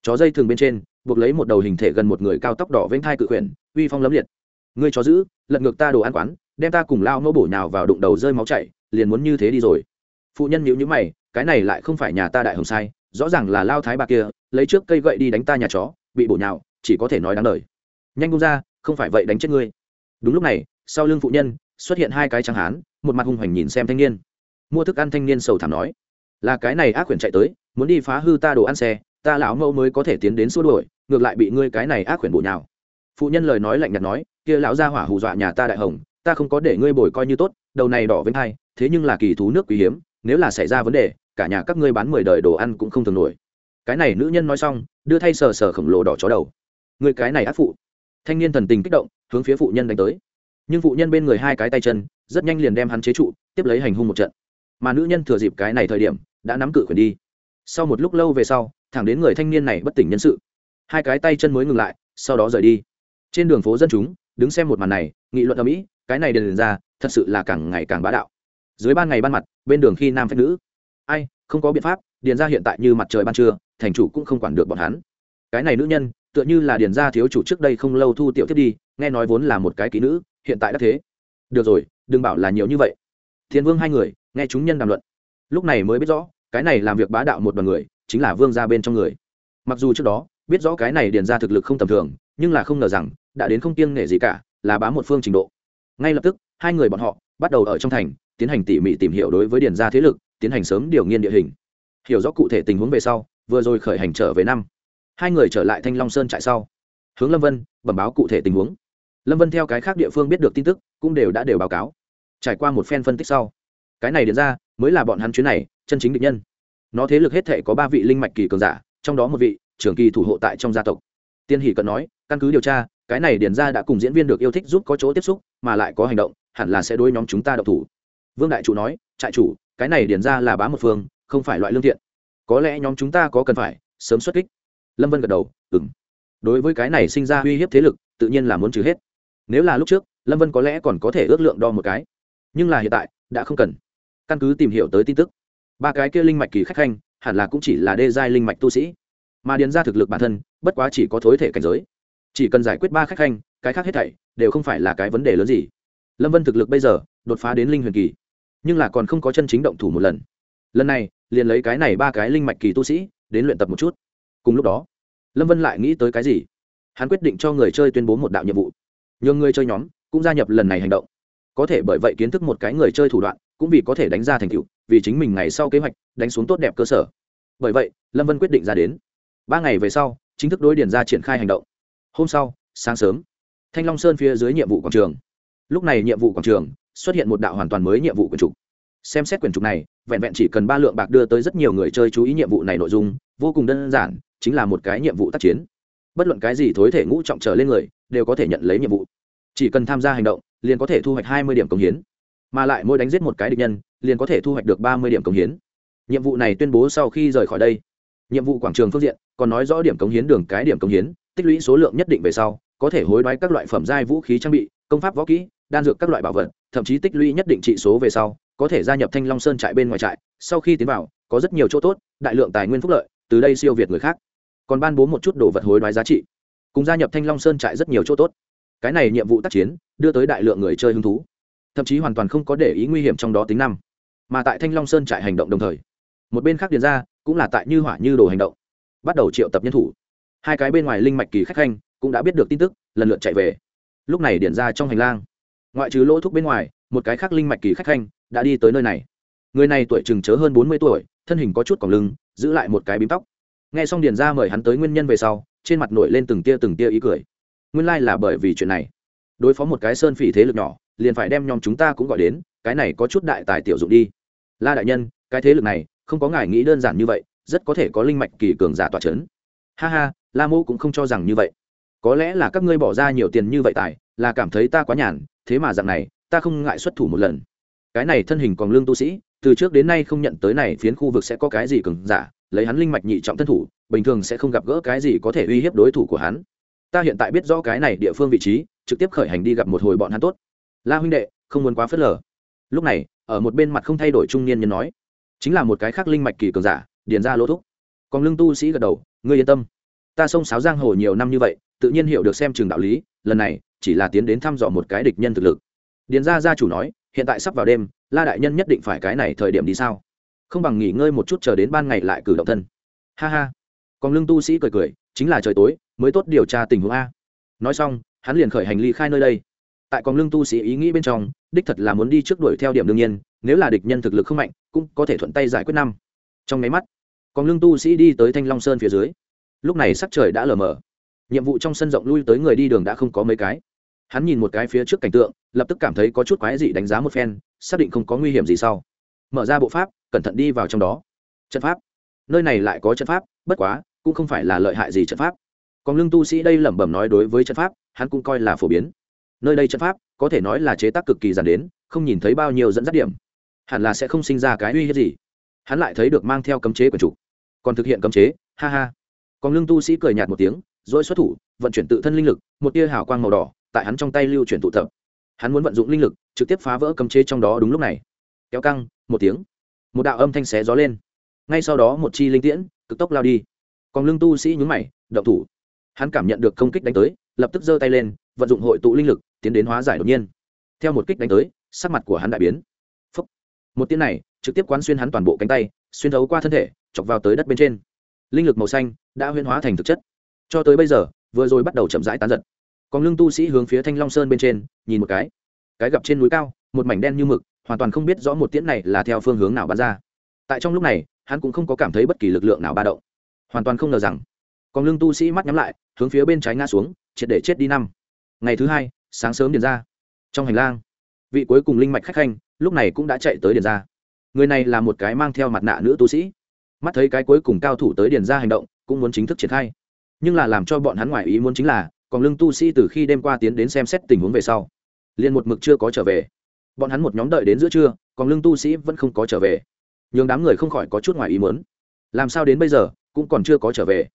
chó dây thường bên trên, buộc lấy một đầu hình thể gần một người cao tóc đỏ vênh thai cự quyển, uy phong lấm liệt. Ngươi chó giữ, lật ngược ta đồ ăn quán, đem ta cùng lao mẫu bổ nhào vào đụng đầu rơi máu chảy, liền muốn như thế đi rồi. Phụ nhân nhíu nhíu mày, cái này lại không phải nhà ta đại hồng sai, rõ ràng là lao thái bà kia, lấy trước cây gậy đi đánh ta nhà chó, bị bổ nhào, chỉ có thể nói đáng lời nhanh bung ra, không phải vậy đánh chết ngươi. Đúng lúc này, sau lưng phụ nhân, xuất hiện hai cái trắng hán, một mặt hung hoành nhìn xem thanh niên. Mua thức ăn thanh niên sầu thảm nói, là cái này ác quyển chạy tới, muốn đi phá hư ta đồ ăn xe ta lão mẫu mới có thể tiến đến xua đuổi, ngược lại bị ngươi cái này ác quyển bổ nhào. Phụ nhân lời nói lạnh nhạt nói, kia lão gia hỏa hù dọa nhà ta đại hồng, ta không có để ngươi bồi coi như tốt, đầu này đỏ với hai, thế nhưng là kỳ thú nước quý hiếm, nếu là xảy ra vấn đề, cả nhà các ngươi bán mười đời đồ ăn cũng không thường nổi. Cái này nữ nhân nói xong, đưa thay sờ sờ khổng lồ đỏ chó đầu. Người cái này ác phụ. Thanh niên thần tình kích động, hướng phía phụ nhân đánh tới. Nhưng phụ nhân bên người hai cái tay chân, rất nhanh liền đem hắn chế trụ, tiếp lấy hành hung một trận. Mà nữ nhân thừa dịp cái này thời điểm, đã nắm cự quyền đi. Sau một lúc lâu về sau thẳng đến người thanh niên này bất tỉnh nhân sự. Hai cái tay chân mới ngừng lại, sau đó rời đi. Trên đường phố dân chúng, đứng xem một màn này, nghị luận ở mỹ cái này đền ra, thật sự là càng ngày càng bá đạo. Dưới ban ngày ban mặt, bên đường khi nam phép nữ. Ai, không có biện pháp, điền ra hiện tại như mặt trời ban trưa, thành chủ cũng không quản được bọn hắn. Cái này nữ nhân, tựa như là điền ra thiếu chủ trước đây không lâu thu tiểu thiết đi, nghe nói vốn là một cái kỹ nữ, hiện tại đã thế. Được rồi, đừng bảo là nhiều như vậy. Thiên vương hai người, nghe chúng nhân đàm luận. Lúc này mới biết rõ, cái này làm việc bá đạo một đoàn người chính là vương gia bên trong người. Mặc dù trước đó, biết rõ cái này điền ra thực lực không tầm thường, nhưng là không ngờ rằng, đã đến không kiêng nể gì cả, là bám một phương trình độ. Ngay lập tức, hai người bọn họ bắt đầu ở trong thành, tiến hành tỉ mỉ tìm hiểu đối với điền ra thế lực, tiến hành sớm điều nghiên địa hình. Hiểu rõ cụ thể tình huống về sau, vừa rồi khởi hành trở về năm. Hai người trở lại thanh long sơn trại sau. Hướng lâm vân, bẩm báo cụ thể tình huống. Lâm vân theo cái khác địa phương biết được tin tức, cũng đều đã đều báo cáo. Trải qua một phen phân tích sau, cái này điền ra mới là bọn hắn chuyến này chân chính định nhân nó thế lực hết thể có ba vị linh mạch kỳ cường giả, trong đó một vị, trưởng kỳ thủ hộ tại trong gia tộc. Tiên hỷ cận nói, căn cứ điều tra, cái này điền ra đã cùng diễn viên được yêu thích giúp có chỗ tiếp xúc, mà lại có hành động, hẳn là sẽ đối nhóm chúng ta độc thủ. Vương đại chủ nói, trại chủ, cái này điền ra là bá một phương, không phải loại lương thiện. Có lẽ nhóm chúng ta có cần phải, sớm xuất kích. Lâm vân gật đầu ừng đối với cái này sinh ra uy hiếp thế lực, tự nhiên là muốn trừ hết. Nếu là lúc trước, lâm vân có lẽ còn có thể ước lượng đo một cái. Nhưng là hiện tại, đã không cần. Căn cứ tìm hiểu tới tin tức ba cái kia linh mạch kỳ khách khanh, hẳn là cũng chỉ là đê giai linh mạch tu sĩ. Mà điền ra thực lực bản thân, bất quá chỉ có thối thể cảnh giới. Chỉ cần giải quyết ba khách khanh, cái khác hết thảy đều không phải là cái vấn đề lớn gì. Lâm vân thực lực bây giờ đột phá đến linh huyền kỳ, nhưng là còn không có chân chính động thủ một lần. Lần này, liền lấy cái này ba cái linh mạch kỳ tu sĩ đến luyện tập một chút. Cùng lúc đó, lâm vân lại nghĩ tới cái gì? Hắn quyết định cho người chơi tuyên bố một đạo nhiệm vụ. Nhường người chơi nhóm cũng gia nhập lần này hành động. Có thể bởi vậy kiến thức một cái người chơi thủ đoạn cũng vì có thể đánh ra thành tựu, vì chính mình ngày sau kế hoạch đánh xuống tốt đẹp cơ sở. Bởi vậy, lâm vân quyết định ra đến. Ba ngày về sau, chính thức đối điển ra triển khai hành động. Hôm sau, sáng sớm, thanh long sơn phía dưới nhiệm vụ quảng trường. Lúc này nhiệm vụ quảng trường xuất hiện một đạo hoàn toàn mới nhiệm vụ quyển trục. Xem xét quyển trục này, vẹn vẹn chỉ cần ba lượng bạc đưa tới rất nhiều người chơi chú ý nhiệm vụ này nội dung, vô cùng đơn giản, chính là một cái nhiệm vụ tác chiến. Bất luận cái gì thối thể ngũ trọng trở lên người, đều có thể nhận lấy nhiệm vụ. Chỉ cần tham gia hành động, liền có thể thu hoạch hai mươi điểm công hiến mà lại mỗi đánh giết một cái địch nhân, liền có thể thu hoạch được ba mươi điểm công hiến. Nhiệm vụ này tuyên bố sau khi rời khỏi đây. Nhiệm vụ quảng trường phương diện, còn nói rõ điểm công hiến đường cái điểm công hiến, tích lũy số lượng nhất định về sau, có thể hối đoái các loại phẩm giai vũ khí trang bị, công pháp võ kỹ, đan dược các loại bảo vật, thậm chí tích lũy nhất định trị số về sau, có thể gia nhập thanh long sơn trại bên ngoài trại. Sau khi tiến vào, có rất nhiều chỗ tốt, đại lượng tài nguyên phúc lợi, từ đây siêu việt người khác. Còn ban bố một chút đồ vật hối đoái giá trị. Cùng gia nhập thanh long sơn trại rất nhiều chỗ tốt. Cái này nhiệm vụ tác chiến, đưa tới đại lượng người chơi hứng thú thậm chí hoàn toàn không có để ý nguy hiểm trong đó tính năm. Mà tại thanh long sơn trại hành động đồng thời, một bên khác điền ra cũng là tại như hỏa như đồ hành động. Bắt đầu triệu tập nhân thủ. Hai cái bên ngoài linh mạch kỳ khách khanh cũng đã biết được tin tức, lần lượt chạy về. Lúc này điền ra trong hành lang, ngoại trừ lỗ thuốc bên ngoài, một cái khác linh mạch kỳ khách khanh đã đi tới nơi này. Người này tuổi chừng chớ hơn bốn mươi tuổi, thân hình có chút còng lưng, giữ lại một cái bím tóc. N g h e xong điền ra mời hắn tới nguyên nhân về sau, trên mặt nổi lên từng tia từng tia ý cười. Nguyên lai、like、là bởi vì chuyện này. Đối phó một cái sơn phỉ thế lực nhỏ liền phải đem nhóm chúng ta cũng gọi đến, cái này có chút đại tài tiểu dụng đi. La đại nhân, cái thế lực này, không có ngài nghĩ đơn giản như vậy, rất có thể có linh mạch kỳ cường giả tỏa c h ấ n ha ha, la mô cũng không cho rằng như vậy. Có lẽ là các ngươi bỏ ra nhiều tiền như vậy tài, là cảm thấy ta quá nhàn, thế mà dạng này, ta không ngại xuất thủ một lần. Cái này thân hình còn lương tu sĩ, từ trước đến nay không nhận tới này phiến khu vực sẽ có cái gì cường giả, lấy hắn linh mạch nhị trọng thân thủ, bình thường sẽ không gặp gỡ cái gì có thể uy hiếp đối thủ của hắn. Ta hiện tại biết rõ cái này địa phương vị trí, trực tiếp khởi hành đi gặp một hồi bọn hắn tốt la huynh đệ, không muốn quá phớt lờ. Lúc này, ở một bên mặt không thay đổi trung niên nhân nói, chính là một cái khác linh mạch kỳ cường giả, điền ra lỗ thúc. Còn lương tu sĩ gật đầu, ngươi yên tâm. Ta xông sáo giang hồ nhiều năm như vậy, tự nhiên hiểu được xem trường đạo lý, lần này, chỉ là tiến đến thăm dò một cái địch nhân thực lực. Điền gia gia chủ nói, hiện tại sắp vào đêm, la đại nhân nhất định phải cái này thời điểm đi sao? Không bằng nghỉ ngơi một chút chờ đến ban ngày lại cử động thân. Ha ha. Còn lương tu sĩ cười cười, chính là trời tối, mới tốt điều tra tình huống a. Nói xong, hắn liền khởi hành ly khai nơi đây tại còn lương tu sĩ ý nghĩ bên trong, đích thật là muốn đi trước đuổi theo điểm đương nhiên, nếu là địch nhân thực lực không mạnh, cũng có thể thuận tay giải quyết năm. Trong máy mắt còn lương tu sĩ đi tới thanh long sơn phía dưới. Lúc này sắc trời đã lờ mờ. Nhiệm vụ trong sân rộng lui tới người đi đường đã không có mấy cái. Hắn nhìn một cái phía trước cảnh tượng, lập tức cảm thấy có chút quái dị đánh giá một phen, xác định không có nguy hiểm gì sau. Mở ra bộ pháp, cẩn thận đi vào trong đó. Trận pháp. Nơi này lại có trận pháp, bất quá, cũng không phải là lợi hại gì trận pháp. Còn lưng tu sĩ đây lẩm bẩm nói đối với trận pháp, hắn cũng coi là phổ biến nơi đây trận pháp, có thể nói là chế tác cực kỳ giản đến, không nhìn thấy bao nhiêu dẫn dắt điểm. Hẳn là sẽ không sinh ra cái uy hiếp gì. Hắn lại thấy được mang theo cấm chế của chủ. Còn thực hiện cấm chế, ha ha. Còn lưng tu sĩ cười nhạt một tiếng dỗi xuất thủ, vận chuyển tự thân linh lực, một tia hào quang màu đỏ, tại hắn trong tay lưu chuyển tụ tập. Hắn muốn vận dụng linh lực, trực tiếp phá vỡ cấm chế trong đó đúng lúc này. Kéo căng, một tiếng. Một đạo âm thanh xé gió lên. Ngay sau đó một chi linh tiễn, cực tốc lao đi. Còn lưng tu sĩ nhún mày, động thủ. Hắn cảm nhận được công kích đánh tới, lập tức giơ tay lên, vận dụng hội tụ linh lực tiến đến hóa giải đột nhiên. Theo một kích đánh tới, sắc mặt của hắn đại biến. Phúc. một tiếng này, trực tiếp quán xuyên hắn toàn bộ cánh tay, xuyên thấu qua thân thể, chọc vào tới đất bên trên. Linh lực màu xanh đã huyên hóa thành thực chất. Cho tới bây giờ, vừa rồi bắt đầu chậm rãi tán giật. Còn lưng tu sĩ hướng phía thanh long sơn bên trên, nhìn một cái. Cái gặp trên núi cao, một mảnh đen như mực, hoàn toàn không biết rõ một tiễn này là theo phương hướng nào bắn ra. Tại trong lúc này, hắn cũng không có cảm thấy bất kỳ lực lượng nào ba động. Hoàn toàn không ngờ rằng, còn lưng tu sĩ mắt nhắm lại, hướng phía bên trái ngã xuống, triệt để chết đi năm. Ngày thứ hai sáng sớm điền ra. Trong hành lang, vị cuối cùng linh mạch khách khanh lúc này cũng đã chạy tới điền ra. Người này là một cái mang theo mặt nạ nữ tu sĩ. Mắt thấy cái cuối cùng cao thủ tới điền ra hành động, cũng muốn chính thức triển khai. Nhưng là làm cho bọn hắn ngoài ý muốn chính là, còn lưng tu sĩ từ khi đêm qua tiến đến xem xét tình huống về sau, liền một mực chưa có trở về. Bọn hắn một nhóm đợi đến giữa trưa, còn lưng tu sĩ vẫn không có trở về. Nhường đám người không khỏi có chút ngoài ý muốn. Làm sao đến bây giờ, cũng còn chưa có trở về.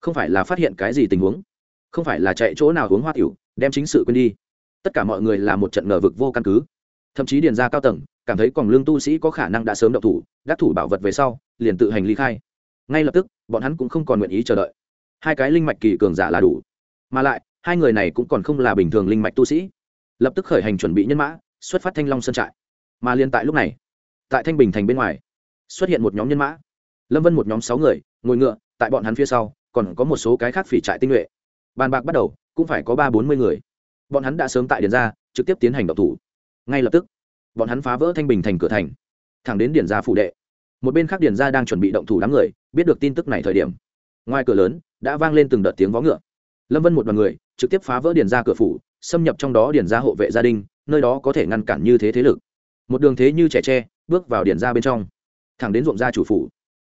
Không phải là phát hiện cái gì tình huống, không phải là chạy chỗ nào uống hoa tiểu, đem chính sự quên đi tất cả mọi người là một trận ngờ vực vô căn cứ. Thậm chí điền ra cao tầng, cảm thấy còn lương tu sĩ có khả năng đã sớm động thủ gác thủ bảo vật về sau, liền tự hành ly khai. Ngay lập tức, bọn hắn cũng không còn nguyện ý chờ đợi. Hai cái linh mạch kỳ cường giả là đủ. Mà lại, hai người này cũng còn không là bình thường linh mạch tu sĩ. Lập tức khởi hành chuẩn bị nhân mã, xuất phát thanh long sơn trại. Mà liên tại lúc này, tại thanh bình thành bên ngoài, xuất hiện một nhóm nhân mã. Lâm vân một nhóm sáu người, ngồi ngựa, tại bọn hắn phía sau, còn có một số cái khác phỉ trại tinh nhuệ. Bàn bạc bắt đầu, cũng phải có ba bốn mươi người bọn hắn đã sớm tại điền ra, trực tiếp tiến hành độc thủ. Ngay lập tức, bọn hắn phá vỡ thanh bình thành cửa thành, thẳng đến điền ra phủ đệ. Một bên khác điền ra đang chuẩn bị động thủ đám người, biết được tin tức này thời điểm, ngoài cửa lớn, đã vang lên từng đợt tiếng vó ngựa. Lâm vân một đ o à n người, trực tiếp phá vỡ điền ra cửa phủ, xâm nhập trong đó điền ra hộ vệ gia đình, nơi đó có thể ngăn cản như thế thế lực. Một đường thế như trẻ tre, bước vào điền ra bên trong, thẳng đến ruộng gia chủ phủ.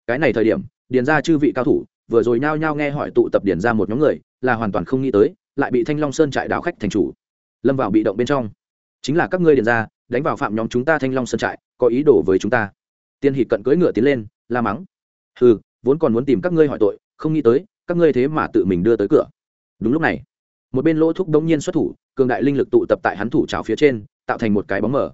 Cái này thời điểm, điền ra chư vị cao thủ, vừa rồi nhao nhao nghe hỏi tụ tập điền ra một nhóm người, là hoàn toàn không nghĩ tới lại bị thanh long sơn trại đảo khách thành chủ, lâm vào bị động bên trong. Chính là các ngươi điền ra đánh vào phạm nhóm chúng ta thanh long sơn trại, có ý đồ với chúng ta. Tiên hỷ cận cưỡi ngựa tiến lên, la mắng. Ừ vốn còn muốn tìm các ngươi hỏi tội, không nghĩ tới, các ngươi thế mà tự mình đưa tới cửa. Đúng lúc này, một bên lỗ thúc đống nhiên xuất thủ, cường đại linh lực tụ tập tại hắn thủ trào phía trên, tạo thành một cái bóng mở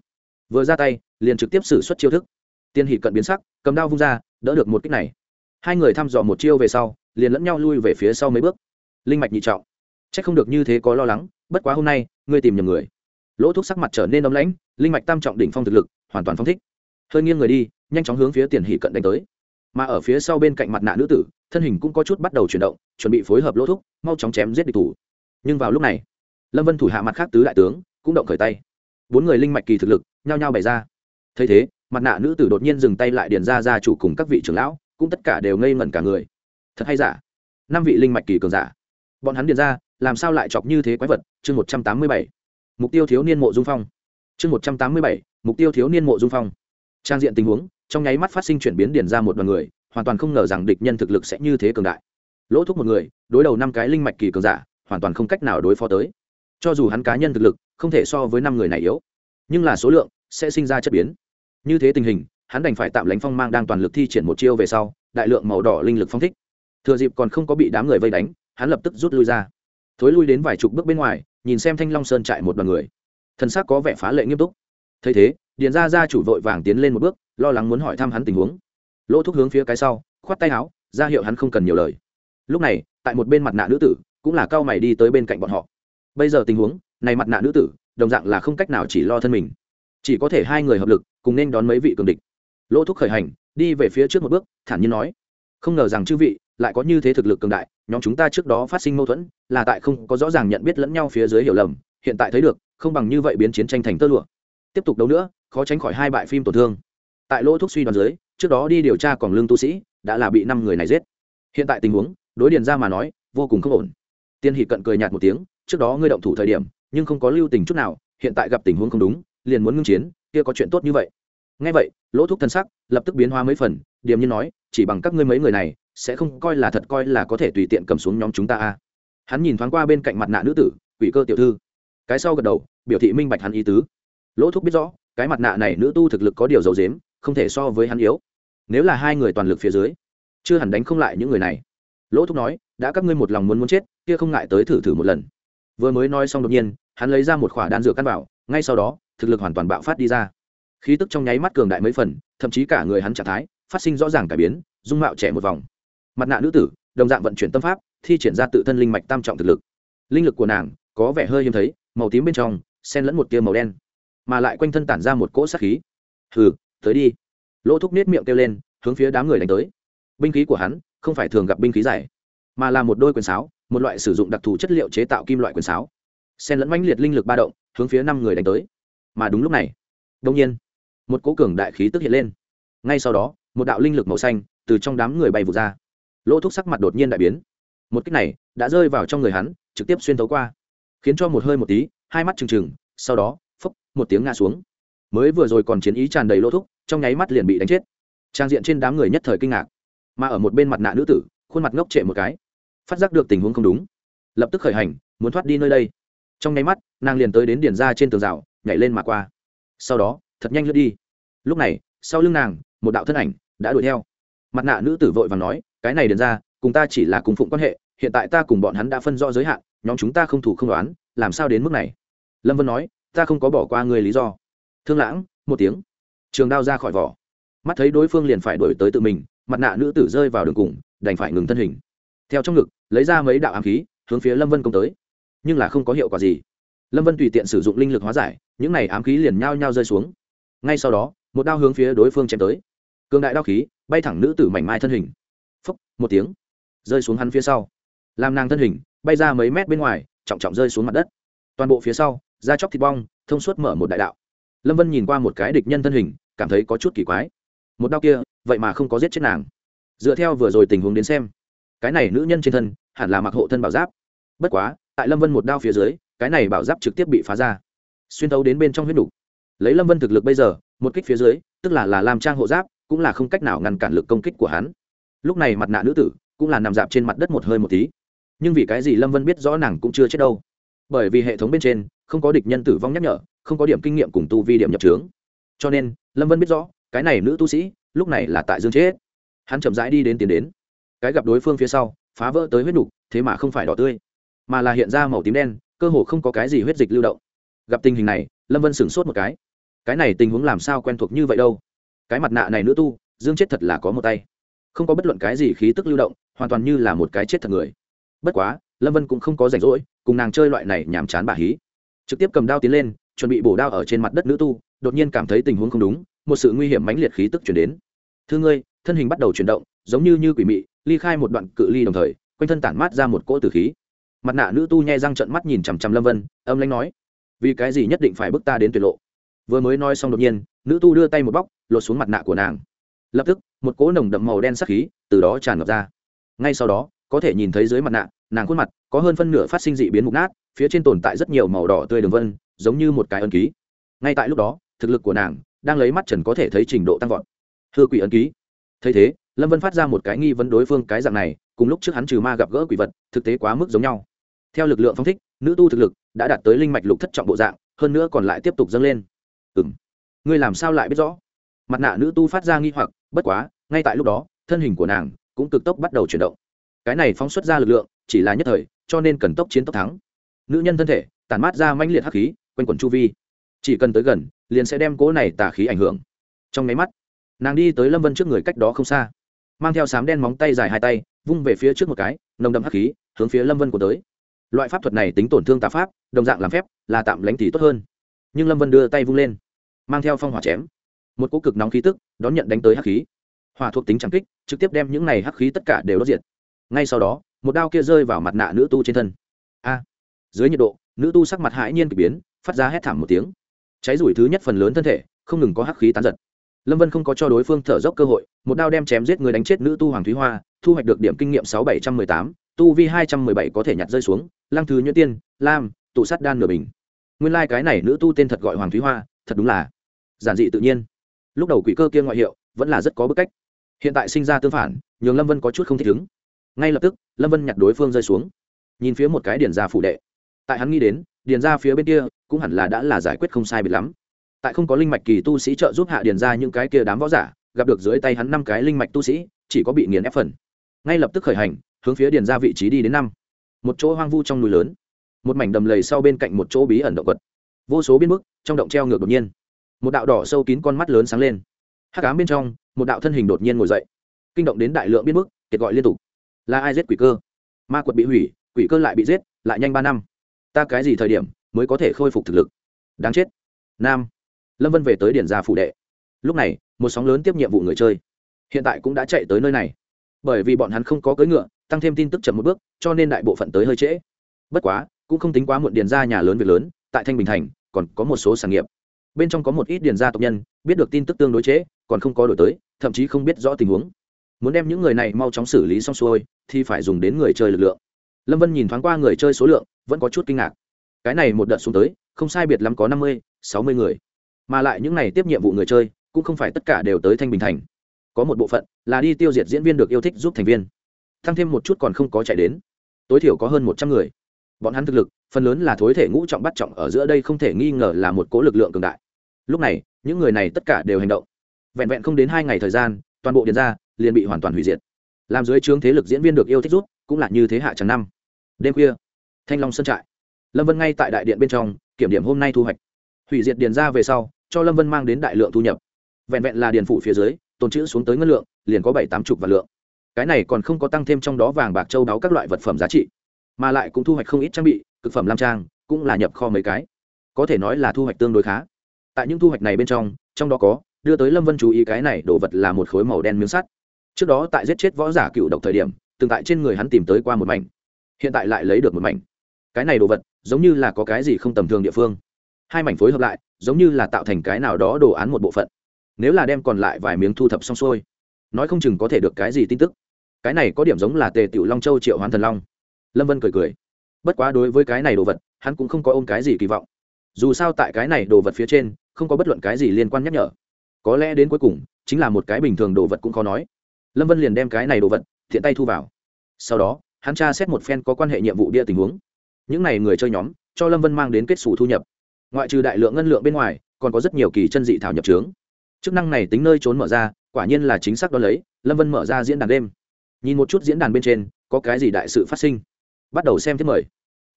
vừa ra tay, liền trực tiếp xử suất chiêu thức. Tiên hỷ cận biến sắc, cầm đao vung ra, đỡ được một kích này. Hai người thăm dò một chiêu về sau, liền lẫn nhau lui về phía sau mấy bước. Linh mạch nhị trọng chắc không được như thế có lo lắng, bất quá hôm nay, ngươi tìm nhầm người. Lỗ thuốc sắc mặt trở nên ấm lãnh, linh mạch tam trọng đỉnh phong thực lực, hoàn toàn phong thích. Hơi nghiêng người đi, nhanh chóng hướng phía tiền hỉ cận đánh tới. Mà ở phía sau bên cạnh mặt nạ nữ tử, thân hình cũng có chút bắt đầu chuyển động, chuẩn bị phối hợp lỗ thúc, mau chóng chém giết địch thủ. Nhưng vào lúc này, lâm vân thủ hạ mặt khác tứ đại tướng, cũng động khởi tay. Bốn người linh mạch kỳ thực lực, nhao nhao bày ra. Thấy thế, mặt nạ nữ tử đột nhiên dừng tay lại điền ra gia chủ cùng các vị trưởng lão, cũng tất cả đều ngây ngẩn cả người. Thật hay giả? Năm vị linh mạch kỳ cường giả. Bọn hắn điền ra làm sao lại chọc như thế quái vật? Chương một trăm tám mươi bảy. Mục tiêu thiếu niên mộ dung phong. Chương một trăm tám mươi bảy. Mục tiêu thiếu niên mộ dung phong. Trang diện tình huống, trong nháy mắt phát sinh chuyển biến điền ra một đoàn người, hoàn toàn không ngờ rằng địch nhân thực lực sẽ như thế cường đại. Lỗ thúc một người, đối đầu năm cái linh mạch kỳ cường giả, hoàn toàn không cách nào đối phó tới. Cho dù hắn cá nhân thực lực, không thể so với năm người này yếu, nhưng là số lượng sẽ sinh ra chất biến. Như thế tình hình, hắn đành phải tạm lánh phong mang đang toàn lực thi triển một chiêu về sau, đại lượng màu đỏ linh lực phong thích. Thừa dịp còn không có bị đám người vây đánh, hắn lập tức rút lui ra thối lui đến vài chục bước bên ngoài, nhìn xem thanh long sơn trại một đoàn người. Thân xác có vẻ phá lệ nghiêm túc. Thấy thế, điền ra ra chủ vội vàng tiến lên một bước, lo lắng muốn hỏi thăm hắn tình huống. Lỗ thúc hướng phía cái sau, khoát tay áo, ra hiệu hắn không cần nhiều lời. Lúc này, tại một bên mặt nạ nữ tử, cũng là cao mày đi tới bên cạnh bọn họ. Bây giờ tình huống, này mặt nạ nữ tử, đồng dạng là không cách nào chỉ lo thân mình. Chỉ có thể hai người hợp lực, cùng nên đón mấy vị cường địch. Lỗ thúc khởi hành, đi về phía trước một bước, thản nhiên nói. Không ngờ rằng chư vị lại có như thế thực lực cường đại, nhóm chúng ta trước đó phát sinh mâu thuẫn, là tại không có rõ ràng nhận biết lẫn nhau phía dưới hiểu lầm, hiện tại thấy được, không bằng như vậy biến chiến tranh thành tơ lụa. Tiếp tục đấu nữa, khó tránh khỏi hai bại phim tổn thương. Tại lỗ thuốc suy đoán dưới, trước đó đi điều tra còn lương tu sĩ, đã là bị năm người này giết. Hiện tại tình huống, đối điền ra mà nói, vô cùng không ổn. Tiên hỷ cận cười nhạt một tiếng, trước đó ngươi động thủ thời điểm, nhưng không có lưu tình chút nào, hiện tại gặp tình huống không đúng, liền muốn ngưng chiến, kia có chuyện tốt như vậy. Ngay vậy, lỗ thuốc thân sắc lập tức biến hóa mấy phần, điềm như nói chỉ bằng các ngươi mấy người này, sẽ không coi là thật coi là có thể tùy tiện cầm xuống nhóm chúng ta a. Hắn nhìn thoáng qua bên cạnh mặt nạ nữ tử, quỷ cơ tiểu thư. Cái sau gật đầu, biểu thị minh bạch hắn ý tứ. Lỗ thúc biết rõ, cái mặt nạ này nữ tu thực lực có điều dầu dếm không thể so với hắn yếu. Nếu là hai người toàn lực phía dưới, chưa hẳn đánh không lại những người này. Lỗ thúc nói, đã các ngươi một lòng muốn muốn chết, kia không ngại tới thử thử một lần. Vừa mới nói xong đột nhiên, hắn lấy ra một khỏa đan dược căn bảo, ngay sau đó, thực lực hoàn toàn bạo phát đi ra. Khí tức trong nháy mắt cường đại mấy phần, thậm chí cả người hắn trạng thái phát sinh rõ ràng cải biến, dung mạo trẻ một vòng. Mặt nạ nữ tử, đồng dạng vận chuyển tâm pháp, thi triển ra tự thân linh mạch tam trọng thực lực. Linh lực của nàng có vẻ hơi hiếm thấy, màu tím bên trong, xen lẫn một tia màu đen, mà lại quanh thân tản ra một cỗ sát khí. Hừ, tới đi. Lỗ thúc nết miệng kêu lên, hướng phía đám người đánh tới. Binh khí của hắn không phải thường gặp binh khí dài, mà là một đôi quyền sáo, một loại sử dụng đặc thù chất liệu chế tạo kim loại quyền sáo. Xen lẫn mãnh liệt linh lực ba động, hướng phía năm người đánh tới. Mà đúng lúc này đông nhiên, một cỗ cường đại khí tức hiện lên. Ngay sau đó một đạo linh lực màu xanh từ trong đám người bay vụt ra. Lỗ thúc sắc mặt đột nhiên đại biến. Một cách này đã rơi vào trong người hắn, trực tiếp xuyên thấu qua, khiến cho một hơi một tí, hai mắt trừng trừng, sau đó phốc một tiếng ngã xuống. Mới vừa rồi còn chiến ý tràn đầy lỗ thúc, trong nháy mắt liền bị đánh chết. Trang diện trên đám người nhất thời kinh ngạc, mà ở một bên mặt nạ nữ tử, khuôn mặt ngốc trệ một cái, phát giác được tình huống không đúng, lập tức khởi hành, muốn thoát đi nơi đây. Trong nháy mắt, nàng liền tới đến điển ra trên tường rào, nhảy lên mà qua. Sau đó, thật nhanh lướt đi. Lúc này, sau lưng nàng một đạo thân ảnh đã đuổi theo. Mặt nạ nữ tử vội và nói, cái này đền ra, cùng ta chỉ là cùng phụng quan hệ, hiện tại ta cùng bọn hắn đã phân rõ giới hạn, nhóm chúng ta không thủ không đoán, làm sao đến mức này? Lâm vân nói, ta không có bỏ qua người lý do. Thương lãng, một tiếng. Trường đao ra khỏi vỏ. Mắt thấy đối phương liền phải đổi tới tự mình, mặt nạ nữ tử rơi vào đường cùng, đành phải ngừng thân hình. Theo trong ngực, lấy ra mấy đạo ám khí, hướng phía lâm vân công tới. Nhưng là không có hiệu quả gì. Lâm vân tùy tiện sử dụng linh lực hóa giải, những này ám khí liền nhao nhao rơi xuống. Ngay sau đó, một đao hướng phía đối phương chém tới cường đại đao khí, bay thẳng nữ tử mảnh mai thân hình. Phốc một tiếng, rơi xuống hắn phía sau. Làm nàng thân hình, bay ra mấy mét bên ngoài, trọng trọng rơi xuống mặt đất. Toàn bộ phía sau, da chóc thịt bong, thông suốt mở một đại đạo. Lâm vân nhìn qua một cái địch nhân thân hình, cảm thấy có chút kỳ quái. Một đau kia, vậy mà không có giết chết nàng. Dựa theo vừa rồi tình huống đến xem, cái này nữ nhân trên thân, hẳn là mặc hộ thân bảo giáp. Bất quá, tại lâm vân một đao phía dưới, cái này bảo giáp trực tiếp bị phá ra. Xuyên thấu đến bên trong huyết đủ. lấy lâm vân thực lực bây giờ, một kích phía dưới, tức là là làm trang hộ giáp cũng là không cách nào ngăn cản lực công kích của hắn. Lúc này mặt nạ nữ tử cũng là nằm dạp trên mặt đất một hơi một tí. Nhưng vì cái gì lâm vân biết rõ nàng cũng chưa chết đâu? Bởi vì hệ thống bên trên không có địch nhân tử vong nhắc nhở, không có điểm kinh nghiệm cùng tu vi điểm nhập trướng. Cho nên, lâm vân biết rõ, cái này nữ tu sĩ lúc này là tại dương chết. Hắn chậm rãi đi đến tiến đến. Cái gặp đối phương phía sau, phá vỡ tới huyết nục, thế mà không phải đỏ tươi, mà là hiện ra màu tím đen, cơ hồ không có cái gì huyết dịch lưu động. Gặp tình hình này, lâm vân sửng sốt một cái. Cái này tình huống làm sao quen thuộc như vậy đâu? Cái mặt nạ này nữ tu, dương chết thật là có một tay. Không có bất luận cái gì khí tức lưu động, hoàn toàn như là một cái chết thật người. Bất quá, lâm vân cũng không có rảnh rỗi, cùng nàng chơi loại này nhàm chán bà hí. Trực tiếp cầm đao tiến lên, chuẩn bị bổ đao ở trên mặt đất nữ tu, đột nhiên cảm thấy tình huống không đúng, một sự nguy hiểm mãnh liệt khí tức chuyển đến. Thưa ngươi, thân hình bắt đầu chuyển động, giống như như quỷ mị, ly khai một đoạn cự ly đồng thời, quanh thân tản mát ra một cỗ tử khí. Mặt nạ nữ tu nhai răng trận mắt nhìn chằm chằm lâm vân, âm lãnh nói, vì cái gì nhất định phải bước ta đến tuyệt lộ? Vừa mới nói xong đột nhiên nữ tu đưa tay một bóc, lột xuống mặt nạ của nàng. Lập tức, một cỗ nồng đậm màu đen sắc khí từ đó tràn ngập ra. Ngay sau đó, có thể nhìn thấy dưới mặt nạ, nàng khuôn mặt có hơn phân nửa phát sinh dị biến mục nát, phía trên tồn tại rất nhiều màu đỏ tươi đường vân, giống như một cái ân ký. Ngay tại lúc đó, thực lực của nàng đang lấy mắt trần có thể thấy trình độ tăng vọt. Thưa quỷ ân ký. Thấy thế, lâm vân phát ra một cái nghi vấn đối phương cái dạng này, cùng lúc trước hắn trừ ma gặp gỡ quỷ vật, thực tế quá mức giống nhau. Theo lực lượng phong thích, nữ tu thực lực đã đạt tới linh mạch lục thất trọng bộ dạng, hơn nữa còn lại tiếp tục dâng lên. Ừ m ngươi làm sao lại biết rõ? Mặt nạ nữ tu phát ra nghi hoặc, bất quá, ngay tại lúc đó, thân hình của nàng cũng cực tốc bắt đầu chuyển động. Cái này phóng xuất ra lực lượng, chỉ là nhất thời, cho nên cần tốc chiến tốc thắng. Nữ nhân thân thể, tản mát ra mãnh liệt hắc khí, quanh quẩn chu vi. Chỉ cần tới gần, liền sẽ đem cỗ này tà khí ảnh hưởng. Trong máy mắt, nàng đi tới lâm vân trước người cách đó không xa. Mang theo sám đen móng tay dài hai tay, vung về phía trước một cái, nồng đậm hắc khí, hướng phía lâm vân của tới. Loại pháp thuật này tính tổn thương tà pháp, đồng dạng làm phép, là tạm lánh thì tốt hơn. Nhưng lâm vân đưa tay vung lên mang theo phong hỏa chém. Một cỗ cực nóng khí tức đón nhận đánh tới hắc khí. Hỏa thuộc tính trắng kích, trực tiếp đem những này hắc khí tất cả đều đốt diệt. Ngay sau đó, một đao kia rơi vào mặt nạ nữ tu trên thân. A! Dưới nhiệt độ, nữ tu sắc mặt hãi nhiên k ỳ biến, phát ra hét thảm một tiếng. Cháy rủi thứ nhất phần lớn thân thể, không ngừng có hắc khí tán giật. Lâm vân không có cho đối phương thở dốc cơ hội, một đao đem chém giết người đánh chết nữ tu hoàng thúy hoa, thu hoạch được điểm kinh nghiệm sáu bảy trăm mười tám, tu vi hai trăm mười bảy có thể nhặt rơi xuống, lăng thứ nhuyễn tiên, lam, tụ sát đan nửa bình. Nguyên lai、like、cái này nữ tu tên thật gọi hoàng thúy hoa, thật đúng là giản dị tự nhiên. Lúc đầu quỷ cơ kia ngoại hiệu vẫn là rất có bức cách. Hiện tại sinh ra tương phản, nhường lâm vân có chút không thích ứng. Ngay lập tức, lâm vân nhặt đối phương rơi xuống. Nhìn phía một cái điền ra phủ đệ. Tại hắn nghĩ đến, điền ra phía bên kia cũng hẳn là đã là giải quyết không sai biệt lắm. Tại không có linh mạch kỳ tu sĩ trợ giúp hạ điền ra những cái kia đám võ giả, gặp được dưới tay hắn năm cái linh mạch tu sĩ, chỉ có bị nghiền ép phần. Ngay lập tức khởi hành, hướng phía điền ra vị trí đi đến năm. Một chỗ hoang vu trong núi lớn. Một mảnh đầm lầy sau bên cạnh một chỗ bí ẩn động vật. Vô số biến bức, trong động treo ngược đột nhiên một đạo đỏ sâu kín con mắt lớn sáng lên. Hắc ám bên trong, một đạo thân hình đột nhiên ngồi dậy. Kinh động đến đại lượng biết mức kiệt gọi liên tục. Là ai giết quỷ cơ? Ma quật bị hủy, quỷ cơ lại bị giết, lại nhanh ba năm. Ta cái gì thời điểm mới có thể khôi phục thực lực? Đáng chết. Nam. Lâm vân về tới điển gia phủ đệ. Lúc này, một sóng lớn tiếp nhiệm vụ người chơi. Hiện tại cũng đã chạy tới nơi này. Bởi vì bọn hắn không có cưỡi ngựa, tăng thêm tin tức chậm một bước, cho nên đại bộ phận tới hơi trễ. Bất quá, cũng không tính quá muộn điền ra nhà lớn việc lớn, tại thanh bình thành, còn có một số sản nghiệp bên trong có một ít điền gia tộc nhân, biết được tin tức tương đối chế, còn không có đổi tới, thậm chí không biết rõ tình huống. Muốn đem những người này mau chóng xử lý xong xuôi, thì phải dùng đến người chơi lực lượng. Lâm vân nhìn thoáng qua người chơi số lượng, vẫn có chút kinh ngạc. Cái này một đợt xuống tới, không sai biệt lắm có năm mươi, sáu mươi người. Mà lại những này tiếp nhiệm vụ người chơi, cũng không phải tất cả đều tới thanh bình thành. Có một bộ phận là đi tiêu diệt diễn viên được yêu thích giúp thành viên. Tăng thêm một chút còn không có chạy đến. Tối thiểu có hơn một trăm người. Bọn hắn thực lực, phần lớn là thối thể ngũ trọng bắt trọng ở giữa đây không thể nghi ngờ là một cố lực lượng cường đại lúc này, những người này tất cả đều hành động. Vẹn vẹn không đến hai ngày thời gian, toàn bộ điện ra liền bị hoàn toàn hủy diệt. Làm dưới trướng thế lực diễn viên được yêu thích rút, cũng là như thế hạ trắng năm. Đêm khuya, thanh long sơn trại. Lâm vân ngay tại đại điện bên trong, kiểm điểm hôm nay thu hoạch. Hủy diệt điền ra về sau, cho lâm vân mang đến đại lượng thu nhập. Vẹn vẹn là điền phủ phía dưới, tồn chữ xuống tới ngân lượng, liền có bảy tám chục vạn lượng. Cái này còn không có tăng thêm trong đó vàng bạc châu đáo các loại vật phẩm giá trị, mà lại cũng thu hoạch không ít trang bị thực phẩm lam trang, cũng là nhập kho mấy cái. Có thể nói là thu hoạch tương đối khá tại những thu hoạch này bên trong trong đó có, đưa tới lâm vân chú ý cái này đồ vật là một khối màu đen miếng sắt. Trước đó tại giết chết võ giả cựu độc thời điểm, từng tại trên người hắn tìm tới qua một mảnh. Hiện tại lại lấy được một mảnh. Cái này đồ vật, giống như là có cái gì không tầm thường địa phương. Hai mảnh phối hợp lại, giống như là tạo thành cái nào đó đồ án một bộ phận. Nếu là đem còn lại vài miếng thu thập xong xuôi, nói không chừng có thể được cái gì tin tức. Cái này có điểm giống là tề tiểu long châu triệu hoán thần long. Lâm vân cười cười. Bất quá đối với cái này đồ vật, hắn cũng không có ôm cái gì kỳ vọng. Dù sao tại cái này đồ vật phía trên không có bất luận cái gì liên quan nhắc nhở. Có lẽ đến cuối cùng, chính là một cái bình thường đồ vật cũng khó nói. Lâm vân liền đem cái này đồ vật, thiện tay thu vào. Sau đó, hắn tra xét một phen có quan hệ nhiệm vụ bia tình huống. Những n à y người chơi nhóm, cho lâm vân mang đến kết xù thu nhập. Ngoại trừ đại lượng ngân lượng bên ngoài, còn có rất nhiều kỳ chân dị thảo nhập trướng chức năng này tính nơi trốn mở ra, quả nhiên là chính xác đ ó lấy, lâm vân mở ra diễn đàn đêm. Nhìn một chút diễn đàn bên trên, có cái gì đại sự phát sinh? Bắt đầu xem tiếp mời.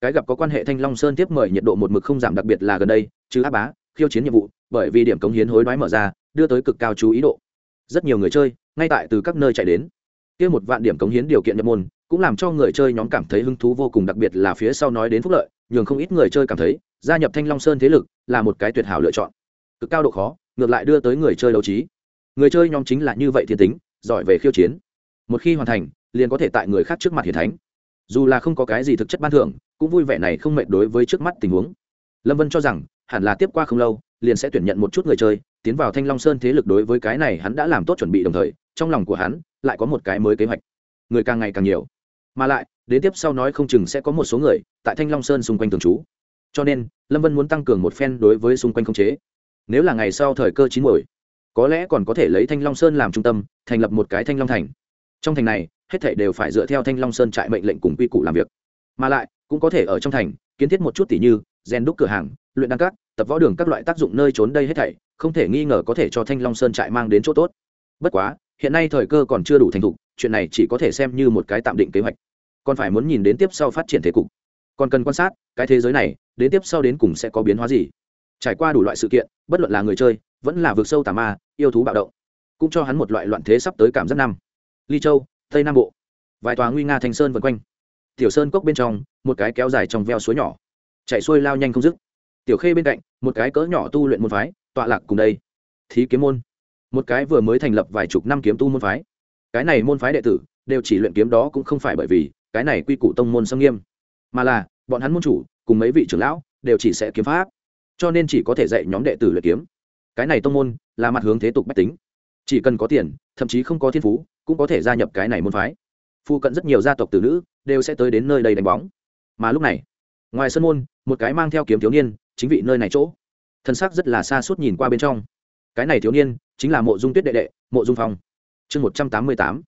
Cái gặp có quan hệ thanh long sơn tiếp mời nhiệt độ một mực không giảm đặc biệt là gần đây chứ áp bá khiêu chiến nhiệm vụ, bởi vì điểm cống hiến hối đoái mở ra, đưa tới cực cao chú ý độ. Rất nhiều người chơi, ngay tại từ các nơi chạy đến. Kia một vạn điểm cống hiến điều kiện nhập môn, cũng làm cho người chơi nhóm cảm thấy hứng thú vô cùng, đặc biệt là phía sau nói đến phúc lợi, nhường không ít người chơi cảm thấy, gia nhập thanh long sơn thế lực là một cái tuyệt hảo lựa chọn. Cực cao độ khó, ngược lại đưa tới người chơi đấu trí. Người chơi nhóm chính là như vậy thiên tính, giỏi về khiêu chiến. Một khi hoàn thành, liền có thể tại người khác trước mặt hiển thánh. Dù là không có cái gì thực chất ban thưởng, cũng vui vẻ này không mệt đối với trước mắt tình huống. Lâm vân cho rằng hẳn là tiếp qua không lâu, liền sẽ tuyển nhận một chút người chơi, tiến vào thanh long sơn thế lực đối với cái này hắn đã làm tốt chuẩn bị đồng thời, trong lòng của hắn lại có một cái mới kế hoạch. Người càng ngày càng nhiều. Mà lại, đến tiếp sau nói không chừng sẽ có một số người tại thanh long sơn xung quanh thường trú. Cho nên, lâm vân muốn tăng cường một phen đối với xung quanh không chế. Nếu là ngày sau thời cơ chín mồi có lẽ còn có thể lấy thanh long sơn làm trung tâm, thành lập một cái thanh long thành. Trong thành này, hết thảy đều phải dựa theo thanh long sơn trại mệnh lệnh cùng quy củ làm việc. Mà lại, cũng có thể ở trong thành kiến thiết một chút tỷ như rèn đúc cửa hàng, luyện đan cát tập võ đường các loại tác dụng nơi trốn đây hết thảy, không thể nghi ngờ có thể cho thanh long sơn trại mang đến chỗ tốt. Bất quá, hiện nay thời cơ còn chưa đủ thành thục, chuyện này chỉ có thể xem như một cái tạm định kế hoạch. Còn phải muốn nhìn đến tiếp sau phát triển thế cục. Còn cần quan sát, cái thế giới này, đến tiếp sau đến cùng sẽ có biến hóa gì. Trải qua đủ loại sự kiện, bất luận là người chơi, vẫn là vượt sâu tà ma, yêu thú bạo động, cũng cho hắn một loại loạn thế sắp tới cảm giác năm. Ly châu, tây nam bộ. Vài tòa nguy nga thành sơn vân quanh. Tiểu sơn cốc bên trong, một cái kéo dài trong veo suối nhỏ chạy xuôi lao nhanh không dứt. Tiểu khê bên cạnh, một cái cỡ nhỏ tu luyện môn phái, tọa lạc cùng đây. Thí kiếm môn. Một cái vừa mới thành lập vài chục năm kiếm tu môn phái. Cái này môn phái đệ tử, đều chỉ luyện kiếm đó cũng không phải bởi vì, cái này quy củ tông môn sâm nghiêm. Mà là, bọn hắn môn chủ, cùng mấy vị trưởng lão, đều chỉ sẽ kiếm pháp. Cho nên chỉ có thể dạy nhóm đệ tử luyện kiếm. Cái này tông môn, là mặt hướng thế tục bách tính. Chỉ cần có tiền, thậm chí không có thiên phú, cũng có thể gia nhập cái này môn phái. Phu cận rất nhiều gia tộc tử nữ, đều sẽ tới đến nơi đây đánh bóng. Mà lúc này ngoài sân môn, một cái mang theo kiếm thiếu niên, chính vị nơi này chỗ. Thân xác rất là xa suốt nhìn qua bên trong. Cái này thiếu niên, chính là mộ dung tuyết đệ đệ, mộ dung phong. Chương một trăm tám mươi tám.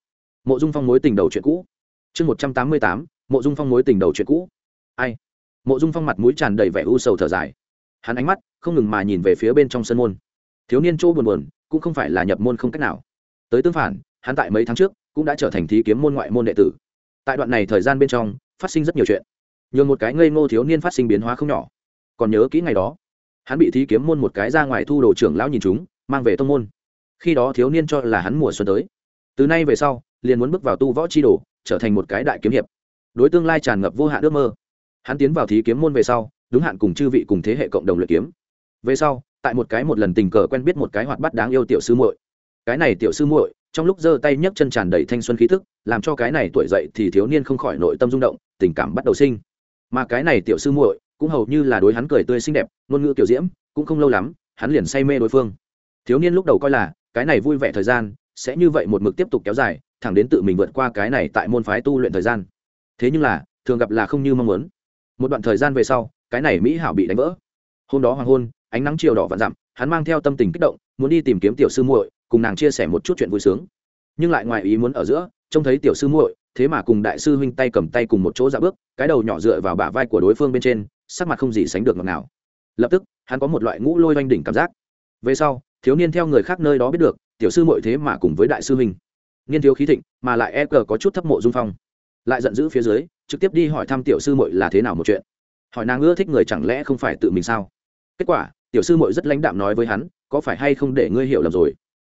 Mộ dung phong mối tình đầu chuyện cũ. Chương một trăm tám mươi tám, mộ dung phong mối tình đầu chuyện cũ. Ai? Mộ dung phong mặt mũi tràn đầy vẻ u sầu thở dài. Hắn ánh mắt không ngừng mà nhìn về phía bên trong sân môn. Thiếu niên chỗ buồn buồn, cũng không phải là nhập môn không cách nào. Tới tương phản, hắn tại mấy tháng trước, cũng đã trở thành thí kiếm môn ngoại môn đệ tử. Tại đoạn này thời gian bên trong, phát sinh rất nhiều chuyện nhường một cái ngây ngô thiếu niên phát sinh biến hóa không nhỏ. Còn nhớ kỹ ngày đó, hắn bị thí kiếm môn một cái ra ngoài thu đồ trưởng lão nhìn chúng, mang về tông môn. Khi đó thiếu niên cho là hắn mùa xuân tới. Từ nay về sau, liền muốn bước vào tu võ chi đồ, trở thành một cái đại kiếm hiệp. Đối tương lai tràn ngập vô hạn ước mơ. Hắn tiến vào thí kiếm môn về sau, đúng hạn cùng chư vị cùng thế hệ cộng đồng luyện kiếm. Về sau, tại một cái một lần tình cờ quen biết một cái hoạt bắt đáng yêu tiểu sư muội. Cái này tiểu sư muội, trong lúc giơ tay nhấc chân tràn đầy thanh xuân khí thức làm cho cái này tuổi dậy thì thiếu niên không khỏi nội tâm rung động, tình cảm bắt đầu sinh mà cái này tiểu sư muội cũng hầu như là đối hắn cười tươi xinh đẹp, ngôn ngữ kiểu diễm, cũng không lâu lắm, hắn liền say mê đối phương. Thiếu niên lúc đầu coi là, cái này vui vẻ thời gian, sẽ như vậy một mực tiếp tục kéo dài, thẳng đến tự mình vượt qua cái này tại môn phái tu luyện thời gian. Thế nhưng là, thường gặp là không như mong muốn. Một đoạn thời gian về sau, cái này mỹ hảo bị đánh vỡ. Hôm đó hoàng hôn, ánh nắng chiều đỏ vạn dặm hắn mang theo tâm tình kích động, muốn đi tìm kiếm tiểu sư muội, cùng nàng chia sẻ một chút chuyện vui sướng. Nhưng lại ngoài ý muốn ở giữa, trông thấy tiểu sư muội thế mà cùng đại sư huynh tay cầm tay cùng một chỗ dạ bước, cái đầu nhỏ dựa vào bả vai của đối phương bên trên, sắc mặt không gì sánh được ngọt nào lập tức, hắn có một loại ngũ lôi oanh đỉnh cảm giác. Về sau, thiếu niên theo người khác nơi đó biết được, tiểu sư muội thế mà cùng với đại sư huynh. Niên thiếu khí thịnh, mà lại e cờ có chút thấp mộ dung phong. Lại giận dữ phía dưới, trực tiếp đi hỏi thăm tiểu sư muội là thế nào một chuyện. Hỏi nàng ưa thích người chẳng lẽ không phải tự mình sao? Kết quả, tiểu sư muội rất lãnh đạm nói với hắn, có phải hay không để ngươi hiểu lầm rồi?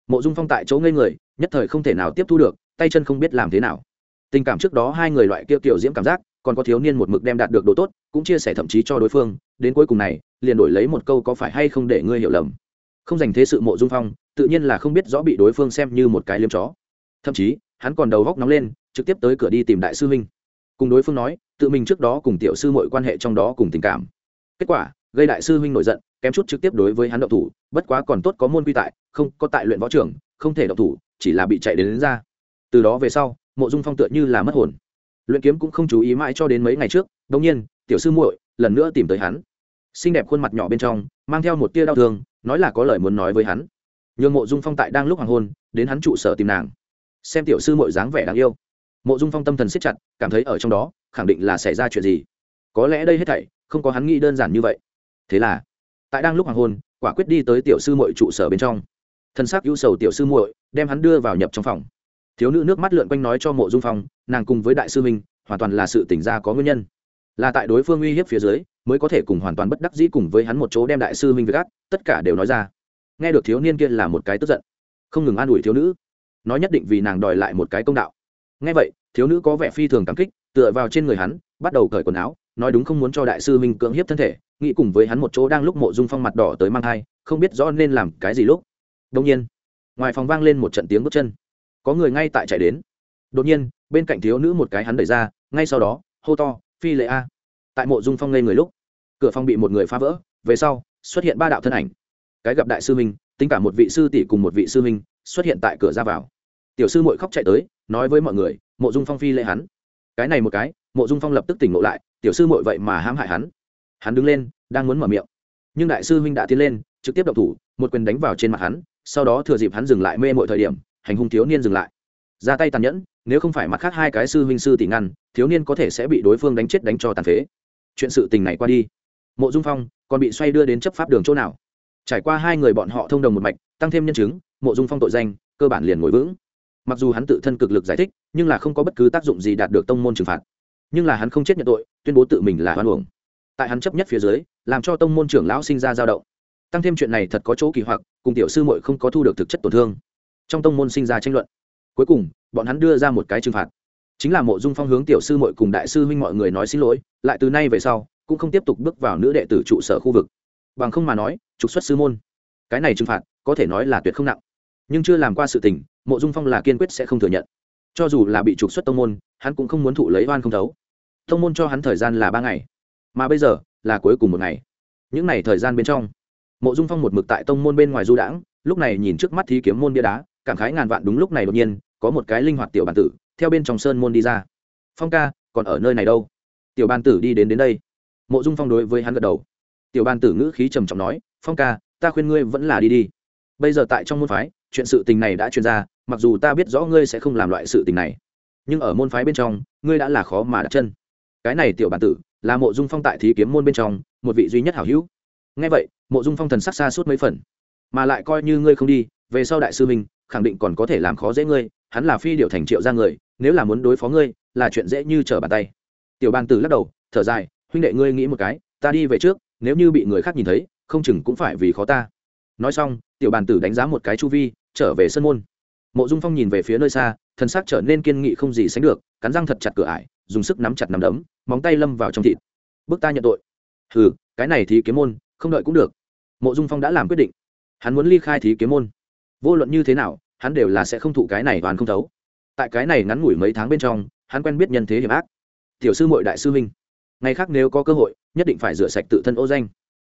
Mộ dung phong tại chỗ ngây người, nhất thời không thể nào tiếp thu được, tay chân không biết làm thế nào tình cảm trước đó hai người loại kia kiểu diễm cảm giác còn có thiếu niên một mực đem đạt được đồ tốt cũng chia sẻ thậm chí cho đối phương đến cuối cùng này liền đổi lấy một câu có phải hay không để ngươi hiểu lầm. Không dành thế sự mộ dung phong tự nhiên là không biết rõ bị đối phương xem như một cái liêm chó. Thậm chí hắn còn đầu góc nóng lên trực tiếp tới cửa đi tìm đại sư huynh. Cùng đối phương nói tự mình trước đó cùng tiểu sư mọi quan hệ trong đó cùng tình cảm. Kết quả gây đại sư huynh nổi giận kém chút trực tiếp đối với hắn động thủ bất quá còn tốt có môn quy tại không có tại luyện võ trưởng không thể động thủ chỉ là bị chạy đến, đến ra. Từ đó về sau mộ dung phong tựa như là mất hồn. Luyện kiếm cũng không chú ý mãi cho đến mấy ngày trước đông nhiên, tiểu sư muội, lần nữa tìm tới hắn. Xinh đẹp khuôn mặt nhỏ bên trong, mang theo một tia đau thương, nói là có lời muốn nói với hắn. Nhường mộ dung phong tại đang lúc hoàng hôn, đến hắn trụ sở tìm nàng. Xem tiểu sư muội dáng vẻ đáng yêu. Mộ dung phong tâm thần siết chặt, cảm thấy ở trong đó, khẳng định là xảy ra chuyện gì. Có lẽ đây hết thảy, không có hắn nghĩ đơn giản như vậy. Thế là, tại đang lúc hoàng hôn, quả quyết đi tới tiểu sư muội trụ sở bên trong. Thân xác ưu sầu tiểu sư muội, đem hắn đưa vào nhập trong phòng thiếu nữ nước mắt lượn quanh nói cho mộ dung phong, nàng cùng với đại sư minh hoàn toàn là sự tỉnh ra có nguyên nhân. Là tại đối phương uy hiếp phía dưới, mới có thể cùng hoàn toàn bất đắc dĩ cùng với hắn một chỗ đem đại sư minh với gác tất cả đều nói ra. Nghe được thiếu niên kia là một cái tức giận. Không ngừng an ủi thiếu nữ. Nói nhất định vì nàng đòi lại một cái công đạo. Nghe vậy, thiếu nữ có vẻ phi thường cảm kích, tựa vào trên người hắn, bắt đầu cởi quần áo, nói đúng không muốn cho đại sư minh cưỡng hiếp thân thể, nghĩ cùng với hắn một chỗ đang lúc mộ dung phong mặt đỏ tới mang thai, không biết rõ nên làm cái gì lúc. Đông nhiên, ngoài phòng vang lên một trận tiếng bước chân có người ngay tại chạy đến. Đột nhiên, bên cạnh thiếu nữ một cái hắn đẩy ra, ngay sau đó, hô to, phi lệ a. Tại mộ dung phong ngây người lúc, cửa phòng bị một người phá vỡ, về sau, xuất hiện ba đạo thân ảnh. Cái gặp đại sư minh tính cả một vị sư tỷ cùng một vị sư minh xuất hiện tại cửa ra vào. Tiểu sư mội khóc chạy tới, nói với mọi người, mộ dung phong phi lệ hắn. Cái này một cái, mộ dung phong lập tức tỉnh ngộ lại, tiểu sư mội vậy mà hãm hại hắn. Hắn đứng lên, đang muốn mở miệng. Nhưng đại sư huynh đã tiến lên, trực tiếp đậu thủ, một quyền đánh vào trên mặt hắn, sau đó thừa dịp hắn dừng lại mê mọi thời điểm hành hung thiếu niên dừng lại. Ra tay tàn nhẫn, nếu không phải mặt khác hai cái sư huynh sư tỷ ngăn, thiếu niên có thể sẽ bị đối phương đánh chết đánh cho tàn phế. Chuyện sự tình này qua đi. Mộ dung phong còn bị xoay đưa đến chấp pháp đường chỗ nào? Trải qua hai người bọn họ thông đồng một mạch, tăng thêm nhân chứng, mộ dung phong tội danh, cơ bản liền ngồi vững. Mặc dù hắn tự thân cực lực giải thích, nhưng là không có bất cứ tác dụng gì đạt được tông môn trừng phạt. Nhưng là hắn không chết nhận tội, tuyên bố tự mình là hoan hưởng tại hắn chấp nhất phía dưới, làm cho tông môn trưởng lão sinh ra dao động. Tăng thêm chuyện này thật có chỗ kỳ hoặc, cùng tiểu sư muội không có thu được thực chất tổn thương trong tông môn sinh ra tranh luận. Cuối cùng, bọn hắn đưa ra một cái trừng phạt. Chính là mộ dung phong hướng tiểu sư muội cùng đại sư huynh mọi người nói xin lỗi, lại từ nay về sau, cũng không tiếp tục bước vào nữ đệ tử trụ sở khu vực. Bằng không mà nói, trục xuất sư môn. Cái này trừng phạt, có thể nói là tuyệt không nặng. Nhưng chưa làm qua sự tình, mộ dung phong là kiên quyết sẽ không thừa nhận. Cho dù là bị trục xuất tông môn, hắn cũng không muốn thụ lấy oan không thấu. Tông môn cho hắn thời gian là ba ngày, mà bây giờ là cuối cùng một ngày. Những ngày thời gian bên trong, mộ dung phong một mực tại tông môn bên ngoài du đãng, lúc này nhìn trước mắt thí kiếm môn bia đá cảm khái ngàn vạn đúng lúc này đột nhiên, có một cái linh hoạt tiểu bàn tử, theo bên trong sơn môn đi ra. Phong ca, còn ở nơi này đâu? Tiểu ban tử đi đến đến đây. Mộ dung phong đối với hắn gật đầu. Tiểu ban tử ngữ khí trầm trọng nói, phong ca, ta khuyên ngươi vẫn là đi đi. Bây giờ tại trong môn phái, chuyện sự tình này đã truyền ra, mặc dù ta biết rõ ngươi sẽ không làm loại sự tình này, nhưng ở môn phái bên trong, ngươi đã là khó mà đặt chân. Cái này tiểu bản tử là mộ dung phong tại thí kiếm môn bên trong, một vị duy nhất hảo hữu. Ngay vậy, mộ dung phong thần sắc xa suốt mấy phần. Mà lại coi như ngươi không đi, về sau đại sư minh khẳng định còn có thể làm khó dễ ngươi, hắn là phi điệu thành triệu ra người, nếu là muốn đối phó ngươi, là chuyện dễ như trở bàn tay. Tiểu bàn tử lắc đầu, thở dài, huynh đệ ngươi nghĩ một cái, ta đi về trước, nếu như bị người khác nhìn thấy, không chừng cũng phải vì khó ta. Nói xong, tiểu bàn tử đánh giá một cái chu vi, trở về sân môn. Mộ dung phong nhìn về phía nơi xa, thân xác trở nên kiên nghị không gì sánh được, cắn răng thật chặt cửa ải, dùng sức nắm chặt nắm đấm, móng tay lâm vào trong thịt. Bước ta nhận tội. Hừ, cái này thì kiếm môn, không đợi cũng được. Mộ dung phong đã làm quyết định. Hắn muốn ly khai thí kiếm môn vô luận như thế nào, hắn đều là sẽ không thụ cái này toàn không thấu. Tại cái này ngắn ngủi mấy tháng bên trong, hắn quen biết nhân thế hiểm ác. Tiểu sư mội đại sư minh ngày khác nếu có cơ hội, nhất định phải rửa sạch tự thân ô danh.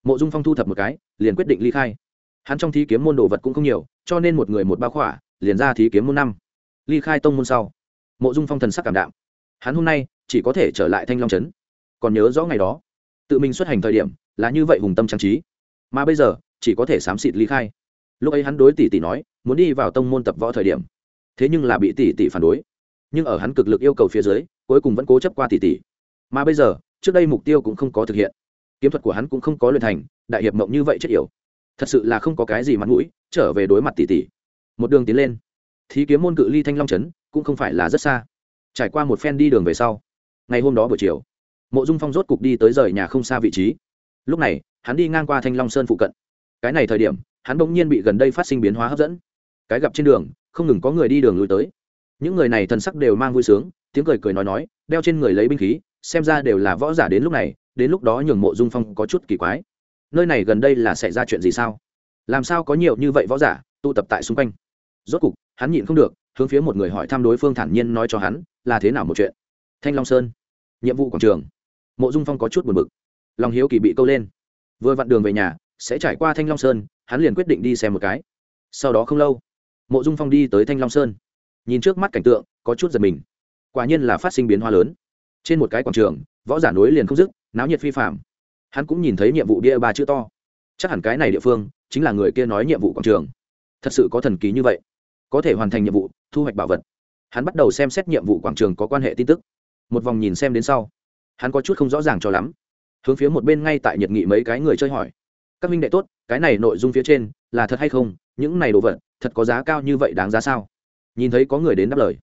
Mộ dung phong thu thập một cái, liền quyết định ly khai. Hắn trong thí kiếm môn đồ vật cũng không nhiều, cho nên một người một ba khỏa, liền ra thí kiếm môn năm. Ly khai tông môn sau, mộ dung phong thần sắc cảm đạm. Hắn hôm nay, chỉ có thể trở lại thanh long trấn. Còn nhớ rõ ngày đó, tự mình xuất hành thời điểm, là như vậy hùng tâm trang trí. Mà bây giờ, chỉ có thể xám xịt ly khai lúc ấy hắn đối tỷ tỷ nói, muốn đi vào tông môn tập võ thời điểm. Thế nhưng là bị tỷ tỷ phản đối. Nhưng ở hắn cực lực yêu cầu phía dưới, cuối cùng vẫn cố chấp qua tỷ tỷ. Mà bây giờ, trước đây mục tiêu cũng không có thực hiện. Kiếm thuật của hắn cũng không có luyện thành, đại hiệp mộng như vậy chết yểu. Thật sự là không có cái gì mặt mũi, trở về đối mặt tỷ tỷ. Một đường tiến lên. Thí kiếm môn cự ly thanh long trấn, cũng không phải là rất xa. Trải qua một phen đi đường về sau, ngày hôm đó buổi chiều, mộ dung phong rốt cục đi tới rời nhà không xa vị trí. Lúc này, hắn đi ngang qua thanh long sơn phụ cận. Cái này thời điểm hắn bỗng nhiên bị gần đây phát sinh biến hóa hấp dẫn. Cái gặp trên đường, không ngừng có người đi đường lui tới. Những người này thần sắc đều mang vui sướng, tiếng cười cười nói nói, đeo trên người lấy binh khí, xem ra đều là võ giả đến lúc này, đến lúc đó nhường mộ dung phong có chút kỳ quái. Nơi này gần đây là xảy ra chuyện gì sao? Làm sao có nhiều như vậy võ giả tụ tập tại xung quanh? Rốt cục, hắn nhịn không được, hướng phía một người hỏi thăm đối phương thản nhiên nói cho hắn, là thế nào một chuyện? Thanh long sơn, nhiệm vụ quảng trường. Mộ dung phong có chút buồn bực. Lòng hiếu kỳ bị câu lên. Vừa vặn đường về nhà, sẽ trải qua thanh long sơn hắn liền quyết định đi xem một cái. Sau đó không lâu, mộ dung phong đi tới thanh long sơn. Nhìn trước mắt cảnh tượng, có chút giật mình. Quả nhiên là phát sinh biến hóa lớn. Trên một cái quảng trường, võ giả núi liền không dứt, náo nhiệt phi phạm hắn cũng nhìn thấy nhiệm vụ bia ba chữ to. Chắc hẳn cái này địa phương chính là người kia nói nhiệm vụ quảng trường. Thật sự có thần kỳ như vậy. Có thể hoàn thành nhiệm vụ, thu hoạch bảo vật. Hắn bắt đầu xem xét nhiệm vụ quảng trường có quan hệ tin tức. Một vòng nhìn xem đến sau, hắn có chút không rõ ràng cho lắm. Hướng phía một bên ngay tại nhiệt nghị mấy cái người chơi hỏi các minh đệ tốt, cái này nội dung phía trên là thật hay không? Những này đồ vật thật có giá cao như vậy đáng giá sao? Nhìn thấy có người đến đáp lời.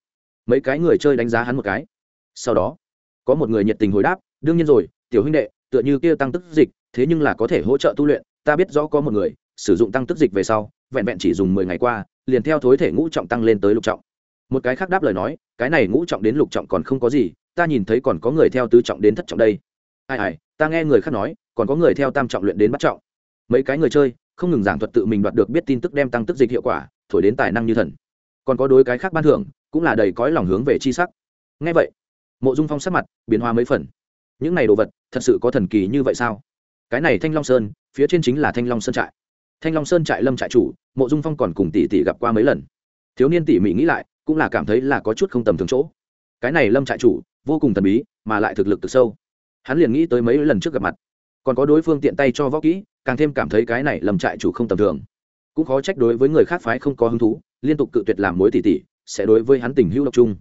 Mấy cái người chơi đánh giá hắn một cái. Sau đó, có một người nhiệt tình hồi đáp, đương nhiên rồi, tiểu huynh đệ, tựa như kia tăng tức dịch, thế nhưng là có thể hỗ trợ tu luyện. Ta biết rõ có một người sử dụng tăng tức dịch về sau, vẹn vẹn chỉ dùng mười ngày qua, liền theo thối thể ngũ trọng tăng lên tới lục trọng. Một cái khác đáp lời nói, cái này ngũ trọng đến lục trọng còn không có gì, ta nhìn thấy còn có người theo tứ trọng đến thất trọng đây. Ai ai, ta nghe người khác nói, còn có người theo tam trọng luyện đến bắt trọng mấy cái người chơi, không ngừng giảng thuật tự mình đoạt được biết tin tức đem tăng tức dịch hiệu quả, thổi đến tài năng như thần. Còn có đối cái khác ban thưởng, cũng là đầy cõi lòng hướng về chi sắc. Ngay vậy, mộ dung phong sắc mặt biến hóa mấy phần. Những này đồ vật, thật sự có thần kỳ như vậy sao? Cái này thanh long sơn, phía trên chính là thanh long sơn trại. Thanh long sơn trại lâm trại chủ, mộ dung phong còn cùng tỷ tỷ gặp qua mấy lần. Thiếu niên tỷ mỹ nghĩ lại, cũng là cảm thấy là có chút không tầm thường chỗ. Cái này lâm trại chủ, vô cùng thần bí, mà lại thực lực từ sâu. Hắn liền nghĩ tới mấy lần trước gặp mặt còn có đối phương tiện tay cho võ kỹ, càng thêm cảm thấy cái này lâm trại chủ không tầm thường. Cũng khó trách đối với người khác phái không có hứng thú, liên tục cự tuyệt làm mối tỷ tỷ sẽ đối với hắn tình hữu độc chung.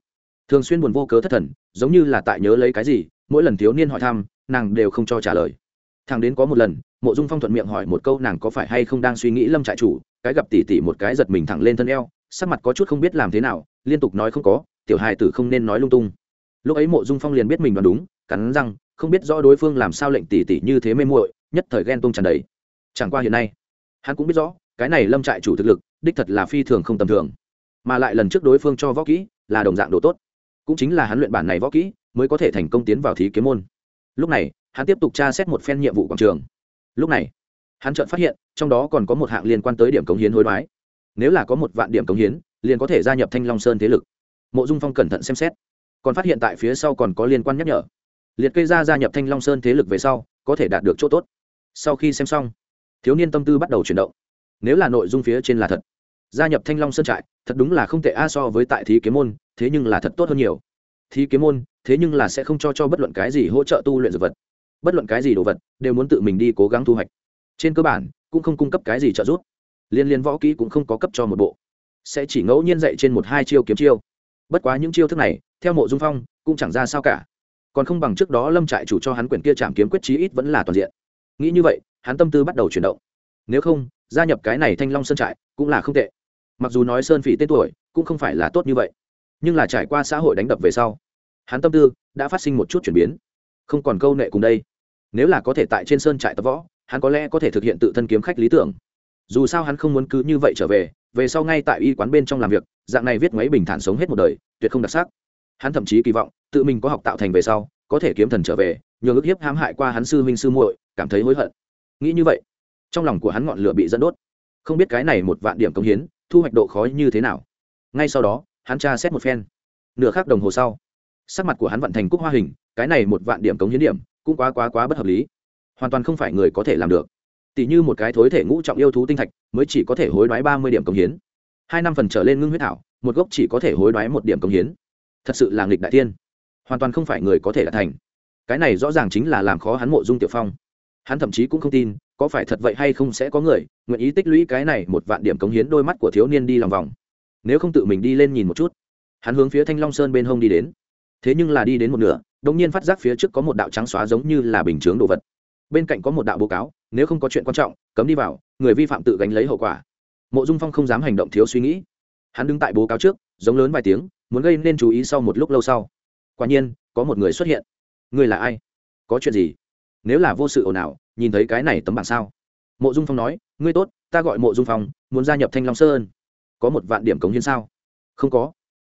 Thường xuyên buồn vô cớ thất thần, giống như là tại nhớ lấy cái gì, mỗi lần thiếu niên hỏi thăm, nàng đều không cho trả lời. Thằng đến có một lần, mộ dung phong thuận miệng hỏi một câu nàng có phải hay không đang suy nghĩ lâm trại chủ, cái gặp tỷ tỷ một cái giật mình thẳng lên thân eo, sắc mặt có chút không biết làm thế nào, liên tục nói không có, tiểu hài tử không nên nói lung tung. Lúc ấy mộ dung phong liền biết mình đoán đúng, cắn răng không biết rõ đối phương làm sao lệnh tỷ tỷ như thế mê muội, nhất thời ghen tung tràn đầy. Chẳng qua hiện nay, hắn cũng biết rõ, cái này lâm trại chủ thực lực, đích thật là phi thường không tầm thường. Mà lại lần trước đối phương cho võ kỹ là đồng dạng đồ tốt. Cũng chính là hắn luyện bản này võ kỹ mới có thể thành công tiến vào thí kiếm môn. Lúc này, hắn tiếp tục tra xét một phen nhiệm vụ quảng trường. Lúc này, hắn chợt phát hiện, trong đó còn có một hạng liên quan tới điểm cống hiến hối đoái. Nếu là có một vạn điểm cống hiến, liền có thể gia nhập thanh long sơn thế lực. Mộ dung phong cẩn thận xem xét. Còn phát hiện tại phía sau còn có liên quan nhắc nhở liệt kê ra gia nhập thanh long sơn thế lực về sau, có thể đạt được chỗ tốt. Sau khi xem xong, thiếu niên tâm tư bắt đầu chuyển động. Nếu là nội dung phía trên là thật, gia nhập thanh long sơn trại, thật đúng là không thể a so với tại thí kiếm môn, thế nhưng là thật tốt hơn nhiều. Thí kiếm môn, thế nhưng là sẽ không cho cho bất luận cái gì hỗ trợ tu luyện dược vật. Bất luận cái gì đồ vật, đều muốn tự mình đi cố gắng thu hoạch. Trên cơ bản, cũng không cung cấp cái gì trợ giúp. Liên liên võ kỹ cũng không có cấp cho một bộ. Sẽ chỉ ngẫu nhiên dạy trên một hai chiêu kiếm chiêu. Bất quá những chiêu thức này, theo mộ dung phong, cũng chẳng ra sao cả còn không bằng trước đó lâm trại chủ cho hắn quyển kia chạm kiếm quyết chí ít vẫn là toàn diện. Nghĩ như vậy, hắn tâm tư bắt đầu chuyển động. Nếu không, gia nhập cái này thanh long sơn trại cũng là không tệ. Mặc dù nói sơn phỉ tên tuổi cũng không phải là tốt như vậy, nhưng là trải qua xã hội đánh đập về sau, hắn tâm tư đã phát sinh một chút chuyển biến. Không còn câu nệ cùng đây. Nếu là có thể tại trên sơn trại tập võ, hắn có lẽ có thể thực hiện tự thân kiếm khách lý tưởng. Dù sao hắn không muốn cứ như vậy trở về về sau ngay tại y quán bên trong làm việc, dạng này viết máy bình thản sống hết một đời, tuyệt không đặc sắc hắn thậm chí kỳ vọng, tự mình có học tạo thành về sau, có thể kiếm thần trở về, nhờ ức hiếp hãm hại qua hắn sư huynh sư muội, cảm thấy hối hận. Nghĩ như vậy, trong lòng của hắn ngọn lửa bị dẫn đốt. Không biết cái này một vạn điểm công hiến, thu hoạch độ khó như thế nào. Ngay sau đó, hắn tra xét một phen. Nửa khắc đồng hồ sau, sắc mặt của hắn vận thành cúc hoa hình, cái này một vạn điểm cống hiến điểm, cũng quá quá quá bất hợp lý. Hoàn toàn không phải người có thể làm được. Tỷ như một cái thối thể ngũ trọng yêu thú tinh thạch, mới chỉ có thể hối đoái ba mươi điểm cống hiến. Hai năm phần trở lên ngưng huyết thảo, một gốc chỉ có thể hối đoái một điểm cống hiến thật sự là nghịch đại tiên hoàn toàn không phải người có thể đạt thành. Cái này rõ ràng chính là làm khó hắn mộ dung tiểu phong. Hắn thậm chí cũng không tin, có phải thật vậy hay không sẽ có người nguyện ý tích lũy cái này một vạn điểm cống hiến đôi mắt của thiếu niên đi lòng vòng. Nếu không tự mình đi lên nhìn một chút. Hắn hướng phía thanh long sơn bên hông đi đến. Thế nhưng là đi đến một nửa đ ỗ n g nhiên phát giác phía trước có một đạo trắng xóa giống như là bình chướng đồ vật. Bên cạnh có một đạo bố cáo, nếu không có chuyện quan trọng, cấm đi vào, người vi phạm tự gánh lấy hậu quả. Mộ dung phong không dám hành động thiếu suy nghĩ. Hắn đứng tại bố cáo trước, giống lớn vài tiếng muốn gây nên chú ý sau một lúc lâu sau. Quả nhiên, có một người xuất hiện. Người là ai? Có chuyện gì? Nếu là vô sự ồn ào, nhìn thấy cái này tấm bảng sao? Mộ dung phong nói, ngươi tốt, ta gọi mộ dung phong, muốn gia nhập thanh long sơn. Có một vạn điểm cống hiến sao? Không có.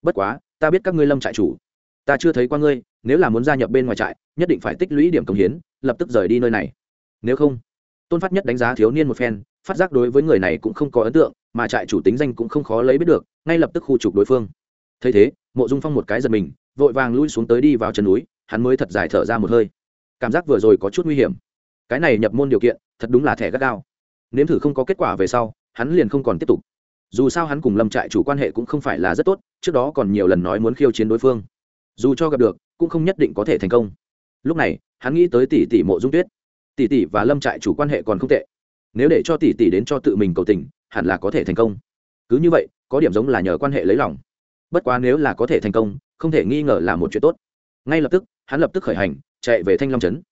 Bất quá, ta biết các ngươi lâm trại chủ. Ta chưa thấy qua ngươi, nếu là muốn gia nhập bên ngoài trại, nhất định phải tích lũy điểm cống hiến, lập tức rời đi nơi này. Nếu không, tôn phát nhất đánh giá thiếu niên một phen, phát giác đối với người này cũng không có ấn tượng, mà trại chủ tính danh cũng không khó lấy biết được, ngay lập tức khu trục đối phương thấy thế, mộ dung phong một cái giật mình, vội vàng lui xuống tới đi vào chân núi, hắn mới thật dài thở ra một hơi. Cảm giác vừa rồi có chút nguy hiểm. Cái này nhập môn điều kiện, thật đúng là thẻ gắt gao. Nếm thử không có kết quả về sau, hắn liền không còn tiếp tục. Dù sao hắn cùng lâm trại chủ quan hệ cũng không phải là rất tốt, trước đó còn nhiều lần nói muốn khiêu chiến đối phương. Dù cho gặp được, cũng không nhất định có thể thành công. Lúc này, hắn nghĩ tới tỷ tỷ mộ dung tuyết. Tỷ tỷ và lâm trại chủ quan hệ còn không tệ. Nếu để cho tỷ tỷ đến cho tự mình cầu tình, hẳn là có thể thành công. Cứ như vậy, có điểm giống là nhờ quan hệ lấy lòng bất quá nếu là có thể thành công, không thể nghi ngờ là một chuyện tốt. Ngay lập tức, hắn lập tức khởi hành, chạy về thanh long trấn.